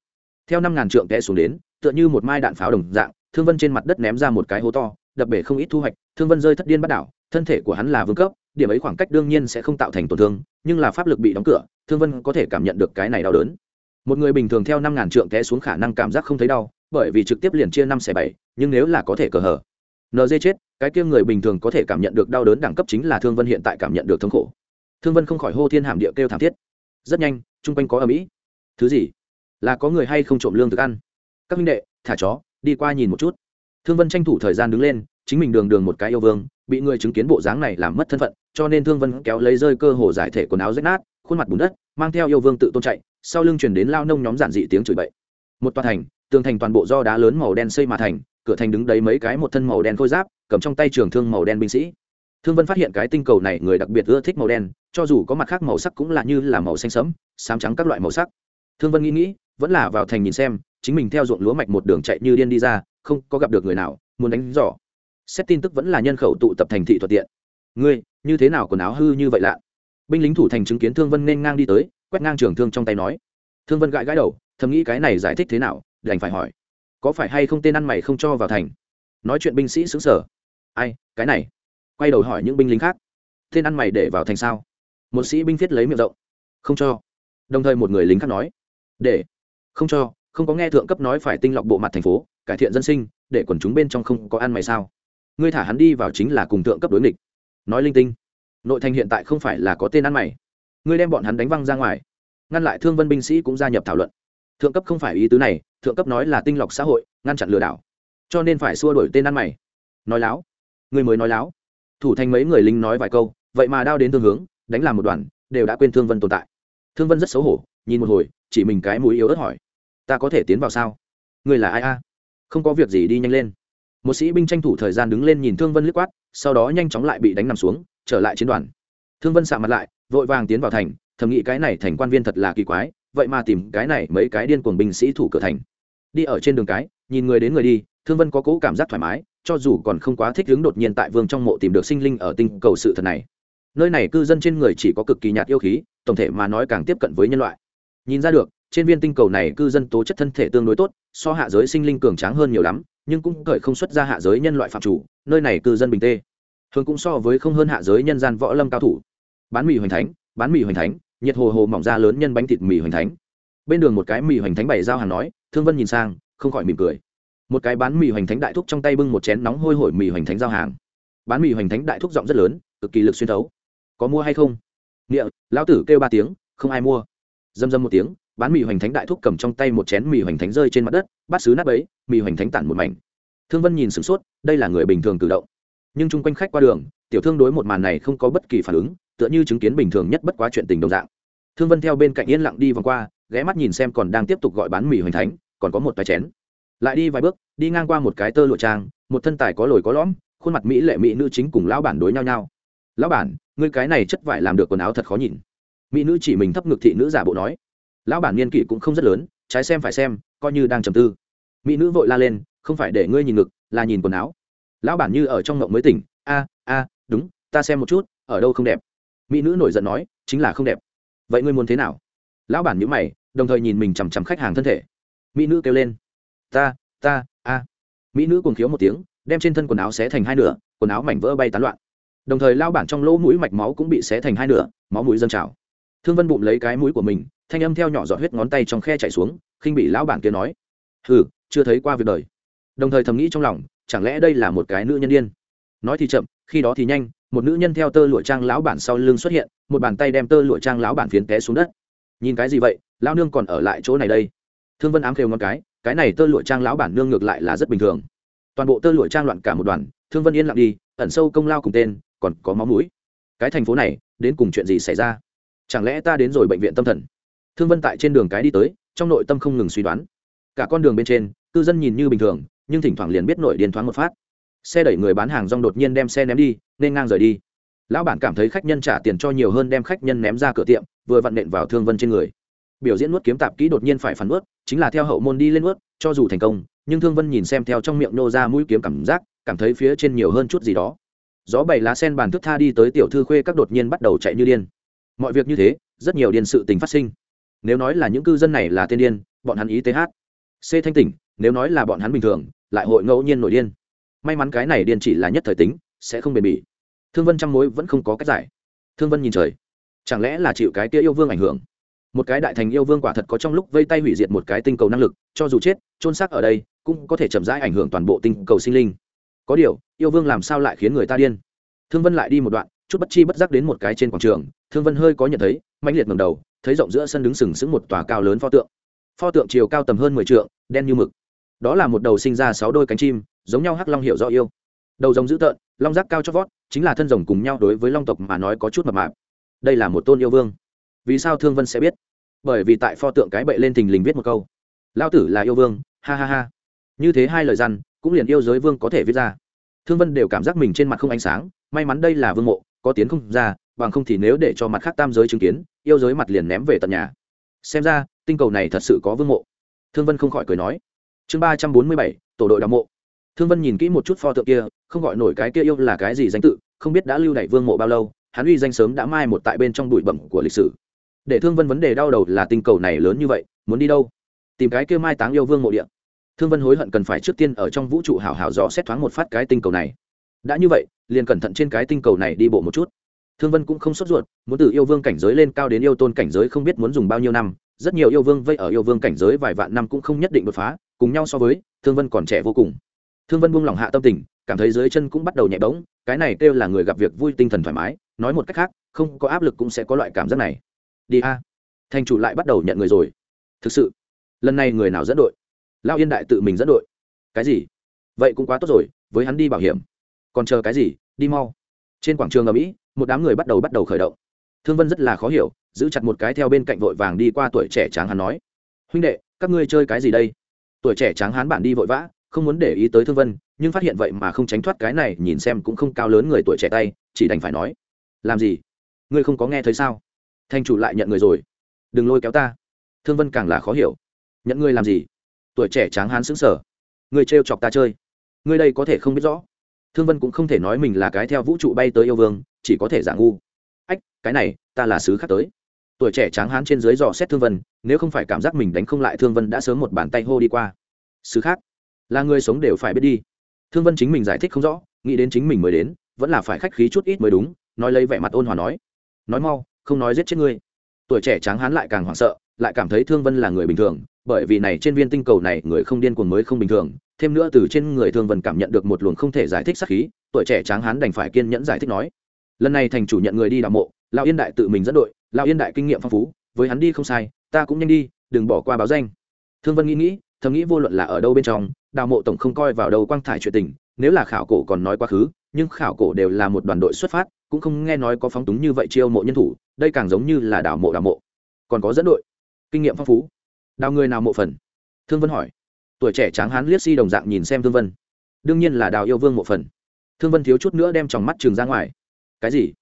theo năm ngàn trượng té xuống đến, tựa như một mai đạn pháo đồng dạng, thương vân trên mặt đất ném ra một cái hố to, đập bể không ít thu hoạch, thương vân rơi thất điên bắt đảo, thân thể của hắn là vương cấp, điểm ấy khoảng cách đương nhiên sẽ không tạo thành tổn thương, nhưng là pháp lực bị đóng cửa, thương vân có thể cảm nhận được cái này đau đớn. Một người bình thường theo năm ngàn trượng té xuống khả năng cảm giác không thấy đau, bởi vì trực tiếp liền chia năm xẻ bảy, nhưng nếu là có thể cờ hở nd chết, cái kia người bình thường có thể cảm nhận được đau đớn đẳng cấp chính là thương vân hiện tại cảm nhận được thống khổ. Thương vân không khỏi hô thiên hàm địa kêu thảm thiết. Rất nhanh, chung quanh có ở mỹ thứ gì? Là có người hay không trộm lương thực ăn. Các minh đệ, thả chó, đi qua nhìn một chút. Thương vân tranh thủ thời gian đứng lên, chính mình đường đường một cái yêu vương, bị người chứng kiến bộ dáng này làm mất thân phận, cho nên thương vân kéo lấy rơi cơ hồ giải thể quần áo rách nát, khuôn mặt bùn đất, mang theo yêu vương tự tôn chạy, sau lưng chuyển đến lao nông nhóm giản dị tiếng chửi bậy. Một tòa thành, tường thành toàn bộ do đá lớn màu đen xây mà thành, cửa thành đứng đấy mấy cái một thân màu đen khôi giáp, cầm trong tay trường thương màu đen binh sĩ. Thương vân phát hiện cái tinh cầu này, người đặc biệt ưa thích màu đen, cho dù có mặt khác màu sắc cũng là như là màu xanh sẫm, xám trắng các loại màu sắc. Thương vân nghĩ nghĩ vẫn là vào thành nhìn xem, chính mình theo ruộng lúa mạch một đường chạy như điên đi ra, không có gặp được người nào, muốn đánh giỏ. Xét tin tức vẫn là nhân khẩu tụ tập thành thị thuận tiện. Ngươi, như thế nào quần áo hư như vậy lạ? Binh lính thủ thành chứng kiến thương vân nên ngang đi tới, quét ngang trường thương trong tay nói. Thương vân gãi gãi đầu, thầm nghĩ cái này giải thích thế nào, đành phải hỏi. Có phải hay không tên ăn mày không cho vào thành? Nói chuyện binh sĩ xứng sở ai, cái này? Quay đầu hỏi những binh lính khác. Tên ăn mày để vào thành sao? Một sĩ binh thiết lấy miệng rộng. Không cho. Đồng thời một người lính khác nói. Để không cho, không có nghe thượng cấp nói phải tinh lọc bộ mặt thành phố, cải thiện dân sinh, để quần chúng bên trong không có ăn mày sao. Ngươi thả hắn đi vào chính là cùng thượng cấp đối nghịch. Nói linh tinh, nội thành hiện tại không phải là có tên ăn mày. Ngươi đem bọn hắn đánh văng ra ngoài. Ngăn lại thương vân binh sĩ cũng gia nhập thảo luận. Thượng cấp không phải ý tứ này, thượng cấp nói là tinh lọc xã hội, ngăn chặn lừa đảo. Cho nên phải xua đổi tên ăn mày. Nói láo. Người mới nói láo. Thủ thành mấy người lính nói vài câu, vậy mà đao đến thương hướng, đánh làm một đoàn, đều đã quên thương vân tồn tại. Thương vân rất xấu hổ, nhìn một hồi, chỉ mình cái mũi yếu ớt hỏi ta có thể tiến vào sao? Người là ai a? Không có việc gì đi nhanh lên. Một sĩ binh tranh thủ thời gian đứng lên nhìn thương vân liếc quát, sau đó nhanh chóng lại bị đánh nằm xuống, trở lại chiến đoàn. Thương vân sạ mặt lại, vội vàng tiến vào thành, thầm nghĩ cái này thành quan viên thật là kỳ quái, vậy mà tìm cái này mấy cái điên cuồng binh sĩ thủ cửa thành. Đi ở trên đường cái, nhìn người đến người đi, thương vân có cố cảm giác thoải mái, cho dù còn không quá thích ứng đột nhiên tại vương trong mộ tìm được sinh linh ở tinh cầu sự thật này. Nơi này cư dân trên người chỉ có cực kỳ nhạt yêu khí, tổng thể mà nói càng tiếp cận với nhân loại. Nhìn ra được trên viên tinh cầu này cư dân tố chất thân thể tương đối tốt, so hạ giới sinh linh cường tráng hơn nhiều lắm, nhưng cũng cởi không xuất ra hạ giới nhân loại phạm chủ, nơi này cư dân bình tê. Thường cũng so với không hơn hạ giới nhân gian võ lâm cao thủ. Bán mì hoành thánh, bán mì hoành thánh, nhiệt hồ hồ mỏng da lớn nhân bánh thịt mì hoành thánh. Bên đường một cái mì hoành thánh bày giao hàng nói, thương vân nhìn sang, không khỏi mỉm cười. Một cái bán mì hoành thánh đại thúc trong tay bưng một chén nóng hôi hổi mì hoành thánh giao hàng. Bán mì hoành thánh đại thúc giọng rất lớn, cực kỳ lực xuyên thấu. Có mua hay không? Nghĩa lão tử kêu ba tiếng, không ai mua. Dâm dâm một tiếng bán mì hoành thánh đại thúc cầm trong tay một chén mì hoành thánh rơi trên mặt đất bát xứ nát ấy mì hoành thánh tản một mảnh. Thương vân nhìn sửng sốt, đây là người bình thường cử động. Nhưng chung quanh khách qua đường, tiểu thương đối một màn này không có bất kỳ phản ứng, tựa như chứng kiến bình thường nhất bất quá chuyện tình đồng dạng. Thương vân theo bên cạnh yên lặng đi vòng qua, ghé mắt nhìn xem còn đang tiếp tục gọi bán mì hoành thánh, còn có một vài chén. Lại đi vài bước, đi ngang qua một cái tơ lụa trang, một thân tài có lồi có lõm, khuôn mặt mỹ lệ mỹ nữ chính cùng lão bản đối nhau nhau. Lão bản, ngươi cái này chất vải làm được quần áo thật khó nhìn. Mỹ nữ chỉ mình thấp ngực thị nữ giả bộ nói lão bản niên kỷ cũng không rất lớn, trái xem phải xem, coi như đang trầm tư. Mỹ nữ vội la lên, không phải để ngươi nhìn ngực, là nhìn quần áo. Lão bản như ở trong ngộng mới tỉnh, a a, đúng, ta xem một chút, ở đâu không đẹp? Mỹ nữ nổi giận nói, chính là không đẹp. Vậy ngươi muốn thế nào? Lão bản nhữ mày, đồng thời nhìn mình chằm chằm khách hàng thân thể. Mỹ nữ kêu lên, ta ta, a. Mỹ nữ cùng khiếu một tiếng, đem trên thân quần áo xé thành hai nửa, quần áo mảnh vỡ bay tán loạn. Đồng thời lao bản trong lỗ mũi mạch máu cũng bị xé thành hai nửa, máu mũi dâng trào. Thương vân bụng lấy cái mũi của mình thanh âm theo nhỏ giọt huyết ngón tay trong khe chảy xuống, khinh bị lão bản kia nói, hừ, chưa thấy qua việc đời. Đồng thời thầm nghĩ trong lòng, chẳng lẽ đây là một cái nữ nhân điên? Nói thì chậm, khi đó thì nhanh, một nữ nhân theo tơ lụa trang lão bản sau lưng xuất hiện, một bàn tay đem tơ lụa trang lão bản phiến té xuống đất. Nhìn cái gì vậy? Lão nương còn ở lại chỗ này đây. Thương vân ám khều ngon cái cái này tơ lụa trang lão bản nương ngược lại là rất bình thường. Toàn bộ tơ lụa trang loạn cả một đoàn, thương vân yên lặng đi, ẩn sâu công lao cùng tên, còn có máu mũi. Cái thành phố này, đến cùng chuyện gì xảy ra? Chẳng lẽ ta đến rồi bệnh viện tâm thần? Thương vân tại trên đường cái đi tới, trong nội tâm không ngừng suy đoán. Cả con đường bên trên, cư dân nhìn như bình thường, nhưng thỉnh thoảng liền biết nội điên thoáng một phát. Xe đẩy người bán hàng rong đột nhiên đem xe ném đi, nên ngang rời đi. Lão bản cảm thấy khách nhân trả tiền cho nhiều hơn đem khách nhân ném ra cửa tiệm, vừa vặn nện vào thương vân trên người. Biểu diễn nuốt kiếm tạp kỹ đột nhiên phải phản nuốt, chính là theo hậu môn đi lên nuốt, cho dù thành công, nhưng thương vân nhìn xem theo trong miệng nô ra mũi kiếm cảm giác, cảm thấy phía trên nhiều hơn chút gì đó. Gió bảy lá sen bàn thức tha đi tới tiểu thư khuê các đột nhiên bắt đầu chạy như điên. Mọi việc như thế, rất nhiều điên sự tình phát sinh nếu nói là những cư dân này là tiên điên, bọn hắn ý th c. Thanh tỉnh, nếu nói là bọn hắn bình thường, lại hội ngẫu nhiên nổi điên. May mắn cái này điên chỉ là nhất thời tính, sẽ không bền bỉ. Thương vân trăm mối vẫn không có cách giải. Thương vân nhìn trời. Chẳng lẽ là chịu cái kia yêu vương ảnh hưởng? Một cái đại thành yêu vương quả thật có trong lúc vây tay hủy diệt một cái tinh cầu năng lực, cho dù chết trôn xác ở đây, cũng có thể chậm rãi ảnh hưởng toàn bộ tinh cầu sinh linh. Có điều, yêu vương làm sao lại khiến người ta điên? Thương vân lại đi một đoạn chút bất chi bất giác đến một cái trên quảng trường, thương vân hơi có nhận thấy mạnh liệt ngầm đầu, thấy rộng giữa sân đứng sừng sững một tòa cao lớn pho tượng. Pho tượng chiều cao tầm hơn mười t đen như mực. Đó là một đầu sinh ra sáu đôi cánh chim, giống nhau hắc long hiệu do yêu. Đầu rồng dữ tợn, long giác cao chót vót, chính là thân rồng cùng nhau đối với long tộc mà nói có chút mập mạp. Đây là một tôn yêu vương. Vì sao thương vân sẽ biết? Bởi vì tại pho tượng cái bậy lên thình lình viết một câu. Lao tử là yêu vương, ha ha ha. Như thế hai lời răn, cũng liền yêu giới vương có thể viết ra thương vân đều cảm giác mình trên mặt không ánh sáng, may mắn đây là vương mộ, có tiến không ra, bằng không thì nếu để cho mặt khác tam giới chứng kiến, yêu giới mặt liền ném về tận nhà. Xem ra, tinh cầu này thật sự có vương mộ. Thương vân không khỏi cười nói. Chương ba trăm bốn mươi bảy, tổ đội đ mộ. Thương vân nhìn kỹ một chút pho tượng kia, không gọi nổi cái kia yêu là cái gì danh tự, không biết đã lưu đ vương mộ bao lâu, hắn uy danh sớm đã mai một tại bên trong bụi bẩm của lịch sử. Để thương vân vấn đề đau đầu là tinh cầu này lớn như vậy, muốn đi đâu? Tìm cái kia mai táng yêu vương mộ địa thương vân hối hận cần phải trước tiên ở trong vũ trụ hảo hảo dò xét thoáng một phát cái tinh cầu này. Đã như vậy, liền cẩn thận trên cái tinh cầu này đi bộ một chút. Thương vân cũng không sốt ruột, muốn từ yêu vương cảnh giới lên cao đến yêu tôn cảnh giới không biết muốn dùng bao nhiêu năm. Rất nhiều yêu vương vây ở yêu vương cảnh giới vài vạn năm cũng không nhất định đột phá, cùng nhau so với, thương vân còn trẻ vô cùng. Thương vân buông lỏng hạ tâm tình, cảm thấy dưới chân cũng bắt đầu nhẹ bỗng, cái này kêu là người gặp việc vui tinh thần thoải mái, nói một cách khác, không có áp lực cũng sẽ có loại cảm giác này. Đi a. Thành chủ lại bắt đầu nhận người rồi. Thực sự, lần này người nào dẫn đội? Lao yên đại tự mình dẫn đội. Cái gì? Vậy cũng quá tốt rồi, với hắn đi bảo hiểm. Còn chờ cái gì? Đi mau. Trên quảng trường ở mỹ một đám người bắt đầu bắt đầu khởi động. Thương vân rất là khó hiểu, giữ chặt một cái theo bên cạnh vội vàng đi qua tuổi trẻ tráng hắn nói. Huynh đệ, các ngươi chơi cái gì đây? Tuổi trẻ tráng hán bản đi vội vã, không muốn để ý tới thương vân, nhưng phát hiện vậy mà không tránh thoát cái này, nhìn xem cũng không cao lớn người tuổi trẻ tay, chỉ đành phải nói. Làm gì? Ngươi không có nghe thấy sao? Thanh chủ lại nhận người rồi. Đừng lôi kéo ta. Thương vân càng là khó hiểu. Nhận ngươi làm gì? Tuổi trẻ tráng hán xứng sở. Ngươi trêu chọc ta chơi. Ngươi đây có thể không biết rõ. Thương vân cũng không thể nói mình là cái theo vũ trụ bay tới yêu vương, chỉ có thể giả ngu. Ách, cái này, ta là sứ khác tới. Tuổi trẻ tráng hán trên dưới dò xét thương vân, nếu không phải cảm giác mình đánh không lại thương vân đã sớm một bàn tay hô đi qua. Sứ khác, là người sống đều phải biết đi. Thương vân chính mình giải thích không rõ, nghĩ đến chính mình mới đến, vẫn là phải khách khí chút ít mới đúng, nói lấy vẻ mặt ôn hòa nói. Nói mau, không nói giết chết ngươi. Tuổi trẻ tráng hán lại càng hoảng sợ lại cảm thấy thương vân là người bình thường, bởi vì này trên viên tinh cầu này người không điên cuồng mới không bình thường. Thêm nữa từ trên người thương vân cảm nhận được một luồng không thể giải thích sắc khí, tuổi trẻ tráng hán đành phải kiên nhẫn giải thích nói, lần này thành chủ nhận người đi đạo mộ, lão yên đại tự mình dẫn đội, lão yên đại kinh nghiệm phong phú, với hắn đi không sai, ta cũng nhanh đi, đừng bỏ qua báo danh. Thương vân nghĩ nghĩ, thầm nghĩ vô luận là ở đâu bên trong, đào mộ tổng không coi vào đâu quang thải chuyện tình, nếu là khảo cổ còn nói quá khứ, nhưng khảo cổ đều là một đoàn đội xuất phát, cũng không nghe nói có phóng túng như vậy chiêu mộ nhân thủ, đây càng giống như là đào mộ đào mộ. Còn có dẫn đội kinh nghiệm phong phú. Đào người nào mộ phần? Thương vân hỏi. Tuổi trẻ tráng hán liếc si đồng dạng nhìn xem thương vân. Đương nhiên là đào yêu vương mộ phần. Thương vân thiếu chút nữa đem tròng mắt trường ra ngoài. Cái gì?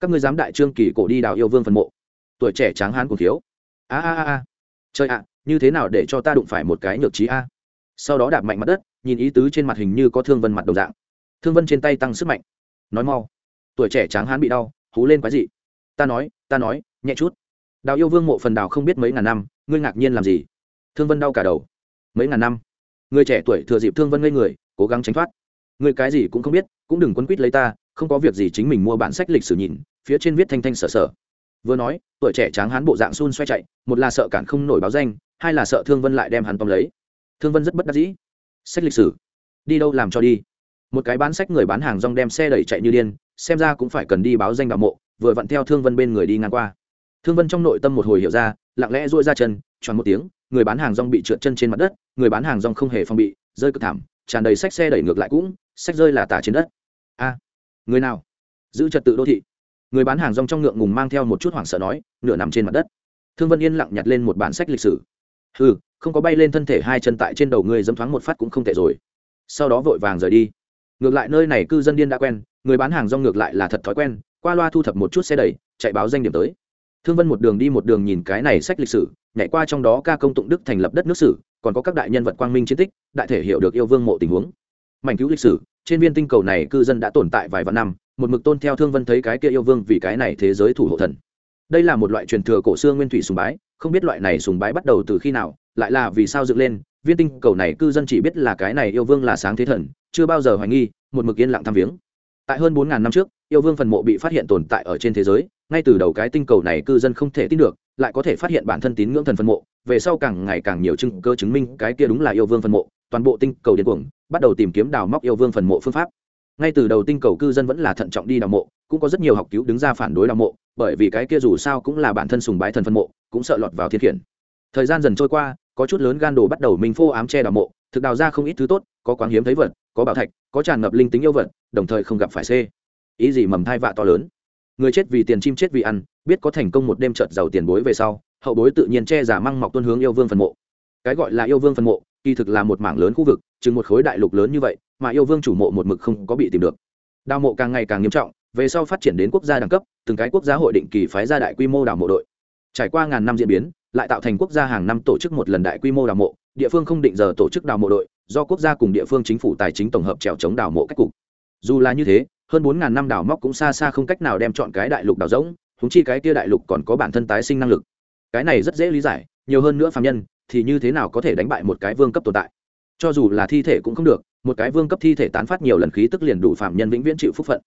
Các ngươi dám đại trương kỳ cổ đi đào yêu vương phần mộ? Tuổi trẻ tráng hán cùng thiếu. A a a a. Chơi ạ, như thế nào để cho ta đụng phải một cái nhược trí a? Sau đó đạp mạnh mặt đất, nhìn ý tứ trên mặt hình như có thương vân mặt đồng dạng. Thương vân trên tay tăng sức mạnh. Nói mau. Tuổi trẻ tráng hán bị đau, hú lên quái dị. Ta nói ta nói, nhẹ chút đào yêu vương mộ phần đào không biết mấy ngàn năm, ngươi ngạc nhiên làm gì? Thương vân đau cả đầu. Mấy ngàn năm? Người trẻ tuổi thừa dịp thương vân ngây người, cố gắng tránh thoát. Người cái gì cũng không biết, cũng đừng quấn quýt lấy ta, không có việc gì chính mình mua bản sách lịch sử nhìn, phía trên viết thanh thanh sở sở. Vừa nói, tuổi trẻ tráng hán bộ dạng xun xoay chạy, một là sợ cản không nổi báo danh, hai là sợ thương vân lại đem hắn tóm lấy. Thương vân rất bất đắc dĩ. Sách lịch sử? Đi đâu làm cho đi? Một cái bán sách người bán hàng rong đem xe đẩy chạy như điên, xem ra cũng phải cần đi báo danh đạo mộ, vừa vặn theo thương vân bên người đi ngang qua thương vân trong nội tâm một hồi hiểu ra, lặng lẽ dội ra chân tròn một tiếng, người bán hàng rong bị trượt chân trên mặt đất, người bán hàng rong không hề phong bị, rơi cực thảm, tràn đầy sách xe đẩy ngược lại cũng sách rơi là tả trên đất. A, người nào? Giữ trật tự đô thị. Người bán hàng rong trong ngượng ngùng mang theo một chút hoảng sợ nói, nửa nằm trên mặt đất. Thương vân yên lặng nhặt lên một bản sách lịch sử. Ừ không có bay lên thân thể hai chân tại trên đầu người dâm thoáng một phát cũng không tệ rồi. Sau đó vội vàng rời đi. Ngược lại nơi này cư dân điên đã quen, người bán hàng rong ngược lại là thật thói quen, qua loa thu thập một chút xe đẩy, chạy báo danh điểm tới thương vân một đường đi một đường nhìn cái này sách lịch sử, nhảy qua trong đó ca công tụng đức thành lập đất nước sử, còn có các đại nhân vật quang minh chiến tích, đại thể hiểu được yêu vương mộ tình huống. Mảnh cứu lịch sử, trên viên tinh cầu này cư dân đã tồn tại vài vạn năm, một mực tôn theo thương vân thấy cái kia yêu vương vì cái này thế giới thủ hộ thần. Đây là một loại truyền thừa cổ xưa nguyên thủy sùng bái, không biết loại này sùng bái bắt đầu từ khi nào, lại là vì sao dựng lên, viên tinh cầu này cư dân chỉ biết là cái này yêu vương là sáng thế thần, chưa bao giờ hoài nghi, một mực yên lặng thăm viếng. Tại hơn bốn ngàn năm trước yêu vương phần mộ bị phát hiện tồn tại ở trên thế giới, ngay từ đầu cái tinh cầu này cư dân không thể tin được, lại có thể phát hiện bản thân tín ngưỡng thần phần mộ, về sau càng ngày càng nhiều chứng cơ chứng minh cái kia đúng là yêu vương phần mộ, toàn bộ tinh cầu điên cuồng, bắt đầu tìm kiếm đào móc yêu vương phần mộ phương pháp ngay từ đầu tinh cầu cư dân vẫn là thận trọng đi đào mộ, cũng có rất nhiều học cứu đứng ra phản đối đào mộ, bởi vì cái kia dù sao cũng là bản thân sùng bái thần phân mộ, cũng sợ lọt vào thiên khiển thời gian dần trôi qua, có chút lớn gan đồ bắt đầu mình phô ám che đào mộ, thực đào ra không ít thứ tốt, có quáng hiếm thấy vật, có bảo thạch, có tràn ngập linh tính yêu vật, đồng thời không gặp phải c ý gì mầm thai vạ to lớn? Người chết vì tiền chim chết vì ăn, biết có thành công một đêm trợt giàu tiền bối về sau, hậu bối tự nhiên che giả măng mọc tuân hướng yêu vương phần mộ. Cái gọi là yêu vương phần mộ, kỳ thực là một mảng lớn khu vực, chừng một khối đại lục lớn như vậy, mà yêu vương chủ mộ một mực không có bị tìm được. Đào mộ càng ngày càng nghiêm trọng, về sau phát triển đến quốc gia đẳng cấp, từng cái quốc gia hội định kỳ phái ra đại quy mô đào mộ đội. Trải qua ngàn năm diễn biến, lại tạo thành quốc gia hàng năm tổ chức một lần đại quy mô đào mộ, địa phương không định giờ tổ chức đào mộ đội, do quốc gia cùng địa phương chính phủ tài chính tổng hợp trèo chống đào mộ cách cục. Dù là như thế hơn bốn ngàn năm đào móc cũng xa xa không cách nào đem chọn cái đại lục đào rỗng húng chi cái kia đại lục còn có bản thân tái sinh năng lực. Cái này rất dễ lý giải, nhiều hơn nữa phạm nhân, thì như thế nào có thể đánh bại một cái vương cấp tồn tại? Cho dù là thi thể cũng không được, một cái vương cấp thi thể tán phát nhiều lần khí tức liền đủ phạm nhân vĩnh viễn chịu phúc phận.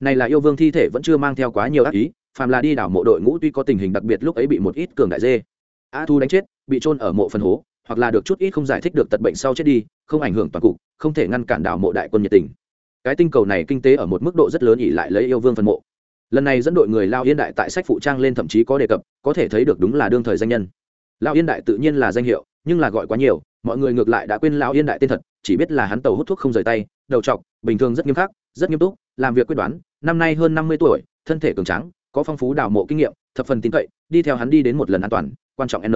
Này là yêu vương thi thể vẫn chưa mang theo quá nhiều ác ý, phàm là đi đảo mộ đội ngũ tuy có tình hình đặc biệt lúc ấy bị một ít cường đại dê, a thu đánh chết, bị trôn ở mộ phân hố, hoặc là được chút ít không giải thích được tật bệnh sau chết đi, không ảnh hưởng toàn cục, không thể ngăn cản đảo mộ đại quân nhiệt tình cái tinh cầu này kinh tế ở một mức độ rất lớn ỉ lại lấy yêu vương phân mộ. Lần này dẫn đội người lao yên đại tại sách phụ trang lên thậm chí có đề cập, có thể thấy được đúng là đương thời danh nhân. Lao yên đại tự nhiên là danh hiệu, nhưng là gọi quá nhiều, mọi người ngược lại đã quên lao yên đại tên thật, chỉ biết là hắn tàu hút thuốc không rời tay, đầu trọc, bình thường rất nghiêm khắc, rất nghiêm túc, làm việc quyết đoán, năm nay hơn năm mươi tuổi, thân thể cường tráng, có phong phú đào mộ kinh nghiệm, thập phần tin cậy, đi theo hắn đi đến một lần an toàn, quan trọng n.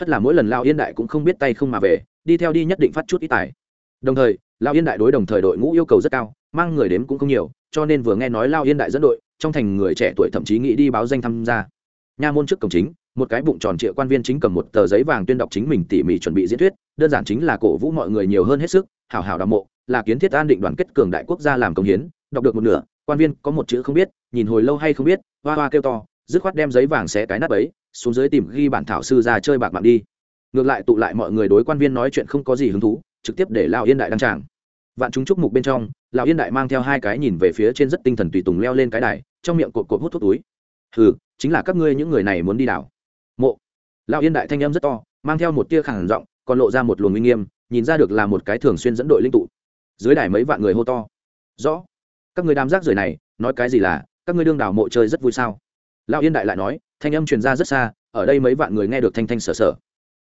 Hất là mỗi lần lao yên đại cũng không biết tay không mà về, đi theo đi nhất định phát chút ít tài đồng thời, lao yên đại đối đồng thời đội ngũ yêu cầu rất cao, mang người đếm cũng không nhiều, cho nên vừa nghe nói lao yên đại dẫn đội, trong thành người trẻ tuổi thậm chí nghĩ đi báo danh tham gia. Nha môn trước cổng chính, một cái bụng tròn trịa quan viên chính cầm một tờ giấy vàng tuyên đọc chính mình tỉ mỉ chuẩn bị diễn thuyết, đơn giản chính là cổ vũ mọi người nhiều hơn hết sức, hảo hảo đạo mộ, là kiến thiết an định đoàn kết cường đại quốc gia làm công hiến, đọc được một nửa, quan viên có một chữ không biết, nhìn hồi lâu hay không biết, hoa hoa kêu to, dứt khoát đem giấy vàng xé cái nắp ấy, xuống dưới tìm ghi bản thảo sư ra chơi bạc mạng đi. Ngược lại tụ lại mọi người đối quan viên nói chuyện không có gì hứng thú trực tiếp để lao yên đại đăng tràng. Vạn chúng chúc mục bên trong, lão yên đại mang theo hai cái nhìn về phía trên rất tinh thần tùy tùng leo lên cái đài, trong miệng cột cột hút thuốc túi. Hừ, chính là các ngươi những người này muốn đi đảo. Mộ. Lão yên đại thanh âm rất to, mang theo một tia khẳng giọng, còn lộ ra một luồng uy nghiêm, nhìn ra được là một cái thường xuyên dẫn đội linh tụ. Dưới đài mấy vạn người hô to. Rõ. Các người đám rác rưởi này, nói cái gì là, các ngươi đương đảo mộ chơi rất vui sao? Lão yên đại lại nói, thanh âm truyền ra rất xa, ở đây mấy vạn người nghe được thanh thanh sở sở.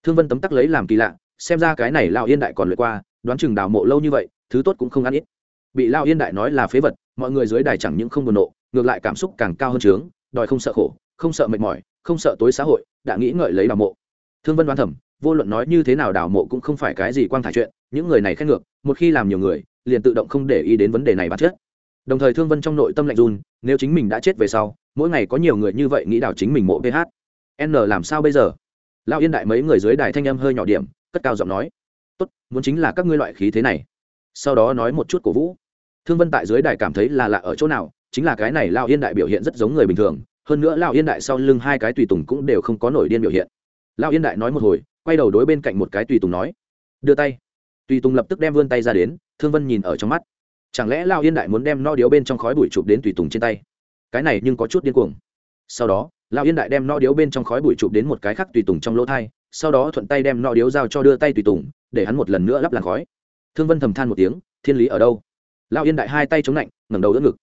Thương vân tấm tắc lấy làm kỳ lạ xem ra cái này lão yên đại còn lượt qua, đoán chừng đào mộ lâu như vậy, thứ tốt cũng không ăn ít. Bị lão yên đại nói là phế vật, mọi người dưới đài chẳng những không buồn nộ, ngược lại cảm xúc càng cao hơn trướng đòi không sợ khổ, không sợ mệt mỏi, không sợ tối xã hội, đã nghĩ ngợi lấy đào mộ. Thương vân đoán thẩm vô luận nói như thế nào đào mộ cũng không phải cái gì quang thải chuyện, những người này khen ngược, một khi làm nhiều người, liền tự động không để ý đến vấn đề này bản chất. Đồng thời thương vân trong nội tâm lạnh run, nếu chính mình đã chết về sau, mỗi ngày có nhiều người như vậy nghĩ đào chính mình mộ ph n làm sao bây giờ? Lão yên đại mấy người dưới đài thanh âm hơi nhỏ điểm cất cao giọng nói, tốt, muốn chính là các ngươi loại khí thế này. Sau đó nói một chút cổ vũ. Thương vân tại dưới đài cảm thấy là lạ ở chỗ nào, chính là cái này lao yên đại biểu hiện rất giống người bình thường, hơn nữa lao yên đại sau lưng hai cái tùy tùng cũng đều không có nổi điên biểu hiện. Lao yên đại nói một hồi, quay đầu đối bên cạnh một cái tùy tùng nói, đưa tay. Tùy tùng lập tức đem vươn tay ra đến, thương vân nhìn ở trong mắt. Chẳng lẽ lao yên đại muốn đem no điếu bên trong khói bụi chụp đến tùy tùng trên tay? Cái này nhưng có chút điên cuồng. Sau đó, lao yên đại đem no điếu bên trong khói bụi chụp đến một cái khác tùy tùng trong lỗ thai sau đó thuận tay đem nọ điếu giao cho đưa tay tùy tùng, để hắn một lần nữa lắp làn khói. Thương vân thầm than một tiếng, thiên lý ở đâu? Lão yên đại hai tay chống lạnh ngẩng đầu đỡ ngực.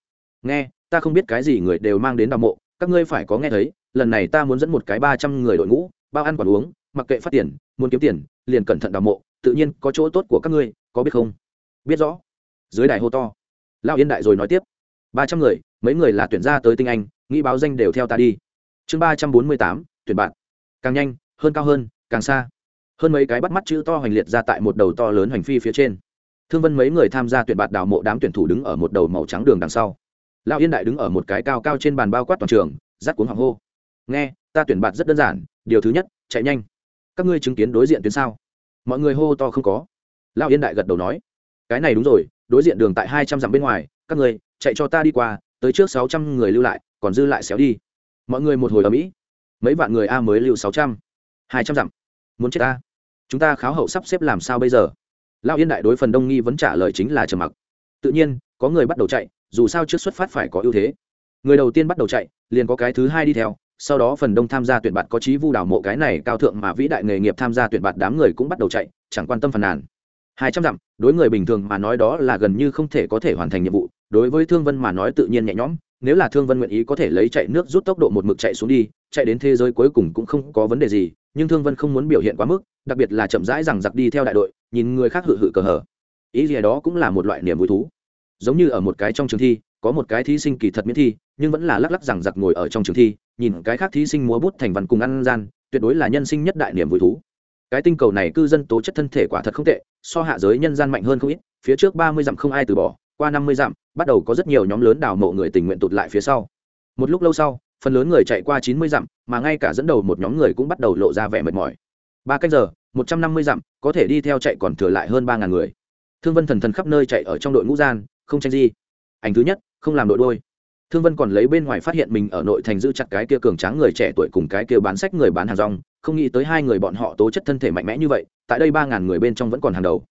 Nghe, ta không biết cái gì người đều mang đến đào mộ, các ngươi phải có nghe thấy, lần này ta muốn dẫn một cái ba trăm người đội ngũ, bao ăn quản uống, mặc kệ phát tiền, muốn kiếm tiền, liền cẩn thận đào mộ, tự nhiên có chỗ tốt của các ngươi, có biết không? Biết rõ. Dưới đài hô to. Lão yên đại rồi nói tiếp. Ba trăm người, mấy người là tuyển ra tới tinh anh, nghĩ báo danh đều theo ta đi. Chương ba trăm bốn mươi tám, tuyển bạn. Càng nhanh, hơn cao hơn càng xa. Hơn mấy cái bắt mắt chữ to hoành liệt ra tại một đầu to lớn hoành phi phía trên. Thương vân mấy người tham gia tuyển bạt đào mộ đám tuyển thủ đứng ở một đầu màu trắng đường đằng sau. Lão yên đại đứng ở một cái cao cao trên bàn bao quát toàn trường rát cuốn hoàng hô. Nghe, ta tuyển bạt rất đơn giản, điều thứ nhất, chạy nhanh. Các ngươi chứng kiến đối diện tuyến sao? Mọi người hô to không có. Lão yên đại gật đầu nói. Cái này đúng rồi, đối diện đường tại hai trăm dặm bên ngoài, các ngươi, chạy cho ta đi qua, tới trước sáu trăm người lưu lại, còn dư lại xéo đi. Mọi người một hồi ở mỹ mấy vạn người a mới lưu sáu trăm. Hai trăm dặm muốn chết ta? Chúng ta kháo hậu sắp xếp làm sao bây giờ? Lao yên đại đối phần đông nghi vẫn trả lời chính là trầm mặc. Tự nhiên, có người bắt đầu chạy, dù sao trước xuất phát phải có ưu thế. Người đầu tiên bắt đầu chạy, liền có cái thứ hai đi theo, sau đó phần đông tham gia tuyển bạt có trí vu đảo mộ cái này cao thượng mà vĩ đại nghề nghiệp tham gia tuyển bạt đám người cũng bắt đầu chạy, chẳng quan tâm phần nàn. Hai trăm dặm, đối người bình thường mà nói đó là gần như không thể có thể hoàn thành nhiệm vụ, đối với thương vân mà nói tự nhiên nhẹ nhõm nếu là thương vân nguyện ý có thể lấy chạy nước rút tốc độ một mực chạy xuống đi, chạy đến thế giới cuối cùng cũng không có vấn đề gì, nhưng thương vân không muốn biểu hiện quá mức, đặc biệt là chậm rãi rằng giặc đi theo đại đội, nhìn người khác hự hự cờ hở. Ý gì đó cũng là một loại niềm vui thú. Giống như ở một cái trong trường thi, có một cái thí sinh kỳ thật miễn thi, nhưng vẫn là lắc lắc rằng giặc ngồi ở trong trường thi, nhìn cái khác thí sinh múa bút thành văn cùng ăn gian, tuyệt đối là nhân sinh nhất đại niềm vui thú. Cái tinh cầu này cư dân tố chất thân thể quả thật không tệ, so hạ giới nhân gian mạnh hơn không ít, phía trước ba mươi dặm không ai từ bỏ qua năm mươi dặm, bắt đầu có rất nhiều nhóm lớn đào mộ người tình nguyện tụt lại phía sau. Một lúc lâu sau, phần lớn người chạy qua chín mươi dặm, mà ngay cả dẫn đầu một nhóm người cũng bắt đầu lộ ra vẻ mệt mỏi. Ba cách giờ, một trăm năm mươi dặm, có thể đi theo chạy còn thừa lại hơn ba ngàn người. Thương vân thần thần khắp nơi chạy ở trong đội ngũ gian, không tranh gì. Ảnh thứ nhất, không làm đội đôi. Thương vân còn lấy bên ngoài phát hiện mình ở nội thành giữ chặt cái kia cường tráng người trẻ tuổi cùng cái kia bán sách người bán hàng rong, không nghĩ tới hai người bọn họ tố chất thân thể mạnh mẽ như vậy, tại đây ba ngàn người bên trong vẫn còn hàng đầu.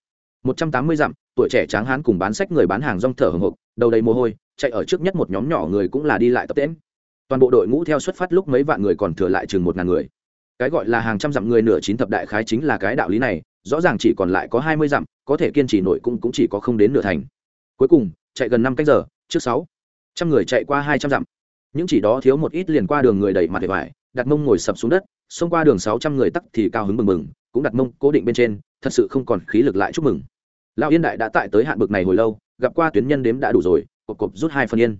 Một trăm tám mươi dặm tuổi trẻ tráng hán cùng bán sách người bán hàng rong thở hồng hộc, đầu đầy mồ hôi, chạy ở trước nhất một nhóm nhỏ người cũng là đi lại tập tễm toàn bộ đội ngũ theo xuất phát lúc mấy vạn người còn thừa lại chừng một ngàn người. Cái gọi là hàng trăm dặm người nửa chín thập đại khái chính là cái đạo lý này, rõ ràng chỉ còn lại có hai mươi dặm, có thể kiên trì nội cũng cũng chỉ có không đến nửa thành. Cuối cùng, chạy gần năm cách giờ, trước sáu trăm người chạy qua hai trăm dặm. Những chỉ đó thiếu một ít liền qua đường người đẩy mặt để vải đặt mông ngồi sập xuống đất, xông qua đường sáu trăm người tắc thì cao hứng mừng mừng cũng đặt mông cố định bên trên, thật sự không còn khí lực lại chúc mừng lão yên đại đã tại tới hạn bực này hồi lâu, gặp qua tuyến nhân đếm đã đủ rồi, cộp cộp rút hai phần yên.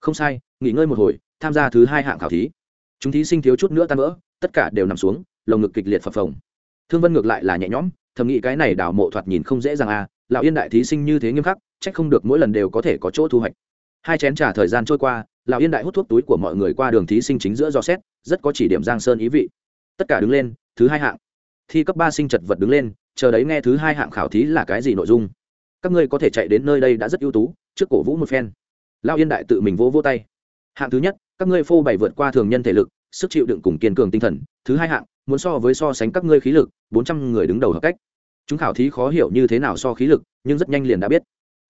Không sai, nghỉ ngơi một hồi, tham gia thứ hai hạng khảo thí. Chúng thí sinh thiếu chút nữa tan vỡ, tất cả đều nằm xuống, lồng ngực kịch liệt phập phồng. Thương vân ngược lại là nhẹ nhõm, thầm nghĩ cái này đào mộ thoạt nhìn không dễ dàng à lão yên đại thí sinh như thế nghiêm khắc trách không được mỗi lần đều có thể có chỗ thu hoạch. Hai chén trà thời gian trôi qua, lão yên đại hút thuốc túi của mọi người qua đường thí sinh chính giữa do xét, rất có chỉ điểm giang sơn ý vị. Tất cả đứng lên, thứ hai hạng. Thi cấp ba sinh chật vật đứng lên chờ đấy nghe thứ hai hạng khảo thí là cái gì nội dung? Các ngươi có thể chạy đến nơi đây đã rất ưu tú, trước cổ vũ một phen. Lão yên đại tự mình vỗ vỗ tay. Hạng thứ nhất, các ngươi phô bày vượt qua thường nhân thể lực, sức chịu đựng cùng kiên cường tinh thần. Thứ hai hạng, muốn so với so sánh các ngươi khí lực, bốn trăm người đứng đầu hợp cách. Chúng khảo thí khó hiểu như thế nào so khí lực, nhưng rất nhanh liền đã biết.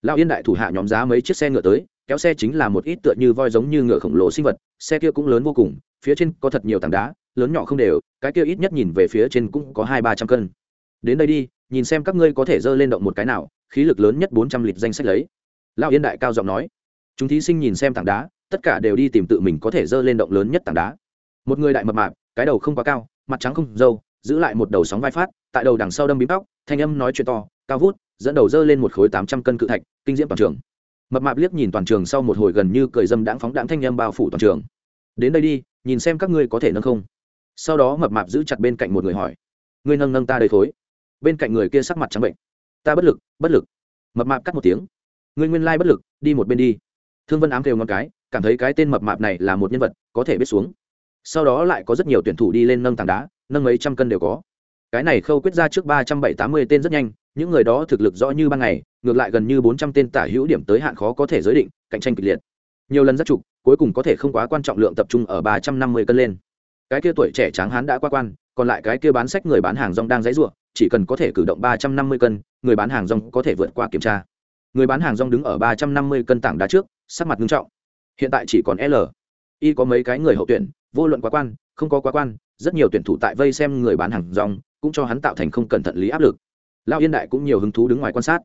Lão yên đại thủ hạ nhóm giá mấy chiếc xe ngựa tới, kéo xe chính là một ít tựa như voi giống như ngựa khổng lồ sinh vật, xe kia cũng lớn vô cùng, phía trên có thật nhiều tảng đá, lớn nhỏ không đều, cái kia ít nhất nhìn về phía trên cũng có hai ba trăm cân đến đây đi, nhìn xem các ngươi có thể dơ lên động một cái nào, khí lực lớn nhất bốn trăm lít danh sách lấy. Lão yên đại cao giọng nói. Chúng thí sinh nhìn xem tảng đá, tất cả đều đi tìm tự mình có thể dơ lên động lớn nhất tảng đá. Một người đại mập mạp, cái đầu không quá cao, mặt trắng không dâu giữ lại một đầu sóng vai phát, tại đầu đằng sau đâm bím tóc, thanh âm nói chuyện to, cao vút, dẫn đầu dơ lên một khối tám trăm cân cự thạch, kinh diễm toàn trường. Mập mạp liếc nhìn toàn trường sau một hồi gần như cười dâm đãng phóng đãng thanh âm bao phủ toàn trường. Đến đây đi, nhìn xem các ngươi có thể nâng không. Sau đó mập mạp giữ chặt bên cạnh một người hỏi. Ngươi nâng nâng ta đây thối bên cạnh người kia sắc mặt trắng bệnh. Ta bất lực bất lực. Mập mạp cắt một tiếng. Người nguyên lai bất lực, đi một bên đi. Thương vân ám kêu ngon cái, cảm thấy cái tên mập mạp này là một nhân vật, có thể biết xuống. Sau đó lại có rất nhiều tuyển thủ đi lên nâng tảng đá, nâng mấy trăm cân đều có. Cái này khâu quyết ra trước ba trăm bảy tám mươi tên rất nhanh, những người đó thực lực rõ như ban ngày, ngược lại gần như bốn trăm tên tả hữu điểm tới hạn khó có thể giới định, cạnh tranh kịch liệt. Nhiều lần rất trục, cuối cùng có thể không quá quan trọng lượng tập trung ở ba trăm năm mươi cân lên. Cái kia tuổi trẻ tráng hán đã qua quan, còn lại cái kia bán sách người bán hàng rong đang dãy ruộng chỉ cần có thể cử động ba trăm năm mươi cân, người bán hàng rong có thể vượt qua kiểm tra. Người bán hàng rong đứng ở ba trăm năm mươi cân tảng đá trước, sắc mặt nghiêm trọng. Hiện tại chỉ còn l. Y có mấy cái người hậu tuyển, vô luận quá quan, không có quá quan, rất nhiều tuyển thủ tại vây xem người bán hàng rong, cũng cho hắn tạo thành không cẩn thận lý áp lực. Lao yên đại cũng nhiều hứng thú đứng ngoài quan sát.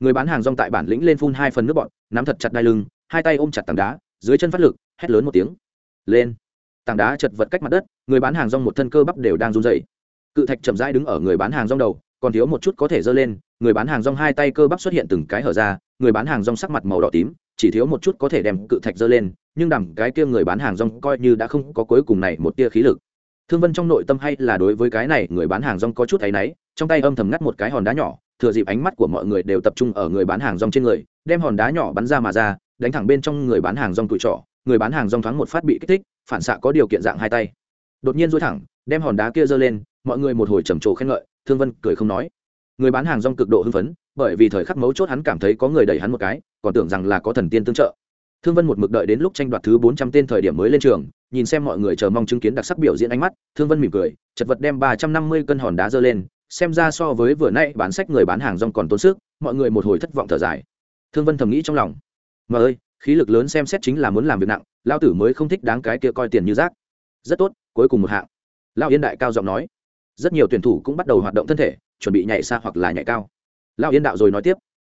Người bán hàng rong tại bản lĩnh lên phun hai phần nước bọn nắm thật chặt đai lưng, hai tay ôm chặt tảng đá, dưới chân phát lực, hét lớn một tiếng. Lên. Tảng đá chật vật cách mặt đất, người bán hàng rong một thân cơ bắp đều đang run dày cự thạch chậm rãi đứng ở người bán hàng rong đầu, còn thiếu một chút có thể giơ lên, người bán hàng rong hai tay cơ bắp xuất hiện từng cái hở ra, người bán hàng rong sắc mặt màu đỏ tím, chỉ thiếu một chút có thể đem cự thạch giơ lên, nhưng đằng cái kia người bán hàng rong coi như đã không có cuối cùng này một tia khí lực. Thương vân trong nội tâm hay là đối với cái này, người bán hàng rong có chút áy náy, trong tay âm thầm ngắt một cái hòn đá nhỏ, thừa dịp ánh mắt của mọi người đều tập trung ở người bán hàng rong trên người, đem hòn đá nhỏ bắn ra mà ra, đánh thẳng bên trong người bán hàng rong tụi trọ, người bán hàng rong thoáng một phát bị kích thích, phản xạ có điều kiện dạng hai tay. Đột nhiên dối thẳng, đem hòn đá kia giơ lên mọi người một hồi trầm trồ khen ngợi, thương vân cười không nói. Người bán hàng rong cực độ hưng phấn, bởi vì thời khắc mấu chốt hắn cảm thấy có người đẩy hắn một cái, còn tưởng rằng là có thần tiên tương trợ. Thương vân một mực đợi đến lúc tranh đoạt thứ bốn trăm tên thời điểm mới lên trường, nhìn xem mọi người chờ mong chứng kiến đặc sắc biểu diễn ánh mắt, thương vân mỉm cười, chật vật đem ba trăm năm mươi cân hòn đá dơ lên, xem ra so với vừa nay bán sách người bán hàng rong còn tốn sức, mọi người một hồi thất vọng thở dài. Thương vân thầm nghĩ trong lòng. Mà ơi, khí lực lớn xem xét chính là muốn làm việc nặng lao tử mới không thích đáng cái kia coi tiền như rác. Rất tốt, cuối cùng một hạng. Lao yên đại cao giọng nói rất nhiều tuyển thủ cũng bắt đầu hoạt động thân thể, chuẩn bị nhảy xa hoặc là nhảy cao. Lao yên đạo rồi nói tiếp,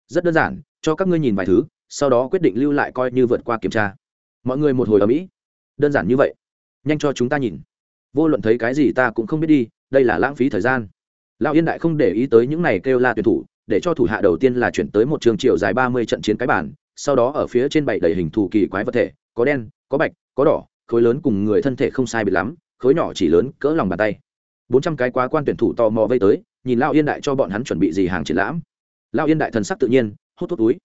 rất đơn giản, cho các ngươi nhìn vài thứ, sau đó quyết định lưu lại coi như vượt qua kiểm tra. Mọi người một hồi ở mỹ đơn giản như vậy, nhanh cho chúng ta nhìn. Vô luận thấy cái gì ta cũng không biết đi, đây là lãng phí thời gian. Lão yên đại không để ý tới những này kêu la tuyển thủ, để cho thủ hạ đầu tiên là chuyển tới một trường triệu dài ba mươi trận chiến cái bản sau đó ở phía trên bảy đầy hình thù kỳ quái vật thể, có đen, có bạch, có đỏ, khối lớn cùng người thân thể không sai biệt lắm, khối nhỏ chỉ lớn cỡ lòng bàn tay bốn trăm cái quá quan tuyển thủ tò mò vây tới, nhìn lao yên đại cho bọn hắn chuẩn bị gì hàng triển lãm. Lao yên đại thần sắc tự nhiên, hút thuốc túi.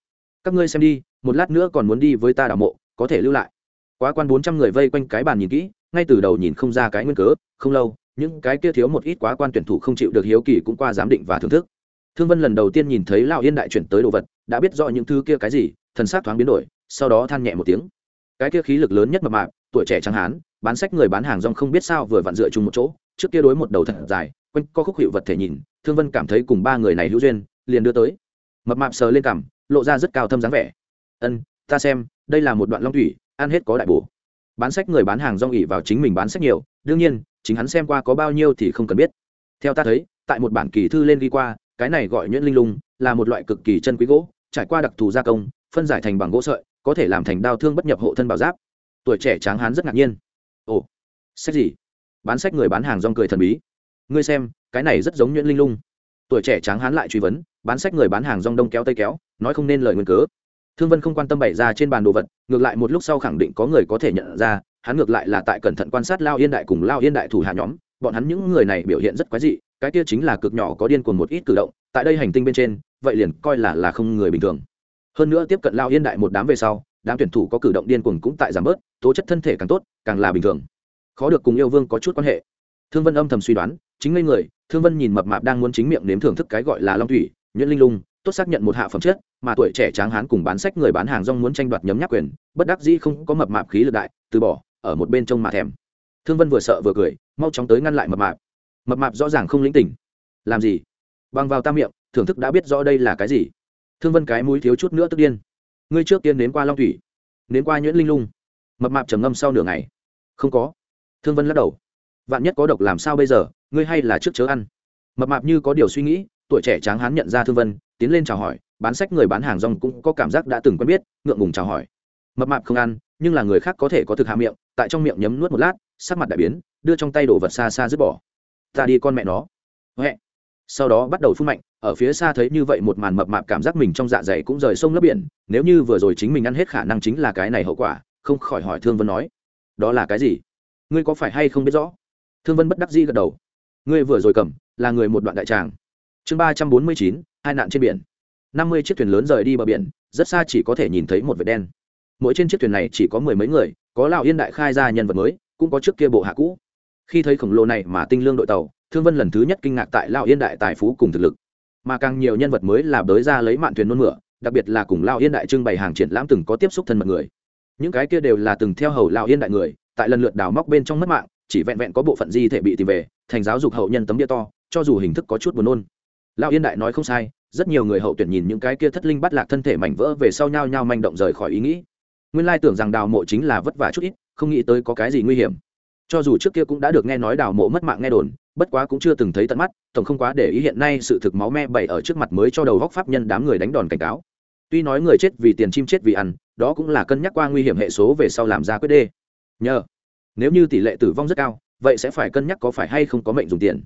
Các ngươi xem đi, một lát nữa còn muốn đi với ta đảo mộ, có thể lưu lại. Quá quan bốn trăm người vây quanh cái bàn nhìn kỹ, ngay từ đầu nhìn không ra cái nguyên cớ, không lâu, những cái kia thiếu một ít quá quan tuyển thủ không chịu được hiếu kỳ cũng qua giám định và thưởng thức. Thương vân lần đầu tiên nhìn thấy lao yên đại chuyển tới đồ vật, đã biết rõ những thứ kia cái gì, thần s á c thoáng biến đổi, sau đó than nhẹ một tiếng. Cái kia khí lực lớn nhất mập mạp, tuổi trẻ trắng hán bán sách người bán hàng rong không biết sao vừa vặn dựa chung một chỗ, trước kia đối một đầu thật dài, quanh co khúc hiệu vật thể nhìn, thương vân cảm thấy cùng ba người này hữu duyên, liền đưa tới. Mập mạp sờ lên cằm lộ ra rất cao thâm dáng vẻ. Ân, ta xem, đây là một đoạn long thủy, ăn hết có đại bổ. Bán sách người bán hàng rong ỉ vào chính mình bán sách nhiều, đương nhiên, chính hắn xem qua có bao nhiêu thì không cần biết. Theo ta thấy, tại một bản kỳ thư lên ghi qua, cái này gọi nhuyễn linh lung, là một loại cực kỳ chân quý gỗ, trải qua đặc thù gia công, phân giải thành bằng gỗ sợi, có thể làm thành đao thương bất nhập hộ thân bảo giáp. Tuổi trẻ tráng hán rất ngạc nhiên ồ, sách gì? Bán sách người bán hàng rong cười thần bí. Ngươi xem, cái này rất giống nhuyễn linh lung. Tuổi trẻ tráng hán lại truy vấn, bán sách người bán hàng rong đông kéo tây kéo, nói không nên lời nguyên cớ. Thương vân không quan tâm bày ra trên bàn đồ vật, ngược lại một lúc sau khẳng định có người có thể nhận ra, hắn ngược lại là tại cẩn thận quan sát lao yên đại cùng lao yên đại thủ hạ nhóm, bọn hắn những người này biểu hiện rất quái dị, cái kia chính là cực nhỏ có điên cuồng một ít cử động, tại đây hành tinh bên trên, vậy liền coi là là không người bình thường. Hơn nữa tiếp cận lao yên đại một đám về sau đám tuyển thủ có cử động điên cuồng cũng tại giảm bớt, tố chất thân thể càng tốt, càng là bình thường. Khó được cùng yêu vương có chút quan hệ. Thương vân âm thầm suy đoán, chính ngây người, thương vân nhìn mập mạp đang muốn chính miệng nếm thưởng thức cái gọi là long thủy, nhuyễn linh lung, tốt xác nhận một hạ phẩm chất, mà tuổi trẻ tráng hán cùng bán sách người bán hàng rong muốn tranh đoạt nhấm nhắc quyền, bất đắc dĩ không có mập mạp khí lực đại, từ bỏ, ở một bên trông mà thèm. Thương vân vừa sợ vừa cười, mau chóng tới ngăn lại mập mạp. Mập mạp rõ ràng không lĩnh tỉnh. Làm gì? Bằng vào tam miệng, thưởng thức đã biết rõ đây là cái gì. Thương vân cái mũi thiếu chút nữa tức điên ngươi trước tiên đến qua long thủy đến qua nhuyễn linh lung, mập mạp trầm ngâm sau nửa ngày. Không có. Thương vân lắc đầu. Vạn nhất có độc làm sao bây giờ, ngươi hay là trước chớ ăn. Mập mạp như có điều suy nghĩ, tuổi trẻ tráng hán nhận ra thương vân, tiến lên chào hỏi, bán sách người bán hàng rong cũng có cảm giác đã từng quen biết, ngượng ngùng chào hỏi. Mập mạp không ăn, nhưng là người khác có thể có thực hạ miệng, tại trong miệng nhấm nuốt một lát, sắc mặt đại biến, đưa trong tay đồ vật xa xa dứt bỏ. Ta đi con mẹ nó. Huệ sau đó bắt đầu phun mạnh, ở phía xa thấy như vậy một màn mập mạp cảm giác mình trong dạ dày cũng rời sông lấp biển, nếu như vừa rồi chính mình ăn hết khả năng chính là cái này hậu quả, không khỏi hỏi thương vân nói, đó là cái gì? Ngươi có phải hay không biết rõ? Thương vân bất đắc dĩ gật đầu, ngươi vừa rồi cầm, là người một đoạn đại tràng. Chương ba trăm bốn mươi chín, hai nạn trên biển. năm mươi chiếc thuyền lớn rời đi bờ biển, rất xa chỉ có thể nhìn thấy một vệt đen. Mỗi trên chiếc thuyền này chỉ có mười mấy người, có lão yên đại khai ra nhân vật mới, cũng có trước kia bộ hạ cũ. Khi thấy khổng lồ này mà tinh lương đội tàu thương vân lần thứ nhất kinh ngạc tại lão yên đại tài phú cùng thực lực. Mà càng nhiều nhân vật mới là đới ra lấy mạn thuyền nôn mửa, đặc biệt là cùng lão yên đại trưng bày hàng triển lãm từng có tiếp xúc thân mật người. Những cái kia đều là từng theo hầu lão yên đại người, tại lần lượt đào móc bên trong mất mạng, chỉ vẹn vẹn có bộ phận di thể bị tìm về, thành giáo dục hậu nhân tấm địa to, cho dù hình thức có chút buồn nôn. Lão yên đại nói không sai, rất nhiều người hậu tuyển nhìn những cái kia thất linh bắt lạc thân thể mảnh vỡ về sau nhau nhau manh động rời khỏi ý nghĩ. Nguyên lai tưởng rằng đào mộ chính là vất vả chút ít, không nghĩ tới có cái gì nguy hiểm. Cho dù trước kia cũng đã được nghe nói đào mộ mất mạng nghe đồn bất quá cũng chưa từng thấy tận mắt, tổng không quá để ý hiện nay sự thực máu me bày ở trước mặt mới cho đầu góc pháp nhân đám người đánh đòn cảnh cáo. Tuy nói người chết vì tiền chim chết vì ăn, đó cũng là cân nhắc qua nguy hiểm hệ số về sau làm ra quyết đê nhờ, nếu như tỷ lệ tử vong rất cao, vậy sẽ phải cân nhắc có phải hay không có mệnh dùng tiền.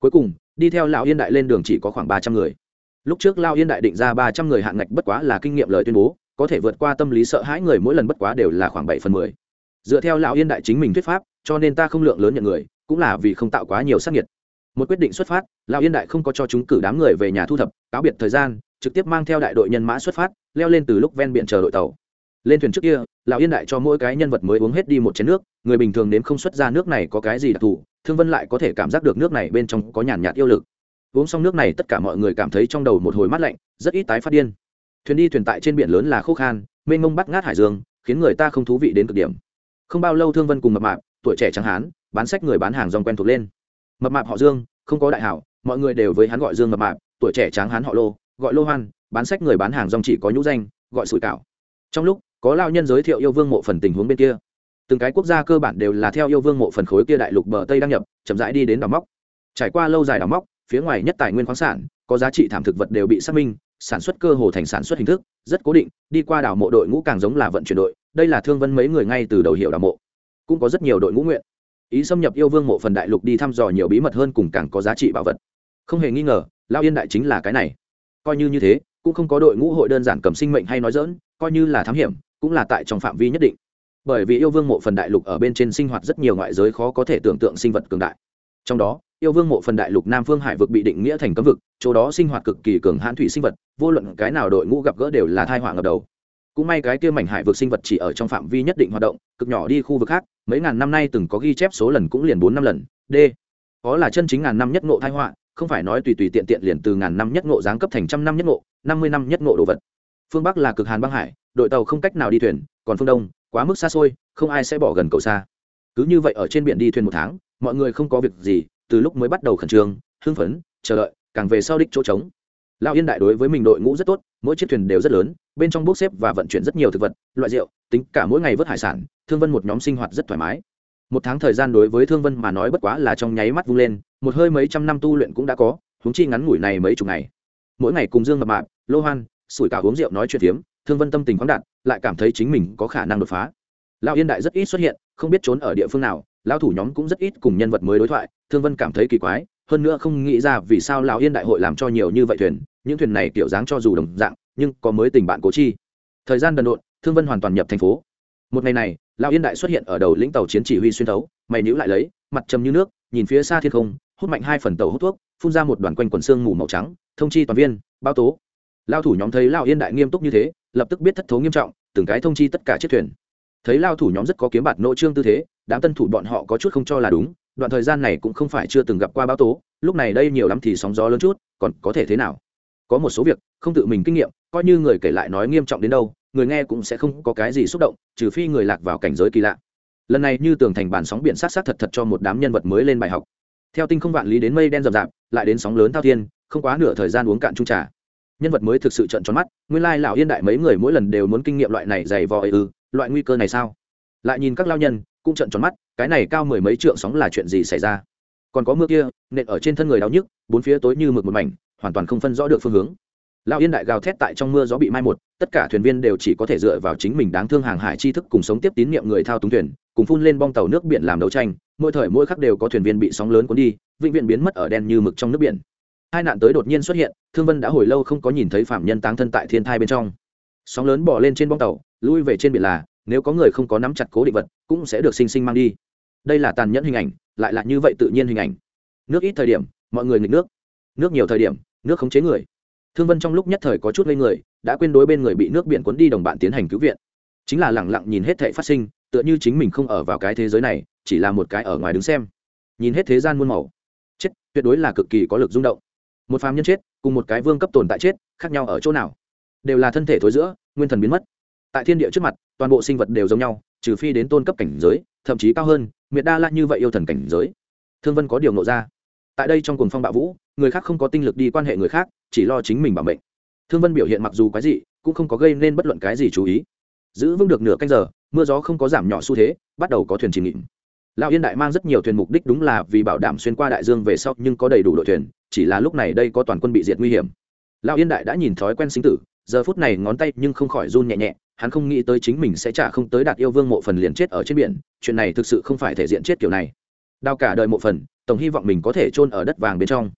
Cuối cùng, đi theo lão yên đại lên đường chỉ có khoảng ba trăm người. Lúc trước lao yên đại định ra ba trăm người hạn ngạch bất quá là kinh nghiệm lời tuyên bố, có thể vượt qua tâm lý sợ hãi người mỗi lần bất quá đều là khoảng bảy phần mười. Dựa theo lão yên đại chính mình thuyết pháp, cho nên ta không lượng lớn nhận người cũng là vì không tạo quá nhiều sắc nhiệt một quyết định xuất phát, lão yên đại không có cho chúng cử đám người về nhà thu thập, cáo biệt thời gian, trực tiếp mang theo đại đội nhân mã xuất phát, leo lên từ lúc ven biển chờ đội tàu. Lên thuyền trước kia, lão yên đại cho mỗi cái nhân vật mới uống hết đi một chén nước, người bình thường nếm không xuất ra nước này có cái gì đặc thù, thương vân lại có thể cảm giác được nước này bên trong có nhàn nhạt yêu lực. Uống xong nước này tất cả mọi người cảm thấy trong đầu một hồi mát lạnh, rất ít tái phát điên. Thuyền đi thuyền tại trên biển lớn là khô khan, mênh mông bắt ngát hải dương, khiến người ta không thú vị đến cực điểm. Không bao lâu thương vân cùng mập mạp, tuổi trẻ trắng hán bán sách người bán hàng rong quen thuộc lên. Mập mạp họ dương, không có đại hảo, mọi người đều với hắn gọi dương mập mạp, tuổi trẻ tráng hắn họ lô, gọi lô hoan, bán sách người bán hàng rong chỉ có nhũ danh, gọi sủi cảo. Trong lúc, có lao nhân giới thiệu yêu vương mộ phần tình huống bên kia. Từng cái quốc gia cơ bản đều là theo yêu vương mộ phần khối kia đại lục bờ tây đăng nhập, chậm rãi đi đến đảo móc. Trải qua lâu dài đảo móc, phía ngoài nhất tài nguyên khoáng sản, có giá trị thảm thực vật đều bị xác minh, sản xuất cơ hồ thành sản xuất hình thức, rất cố định, đi qua đảo mộ đội ngũ càng giống là vận chuyển đội, đây là thương vân mấy người ngay từ đầu hiệu đảo mộ. Cũng có rất nhiều đội ngũ nguyện ý xâm nhập yêu vương mộ phần đại lục đi thăm dò nhiều bí mật hơn cùng càng có giá trị bảo vật. Không hề nghi ngờ lao yên đại chính là cái này. Coi như như thế, cũng không có đội ngũ hội đơn giản cầm sinh mệnh hay nói dỡn coi như là thám hiểm, cũng là tại trong phạm vi nhất định. Bởi vì yêu vương mộ phần đại lục ở bên trên sinh hoạt rất nhiều ngoại giới khó có thể tưởng tượng sinh vật cường đại. Trong đó, yêu vương mộ phần đại lục nam phương hải vực bị định nghĩa thành cấm vực, chỗ đó sinh hoạt cực kỳ cường hãn thủy sinh vật, vô luận cái nào đội ngũ gặp gỡ đều là thai họa ngập đầu. Cũng may cái kia mảnh hải vực sinh vật chỉ ở trong phạm vi nhất định hoạt động, cực nhỏ đi khu vực khác mấy ngàn năm nay từng có ghi chép số lần cũng liền bốn năm lần, d. Có là chân chính ngàn năm nhất ngộ thai họa, không phải nói tùy tùy tiện tiện liền từ ngàn năm nhất ngộ giáng cấp thành trăm năm nhất ngộ, năm mươi năm nhất ngộ đồ vật. Phương bắc là cực hàn băng hải, đội tàu không cách nào đi thuyền, còn phương đông, quá mức xa xôi, không ai sẽ bỏ gần cầu xa. Cứ như vậy ở trên biển đi thuyền một tháng, mọi người không có việc gì, từ lúc mới bắt đầu khẩn trương, hưng phấn, chờ đợi, càng về sau đích chỗ trống lao yên đại đối với mình đội ngũ rất tốt, mỗi chiếc thuyền đều rất lớn, bên trong bốc xếp và vận chuyển rất nhiều thực vật, loại rượu, tính cả mỗi ngày vớt hải sản, thương vân một nhóm sinh hoạt rất thoải mái. Một tháng thời gian đối với thương vân mà nói bất quá là trong nháy mắt vung lên, một hơi mấy trăm năm tu luyện cũng đã có húng chi ngắn ngủi này mấy chục ngày. Mỗi ngày cùng dương mập mạp lô hoan, sủi cả uống rượu nói chuyện phiếm, thương vân tâm tình khoáng đạt, lại cảm thấy chính mình có khả năng đột phá. Lao yên đại rất ít xuất hiện, không biết trốn ở địa phương nào lao thủ nhóm cũng rất ít cùng nhân vật mới đối thoại, thương vân cảm thấy kỳ quái hơn nữa không nghĩ ra vì sao lão yên đại hội làm cho nhiều như vậy thuyền, những thuyền này kiểu dáng cho dù đồng dạng, nhưng có mới tình bạn cố chi. Thời gian đần độn, thương vân hoàn toàn nhập thành phố. Một ngày này, lão yên đại xuất hiện ở đầu lĩnh tàu chiến chỉ huy xuyên thấu, mày nhữ lại lấy, mặt trầm như nước, nhìn phía xa thiên không, hút mạnh hai phần tàu hút thuốc, phun ra một đoàn quanh quần xương mù màu trắng, thông chi toàn viên bao tố. Lao thủ nhóm thấy lao yên đại nghiêm túc như thế, lập tức biết thất thố nghiêm trọng, từng cái thông chi tất cả chiếc thuyền. Thấy lao thủ nhóm rất có kiếm bạt nội trương tư thế, đám tân thủ bọn họ có chút không cho là đúng đoạn thời gian này cũng không phải chưa từng gặp qua báo tố, lúc này đây nhiều lắm thì sóng gió lớn chút, còn có thể thế nào? Có một số việc, không tự mình kinh nghiệm, coi như người kể lại nói nghiêm trọng đến đâu, người nghe cũng sẽ không có cái gì xúc động, trừ phi người lạc vào cảnh giới kỳ lạ. Lần này như tường thành bản sóng biển sát sát thật thật cho một đám nhân vật mới lên bài học. Theo tinh không vạn lý đến mây đen rậm rạp, lại đến sóng lớn thao thiên, không quá nửa thời gian uống cạn trung trà. Nhân vật mới thực sự trận tròn mắt, nguyên lai lão yên đại mấy người mỗi lần đều muốn kinh nghiệm loại này dày vò ư, loại nguy cơ này sao? Lại nhìn các lao nhân cũng trận tròn mắt, cái này cao mười mấy trượng sóng là chuyện gì xảy ra? Còn có mưa kia, nện ở trên thân người đau nhức, bốn phía tối như mực một mảnh, hoàn toàn không phân rõ được phương hướng. Lão yên đại gào thét tại trong mưa gió bị mai một, tất cả thuyền viên đều chỉ có thể dựa vào chính mình đáng thương hàng hải tri thức cùng sống tiếp tín nhiệm người thao túng thuyền, cùng phun lên bong tàu nước biển làm đấu tranh, mỗi thời mỗi khắc đều có thuyền viên bị sóng lớn cuốn đi, vĩnh viễn biến mất ở đen như mực trong nước biển. Hai nạn tới đột nhiên xuất hiện, thương vân đã hồi lâu không có nhìn thấy phạm nhân táng thân tại thiên thai bên trong. Sóng lớn bỏ lên trên bong tàu, lui về trên biển là nếu có người không có nắm chặt cố định vật, cũng sẽ được sinh sinh mang đi. Đây là tàn nhẫn hình ảnh, lại là như vậy tự nhiên hình ảnh. Nước ít thời điểm, mọi người nghịch nước. Nước nhiều thời điểm, nước khống chế người. Thương vân trong lúc nhất thời có chút ngây người, đã quên đối bên người bị nước biển cuốn đi đồng bạn tiến hành cứu viện. Chính là lẳng lặng nhìn hết thệ phát sinh, tựa như chính mình không ở vào cái thế giới này, chỉ là một cái ở ngoài đứng xem. Nhìn hết thế gian muôn màu. Chết, tuyệt đối là cực kỳ có lực rung động. Một phàm nhân chết, cùng một cái vương cấp tồn tại chết, khác nhau ở chỗ nào? Đều là thân thể thối giữa, nguyên thần biến mất tại thiên địa trước mặt, toàn bộ sinh vật đều giống nhau, trừ phi đến tôn cấp cảnh giới, thậm chí cao hơn, miệt đa lại như vậy yêu thần cảnh giới. Thương vân có điều nộ ra. Tại đây trong cuồng phong bạo vũ, người khác không có tinh lực đi quan hệ người khác, chỉ lo chính mình bảo mệnh. Thương vân biểu hiện mặc dù quái dị, cũng không có gây nên bất luận cái gì chú ý. Giữ vững được nửa canh giờ, mưa gió không có giảm nhỏ xu thế, bắt đầu có thuyền chìm nghịm. Lão yên đại mang rất nhiều thuyền mục đích đúng là vì bảo đảm xuyên qua đại dương về sau nhưng có đầy đủ đội thuyền, chỉ là lúc này đây có toàn quân bị diệt nguy hiểm. Lão yên đại đã nhìn thói quen sinh tử, giờ phút này ngón tay nhưng không khỏi run nhẹ nhẹ hắn không nghĩ tới chính mình sẽ trả không tới đạt yêu vương mộ phần liền chết ở trên biển, chuyện này thực sự không phải thể diện chết kiểu này. Đào cả đời mộ phần, tổng hy vọng mình có thể chôn ở đất vàng bên trong.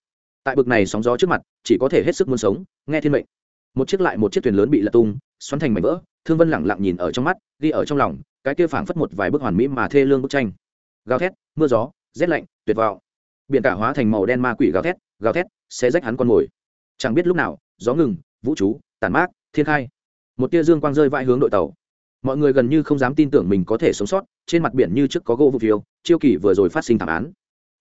Tại bực này sóng gió trước mặt, chỉ có thể hết sức muốn sống, nghe thiên mệnh. Một chiếc lại một chiếc thuyền lớn bị lật tung, xoắn thành mảnh vỡ, thương vân lẳng lặng nhìn ở trong mắt, ghi ở trong lòng, cái kia phảng phất một vài bức hoàn mỹ mà thê lương bức tranh. Gào thét, mưa gió, rét lạnh, tuyệt vọng. Biển cả hóa thành màu đen ma quỷ gào thét gào thét sẽ rách hắn con mồi. Chẳng biết lúc nào, gió ngừng, vũ trú tàn mát, thiên khai một tia dương quang rơi vãi hướng đội tàu. Mọi người gần như không dám tin tưởng mình có thể sống sót, trên mặt biển như trước có gỗ vụ phiêu, chiêu kỳ vừa rồi phát sinh thảm án.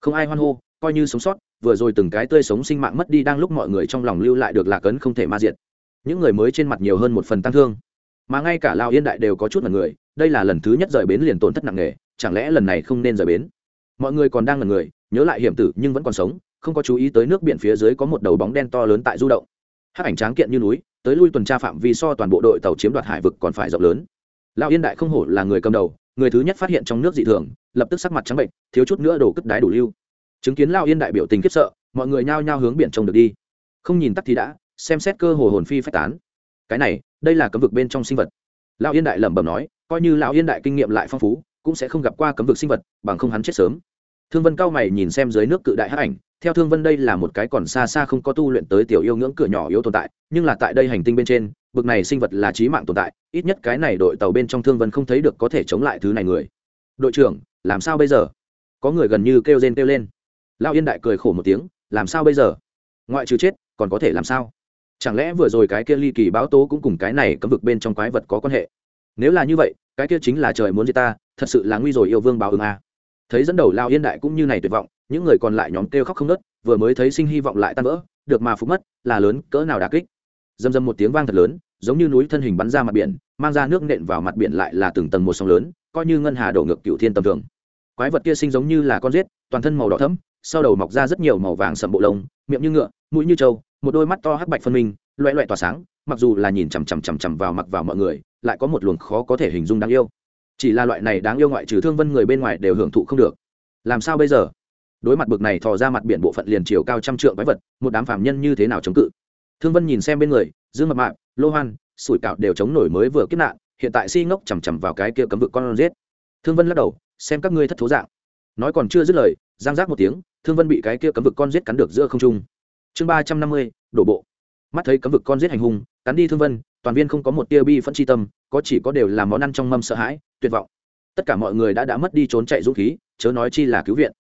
Không ai hoan hô, coi như sống sót, vừa rồi từng cái tươi sống sinh mạng mất đi đang lúc mọi người trong lòng lưu lại được lạc ấn không thể ma diệt. Những người mới trên mặt nhiều hơn một phần tăng thương. Mà ngay cả lao yên đại đều có chút là người, đây là lần thứ nhất rời bến liền tổn thất nặng nề, chẳng lẽ lần này không nên rời bến? Mọi người còn đang là người, nhớ lại hiểm tử nhưng vẫn còn sống, không có chú ý tới nước biển phía dưới có một đầu bóng đen to lớn tại du động. Hát ảnh tráng kiện như núi tới lui tuần tra phạm vi so toàn bộ đội tàu chiếm đoạt hải vực còn phải rộng lớn. Lão yên đại không hổ là người cầm đầu, người thứ nhất phát hiện trong nước dị thường, lập tức sắc mặt trắng bệnh, thiếu chút nữa đổ cất đái đủ lưu. Chứng kiến lão yên đại biểu tình khiếp sợ, mọi người nhao nhao hướng biển trông được đi. Không nhìn tắt thì đã, xem xét cơ hồ hồn phi phách tán. Cái này, đây là cấm vực bên trong sinh vật. Lão yên đại lẩm bẩm nói, coi như lão yên đại kinh nghiệm lại phong phú, cũng sẽ không gặp qua cấm vực sinh vật, bằng không hắn chết sớm thương vân cao mày nhìn xem dưới nước cự đại hắc ảnh, theo thương vân đây là một cái còn xa xa không có tu luyện tới tiểu yêu ngưỡng cửa nhỏ yếu tồn tại, nhưng là tại đây hành tinh bên trên, bực này sinh vật là trí mạng tồn tại, ít nhất cái này đội tàu bên trong thương vân không thấy được có thể chống lại thứ này người. Đội trưởng, làm sao bây giờ? Có người gần như kêu rên kêu lên. Lão yên đại cười khổ một tiếng, làm sao bây giờ? Ngoại trừ chết, còn có thể làm sao? Chẳng lẽ vừa rồi cái kia ly kỳ báo tố cũng cùng cái này cấm vực bên trong quái vật có quan hệ? Nếu là như vậy, cái kia chính là trời muốn gì ta, thật sự là nguy rồi yêu vương báo ứng a thấy dẫn đầu lao yên đại cũng như này tuyệt vọng, những người còn lại nhóm kêu khóc không nớt vừa mới thấy sinh hy vọng lại tan vỡ, được mà phục mất, là lớn, cỡ nào đà kích. Dầm dầm một tiếng vang thật lớn, giống như núi thân hình bắn ra mặt biển, mang ra nước nện vào mặt biển lại là từng tầng một sóng lớn, coi như ngân hà đổ ngược cựu thiên tầm thường. Quái vật kia sinh giống như là con rết toàn thân màu đỏ thấm sau đầu mọc ra rất nhiều màu vàng sậm bộ lông, miệng như ngựa, mũi như trâu, một đôi mắt to hắc bạch phân minh, loẹ loẹ tỏa sáng, mặc dù là nhìn chằm chằm chằm chằm vào mặc vào mọi người, lại có một luồng khó có thể hình dung đáng yêu chỉ là loại này đáng yêu ngoại trừ thương vân người bên ngoài đều hưởng thụ không được. Làm sao bây giờ? Đối mặt bực này thò ra mặt biển bộ phận liền chiều cao trăm trượng quái vật, một đám phạm nhân như thế nào chống cự? Thương vân nhìn xem bên người, dương mập mạp, lô hoan, sủi cạo đều chống nổi mới vừa kiếp nạn, hiện tại si ngốc chằm chằm vào cái kia cấm vực con giết. Thương vân lắc đầu, xem các ngươi thất thố dạng. Nói còn chưa dứt lời, giang giác một tiếng, thương vân bị cái kia cấm vực con giết cắn được giữa không trung. Chương ba trăm năm mươi, đổ bộ. Mắt thấy cấm vực con giết hành hung, cắn đi thương vân toàn viên không có một tia bi phẫn chi tâm, có chỉ có đều là món ăn trong mâm sợ hãi, tuyệt vọng. Tất cả mọi người đã đã mất đi trốn chạy dũng khí, chớ nói chi là cứu viện.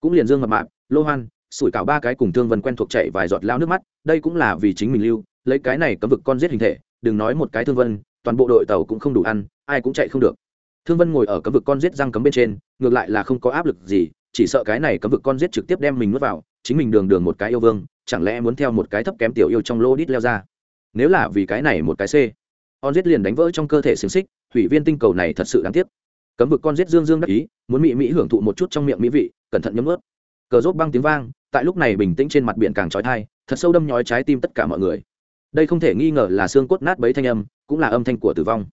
Cũng liền dương mập mạp, lô hoan, sủi cảo ba cái cùng thương vân quen thuộc chạy vài giọt lao nước mắt, đây cũng là vì chính mình lưu, lấy cái này cấm vực con giết hình thể, đừng nói một cái thương vân, toàn bộ đội tàu cũng không đủ ăn, ai cũng chạy không được. Thương vân ngồi ở cấm vực con giết răng cấm bên trên, ngược lại là không có áp lực gì, chỉ sợ cái này cấm vực con giết trực tiếp đem mình nuốt vào, chính mình đường đường một cái yêu vương, chẳng lẽ muốn theo một cái thấp kém tiểu yêu trong lô đít leo ra? Nếu là vì cái này một cái c. On giết liền đánh vỡ trong cơ thể xiềng xích, hủy viên tinh cầu này thật sự đáng tiếc. Cấm vực con giết dương dương đắc ý, muốn mỹ mỹ hưởng thụ một chút trong miệng mỹ vị, cẩn thận nhấm ướt cờ rốt băng tiếng vang, tại lúc này bình tĩnh trên mặt biển càng trói thai, thật sâu đâm nhói trái tim tất cả mọi người. Đây không thể nghi ngờ là xương cốt nát bấy thanh âm, cũng là âm thanh của tử vong.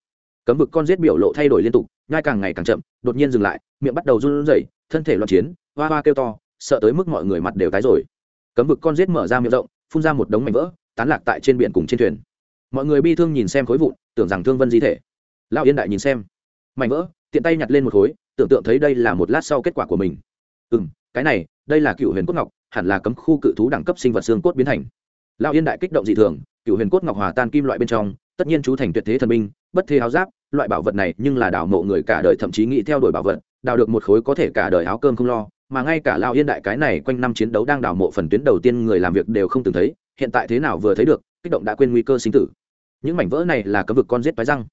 Cấm vực con giết biểu lộ thay đổi liên tục, nhai càng ngày càng chậm, đột nhiên dừng lại, miệng bắt đầu run rẩy, thân thể loạn chiến, hoa hoa kêu to, sợ tới mức mọi người mặt đều tái rồi. Cấm vực con giết mở ra miệng rộng, phun ra một đống mảnh vỡ tán lạc tại trên biển cùng trên thuyền. Mọi người bi thương nhìn xem khối vụn tưởng rằng thương vân di thể. Lão yên đại nhìn xem. Mảnh vỡ tiện tay nhặt lên một khối tưởng tượng thấy đây là một lát sau kết quả của mình. Ừ m cái này đây là cựu huyền cốt ngọc hẳn là cấm khu cự thú đẳng cấp sinh vật xương cốt biến thành. Lão yên đại kích động dị thường cựu huyền cốt ngọc hòa tan kim loại bên trong tất nhiên chú thành tuyệt thế thần minh, bất thế áo giáp loại bảo vật này nhưng là đào mộ người cả đời thậm chí nghĩ theo đuổi bảo vật đào được một khối có thể cả đời áo cơm không lo mà ngay cả lao yên đại cái này quanh năm chiến đấu đang đào mộ phần tuyến đầu tiên người làm việc đều không từng thấy, hiện tại thế nào vừa thấy được, kích động đã quên nguy cơ sinh tử. Những mảnh vỡ này là cấm vực con giết tái răng.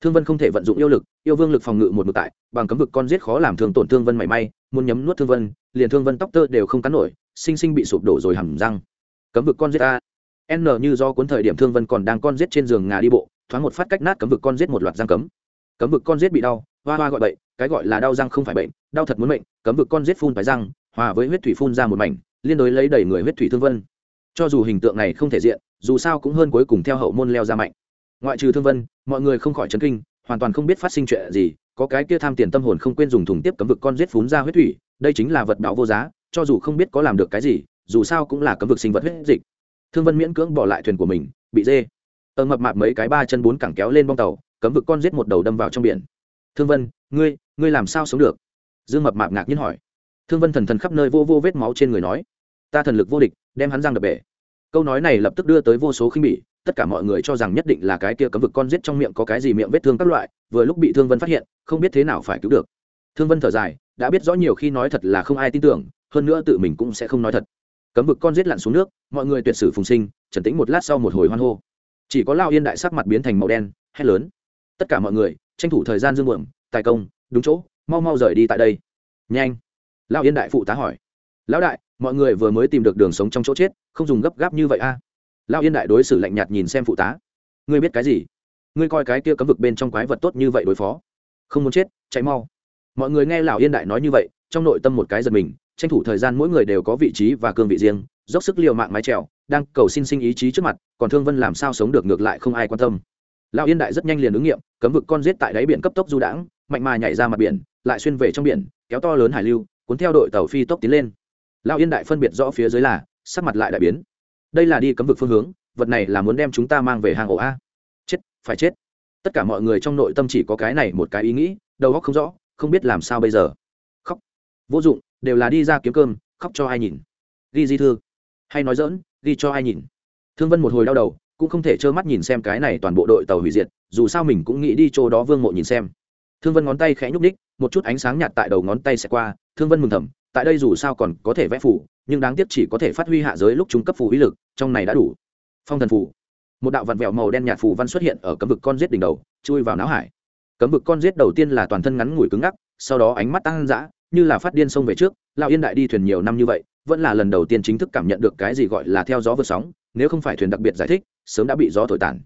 Thương vân không thể vận dụng yêu lực, yêu vương lực phòng ngự một mực tại, bằng cấm vực con giết khó làm thương tổn thương vân mảy may, muốn nhấm nuốt thương vân, liền thương vân tóc tơ đều không cắn nổi, sinh sinh bị sụp đổ rồi hầm răng. Cấm vực con giết a. N như do cuốn thời điểm thương vân còn đang con giết trên giường ngà đi bộ, thoáng một phát cách nát cấm vực con giết một loạt răng cấm. Cấm vực con giết bị đau, hoa hoa gọi bậy, cái gọi là đau răng không phải bệnh đau thật muốn mệnh, cấm vực con giết phun phải răng hòa với huyết thủy phun ra một mảnh liên đối lấy đầy người huyết thủy thương vân. Cho dù hình tượng này không thể diện dù sao cũng hơn cuối cùng theo hậu môn leo ra mạnh. Ngoại trừ thương vân mọi người không khỏi chấn kinh hoàn toàn không biết phát sinh chuyện gì có cái kia tham tiền tâm hồn không quên dùng thùng tiếp cấm vực con giết phun ra huyết thủy đây chính là vật đạo vô giá cho dù không biết có làm được cái gì dù sao cũng là cấm vực sinh vật huyết dịch. Thương vân miễn cưỡng bỏ lại thuyền của mình bị dê. Ở mập mạp mấy cái ba chân bốn cẳng kéo lên bong tàu cấm vực con giết một đầu đâm vào trong biển. Thương vân ngươi ngươi làm sao sống được? Dương mập mạp ngạc nhiên hỏi. Thương vân thần thần khắp nơi vô vô vết máu trên người nói. Ta thần lực vô địch, đem hắn giang đập bể. Câu nói này lập tức đưa tới vô số khinh bỉ, tất cả mọi người cho rằng nhất định là cái kia cấm vực con giết trong miệng có cái gì miệng vết thương các loại, vừa lúc bị thương vân phát hiện, không biết thế nào phải cứu được. Thương vân thở dài, đã biết rõ nhiều khi nói thật là không ai tin tưởng, hơn nữa tự mình cũng sẽ không nói thật. Cấm vực con giết lặn xuống nước, mọi người tuyệt sử phùng sinh, trần tĩnh một lát sau một hồi hoan hô. Chỉ có lao yên đại sắc mặt biến thành màu đen, hét lớn. Tất cả mọi người, tranh thủ thời gian dương muộm tài công, đúng chỗ mau mau rời đi tại đây. Nhanh. Lão yên đại phụ tá hỏi. Lão đại, mọi người vừa mới tìm được đường sống trong chỗ chết, không dùng gấp gáp như vậy a à? yên đại đối xử lạnh nhạt nhìn xem phụ tá. Ngươi biết cái gì? Ngươi coi cái kia cấm vực bên trong quái vật tốt như vậy đối phó. Không muốn chết, chạy mau. Mọi người nghe lão yên đại nói như vậy, trong nội tâm một cái giật mình, tranh thủ thời gian mỗi người đều có vị trí và cương vị riêng, dốc sức liều mạng mái trèo đang cầu xin sinh ý chí trước mặt, còn thương vân làm sao sống được ngược lại không ai quan tâm lão yên đại rất nhanh liền ứng nghiệm, cấm vực con giết tại đáy biển cấp tốc du đãng, mạnh mà nhảy ra mặt biển, lại xuyên về trong biển, kéo to lớn hải lưu, cuốn theo đội tàu phi tốc tiến lên. Lão yên đại phân biệt rõ phía dưới là, sắc mặt lại đại biến. Đây là đi cấm vực phương hướng, vật này là muốn đem chúng ta mang về hàng ổ a. Chết, phải chết. Tất cả mọi người trong nội tâm chỉ có cái này một cái ý nghĩ, đầu óc không rõ, không biết làm sao bây giờ. Khóc. Vô dụng, đều là đi ra kiếm cơm, khóc cho ai nhìn. Ghi di thư. Hay nói dỡn ghi cho ai nhìn. Thương vân một hồi đau đầu cũng không thể trơ mắt nhìn xem cái này toàn bộ đội tàu hủy diệt, dù sao mình cũng nghĩ đi chỗ đó vương mộ nhìn xem. Thương vân ngón tay khẽ nhúc ních một chút ánh sáng nhạt tại đầu ngón tay sẽ qua, thương vân mừng thầm, tại đây dù sao còn có thể vẽ phủ, nhưng đáng tiếc chỉ có thể phát huy hạ giới lúc trung cấp phủ uy lực, trong này đã đủ. Phong thần phủ một đạo vặn vẹo màu đen nhạt phủ văn xuất hiện ở cấm vực con giết đỉnh đầu, chui vào não hải. Cấm vực con giết đầu tiên là toàn thân ngắn ngủi cứng ngắc, sau đó ánh mắt tăng dã, như là phát điên sông về trước, lão yên đại đi thuyền nhiều năm như vậy, vẫn là lần đầu tiên chính thức cảm nhận được cái gì gọi là theo gió vượt sóng, nếu không phải thuyền đặc biệt giải thích sớm đã bị gió thổi tàn.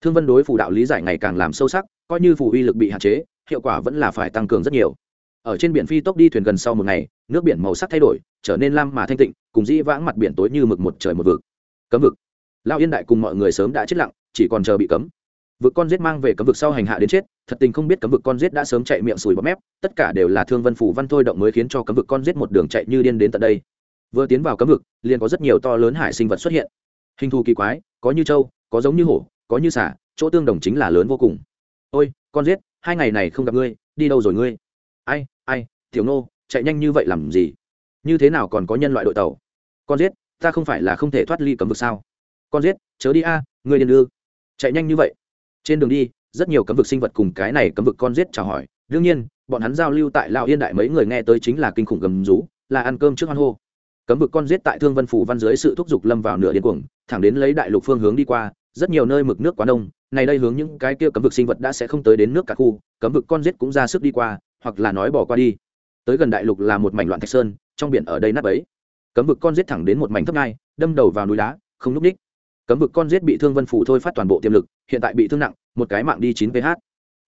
Thương vân đối phù đạo lý giải ngày càng làm sâu sắc, coi như phù uy lực bị hạn chế, hiệu quả vẫn là phải tăng cường rất nhiều. Ở trên biển phi tốc đi thuyền gần sau một ngày, nước biển màu sắc thay đổi, trở nên lam mà thanh tịnh, cùng dĩ vãng mặt biển tối như mực một trời một vực. Cấm vực. Lao yên đại cùng mọi người sớm đã chết lặng, chỉ còn chờ bị cấm. Vực con giết mang về cấm vực sau hành hạ đến chết, thật tình không biết cấm vực con giết đã sớm chạy miệng sùi bọt mép, tất cả đều là thương vân phủ văn thôi động mới khiến cho cấm vực con giết một đường chạy như điên đến tận đây. Vừa tiến vào cấm vực, liền có rất nhiều to lớn hải sinh vật xuất hiện hình thù kỳ quái, có như trâu, có giống như hổ, có như xả chỗ tương đồng chính là lớn vô cùng. Ôi, con giết, hai ngày này không gặp ngươi, đi đâu rồi ngươi? Ai ai, tiểu nô, chạy nhanh như vậy làm gì? Như thế nào còn có nhân loại đội tàu? Con giết, ta không phải là không thể thoát ly cấm vực sao? Con giết, chớ đi a, ngươi điền đưa chạy nhanh như vậy. Trên đường đi, rất nhiều cấm vực sinh vật cùng cái này cấm vực con giết chào hỏi. Đương nhiên, bọn hắn giao lưu tại lão yên đại mấy người nghe tới chính là kinh khủng gầm rú, là ăn cơm trước hoan hô cấm vực con giết tại thương vân phủ văn dưới sự thúc giục lâm vào nửa điên cuồng, thẳng đến lấy đại lục phương hướng đi qua, rất nhiều nơi mực nước quá đông, này đây hướng những cái kia cấm vực sinh vật đã sẽ không tới đến nước cả khu, cấm vực con giết cũng ra sức đi qua, hoặc là nói bỏ qua đi. Tới gần đại lục là một mảnh loạn thạch sơn, trong biển ở đây nát ấy cấm vực con giết thẳng đến một mảnh thấp ngai, đâm đầu vào núi đá, không núp đích. Cấm vực con giết bị thương vân phủ thôi phát toàn bộ tiềm lực, hiện tại bị thương nặng, một cái mạng đi chín ph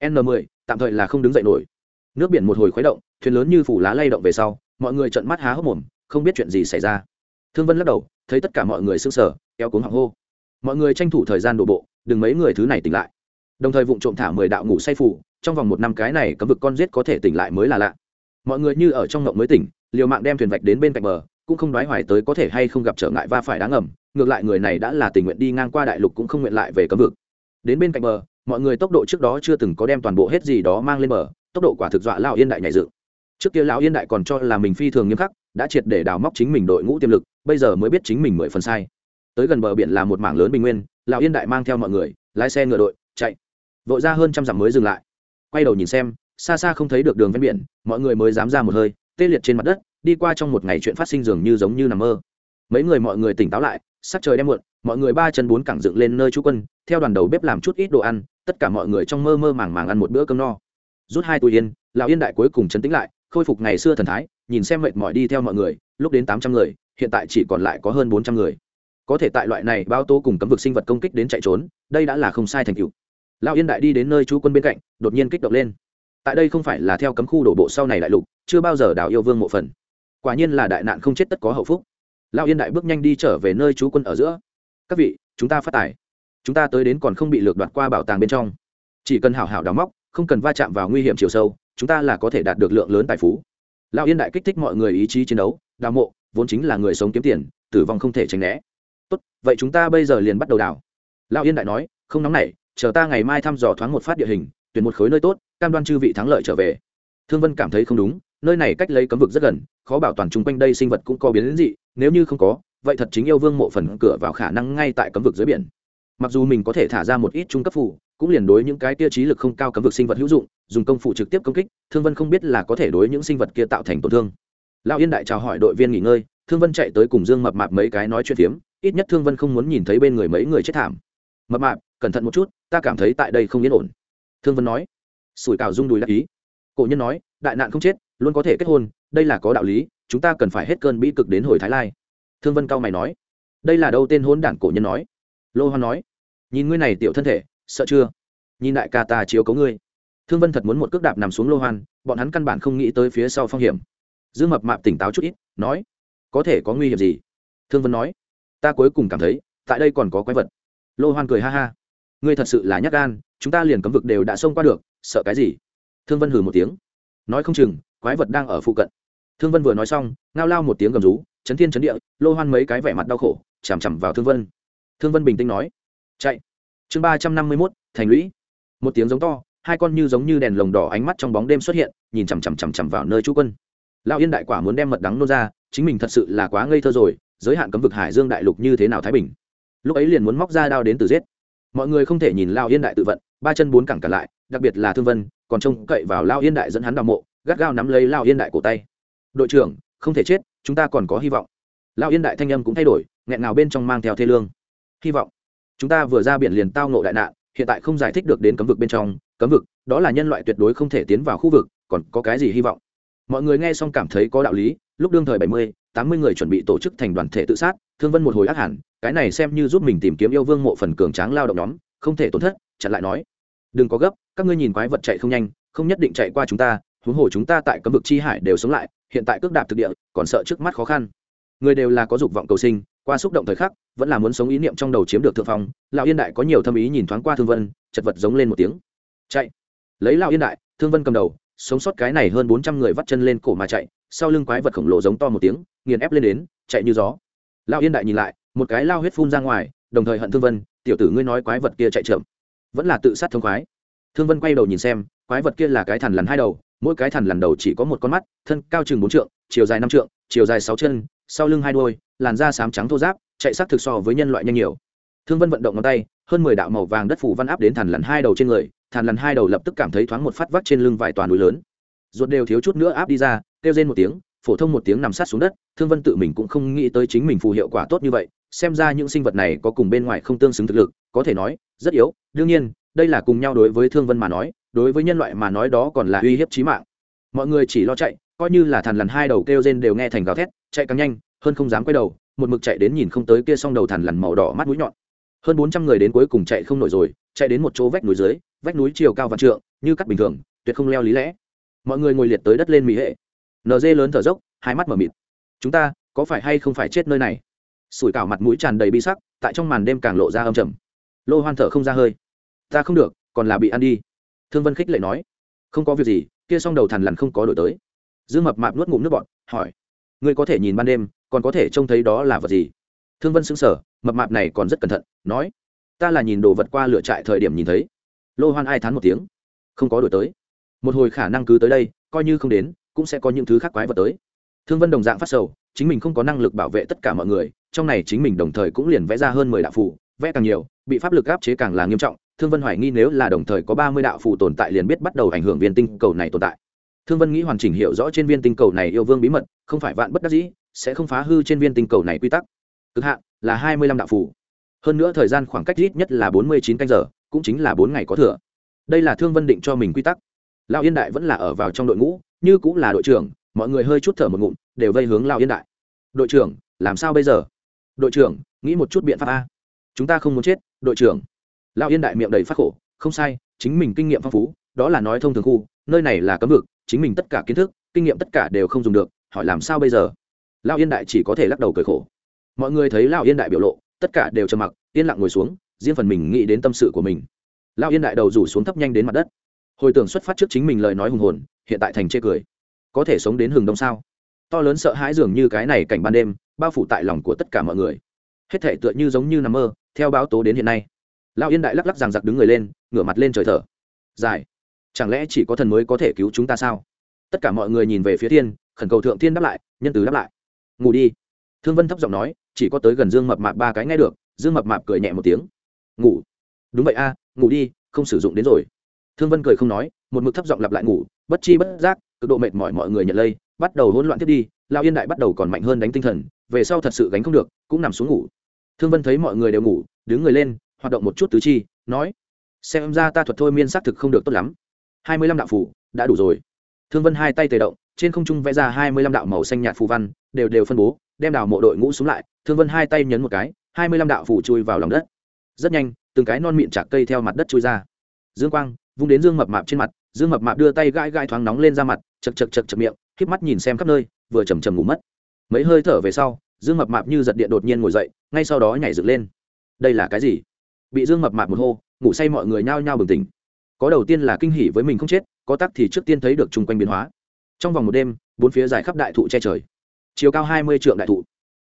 n 10 tạm thời là không đứng dậy nổi. Nước biển một hồi khuấy động, thuyền lớn như phủ lá lay động về sau, mọi người trợn mắt há hốc mồm không biết chuyện gì xảy ra. Thương vân lắc đầu, thấy tất cả mọi người sững sờ, kéo cuống họng hô. Mọi người tranh thủ thời gian đổ bộ, đừng mấy người thứ này tỉnh lại. Đồng thời vụ trộm thả mười đạo ngủ say phủ, trong vòng một năm cái này cấm vực con giết có thể tỉnh lại mới là lạ. Mọi người như ở trong ngộng mới tỉnh, liều mạng đem thuyền vạch đến bên cạnh bờ, cũng không đoái hoài tới có thể hay không gặp trở ngại va phải đáng ngầm, ngược lại người này đã là tình nguyện đi ngang qua đại lục cũng không nguyện lại về cấm vực. Đến bên cạnh bờ, mọi người tốc độ trước đó chưa từng có đem toàn bộ hết gì đó mang lên bờ, tốc độ quả thực dọa lão yên đại nhảy dựng. Trước kia lão yên đại còn cho là mình phi thường nghiêm khắc đã triệt để đào móc chính mình đội ngũ tiềm lực, bây giờ mới biết chính mình mười phần sai. Tới gần bờ biển là một mảng lớn bình nguyên lão yên đại mang theo mọi người, lái xe ngựa đội, chạy. Vội ra hơn trăm dặm mới dừng lại. Quay đầu nhìn xem, xa xa không thấy được đường ven biển, mọi người mới dám ra một hơi, tê liệt trên mặt đất, đi qua trong một ngày chuyện phát sinh dường như giống như nằm mơ. Mấy người mọi người tỉnh táo lại, sắc trời đem muộn, mọi người ba chân bốn cẳng dựng lên nơi trú quân, theo đoàn đầu bếp làm chút ít đồ ăn, tất cả mọi người trong mơ mơ màng màng ăn một bữa cơm no. Rút hai túi yên lão yên đại cuối cùng chấn tĩnh lại khôi phục ngày xưa thần thái, nhìn xem mệt mỏi đi theo mọi người, lúc đến tám trăm người, hiện tại chỉ còn lại có hơn bốn trăm người. Có thể tại loại này bao tô cùng cấm vực sinh vật công kích đến chạy trốn, đây đã là không sai thành tựu. Lão yên đại đi đến nơi chú quân bên cạnh, đột nhiên kích động lên. Tại đây không phải là theo cấm khu đổ bộ sau này đại lục, chưa bao giờ đào yêu vương mộ phần. Quả nhiên là đại nạn không chết tất có hậu phúc. Lão yên đại bước nhanh đi trở về nơi chú quân ở giữa. Các vị, chúng ta phát tài. Chúng ta tới đến còn không bị lược đoạt qua bảo tàng bên trong. Chỉ cần hảo hảo đào móc, không cần va chạm vào nguy hiểm chiều sâu chúng ta là có thể đạt được lượng lớn tài phú. Lão yên đại kích thích mọi người ý chí chiến đấu, đào mộ, vốn chính là người sống kiếm tiền, tử vong không thể tránh né. Tốt, vậy chúng ta bây giờ liền bắt đầu đào. Lão yên đại nói, không nóng nảy, chờ ta ngày mai thăm dò thoáng một phát địa hình, tuyển một khối nơi tốt, cam đoan chư vị thắng lợi trở về. Thương vân cảm thấy không đúng, nơi này cách lấy cấm vực rất gần, khó bảo toàn chung quanh đây sinh vật cũng có biến đến dị, nếu như không có, vậy thật chính yêu vương mộ phần cửa vào khả năng ngay tại cấm vực dưới biển. Mặc dù mình có thể thả ra một ít trung cấp phủ cũng liền đối những cái tiêu chí lực không cao cấm vực sinh vật hữu dụng, dùng công phụ trực tiếp công kích, thương vân không biết là có thể đối những sinh vật kia tạo thành tổn thương. Lão yên đại chào hỏi đội viên nghỉ ngơi, thương vân chạy tới cùng dương mập mạp mấy cái nói chuyện phiếm, ít nhất thương vân không muốn nhìn thấy bên người mấy người chết thảm. Mập mạp, cẩn thận một chút, ta cảm thấy tại đây không yên ổn. Thương vân nói. Sủi cào rung đùi đắc ý. Cổ nhân nói, đại nạn không chết, luôn có thể kết hôn, đây là có đạo lý, chúng ta cần phải hết cơn bi cực đến hồi thái lai. Thương vân cao mày nói. Đây là đâu? Tên hôn đản cổ nhân nói. Lô hoan nói. Nhìn ngươi này tiểu thân thể sợ chưa? Nhìn đại ca ta chiếu cấu ngươi. Thương vân thật muốn một cước đạp nằm xuống lô hoan, bọn hắn căn bản không nghĩ tới phía sau phong hiểm. Dương mập mạp tỉnh táo chút ít, nói, có thể có nguy hiểm gì? Thương vân nói, ta cuối cùng cảm thấy, tại đây còn có quái vật. Lô hoan cười ha ha, ngươi thật sự là nhắc gan, chúng ta liền cấm vực đều đã xông qua được, sợ cái gì? Thương vân hừ một tiếng, nói, không chừng, quái vật đang ở phụ cận. Thương vân vừa nói xong, ngao lao một tiếng gầm rú, chấn thiên chấn địa, lô hoan mấy cái vẻ mặt đau khổ, chằm chằm vào thương vân. Thương vân bình tĩnh nói, chạy chương ba trăm năm mươi mốt, thành lũy. Một tiếng giống to, hai con như giống như đèn lồng đỏ ánh mắt trong bóng đêm xuất hiện, nhìn chằm chằm chằm chằm vào nơi chú quân. Lão yên đại quả muốn đem mật đắng nôn ra, chính mình thật sự là quá ngây thơ rồi, giới hạn cấm vực hải dương đại lục như thế nào thái bình. Lúc ấy liền muốn móc ra đao đến từ giết. Mọi người không thể nhìn lao yên đại tự vận, ba chân bốn cẳng cả lại, đặc biệt là thương vân, còn trông cậy vào lao yên đại dẫn hắn đào mộ, gắt gao nắm lấy lao yên đại cổ tay. Đội trưởng, không thể chết, chúng ta còn có hy vọng. Lão yên đại thanh âm cũng thay đổi, nghẹn nào bên trong mang theo thê lương. Hy vọng chúng ta vừa ra biển liền tao nộ đại nạn, hiện tại không giải thích được đến cấm vực bên trong. Cấm vực, đó là nhân loại tuyệt đối không thể tiến vào khu vực, còn có cái gì hy vọng? Mọi người nghe xong cảm thấy có đạo lý, lúc đương thời bảy mươi, tám mươi người chuẩn bị tổ chức thành đoàn thể tự sát, thương vân một hồi ác hẳn, cái này xem như giúp mình tìm kiếm yêu vương mộ phần cường tráng lao động nhóm, không thể tổn thất, chặn lại nói. Đừng có gấp, các ngươi nhìn quái vật chạy không nhanh, không nhất định chạy qua chúng ta, huống hồ chúng ta tại cấm vực chi hải đều sống lại, hiện tại cước đạp thực địa, còn sợ trước mắt khó khăn người đều là có dục vọng cầu sinh, qua xúc động thời khắc, vẫn là muốn sống ý niệm trong đầu chiếm được thượng phong, lão yên đại có nhiều thâm ý nhìn thoáng qua thương vân, chật vật giống lên một tiếng. Chạy. Lấy lão yên đại, thương vân cầm đầu, sống sót cái này hơn bốn trăm người vắt chân lên cổ mà chạy, sau lưng quái vật khổng lồ giống to một tiếng, nghiền ép lên đến, chạy như gió. Lão yên đại nhìn lại, một cái lao huyết phun ra ngoài, đồng thời hận thương vân, tiểu tử ngươi nói quái vật kia chạy chậm. Vẫn là tự sát thông khoái. Thương vân quay đầu nhìn xem, quái vật kia là cái thằn lằn hai đầu, mỗi cái thằn lằn đầu chỉ có một con mắt, thân cao chừng bốn trượng, chiều dài năm trượng chiều dài sáu chân, sau lưng hai đuôi, làn da xám trắng thô giáp chạy sát thực so với nhân loại nhanh nhiều. Thương vân vận động ngón tay, hơn mười đạo màu vàng đất phủ văn áp đến thằn lằn hai đầu trên người, thằn lằn hai đầu lập tức cảm thấy thoáng một phát vắt trên lưng vài toàn núi lớn. Ruột đều thiếu chút nữa áp đi ra, kêu rên một tiếng, phổ thông một tiếng nằm sát xuống đất, thương vân tự mình cũng không nghĩ tới chính mình phù hiệu quả tốt như vậy, xem ra những sinh vật này có cùng bên ngoài không tương xứng thực lực, có thể nói, rất yếu. Đương nhiên, đây là cùng nhau đối với thương vân mà nói, đối với nhân loại mà nói đó còn là uy hiếp chí mạng. Mọi người chỉ lo chạy coi như là thằn lằn hai đầu kêu rên đều nghe thành gào thét, chạy càng nhanh, hơn không dám quay đầu, một mực chạy đến nhìn không tới kia song đầu thằn lằn màu đỏ mắt mũi nhọn. Hơn bốn trăm người đến cuối cùng chạy không nổi rồi, chạy đến một chỗ vách núi dưới, vách núi chiều cao và trượng, như cắt bình thường, tuyệt không leo lý lẽ. Mọi người ngồi liệt tới đất lên mỹ hệ. Nd lớn thở dốc, hai mắt mở mịt. Chúng ta, có phải hay không phải chết nơi này? Sủi cảo mặt mũi tràn đầy bi sắc, tại trong màn đêm càng lộ ra âm trầm. Lô hoan thở không ra hơi. Ta không được, còn là bị ăn đi. Thương vân khích lệ nói. Không có việc gì, kia s đầu thằn lằn không có đổi tới dương mập mạp nuốt ngụm nước bọn hỏi, ngươi có thể nhìn ban đêm, còn có thể trông thấy đó là vật gì? Thương vân xứng sở mập mạp này còn rất cẩn thận, nói, ta là nhìn đồ vật qua lựa trại thời điểm nhìn thấy. Lô hoan ai thán một tiếng, không có đổi tới. Một hồi khả năng cứ tới đây, coi như không đến, cũng sẽ có những thứ khác quái vật tới. Thương vân đồng dạng phát sầu, chính mình không có năng lực bảo vệ tất cả mọi người, trong này chính mình đồng thời cũng liền vẽ ra hơn mười đạo phù, vẽ càng nhiều, bị pháp lực áp chế càng là nghiêm trọng. Thương vân hoài nghi nếu là đồng thời có ba mươi đạo phù tồn tại liền biết bắt đầu ảnh hưởng viên tinh cầu này tồn tại thương vân nghĩ hoàn chỉnh hiểu rõ trên viên tinh cầu này yêu vương bí mật, không phải vạn bất đắc dĩ, sẽ không phá hư trên viên tinh cầu này quy tắc. Cực hạn là hai mươi lăm đạo phù hơn nữa thời gian khoảng cách ít nhất là bốn mươi chín canh giờ, cũng chính là bốn ngày có thừa. Đây là thương vân định cho mình quy tắc. Lão yên đại vẫn là ở vào trong đội ngũ, như cũng là đội trưởng, mọi người hơi chút thở một ngụm, đều vây hướng lão yên đại. Đội trưởng, làm sao bây giờ? Đội trưởng, nghĩ một chút biện pháp a. Chúng ta không muốn chết, đội trưởng. Lão yên đại miệng đầy phát khổ, không sai, chính mình kinh nghiệm phong phú, đó là nói thông thường khu, nơi này là cấm vực chính mình tất cả kiến thức, kinh nghiệm tất cả đều không dùng được, hỏi làm sao bây giờ? Lão yên đại chỉ có thể lắc đầu cười khổ. Mọi người thấy lão yên đại biểu lộ, tất cả đều trầm mặc, yên lặng ngồi xuống, riêng phần mình nghĩ đến tâm sự của mình. Lão yên đại đầu rủ xuống thấp nhanh đến mặt đất. Hồi tưởng xuất phát trước chính mình lời nói hùng hồn, hiện tại thành chê cười. Có thể sống đến hừng đông sao? To lớn sợ hãi dường như cái này cảnh ban đêm, bao phủ tại lòng của tất cả mọi người. Hết thể tựa như giống như nằm mơ, theo báo tố đến hiện nay. Lão yên đại lắc lắc rằng giặc đứng người lên, ngửa mặt lên trời thở. Dài chẳng lẽ chỉ có thần mới có thể cứu chúng ta sao? Tất cả mọi người nhìn về phía thiên, khẩn cầu thượng thiên đáp lại, nhân từ đáp lại. Ngủ đi. Thương vân thấp giọng nói, chỉ có tới gần dương mập mạp ba cái nghe được, dương mập mạp cười nhẹ một tiếng. Ngủ. Đúng vậy a, ngủ đi, không sử dụng đến rồi. Thương vân cười không nói, một mực thấp giọng lặp lại ngủ, bất chi bất giác, cực độ mệt mỏi mọi người nhận lây, bắt đầu hỗn loạn tiếp đi lao yên đại bắt đầu còn mạnh hơn đánh tinh thần, về sau thật sự gánh không được, cũng nằm xuống ngủ. Thương vân thấy mọi người đều ngủ, đứng người lên, hoạt động một chút tứ chi, nói, xem ra ta thuật thôi miên xác thực không được tốt lắm hai mươi lăm đạo phủ đã đủ rồi. Thương vân hai tay tề động, trên không trung vẽ ra hai mươi lăm đạo màu xanh nhạt phù văn, đều đều phân bố, đem đào mộ đội ngũ xuống lại. Thương vân hai tay nhấn một cái, hai mươi lăm đạo phủ chui vào lòng đất. Rất nhanh, từng cái non mịn chạc cây theo mặt đất chui ra. Dương quang, vung đến dương mập mạp trên mặt, dương mập mạp đưa tay gãi gãi thoáng nóng lên ra mặt, chật chật chật chật miệng k mắt nhìn xem khắp nơi, vừa chầm chầm ngủ mất. Mấy hơi thở về sau, dương mập mạp như giật điện đột nhiên ngồi dậy, ngay sau đó nhảy dựng lên. Đây là cái gì? Bị dương mập mạp một hô, ngủ say mọi người nhao nhao bừng tỉnh có đầu tiên là kinh hỉ với mình không chết, có tắc thì trước tiên thấy được chung quanh biến hóa. Trong vòng một đêm, bốn phía dài khắp đại thụ che trời. Chiều cao hai mươi trượng đại thụ.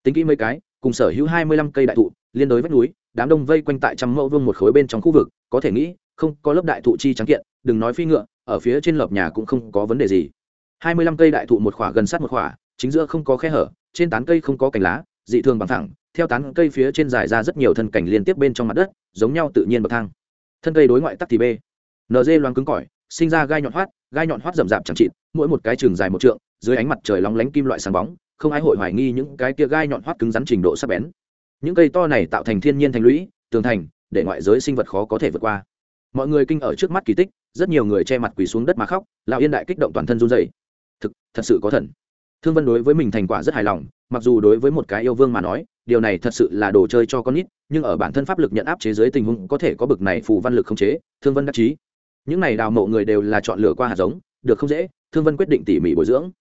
Tính kỹ mấy cái, cùng sở hữu hai mươi lăm cây đại thụ, liên đối vách núi, đám đông vây quanh tại trăm mẫu vương một khối bên trong khu vực, có thể nghĩ, không có lớp đại thụ chi trắng kiện, đừng nói phi ngựa, ở phía trên lợp nhà cũng không có vấn đề gì. hai mươi lăm cây đại thụ một khỏa gần sát một khỏa, chính giữa không có khe hở, trên tán cây không có cành lá, dị thường bằng thẳng, theo tán cây phía trên dài ra rất nhiều thân cảnh liên tiếp bên trong mặt đất, giống nhau tự nhiên bậc thang. Thân cây đối ngoại tắc thì b nd loáng cứng cỏi, sinh ra gai nhọn hoắt, gai nhọn hoắt rậm rạp chẳng chịt, mỗi một cái trường dài một trượng, dưới ánh mặt trời lóng lánh kim loại sáng bóng, không ai hội hoài nghi những cái kia gai nhọn hoắt cứng rắn trình độ sắc bén. Những cây to này tạo thành thiên nhiên thành lũy, tường thành, để ngoại giới sinh vật khó có thể vượt qua. Mọi người kinh ở trước mắt kỳ tích, rất nhiều người che mặt quỳ xuống đất mà khóc, lão yên đại kích động toàn thân run dày thực, thật sự có thần. Thương vân đối với mình thành quả rất hài lòng, mặc dù đối với một cái yêu vương mà nói, điều này thật sự là đồ chơi cho con nít, nhưng ở bản thân pháp lực nhận áp chế giới tình huống có thể có bực này phù văn lực không chế, thương vân đắc chí những này đào mộ người đều là chọn lựa qua hạt giống, được không dễ, thương vân quyết định tỉ mỉ bồi dưỡng.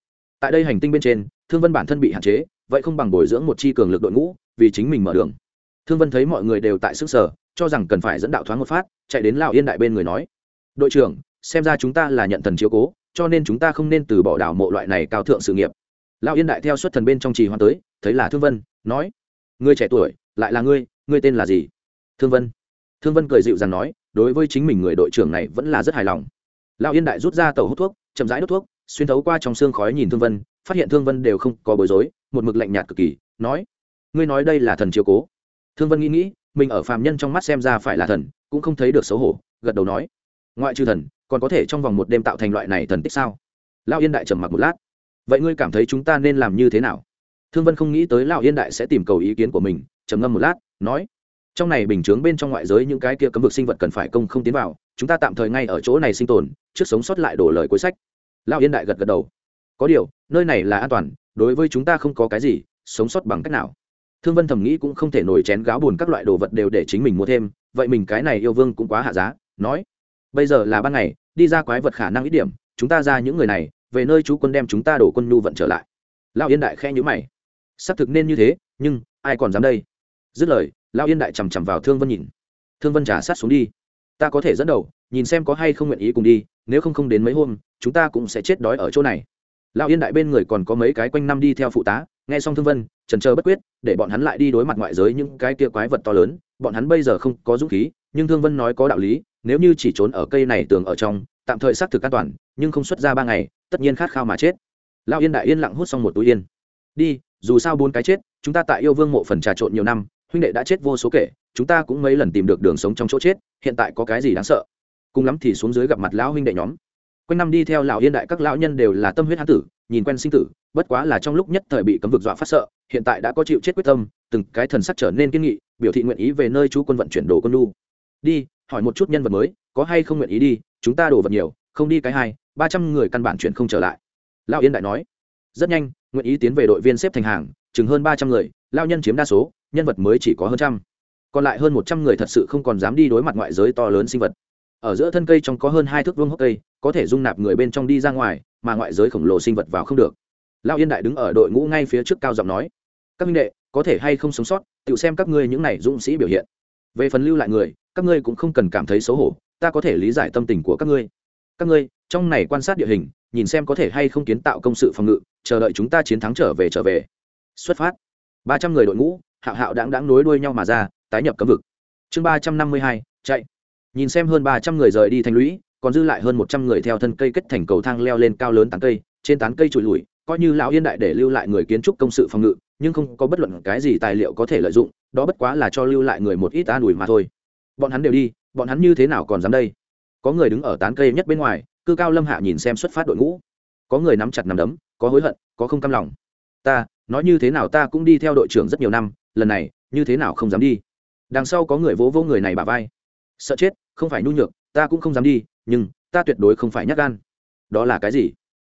Tại đây hành tinh bên trên, thương vân bản thân bị hạn chế, vậy không bằng bồi dưỡng một chi cường lực đội ngũ, vì chính mình mở đường. Thương vân thấy mọi người đều tại sức sở, cho rằng cần phải dẫn đạo thoáng một phát, chạy đến lào yên đại bên người nói, đội trưởng, xem ra chúng ta là nhận thần chiếu cố, cho nên chúng ta không nên từ bỏ đảo mộ loại này cao thượng sự nghiệp. Lão yên đại theo xuất thần bên trong trì hoan tới, thấy là thương vân, nói, ngươi trẻ tuổi, lại là ngươi ngươi tên là gì? Thương vân. Thương vân cười dịu dàng nói đối với chính mình người đội trưởng này vẫn là rất hài lòng. Lão yên đại rút ra tàu hút thuốc, chậm rãi đốt thuốc, xuyên thấu qua trong xương khói nhìn thương vân, phát hiện thương vân đều không có bối rối, một mực lạnh nhạt cực kỳ, nói, ngươi nói đây là thần chiếu cố. Thương vân nghĩ nghĩ, mình ở phàm nhân trong mắt xem ra phải là thần, cũng không thấy được xấu hổ, gật đầu nói, ngoại trừ thần, còn có thể trong vòng một đêm tạo thành loại này thần tích sao? Lão yên đại trầm mặc một lát, vậy ngươi cảm thấy chúng ta nên làm như thế nào? Thương vân không nghĩ tới lão yên đại sẽ tìm cầu ý kiến của mình, trầm ngâm một lát, nói trong này bình chướng bên trong ngoại giới những cái kia cấm vực sinh vật cần phải công không tiến vào, chúng ta tạm thời ngay ở chỗ này sinh tồn, trước sống sót lại đổ lời cuối sách. Lão yên đại gật gật đầu. Có điều, nơi này là an toàn, đối với chúng ta không có cái gì, sống sót bằng cách nào? Thương vân thầm nghĩ cũng không thể nổi chén gáo buồn các loại đồ vật đều để chính mình mua thêm, vậy mình cái này yêu vương cũng quá hạ giá, nói, bây giờ là ban ngày, đi ra quái vật khả năng ít điểm, chúng ta ra những người này, về nơi chú quân đem chúng ta đổ quân nhu vận trở lại. Lão yên đại khe nhữ mày. Xác thực nên như thế, nhưng ai còn dám đây? Dứt lời lão yên đại chằm chằm vào thương vân nhìn. Thương vân trả sát xuống đi. Ta có thể dẫn đầu, nhìn xem có hay không nguyện ý cùng đi, nếu không không đến mấy hôm, chúng ta cũng sẽ chết đói ở chỗ này. Lão yên đại bên người còn có mấy cái quanh năm đi theo phụ tá, nghe xong thương vân trần trơ bất quyết, để bọn hắn lại đi đối mặt ngoại giới những cái kia quái vật to lớn, bọn hắn bây giờ không có dũng khí, nhưng thương vân nói có đạo lý, nếu như chỉ trốn ở cây này tường ở trong, tạm thời xác thực an toàn, nhưng không xuất ra ba ngày, tất nhiên khát khao mà chết. Lão yên đại yên lặng hút xong một túi yên. Đi, dù sao bốn cái chết, chúng ta tại yêu vương mộ phần trà trộn nhiều năm huynh đệ đã chết vô số kể, chúng ta cũng mấy lần tìm được đường sống trong chỗ chết, hiện tại có cái gì đáng sợ? Cùng lắm thì xuống dưới gặp mặt lão huynh đệ nhóm. Quanh năm đi theo lão yên đại các lão nhân đều là tâm huyết hán tử, nhìn quen sinh tử, bất quá là trong lúc nhất thời bị cấm vực dọa phát sợ, hiện tại đã có chịu chết quyết tâm, từng cái thần sắc trở nên kiên nghị, biểu thị nguyện ý về nơi chú quân vận chuyển đồ quân lu đi, hỏi một chút nhân vật mới, có hay không nguyện ý đi, chúng ta đổ vật nhiều, không đi cái hai, ba trăm người căn bản chuyển không trở lại. Lão yên đại nói. Rất nhanh, nguyện ý tiến về đội viên xếp thành hàng, chừng hơn ba trăm người lao nhân chiếm đa số nhân vật mới chỉ có hơn trăm. Còn lại hơn một trăm người thật sự không còn dám đi đối mặt ngoại giới to lớn sinh vật. Ở giữa thân cây trong có hơn hai thước vương hốc cây, có thể dung nạp người bên trong đi ra ngoài, mà ngoại giới khổng lồ sinh vật vào không được. Lao yên đại đứng ở đội ngũ ngay phía trước cao giọng nói, các minh đệ, có thể hay không sống sót, tự xem các ngươi những này dũng sĩ biểu hiện. Về phần lưu lại người, các ngươi cũng không cần cảm thấy xấu hổ, ta có thể lý giải tâm tình của các ngươi. Các ngươi, trong này quan sát địa hình, nhìn xem có thể hay không kiến tạo công sự phòng ngự, chờ đợi chúng ta chiến thắng trở về trở về. Xuất phát. Ba trăm người đội ngũ hạo hạo đáng đáng nối đuôi nhau mà ra, tái nhập cấm vực. Chương ba trăm năm mươi hai, chạy. Nhìn xem hơn ba trăm người rời đi thành lũy, còn dư lại hơn một trăm người theo thân cây kết thành cầu thang leo lên cao lớn tán cây, trên tán cây trụi lùi, coi như lão yên đại để lưu lại người kiến trúc công sự phòng ngự, nhưng không có bất luận cái gì tài liệu có thể lợi dụng, đó bất quá là cho lưu lại người một ít an ủi mà thôi. Bọn hắn đều đi, bọn hắn như thế nào còn dám đây? Có người đứng ở tán cây nhất bên ngoài, cư cao lâm hạ nhìn xem xuất phát đội ngũ. Có người nắm chặt nắm đấm, có hối hận, có không cam lòng. Ta, nói như thế nào ta cũng đi theo đội trưởng rất nhiều năm lần này, như thế nào không dám đi? Đằng sau có người vỗ vỗ người này bà vai. Sợ chết, không phải nhu nhược, ta cũng không dám đi, nhưng ta tuyệt đối không phải nhắc gan. Đó là cái gì?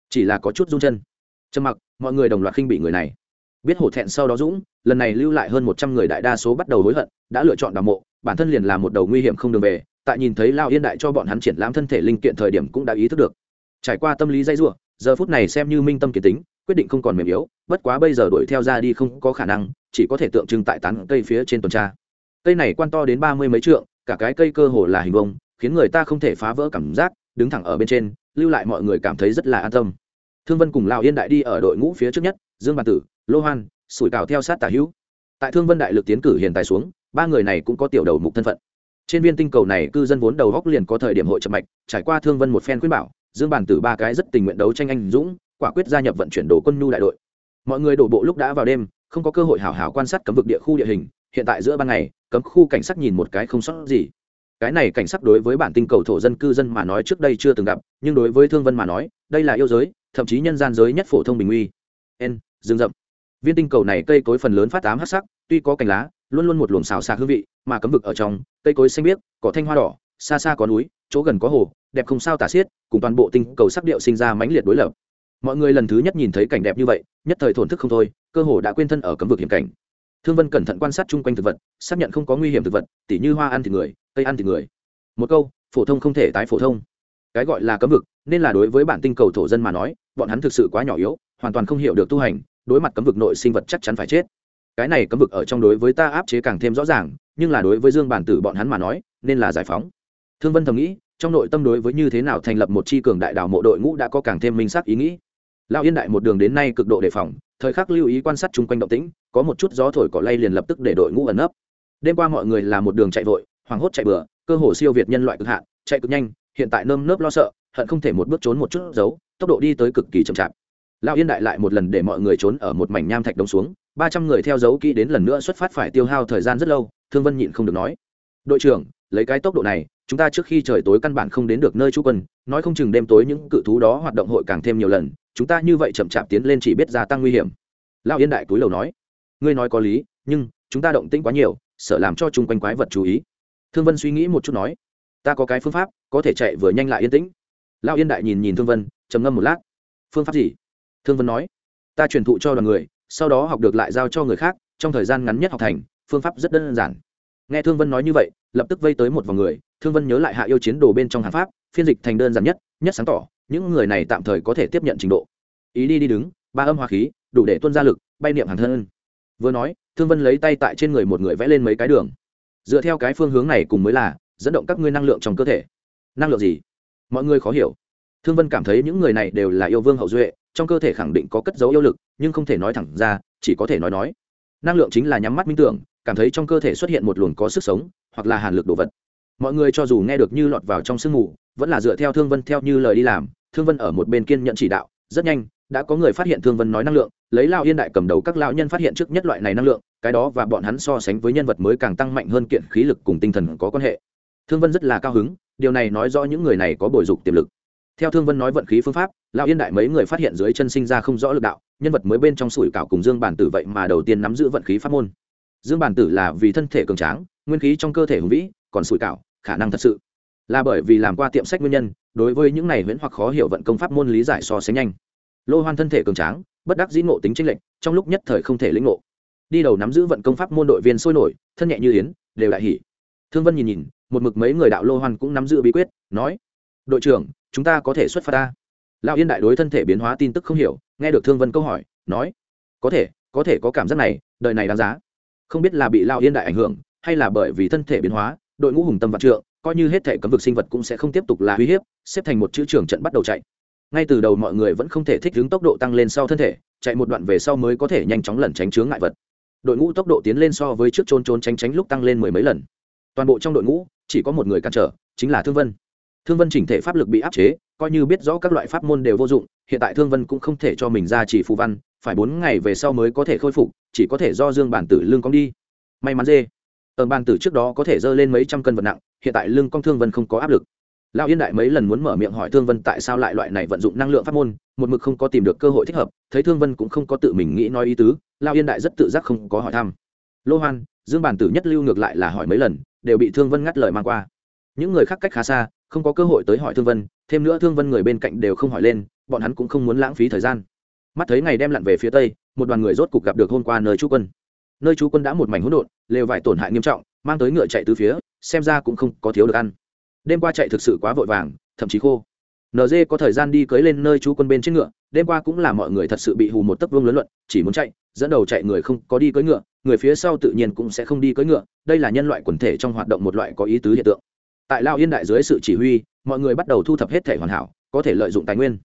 Chỉ là có chút run chân. Trầm mặc, mọi người đồng loạt khinh bị người này. Biết hổ thẹn sau đó dũng, lần này lưu lại hơn một trăm người đại đa số bắt đầu hối hận, đã lựa chọn đào mộ, bản thân liền là một đầu nguy hiểm không đường về, tại nhìn thấy lao yên đại cho bọn hắn triển lãm thân thể linh kiện thời điểm cũng đã ý thức được. Trải qua tâm lý dây dụa giờ phút này xem như minh tâm kiến tính, quyết định không còn mềm yếu bất quá bây giờ đuổi theo ra đi không có khả năng, chỉ có thể tượng trưng tại tán cây phía trên tuần tra. Cây này quan to đến ba mươi mấy trượng, cả cái cây cơ hồ là hình vông khiến người ta không thể phá vỡ cảm giác, đứng thẳng ở bên trên, lưu lại mọi người cảm thấy rất là an tâm. Thương vân cùng lào yên đại đi ở đội ngũ phía trước nhất, dương bàn tử, lô hoan, sủi cào theo sát tả hữu. Tại thương vân đại lực tiến cử hiện tại xuống, ba người này cũng có tiểu đầu mục thân phận. Trên viên tinh cầu này cư dân vốn đầu góc liền có thời điểm hội chậm mạch, trải qua thương vân một phen khuyên bảo, dương bàn tử ba cái rất tình nguyện đấu tranh anh dũng, quả quyết gia nhập vận chuyển đồ quân nhu đại đội mọi người đổ bộ lúc đã vào đêm, không có cơ hội hào hào quan sát cấm vực địa khu địa hình, hiện tại giữa ban ngày, cấm khu cảnh sát nhìn một cái không sót gì. Cái này cảnh sát đối với bản tinh cầu thổ dân cư dân mà nói trước đây chưa từng gặp, nhưng đối với thương vân mà nói, đây là yêu giới, thậm chí nhân gian giới nhất phổ thông bình uy. N rừng rậm. Viên tinh cầu này cây cối phần lớn phát tám hát sắc, tuy có cành lá, luôn luôn một luồng xào xạc hương vị, mà cấm vực ở trong, cây cối xanh biếc, cỏ thanh hoa đỏ, xa xa có núi, chỗ gần có hồ, đẹp không sao tả xiết, cùng toàn bộ tinh cầu sắc điệu sinh ra mãnh liệt đối lập mọi người lần thứ nhất nhìn thấy cảnh đẹp như vậy, nhất thời thổn thức không thôi, cơ hồ đã quên thân ở cấm vực hiểm cảnh. Thương vân cẩn thận quan sát chung quanh thực vật, xác nhận không có nguy hiểm thực vật, tỉ như hoa ăn thịt người, cây ăn thịt người. Một câu, phổ thông không thể tái phổ thông. Cái gọi là cấm vực, nên là đối với bản tinh cầu thổ dân mà nói, bọn hắn thực sự quá nhỏ yếu, hoàn toàn không hiểu được tu hành, đối mặt cấm vực nội sinh vật chắc chắn phải chết. Cái này cấm vực ở trong đối với ta áp chế càng thêm rõ ràng, nhưng là đối với dương bản tử bọn hắn mà nói, nên là giải phóng. Thương vân thầm nghĩ, trong nội tâm đối với như thế nào thành lập một chi cường đại đảo mộ đội ngũ đã có càng thêm minh xác ý nghĩ lão yên đại một đường đến nay cực độ đề phòng, thời khắc lưu ý quan sát chung quanh động tĩnh, có một chút gió thổi cỏ lay liền lập tức để đội ngũ ẩn nấp. Đêm qua mọi người là một đường chạy vội, hoảng hốt chạy bừa, cơ hồ siêu việt nhân loại cực hạn, chạy cực nhanh, hiện tại nơm nớp lo sợ, hận không thể một bước trốn một chút giấu, tốc độ đi tới cực kỳ chậm chạp. Lão yên đại lại một lần để mọi người trốn ở một mảnh nham thạch đông xuống, ba trăm người theo dấu kỹ đến lần nữa xuất phát phải tiêu hao thời gian rất lâu, thương vân nhịn không được nói. Đội trưởng, lấy cái tốc độ này, chúng ta trước khi trời tối căn bản không đến được nơi trú quân, nói không chừng đêm tối những cự thú đó hoạt động hội càng thêm nhiều lần chúng ta như vậy chậm chạp tiến lên chỉ biết gia tăng nguy hiểm. Lão yên đại túi lầu nói, ngươi nói có lý, nhưng chúng ta động tĩnh quá nhiều, sợ làm cho chung quanh quái vật chú ý. Thương vân suy nghĩ một chút nói, ta có cái phương pháp, có thể chạy vừa nhanh lại yên tĩnh. Lão yên đại nhìn nhìn thương vân, trầm ngâm một lát. Phương pháp gì? Thương vân nói, ta truyền thụ cho đoàn người, sau đó học được lại giao cho người khác, trong thời gian ngắn nhất học thành, phương pháp rất đơn giản. Nghe thương vân nói như vậy, lập tức vây tới một vòng người, thương vân nhớ lại hạ yêu chiến đồ bên trong hàng pháp, phiên dịch thành đơn giản nhất nhất sáng tỏ những người này tạm thời có thể tiếp nhận trình độ. Ý đi đi đứng, ba âm hoa khí, đủ để tuân ra lực, bay niệm hàng thân. Vừa nói, thương vân lấy tay tại trên người một người vẽ lên mấy cái đường. Dựa theo cái phương hướng này cùng mới là, dẫn động các ngươi năng lượng trong cơ thể. Năng lượng gì? Mọi người khó hiểu. Thương vân cảm thấy những người này đều là yêu vương hậu duệ, trong cơ thể khẳng định có cất dấu yêu lực, nhưng không thể nói thẳng ra, chỉ có thể nói nói. Năng lượng chính là nhắm mắt minh tưởng, cảm thấy trong cơ thể xuất hiện một luồng có sức sống, hoặc là hàn lực đồ vật mọi người cho dù nghe được như lọt vào trong sương mù, vẫn là dựa theo thương vân theo như lời đi làm. Thương vân ở một bên kiên nhận chỉ đạo, rất nhanh, đã có người phát hiện thương vân nói năng lượng, lấy lao yên đại cầm đầu các lao nhân phát hiện trước nhất loại này năng lượng, cái đó và bọn hắn so sánh với nhân vật mới càng tăng mạnh hơn kiện khí lực cùng tinh thần có quan hệ. Thương vân rất là cao hứng, điều này nói rõ những người này có bồi dục tiềm lực. Theo thương vân nói vận khí phương pháp lão yên đại mấy người phát hiện dưới chân sinh ra không rõ lực đạo, nhân vật mới bên trong sủi cảo cùng dương bản tử vậy mà đầu tiên nắm giữ vận khí pháp môn. Dương bản tử là vì thân thể cường tráng, nguyên khí trong cơ thể hùng vĩ, còn sủi cảo khả năng thật sự. Là bởi vì làm qua tiệm sách nguyên nhân, đối với những này huyễn hoặc khó hiểu vận công pháp môn lý giải so sánh nhanh. Lô hoan thân thể cường tráng, bất đắc dĩ ngộ tính tranh lệch, trong lúc nhất thời không thể lĩnh ngộ. Đi đầu nắm giữ vận công pháp môn đội viên sôi nổi, thân nhẹ như yến, đều đại hỉ. Thương vân nhìn nhìn, một mực mấy người đạo lô hoan cũng nắm giữ bí quyết, nói, đội trưởng, chúng ta có thể xuất phát ta. Lão yên đại đối thân thể biến hóa tin tức không hiểu, nghe được thương vân câu hỏi, nói, có thể có thể có cảm giác này, đời này đáng giá. Không biết là bị lão yên đại ảnh hưởng, hay là bởi vì thân thể biến hóa đội ngũ hùng tâm vạn trượng, coi như hết thể cấm vực sinh vật cũng sẽ không tiếp tục là uy hiếp, xếp thành một chữ trường trận bắt đầu chạy. Ngay từ đầu mọi người vẫn không thể thích ứng tốc độ tăng lên sau thân thể, chạy một đoạn về sau mới có thể nhanh chóng lẩn tránh chướng ngại vật. Đội ngũ tốc độ tiến lên so với trước trôn trốn tránh tránh lúc tăng lên mười mấy lần. Toàn bộ trong đội ngũ, chỉ có một người cản trở, chính là thương vân. Thương vân chỉnh thể pháp lực bị áp chế, coi như biết rõ các loại pháp môn đều vô dụng, hiện tại thương vân cũng không thể cho mình ra chỉ phù văn, phải bốn ngày về sau mới có thể khôi phục, chỉ có thể do dương bản tử lương cong đi. May mắn dê ở ban tử trước đó có thể dơ lên mấy trăm cân vật nặng, hiện tại lưng cong thương vân không có áp lực. Lão yên đại mấy lần muốn mở miệng hỏi thương vân tại sao lại loại này vận dụng năng lượng pháp môn, một mực không có tìm được cơ hội thích hợp, thấy thương vân cũng không có tự mình nghĩ nói ý tứ, lão yên đại rất tự giác không có hỏi thăm. Lô hoan, dương bản tử nhất lưu ngược lại là hỏi mấy lần, đều bị thương vân ngắt lời mang qua. Những người khác cách khá xa, không có cơ hội tới hỏi thương vân, thêm nữa thương vân người bên cạnh đều không hỏi lên, bọn hắn cũng không muốn lãng phí thời gian. Mắt thấy ngày đem lặn về phía tây, một đoàn người rốt cục gặp được hôm qua nơi chú quân nơi chú quân đã một mảnh hỗn độn, lều vải tổn hại nghiêm trọng, mang tới ngựa chạy từ phía, xem ra cũng không có thiếu được ăn. Đêm qua chạy thực sự quá vội vàng, thậm chí khô. Nd có thời gian đi cưới lên nơi chú quân bên trên ngựa, đêm qua cũng là mọi người thật sự bị hù một tấc vương lớn luận, chỉ muốn chạy, dẫn đầu chạy người không có đi cưỡi ngựa, người phía sau tự nhiên cũng sẽ không đi cưỡi ngựa, đây là nhân loại quần thể trong hoạt động một loại có ý tứ hiện tượng. Tại lao yên đại dưới sự chỉ huy, mọi người bắt đầu thu thập hết thể hoàn hảo, có thể lợi dụng tài nguyên.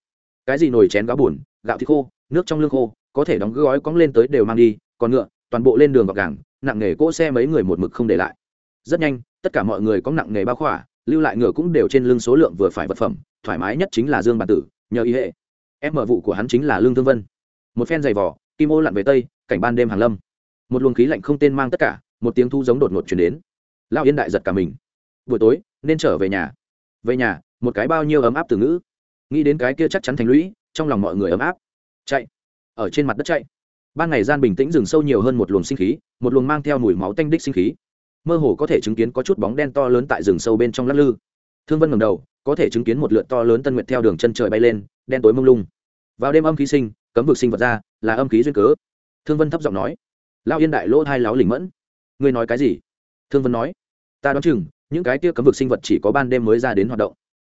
Cái gì nồi chén gáo bùn, gạo thịt khô, nước trong lương khô, có thể đóng gói cóng lên tới đều mang đi, còn ngựa toàn bộ lên đường gọc gàng nặng nghề cỗ xe mấy người một mực không để lại. Rất nhanh, tất cả mọi người có nặng nghề bao khỏa, lưu lại ngựa cũng đều trên lưng số lượng vừa phải vật phẩm, thoải mái nhất chính là dương bản tử, nhờ ý hệ. Em mở vụ của hắn chính là lương thương vân. Một phen giày vỏ kim ô lặn về tây, cảnh ban đêm hàng lâm. Một luồng khí lạnh không tên mang tất cả, một tiếng thu giống đột ngột chuyển đến. Lao yên đại giật cả mình. Buổi tối, nên trở về nhà. Về nhà, một cái bao nhiêu ấm áp từ ngữ. Nghĩ đến cái kia chắc chắn thành lũy, trong lòng mọi người ấm áp. Chạy. Ở trên mặt đất chạy ban ngày gian bình tĩnh rừng sâu nhiều hơn một luồng sinh khí, một luồng mang theo mùi máu tanh đích sinh khí. Mơ hồ có thể chứng kiến có chút bóng đen to lớn tại rừng sâu bên trong lắc lư. Thương vân ngầm đầu, có thể chứng kiến một lượn to lớn tân nguyện theo đường chân trời bay lên, đen tối mông lung. Vào đêm âm khí sinh, cấm vực sinh vật ra, là âm khí duyên cớ. Thương vân thấp giọng nói lao yên đại lỗ hai láo lỉnh mẫn. Ngươi nói cái gì? Thương vân nói, ta đoán chừng, những cái kia cấm vực sinh vật chỉ có ban đêm mới ra đến hoạt động.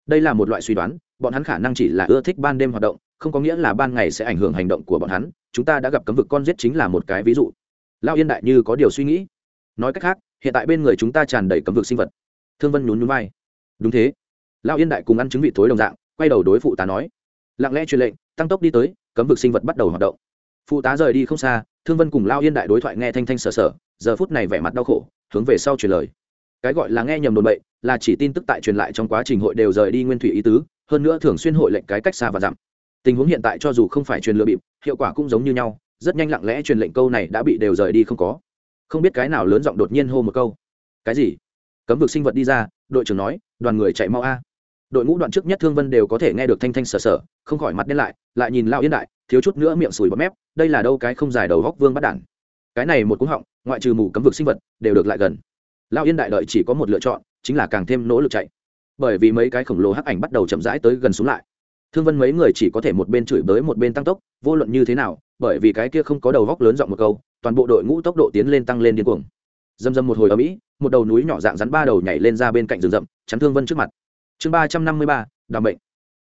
Đây là một loại suy đoán, bọn hắn khả năng chỉ là ưa thích ban đêm hoạt động, không có nghĩa là ban ngày sẽ ảnh hưởng hành động của bọn hắn chúng ta đã gặp cấm vực con giết chính là một cái ví dụ. Lao yên đại như có điều suy nghĩ. Nói cách khác, hiện tại bên người chúng ta tràn đầy cấm vực sinh vật. Thương vân nhún nhún vai. Đúng thế. Lao yên đại cùng ăn chứng vị thối đồng dạng, quay đầu đối phụ tá nói. Lặng lẽ truyền lệnh, tăng tốc đi tới, cấm vực sinh vật bắt đầu hoạt động. Phụ tá rời đi không xa, thương vân cùng lao yên đại đối thoại nghe thanh thanh sờ sờ, giờ phút này vẻ mặt đau khổ, hướng về sau truyền lời. Cái gọi là nghe nhầm đồn bậy, là chỉ tin tức tại truyền lại trong quá trình hội đều rời đi nguyên thủy ý tứ, hơn nữa thường xuyên hội lệnh cái cách xa và giảm tình huống hiện tại cho dù không phải truyền lựa bịp, hiệu quả cũng giống như nhau, rất nhanh lặng lẽ truyền lệnh câu này đã bị đều rời đi không có. Không biết cái nào lớn giọng đột nhiên hô một câu. Cái gì? Cấm vực sinh vật đi ra, đội trưởng nói, đoàn người chạy mau a. Đội ngũ đoạn trước nhất thương vân đều có thể nghe được thanh thanh sờ sờ không khỏi mặt đen lại lại nhìn lao yên đại, thiếu chút nữa miệng sùi bọt mép, đây là đâu cái không dài đầu góc vương bắt đản cái này một cúng họng, ngoại trừ mù cấm vực sinh vật, đều được lại gần. Lao yên đại đợi chỉ có một lựa chọn, chính là càng thêm nỗ lực chạy. Bởi vì mấy cái khổng lồ hắc ảnh bắt đầu chậm rãi tới gần xuống lại thương vân mấy người chỉ có thể một bên chửi bới một bên tăng tốc, vô luận như thế nào, bởi vì cái kia không có đầu góc lớn giọng một câu, toàn bộ đội ngũ tốc độ tiến lên tăng lên điên cuồng. Dầm dầm một hồi ở mỹ, một đầu núi nhỏ dạng rắn ba đầu nhảy lên ra bên cạnh rừng rậm, chắn thương vân trước mặt. Chương ba trăm năm mươi ba đặc bệnh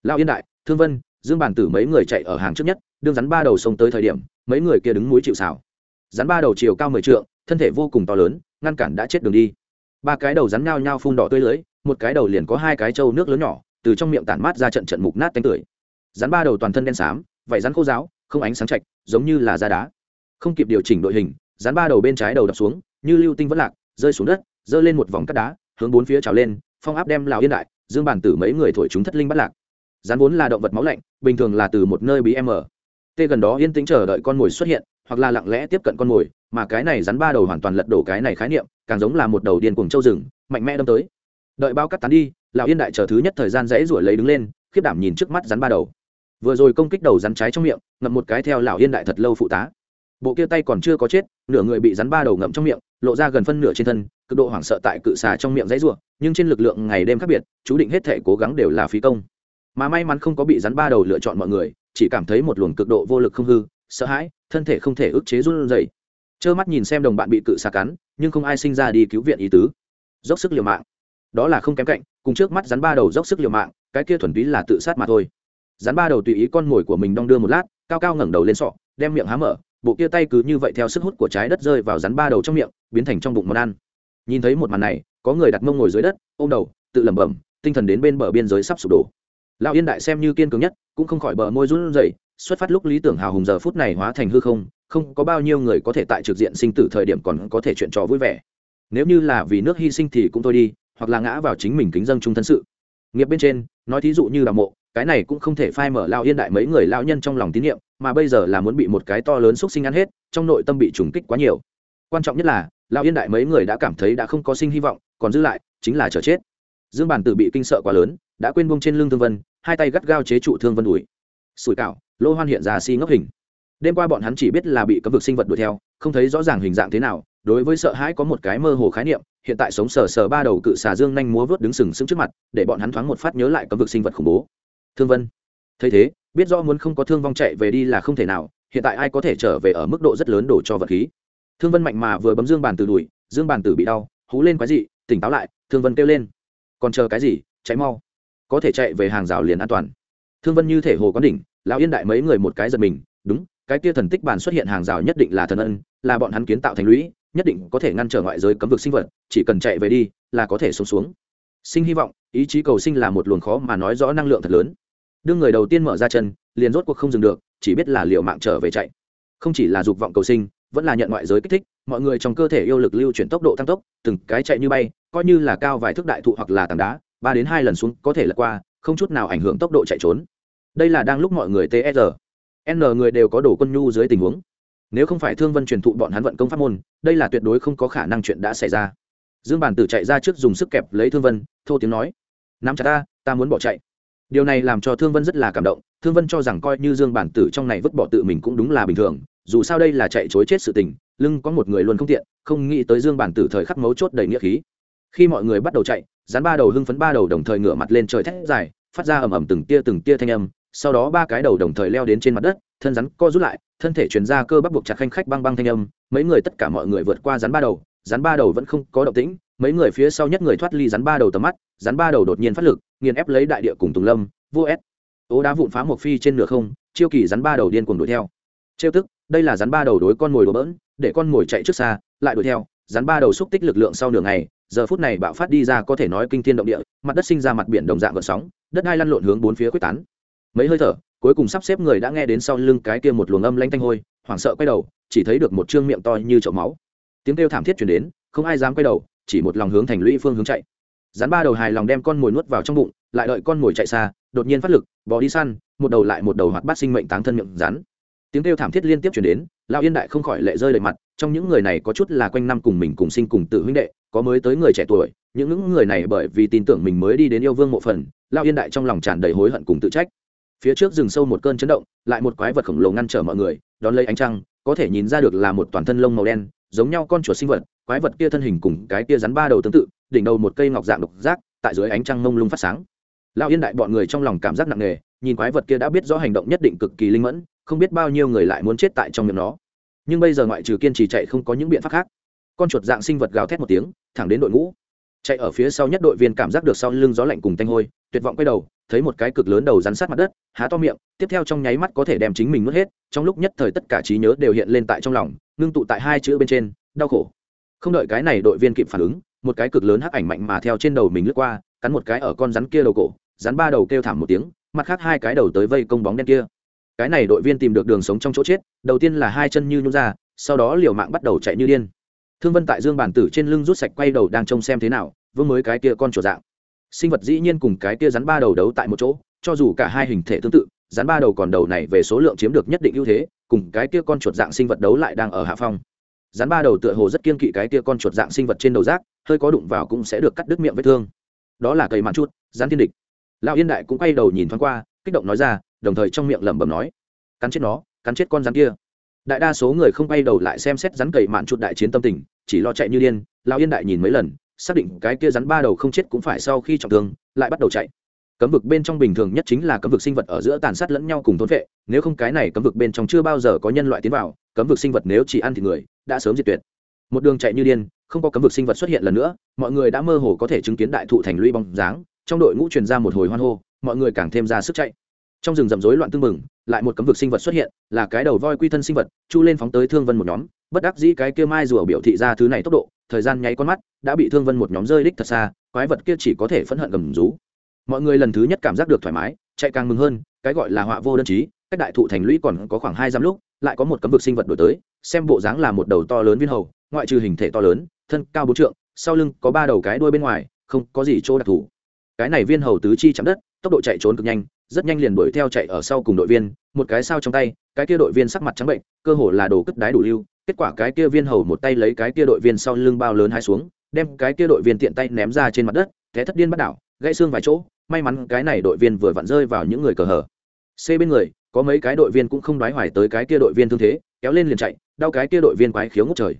lao yên đại, thương vân, dương bản tử mấy người chạy ở hàng trước nhất, đương rắn ba đầu sông tới thời điểm, mấy người kia đứng núi chịu xào rắn ba đầu chiều cao mười trượng, thân thể vô cùng to lớn, ngăn cản đã chết đường đi. Ba cái đầu rắn nhao nhao phun đỏ tươi lưới, một cái đầu liền có hai cái trâu nước lớn nhỏ từ trong miệng tản mát ra trận trận mục nát tanh tưởi. Rắn ba đầu toàn thân đen xám, vảy rắn khô giáo không ánh sáng chạch giống như là da đá. Không kịp điều chỉnh đội hình, rắn ba đầu bên trái đầu đập xuống, như lưu tinh vẫn lạc, rơi xuống đất, giơ lên một vòng cắt đá, hướng bốn phía trào lên, phong áp đem lào yên đại, dương bản tử mấy người thổi chúng thất linh bắt lạc. Rắn vốn là động vật máu lạnh, bình thường là từ một nơi bí m tê gần đó yên tĩnh chờ đợi con mồi xuất hiện, hoặc là lặng lẽ tiếp cận con mồi, mà cái này rắn ba đầu hoàn toàn lật đổ cái này khái niệm, càng giống là một đầu điên cuồng châu rừng, mạnh mẽ đâm tới đợi bao cắt tán đi, lão yên đại chờ thứ nhất thời gian dãy ruổi lấy đứng lên, khiếp đảm nhìn trước mắt rắn ba đầu. Vừa rồi công kích đầu rắn trái trong miệng, ngậm một cái theo lão yên đại thật lâu phụ tá. Bộ kia tay còn chưa có chết, nửa người bị rắn ba đầu ngậm trong miệng, lộ ra gần phân nửa trên thân, cực độ hoảng sợ tại cự xà trong miệng dãy ruộng nhưng trên lực lượng ngày đêm khác biệt, chú định hết thể cố gắng đều là phí công. Mà may mắn không có bị rắn ba đầu lựa chọn mọi người, chỉ cảm thấy một luồng cực độ vô lực không hư, sợ hãi, thân thể không thể ức chế run rẩy. Trơ mắt nhìn xem đồng bạn bị cự xà cắn, nhưng không ai sinh ra đi cứu viện ý tứ. Dốc sức liều mạng đó là không kém cạnh, cùng trước mắt rắn ba đầu dốc sức liều mạng, cái kia thuần túy là tự sát mà thôi. Rắn ba đầu tùy ý con mồi của mình đong đưa một lát, cao cao ngẩng đầu lên sọ, đem miệng há mở, bộ kia tay cứ như vậy theo sức hút của trái đất rơi vào rắn ba đầu trong miệng, biến thành trong bụng món ăn. Nhìn thấy một màn này, có người đặt mông ngồi dưới đất, ôm đầu, tự lẩm bẩm, tinh thần đến bên bờ biên giới sắp sụp đổ. Lão yên đại xem như kiên cường nhất, cũng không khỏi bờ môi run rẩy, xuất phát lúc lý tưởng hào hùng giờ phút này hóa thành hư không không có bao nhiêu người có thể tại trực diện sinh tử thời điểm còn có thể chuyện trò vui vẻ. Nếu như là vì nước hy sinh thì cũng thôi đi hoặc là ngã vào chính mình kính dân trung thân sự. Nghiệp bên trên, nói thí dụ như là mộ, cái này cũng không thể phai mở lao yên đại mấy người lao nhân trong lòng tín nhiệm mà bây giờ là muốn bị một cái to lớn xúc sinh ăn hết, trong nội tâm bị trùng kích quá nhiều. Quan trọng nhất là, lao yên đại mấy người đã cảm thấy đã không có sinh hy vọng, còn giữ lại, chính là chờ chết. Dương bản tử bị kinh sợ quá lớn, đã quên bông trên lưng thương vân, hai tay gắt gao chế trụ thương vân đùi. Sủi cảo, lô hoan hiện ra si ngốc hình. Đêm qua bọn hắn chỉ biết là bị cấm vực sinh vật đuổi theo, không thấy rõ ràng hình dạng thế nào đối với sợ hãi có một cái mơ hồ khái niệm, hiện tại sống sờ sờ ba đầu cự xà dương nhanh múa vớt đứng sừng sững trước mặt, để bọn hắn thoáng một phát nhớ lại cấm vực sinh vật khủng bố. Thương vân. Thấy thế, biết rõ muốn không có thương vong chạy về đi là không thể nào, hiện tại ai có thể trở về ở mức độ rất lớn đổ cho vật khí. Thương vân mạnh mà vừa bấm dương bàn từ đùi, dương bàn tử bị đau, hú lên quái dị, tỉnh táo lại, thương vân kêu lên. Còn chờ cái gì cháy mau. Có thể chạy về hàng rào liền an toàn. Thương vân như thể hồ có đỉnh, lão yên đại mấy người một cái giật mình, đúng, cái kia thần tích bàn xuất hiện hàng rào nhất định là thần ân, là bọn hắn kiến tạo thành lũy nhất định có thể ngăn trở ngoại giới cấm vực sinh vật, chỉ cần chạy về đi là có thể sống xuống. Sinh hy vọng, ý chí cầu sinh là một luồng khó mà nói rõ năng lượng thật lớn. Đương người đầu tiên mở ra chân, liền rốt cuộc không dừng được, chỉ biết là liệu mạng trở về chạy. Không chỉ là dục vọng cầu sinh, vẫn là nhận ngoại giới kích thích, mọi người trong cơ thể yêu lực lưu chuyển tốc độ tăng tốc, từng cái chạy như bay, coi như là cao vài thước đại thụ hoặc là tảng đá, ba đến hai lần xuống có thể lật qua, không chút nào ảnh hưởng tốc độ chạy trốn. Đây là đang lúc mọi người tsr n người đều có đổ quân nhu dưới tình huống nếu không phải thương vân truyền thụ bọn hắn vận công pháp môn, đây là tuyệt đối không có khả năng chuyện đã xảy ra. Dương bản tử chạy ra trước dùng sức kẹp lấy thương vân, thô tiếng nói, nắm chặt ta ta muốn bỏ chạy. Điều này làm cho thương vân rất là cảm động. Thương vân cho rằng coi như dương bản tử trong này vứt bỏ tự mình cũng đúng là bình thường, dù sao đây là chạy chối chết sự tình, lưng có một người luôn không tiện, không nghĩ tới dương bản tử thời khắc mấu chốt đầy nghĩa khí. Khi mọi người bắt đầu chạy, rắn ba đầu hưng phấn ba đầu đồng thời ngửa mặt lên trời thét dài, phát ra ầm ầm từng tia từng tia thanh âm sau đó ba cái đầu đồng thời leo đến trên mặt đất, thân rắn co rút lại, thân thể chuyển ra cơ bắp buộc chặt khanh khách băng băng thanh âm, mấy người tất cả mọi người vượt qua rắn ba đầu, rắn ba đầu vẫn không có động tĩnh, mấy người phía sau nhất người thoát ly rắn ba đầu tầm mắt, rắn ba đầu đột nhiên phát lực, nghiền ép lấy đại địa cùng tùng lâm, vô s ố đá vụn phá một phi trên nửa không, chiêu kỳ rắn ba đầu điên cuồng đuổi theo. Trêu tức, đây là rắn ba đầu đối con mồi đổ bỡn, để con mồi chạy trước xa, lại đuổi theo, rắn ba đầu xúc tích lực lượng sau nửa ngày, giờ phút này bạo phát đi ra có thể nói kinh thiên động địa, mặt đất sinh ra mặt biển đồng dạng gợn sóng, đất đai lăn lộn hướng bốn phía quyết tán mấy hơi thở, cuối cùng sắp xếp người đã nghe đến sau lưng cái kia một luồng âm lanh thanh hôi, hoảng sợ quay đầu, chỉ thấy được một trương miệng to như chậu máu. Tiếng kêu thảm thiết chuyển đến, không ai dám quay đầu, chỉ một lòng hướng thành lũy phương hướng chạy. Rắn ba đầu hài lòng đem con mồi nuốt vào trong bụng, lại đợi con mồi chạy xa, đột nhiên phát lực bỏ đi săn, một đầu lại một đầu hoạt bát sinh mệnh táng thân miệng rắn. Tiếng kêu thảm thiết liên tiếp chuyển đến, lão yên đại không khỏi lệ rơi lệ mặt, trong những người này có chút là quanh năm cùng mình cùng sinh cùng tự huynh đệ, có mới tới người trẻ tuổi những những người này bởi vì tin tưởng mình mới đi đến yêu vương mộ phần, lão yên đại trong lòng tràn đầy hối hận cùng tự trách phía trước rừng sâu một cơn chấn động, lại một quái vật khổng lồ ngăn trở mọi người, đón lấy ánh trăng, có thể nhìn ra được là một toàn thân lông màu đen, giống nhau con chuột sinh vật, quái vật kia thân hình cùng cái kia rắn ba đầu tương tự, đỉnh đầu một cây ngọc dạng độc giác, tại dưới ánh trăng mông lung phát sáng. Lão yên đại bọn người trong lòng cảm giác nặng nề, nhìn quái vật kia đã biết rõ hành động nhất định cực kỳ linh mẫn, không biết bao nhiêu người lại muốn chết tại trong miệng nó. Nhưng bây giờ ngoại trừ kiên trì chạy không có những biện pháp khác. Con chuột dạng sinh vật gào thét một tiếng, thẳng đến đội ngũ chạy ở phía sau nhất đội viên cảm giác được sau lưng gió lạnh cùng tanh hôi, tuyệt vọng quay đầu, thấy một cái cực lớn đầu rắn sát mặt đất, há to miệng, tiếp theo trong nháy mắt có thể đem chính mình nuốt hết, trong lúc nhất thời tất cả trí nhớ đều hiện lên tại trong lòng, ngưng tụ tại hai chữ bên trên, đau khổ. Không đợi cái này đội viên kịp phản ứng, một cái cực lớn hắc ảnh mạnh mà theo trên đầu mình lướt qua, cắn một cái ở con rắn kia đầu cổ, rắn ba đầu kêu thảm một tiếng, mặt khác hai cái đầu tới vây công bóng đen kia. Cái này đội viên tìm được đường sống trong chỗ chết, đầu tiên là hai chân như nhún ra, sau đó liều mạng bắt đầu chạy như điên. Thương vân tại dương bản tử trên lưng rút sạch quay đầu đang trông xem thế nào vương mới cái kia con chuột dạng. Sinh vật dĩ nhiên cùng cái kia rắn ba đầu đấu tại một chỗ, cho dù cả hai hình thể tương tự, rắn ba đầu còn đầu này về số lượng chiếm được nhất định ưu thế, cùng cái kia con chuột dạng sinh vật đấu lại đang ở hạ phong. Rắn ba đầu tựa hồ rất kiên kỵ cái kia con chuột dạng sinh vật trên đầu rác, hơi có đụng vào cũng sẽ được cắt đứt miệng vết thương. Đó là cầy mạn chút rắn thiên địch. Lão yên đại cũng quay đầu nhìn thoáng qua, kích động nói ra, đồng thời trong miệng lẩm bẩm nói, cắn chết nó, cắn chết con rắn kia. Đại đa số người không quay đầu lại xem xét rắn cầy mạn chút đại chiến tâm tình, chỉ lo chạy như điên, lão yên đại nhìn mấy lần xác định cái kia rắn ba đầu không chết cũng phải sau khi trọng thương, lại bắt đầu chạy. Cấm vực bên trong bình thường nhất chính là cấm vực sinh vật ở giữa tàn sát lẫn nhau cùng thôn vệ, nếu không cái này cấm vực bên trong chưa bao giờ có nhân loại tiến vào, cấm vực sinh vật nếu chỉ ăn thì người, đã sớm diệt tuyệt. Một đường chạy như điên, không có cấm vực sinh vật xuất hiện lần nữa, mọi người đã mơ hồ có thể chứng kiến đại thụ thành lũy bóng dáng, trong đội ngũ truyền ra một hồi hoan hô, mọi người càng thêm ra sức chạy trong rừng rậm rối loạn tương mừng lại một cấm vực sinh vật xuất hiện, là cái đầu voi quy thân sinh vật, chu lên phóng tới thương vân một nhóm, bất đắc dĩ cái kia mai rùa biểu thị ra thứ này tốc độ, thời gian nháy con mắt, đã bị thương vân một nhóm rơi đích thật xa, quái vật kia chỉ có thể phẫn hận gầm rú. Mọi người lần thứ nhất cảm giác được thoải mái, chạy càng mừng hơn, cái gọi là họa vô đơn chí, cách đại thụ thành lũy còn có khoảng hai dăm lúc, lại có một cấm vực sinh vật đổi tới, xem bộ dáng là một đầu to lớn viên hầu, ngoại trừ hình thể to lớn, thân cao bốn trượng, sau lưng có ba đầu cái đuôi bên ngoài, không có gì chỗ đặc thù. Cái này viên hầu tứ chi chạm đất, tốc độ chạy trốn cực nhanh rất nhanh liền đuổi theo chạy ở sau cùng đội viên, một cái sao trong tay, cái kia đội viên sắc mặt trắng bệnh, cơ hồ là đồ cất đái đủ lưu, kết quả cái kia viên hầu một tay lấy cái kia đội viên sau lưng bao lớn hai xuống, đem cái kia đội viên tiện tay ném ra trên mặt đất, té thất điên bắt đảo, gãy xương vài chỗ, may mắn cái này đội viên vừa vặn rơi vào những người cờ hở. C bên người, có mấy cái đội viên cũng không đoái hoài tới cái kia đội viên thương thế, kéo lên liền chạy, đau cái kia đội viên quái khiếu ngốc trời.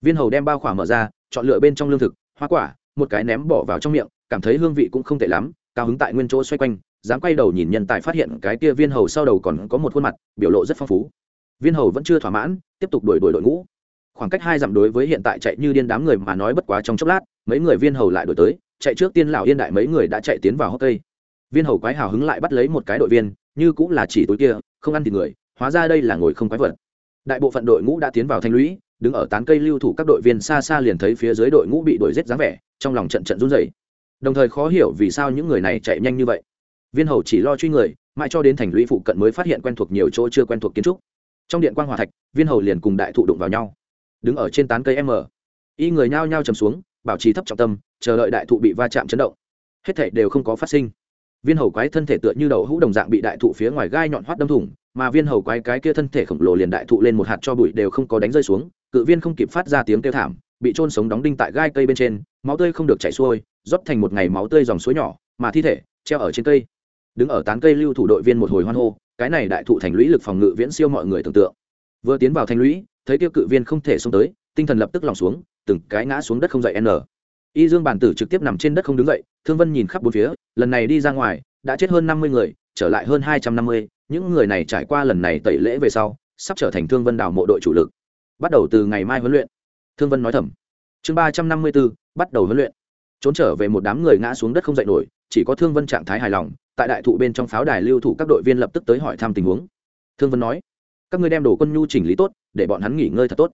Viên hầu đem bao khỏa mở ra, chọn lựa bên trong lương thực, hoa quả, một cái ném bỏ vào trong miệng, cảm thấy hương vị cũng không tệ lắm, cao hứng tại nguyên chỗ xoay quanh dám quay đầu nhìn nhân tài phát hiện cái kia viên hầu sau đầu còn có một khuôn mặt, biểu lộ rất phong phú. Viên hầu vẫn chưa thỏa mãn, tiếp tục đuổi đuổi đội ngũ. Khoảng cách hai dặm đối với hiện tại chạy như điên đám người mà nói bất quá trong chốc lát, mấy người viên hầu lại đổi tới, chạy trước tiên lão yên đại mấy người đã chạy tiến vào hốc cây. Viên hầu quái hào hứng lại bắt lấy một cái đội viên, như cũng là chỉ túi kia, không ăn thì người, hóa ra đây là ngồi không quái vật. Đại bộ phận đội ngũ đã tiến vào thanh lũy, đứng ở tán cây lưu thủ các đội viên xa xa liền thấy phía dưới đội ngũ bị đuổi giết dáng vẻ, trong lòng trận trận run rẩy. Đồng thời khó hiểu vì sao những người này chạy nhanh như vậy viên hầu chỉ lo truy người, mãi cho đến thành lũy phụ cận mới phát hiện quen thuộc nhiều chỗ chưa quen thuộc kiến trúc. Trong điện quan hòa thạch, viên hầu liền cùng đại thụ đụng vào nhau. Đứng ở trên tán cây m. Y người nhao nhao chầm xuống, bảo trì thấp trọng tâm, chờ đợi đại thụ bị va chạm chấn động. Hết thể đều không có phát sinh. Viên hầu quái thân thể tựa như đầu hũ đồng dạng bị đại thụ phía ngoài gai nhọn hoắt đâm thủng, mà viên hầu quái cái kia thân thể khổng lồ liền đại thụ lên một hạt cho bụi đều không có đánh rơi xuống, cự viên không kịp phát ra tiếng kêu thảm, bị trôn sống đóng đinh tại gai cây bên trên, máu tươi không được chảy xuôi, rót thành một ngày máu tươi dòng suối nhỏ, mà thi thể treo ở trên cây đứng ở tán cây lưu thủ đội viên một hồi hoan hô, cái này đại thụ thành lũy lực phòng ngự viễn siêu mọi người tưởng tượng. Vừa tiến vào thành lũy, thấy tiêu cự viên không thể xông tới, tinh thần lập tức lòng xuống, từng cái ngã xuống đất không dậy n. Y dương bản tử trực tiếp nằm trên đất không đứng dậy, thương vân nhìn khắp bốn phía, lần này đi ra ngoài, đã chết hơn năm mươi người, trở lại hơn hai trăm năm mươi, những người này trải qua lần này tẩy lễ về sau, sắp trở thành thương vân đảo mộ đội chủ lực. Bắt đầu từ ngày mai huấn luyện. Thương vân nói thầm. Chương ba trăm năm mươi bốn bắt đầu huấn luyện. Trốn trở về một đám người ngã xuống đất không dậy nổi, chỉ có thương vân trạng thái hài lòng tại đại thụ bên trong pháo đài lưu thủ các đội viên lập tức tới hỏi thăm tình huống. Thương vân nói, các ngươi đem đồ quân nhu chỉnh lý tốt, để bọn hắn nghỉ ngơi thật tốt.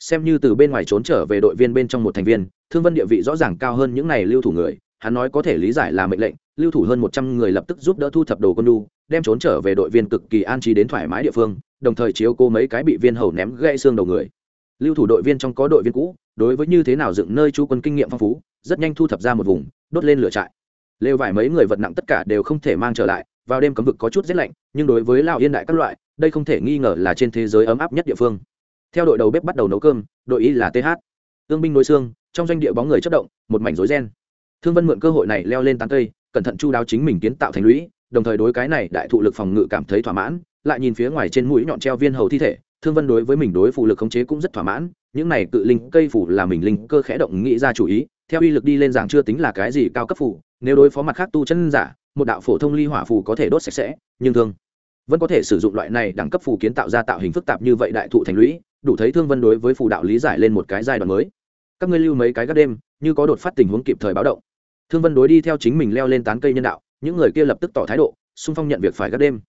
Xem như từ bên ngoài trốn trở về đội viên bên trong một thành viên, thương vân địa vị rõ ràng cao hơn những n à y lưu thủ người, hắn nói có thể lý giải là mệnh lệnh, lưu thủ hơn một trăm người lập tức giúp đỡ thu thập đồ quân nhu, đem trốn trở về đội viên cực kỳ an trí đến thoải mái địa phương, đồng thời chiếu cô mấy cái bị viên hầu ném gãy xương đầu người. Lưu thủ đội viên trong có đội viên cũ, đối với như thế nào dựng nơi chú quân kinh nghiệm phong phú, rất nhanh thu thập ra một vùng, đốt lên lửa trại lều vải mấy người vật nặng tất cả đều không thể mang trở lại, vào đêm cấm vực có chút rét lạnh, nhưng đối với lào yên đại các loại, đây không thể nghi ngờ là trên thế giới ấm áp nhất địa phương. Theo đội đầu bếp bắt đầu nấu cơm, đội y là th ương binh nối xương, trong doanh địa bóng người chất động, một mảnh rối ren. Thương vân mượn cơ hội này leo lên tán cây, cẩn thận chu đáo chính mình kiến tạo thành lũy, đồng thời đối cái này đại thụ lực phòng ngự cảm thấy thỏa mãn, lại nhìn phía ngoài trên mũi nhọn treo viên hầu thi thể, thương vân đối với mình đối phụ lực khống chế cũng rất thỏa mãn, những này cự linh cây phủ là mình linh cơ khẽ động nghĩ ra chủ ý, theo uy lực đi lên giảng chưa tính là cái gì cao cấp phủ nếu đối phó mặt khác tu chân giả, một đạo phổ thông ly hỏa phù có thể đốt sạch sẽ, nhưng thương vẫn có thể sử dụng loại này đẳng cấp phù kiến tạo ra tạo hình phức tạp như vậy đại thụ thành lũy, đủ thấy thương vân đối với phù đạo lý giải lên một cái giai đoạn mới. Các ngươi lưu mấy cái gác đêm, như có đột phát tình huống kịp thời báo động. Thương vân đối đi theo chính mình leo lên tán cây nhân đạo, những người kia lập tức tỏ thái độ, xung phong nhận việc phải gác đêm.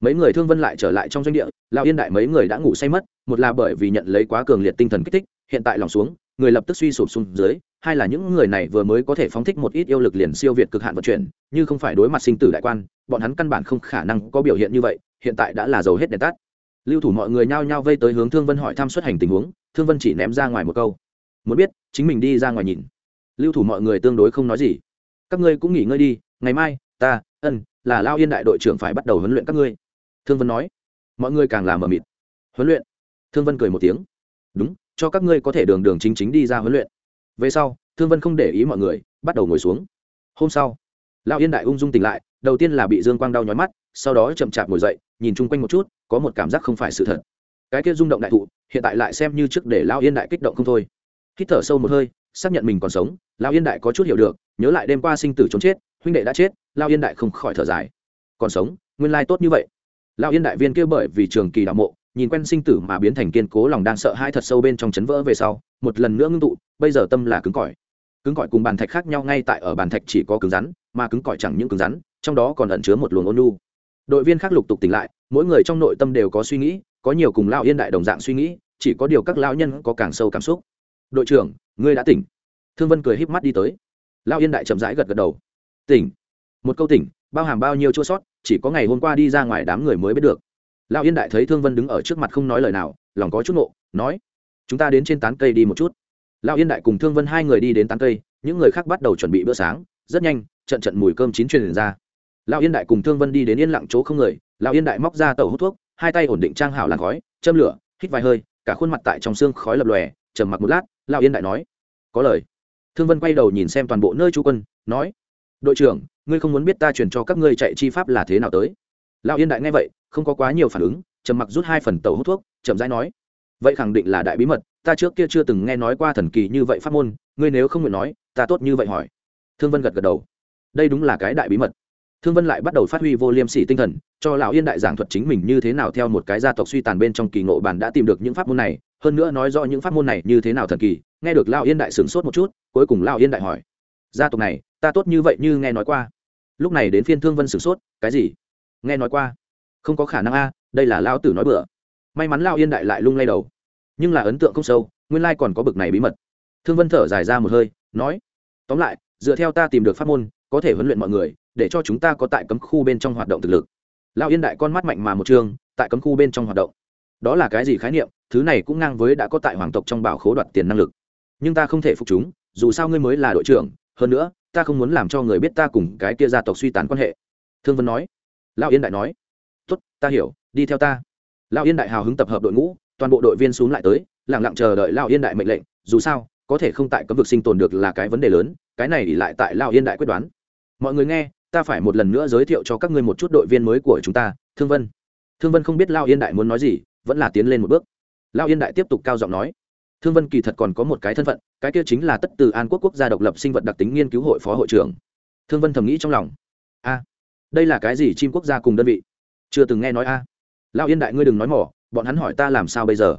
Mấy người thương vân lại trở lại trong doanh địa lao yên đại mấy người đã ngủ say mất, một là bởi vì nhận lấy quá cường liệt tinh thần kích thích, hiện tại lòng xuống, người lập tức suy sụp xuống dưới hai là những người này vừa mới có thể phóng thích một ít yêu lực liền siêu việt cực hạn vận chuyển, như không phải đối mặt sinh tử đại quan, bọn hắn căn bản không khả năng có biểu hiện như vậy, hiện tại đã là dầu hết đèn tắt. Lưu thủ mọi người nhao nhao vây tới hướng thương vân hỏi thăm xuất hành tình huống, thương vân chỉ ném ra ngoài một câu. Muốn biết, chính mình đi ra ngoài nhìn. Lưu thủ mọi người tương đối không nói gì. Các ngươi cũng nghỉ ngơi đi, ngày mai, ta, ân, là lao yên đại đội trưởng phải bắt đầu huấn luyện các ngươi. Thương vân nói. Mọi người càng làm mờ mịt. Huấn luyện. Thương vân cười một tiếng. Đúng, cho các ngươi có thể đường đường chính chính đi ra huấn luyện về sau, thương vân không để ý mọi người, bắt đầu ngồi xuống. Hôm sau, lão yên đại ung dung tỉnh lại, đầu tiên là bị dương quang đau nhói mắt, sau đó chậm chạp ngồi dậy, nhìn chung quanh một chút, có một cảm giác không phải sự thật. Cái kia rung động đại thụ, hiện tại lại xem như trước để lão yên đại kích động không thôi. Hít thở sâu một hơi, xác nhận mình còn sống, lão yên đại có chút hiểu được, nhớ lại đêm qua sinh tử trốn chết, huynh đệ đã chết, lão yên đại không khỏi thở dài. Còn sống, nguyên lai tốt như vậy. Lão yên đại viên kia bởi vì trường kỳ đạo mộ, nhìn quen sinh tử mà biến thành kiên cố, lòng đang sợ hai thật sâu bên trong chấn vỡ về sau một lần nữa ngưng tụ, bây giờ tâm là cứng cỏi. Cứng cỏi cùng bàn thạch khác nhau ngay tại ở bàn thạch chỉ có cứng rắn, mà cứng cỏi chẳng những cứng rắn, trong đó còn ẩn chứa một luồng ôn lu đội viên khác lục tục tỉnh lại, mỗi người trong nội tâm đều có suy nghĩ, có nhiều cùng lao yên đại đồng dạng suy nghĩ, chỉ có điều các lao nhân có càng sâu cảm xúc. Đội trưởng, ngươi đã tỉnh. Thương vân cười híp mắt đi tới. Lao yên đại chậm rãi gật gật đầu. Tỉnh. Một câu tỉnh, bao hàm bao nhiêu chua sót, chỉ có ngày hôm qua đi ra ngoài đám người mới biết được. Lão yên đại thấy thương vân đứng ở trước mặt không nói lời nào, lòng có chút nộ nói chúng ta đến trên tán cây đi một chút. Lão yên đại cùng thương vân hai người đi đến tán cây, những người khác bắt đầu chuẩn bị bữa sáng. Rất nhanh, trận trận mùi cơm chín truyền ra. Lão yên đại cùng thương vân đi đến yên lặng chỗ không người. Lão yên đại móc ra tàu hút thuốc, hai tay ổn định trang hảo làn khói, châm lửa, hít vài hơi, cả khuôn mặt tại trong xương khói lập lòe, trầm mặc một lát, lão yên đại nói, có lời. Thương vân quay đầu nhìn xem toàn bộ nơi chú quân, nói, đội trưởng, ngươi không muốn biết ta truyền cho các ngươi chạy chi pháp là thế nào tới? Lão yên đại nghe vậy, không có quá nhiều phản ứng, trầm mặc rút hai phần tàu hút thuốc, chậm rãi nói vậy khẳng định là đại bí mật, ta trước kia chưa từng nghe nói qua thần kỳ như vậy pháp môn, ngươi nếu không nguyện nói, ta tốt như vậy hỏi. Thương vân gật gật đầu. Đây đúng là cái đại bí mật. Thương vân lại bắt đầu phát huy vô liêm sỉ tinh thần, cho lão yên đại giảng thuật chính mình như thế nào theo một cái gia tộc suy tàn bên trong kỳ ngộ bản đã tìm được những pháp môn này, hơn nữa nói rõ những pháp môn này như thế nào thần kỳ, nghe được lão yên đại sửng sốt một chút, cuối cùng lão yên đại hỏi. Gia tộc này, ta tốt như vậy như nghe nói qua. Lúc này đến phiên thương vân sửng sốt, cái gì? Nghe nói qua. Không có khả năng a, đây là lao tử nói bừa. May mắn lao yên đại lại lung lay đầu nhưng là ấn tượng không sâu, nguyên lai còn có bực này bí mật. Thương vân thở dài ra một hơi, nói, tóm lại, dựa theo ta tìm được pháp môn, có thể huấn luyện mọi người, để cho chúng ta có tại cấm khu bên trong hoạt động thực lực. Lao yên đại con mắt mạnh mà một trường, tại cấm khu bên trong hoạt động. Đó là cái gì khái niệm? Thứ này cũng ngang với đã có tại hoàng tộc trong bảo khố đoạt tiền năng lực. Nhưng ta không thể phục chúng, dù sao ngươi mới là đội trưởng, hơn nữa, ta không muốn làm cho người biết ta cùng cái kia gia tộc suy tàn quan hệ. Thương vân nói. Lao yên đại nói, tốt, ta hiểu, đi theo ta. Lão yên đại hào hứng tập hợp đội ngũ toàn bộ đội viên xuống lại tới lẳng lặng chờ đợi lao yên đại mệnh lệnh, dù sao, có thể không tại cấm vực sinh tồn được là cái vấn đề lớn, cái này ỉ lại tại lao yên đại quyết đoán. Mọi người nghe, ta phải một lần nữa giới thiệu cho các ngươi một chút đội viên mới của chúng ta, thương vân. Thương vân không biết lao yên đại muốn nói gì, vẫn là tiến lên một bước. Lao yên đại tiếp tục cao giọng nói. Thương vân kỳ thật còn có một cái thân phận, cái kia chính là tất từ an quốc quốc gia độc lập sinh vật đặc tính nghiên cứu hội phó hội trưởng. Thương vân thầm nghĩ trong lòng. A, đây là cái gì chim quốc gia cùng đơn vị? Chưa từng nghe nói a. À. yên đại ngươi đừng nói mỏ bọn hắn hỏi ta làm sao bây giờ?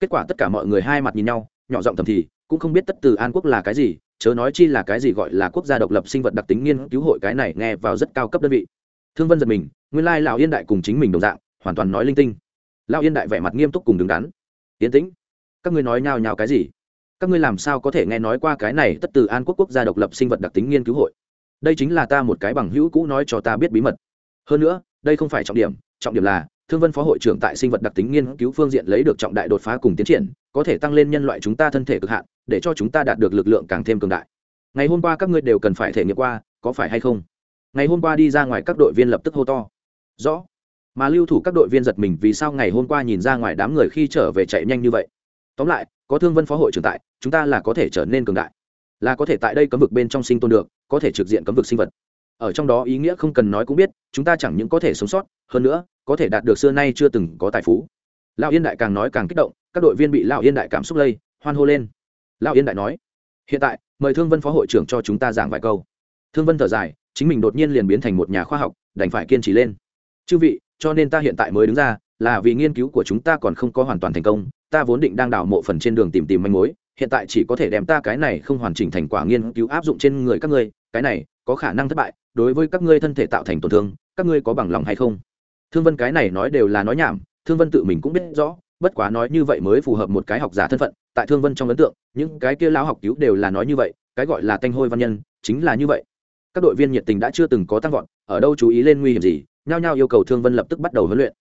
Kết quả tất cả mọi người hai mặt nhìn nhau, nhỏ giọng thầm thì, cũng không biết tất từ an quốc là cái gì, chớ nói chi là cái gì gọi là quốc gia độc lập sinh vật đặc tính nghiên cứu hội cái này nghe vào rất cao cấp đơn vị. Thương vân giật mình, nguyên lai lão yên đại cùng chính mình đồng dạng, hoàn toàn nói linh tinh. Lão yên đại vẻ mặt nghiêm túc cùng đứng đắn. Tiến tĩnh, các ngươi nói nhào nhào cái gì? Các ngươi làm sao có thể nghe nói qua cái này tất từ an quốc quốc gia độc lập sinh vật đặc tính nghiên cứu hội? Đây chính là ta một cái bằng hữu cũ nói cho ta biết bí mật. Hơn nữa, đây không phải trọng điểm trọng điểm là thương vân phó hội trưởng tại sinh vật đặc tính nghiên cứu phương diện lấy được trọng đại đột phá cùng tiến triển, có thể tăng lên nhân loại chúng ta thân thể cực hạn, để cho chúng ta đạt được lực lượng càng thêm cường đại. Ngày hôm qua các ngươi đều cần phải thể nghiệm qua, có phải hay không? Ngày hôm qua đi ra ngoài các đội viên lập tức hô to. Rõ. Mà lưu thủ các đội viên giật mình vì sao ngày hôm qua nhìn ra ngoài đám người khi trở về chạy nhanh như vậy? Tóm lại, có thương vân phó hội trưởng tại, chúng ta là có thể trở nên cường đại. Là có thể tại đây cấm vực bên trong sinh tồn được, có thể trực diện cấm vực sinh vật ở trong đó ý nghĩa không cần nói cũng biết, chúng ta chẳng những có thể sống sót, hơn nữa, có thể đạt được xưa nay chưa từng có tài phú. Lão yên đại càng nói càng kích động, các đội viên bị lão yên đại cảm xúc lây, hoan hô lên. Lão yên đại nói, hiện tại, mời thương vân phó hội trưởng cho chúng ta giảng vài câu. Thương vân thở dài, chính mình đột nhiên liền biến thành một nhà khoa học, đành phải kiên trì lên. Chư vị, cho nên ta hiện tại mới đứng ra, là vì nghiên cứu của chúng ta còn không có hoàn toàn thành công, ta vốn định đang đào mộ phần trên đường tìm tìm manh mối, hiện tại chỉ có thể đem ta cái này không hoàn chỉnh thành quả nghiên cứu áp dụng trên người các ngươi, cái này có khả năng thất bại đối với các ngươi thân thể tạo thành tổn thương, các ngươi có bằng lòng hay không? Thương vân cái này nói đều là nói nhảm, thương vân tự mình cũng biết rõ, bất quá nói như vậy mới phù hợp một cái học giả thân phận, tại thương vân trong ấn tượng, những cái kia lão học cứu đều là nói như vậy, cái gọi là tanh hôi văn nhân, chính là như vậy. Các đội viên nhiệt tình đã chưa từng có tăng vọt, ở đâu chú ý lên nguy hiểm gì, nhao nhao yêu cầu thương vân lập tức bắt đầu huấn luyện.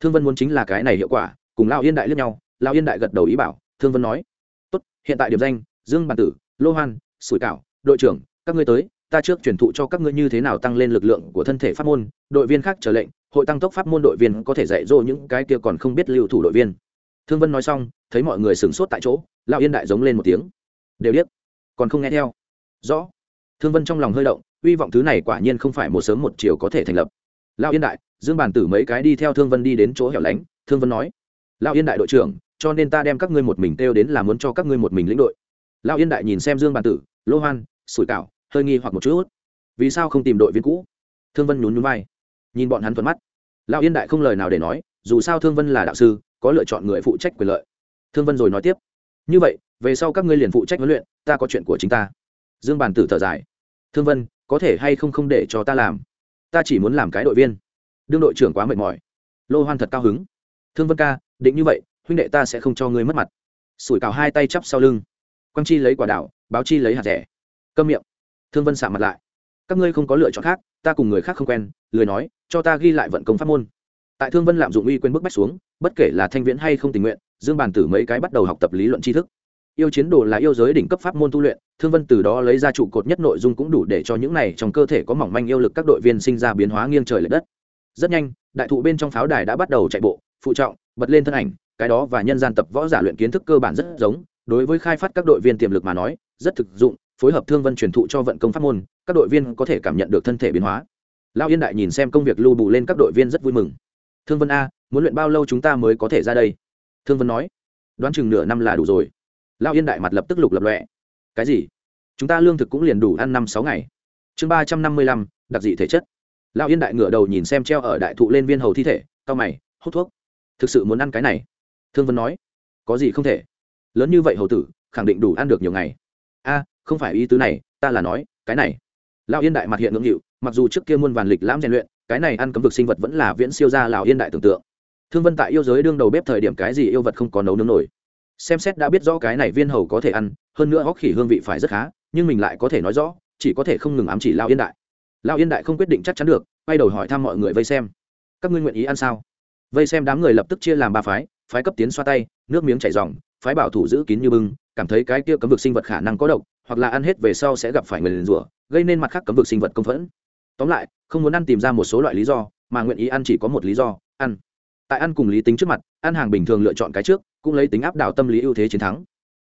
Thương vân muốn chính là cái này hiệu quả, cùng lao yên đại lướt nhau lao yên đại gật đầu ý bảo, thương vân nói, tốt, hiện tại điểm danh, dương bàn tử, lô hoan, sủi cảo, đội trưởng, các ngươi tới ta trước truyền thụ cho các ngươi như thế nào tăng lên lực lượng của thân thể pháp môn, đội viên khác chờ lệnh, hội tăng tốc pháp môn đội viên có thể dạy dỗ những cái kia còn không biết lưu thủ đội viên. Thương vân nói xong, thấy mọi người sửng sốt tại chỗ, lão yên đại giống lên một tiếng. Đều biết còn không nghe theo. Rõ. Thương vân trong lòng hơi động, hy vọng thứ này quả nhiên không phải một sớm một chiều có thể thành lập. Lão yên đại, dương bản tử mấy cái đi theo thương vân đi đến chỗ hẻo lánh, thương vân nói, lão yên đại đội trưởng, cho nên ta đem các ngươi một mình kêu đến là muốn cho các ngươi một mình lĩnh đội. Lão yên đại nhìn xem dương bản tử, lô hoan, sủi cảo hơi nghi hoặc một chút. Vì sao không tìm đội viên cũ? Thương vân nhún nhún vai. Nhìn bọn hắn thuận mắt. Lão yên đại không lời nào để nói, dù sao thương vân là đạo sư, có lựa chọn người phụ trách quyền lợi. Thương vân rồi nói tiếp. Như vậy, về sau các ngươi liền phụ trách huấn luyện, ta có chuyện của chính ta. Dương bàn tử thở dài. Thương vân, có thể hay không không để cho ta làm? Ta chỉ muốn làm cái đội viên. Đương đội trưởng quá mệt mỏi. Lô hoan thật cao hứng. Thương vân ca, định như vậy, huynh đệ ta sẽ không cho ngươi mất mặt. Sủi cào hai tay chắp sau lưng. Quang chi lấy quả đảo, báo chi lấy hạt rẻ. Câm miệng thương vân xạ mặt lại. Các ngươi không có lựa chọn khác, ta cùng người khác không quen, lười nói, cho ta ghi lại vận công pháp môn. Tại thương vân lạm dụng uy quên bức bách xuống, bất kể là thanh viễn hay không tình nguyện, dương bàn tử mấy cái bắt đầu học tập lý luận tri thức. Yêu chiến đồ là yêu giới đỉnh cấp pháp môn tu luyện, thương vân từ đó lấy ra trụ cột nhất nội dung cũng đủ để cho những này trong cơ thể có mỏng manh yêu lực các đội viên sinh ra biến hóa nghiêng trời l ệ đất. Rất nhanh, đại thụ bên trong pháo đài đã bắt đầu chạy bộ, phụ trọng, bật lên thân ảnh, cái đó và nhân gian tập võ giả luyện kiến thức cơ bản rất giống, đối với khai phát các đội viên tiềm lực mà nói, rất thực dụng phối hợp thương vân truyền thụ cho vận công pháp môn, các đội viên có thể cảm nhận được thân thể biến hóa. Lao yên đại nhìn xem công việc lưu bù lên các đội viên rất vui mừng. Thương vân a, muốn luyện bao lâu chúng ta mới có thể ra đây? Thương vân nói. Đoán chừng nửa năm là đủ rồi. Lao yên đại mặt lập tức lục lập lọe. Cái gì? Chúng ta lương thực cũng liền đủ ăn năm sáu ngày. Chương ba trăm năm mươi lăm, đặc dị thể chất. Lao yên đại ngửa đầu nhìn xem treo ở đại thụ lên viên hầu thi thể cao mày, hút thuốc. Thực sự muốn ăn cái này? Thương vân nói. Có gì không thể? Lớn như vậy hầu tử, khẳng định đủ ăn được nhiều ngày. A không phải ý tứ này, ta là nói, cái này. Lão yên đại mặt hiện ngưỡng hiệu mặc dù trước kia muôn vàn lịch lãm rèn luyện, cái này ăn cấm vực sinh vật vẫn là viễn siêu ra lão yên đại tưởng tượng. Thương vân tại yêu giới đương đầu bếp thời điểm cái gì yêu vật không có nấu nướng nổi. Xem xét đã biết rõ cái này viên hầu có thể ăn, hơn nữa hóc khỉ hương vị phải rất khá, nhưng mình lại có thể nói rõ, chỉ có thể không ngừng ám chỉ lão yên đại. Lão yên đại không quyết định chắc chắn được, quay đầu hỏi thăm mọi người vây xem. Các ngươi nguyện ý ăn sao? Vây xem đám người lập tức chia làm ba phái phái cấp tiến xoa tay, nước miếng chảy dòng phái bảo thủ giữ kín như bưng cảm thấy cái kia cấm vực sinh vật khả năng có độc, hoặc là ăn hết về sau sẽ gặp phải người liền rủa, gây nên mặt khác cấm vực sinh vật công phẫn. Tóm lại, không muốn ăn tìm ra một số loại lý do, mà nguyện ý ăn chỉ có một lý do, ăn. Tại ăn cùng lý tính trước mặt, ăn hàng bình thường lựa chọn cái trước, cũng lấy tính áp đảo tâm lý ưu thế chiến thắng.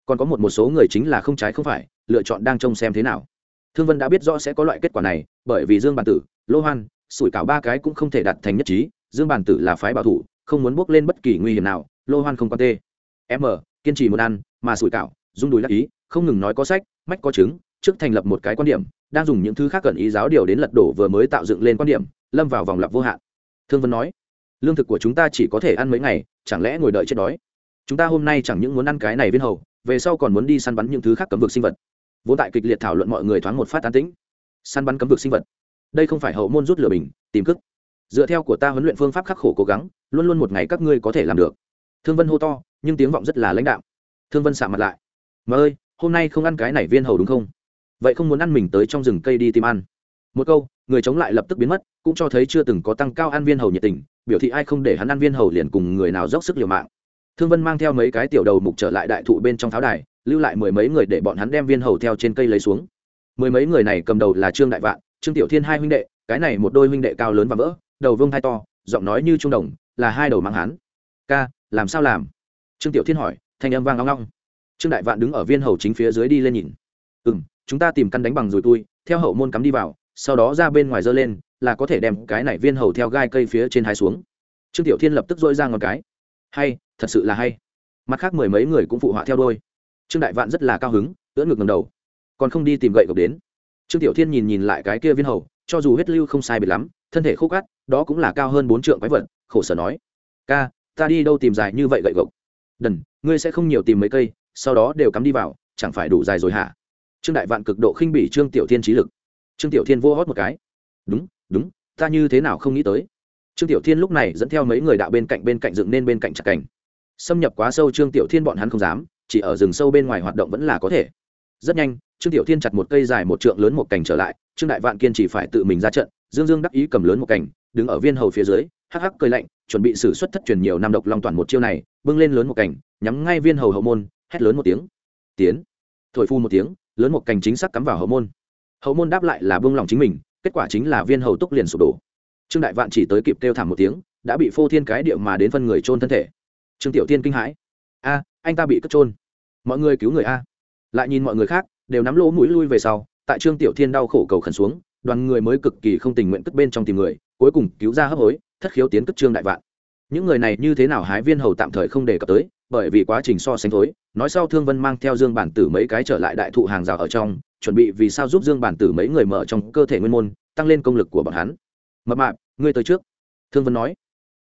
Còn có một một số người chính là không trái không phải, lựa chọn đang trông xem thế nào. Thương vân đã biết rõ sẽ có loại kết quả này, bởi vì dương bản tử, lô hoan, sủi cảo ba cái cũng không thể đặt thành nhất trí, dương bản tử là phái bảo thủ, không muốn bước lên bất kỳ nguy hiểm nào, lô hoan không quan tê. M, kiên trì muốn ăn mà sủi cảo dung đùi đắc ý, không ngừng nói có sách, mách có chứng, trước thành lập một cái quan điểm, đang dùng những thứ khác cần ý giáo điều đến lật đổ vừa mới tạo dựng lên quan điểm, lâm vào vòng lặp vô hạn. Thương vân nói, lương thực của chúng ta chỉ có thể ăn mấy ngày, chẳng lẽ ngồi đợi chết đói? Chúng ta hôm nay chẳng những muốn ăn cái này viên hầu, về sau còn muốn đi săn bắn những thứ khác cấm vực sinh vật. Vốn tại kịch liệt thảo luận mọi người thoáng một phát tán tĩnh. Săn bắn cấm vực sinh vật. Đây không phải hậu môn rút lửa bình tìm cức dựa theo của ta huấn luyện phương pháp khắc khổ cố gắng, luôn luôn một ngày các ngươi có thể làm được. Thương vân hô to, nhưng tiếng vọng rất là lãnh đạo thương vân xạ mặt lại. Mà ơi, hôm nay không ăn cái này viên hầu đúng không? Vậy không muốn ăn mình tới trong rừng cây đi tìm ăn. Một câu, người chống lại lập tức biến mất, cũng cho thấy chưa từng có tăng cao ăn viên hầu nhiệt tình, biểu thị ai không để hắn ăn viên hầu liền cùng người nào dốc sức liều mạng. Thương vân mang theo mấy cái tiểu đầu mục trở lại đại thụ bên trong tháo đài, lưu lại mười mấy người để bọn hắn đem viên hầu theo trên cây lấy xuống. Mười mấy người này cầm đầu là trương đại vạn, trương tiểu thiên hai huynh đệ, cái này một đôi huynh đệ cao lớn và vỡ, đầu vương hai to, giọng nói như trung đồng, là hai đầu mang hắn. Ca, làm sao làm? Trương tiểu thiên hỏi thanh âm vang long long trương đại vạn đứng ở viên hầu chính phía dưới đi lên nhìn. Ừ m chúng ta tìm căn đánh bằng rồi tôi theo hậu môn cắm đi vào, sau đó ra bên ngoài dơ lên, là có thể đem cái này viên hầu theo gai cây phía trên hai xuống. Trương tiểu thiên lập tức dội ra ngọn cái. Hay, thật sự là hay. Mặt khác mười mấy người cũng phụ họa theo đôi trương đại vạn rất là cao hứng, ưỡn ngực ngầm đầu. Còn không đi tìm gậy gộc đến. Trương tiểu thiên nhìn nhìn lại cái kia viên hầu, cho dù huyết lưu không sai biệt lắm, thân thể khô cát, đó cũng là cao hơn bốn trượng quái vật, khổ sở nói, ca, ta đi đâu tìm dài như vậy gậy gộc? Đần ngươi sẽ không nhiều tìm mấy cây, sau đó đều cắm đi vào, chẳng phải đủ dài rồi hả? Trương đại vạn cực độ khinh bỉ trương tiểu thiên trí lực. Trương tiểu thiên vô hót một cái. Đúng đúng, ta như thế nào không nghĩ tới? Trương tiểu thiên lúc này dẫn theo mấy người đạo bên cạnh bên cạnh dựng nên bên cạnh chặt cảnh xâm nhập quá sâu trương tiểu thiên bọn hắn không dám, chỉ ở rừng sâu bên ngoài hoạt động vẫn là có thể. Rất nhanh, trương tiểu thiên chặt một cây dài một trượng lớn một cành trở lại, trương đại vạn kiên chỉ phải tự mình ra trận, dương dương đắc ý cầm lớn một cành, đứng ở viên hầu phía dưới, hắc hắc cười lạnh, chuẩn bị xử suất thất truyền nhiều năm độc long toàn một chiêu này bưng lên lớn một cành, nhắm ngay viên hầu hậu môn, hét lớn một tiếng. Tiến. Thổi phu một tiếng, lớn một cành chính xác cắm vào hậu môn. Hậu môn đáp lại là bưng lòng chính mình, kết quả chính là viên hầu túc liền sụp đổ. Trương đại vạn chỉ tới kịp kêu thảm một tiếng, đã bị phô thiên cái điệu mà đến phân người trôn thân thể. Trương tiểu tiên kinh hãi. A, anh ta bị cất trôn mọi người cứu người a. Lại nhìn mọi người khác, đều nắm lỗ mũi lui về sau, tại trương tiểu thiên đau khổ cầu khẩn xuống, đoàn người mới cực kỳ không tình nguyện cất bên trong tìm người, cuối cùng cứu ra hấp hối, thất khiếu tiến cất trương đại vạn những người này như thế nào hái viên hầu tạm thời không đề cập tới, bởi vì quá trình so sánh thối, nói sau thương vân mang theo dương bản tử mấy cái trở lại đại thụ hàng rào ở trong, chuẩn bị vì sao giúp dương bản tử mấy người mở trong cơ thể nguyên môn, tăng lên công lực của bọn hắn. Mập mạp, ngươi tới trước, thương vân nói.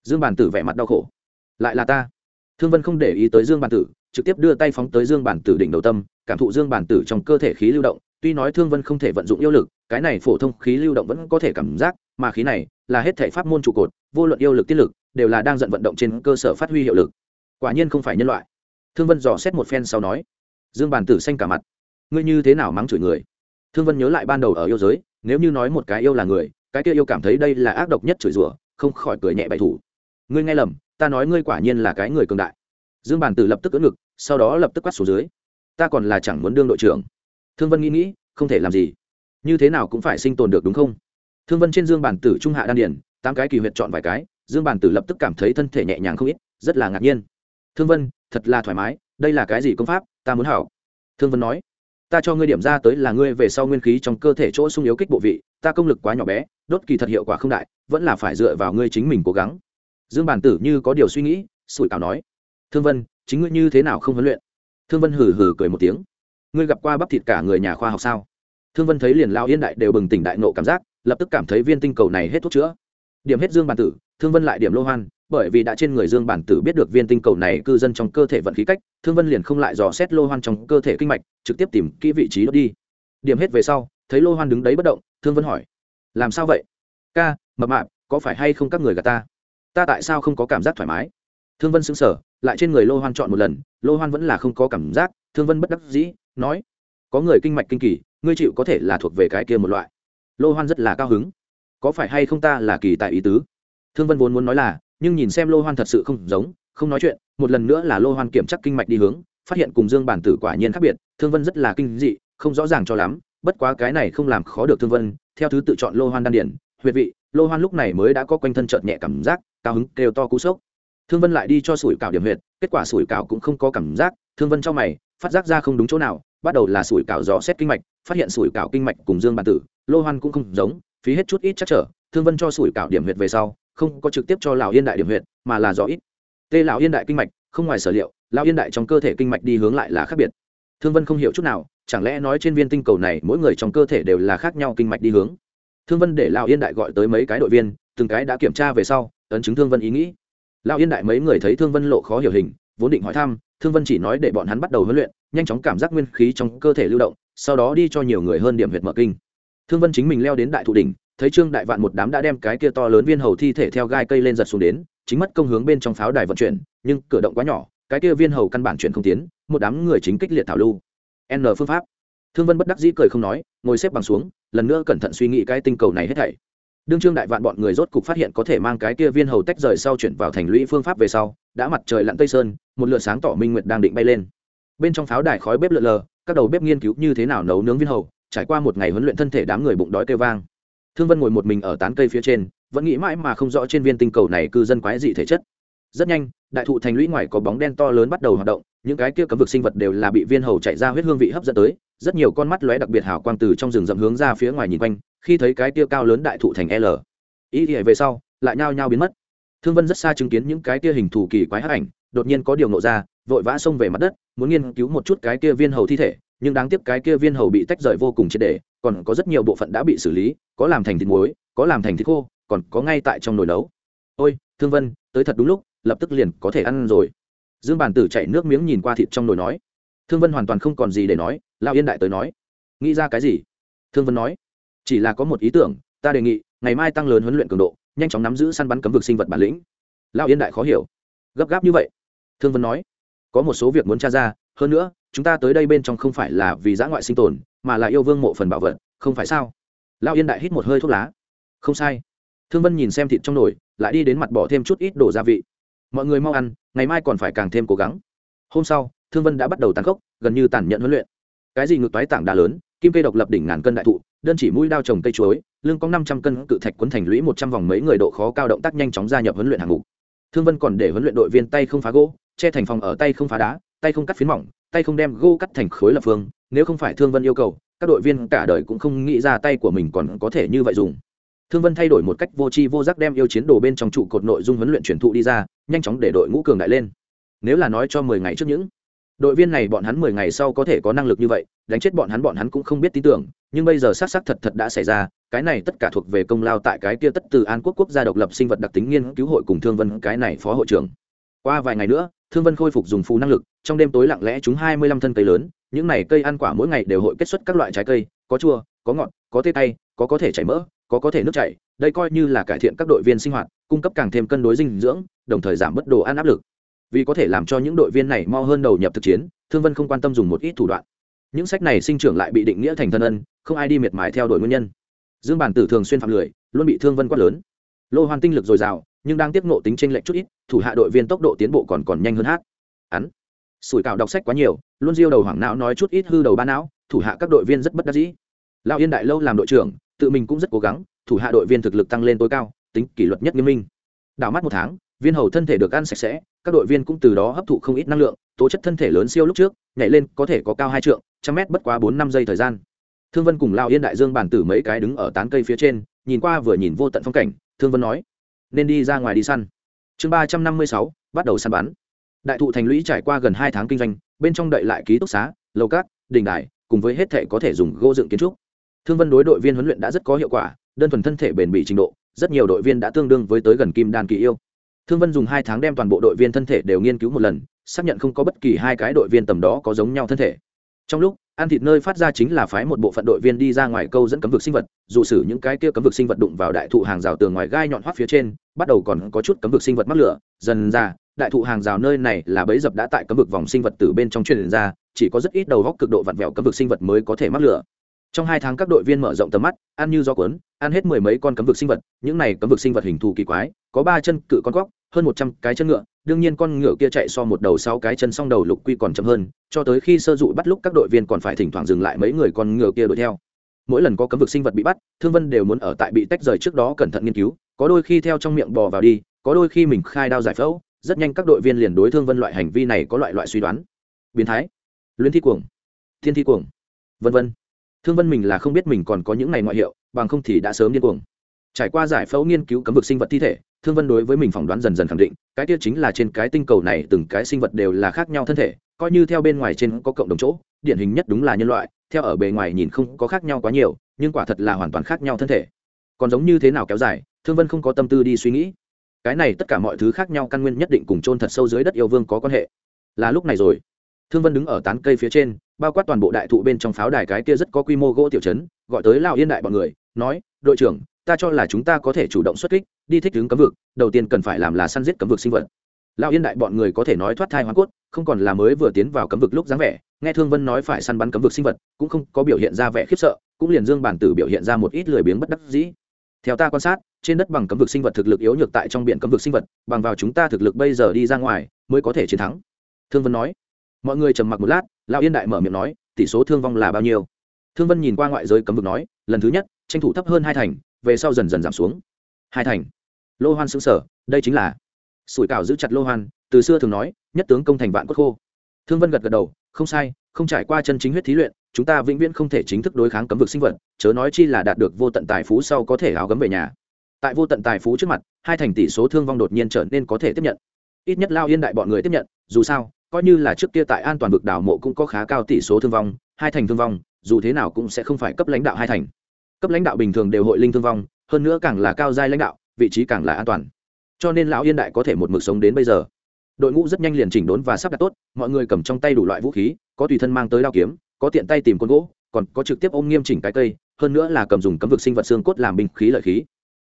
Dương bản tử vẻ mặt đau khổ. Lại là ta. Thương vân không để ý tới dương bản tử, trực tiếp đưa tay phóng tới dương bản tử đỉnh đầu tâm, cảm thụ dương bản tử trong cơ thể khí lưu động. Tuy nói thương vân không thể vận dụng yêu lực, cái này phổ thông khí lưu động vẫn có thể cảm giác, mà khí này là hết thể pháp môn trụ cột, vô luận yêu lực tiết lực đều là đang giận vận động trên cơ sở phát huy hiệu lực. Quả nhiên không phải nhân loại. Thương vân dò xét một phen sau nói, dương bàn tử xanh cả mặt. Ngươi như thế nào mắng chửi người? Thương vân nhớ lại ban đầu ở yêu giới, nếu như nói một cái yêu là người, cái kia yêu cảm thấy đây là ác độc nhất chửi rủa, không khỏi cười nhẹ bày thủ. Ngươi nghe lầm, ta nói ngươi quả nhiên là cái người cường đại. Dương bàn tử lập tức ưỡn ngực, sau đó lập tức quát xuống dưới, ta còn là chẳng muốn đương đội trưởng. Thương vân nghĩ nghĩ, không thể làm gì. Như thế nào cũng phải sinh tồn được, đúng không? Thương vân trên dương bản tử trung hạ đan điển tám cái kỳ huyệt chọn vài cái dương bản tử lập tức cảm thấy thân thể nhẹ nhàng không ít, rất là ngạc nhiên. Thương vân, thật là thoải mái, đây là cái gì công pháp? Ta muốn hảo thương vân nói, ta cho ngươi điểm ra tới là ngươi về sau nguyên khí trong cơ thể chỗ sung yếu kích bộ vị, ta công lực quá nhỏ bé, đốt kỳ thật hiệu quả không đại, vẫn là phải dựa vào ngươi chính mình cố gắng. Dương bản tử như có điều suy nghĩ, sủi cảo nói, thương vân, chính ngươi như thế nào không huấn luyện? Thương vân hừ hừ cười một tiếng, ngươi gặp qua bắp thịt cả người nhà khoa học sao? Thương vân thấy liền lao yên đại đều bừng tỉnh đại nộ cảm giác, lập tức cảm thấy viên tinh cầu này hết thuốc chữa điểm hết dương bản tử, thương vân lại điểm lô hoan, bởi vì đã trên người dương bản tử biết được viên tinh cầu này cư dân trong cơ thể vận khí cách, thương vân liền không lại dò xét lô hoan trong cơ thể kinh mạch, trực tiếp tìm kỹ vị trí đốt đi. Điểm hết về sau, thấy lô hoan đứng đấy bất động, thương vân hỏi, làm sao vậy? Ca, mập mạp, có phải hay không các người gà ta? Ta tại sao không có cảm giác thoải mái? Thương vân xứng sở lại trên người lô hoan chọn một lần, lô hoan vẫn là không có cảm giác, thương vân bất đắc dĩ, nói, có người kinh mạch kinh kỳ, ngươi chịu có thể là thuộc về cái kia một loại. Lô hoan rất là cao hứng có phải hay không ta là kỳ tại ý tứ? Thương vân vốn muốn nói là, nhưng nhìn xem lô hoan thật sự không giống, không nói chuyện, một lần nữa là lô hoan kiểm chắc kinh mạch đi hướng, phát hiện cùng dương bản tử quả nhiên khác biệt, thương vân rất là kinh dị, không rõ ràng cho lắm, bất quá cái này không làm khó được thương vân, theo thứ tự chọn lô hoan đan điển, huyệt vị, lô hoan lúc này mới đã có quanh thân chợt nhẹ cảm giác, cao hứng, kêu to cú sốc. Thương vân lại đi cho sủi cảo điểm huyệt, kết quả sủi cảo cũng không có cảm giác, thương vân cho mày, phát giác ra không đúng chỗ nào, bắt đầu là sủi cảo dò xét kinh mạch, phát hiện sủi cảo kinh mạch cùng dương bản tử, lô hoan cũng không giống phí hết chút ít chắc trở, thương vân cho sủi cảo điểm huyệt về sau, không có trực tiếp cho lão yên đại điểm huyệt, mà là do ít. Tê lão yên đại kinh mạch, không ngoài sở liệu, lão yên đại trong cơ thể kinh mạch đi hướng lại là khác biệt. Thương vân không hiểu chút nào, chẳng lẽ nói trên viên tinh cầu này mỗi người trong cơ thể đều là khác nhau kinh mạch đi hướng? Thương vân để lão yên đại gọi tới mấy cái đội viên, từng cái đã kiểm tra về sau, ấn chứng thương vân ý nghĩ. Lão yên đại mấy người thấy thương vân lộ khó hiểu hình, vốn định hỏi thăm, thương vân chỉ nói để bọn hắn bắt đầu huấn luyện, nhanh chóng cảm giác nguyên khí trong cơ thể lưu động, sau đó đi cho nhiều người hơn điểm huyệt mở kinh thương vân chính mình leo đến đại thụ đỉnh, thấy trương đại vạn một đám đã đem cái kia to lớn viên hầu thi thể theo gai cây lên giật xuống đến, chính mất công hướng bên trong pháo đài vận chuyển, nhưng cửa động quá nhỏ, cái kia viên hầu căn bản chuyển không tiến, một đám người chính kích liệt thảo lưu. N phương pháp. Thương vân bất đắc dĩ cười không nói, ngồi xếp bằng xuống, lần nữa cẩn thận suy nghĩ cái tinh cầu này hết thảy. Đương trương đại vạn bọn người rốt cục phát hiện có thể mang cái kia viên hầu tách rời sau chuyển vào thành lũy phương pháp về sau, đã mặt trời lặn tây sơn, một lửa sáng tỏ minh nguyệt đang định bay lên. Bên trong pháo đài khói bếp lượn lờ, các đầu bếp nghiên cứu như thế nào nấu nướng viên hầu trải qua một ngày huấn luyện thân thể đám người bụng đói kêu vang. Thương vân ngồi một mình ở tán cây phía trên, vẫn nghĩ mãi mà không rõ trên viên tinh cầu này cư dân quái dị thể chất. Rất nhanh, đại thụ thành lũy ngoài có bóng đen to lớn bắt đầu hoạt động, những cái kia cấm vực sinh vật đều là bị viên hầu chạy ra huyết hương vị hấp dẫn tới, rất nhiều con mắt lóe đặc biệt hào quang từ trong rừng rậm hướng ra phía ngoài nhìn quanh, khi thấy cái kia cao lớn đại thụ thành l. Ý thì về sau, lại nhao nhao biến mất. Thương vân rất xa chứng kiến những cái kia hình thù kỳ quái hắc ảnh, đột nhiên có điều nộ ra, vội vã xông về mặt đất, muốn nghiên cứu một chút cái kia viên hầu thi thể nhưng đáng tiếc cái kia viên hầu bị tách rời vô cùng triệt để, còn có rất nhiều bộ phận đã bị xử lý, có làm thành thịt muối, có làm thành thịt khô, còn có ngay tại trong nồi nấu. Ôi, thương vân, tới thật đúng lúc, lập tức liền có thể ăn rồi. Dương bản tử chạy nước miếng nhìn qua thịt trong nồi nói. Thương vân hoàn toàn không còn gì để nói lao yên đại tới nói. Nghĩ ra cái gì? Thương vân nói. Chỉ là có một ý tưởng, ta đề nghị, ngày mai tăng lớn huấn luyện cường độ, nhanh chóng nắm giữ săn bắn cấm vực sinh vật bản lĩnh. Lao yên đại khó hiểu. Gấp gáp như vậy. Thương vân nói có một số việc muốn tra ra, hơn nữa, chúng ta tới đây bên trong không phải là vì giã ngoại sinh tồn, mà là yêu vương mộ phần bảo vật, không phải sao? Lao yên đại hít một hơi thuốc lá. Không sai. Thương vân nhìn xem thịt trong nồi, lại đi đến mặt bỏ thêm chút ít đồ gia vị. Mọi người mau ăn, ngày mai còn phải càng thêm cố gắng. Hôm sau, thương vân đã bắt đầu tàn khốc, gần như tàn nhẫn huấn luyện. Cái gì ngược toái tảng đá lớn, kim cây độc lập đỉnh ngàn cân đại thụ, đơn chỉ mũi đao trồng cây chuối lương có năm trăm cân cự thạch quấn thành lũy một trăm vòng mấy người độ khó cao động tác nhanh chóng gia nhập huấn luyện hạng mục thương vân còn để huấn luyện đội viên tay không phá gỗ, che thành phòng ở tay không phá đá, tay không cắt phiến mỏng, tay không đem gỗ cắt thành khối lập phương. Nếu không phải thương vân yêu cầu, các đội viên cả đời cũng không nghĩ ra tay của mình còn có thể như vậy dùng. Thương vân thay đổi một cách vô tri vô giác đem yêu chiến đồ bên trong trụ cột nội dung huấn luyện truyền thụ đi ra, nhanh chóng để đội ngũ cường đại lên. Nếu là nói cho mười ngày trước những đội viên này bọn hắn mười ngày sau có thể có năng lực như vậy đánh chết bọn hắn bọn hắn cũng không biết tin tưởng, nhưng bây giờ xác xác thật thật đã xảy ra, cái này tất cả thuộc về công lao tại cái kia tất từ an quốc quốc gia độc lập sinh vật đặc tính nghiên cứu hội cùng thương vân, cái này phó hội trưởng. Qua vài ngày nữa, thương vân khôi phục dùng phù năng lực, trong đêm tối lặng lẽ chúng hai mươi lăm thân cây lớn, những này cây ăn quả mỗi ngày đều hội kết xuất các loại trái cây, có chua, có ngọt, có tê tay, có có thể chảy mỡ, có có thể nước chảy, đây coi như là cải thiện các đội viên sinh hoạt, cung cấp càng thêm cân đối dinh dưỡng, đồng thời giảm bớt đồ ăn áp lực. Vì có thể làm cho những đội viên này mau hơn đầu nhập thực chiến, thương vân không quan tâm dùng một ít thủ đoạn những sách này sinh trưởng lại bị định nghĩa thành thân ân, không ai đi miệt mài theo đuổi nguyên nhân. Dương bản tử thường xuyên phạm lười, luôn bị thương vân quát lớn. Lô hoàn tinh lực dồi dào, nhưng đang tiếp nộ tính tranh lệch chút ít, thủ hạ đội viên tốc độ tiến bộ còn còn nhanh hơn hát. Hắn, sủi cảo đọc sách quá nhiều, luôn diêu đầu hoảng não nói chút ít hư đầu ba não, thủ hạ các đội viên rất bất đắc dĩ. Lão yên đại lâu làm đội trưởng, tự mình cũng rất cố gắng, thủ hạ đội viên thực lực tăng lên tối cao, tính kỷ luật nhất nghiêm minh. Đảo mắt một tháng, viên hầu thân thể được ăn sạch sẽ, các đội viên cũng từ đó hấp thụ không ít năng lượng, tố chất thân thể lớn siêu lúc trước, nhảy lên có thể có cao hai trượng trăm mét bất quá bốn năm giây thời gian. Thương vân cùng lao yên đại dương bản tử mấy cái đứng ở tán cây phía trên, nhìn qua vừa nhìn vô tận phong cảnh, thương vân nói, nên đi ra ngoài đi săn. Chương ba trăm năm mươi sáu, bắt đầu săn bắn. Đại thụ thành lũy trải qua gần hai tháng kinh doanh, bên trong đậy lại ký túc xá, lầu cát, đình đài, cùng với hết thể có thể dùng gỗ dựng kiến trúc. Thương vân đối đội viên huấn luyện đã rất có hiệu quả, đơn thuần thân thể bền bỉ trình độ, rất nhiều đội viên đã tương đương với tới gần kim đan kỳ yêu. Thương vân dùng hai tháng đem toàn bộ đội viên thân thể đều nghiên cứu một lần, xác nhận không có bất kỳ hai cái đội viên tầm đó có giống nhau thân thể trong lúc, ăn thịt nơi phát ra chính là phái một bộ phận đội viên đi ra ngoài câu dẫn cấm vực sinh vật, dù xử những cái kia cấm vực sinh vật đụng vào đại thụ hàng rào tường ngoài gai nhọn hoắt phía trên, bắt đầu còn có chút cấm vực sinh vật mắc lửa, dần ra, đại thụ hàng rào nơi này là bẫy dập đã tại cấm vực vòng sinh vật từ bên trong truyền ra, chỉ có rất ít đầu góc cực độ vặn vẹo cấm vực sinh vật mới có thể mắc lửa. Trong hai tháng các đội viên mở rộng tầm mắt, ăn như do cuốn, ăn hết mười mấy con cấm vực sinh vật, những này cấm vực sinh vật hình thù kỳ quái, có ba chân cự con góc hơn một trăm cái chân ngựa đương nhiên con ngựa kia chạy so một đầu sáu cái chân song đầu lục quy còn chậm hơn, cho tới khi sơ dụ bắt lúc các đội viên còn phải thỉnh thoảng dừng lại mấy người con ngựa kia đuổi theo. Mỗi lần có cấm vực sinh vật bị bắt, thương vân đều muốn ở tại bị tách rời trước đó cẩn thận nghiên cứu, có đôi khi theo trong miệng bò vào đi, có đôi khi mình khai đao giải phẫu, rất nhanh các đội viên liền đối thương vân loại hành vi này có loại loại suy đoán. Biến thái, luyến thi cuồng, thiên thi cuồng, vân vân. Thương vân mình là không biết mình còn có những ngày ngoại hiệu, bằng không thì đã sớm điên cuồng trải qua giải phẫu nghiên cứu cấm vực sinh vật thi thể, thương vân đối với mình phỏng đoán dần dần khẳng định, cái kia chính là trên cái tinh cầu này từng cái sinh vật đều là khác nhau thân thể, coi như theo bên ngoài trên có cộng đồng chỗ, điển hình nhất đúng là nhân loại, theo ở bề ngoài nhìn không có khác nhau quá nhiều, nhưng quả thật là hoàn toàn khác nhau thân thể. Còn giống như thế nào kéo dài, thương vân không có tâm tư đi suy nghĩ. Cái này tất cả mọi thứ khác nhau căn nguyên nhất định cùng chôn thật sâu dưới đất yêu vương có quan hệ. Là lúc này rồi. Thương vân đứng ở tán cây phía trên, bao quát toàn bộ đại thụ bên trong pháo đài cái kia rất có quy mô gỗ tiểu chấn gọi tới lao yên đại bọn người, nói, đội trưởng ta cho là chúng ta có thể chủ động xuất kích, đi thích ứng cấm vực, đầu tiên cần phải làm là săn giết cấm vực sinh vật. Lao yên đại bọn người có thể nói thoát thai hoa cốt, không còn là mới vừa tiến vào cấm vực lúc dáng vẻ, nghe thương vân nói phải săn bắn cấm vực sinh vật, cũng không có biểu hiện ra vẻ khiếp sợ, cũng liền dương bản tử biểu hiện ra một ít lười biếng bất đắc dĩ. Theo ta quan sát, trên đất bằng cấm vực sinh vật thực lực yếu nhược tại trong biển cấm vực sinh vật, bằng vào chúng ta thực lực bây giờ đi ra ngoài, mới có thể chiến thắng. Thương vân nói. Mọi người trầm mặc một lát, lão yên đại mở miệng nói, tỷ số thương vong là bao nhiêu? Thương vân nhìn qua ngoại giới cấm vực nói, lần thứ nhất, tranh thủ thấp hơn hai thành về sau dần dần giảm xuống. Hai thành. Lô hoan xứng sở đây chính là sủi cảo giữ chặt lô hoan, từ xưa thường nói, nhất tướng công thành vạn cốt khô. Thương vân gật gật đầu, không sai, không trải qua chân chính huyết thí luyện, chúng ta vĩnh viễn không thể chính thức đối kháng cấm vực sinh vật, chớ nói chi là đạt được vô tận tài phú sau có thể áo gấm về nhà. Tại vô tận tài phú trước mặt, hai thành tỷ số thương vong đột nhiên trở nên có thể tiếp nhận. Ít nhất lao yên đại bọn người tiếp nhận, dù sao, coi như là trước kia tại an toàn vực đảo mộ cũng có khá cao tỷ số thương vong, hai thành thương vong, dù thế nào cũng sẽ không phải cấp lãnh đạo hai thành cấp lãnh đạo bình thường đều hội linh thương vong, hơn nữa càng là cao giai lãnh đạo, vị trí càng là an toàn. Cho nên lão yên đại có thể một mực sống đến bây giờ. Đội ngũ rất nhanh liền chỉnh đốn và sắp đặt tốt, mọi người cầm trong tay đủ loại vũ khí, có tùy thân mang tới đao kiếm, có tiện tay tìm con gỗ, còn có trực tiếp ôm nghiêm chỉnh cái cây, hơn nữa là cầm dùng cấm vực sinh vật xương cốt làm binh khí lợi khí.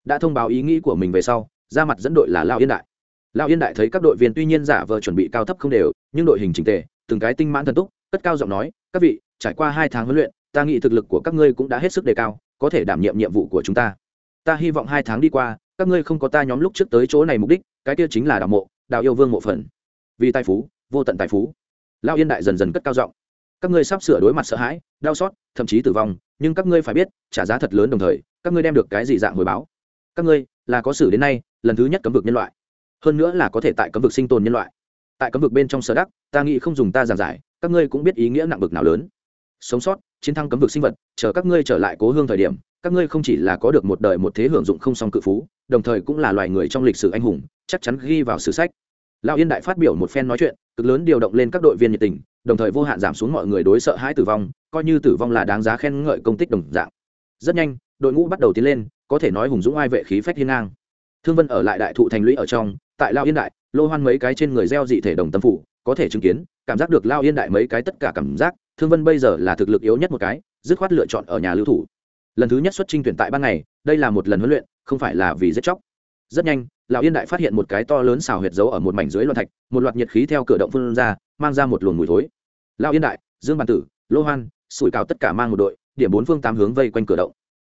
Đã thông báo ý nghĩ của mình về sau, ra mặt dẫn đội là lao yên đại. Lao yên đại thấy các đội viên tuy nhiên giả vờ chuẩn bị cao thấp không đều, nhưng đội hình trình tề, từng cái tinh mãn thần túc, cất cao giọng nói, các vị, trải qua hai tháng huấn luyện, ta nghĩ thực lực của các ngươi cũng đã hết sức đề cao có thể đảm nhiệm nhiệm vụ của chúng ta. Ta hy vọng hai tháng đi qua, các ngươi không có ta nhóm lúc trước tới chỗ này mục đích, cái kia chính là đào mộ, đào yêu vương mộ phần. Vì tài phú, vô tận tài phú. Lao yên đại dần dần cất cao giọng. Các ngươi sắp sửa đối mặt sợ hãi, đau xót, thậm chí tử vong, nhưng các ngươi phải biết, trả giá thật lớn đồng thời, các ngươi đem được cái gì dạng hồi báo? Các ngươi, là có xử đến nay, lần thứ nhất cấm vực nhân loại. Hơn nữa là có thể tại cấm vực sinh tồn nhân loại. Tại cấm vực bên trong sở đắc, ta nghĩ không dùng ta giảng giải, các ngươi cũng biết ý nghĩa nặng bực nào lớn sống sót, chiến thắng cấm vực sinh vật, chờ các ngươi trở lại cố hương thời điểm, các ngươi không chỉ là có được một đời một thế hưởng dụng không song cự phú, đồng thời cũng là loài người trong lịch sử anh hùng, chắc chắn ghi vào sử sách. Lão yên đại phát biểu một phen nói chuyện, cực lớn điều động lên các đội viên nhiệt tình, đồng thời vô hạn giảm xuống mọi người đối sợ hãi tử vong, coi như tử vong là đáng giá khen ngợi công tích đồng dạng. Rất nhanh, đội ngũ bắt đầu tiến lên, có thể nói hùng dũng ai vệ khí phách hiên ngang. Thương vân ở lại đại thụ thành lũy ở trong, tại lao yên đại, lô hoan mấy cái trên người gieo dị thể đồng tâm phủ, có thể chứng kiến, cảm giác được lao yên đại mấy cái tất cả cảm giác thương vân bây giờ là thực lực yếu nhất một cái, dứt khoát lựa chọn ở nhà lưu thủ. Lần thứ nhất xuất trinh tuyển tại ban ngày, đây là một lần huấn luyện, không phải là vì giết chóc. Rất nhanh, lão yên đại phát hiện một cái to lớn xào huyệt giấu ở một mảnh dưới loạn thạch, một loạt nhiệt khí theo cửa động phun ra, mang ra một luồng mùi thối. Lão yên đại, dương bàn tử, lô hoan, sủi cào tất cả mang một đội, điểm bốn phương tám hướng vây quanh cửa động.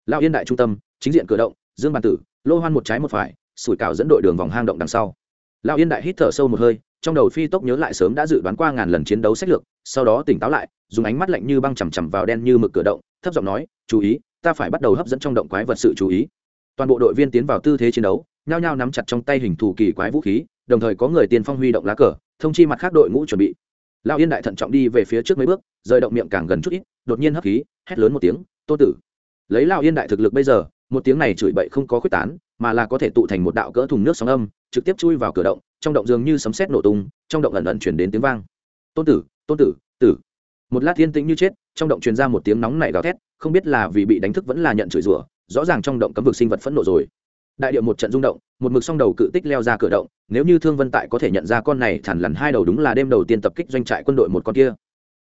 Lão yên đại trung tâm, chính diện cửa động, dương bàn tử, lô hoan một trái một phải, sủi cào dẫn đội đường vòng hang động đằng sau. Lão yên đại hít thở sâu một hơi, trong đầu phi tốc nhớ lại sớm đã dự đoán qua ngàn lần chiến đấu sách lược, sau đó tỉnh táo lại dùng ánh mắt lạnh như băng chằm chằm vào đen như mực cửa động, thấp giọng nói, chú ý, ta phải bắt đầu hấp dẫn trong động quái vật sự chú ý. Toàn bộ đội viên tiến vào tư thế chiến đấu, nhao nhao nắm chặt trong tay hình thù kỳ quái vũ khí, đồng thời có người tiên phong huy động lá cờ, thông chi mặt khác đội ngũ chuẩn bị. Lão yên đại thận trọng đi về phía trước mấy bước, rời động miệng càng gần chút ít, đột nhiên hấp khí, hét lớn một tiếng, tô tử! Lấy lão yên đại thực lực bây giờ, một tiếng này chửi bậy không có quyết tán, mà là có thể tụ thành một đạo cỡ thùng nước sóng âm, trực tiếp chui vào cửa động, trong động dường như sấm sét nổ tung, trong động ẩn ẩn chuyển đến tiếng vang. Tôn tử tôn tử tử! Một lát thiên tĩnh như chết, trong động truyền ra một tiếng nóng nảy gào thét, không biết là vì bị đánh thức vẫn là nhận chửi rủa, rõ ràng trong động cấm vực sinh vật phẫn nộ rồi. Đại điệu một trận rung động, một mực song đầu cự tích leo ra cửa động, nếu như thương vân tại có thể nhận ra con này thản lằn hai đầu đúng là đêm đầu tiên tập kích doanh trại quân đội một con kia.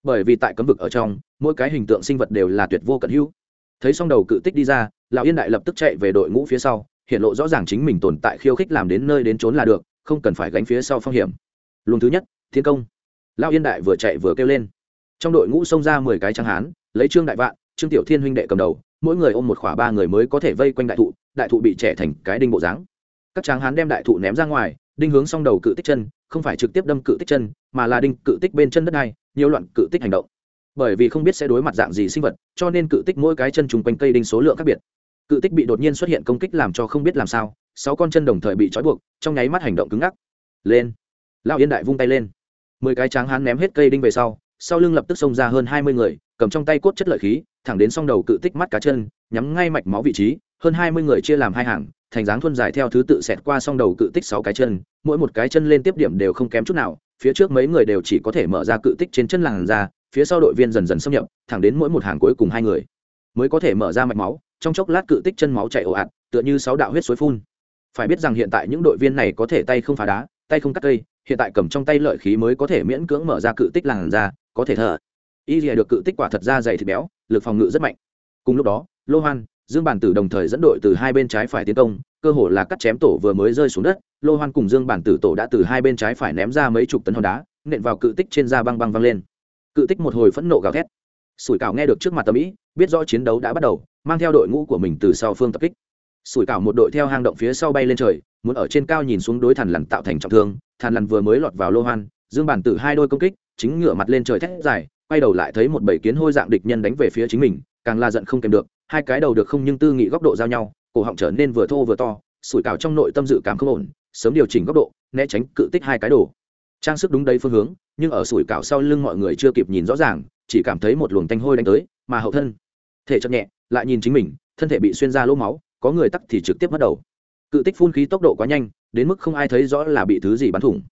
Bởi vì tại cấm vực ở trong, mỗi cái hình tượng sinh vật đều là tuyệt vô cận hữu. Thấy song đầu cự tích đi ra, lão yên đại lập tức chạy về đội ngũ phía sau, hiện lộ rõ ràng chính mình tồn tại khiêu khích làm đến nơi đến trốn là được, không cần phải gánh phía sau phong hiểm. Luồng thứ nhất thiên công. Lão yên đại vừa chạy vừa kêu lên trong đội ngũ xông ra mười cái tráng hán, lấy trương đại vạn, trương tiểu thiên huynh đệ cầm đầu, mỗi người ôm một khỏa ba người mới có thể vây quanh đại thụ đại thụ bị trẻ thành cái đinh bộ dáng. Các tráng hán đem đại thụ ném ra ngoài, đinh hướng xong đầu cự tích chân, không phải trực tiếp đâm cự tích chân, mà là đinh cự tích bên chân đất này nhiều loạn cự tích hành động. Bởi vì không biết sẽ đối mặt dạng gì sinh vật, cho nên cự tích mỗi cái chân trùng quanh cây đinh số lượng khác biệt. Cự tích bị đột nhiên xuất hiện công kích làm cho không biết làm sao, sáu con chân đồng thời bị trói buộc, trong nháy mắt hành động cứng ngắc. Lên. Lão yên đại vung tay lên. Mười cái tráng hán ném hết cây đinh về sau sau lưng lập tức xông ra hơn hai mươi người, cầm trong tay cốt chất lợi khí, thẳng đến song đầu cự tích mắt cá chân, nhắm ngay mạch máu vị trí, hơn hai mươi người chia làm hai hàng, thành dáng thuân dài theo thứ tự xẹt qua song đầu cự tích sáu cái chân, mỗi một cái chân lên tiếp điểm đều không kém chút nào, phía trước mấy người đều chỉ có thể mở ra cự tích trên chân làn ra phía sau đội viên dần dần xâm nhập, thẳng đến mỗi một hàng cuối cùng hai người mới có thể mở ra mạch máu, trong chốc lát cự tích chân máu chạy ồ ạt, tựa như sáu đạo huyết suối phun. Phải biết rằng hiện tại những đội viên này có thể tay không phá đá tay không cắt cây, hiện tại cầm trong tay lợi khí mới có thể miễn cưỡng mở ra cự tích làn ra, có thể thở. Y rìa được cự tích quả thật ra dày thịt béo, lực phòng ngự rất mạnh. Cùng lúc đó, lô hoan, dương bản tử đồng thời dẫn đội từ hai bên trái phải tiến công, cơ hồ là cắt chém tổ vừa mới rơi xuống đất, lô hoan cùng dương bản tử tổ đã từ hai bên trái phải ném ra mấy chục tấn hòn đá, nện vào cự tích trên da băng băng văng lên. Cự tích một hồi phẫn nộ gào thét. Sủi cảo nghe được trước mặt tâm ý, biết rõ chiến đấu đã bắt đầu, mang theo đội ngũ của mình từ sau phương tập kích sủi cảo một đội theo hang động phía sau bay lên trời, muốn ở trên cao nhìn xuống đối thằn lằn tạo thành trọng thương thằn lằn vừa mới lọt vào lô hoan, dương bản tử hai đôi công kích, chính ngửa mặt lên trời thét dài, quay đầu lại thấy một bầy kiến hôi dạng địch nhân đánh về phía chính mình, càng là giận không kèm được, hai cái đầu được không nhưng tư nghị góc độ giao nhau, cổ họng trở nên vừa thô vừa to, sủi cảo trong nội tâm dự cảm không ổn, sớm điều chỉnh góc độ, né tránh cự tích hai cái đồ. Trang sức đúng đây phương hướng, nhưng ở sủi cảo sau lưng mọi người chưa kịp nhìn rõ ràng, chỉ cảm thấy một luồng tanh hôi đánh tới, mà hậu thân, thể chậm nhẹ, lại nhìn chính mình, thân thể bị xuyên ra lỗ máu có người tắc thì trực tiếp mất đầu. Cự tích phun khí tốc độ quá nhanh, đến mức không ai thấy rõ là bị thứ gì bắn thủng.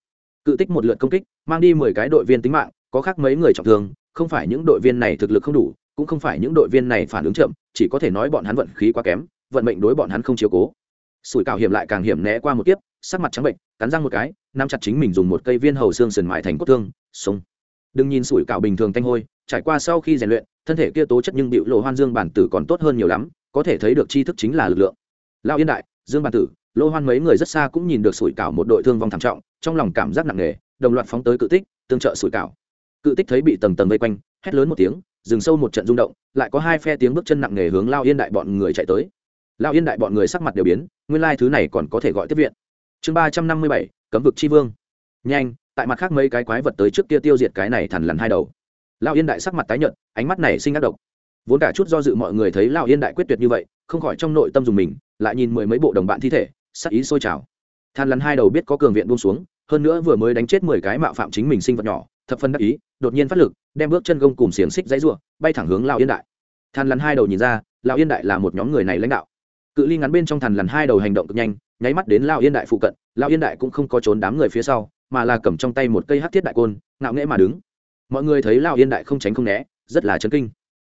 Cự tích một lượt công kích, mang đi mười cái đội viên tính mạng, có khác mấy người trọng thương, không phải những đội viên này thực lực không đủ, cũng không phải những đội viên này phản ứng chậm, chỉ có thể nói bọn hắn vận khí quá kém, vận mệnh đối bọn hắn không chiếu cố. Sủi cảo hiểm lại càng hiểm né qua một kiếp, sắc mặt trắng bệnh, cắn răng một cái, nắm chặt chính mình dùng một cây viên hầu xương sườn mại thành cốt thương sông đừng nhìn sủi cảo bình thường tanh hôi, trải qua sau khi rèn luyện, thân thể kia tố chất nhưng bịu lộ hoan dương bản tử còn tốt hơn nhiều lắm có thể thấy được tri thức chính là lực lượng. Lao yên đại, dương bản tử, lô hoan mấy người rất xa cũng nhìn được sủi cảo một đội thương vong thảm trọng, trong lòng cảm giác nặng nề, đồng loạt phóng tới cự tích, tương trợ sủi cảo. Cự tích thấy bị tầng tầng vây quanh, hét lớn một tiếng, dừng sâu một trận rung động, lại có hai phe tiếng bước chân nặng nề hướng lao yên đại bọn người chạy tới. Lao yên đại bọn người sắc mặt đều biến, nguyên lai thứ này còn có thể gọi tiếp viện. Chương ba trăm năm mươi bảy, cấm vực tri vương. Nhanh, tại mặt khác mấy cái quái vật tới trước kia tiêu diệt cái này thằn lằn hai đầu. Lao yên đại sắc mặt tái nhợt, ánh mắt này sinh ác độc vốn cả chút do dự mọi người thấy Lão yên đại quyết tuyệt như vậy, không khỏi trong nội tâm dùng mình, lại nhìn mười mấy bộ đồng bạn thi thể, sắc ý sôi trào. Than lắn hai đầu biết có cường viện buông xuống, hơn nữa vừa mới đánh chết mười cái mạo phạm chính mình sinh vật nhỏ, thập phân đắc ý, đột nhiên phát lực, đem bước chân gông cùng xiềng xích dãy ruộng bay thẳng hướng Lão yên đại. Than lắn hai đầu nhìn ra, Lão yên đại là một nhóm người này lãnh đạo. Cự ly ngắn bên trong thằn lằn hai đầu hành động cực nhanh, nháy mắt đến Lão yên đại phụ cận, Lão yên đại cũng không có trốn đám người phía sau, mà là cầm trong tay một cây hát thiết đại côn, ngạo nghễ mà đứng. Mọi người thấy Lão yên đại không tránh không né, rất là chấn kinh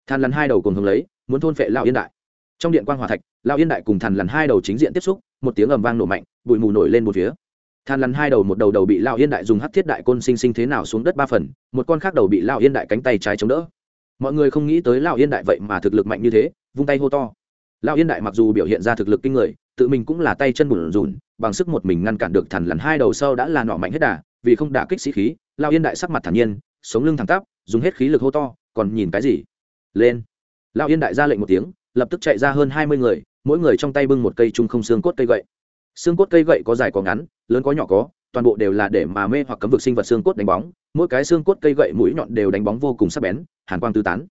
than lằn hai đầu cùng hướng lấy, muốn thôn phệ lao yên đại. Trong điện quan hòa thạch lao yên đại cùng thằn lằn hai đầu chính diện tiếp xúc, một tiếng ầm vang nổ mạnh, bụi mù nổi lên một phía. Than lằn hai đầu một đầu đầu bị lao yên đại dùng hắt thiết đại côn sinh sinh thế nào xuống đất ba phần, một con khác đầu bị lao yên đại cánh tay trái chống đỡ. Mọi người không nghĩ tới lao yên đại vậy mà thực lực mạnh như thế, vung tay hô to. Lao yên đại mặc dù biểu hiện ra thực lực kinh người, tự mình cũng là tay chân bùn rùn bằng sức một mình ngăn cản được thằn lằn hai đầu sau đã là nọ mạnh hết đà, vì không đả kích sĩ khí lao yên đại sắc mặt thản nhiên, sống lưng thẳng tắp, dùng hết khí lực hô to, còn nhìn cái gì? Lên. Lão yên đại ra lệnh một tiếng, lập tức chạy ra hơn hai mươi người, mỗi người trong tay bưng một cây trung không xương cốt cây gậy. Xương cốt cây gậy có dài có ngắn, lớn có nhỏ có, toàn bộ đều là để mà mê hoặc cấm vực sinh vật xương cốt đánh bóng, mỗi cái xương cốt cây gậy mũi nhọn đều đánh bóng vô cùng sắc bén, hàn quang tư tán.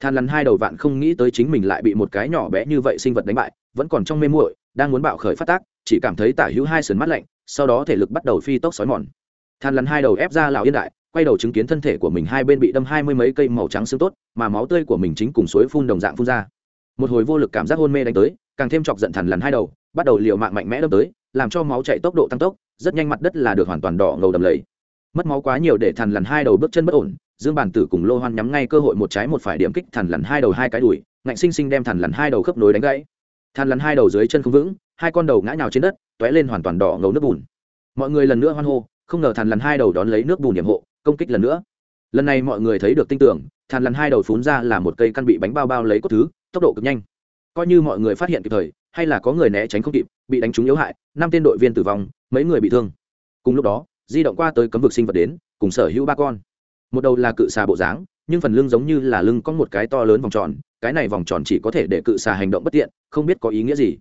Than lắn hai đầu vạn không nghĩ tới chính mình lại bị một cái nhỏ bé như vậy sinh vật đánh bại, vẫn còn trong mê muội, đang muốn bạo khởi phát tác, chỉ cảm thấy tả hữu hai sườn mắt lạnh, sau đó thể lực bắt đầu phi tốc xói mòn. Than lắn hai đầu ép ra lào yên đại quay đầu chứng kiến thân thể của mình hai bên bị đâm hai mươi mấy cây màu trắng xương tốt, mà máu tươi của mình chính cùng suối phun đồng dạng phun ra. Một hồi vô lực cảm giác hôn mê đánh tới, càng thêm chọc giận thằn lằn hai đầu, bắt đầu liều mạng mạnh mẽ đâm tới, làm cho máu chạy tốc độ tăng tốc, rất nhanh mặt đất là được hoàn toàn đỏ ngầu đầm lầy. Mất máu quá nhiều để thằn lằn hai đầu bước chân bất ổn, dương bản tử cùng lô hoan nhắm ngay cơ hội một trái một phải điểm kích thằn lằn hai đầu hai cái đùi, ngạnh sinh sinh đem thằn lằn hai đầu khớp nối đánh gãy. Thằn lằn hai đầu dưới chân không vững, hai con đầu ngã nhào trên đất t lên hoàn toàn đỏ ngầu nước bùn. Mọi người lần nữa hoan hô, không ngờ thằn lằn hai đầu đón lấy nước bùn điểm hộ công kích lần nữa. Lần này mọi người thấy được tinh tưởng, thàn lằn hai đầu phún ra là một cây căn bị bánh bao bao lấy cốt thứ, tốc độ cực nhanh. Coi như mọi người phát hiện kịp thời, hay là có người né tránh không kịp, bị đánh trúng yếu hại, năm tên đội viên tử vong, mấy người bị thương. Cùng lúc đó, di động qua tới cấm vực sinh vật đến, cùng sở hữu ba con. Một đầu là cự xà bộ dáng, nhưng phần lưng giống như là lưng có một cái to lớn vòng tròn, cái này vòng tròn chỉ có thể để cự xà hành động bất tiện, không biết có ý nghĩa gì.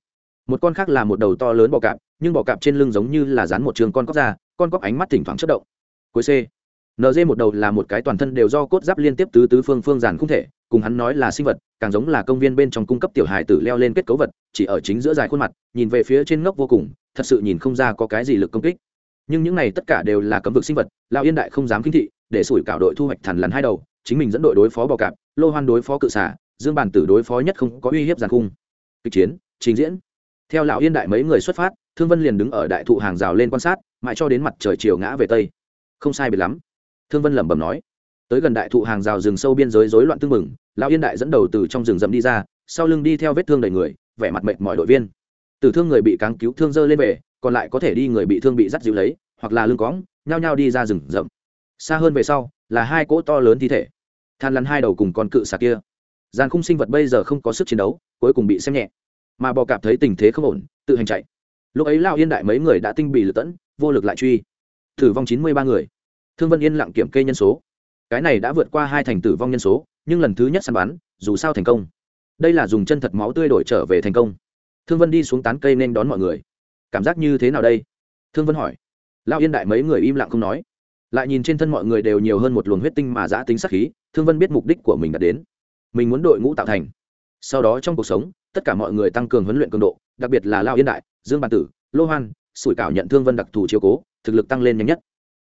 Một con khác là một đầu to lớn bọ cạp, nhưng bọ cạp trên lưng giống như là dán một trường con cóc ra, con cóc ánh mắt thỉnh thoảng chất động. Cuối c. NG một đầu là một cái toàn thân đều do cốt giáp liên tiếp tứ tứ phương phương giàn không thể, cùng hắn nói là sinh vật, càng giống là công viên bên trong cung cấp tiểu hài tử leo lên kết cấu vật, chỉ ở chính giữa dài khuôn mặt, nhìn về phía trên ngốc vô cùng, thật sự nhìn không ra có cái gì lực công kích. Nhưng những này tất cả đều là cấm vực sinh vật, lão yên đại không dám kinh thị, để sủi cảo đội thu hoạch thần lần hai đầu, chính mình dẫn đội đối phó bò cạp, lô hoan đối phó cự xả dương bản tử đối phó nhất không có uy hiếp giàn khung. Kịch chiến, trình diễn. Theo lão yên đại mấy người xuất phát, thương vân liền đứng ở đại thụ hàng rào lên quan sát, mãi cho đến mặt trời chiều ngã về tây. Không sai biệt lắm thương vân lẩm bẩm nói. Tới gần đại thụ hàng rào rừng sâu biên giới rối loạn tương mừng lão yên đại dẫn đầu từ trong rừng rậm đi ra sau lưng đi theo vết thương đầy người vẻ mặt mệt mỏi đội viên. Tử thương người bị cáng cứu thương dơ lên về còn lại có thể đi người bị thương bị dắt dịu lấy hoặc là lưng cóng, nhao nhao đi ra rừng rậm. Xa hơn về sau là hai cỗ to lớn thi thể. Than lăn hai đầu cùng con cự xà kia. Gian khung sinh vật bây giờ không có sức chiến đấu cuối cùng bị xem nhẹ. Mà bò cạp thấy tình thế không ổn tự hành chạy. Lúc ấy lao yên đại mấy người đã tinh bị lựa tẫn vô lực lại truy. Thử vong chín mươi ba người thương vân yên lặng kiểm kê nhân số. Cái này đã vượt qua hai thành tử vong nhân số, nhưng lần thứ nhất săn bắn, dù sao thành công. Đây là dùng chân thật máu tươi đổi trở về thành công. Thương vân đi xuống tán cây nên đón mọi người. Cảm giác như thế nào đây? Thương vân hỏi. Lao yên đại mấy người im lặng không nói. Lại nhìn trên thân mọi người đều nhiều hơn một luồng huyết tinh mà giã tính sắc khí, thương vân biết mục đích của mình đã đến. Mình muốn đội ngũ tạo thành. Sau đó trong cuộc sống, tất cả mọi người tăng cường huấn luyện cường độ, đặc biệt là lao yên đại, dương bản tử, lô hoan, sủi cảo nhận thương vân đặc thù chiếu cố, thực lực tăng lên nhanh nhất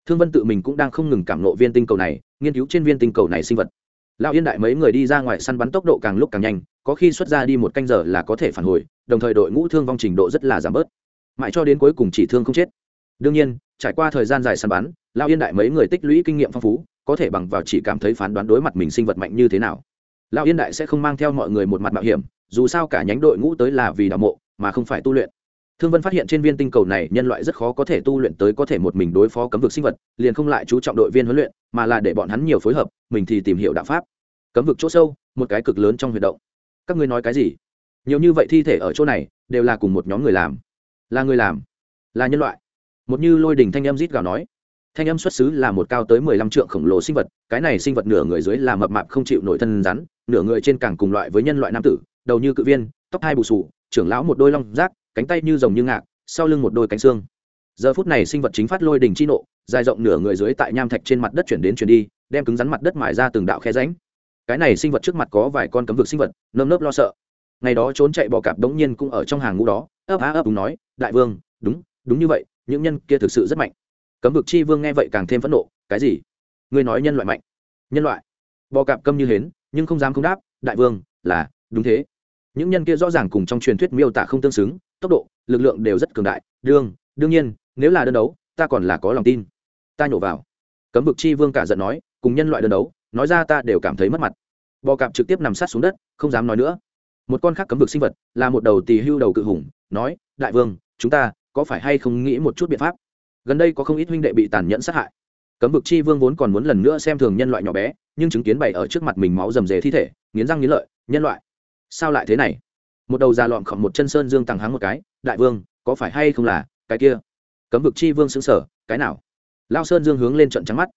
thương vân tự mình cũng đang không ngừng cảm nộ viên tinh cầu này, nghiên cứu trên viên tinh cầu này sinh vật. Lão yên đại mấy người đi ra ngoài săn bắn tốc độ càng lúc càng nhanh, có khi xuất ra đi một canh giờ là có thể phản hồi, đồng thời đội ngũ thương vong trình độ rất là giảm bớt. Mãi cho đến cuối cùng chỉ thương không chết. Đương nhiên, trải qua thời gian dài săn bắn, lão yên đại mấy người tích lũy kinh nghiệm phong phú, có thể bằng vào chỉ cảm thấy phán đoán đối mặt mình sinh vật mạnh như thế nào. Lão yên đại sẽ không mang theo mọi người một mặt mạo hiểm, dù sao cả nhánh đội ngũ tới là vì đạo mộ, mà không phải tu luyện thương vân phát hiện trên viên tinh cầu này nhân loại rất khó có thể tu luyện tới có thể một mình đối phó cấm vực sinh vật, liền không lại chú trọng đội viên huấn luyện, mà là để bọn hắn nhiều phối hợp, mình thì tìm hiểu đạo pháp. Cấm vực chỗ sâu, một cái cực lớn trong huyệt động. Các ngươi nói cái gì? Nhiều như vậy thi thể ở chỗ này, đều là cùng một nhóm người làm. Là người làm? Là nhân loại? Một như lôi đình thanh âm rít gào nói. Thanh âm xuất xứ là một cao tới mười lăm trượng khổng lồ sinh vật, cái này sinh vật nửa người dưới là mập mạp không chịu nổi thân rắn, nửa người trên càng cùng loại với nhân loại nam tử, đầu như cự viên, tóc hai bù sù, trưởng lão một đôi long rác cánh tay như rồng như ngạc, sau lưng một đôi cánh xương. Giờ phút này sinh vật chính phát lôi đình chi nộ, dài rộng nửa người dưới tại nham thạch trên mặt đất chuyển đến chuyển đi, đem cứng rắn mặt đất mài ra từng đạo khe ránh cái này sinh vật trước mặt có vài con cấm vực sinh vật, nơm nớp lo sợ. Ngày đó trốn chạy bò cạp đống nhiên cũng ở trong hàng ngũ đó, ấp á ấp đúng nói, đại vương, đúng đúng như vậy, những nhân kia thực sự rất mạnh. Cấm vực chi vương nghe vậy càng thêm phẫn nộ, cái gì? Ngươi nói nhân loại mạnh. Nhân loại? Bò cạp câm như hến, nhưng không dám không đáp, đại vương, là, đúng thế. Những nhân kia rõ ràng cùng trong truyền thuyết miêu tả không tương xứng tốc độ, lực lượng đều rất cường đại. Đương đương nhiên, nếu là đơn đấu, ta còn là có lòng tin. Ta nhổ vào. Cấm vực chi vương cả giận nói, cùng nhân loại đơn đấu, nói ra ta đều cảm thấy mất mặt. Bò cạp trực tiếp nằm sát xuống đất, không dám nói nữa. Một con khác cấm vực sinh vật, là một đầu tỳ hưu đầu cự hùng, nói, đại vương, chúng ta có phải hay không nghĩ một chút biện pháp? Gần đây có không ít huynh đệ bị tàn nhẫn sát hại. Cấm vực chi vương vốn còn muốn lần nữa xem thường nhân loại nhỏ bé, nhưng chứng kiến bày ở trước mặt mình máu rầm rề thi thể, nghiến răng nghiến lợi, nhân loại, sao lại thế này? Một đầu già lọn khỏng một chân sơn dương tàng hắng một cái, đại vương, có phải hay không là cái kia? Cấm vực chi vương xứng sở cái nào? Lao sơn dương hướng lên trận trắng mắt.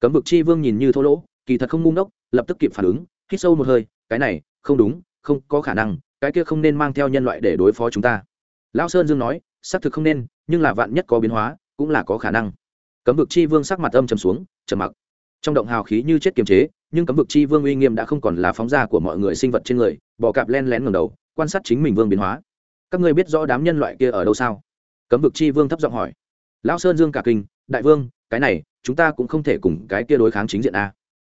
Cấm vực chi vương nhìn như thô lỗ, kỳ thật không ngung đốc lập tức kịp phản ứng, hít sâu một hơi, cái này, không đúng, không có khả năng, cái kia không nên mang theo nhân loại để đối phó chúng ta. Lao sơn dương nói, xác thực không nên, nhưng là vạn nhất có biến hóa, cũng là có khả năng. Cấm vực chi vương sắc mặt âm trầm xuống, trầm mặc. Trong động hào khí như chết kiềm chế, nhưng cấm vực chi vương uy nghiêm đã không còn là phóng ra của mọi người sinh vật trên người, bọ cạp len lén ngầm đầu quan sát chính mình vương biến hóa. Các ngươi biết rõ đám nhân loại kia ở đâu sao? Cấm vực chi vương thấp giọng hỏi. Lão sơn dương cả kinh, đại vương, cái này, chúng ta cũng không thể cùng cái kia đối kháng chính diện a.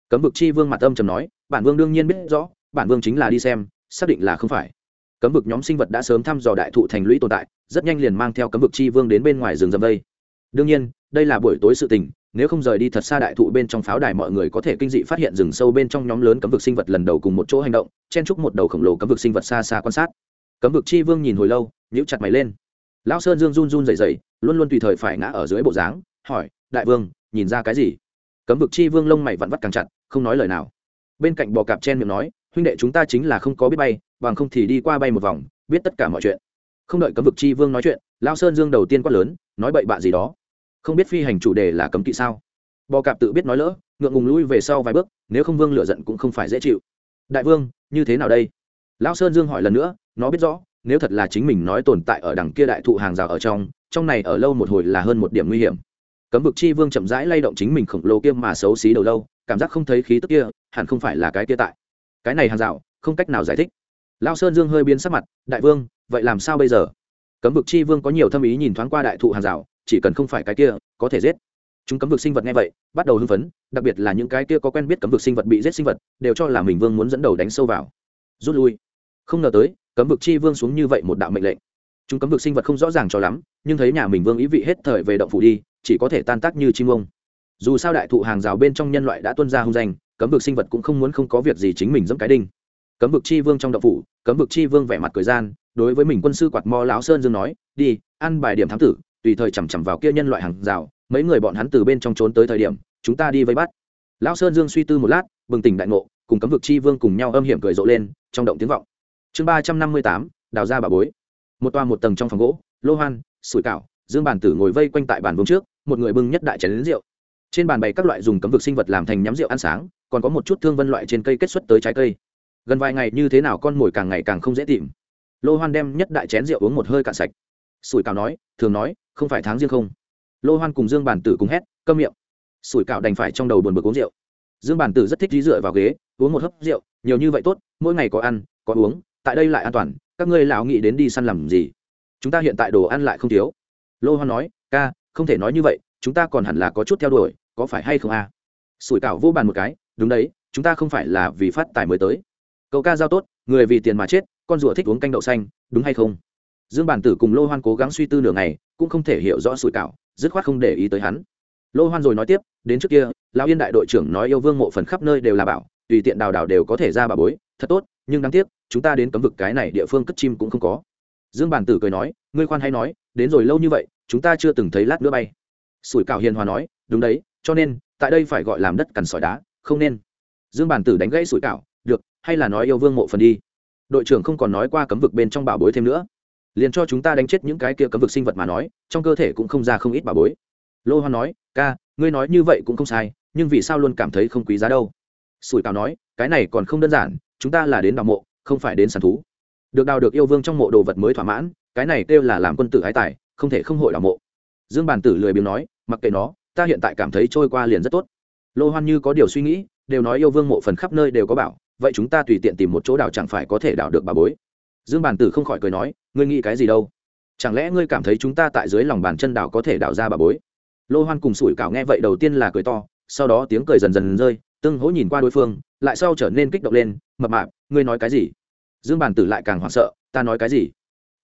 Cấm vực chi vương mặt âm trầm nói, bản vương đương nhiên biết rõ, bản vương chính là đi xem, xác định là không phải. Cấm vực nhóm sinh vật đã sớm thăm dò đại thụ thành lũy tồn tại, rất nhanh liền mang theo cấm vực chi vương đến bên ngoài rừng rầm đây đương nhiên, đây là buổi tối sự tình, nếu không rời đi thật xa đại thụ bên trong pháo đài mọi người có thể kinh dị phát hiện rừng sâu bên trong nhóm lớn cấm vực sinh vật lần đầu cùng một chỗ hành động, chen chúc một đầu khổng lồ cấm vực sinh vật xa xa quan sát. Cấm vực chi vương nhìn hồi lâu, nhíu chặt mày lên. Lão sơn dương run run dày dày luôn luôn tùy thời phải ngã ở dưới bộ dáng, hỏi, đại vương, nhìn ra cái gì? Cấm vực chi vương lông mày vặn vắt càng chặt, không nói lời nào. Bên cạnh bò cạp chen miệng nói, huynh đệ chúng ta chính là không có biết bay, bằng không thì đi qua bay một vòng, biết tất cả mọi chuyện. Không đợi cấm vực chi vương nói chuyện, lão sơn dương đầu tiên quát lớn, nói bậy bạ gì đó không biết phi hành chủ đề là cấm kỵ sao? Bò cạp tự biết nói lỡ, ngượng ngùng lui về sau vài bước, nếu không vương lựa giận cũng không phải dễ chịu. Đại vương, như thế nào đây? Lão sơn dương hỏi lần nữa, nó biết rõ, nếu thật là chính mình nói tồn tại ở đằng kia đại thụ hàng rào ở trong trong này ở lâu một hồi là hơn một điểm nguy hiểm. Cấm vực chi vương chậm rãi lay động chính mình khổng lồ kia mà xấu xí đầu lâu, cảm giác không thấy khí tức kia, hẳn không phải là cái kia tại. Cái này hàng rào, không cách nào giải thích. Lao sơn dương hơi biến sắc mặt, đại vương, vậy làm sao bây giờ? Cấm vực chi vương có nhiều thâm ý nhìn thoáng qua đại thụ hàng rào chỉ cần không phải cái kia, có thể giết. Chúng cấm vực sinh vật nghe vậy, bắt đầu hưng phấn, đặc biệt là những cái kia có quen biết cấm vực sinh vật bị giết sinh vật, đều cho là mình vương muốn dẫn đầu đánh sâu vào. Rút lui. Không ngờ tới, cấm vực chi vương xuống như vậy một đạo mệnh lệnh. Chúng cấm vực sinh vật không rõ ràng cho lắm, nhưng thấy nhà mình vương ý vị hết thời về động phủ đi, chỉ có thể tan tác như chim ông. Dù sao đại thụ hàng rào bên trong nhân loại đã tuân ra hung danh, cấm vực sinh vật cũng không muốn không có việc gì chính mình dẫm cái đinh. Cấm vực chi vương trong động phủ, cấm vực chi vương vẻ mặt cười gian, đối với mình quân sư quạt mo lão sơn dương nói, đi, ăn bài điểm thám tử tùy thời chằm chằm vào kia nhân loại hàng rào, mấy người bọn hắn từ bên trong trốn tới thời điểm, chúng ta đi vây bắt. Lão sơn dương suy tư một lát, bừng tỉnh đại ngộ, cùng cấm vực chi vương cùng nhau âm hiểm cười rộ lên, trong động tiếng vọng. Chương ba trăm năm mươi tám, đào ra bà bối. Một toa một tầng trong phòng gỗ, lô hoan, sủi cảo, dương Bàn tử ngồi vây quanh tại bàn vương trước, một người bưng nhất đại chén lính rượu. Trên bàn bày các loại dùng cấm vực sinh vật làm thành nhắm rượu ăn sáng, còn có một chút thương vân loại trên cây kết xuất tới trái cây. Gần vài ngày như thế nào con mồi càng ngày càng không dễ tìm. Lô hoan đem nhất đại chén rượu uống một hơi cạn sạch sủi cảo nói, thường nói, không phải tháng riêng không. Lô hoan cùng dương bản tử cùng hét, câm miệng. Sủi cảo đành phải trong đầu buồn bực uống rượu. Dương bản tử rất thích dí dựa vào ghế, uống một hớp rượu, nhiều như vậy tốt, mỗi ngày có ăn, có uống, tại đây lại an toàn, các ngươi lão nghĩ đến đi săn làm gì? Chúng ta hiện tại đồ ăn lại không thiếu. Lô hoan nói, ca, không thể nói như vậy, chúng ta còn hẳn là có chút theo đuổi, có phải hay không a? À? sủi cảo vô bàn một cái, đúng đấy, chúng ta không phải là vì phát tài mới tới. Cậu ca giao tốt, người vì tiền mà chết, con rùa thích uống canh đậu xanh, đúng hay không? Dương bản tử cùng lô hoan cố gắng suy tư nửa ngày, cũng không thể hiểu rõ sủi cảo, dứt khoát không để ý tới hắn. Lô hoan rồi nói tiếp, đến trước kia, lão yên đại đội trưởng nói yêu vương mộ phần khắp nơi đều là bảo, tùy tiện đào đào đều có thể ra bà bối, thật tốt, nhưng đáng tiếc, chúng ta đến cấm vực cái này địa phương cất chim cũng không có. Dương bản tử cười nói, ngươi khoan hay nói, đến rồi lâu như vậy, chúng ta chưa từng thấy lát nữa bay. Sủi cảo hiền hòa nói, đúng đấy, cho nên, tại đây phải gọi làm đất cằn sỏi đá, không nên. Dương bản tử đánh gãy sủi cảo, được, hay là nói yêu vương mộ phần đi. Đội trưởng không còn nói qua cấm vực bên trong bảo bối thêm nữa liền cho chúng ta đánh chết những cái kia cấm vực sinh vật mà nói, trong cơ thể cũng không ra không ít bà bối. Lô hoan nói, ca, ngươi nói như vậy cũng không sai, nhưng vì sao luôn cảm thấy không quý giá đâu? Sủi cào nói, cái này còn không đơn giản, chúng ta là đến đào mộ, không phải đến săn thú. Được đào được yêu vương trong mộ đồ vật mới thỏa mãn, cái này kêu là làm quân tử ái tài, không thể không hội đào mộ. Dương bản tử lười biếng nói, mặc kệ nó, ta hiện tại cảm thấy trôi qua liền rất tốt. Lô hoan như có điều suy nghĩ, đều nói yêu vương mộ phần khắp nơi đều có bảo, vậy chúng ta tùy tiện tìm một chỗ đào chẳng phải có thể đào được bà bối dương bản tử không khỏi cười nói, ngươi nghĩ cái gì đâu? Chẳng lẽ ngươi cảm thấy chúng ta tại dưới lòng bàn chân đào có thể đào ra bà bối? Lô hoan cùng sủi cảo nghe vậy đầu tiên là cười to, sau đó tiếng cười dần dần rơi, tương hỗ nhìn qua đối phương, lại sau trở nên kích động lên, mập mạp, ngươi nói cái gì? Dương bản tử lại càng hoảng sợ, ta nói cái gì?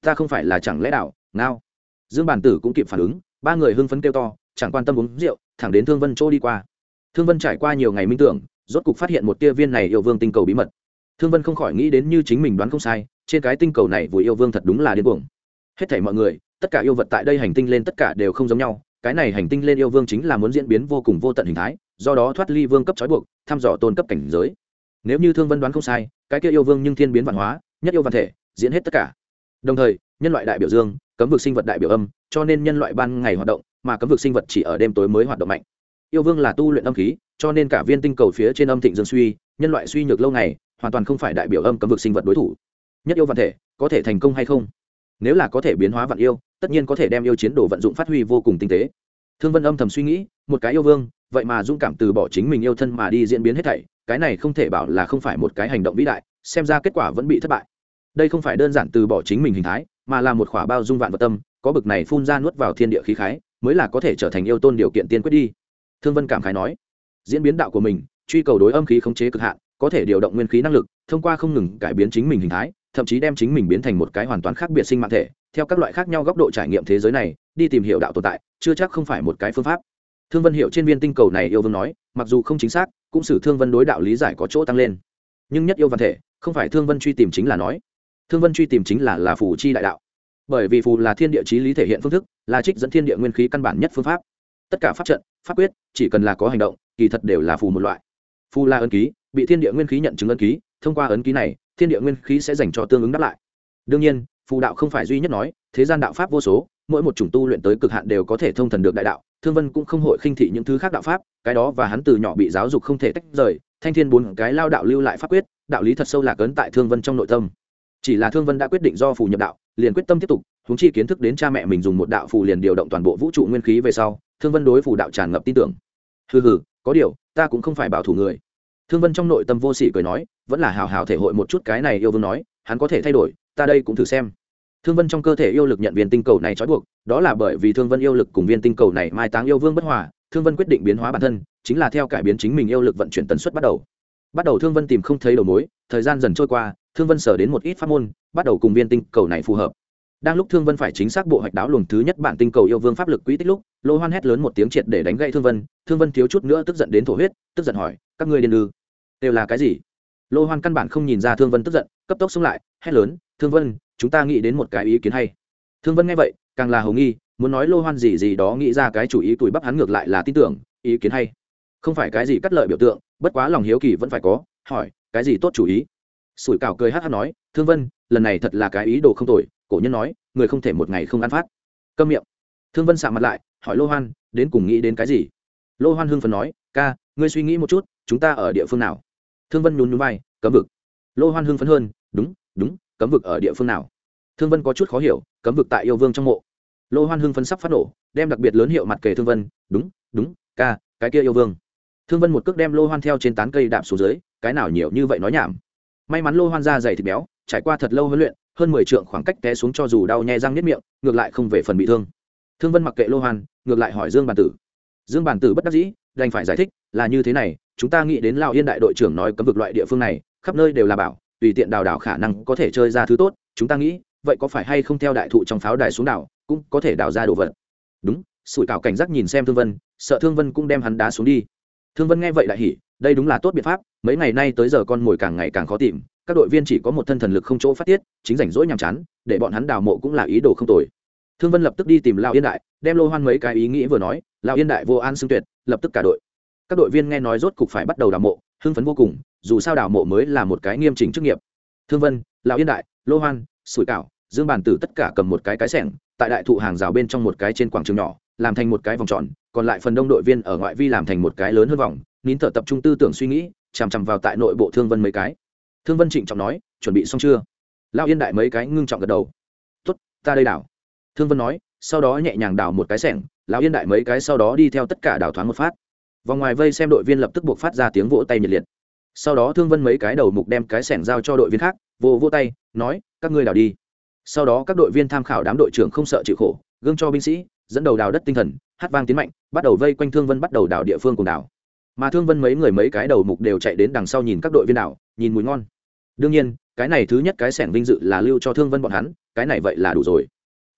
Ta không phải là chẳng lẽ đảo, ngao? Dương bản tử cũng kịp phản ứng, ba người hưng phấn kêu to, chẳng quan tâm uống rượu, thẳng đến thương vân chỗ đi qua. Thương vân trải qua nhiều ngày minh tưởng, rốt cục phát hiện một tia viên này yêu vương tinh cầu bí mật. Thương vân không khỏi nghĩ đến như chính mình đoán không sai trên cái tinh cầu này vùi yêu vương thật đúng là điên cuồng. Hết thảy mọi người, tất cả yêu vật tại đây hành tinh lên tất cả đều không giống nhau, cái này hành tinh lên yêu vương chính là muốn diễn biến vô cùng vô tận hình thái, do đó thoát ly vương cấp trói buộc, thăm dò tôn cấp cảnh giới. Nếu như thương vân đoán không sai, cái kia yêu vương nhưng thiên biến văn hóa, nhất yêu văn thể, diễn hết tất cả. Đồng thời, nhân loại đại biểu dương, cấm vực sinh vật đại biểu âm, cho nên nhân loại ban ngày hoạt động, mà cấm vực sinh vật chỉ ở đêm tối mới hoạt động mạnh. Yêu vương là tu luyện âm khí, cho nên cả viên tinh cầu phía trên âm thịnh dương suy, nhân loại suy nhược lâu ngày, hoàn toàn không phải đại biểu âm cấm vực sinh vật đối thủ nhất yêu vạn thể, có thể thành công hay không? Nếu là có thể biến hóa vạn yêu, tất nhiên có thể đem yêu chiến đồ vận dụng phát huy vô cùng tinh tế. Thương vân âm thầm suy nghĩ, một cái yêu vương, vậy mà dũng cảm từ bỏ chính mình yêu thân mà đi diễn biến hết thảy, cái này không thể bảo là không phải một cái hành động vĩ đại, xem ra kết quả vẫn bị thất bại. Đây không phải đơn giản từ bỏ chính mình hình thái, mà là một khỏa bao dung vạn vật tâm, có bực này phun ra nuốt vào thiên địa khí khái, mới là có thể trở thành yêu tôn điều kiện tiên quyết đi. Thương vân cảm khái nói, diễn biến đạo của mình, truy cầu đối âm khí khống chế cực hạn, có thể điều động nguyên khí năng lực, thông qua không ngừng cải biến chính mình hình thái thậm chí đem chính mình biến thành một cái hoàn toàn khác biệt sinh mạng thể, theo các loại khác nhau góc độ trải nghiệm thế giới này, đi tìm hiểu đạo tồn tại, chưa chắc không phải một cái phương pháp. Thương vân hiệu trên viên tinh cầu này yêu vương nói, mặc dù không chính xác, cũng xử thương vân đối đạo lý giải có chỗ tăng lên. Nhưng nhất yêu văn thể, không phải thương vân truy tìm chính là nói. Thương vân truy tìm chính là là phù chi đại đạo. Bởi vì phù là thiên địa chí lý thể hiện phương thức, là trích dẫn thiên địa nguyên khí căn bản nhất phương pháp. Tất cả pháp trận, pháp quyết, chỉ cần là có hành động, kỳ thật đều là phù một loại. Phù là ấn ký, bị thiên địa nguyên khí nhận chứng ấn ký thông qua ấn ký này, thiên địa nguyên khí sẽ dành cho tương ứng đáp lại. Đương nhiên, phù đạo không phải duy nhất nói, thế gian đạo pháp vô số, mỗi một chủng tu luyện tới cực hạn đều có thể thông thần được đại đạo, thương vân cũng không hội khinh thị những thứ khác đạo pháp, cái đó và hắn từ nhỏ bị giáo dục không thể tách rời, thanh thiên bốn cái lao đạo lưu lại pháp quyết, đạo lý thật sâu lạc ấn tại thương vân trong nội tâm. Chỉ là thương vân đã quyết định do phù nhập đạo, liền quyết tâm tiếp tục húng chi kiến thức đến cha mẹ mình dùng một đạo phù liền điều động toàn bộ vũ trụ nguyên khí về sau, thương vân đối phù đạo tràn ngập tin tưởng. Hừ hừ, có điều, ta cũng không phải bảo thủ người thương vân trong nội tâm vô sỉ cười nói, vẫn là hào hào thể hội một chút cái này yêu vương nói, hắn có thể thay đổi, ta đây cũng thử xem. Thương vân trong cơ thể yêu lực nhận viên tinh cầu này trói buộc, đó là bởi vì thương vân yêu lực cùng viên tinh cầu này mai táng yêu vương bất hòa, thương vân quyết định biến hóa bản thân, chính là theo cải biến chính mình yêu lực vận chuyển tần suất bắt đầu. Bắt đầu thương vân tìm không thấy đầu mối, thời gian dần trôi qua, thương vân sở đến một ít pháp môn, bắt đầu cùng viên tinh cầu này phù hợp. Đang lúc thương vân phải chính xác bộ hoạch đáo luồng thứ nhất bản tinh cầu yêu vương pháp lực quỹ tích lúc, lô hoan hét lớn một tiếng triệt để đánh gậy thương vân thương vân thiếu chút nữa tức giận đến thổ huyết, tức giận hỏi, các ngươi điên ư? Đều là cái gì? Lô hoan căn bản không nhìn ra thương vân tức giận, cấp tốc xông lại, hét lớn, thương vân, chúng ta nghĩ đến một cái ý kiến hay. Thương vân nghe vậy, càng là hầu nghi, muốn nói lô hoan gì gì đó nghĩ ra cái chủ ý tuổi bắp hắn ngược lại là tin tưởng, ý kiến hay. Không phải cái gì cắt lợi biểu tượng, bất quá lòng hiếu kỳ vẫn phải có, hỏi, cái gì tốt chủ ý? Sủi cảo cười hát hát nói, thương vân, lần này thật là cái ý đồ không tồi, cổ nhân nói, người không thể một ngày không ăn phát. Câm miệng. Thương vân sạ mặt lại, hỏi lô hoan, đến cùng nghĩ đến cái gì? Lô hoan hưng phần nói, ca, ngươi suy nghĩ một chút, chúng ta ở địa phương nào? Thương vân nhún nhún vai, cấm vực. Lô hoan hưng phấn hơn, đúng đúng, cấm vực ở địa phương nào? Thương vân có chút khó hiểu, cấm vực tại yêu vương trong mộ. Lô hoan hưng phấn sắp phát nổ, đem đặc biệt lớn hiệu mặt kể thương vân, đúng đúng, ca, cái kia yêu vương. Thương vân một cước đem lô hoan theo trên tán cây đạp xuống dưới, cái nào nhiều như vậy nói nhảm. May mắn lô hoan da dày thịt béo, trải qua thật lâu huấn luyện, hơn mười trượng khoảng cách té xuống cho dù đau nhè răng nếp miệng, ngược lại không về phần bị thương. Thương vân mặc kệ lô hoan, ngược lại hỏi dương bản tử. Dương bản tử bất đắc dĩ đành phải giải thích, là như thế này, chúng ta nghĩ đến lao yên đại đội trưởng nói cấm vực loại địa phương này, khắp nơi đều là bảo, tùy tiện đào đảo khả năng có thể chơi ra thứ tốt, chúng ta nghĩ, vậy có phải hay không theo đại thụ trong pháo đài xuống đảo, cũng có thể đào ra đồ vật? Đúng, sủi cảo cảnh giác nhìn xem thương vân, sợ thương vân cũng đem hắn đá xuống đi. Thương vân nghe vậy đại hỉ, đây đúng là tốt biện pháp, mấy ngày nay tới giờ con mồi càng ngày càng khó tìm, các đội viên chỉ có một thân thần lực không chỗ phát tiết, chính rảnh rỗi nhàm chán, để bọn hắn đào mộ cũng là ý đồ không tồi thương vân lập tức đi tìm lao yên đại, đem lô hoan mấy cái ý nghĩ vừa nói lao yên đại vô an xưng tuyệt, lập tức cả đội. Các đội viên nghe nói rốt cục phải bắt đầu đào mộ, hưng phấn vô cùng, dù sao đào mộ mới là một cái nghiêm chỉnh chức nghiệp. Thương vân, lão yên đại, lô hoan, sủi cảo, dương bàn tử tất cả cầm một cái cái sẻng, tại đại thụ hàng rào bên trong một cái trên quảng trường nhỏ, làm thành một cái vòng tròn, còn lại phần đông đội viên ở ngoại vi làm thành một cái lớn hơn vòng, nín thở tập trung tư tưởng suy nghĩ, chằm chằm vào tại nội bộ thương vân mấy cái. Thương vân trịnh trọng nói, chuẩn bị xong chưa? Lão yên đại mấy cái ngưng trọng gật đầu. Tốt, ta đây đảo thương vân nói, sau đó nhẹ nhàng đào một cái sẻng, lão yên đại mấy cái sau đó đi theo tất cả đào thoáng một phát. Vòng ngoài vây xem đội viên lập tức buộc phát ra tiếng vỗ tay nhiệt liệt. Sau đó thương vân mấy cái đầu mục đem cái sẻng giao cho đội viên khác vô vô tay, nói, các ngươi đào đi. Sau đó các đội viên tham khảo đám đội trưởng không sợ chịu khổ, gương cho binh sĩ, dẫn đầu đào đất tinh thần, hát vang tiến mạnh, bắt đầu vây quanh thương vân bắt đầu đào địa phương cùng đào. Mà thương vân mấy người mấy cái đầu mục đều chạy đến đằng sau nhìn các đội viên đào, nhìn mùi ngon. Đương nhiên, cái này thứ nhất cái sẻng vinh dự là lưu cho thương vân bọn hắn, cái này vậy là đủ rồi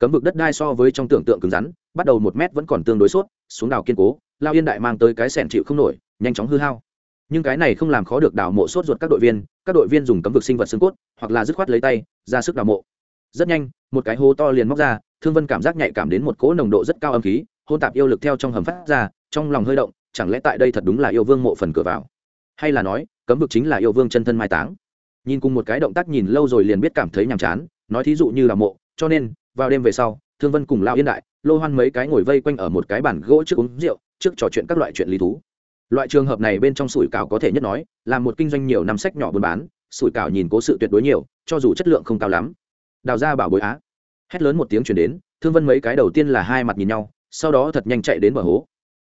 cấm vực đất đai so với trong tưởng tượng cứng rắn, bắt đầu một mét vẫn còn tương đối suốt xuống đào kiên cố, lao yên đại mang tới cái sẻn chịu không nổi, nhanh chóng hư hao. Nhưng cái này không làm khó được đào mộ sốt ruột các đội viên, các đội viên dùng cấm vực sinh vật xương cốt, hoặc là dứt khoát lấy tay, ra sức đào mộ. Rất nhanh, một cái hố to liền móc ra, thương vân cảm giác nhạy cảm đến một cỗ nồng độ rất cao âm khí, hôn tạp yêu lực theo trong hầm phát ra, trong lòng hơi động, chẳng lẽ tại đây thật đúng là yêu vương mộ phần cửa vào? Hay là nói, cấm vực chính là yêu vương chân thân mai táng? Nhìn cùng một cái động tác nhìn lâu rồi liền biết cảm thấy nhàm chán, nói thí dụ như là mộ, cho nên vào đêm về sau, thương vân cùng lao yên đại, lô hoan mấy cái ngồi vây quanh ở một cái bàn gỗ trước uống rượu, trước trò chuyện các loại chuyện lý thú. Loại trường hợp này bên trong sủi cảo có thể nhất nói, là một kinh doanh nhiều năm sách nhỏ buôn bán, sủi cảo nhìn cố sự tuyệt đối nhiều, cho dù chất lượng không cao lắm. Đào ra bảo bối á. Hét lớn một tiếng chuyển đến, thương vân mấy cái đầu tiên là hai mặt nhìn nhau, sau đó thật nhanh chạy đến bờ hố.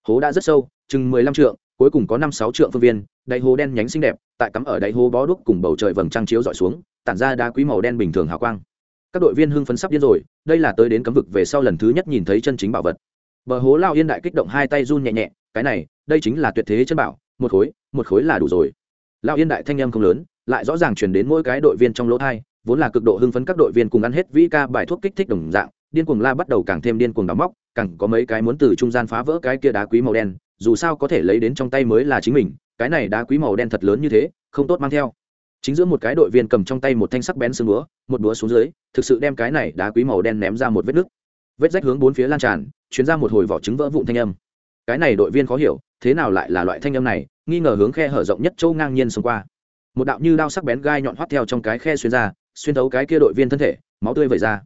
Hố đã rất sâu, chừng mười lăm trượng, cuối cùng có năm sáu trượng phương viên, đáy hố đen nhánh xinh đẹp, tại cắm ở đáy hố bó đuốc cùng bầu trời vầng trăng chiếu dọi xuống, tản ra đá quý màu đen bình thường hào quang các đội viên hưng phấn sắp điên rồi, đây là tới đến cấm vực về sau lần thứ nhất nhìn thấy chân chính bảo vật. Bờ hố lao yên đại kích động hai tay run nhẹ nhẹ, cái này, đây chính là tuyệt thế chân bảo, một khối một khối là đủ rồi. Lao yên đại thanh em không lớn, lại rõ ràng chuyển đến mỗi cái đội viên trong lỗ thai, vốn là cực độ hưng phấn các đội viên cùng ăn hết vĩ ca bài thuốc kích thích đồng dạng, điên cuồng la bắt đầu càng thêm điên cuồng đóng móc, càng có mấy cái muốn từ trung gian phá vỡ cái kia đá quý màu đen, dù sao có thể lấy đến trong tay mới là chính mình, cái này đá quý màu đen thật lớn như thế, không tốt mang theo chính giữa một cái đội viên cầm trong tay một thanh sắc bén xương búa, một búa xuống dưới, thực sự đem cái này đá quý màu đen ném ra một vết nứt. Vết rách hướng bốn phía lan tràn chuyến ra một hồi vỏ trứng vỡ vụn thanh âm. Cái này đội viên khó hiểu, thế nào lại là loại thanh âm này, nghi ngờ hướng khe hở rộng nhất châu ngang nhiên xông qua. Một đạo như đao sắc bén gai nhọn hoắt theo trong cái khe xuyên ra, xuyên thấu cái kia đội viên thân thể, máu tươi vẩy ra.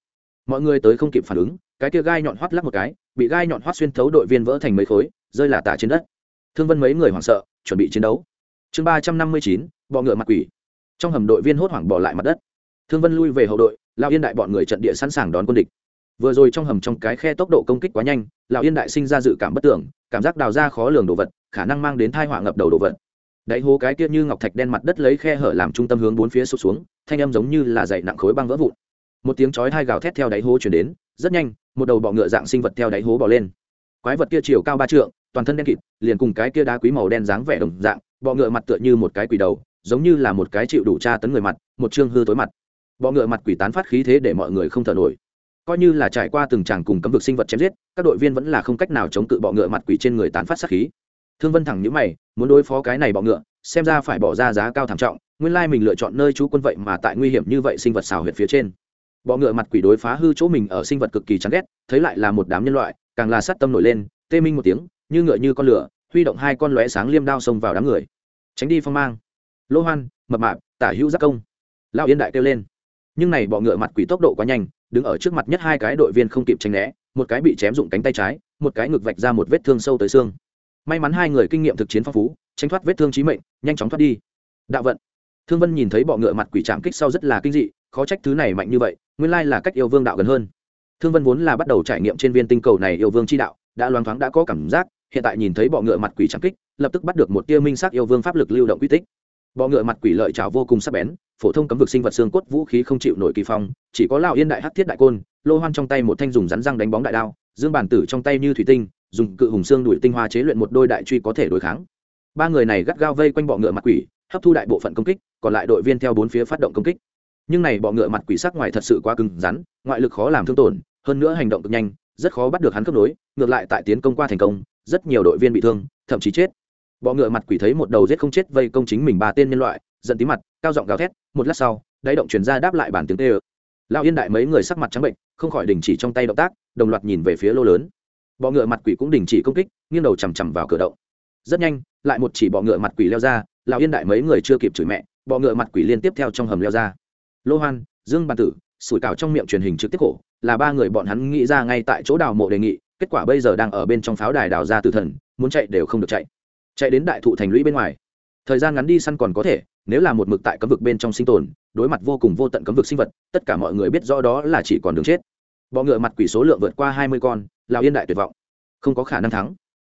Mọi người tới không kịp phản ứng, cái kia gai nhọn hoắt lắc một cái, bị gai nhọn hoắt xuyên thấu đội viên vỡ thành mấy khối, rơi là tả trên đất. Thương vân mấy người hoảng sợ, chuẩn bị chiến đấu. Chương ba trăm năm mươi chín, bọ ngựa mặt quỷ trong hầm đội viên hốt hoảng bỏ lại mặt đất. Thương vân lui về hậu đội, lão yên đại bọn người trận địa sẵn sàng đón quân địch. Vừa rồi trong hầm trong cái khe tốc độ công kích quá nhanh, lão yên đại sinh ra dự cảm bất tưởng, cảm giác đào ra khó lường đồ vật, khả năng mang đến thai họa ngập đầu đồ vật. Đáy hố cái kia như ngọc thạch đen mặt đất lấy khe hở làm trung tâm hướng bốn phía sụt xuống, thanh âm giống như là dày nặng khối băng vỡ vụn. Một tiếng chói hai gào thét theo đáy hố chuyển đến, rất nhanh, một đầu bọ ngựa dạng sinh vật theo đáy hố bỏ lên. Quái vật kia chiều cao ba trượng, toàn thân đen kịt, liền cùng cái kia đá quý màu đen dáng vẻ đồng dạng, bọ ngựa mặt tựa như một cái quỷ đầu giống như là một cái chịu đủ tra tấn người mặt, một chương hư tối mặt. Bọ ngựa mặt quỷ tán phát khí thế để mọi người không thở nổi. Coi như là trải qua từng tràng cùng cấm vực sinh vật chém giết, các đội viên vẫn là không cách nào chống cự bọ ngựa mặt quỷ trên người tán phát sát khí. Thương vân thẳng nhữ mày, muốn đối phó cái này bọ ngựa, xem ra phải bỏ ra giá cao thảm trọng, nguyên lai mình lựa chọn nơi trú quân vậy mà tại nguy hiểm như vậy sinh vật xào huyệt phía trên. Bọ ngựa mặt quỷ đối phá hư chỗ mình ở sinh vật cực kỳ chán ghét, thấy lại là một đám nhân loại, càng là sát tâm nổi lên, tê minh một tiếng, như ngựa như con lửa, huy động hai con lóe sáng liêm đao xông vào đám người. Tránh đi phong mang lô hoan, mập mạp, tả hữu giác công. Lao yên đại kêu lên. Nhưng này bọ ngựa mặt quỷ tốc độ quá nhanh, đứng ở trước mặt nhất hai cái đội viên không kịp tránh né, một cái bị chém dụng cánh tay trái, một cái ngực vạch ra một vết thương sâu tới xương. May mắn hai người kinh nghiệm thực chiến phong phú, tránh thoát vết thương trí mệnh, nhanh chóng thoát đi. Đạo vận. Thương vân nhìn thấy bọ ngựa mặt quỷ chạm kích sau rất là kinh dị, khó trách thứ này mạnh như vậy, nguyên lai là cách yêu vương đạo gần hơn. Thương vân vốn là bắt đầu trải nghiệm trên viên tinh cầu này yêu vương chi đạo, đã loáng thoáng đã có cảm giác, hiện tại nhìn thấy bọ ngựa mặt quỷ chạm kích, lập tức bắt được một tia minh sắc yêu vương pháp lực lưu động quy tích bọ ngựa mặt quỷ lợi trào vô cùng sắc bén, phổ thông cấm vực sinh vật xương cốt vũ khí không chịu nổi kỳ phong, chỉ có lão yên đại hắc thiết đại côn, lô hoan trong tay một thanh dùng rắn răng đánh bóng đại đao, dương bản tử trong tay như thủy tinh, dùng cự hùng xương đuổi tinh hoa chế luyện một đôi đại truy có thể đối kháng. Ba người này gắt gao vây quanh bọ ngựa mặt quỷ, hấp thu đại bộ phận công kích, còn lại đội viên theo bốn phía phát động công kích. Nhưng này bọ ngựa mặt quỷ sắc ngoài thật sự quá cứng rắn, ngoại lực khó làm thương tổn, hơn nữa hành động cực nhanh, rất khó bắt được hắn cấp nối ngược lại tại tiến công qua thành công, rất nhiều đội viên bị thương, thậm chí chết bọ ngựa mặt quỷ thấy một đầu giết không chết vây công chính mình ba tên nhân loại, giận tí mặt, cao giọng gào thét, một lát sau, đáy động chuyển ra đáp lại bản tiếng tê ơ. Lao yên đại mấy người sắc mặt trắng bệnh, không khỏi đình chỉ trong tay động tác, đồng loạt nhìn về phía lô lớn. Bọ ngựa mặt quỷ cũng đình chỉ công kích, nghiêng đầu chằm chằm vào cửa động. Rất nhanh, lại một chỉ bọ ngựa mặt quỷ leo ra, lão yên đại mấy người chưa kịp chửi mẹ, bọ ngựa mặt quỷ liên tiếp theo trong hầm leo ra. Lô hoan, dương bàn tử, sủi cảo trong miệng truyền hình trực tiếp cổ, là ba người bọn hắn nghĩ ra ngay tại chỗ đào mộ đề nghị, kết quả bây giờ đang ở bên trong pháo đài đào ra từ thần, muốn chạy đều không được chạy chạy đến đại thụ thành lũy bên ngoài. Thời gian ngắn đi săn còn có thể, nếu là một mực tại cấm vực bên trong sinh tồn, đối mặt vô cùng vô tận cấm vực sinh vật, tất cả mọi người biết rõ đó là chỉ còn đường chết. Bọ ngựa mặt quỷ số lượng vượt qua hai mươi con lào yên đại tuyệt vọng. Không có khả năng thắng.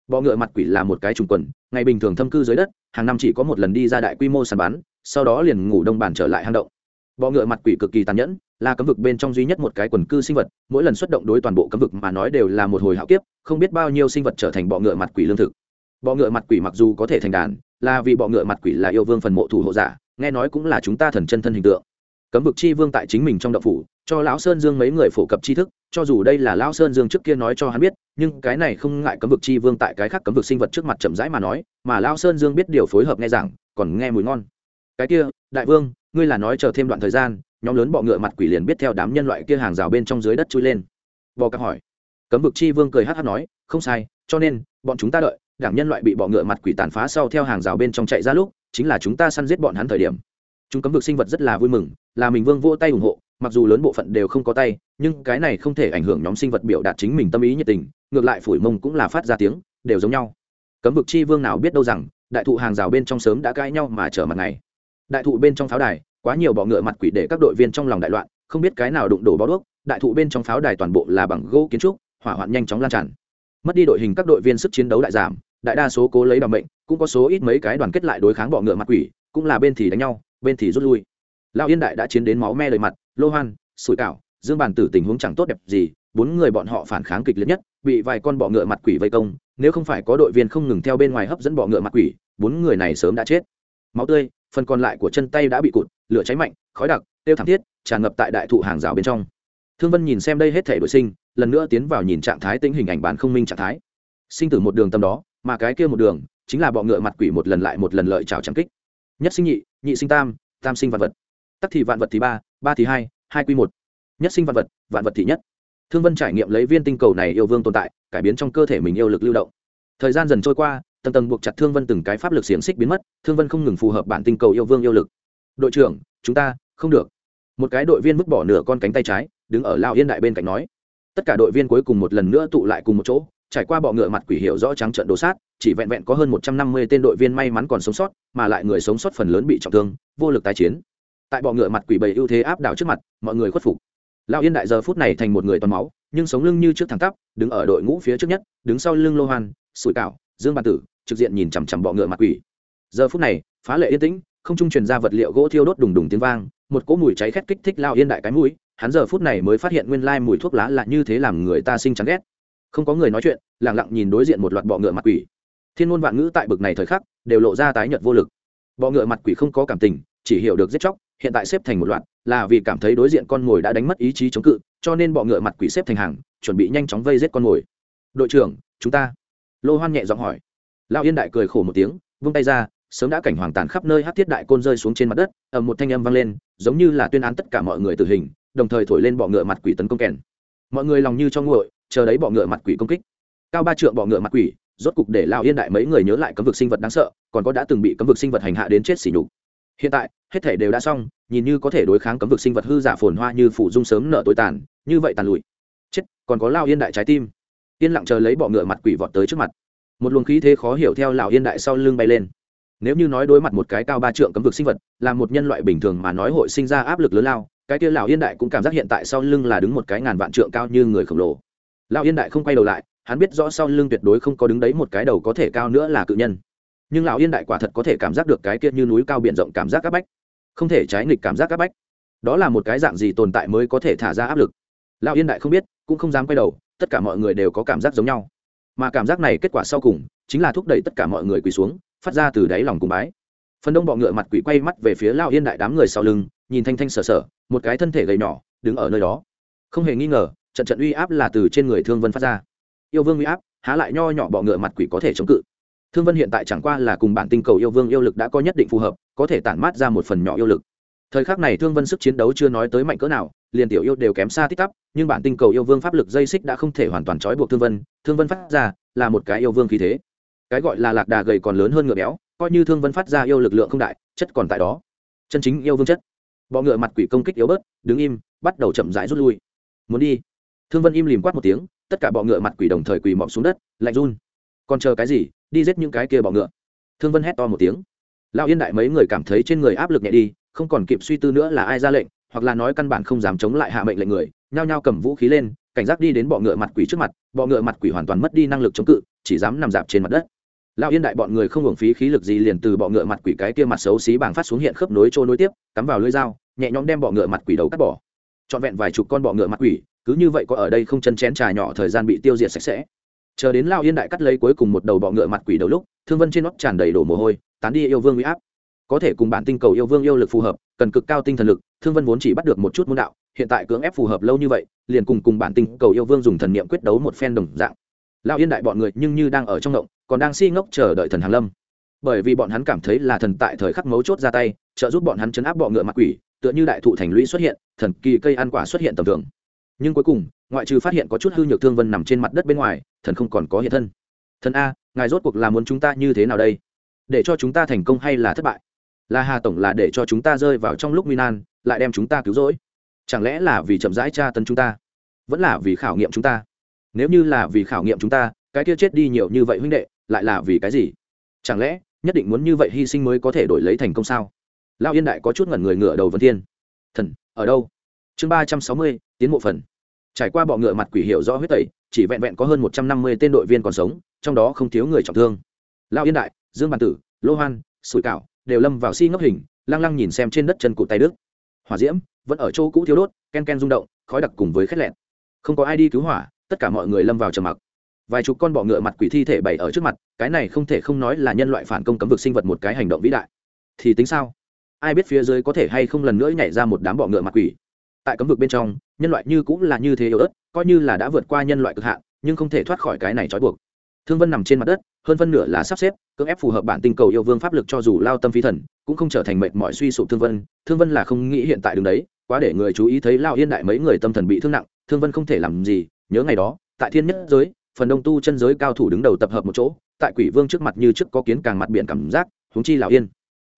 Bọ ngựa mặt quỷ là một cái trùng quần, ngày bình thường thâm cư dưới đất, hàng năm chỉ có một lần đi ra đại quy mô sàn bán sau đó liền ngủ đông bàn trở lại hang động. Bọ ngựa mặt quỷ cực kỳ tàn nhẫn, là cấm vực bên trong duy nhất một cái quần cư sinh vật, mỗi lần xuất động đối toàn bộ cấm vực mà nói đều là một hồi hạo kiếp, không biết bao nhiêu sinh vật trở thành bọ ngựa mặt quỷ lương thực bọ ngựa mặt quỷ mặc dù có thể thành đàn, là vì bọ ngựa mặt quỷ là yêu vương phần mộ thủ hộ giả, nghe nói cũng là chúng ta thần chân thân hình tượng. Cấm vực chi vương tại chính mình trong đậu phủ, cho lão sơn dương mấy người phổ cập tri thức, cho dù đây là lão sơn dương trước kia nói cho hắn biết, nhưng cái này không ngại cấm vực chi vương tại cái khác cấm vực sinh vật trước mặt chậm rãi mà nói, mà lão sơn dương biết điều phối hợp nghe giảng, còn nghe mùi ngon. Cái kia, đại vương, ngươi là nói chờ thêm đoạn thời gian, nhóm lớn bọ ngựa mặt quỷ liền biết theo đám nhân loại kia hàng rào bên trong dưới đất chui lên. Bò cặp hỏi. Cấm vực chi vương cười hát hát nói, không sai, cho nên, bọn chúng ta đợi đảng nhân loại bị bọ ngựa mặt quỷ tàn phá sau theo hàng rào bên trong chạy ra lúc, chính là chúng ta săn giết bọn hắn thời điểm. Chúng cấm vực sinh vật rất là vui mừng, là mình vương vô tay ủng hộ, mặc dù lớn bộ phận đều không có tay, nhưng cái này không thể ảnh hưởng nhóm sinh vật biểu đạt chính mình tâm ý nhiệt tình, ngược lại phủi mông cũng là phát ra tiếng, đều giống nhau. Cấm vực chi vương nào biết đâu rằng, đại thụ hàng rào bên trong sớm đã cãi nhau mà trở mặt này đại thụ bên trong pháo đài, quá nhiều bọ ngựa mặt quỷ để các đội viên trong lòng đại loạn, không biết cái nào đụng đổ bó đuốc, đại thụ bên trong pháo đài toàn bộ là bằng gỗ kiến trúc, hỏa hoạn nhanh chóng lan tràn. Mất đi đội hình các đội viên sức chiến đấu đại giảm đại đa số cố lấy bằng mệnh, cũng có số ít mấy cái đoàn kết lại đối kháng bọ ngựa mặt quỷ, cũng là bên thì đánh nhau, bên thì rút lui. Lão yên đại đã chiến đến máu me lời mặt, lô hoan, sủi cảo, dương bàn tử tình huống chẳng tốt đẹp gì, bốn người bọn họ phản kháng kịch liệt nhất, bị vài con bọ ngựa mặt quỷ vây công, nếu không phải có đội viên không ngừng theo bên ngoài hấp dẫn bọ ngựa mặt quỷ, bốn người này sớm đã chết. Máu tươi, phần còn lại của chân tay đã bị cụt, lửa cháy mạnh, khói đặc, tiêu thảm thiết, tràn ngập tại đại thụ hàng rào bên trong. Thương vân nhìn xem đây hết thể đội sinh, lần nữa tiến vào nhìn trạng thái tính hình ảnh bản không minh trạng thái. Sinh tử một đường tâm đó mà cái kia một đường, chính là bọ ngựa mặt quỷ một lần lại một lần lợi trào trang kích. Nhất sinh nhị nhị sinh tam tam sinh vạn vật. Tắc thì vạn vật thì ba ba thì hai hai quy một. Nhất sinh vạn vật vạn vật thì nhất. Thương vân trải nghiệm lấy viên tinh cầu này yêu vương tồn tại, cải biến trong cơ thể mình yêu lực lưu động. Thời gian dần trôi qua, tầng tầng buộc chặt thương vân từng cái pháp lực xiềng xích biến mất, thương vân không ngừng phù hợp bản tinh cầu yêu vương yêu lực. Đội trưởng, chúng ta không được. Một cái đội viên vứt bỏ nửa con cánh tay trái, đứng ở lao yên đại bên cạnh nói. Tất cả đội viên cuối cùng một lần nữa tụ lại cùng một chỗ trải qua bọ ngựa mặt quỷ hiệu rõ trắng trận đồ sát, chỉ vẹn vẹn có hơn một trăm năm mươi tên đội viên may mắn còn sống sót, mà lại người sống sót phần lớn bị trọng thương, vô lực tái chiến. Tại bọ ngựa mặt quỷ bầy ưu thế áp đảo trước mặt, mọi người khuất phục. Lão yên đại giờ phút này thành một người toàn máu, nhưng sống lưng như trước thẳng tắp, đứng ở đội ngũ phía trước nhất, đứng sau lưng lô hoan, sủi cảo, dương bàn tử, trực diện nhìn chằm chằm bọ ngựa mặt quỷ. Giờ phút này, phá lệ yên tĩnh, không trung truyền ra vật liệu gỗ thiêu đốt đùng đùng tiếng vang, một cỗ mùi cháy khét kích thích lao yên đại cái mũi, hắn giờ phút này mới phát hiện nguyên lai mùi thuốc lá là như thế làm người ta sinh chán ghét không có người nói chuyện lẳng lặng nhìn đối diện một loạt bọ ngựa mặt quỷ. Thiên ngôn vạn ngữ tại bực này thời khắc, đều lộ ra tái nhợt vô lực. Bọ ngựa mặt quỷ không có cảm tình, chỉ hiểu được giết chóc, hiện tại xếp thành một loạt, là vì cảm thấy đối diện con mồi đã đánh mất ý chí chống cự, cho nên bọ ngựa mặt quỷ xếp thành hàng, chuẩn bị nhanh chóng vây giết con mồi. Đội trưởng, chúng ta. Lô hoan nhẹ giọng hỏi. Lão yên đại cười khổ một tiếng, vung tay ra, sớm đã cảnh hoàng tàn khắp nơi hát thiết đại côn rơi xuống trên mặt đất, ầm một thanh âm vang lên, giống như là tuyên án tất cả mọi người tử hình, đồng thời thổi lên bọ ngựa mặt quỷ tấn công kèn. Mọi người lòng như cho nguội chờ đấy bọ ngựa mặt quỷ công kích. Cao ba trượng bọ ngựa mặt quỷ, rốt cục để lão yên đại mấy người nhớ lại cấm vực sinh vật đáng sợ, còn có đã từng bị cấm vực sinh vật hành hạ đến chết xỉ nhục. Hiện tại, hết thể đều đã xong, nhìn như có thể đối kháng cấm vực sinh vật hư giả phồn hoa như phủ dung sớm nợ tối tàn, như vậy tàn lụi. Chết, còn có lao yên đại trái tim. Yên lặng chờ lấy bọ ngựa mặt quỷ vọt tới trước mặt. Một luồng khí thế khó hiểu theo lão yên đại sau lưng bay lên. Nếu như nói đối mặt một cái cao ba trượng cấm vực sinh vật, là một nhân loại bình thường mà nói hội sinh ra áp lực lớn lao, cái kia lão yên đại cũng cảm giác hiện tại sau lưng là đứng một cái ngàn vạn trượng cao như người khổng lồ lão yên đại không quay đầu lại, hắn biết rõ sau lưng tuyệt đối không có đứng đấy một cái đầu có thể cao nữa là cự nhân. Nhưng lão yên đại quả thật có thể cảm giác được cái kia như núi cao biển rộng cảm giác áp bách. Không thể trái nghịch cảm giác áp bách. Đó là một cái dạng gì tồn tại mới có thể thả ra áp lực? Lão yên đại không biết, cũng không dám quay đầu, tất cả mọi người đều có cảm giác giống nhau. Mà cảm giác này kết quả sau cùng, chính là thúc đẩy tất cả mọi người quỳ xuống, phát ra từ đáy lòng cùng bái. Phần đông bọ ngựa mặt quỷ quay mắt về phía Lão yên đại đám người sau lưng, nhìn thanh thanh sờ sờ, một cái thân thể gầy nhỏ, đứng ở nơi đó. Không hề nghi ngờ trận trận uy áp là từ trên người thương vân phát ra. Yêu vương uy áp, há lại nho nhỏ bọ ngựa mặt quỷ có thể chống cự. Thương vân hiện tại chẳng qua là cùng bản tinh cầu yêu vương yêu lực đã có nhất định phù hợp, có thể tản mát ra một phần nhỏ yêu lực. Thời khắc này thương vân sức chiến đấu chưa nói tới mạnh cỡ nào, liền tiểu yêu đều kém xa tích tắp, nhưng bản tinh cầu yêu vương pháp lực dây xích đã không thể hoàn toàn trói buộc thương vân thương vân phát ra là một cái yêu vương khí thế. Cái gọi là lạc đà gầy còn lớn hơn ngựa béo, coi như thương vân phát ra yêu lực lượng không đại, chất còn tại đó. Chân chính yêu vương chất. Bọ ngựa mặt quỷ công kích yếu bớt, đứng im, bắt đầu chậm rãi rút lui. Muốn đi thương vân im lìm quát một tiếng, tất cả bọ ngựa mặt quỷ đồng thời quỳ mọc xuống đất, lạnh run. Còn chờ cái gì? Đi giết những cái kia bọ ngựa. Thương vân hét to một tiếng. Lão yên đại mấy người cảm thấy trên người áp lực nhẹ đi, không còn kịp suy tư nữa là ai ra lệnh, hoặc là nói căn bản không dám chống lại hạ mệnh lệnh người, nhao nhao cầm vũ khí lên, cảnh giác đi đến bọ ngựa mặt quỷ trước mặt, bọ ngựa mặt quỷ hoàn toàn mất đi năng lực chống cự, chỉ dám nằm dạp trên mặt đất. Lão yên đại bọn người không hưởng phí khí lực gì liền từ bọ ngựa mặt quỷ cái kia mặt xấu xí bảng phát xuống hiện khớp nối trôi nối tiếp, cắm vào lưỡi dao, nhẹ nhõm đem bọ ngựa mặt quỷ đầu cắt bỏ. Trọn vẹn vài chục con bọ ngựa mặt quỷ cứ như vậy có ở đây không chân chén trà nhỏ thời gian bị tiêu diệt sạch sẽ. Chờ đến lao yên đại cắt lấy cuối cùng một đầu bọ ngựa mặt quỷ đầu lúc, thương vân trên nót tràn đầy đổ mồ hôi, tán đi yêu vương uy áp. Có thể cùng bản tinh cầu yêu vương yêu lực phù hợp, cần cực cao tinh thần lực, thương vân vốn chỉ bắt được một chút môn đạo, hiện tại cưỡng ép phù hợp lâu như vậy, liền cùng cùng bản tinh cầu yêu vương dùng thần niệm quyết đấu một phen đồng dạng. Lao yên đại bọn người nhưng như đang ở trong ngộng còn đang si ngốc chờ đợi thần hàn lâm. Bởi vì bọn hắn cảm thấy là thần tại thời khắc mấu chốt ra tay, trợ giúp bọn hắn chấn áp bọ ngựa mặt quỷ, tựa như đại thụ thành lũy xuất hiện, thần kỳ cây ăn quả xuất hiện tầm thường nhưng cuối cùng, ngoại trừ phát hiện có chút hư nhược thương vân nằm trên mặt đất bên ngoài, thần không còn có hiện thân. Thần a, ngài rốt cuộc là muốn chúng ta như thế nào đây? Để cho chúng ta thành công hay là thất bại? Là hà tổng là để cho chúng ta rơi vào trong lúc nguy nan, lại đem chúng ta cứu rỗi. Chẳng lẽ là vì chậm rãi tra tấn chúng ta? Vẫn là vì khảo nghiệm chúng ta? Nếu như là vì khảo nghiệm chúng ta, cái kia chết đi nhiều như vậy huynh đệ, lại là vì cái gì? Chẳng lẽ, nhất định muốn như vậy hy sinh mới có thể đổi lấy thành công sao? Lao yên đại có chút ngẩn người ngựa đầu vân thiên. Thần, ở đâu? Chương ba trăm sáu mươi, tiến mộ phần. Trải qua bọ ngựa mặt quỷ hiệu rõ huyết tẩy, chỉ vẹn vẹn có hơn một trăm năm mươi tên đội viên còn sống, trong đó không thiếu người trọng thương. Lao yên đại, dương bàn tử, lô hoan, sủi cảo đều lâm vào si ngốc hình, lăng lăng nhìn xem trên đất chân cụt tay đức. Hỏa diễm vẫn ở chỗ cũ thiếu đốt, ken ken rung động, khói đặc cùng với khét lẹn. Không có ai đi cứu hỏa, tất cả mọi người lâm vào trầm mặc. Vài chục con bọ ngựa mặt quỷ thi thể bày ở trước mặt, cái này không thể không nói là nhân loại phản công cấm vực sinh vật một cái hành động vĩ đại. Thì tính sao? Ai biết phía dưới có thể hay không lần nữa nhảy ra một đám bọ ngựa mặt quỷ? Tại cấm vực bên trong, nhân loại như cũng là như thế yếu ớt, coi như là đã vượt qua nhân loại cực hạn, nhưng không thể thoát khỏi cái này trói buộc. Thương vân nằm trên mặt đất, hơn phân nửa là sắp xếp, cưỡng ép phù hợp bản tinh cầu yêu vương pháp lực cho dù lao tâm phi thần, cũng không trở thành mệt mỏi suy sụp thương vân. Thương vân là không nghĩ hiện tại đứng đấy, quá để người chú ý thấy lao yên đại mấy người tâm thần bị thương nặng, thương vân không thể làm gì, nhớ ngày đó, tại thiên nhất giới, phần đông tu chân giới cao thủ đứng đầu tập hợp một chỗ, tại quỷ vương trước mặt như trước có kiến càng mặt biển cảm giác, huống chi lào yên.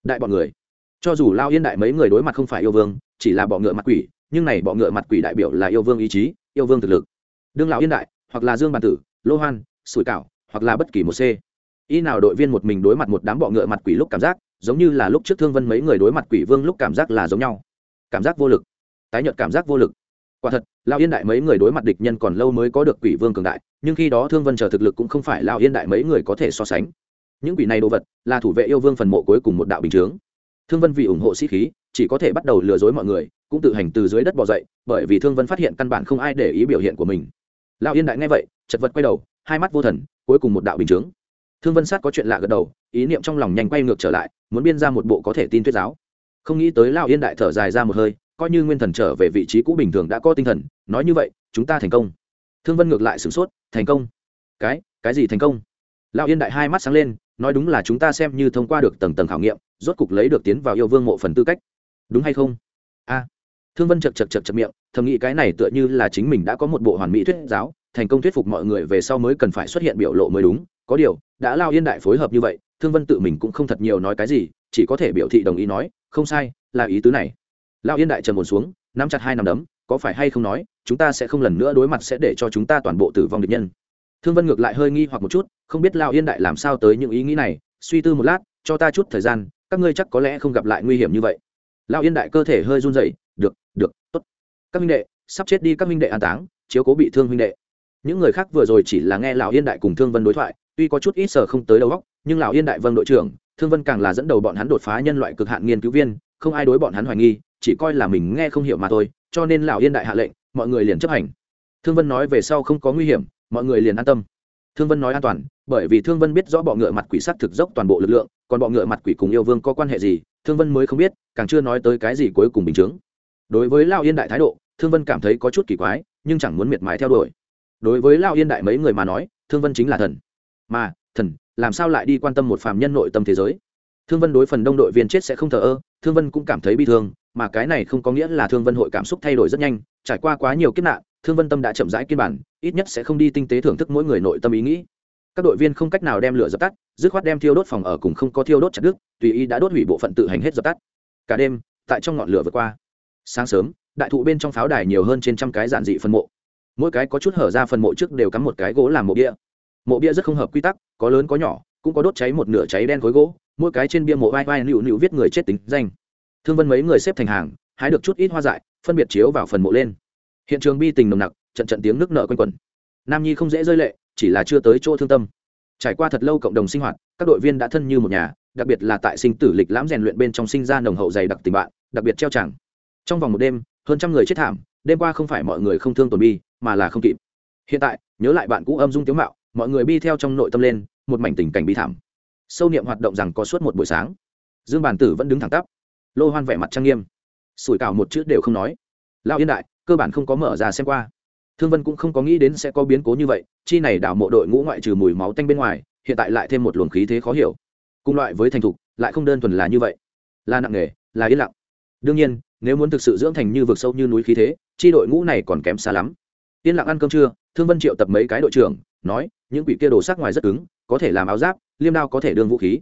Đại bọn người. Cho dù lao yên đại mấy người đối mặt không phải yêu vương, chỉ là bọ ngựa mặt quỷ nhưng này bọ ngựa mặt quỷ đại biểu là yêu vương ý chí, yêu vương thực lực. Đương lão yên đại, hoặc là dương bàn tử, lô hoan, sủi cảo, hoặc là bất kỳ một c. Y nào đội viên một mình đối mặt một đám bọ ngựa mặt quỷ lúc cảm giác, giống như là lúc trước thương vân mấy người đối mặt quỷ vương lúc cảm giác là giống nhau. Cảm giác vô lực. Tái nhợt cảm giác vô lực. Quả thật lao yên đại mấy người đối mặt địch nhân còn lâu mới có được quỷ vương cường đại, nhưng khi đó thương vân chờ thực lực cũng không phải lao yên đại mấy người có thể so sánh. Những quỷ này đồ vật, là thủ vệ yêu vương phần mộ cuối cùng một đạo bình chướng thương vân vì ủng hộ sĩ khí, chỉ có thể bắt đầu lừa dối mọi người, cũng tự hành từ dưới đất bỏ dậy, bởi vì thương vân phát hiện căn bản không ai để ý biểu hiện của mình. Lão yên đại nghe vậy, chật vật quay đầu, hai mắt vô thần, cuối cùng một đạo bình chướng thương vân sát có chuyện lạ gật đầu, ý niệm trong lòng nhanh quay ngược trở lại, muốn biên ra một bộ có thể tin thuyết giáo. Không nghĩ tới Lão yên đại thở dài ra một hơi, coi như nguyên thần trở về vị trí cũ bình thường đã có tinh thần, nói như vậy, chúng ta thành công. Thương vân ngược lại sửng sốt, thành công. Cái cái gì thành công? Lão yên đại hai mắt sáng lên, nói đúng là chúng ta xem như thông qua được tầng tầng khảo nghiệm rốt cục lấy được tiến vào yêu vương mộ phần tư cách. Đúng hay không? A. Thương vân chật chật chật chật miệng, thầm nghĩ cái này tựa như là chính mình đã có một bộ hoàn mỹ thuyết giáo, thành công thuyết phục mọi người về sau mới cần phải xuất hiện biểu lộ mới đúng. Có điều, đã lao yên đại phối hợp như vậy, thương vân tự mình cũng không thật nhiều nói cái gì, chỉ có thể biểu thị đồng ý nói, không sai, là ý tứ này. Lao yên đại trầm một xuống, nắm chặt hai nắm đấm, có phải hay không nói, chúng ta sẽ không lần nữa đối mặt sẽ để cho chúng ta toàn bộ tử vong địch nhân. Thương vân ngược lại hơi nghi hoặc một chút, không biết lao yên đại làm sao tới những ý nghĩ này, suy tư một lát, cho ta chút thời gian các ngươi chắc có lẽ không gặp lại nguy hiểm như vậy. Lao yên đại cơ thể hơi run rẩy, được được, tốt. Các minh đệ, sắp chết đi các minh đệ an táng, chiếu cố bị thương minh đệ. Những người khác vừa rồi chỉ là nghe lão yên đại cùng thương vân đối thoại, tuy có chút ít sở không tới đầu góc nhưng lão yên đại vâng đội trưởng, thương vân càng là dẫn đầu bọn hắn đột phá nhân loại cực hạn nghiên cứu viên, không ai đối bọn hắn hoài nghi, chỉ coi là mình nghe không hiểu mà thôi, cho nên lão yên đại hạ lệnh, mọi người liền chấp hành. Thương vân nói về sau không có nguy hiểm, mọi người liền an tâm thương vân nói an toàn, bởi vì thương vân biết rõ bọ ngựa mặt quỷ sắc thực dốc toàn bộ lực lượng, còn bọ ngựa mặt quỷ cùng yêu vương có quan hệ gì, thương vân mới không biết, càng chưa nói tới cái gì cuối cùng bình chứng. Đối với lao yên đại thái độ, thương vân cảm thấy có chút kỳ quái, nhưng chẳng muốn miệt mài theo đuổi. Đối với lao yên đại mấy người mà nói, thương vân chính là thần. Mà, thần, làm sao lại đi quan tâm một phàm nhân nội tâm thế giới? Thương vân đối phần đông đội viên chết sẽ không thờ ơ, thương vân cũng cảm thấy bi thương, mà cái này không có nghĩa là thương vân hội cảm xúc thay đổi rất nhanh, trải qua quá nhiều kiếp nạn thương vân tâm đã chậm rãi kiên bản, ít nhất sẽ không đi tinh tế thưởng thức mỗi người nội tâm ý nghĩ. Các đội viên không cách nào đem lửa dập tắt, dứt khoát đem thiêu đốt phòng ở cùng không có thiêu đốt chặt đức tùy ý đã đốt hủy bộ phận tự hành hết dập tắt. Cả đêm, tại trong ngọn lửa vượt qua. Sáng sớm, đại thụ bên trong pháo đài nhiều hơn trên trăm cái giản dị phân mộ. Mỗi cái có chút hở ra phần mộ trước đều cắm một cái gỗ làm mộ bia. Mộ bia rất không hợp quy tắc, có lớn có nhỏ, cũng có đốt cháy một nửa cháy đen khối gỗ, mỗi cái trên bia mộ vai vai nịu nịu viết người chết tính danh. Thương vân mấy người xếp thành hàng, hái được chút ít hoa dại, phân biệt chiếu vào phần mộ lên hiện trường bi tình nồng nặc, trận trận tiếng nước nợ quanh quẩn. Nam nhi không dễ rơi lệ, chỉ là chưa tới chỗ thương tâm. Trải qua thật lâu cộng đồng sinh hoạt, các đội viên đã thân như một nhà, đặc biệt là tại sinh tử lịch lãm rèn luyện bên trong sinh ra nồng hậu dày đặc tình bạn, đặc biệt treo chẳng trong vòng một đêm, hơn trăm người chết thảm, đêm qua không phải mọi người không thương tổn bi, mà là không kịp. Hiện tại, nhớ lại bạn cũ âm dung tiếu mạo, mọi người bi theo trong nội tâm lên, một mảnh tình cảnh bi thảm. Sâu niệm hoạt động rằng có suốt một buổi sáng. Dương Bàn tử vẫn đứng thẳng tắp, lô hoan vẻ mặt trang nghiêm. Sủi cảo một chữ đều không nói. Lao yên đại cơ bản không có mở ra xem qua. Thương vân cũng không có nghĩ đến sẽ có biến cố như vậy chi này đảo mộ đội ngũ ngoại trừ mùi máu tanh bên ngoài hiện tại lại thêm một luồng khí thế khó hiểu. Cùng loại với thành thục lại không đơn thuần là như vậy. Là nặng nghề, là yên lặng. Đương nhiên nếu muốn thực sự dưỡng thành như vực sâu như núi khí thế chi đội ngũ này còn kém xa lắm. Yên lặng ăn cơm trưa thương vân triệu tập mấy cái đội trưởng nói những quỷ kia đồ sắc ngoài rất cứng có thể làm áo giáp liêm đao có thể đương vũ khí.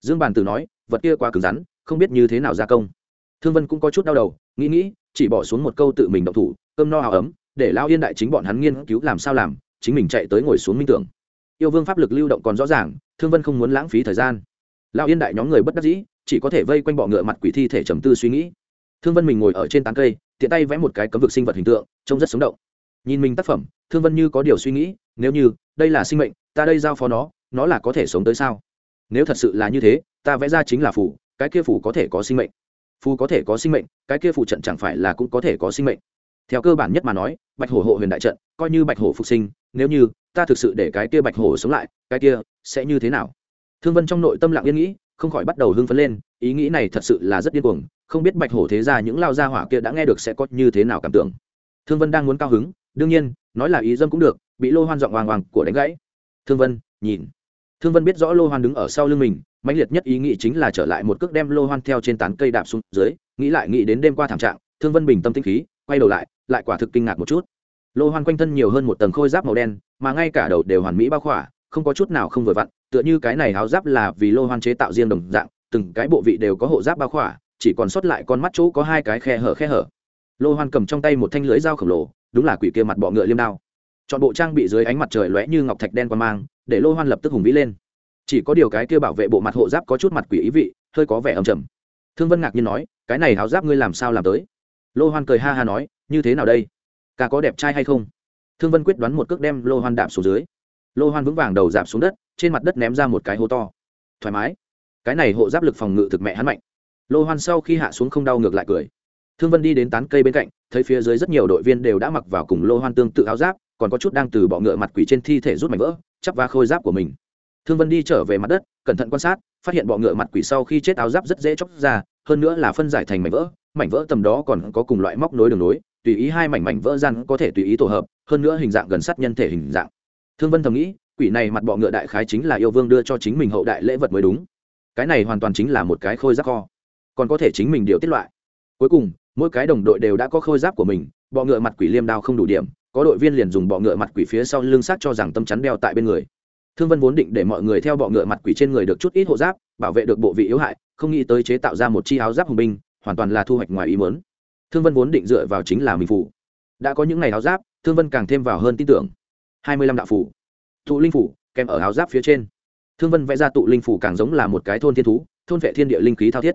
Dương bàn tử nói vật kia quá cứng rắn không biết như thế nào gia công thương vân cũng có chút đau đầu, nghĩ nghĩ, chỉ bỏ xuống một câu tự mình động thủ, cơm no hào ấm, để lao yên đại chính bọn hắn nghiên cứu làm sao làm, chính mình chạy tới ngồi xuống minh tưởng. Yêu vương pháp lực lưu động còn rõ ràng, thương vân không muốn lãng phí thời gian. Lao yên đại nhóm người bất đắc dĩ, chỉ có thể vây quanh bọ ngựa mặt quỷ thi thể trầm tư suy nghĩ. Thương vân mình ngồi ở trên tán cây, tiện tay vẽ một cái cấm vực sinh vật hình tượng, trông rất sống động. Nhìn mình tác phẩm, thương vân như có điều suy nghĩ, nếu như, đây là sinh mệnh, ta đây giao phó nó nó là có thể sống tới sao? Nếu thật sự là như thế, ta vẽ ra chính là phủ cái kia phủ có thể có sinh mệnh phù có thể có sinh mệnh, cái kia phụ trận chẳng phải là cũng có thể có sinh mệnh. Theo cơ bản nhất mà nói, bạch hổ hộ huyền đại trận, coi như bạch hổ phục sinh, nếu như ta thực sự để cái kia bạch hổ sống lại, cái kia sẽ như thế nào? Thương vân trong nội tâm lặng yên nghĩ, không khỏi bắt đầu hưng phấn lên, ý nghĩ này thật sự là rất điên cuồng, không biết bạch hổ thế ra những lao gia hỏa kia đã nghe được sẽ có như thế nào cảm tưởng. Thương vân đang muốn cao hứng, đương nhiên, nói là ý dâm cũng được, bị lô hoan giọng hoàng hoàng của đánh gãy. Thương vân, nhìn thương vân biết rõ lô hoan đứng ở sau lưng mình, mãnh liệt nhất ý nghĩ chính là trở lại một cước đem lô hoan theo trên tán cây đạp xuống dưới, nghĩ lại nghĩ đến đêm qua thảm trạng, thương vân bình tâm tinh khí, quay đầu lại lại quả thực kinh ngạc một chút. Lô hoan quanh thân nhiều hơn một tầng khôi giáp màu đen, mà ngay cả đầu đều hoàn mỹ bao khỏa, không có chút nào không vừa vặn, tựa như cái này áo giáp là vì lô hoan chế tạo riêng đồng dạng, từng cái bộ vị đều có hộ giáp bao khỏa, chỉ còn sót lại con mắt chỗ có hai cái khe hở khe hở. Lô hoan cầm trong tay một thanh lưới dao khổng lồ, đúng là quỷ kia mặt bọ ngựa liêm đao. Chọn bộ trang bị dưới ánh mặt trời lóe như ngọc thạch đen qua mang để lô hoan lập tức hùng vĩ lên. Chỉ có điều cái kia bảo vệ bộ mặt hộ giáp có chút mặt quỷ ý vị, hơi có vẻ âm trầm. Thương vân ngạc nhiên nói, cái này áo giáp ngươi làm sao làm tới? Lô hoan cười ha ha nói, như thế nào đây? Ca có đẹp trai hay không? Thương vân quyết đoán một cước đem lô hoan đạp xuống dưới. Lô hoan vững vàng đầu giảm xuống đất, trên mặt đất ném ra một cái hố to. Thoải mái. Cái này hộ giáp lực phòng ngự thực mẹ hắn mạnh. Lô hoan sau khi hạ xuống không đau ngược lại cười. Thương vân đi đến tán cây bên cạnh, thấy phía dưới rất nhiều đội viên đều đã mặc vào cùng lô hoan tương tự áo giáp còn có chút đang từ bọ ngựa mặt quỷ trên thi thể rút mảnh vỡ, chắp va khôi giáp của mình. Thương vân đi trở về mặt đất, cẩn thận quan sát, phát hiện bọ ngựa mặt quỷ sau khi chết áo giáp rất dễ chóc ra, hơn nữa là phân giải thành mảnh vỡ mảnh vỡ tầm đó còn có cùng loại móc nối đường nối, tùy ý hai mảnh mảnh vỡ gian có thể tùy ý tổ hợp, hơn nữa hình dạng gần sát nhân thể hình dạng. Thương vân thầm nghĩ, quỷ này mặt bọ ngựa đại khái chính là yêu vương đưa cho chính mình hậu đại lễ vật mới đúng. Cái này hoàn toàn chính là một cái khôi giáp kho. Còn có thể chính mình điều tiết loại. Cuối cùng, mỗi cái đồng đội đều đã có khôi giáp của mình, bọ ngựa mặt quỷ liêm đao không đủ điểm có đội viên liền dùng bọ ngựa mặt quỷ phía sau lưng sát cho rằng tâm chắn đeo tại bên người. Thương vân vốn định để mọi người theo bọ ngựa mặt quỷ trên người được chút ít hộ giáp, bảo vệ được bộ vị yếu hại, không nghĩ tới chế tạo ra một chi áo giáp hùng binh, hoàn toàn là thu hoạch ngoài ý mớn thương vân vốn định dựa vào chính là mình phủ. Đã có những ngày áo giáp, thương vân càng thêm vào hơn tin tưởng. Hai mươi lăm đạo phủ. Thụ linh phủ, kèm ở áo giáp phía trên. Thương vân vẽ ra tụ linh phủ càng giống là một cái thôn thiên thú, thôn vệ thiên địa linh khí thao thiết.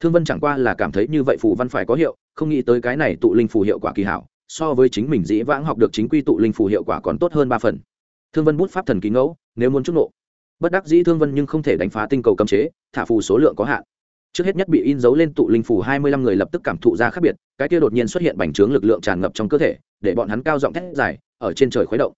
Thương vân chẳng qua là cảm thấy như vậy phủ văn phải có hiệu, không nghĩ tới cái này tụ linh phủ hiệu quả kỳ hảo so với chính mình dĩ vãng học được chính quy tụ linh phù hiệu quả còn tốt hơn ba phần. Thương vân bút pháp thần ký ngẫu, nếu muốn trúc nộ. Bất đắc dĩ thương vân nhưng không thể đánh phá tinh cầu cấm chế, thả phù số lượng có hạn. Trước hết nhất bị in dấu lên tụ linh phủ hai mươi lăm người lập tức cảm thụ ra khác biệt, cái kia đột nhiên xuất hiện bành trướng lực lượng tràn ngập trong cơ thể, để bọn hắn cao giọng thét dài, ở trên trời khuấy động.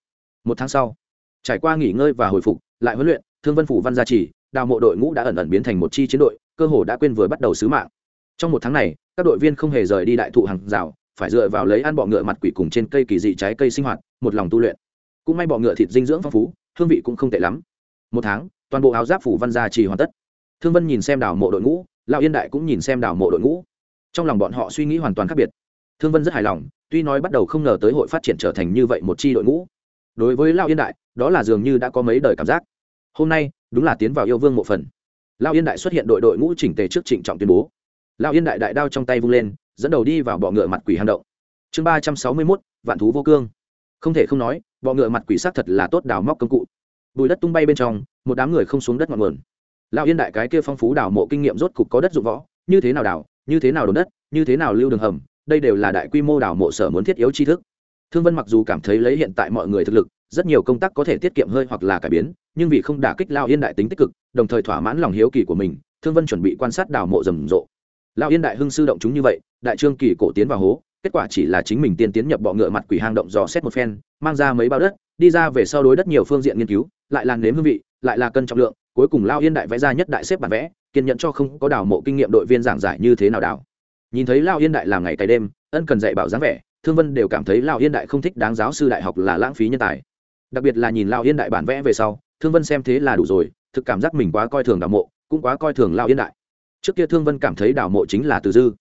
Một tháng sau, trải qua nghỉ ngơi và hồi phục, lại huấn luyện, thương vân phủ văn gia trì, đào mộ đội ngũ đã ẩn ẩn biến thành một chi chiến đội, cơ hồ đã quên vừa bắt đầu sứ mạng. Trong một tháng này, các đội viên không hề rời đi đại thụ hàng rào phải dựa vào lấy ăn bọ ngựa mặt quỷ cùng trên cây kỳ dị trái cây sinh hoạt, một lòng tu luyện. Cũng may bọ ngựa thịt dinh dưỡng phong phú, hương vị cũng không tệ lắm. Một tháng, toàn bộ áo giáp phủ văn gia trì hoàn tất. Thương vân nhìn xem đảo mộ đội ngũ, lão yên đại cũng nhìn xem đảo mộ đội ngũ. Trong lòng bọn họ suy nghĩ hoàn toàn khác biệt. Thương vân rất hài lòng, tuy nói bắt đầu không ngờ tới hội phát triển trở thành như vậy một chi đội ngũ. Đối với lão yên đại, đó là dường như đã có mấy đời cảm giác. Hôm nay, đúng là tiến vào yêu vương mộ phần. Lão yên đại xuất hiện đội đội ngũ chỉnh tề trước trịnh trọng tuyên bố. Lão yên đại đại đao trong tay vung lên dẫn đầu đi vào bọ ngựa mặt quỷ hang động. Chương ba trăm sáu mươi mốt, vạn thú vô cương. Không thể không nói, bọ ngựa mặt quỷ xác thật là tốt đào móc công cụ. Bùi đất tung bay bên trong, một đám người không xuống đất ngọn nguồn. Lão yên đại cái kia phong phú đào mộ kinh nghiệm rốt cục có đất dụng võ, như thế nào đào, như thế nào đồn đất, như thế nào lưu đường hầm, đây đều là đại quy mô đào mộ sở muốn thiết yếu tri thức. Thương vân mặc dù cảm thấy lấy hiện tại mọi người thực lực, rất nhiều công tác có thể tiết kiệm hơi hoặc là cải biến, nhưng vì không đả kích lao yên đại tính tích cực, đồng thời thỏa mãn lòng hiếu kỳ của mình, thương vân chuẩn bị quan sát đào mộ rầm rộ. Lão yên đại hưng sư động chúng như vậy, đại trương kỳ cổ tiến vào hố, kết quả chỉ là chính mình tiên tiến nhập bọ ngựa mặt quỷ hang động dò xét một phen, mang ra mấy bao đất, đi ra về sau đối đất nhiều phương diện nghiên cứu, lại là nếm hương vị, lại là cân trọng lượng, cuối cùng lao yên đại vẽ ra nhất đại xếp bản vẽ, kiên nhẫn cho không có đào mộ kinh nghiệm đội viên giảng giải như thế nào đào. Nhìn thấy lao yên đại làm ngày cày đêm, ân cần dạy bảo dáng vẻ, thương vân đều cảm thấy lao yên đại không thích đáng giáo sư đại học là lãng phí nhân tài. Đặc biệt là nhìn lao yên đại bản vẽ về sau, thương vân xem thế là đủ rồi, thực cảm giác mình quá coi thường đào mộ, cũng quá coi thường lao yên đại trước kia thương vân cảm thấy đào mộ chính là từ dư.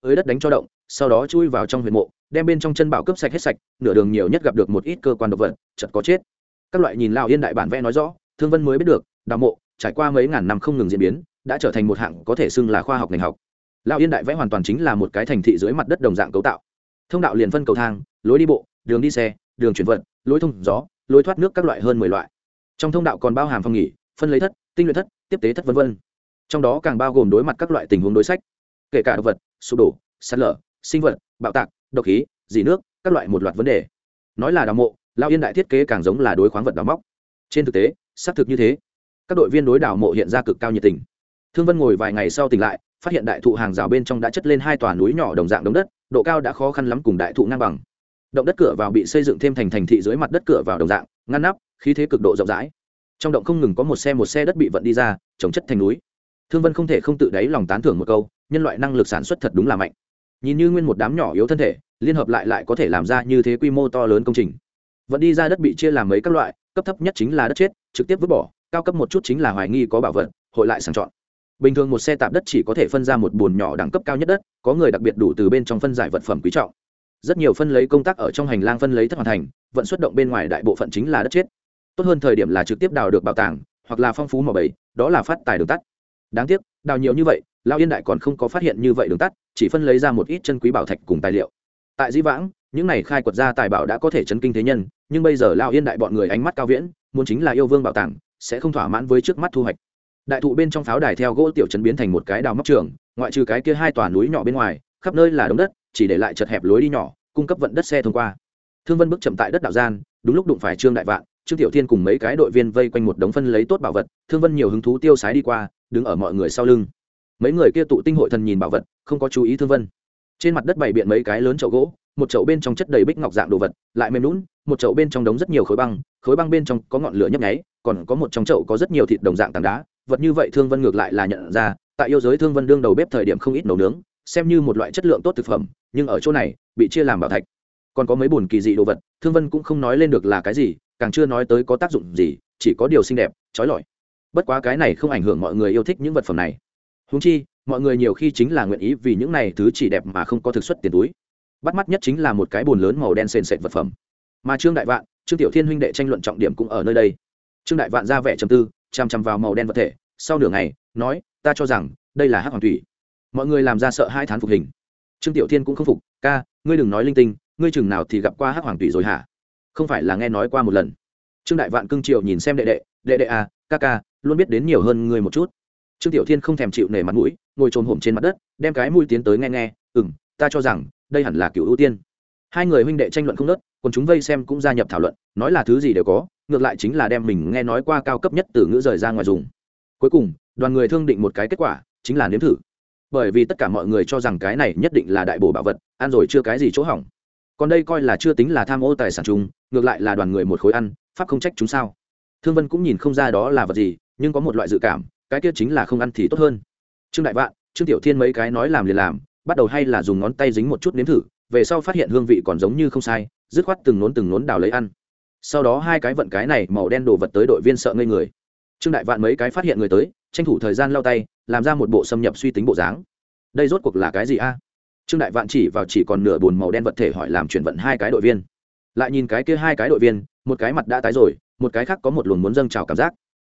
Ới đất đánh cho động, sau đó chui vào trong huyệt mộ, đem bên trong chân bảo cướp sạch hết sạch, nửa đường nhiều nhất gặp được một ít cơ quan độc vật chật có chết. Các loại nhìn lao yên đại bản vẽ nói rõ, thương vân mới biết được đào mộ, trải qua mấy ngàn năm không ngừng diễn biến, đã trở thành một hạng có thể xưng là khoa học ngành học. Lao yên đại vẽ hoàn toàn chính là một cái thành thị dưới mặt đất đồng dạng cấu tạo. Thông đạo liền phân cầu thang, lối đi bộ, đường đi xe, đường chuyển vận, lối thông gió, lối thoát nước các loại hơn mười loại. Trong thông đạo còn bao hàm phòng nghỉ, phân lấy thất, tinh luyện thất, tiếp tế thất v v trong đó càng bao gồm đối mặt các loại tình huống đối sách, kể cả động vật, sụp đổ, sạt lở, sinh vật, bạo tạc, độc khí dì nước, các loại một loạt vấn đề. Nói là đào mộ lao yên đại thiết kế càng giống là đối khoáng vật đào móc. Trên thực tế, xác thực như thế. Các đội viên đối đào mộ hiện ra cực cao nhiệt tình. Thương vân ngồi vài ngày sau tỉnh lại, phát hiện đại thụ hàng rào bên trong đã chất lên hai tòa núi nhỏ đồng dạng đống đất, độ cao đã khó khăn lắm cùng đại thụ ngang bằng. Động đất cửa vào bị xây dựng thêm thành thành thị dưới mặt đất cửa vào đồng dạng, ngăn nắp, khí thế cực độ rộng rãi. Trong động không ngừng có một xe một xe đất bị vận đi ra, trồng chất thành núi thương vân không thể không tự đáy lòng tán thưởng một câu, nhân loại năng lực sản xuất thật đúng là mạnh. Nhìn như nguyên một đám nhỏ yếu thân thể, liên hợp lại lại có thể làm ra như thế quy mô to lớn công trình. Vận đi ra đất bị chia làm mấy các loại, cấp thấp nhất chính là đất chết, trực tiếp vứt bỏ, cao cấp một chút chính là hoài nghi có bảo vật, hội lại sàng chọn. Bình thường một xe tạp đất chỉ có thể phân ra một bồn nhỏ đẳng cấp cao nhất đất, có người đặc biệt đủ từ bên trong phân giải vật phẩm quý trọng. Rất nhiều phân lấy công tác ở trong hành lang phân lấy thất hoàn thành, vận xuất động bên ngoài đại bộ phận chính là đất chết. Tốt hơn thời điểm là trực tiếp đào được bảo tàng, hoặc là phong phú mỏ bầy đó là phát tài đường tắt đáng tiếc, đào nhiều như vậy lao yên đại còn không có phát hiện như vậy đường tắt, chỉ phân lấy ra một ít chân quý bảo thạch cùng tài liệu. Tại di vãng, những này khai quật ra tài bảo đã có thể chấn kinh thế nhân, nhưng bây giờ lao yên đại bọn người ánh mắt cao viễn, muốn chính là yêu vương bảo tàng, sẽ không thỏa mãn với trước mắt thu hoạch. Đại thụ bên trong pháo đài theo gỗ tiểu chấn biến thành một cái đào móc trường, ngoại trừ cái kia hai tòa núi nhỏ bên ngoài, khắp nơi là đống đất, chỉ để lại chật hẹp lối đi nhỏ, cung cấp vận đất xe thông qua. Thương vân bước chậm tại đất đạo gian, đúng lúc đụng phải trương đại vạn, trương tiểu thiên cùng mấy cái đội viên vây quanh một đống phân lấy tốt bảo vật, thương vân nhiều hứng thú tiêu sái đi qua đứng ở mọi người sau lưng. Mấy người kia tụ tinh hội thần nhìn bảo vật, không có chú ý thương vân. Trên mặt đất bày biện mấy cái lớn chậu gỗ, một chậu bên trong chất đầy bích ngọc dạng đồ vật, lại mềm lún một chậu bên trong đống rất nhiều khối băng khối băng bên trong có ngọn lửa nhấp nháy, còn có một trong chậu có rất nhiều thịt đồng dạng tảng đá. Vật như vậy thương vân ngược lại là nhận ra, tại yêu giới thương vân đương đầu bếp thời điểm không ít nấu nướng, xem như một loại chất lượng tốt thực phẩm, nhưng ở chỗ này, bị chia làm bảo thạch. Còn có mấy bùn kỳ dị đồ vật, thương vân cũng không nói lên được là cái gì, càng chưa nói tới có tác dụng gì, chỉ có điều xinh đẹp, trói lọi bất quá cái này không ảnh hưởng mọi người yêu thích những vật phẩm này. Húng chi, mọi người nhiều khi chính là nguyện ý vì những này thứ chỉ đẹp mà không có thực xuất tiền túi. Bắt mắt nhất chính là một cái bồn lớn màu đen sền sệt vật phẩm. Mà trương đại vạn, trương tiểu thiên huynh đệ tranh luận trọng điểm cũng ở nơi đây. Trương đại vạn ra vẻ trầm tư chằm chằm vào màu đen vật thể, sau nửa ngày, nói, ta cho rằng, đây là hắc hoàng thủy. Mọi người làm ra sợ hai thán phục hình. Trương tiểu thiên cũng không phục, ca, ngươi đừng nói linh tinh, ngươi chừng nào thì gặp qua hắc hoàng thủy rồi hả? Không phải là nghe nói qua một lần. Trương đại vạn cưng triệu nhìn xem đệ đệ đệ đệ à ca ca luôn biết đến nhiều hơn ngươi một chút. Trương tiểu thiên không thèm chịu nể mặt mũi, ngồi trồn hổm trên mặt đất, đem cái mũi tiến tới nghe nghe ừ m ta cho rằng, đây hẳn là cựu ưu tiên. Hai người huynh đệ tranh luận không nớt còn chúng vây xem cũng gia nhập thảo luận, nói là thứ gì đều có, ngược lại chính là đem mình nghe nói qua cao cấp nhất từ ngữ rời ra ngoài dùng. Cuối cùng, đoàn người thương định một cái kết quả, chính là nếm thử. Bởi vì tất cả mọi người cho rằng cái này nhất định là đại bổ bảo vật, ăn rồi chưa cái gì chỗ hỏng. Còn đây coi là chưa tính là tham ô tài sản chung, ngược lại là đoàn người một khối ăn, pháp không trách chúng sao. Thương vân cũng nhìn không ra đó là vật gì nhưng có một loại dự cảm, cái kia chính là không ăn thì tốt hơn. Trương đại vạn, trương tiểu thiên mấy cái nói làm liền làm, bắt đầu hay là dùng ngón tay dính một chút nếm thử, về sau phát hiện hương vị còn giống như không sai, dứt khoát từng nốn từng nốn đào lấy ăn. Sau đó hai cái vận cái này màu đen đồ vật tới đội viên sợ ngây người. Trương đại vạn mấy cái phát hiện người tới, tranh thủ thời gian lau tay, làm ra một bộ xâm nhập suy tính bộ dáng. Đây rốt cuộc là cái gì a? Trương đại vạn chỉ vào chỉ còn nửa bùn màu đen vật thể hỏi làm chuyển vận hai cái đội viên. Lại nhìn cái kia hai cái đội viên, một cái mặt đã tái rồi, một cái khác có một luồng muốn dâng trào cảm giác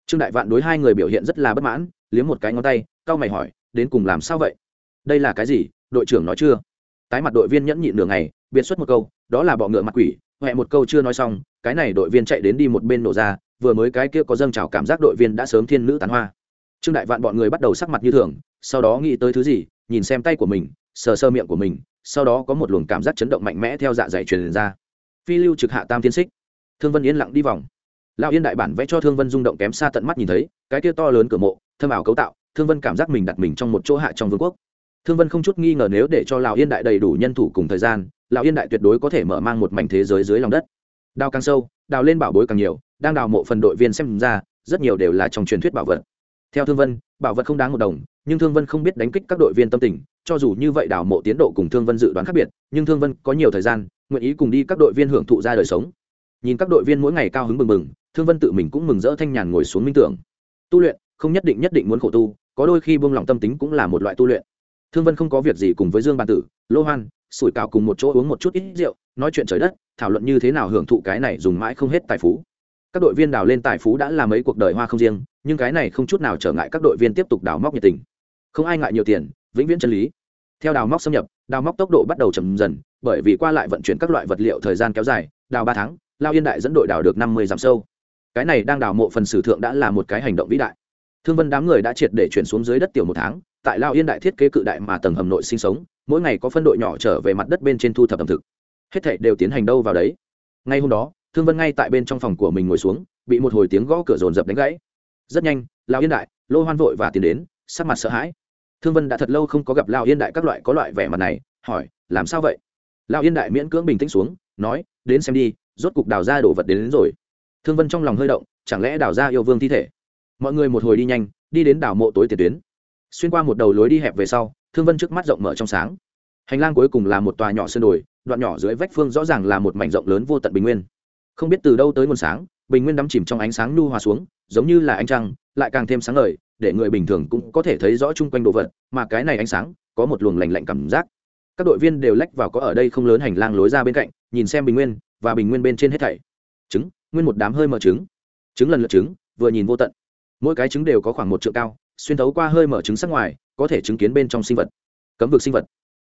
trương đại vạn đối hai người biểu hiện rất là bất mãn, liếm một cái ngón tay, cau mày hỏi, đến cùng làm sao vậy? Đây là cái gì? Đội trưởng nói chưa? Tái mặt đội viên nhẫn nhịn nửa ngày, biệt xuất một câu, đó là bọ ngựa mặt quỷ. Huệ một câu chưa nói xong, cái này đội viên chạy đến đi một bên nổ ra, vừa mới cái kia có dâng trào cảm giác đội viên đã sớm thiên nữ tán hoa. Trương đại vạn bọn người bắt đầu sắc mặt như thường, sau đó nghĩ tới thứ gì, nhìn xem tay của mình, sờ sơ miệng của mình, sau đó có một luồng cảm giác chấn động mạnh mẽ theo dạ dày truyền ra. Phi lưu trực hạ tam tiên xích thương vân yên lặng đi vòng lão yên đại bản vẽ cho thương vân rung động kém xa tận mắt nhìn thấy, cái kia to lớn cửa mộ, thâm ảo cấu tạo, thương vân cảm giác mình đặt mình trong một chỗ hạ trong vương quốc. Thương vân không chút nghi ngờ nếu để cho lão yên đại đầy đủ nhân thủ cùng thời gian, lão yên đại tuyệt đối có thể mở mang một mảnh thế giới dưới lòng đất. Đào càng sâu, đào lên bảo bối càng nhiều, đang đào mộ phần đội viên xem ra, rất nhiều đều là trong truyền thuyết bảo vật. Theo thương vân, bảo vật không đáng một đồng, nhưng thương vân không biết đánh kích các đội viên tâm tình, cho dù như vậy đào mộ tiến độ cùng thương vân dự đoán khác biệt, nhưng thương vân có nhiều thời gian, nguyện ý cùng đi các đội viên hưởng thụ ra đời sống. Nhìn các đội viên mỗi ngày cao hứng mừng mừng thương vân tự mình cũng mừng rỡ thanh nhàn ngồi xuống minh tưởng. Tu luyện, không nhất định nhất định muốn khổ tu, có đôi khi buông lỏng tâm tính cũng là một loại tu luyện. Thương vân không có việc gì cùng với dương bàn tử, lô hoan, sủi cào cùng một chỗ uống một chút ít rượu, nói chuyện trời đất, thảo luận như thế nào hưởng thụ cái này dùng mãi không hết tài phú. Các đội viên đào lên tài phú đã làm mấy cuộc đời hoa không riêng, nhưng cái này không chút nào trở ngại các đội viên tiếp tục đào móc nhiệt tình. Không ai ngại nhiều tiền, vĩnh viễn chân lý. Theo đào móc xâm nhập, đào móc tốc độ bắt đầu chậm dần, bởi vì qua lại vận chuyển các loại vật liệu thời gian kéo dài, đào ba tháng, lao yên đại dẫn đội đào được năm mươi dặm sâu cái này đang đào mộ phần sử thượng đã là một cái hành động vĩ đại. Thương vân đám người đã triệt để chuyển xuống dưới đất tiểu một tháng tại lao yên đại thiết kế cự đại mà tầng hầm nội sinh sống mỗi ngày có phân đội nhỏ trở về mặt đất bên trên thu thập ẩm thực. Hết thảy đều tiến hành đâu vào đấy. Ngay hôm đó thương vân ngay tại bên trong phòng của mình ngồi xuống bị một hồi tiếng gõ cửa rồn rập đánh gãy. Rất nhanh lao yên đại lô hoan vội và tiến đến sắc mặt sợ hãi. Thương vân đã thật lâu không có gặp lao yên đại các loại có loại vẻ mặt này hỏi làm sao vậy? Lao yên đại miễn cưỡng bình tĩnh xuống nói đến xem đi rốt cục đào ra đồ vật đến, đến rồi thương vân trong lòng hơi động, chẳng lẽ đào ra yêu vương thi thể? Mọi người một hồi đi nhanh, đi đến đảo mộ tối tiền tuyến. Xuyên qua một đầu lối đi hẹp về sau, thương vân trước mắt rộng mở trong sáng. Hành lang cuối cùng là một tòa nhỏ sơn đồi, đoạn nhỏ dưới vách phương rõ ràng là một mảnh rộng lớn vô tận bình nguyên. Không biết từ đâu tới nguồn sáng, bình nguyên đắm chìm trong ánh sáng nhu hòa xuống, giống như là ánh trăng, lại càng thêm sáng ngời, để người bình thường cũng có thể thấy rõ chung quanh đồ vật, mà cái này ánh sáng có một luồng lành lạnh cảm giác. Các đội viên đều lách vào có ở đây không lớn hành lang lối ra bên cạnh, nhìn xem bình nguyên, và bình nguyên bên trên hết thảy. Trứng nguyên một đám hơi mở trứng. Trứng lần lượt trứng, vừa nhìn vô tận. Mỗi cái trứng đều có khoảng một triệu cao, xuyên thấu qua hơi mở trứng sắc ngoài, có thể chứng kiến bên trong sinh vật. Cấm vực sinh vật.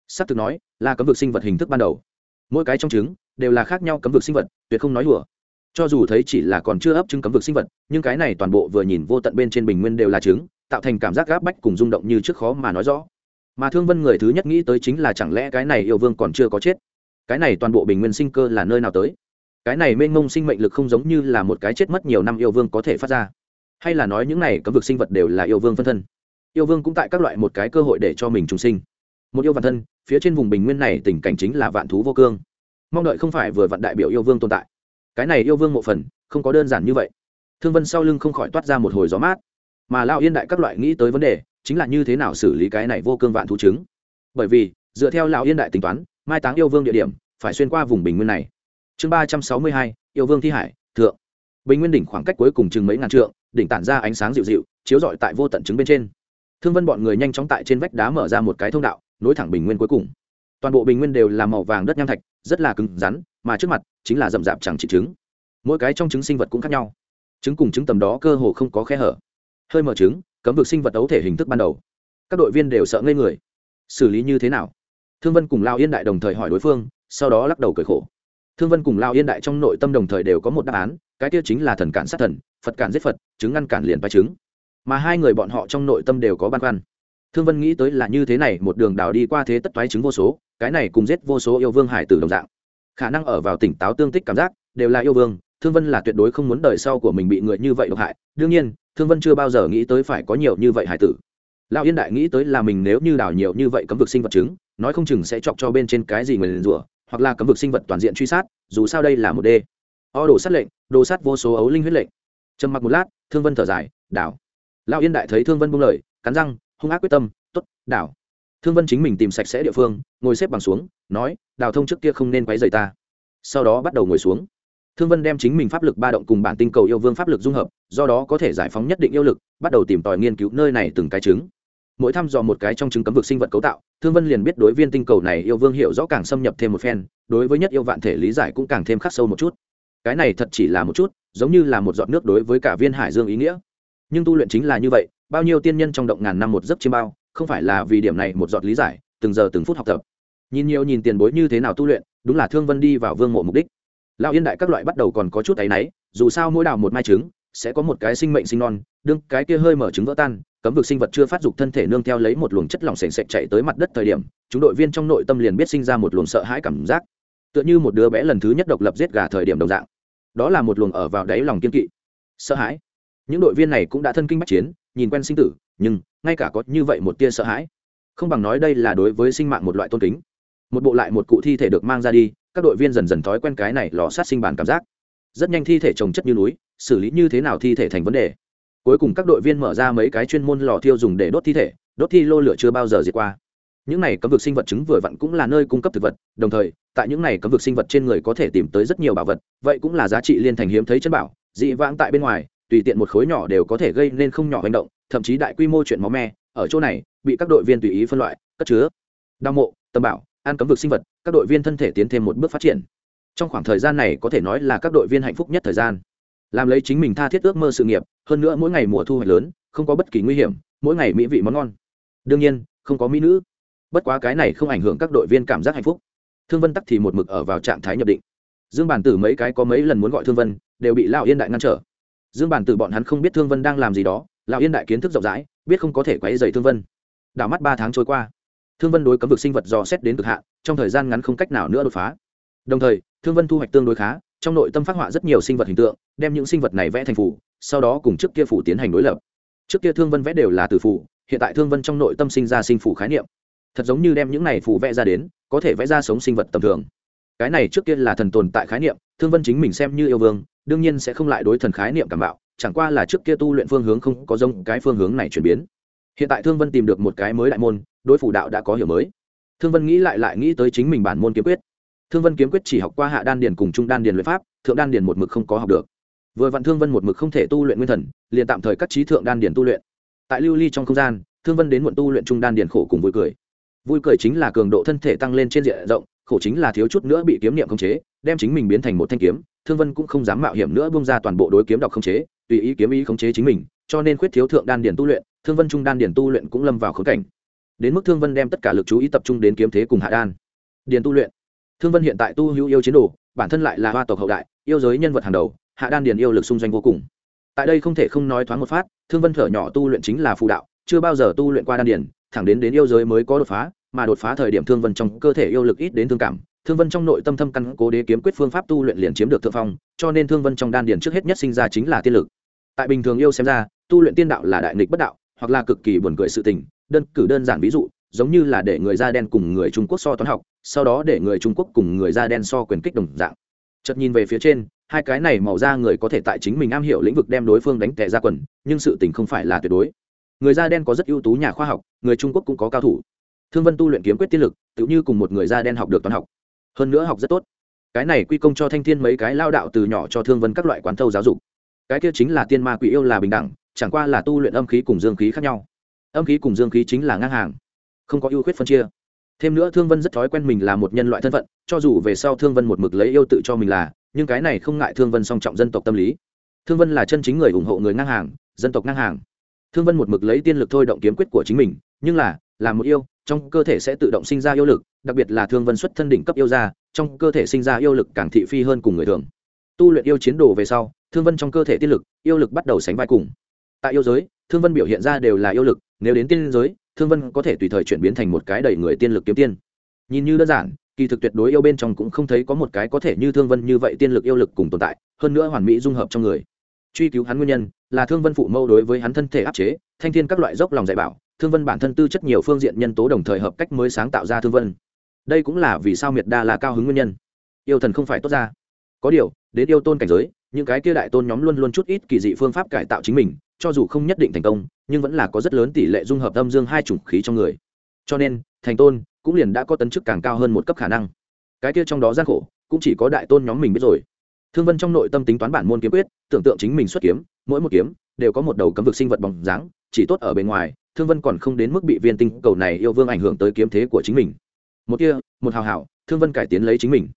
S ắ c thực nói, là cấm vực sinh vật hình thức ban đầu. Mỗi cái trong trứng đều là khác nhau cấm vực sinh vật, tuyệt không nói đùa. Cho dù thấy chỉ là còn chưa ấp trứng cấm vực sinh vật, nhưng cái này toàn bộ vừa nhìn vô tận bên trên bình nguyên đều là trứng, tạo thành cảm giác gáp bách cùng rung động như trước khó mà nói rõ. Mà thương vân người thứ nhất nghĩ tới chính là chẳng lẽ cái này yêu vương còn chưa có chết? Cái này toàn bộ bình nguyên sinh cơ là nơi nào tới? Cái này mênh mông sinh mệnh lực không giống như là một cái chết mất nhiều năm yêu vương có thể phát ra. Hay là nói những này cấm vực sinh vật đều là yêu vương phân thân. Yêu vương cũng tại các loại một cái cơ hội để cho mình trùng sinh. Một yêu vạn thân, phía trên vùng bình nguyên này tình cảnh chính là vạn thú vô cương. Mong đợi không phải vừa vạn đại biểu yêu vương tồn tại. Cái này yêu vương một phần, không có đơn giản như vậy. Thương vân sau lưng không khỏi toát ra một hồi gió mát. Mà lao yên đại các loại nghĩ tới vấn đề, chính là như thế nào xử lý cái này vô cương vạn thú chứng bởi vì, dựa theo lão yên đại tính toán, mai táng yêu vương địa điểm, phải xuyên qua vùng bình nguyên này chương ba trăm sáu mươi hai, yêu vương thi hải, thượng. Bình nguyên đỉnh khoảng cách cuối cùng chừng mấy ngàn trượng, đỉnh tản ra ánh sáng dịu dịu, chiếu rọi tại vô tận chứng bên trên. Thương vân bọn người nhanh chóng tại trên vách đá mở ra một cái thông đạo, nối thẳng bình nguyên cuối cùng. Toàn bộ bình nguyên đều là màu vàng đất nham thạch, rất là cứng rắn, mà trước mặt chính là rậm rạp chẳng trị trứng. Mỗi cái trong trứng sinh vật cũng khác nhau. Trứng cùng trứng tầm đó cơ hồ không có khe hở. Hơi mở trứng, cấm vực sinh vật ấu thể hình thức ban đầu. Các đội viên đều sợ ngây người. Xử lý như thế nào? Thương vân cùng lao yên đại đồng thời hỏi đối phương, sau đó lắc đầu cười khổ thương vân cùng lao yên đại trong nội tâm đồng thời đều có một đáp án, cái kia chính là thần cản sát thần, phật cản giết phật, chứng ngăn cản liền vai chứng. Mà hai người bọn họ trong nội tâm đều có băn khoăn. Thương vân nghĩ tới là như thế này, một đường đào đi qua thế tất toái chứng vô số, cái này cùng giết vô số yêu vương hải tử đồng dạng. Khả năng ở vào tỉnh táo tương tích cảm giác, đều là yêu vương, thương vân là tuyệt đối không muốn đời sau của mình bị người như vậy độc hại. Đương nhiên, thương vân chưa bao giờ nghĩ tới phải có nhiều như vậy hải tử. Lão yên đại nghĩ tới là mình nếu như đào nhiều như vậy cấm vực sinh vật chứng, nói không chừng sẽ chọc cho bên trên cái gì người liền rủa hoặc là cấm vực sinh vật toàn diện truy sát, dù sao đây là một đê. O đồ sát lệnh, đồ sát vô số ấu linh huyết lệnh. Trầm mặc một lát, thương vân thở dài, đảo. Lão yên đại thấy thương vân buông lời, cắn răng, hung ác quyết tâm t ố t đảo. Thương vân chính mình tìm sạch sẽ địa phương, ngồi xếp bằng xuống, nói, đào thông trước kia không nên quấy rầy ta. Sau đó bắt đầu ngồi xuống. Thương vân đem chính mình pháp lực ba động cùng bản tinh cầu yêu vương pháp lực dung hợp, do đó có thể giải phóng nhất định yêu lực, bắt đầu tìm tòi nghiên cứu nơi này từng cái trứng mỗi thăm dò một cái trong trứng cấm vực sinh vật cấu tạo, thương vân liền biết đối viên tinh cầu này yêu vương hiểu rõ càng xâm nhập thêm một phen, đối với nhất yêu vạn thể lý giải cũng càng thêm khắc sâu một chút. Cái này thật chỉ là một chút, giống như là một giọt nước đối với cả viên hải dương ý nghĩa. Nhưng tu luyện chính là như vậy, bao nhiêu tiên nhân trong động ngàn năm một giấc chiêm bao, không phải là vì điểm này một giọt lý giải, từng giờ từng phút học tập. Nhìn nhiều nhìn tiền bối như thế nào tu luyện, đúng là thương vân đi vào vương mộ mục đích. Lão yên đại các loại bắt đầu còn có chút áy náy, dù sao mỗi đào một mai trứng, sẽ có một cái sinh mệnh sinh non, đương cái kia hơi mở trứng vỡ tan cấm vực sinh vật chưa phát dục thân thể nương theo lấy một luồng chất lỏng sền sệt chạy tới mặt đất thời điểm, chúng đội viên trong nội tâm liền biết sinh ra một luồng sợ hãi cảm giác. Tựa như một đứa bé lần thứ nhất độc lập giết gà thời điểm đồng dạng. Đó là một luồng ở vào đáy lòng kiên kỵ. Sợ hãi. Những đội viên này cũng đã thân kinh bách chiến, nhìn quen sinh tử, nhưng ngay cả có như vậy một tia sợ hãi, không bằng nói đây là đối với sinh mạng một loại tôn kính. Một bộ lại một cụ thi thể được mang ra đi, các đội viên dần dần thói quen cái này lò sát sinh bản cảm giác. Rất nhanh thi thể trồng chất như núi, xử lý như thế nào thi thể thành vấn đề cuối cùng các đội viên mở ra mấy cái chuyên môn lò thiêu dùng để đốt thi thể, đốt thi lô lửa chưa bao giờ diệt qua. Những này cấm vực sinh vật chứng vừa vặn cũng là nơi cung cấp thực vật, đồng thời, tại những này cấm vực sinh vật trên người có thể tìm tới rất nhiều bảo vật, vậy cũng là giá trị liên thành hiếm thấy chân bảo, dị vãng tại bên ngoài, tùy tiện một khối nhỏ đều có thể gây nên không nhỏ hành động, thậm chí đại quy mô chuyện máu me, ở chỗ này, bị các đội viên tùy ý phân loại, cất chứa. Đau mộ tâm bảo an cấm vực sinh vật, các đội viên thân thể tiến thêm một bước phát triển. Trong khoảng thời gian này có thể nói là các đội viên hạnh phúc nhất thời gian làm lấy chính mình tha thiết ước mơ sự nghiệp, hơn nữa mỗi ngày mùa thu hoạch lớn, không có bất kỳ nguy hiểm, mỗi ngày mỹ vị món ngon. Đương nhiên, không có mỹ nữ. Bất quá cái này không ảnh hưởng các đội viên cảm giác hạnh phúc. Thương vân tắc thì một mực ở vào trạng thái nhập định. Dương bản tử mấy cái có mấy lần muốn gọi thương vân, đều bị lão yên đại ngăn trở. Dương bản tử bọn hắn không biết thương vân đang làm gì đó, lão yên đại kiến thức rộng rãi, biết không có thể quấy dày thương vân. Đảo mắt ba tháng trôi qua, thương vân đối cấm vực sinh vật dò xét đến cực hạn, trong thời gian ngắn không cách nào nữa đột phá. Đồng thời, thương vân thu hoạch tương đối khá trong nội tâm phát họa rất nhiều sinh vật hình tượng, đem những sinh vật này vẽ thành phủ sau đó cùng trước kia phủ tiến hành đối lập. Trước kia thương vân vẽ đều là từ phủ hiện tại thương vân trong nội tâm sinh ra sinh phủ khái niệm. Thật giống như đem những này phủ vẽ ra đến, có thể vẽ ra sống sinh vật tầm thường. Cái này trước kia là thần tồn tại khái niệm, thương vân chính mình xem như yêu vương, đương nhiên sẽ không lại đối thần khái niệm cảm bạo, chẳng qua là trước kia tu luyện phương hướng không có rông cái phương hướng này chuyển biến. Hiện tại thương vân tìm được một cái mới đại môn, đối phủ đạo đã có hiểu mới. Thương vân nghĩ lại lại nghĩ tới chính mình bản môn kiếm quyết thương vân kiếm quyết chỉ học qua hạ đan điền cùng trung đan điền luyện pháp, thượng đan điền một mực không có học được. Vừa vặn thương vân một mực không thể tu luyện nguyên thần, liền tạm thời cắt trí thượng đan điền tu luyện. Tại lưu ly trong không gian, thương vân đến muộn tu luyện trung đan điền khổ cùng vui cười. Vui cười chính là cường độ thân thể tăng lên trên diện rộng, khổ chính là thiếu chút nữa bị kiếm niệm khống chế, đem chính mình biến thành một thanh kiếm, thương vân cũng không dám mạo hiểm nữa bung ra toàn bộ đối kiếm đọc khống chế, tùy ý kiếm ý khống chế chính mình, cho nên khuyết thiếu thượng đan điền tu luyện, thương vân trung đan điền tu luyện cũng lâm vào khống cảnh. Đến mức thương vân đem tất cả lực chú ý tập trung đến kiếm thế cùng hạ đan. Điền tu luyện thương vân hiện tại tu hữu yêu chiến đồ, bản thân lại là hoa tộc hậu đại, yêu giới nhân vật hàng đầu, hạ đan điền yêu lực xung doanh vô cùng. Tại đây không thể không nói thoáng một phát, thương vân thở nhỏ tu luyện chính là phù đạo, chưa bao giờ tu luyện qua đan điền, thẳng đến đến yêu giới mới có đột phá, mà đột phá thời điểm thương vân trong cơ thể yêu lực ít đến thương cảm, thương vân trong nội tâm thâm căn cố đế kiếm quyết phương pháp tu luyện liền chiếm được thượng phong, cho nên thương vân trong đan điền trước hết nhất sinh ra chính là tiên lực. Tại bình thường yêu xem ra, tu luyện tiên đạo là đại nghịch bất đạo, hoặc là cực kỳ buồn cười sự tình, đơn cử đơn giản ví dụ giống như là để người da đen cùng người trung quốc so toán học, sau đó để người trung quốc cùng người da đen so quyền kích đồng dạng. Chợt nhìn về phía trên, hai cái này màu da người có thể tại chính mình am hiểu lĩnh vực đem đối phương đánh tệ ra quần, nhưng sự tình không phải là tuyệt đối. Người da đen có rất ưu tú nhà khoa học, người trung quốc cũng có cao thủ. Thương vân tu luyện kiếm quyết tiên lực tự như cùng một người da đen học được toán học. Hơn nữa học rất tốt. Cái này quy công cho thanh thiên mấy cái lao đạo từ nhỏ cho thương vân các loại quán thâu giáo dục. Cái kia chính là tiên ma quỷ yêu là bình đẳng, chẳng qua là tu luyện âm khí cùng dương khí khác nhau. Âm khí cùng dương khí chính là ngang hàng không có ưu khuyết phân chia. Thêm nữa thương vân rất thói quen mình là một nhân loại thân phận, cho dù về sau thương vân một mực lấy yêu tự cho mình là, nhưng cái này không ngại thương vân song trọng dân tộc tâm lý. Thương vân là chân chính người ủng hộ người ngang hàng, dân tộc ngang hàng. Thương vân một mực lấy tiên lực thôi động kiếm quyết của chính mình, nhưng là là một yêu, trong cơ thể sẽ tự động sinh ra yêu lực, đặc biệt là thương vân xuất thân đỉnh cấp yêu ra trong cơ thể sinh ra yêu lực càng thị phi hơn cùng người thường. Tu luyện yêu chiến đồ về sau, thương vân trong cơ thể tiên lực, yêu lực bắt đầu sánh vai cùng. Tại yêu giới, thương vân biểu hiện ra đều là yêu lực, nếu đến tiên giới thương vân có thể tùy thời chuyển biến thành một cái đầy người tiên lực kiếm tiên. Nhìn như đơn giản, kỳ thực tuyệt đối yêu bên trong cũng không thấy có một cái có thể như thương vân như vậy tiên lực yêu lực cùng tồn tại, hơn nữa hoàn mỹ dung hợp trong người. Truy cứu hắn nguyên nhân là thương vân phụ mâu đối với hắn thân thể áp chế, thanh thiên các loại dốc lòng dạy bảo, thương vân bản thân tư chất nhiều phương diện nhân tố đồng thời hợp cách mới sáng tạo ra thương vân. Đây cũng là vì sao miệt đa là cao hứng nguyên nhân. Yêu thần không phải tốt ra. Có điều, đến yêu tôn cảnh giới, những cái kia đại tôn nhóm luôn luôn chút ít kỳ dị phương pháp cải tạo chính mình cho dù không nhất định thành công, nhưng vẫn là có rất lớn tỷ lệ dung hợp âm dương hai chủng khí trong người. Cho nên, thành tôn cũng liền đã có tấn chức càng cao hơn một cấp khả năng. Cái kia trong đó gian khổ cũng chỉ có đại tôn nhóm mình biết rồi. Thương vân trong nội tâm tính toán bản môn kiếm quyết, tưởng tượng chính mình xuất kiếm, mỗi một kiếm đều có một đầu cấm vực sinh vật bóng dáng, chỉ tốt ở bề ngoài, thương vân còn không đến mức bị viên tinh cầu này yêu vương ảnh hưởng tới kiếm thế của chính mình. Một kia, một hào hào, thương vân cải tiến lấy chính mình.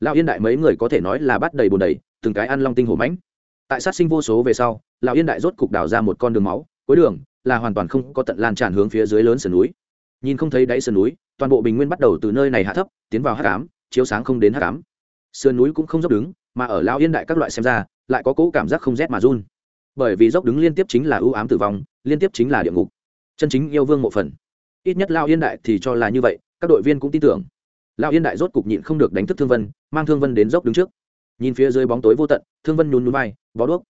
Lão yên đại mấy người có thể nói là bắt đầy bồn đầy, từng cái ăn long tinh hổ mãnh tại sát sinh vô số về sau, lão yên đại rốt cục đào ra một con đường máu, cuối đường là hoàn toàn không có tận lan tràn hướng phía dưới lớn sườn núi. Nhìn không thấy đáy sườn núi, toàn bộ bình nguyên bắt đầu từ nơi này hạ thấp, tiến vào hát cám chiếu sáng không đến hát cám sườn núi cũng không dốc đứng, mà ở lão yên đại các loại xem ra, lại có cỗ cảm giác không rét mà run. Bởi vì dốc đứng liên tiếp chính là ưu ám tử vong, liên tiếp chính là địa ngục. Chân chính yêu vương một phần. Ít nhất lao yên đại thì cho là như vậy, các đội viên cũng tin tưởng. Lao yên đại rốt cục nhịn không được đánh thức thương vân, mang thương vân đến dốc đứng trước nhìn phía dưới bóng tối vô tận, thương vân nhún nhún vai, bó đuốc.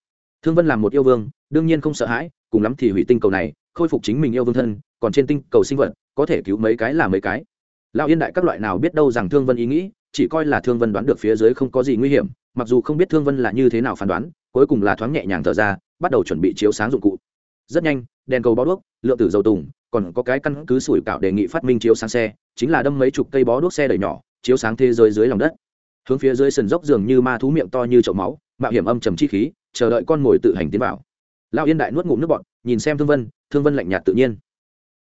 Thương vân làm một yêu vương, đương nhiên không sợ hãi, cùng lắm thì hủy tinh cầu này, khôi phục chính mình yêu vương thân, còn trên tinh cầu sinh vật, có thể cứu mấy cái là mấy cái. Lão yên đại các loại nào biết đâu rằng thương vân ý nghĩ, chỉ coi là thương vân đoán được phía dưới không có gì nguy hiểm, mặc dù không biết thương vân là như thế nào phán đoán, cuối cùng là thoáng nhẹ nhàng thở ra, bắt đầu chuẩn bị chiếu sáng dụng cụ. Rất nhanh, đèn cầu bó đuốc, lượng tử dầu tùng, còn có cái căn cứ sủi cảo đề nghị phát minh chiếu sáng xe, chính là đâm mấy chục cây bó đuốc xe đẩy nhỏ, chiếu sáng thế giới dưới lòng đất hướng phía dưới sườn dốc dường như ma thú miệng to như chậu máu, mạo hiểm âm trầm chi khí, chờ đợi con mồi tự hành tiến vào. Lao yên đại nuốt ngụm nước bọt, nhìn xem thương vân thương vân lạnh nhạt tự nhiên.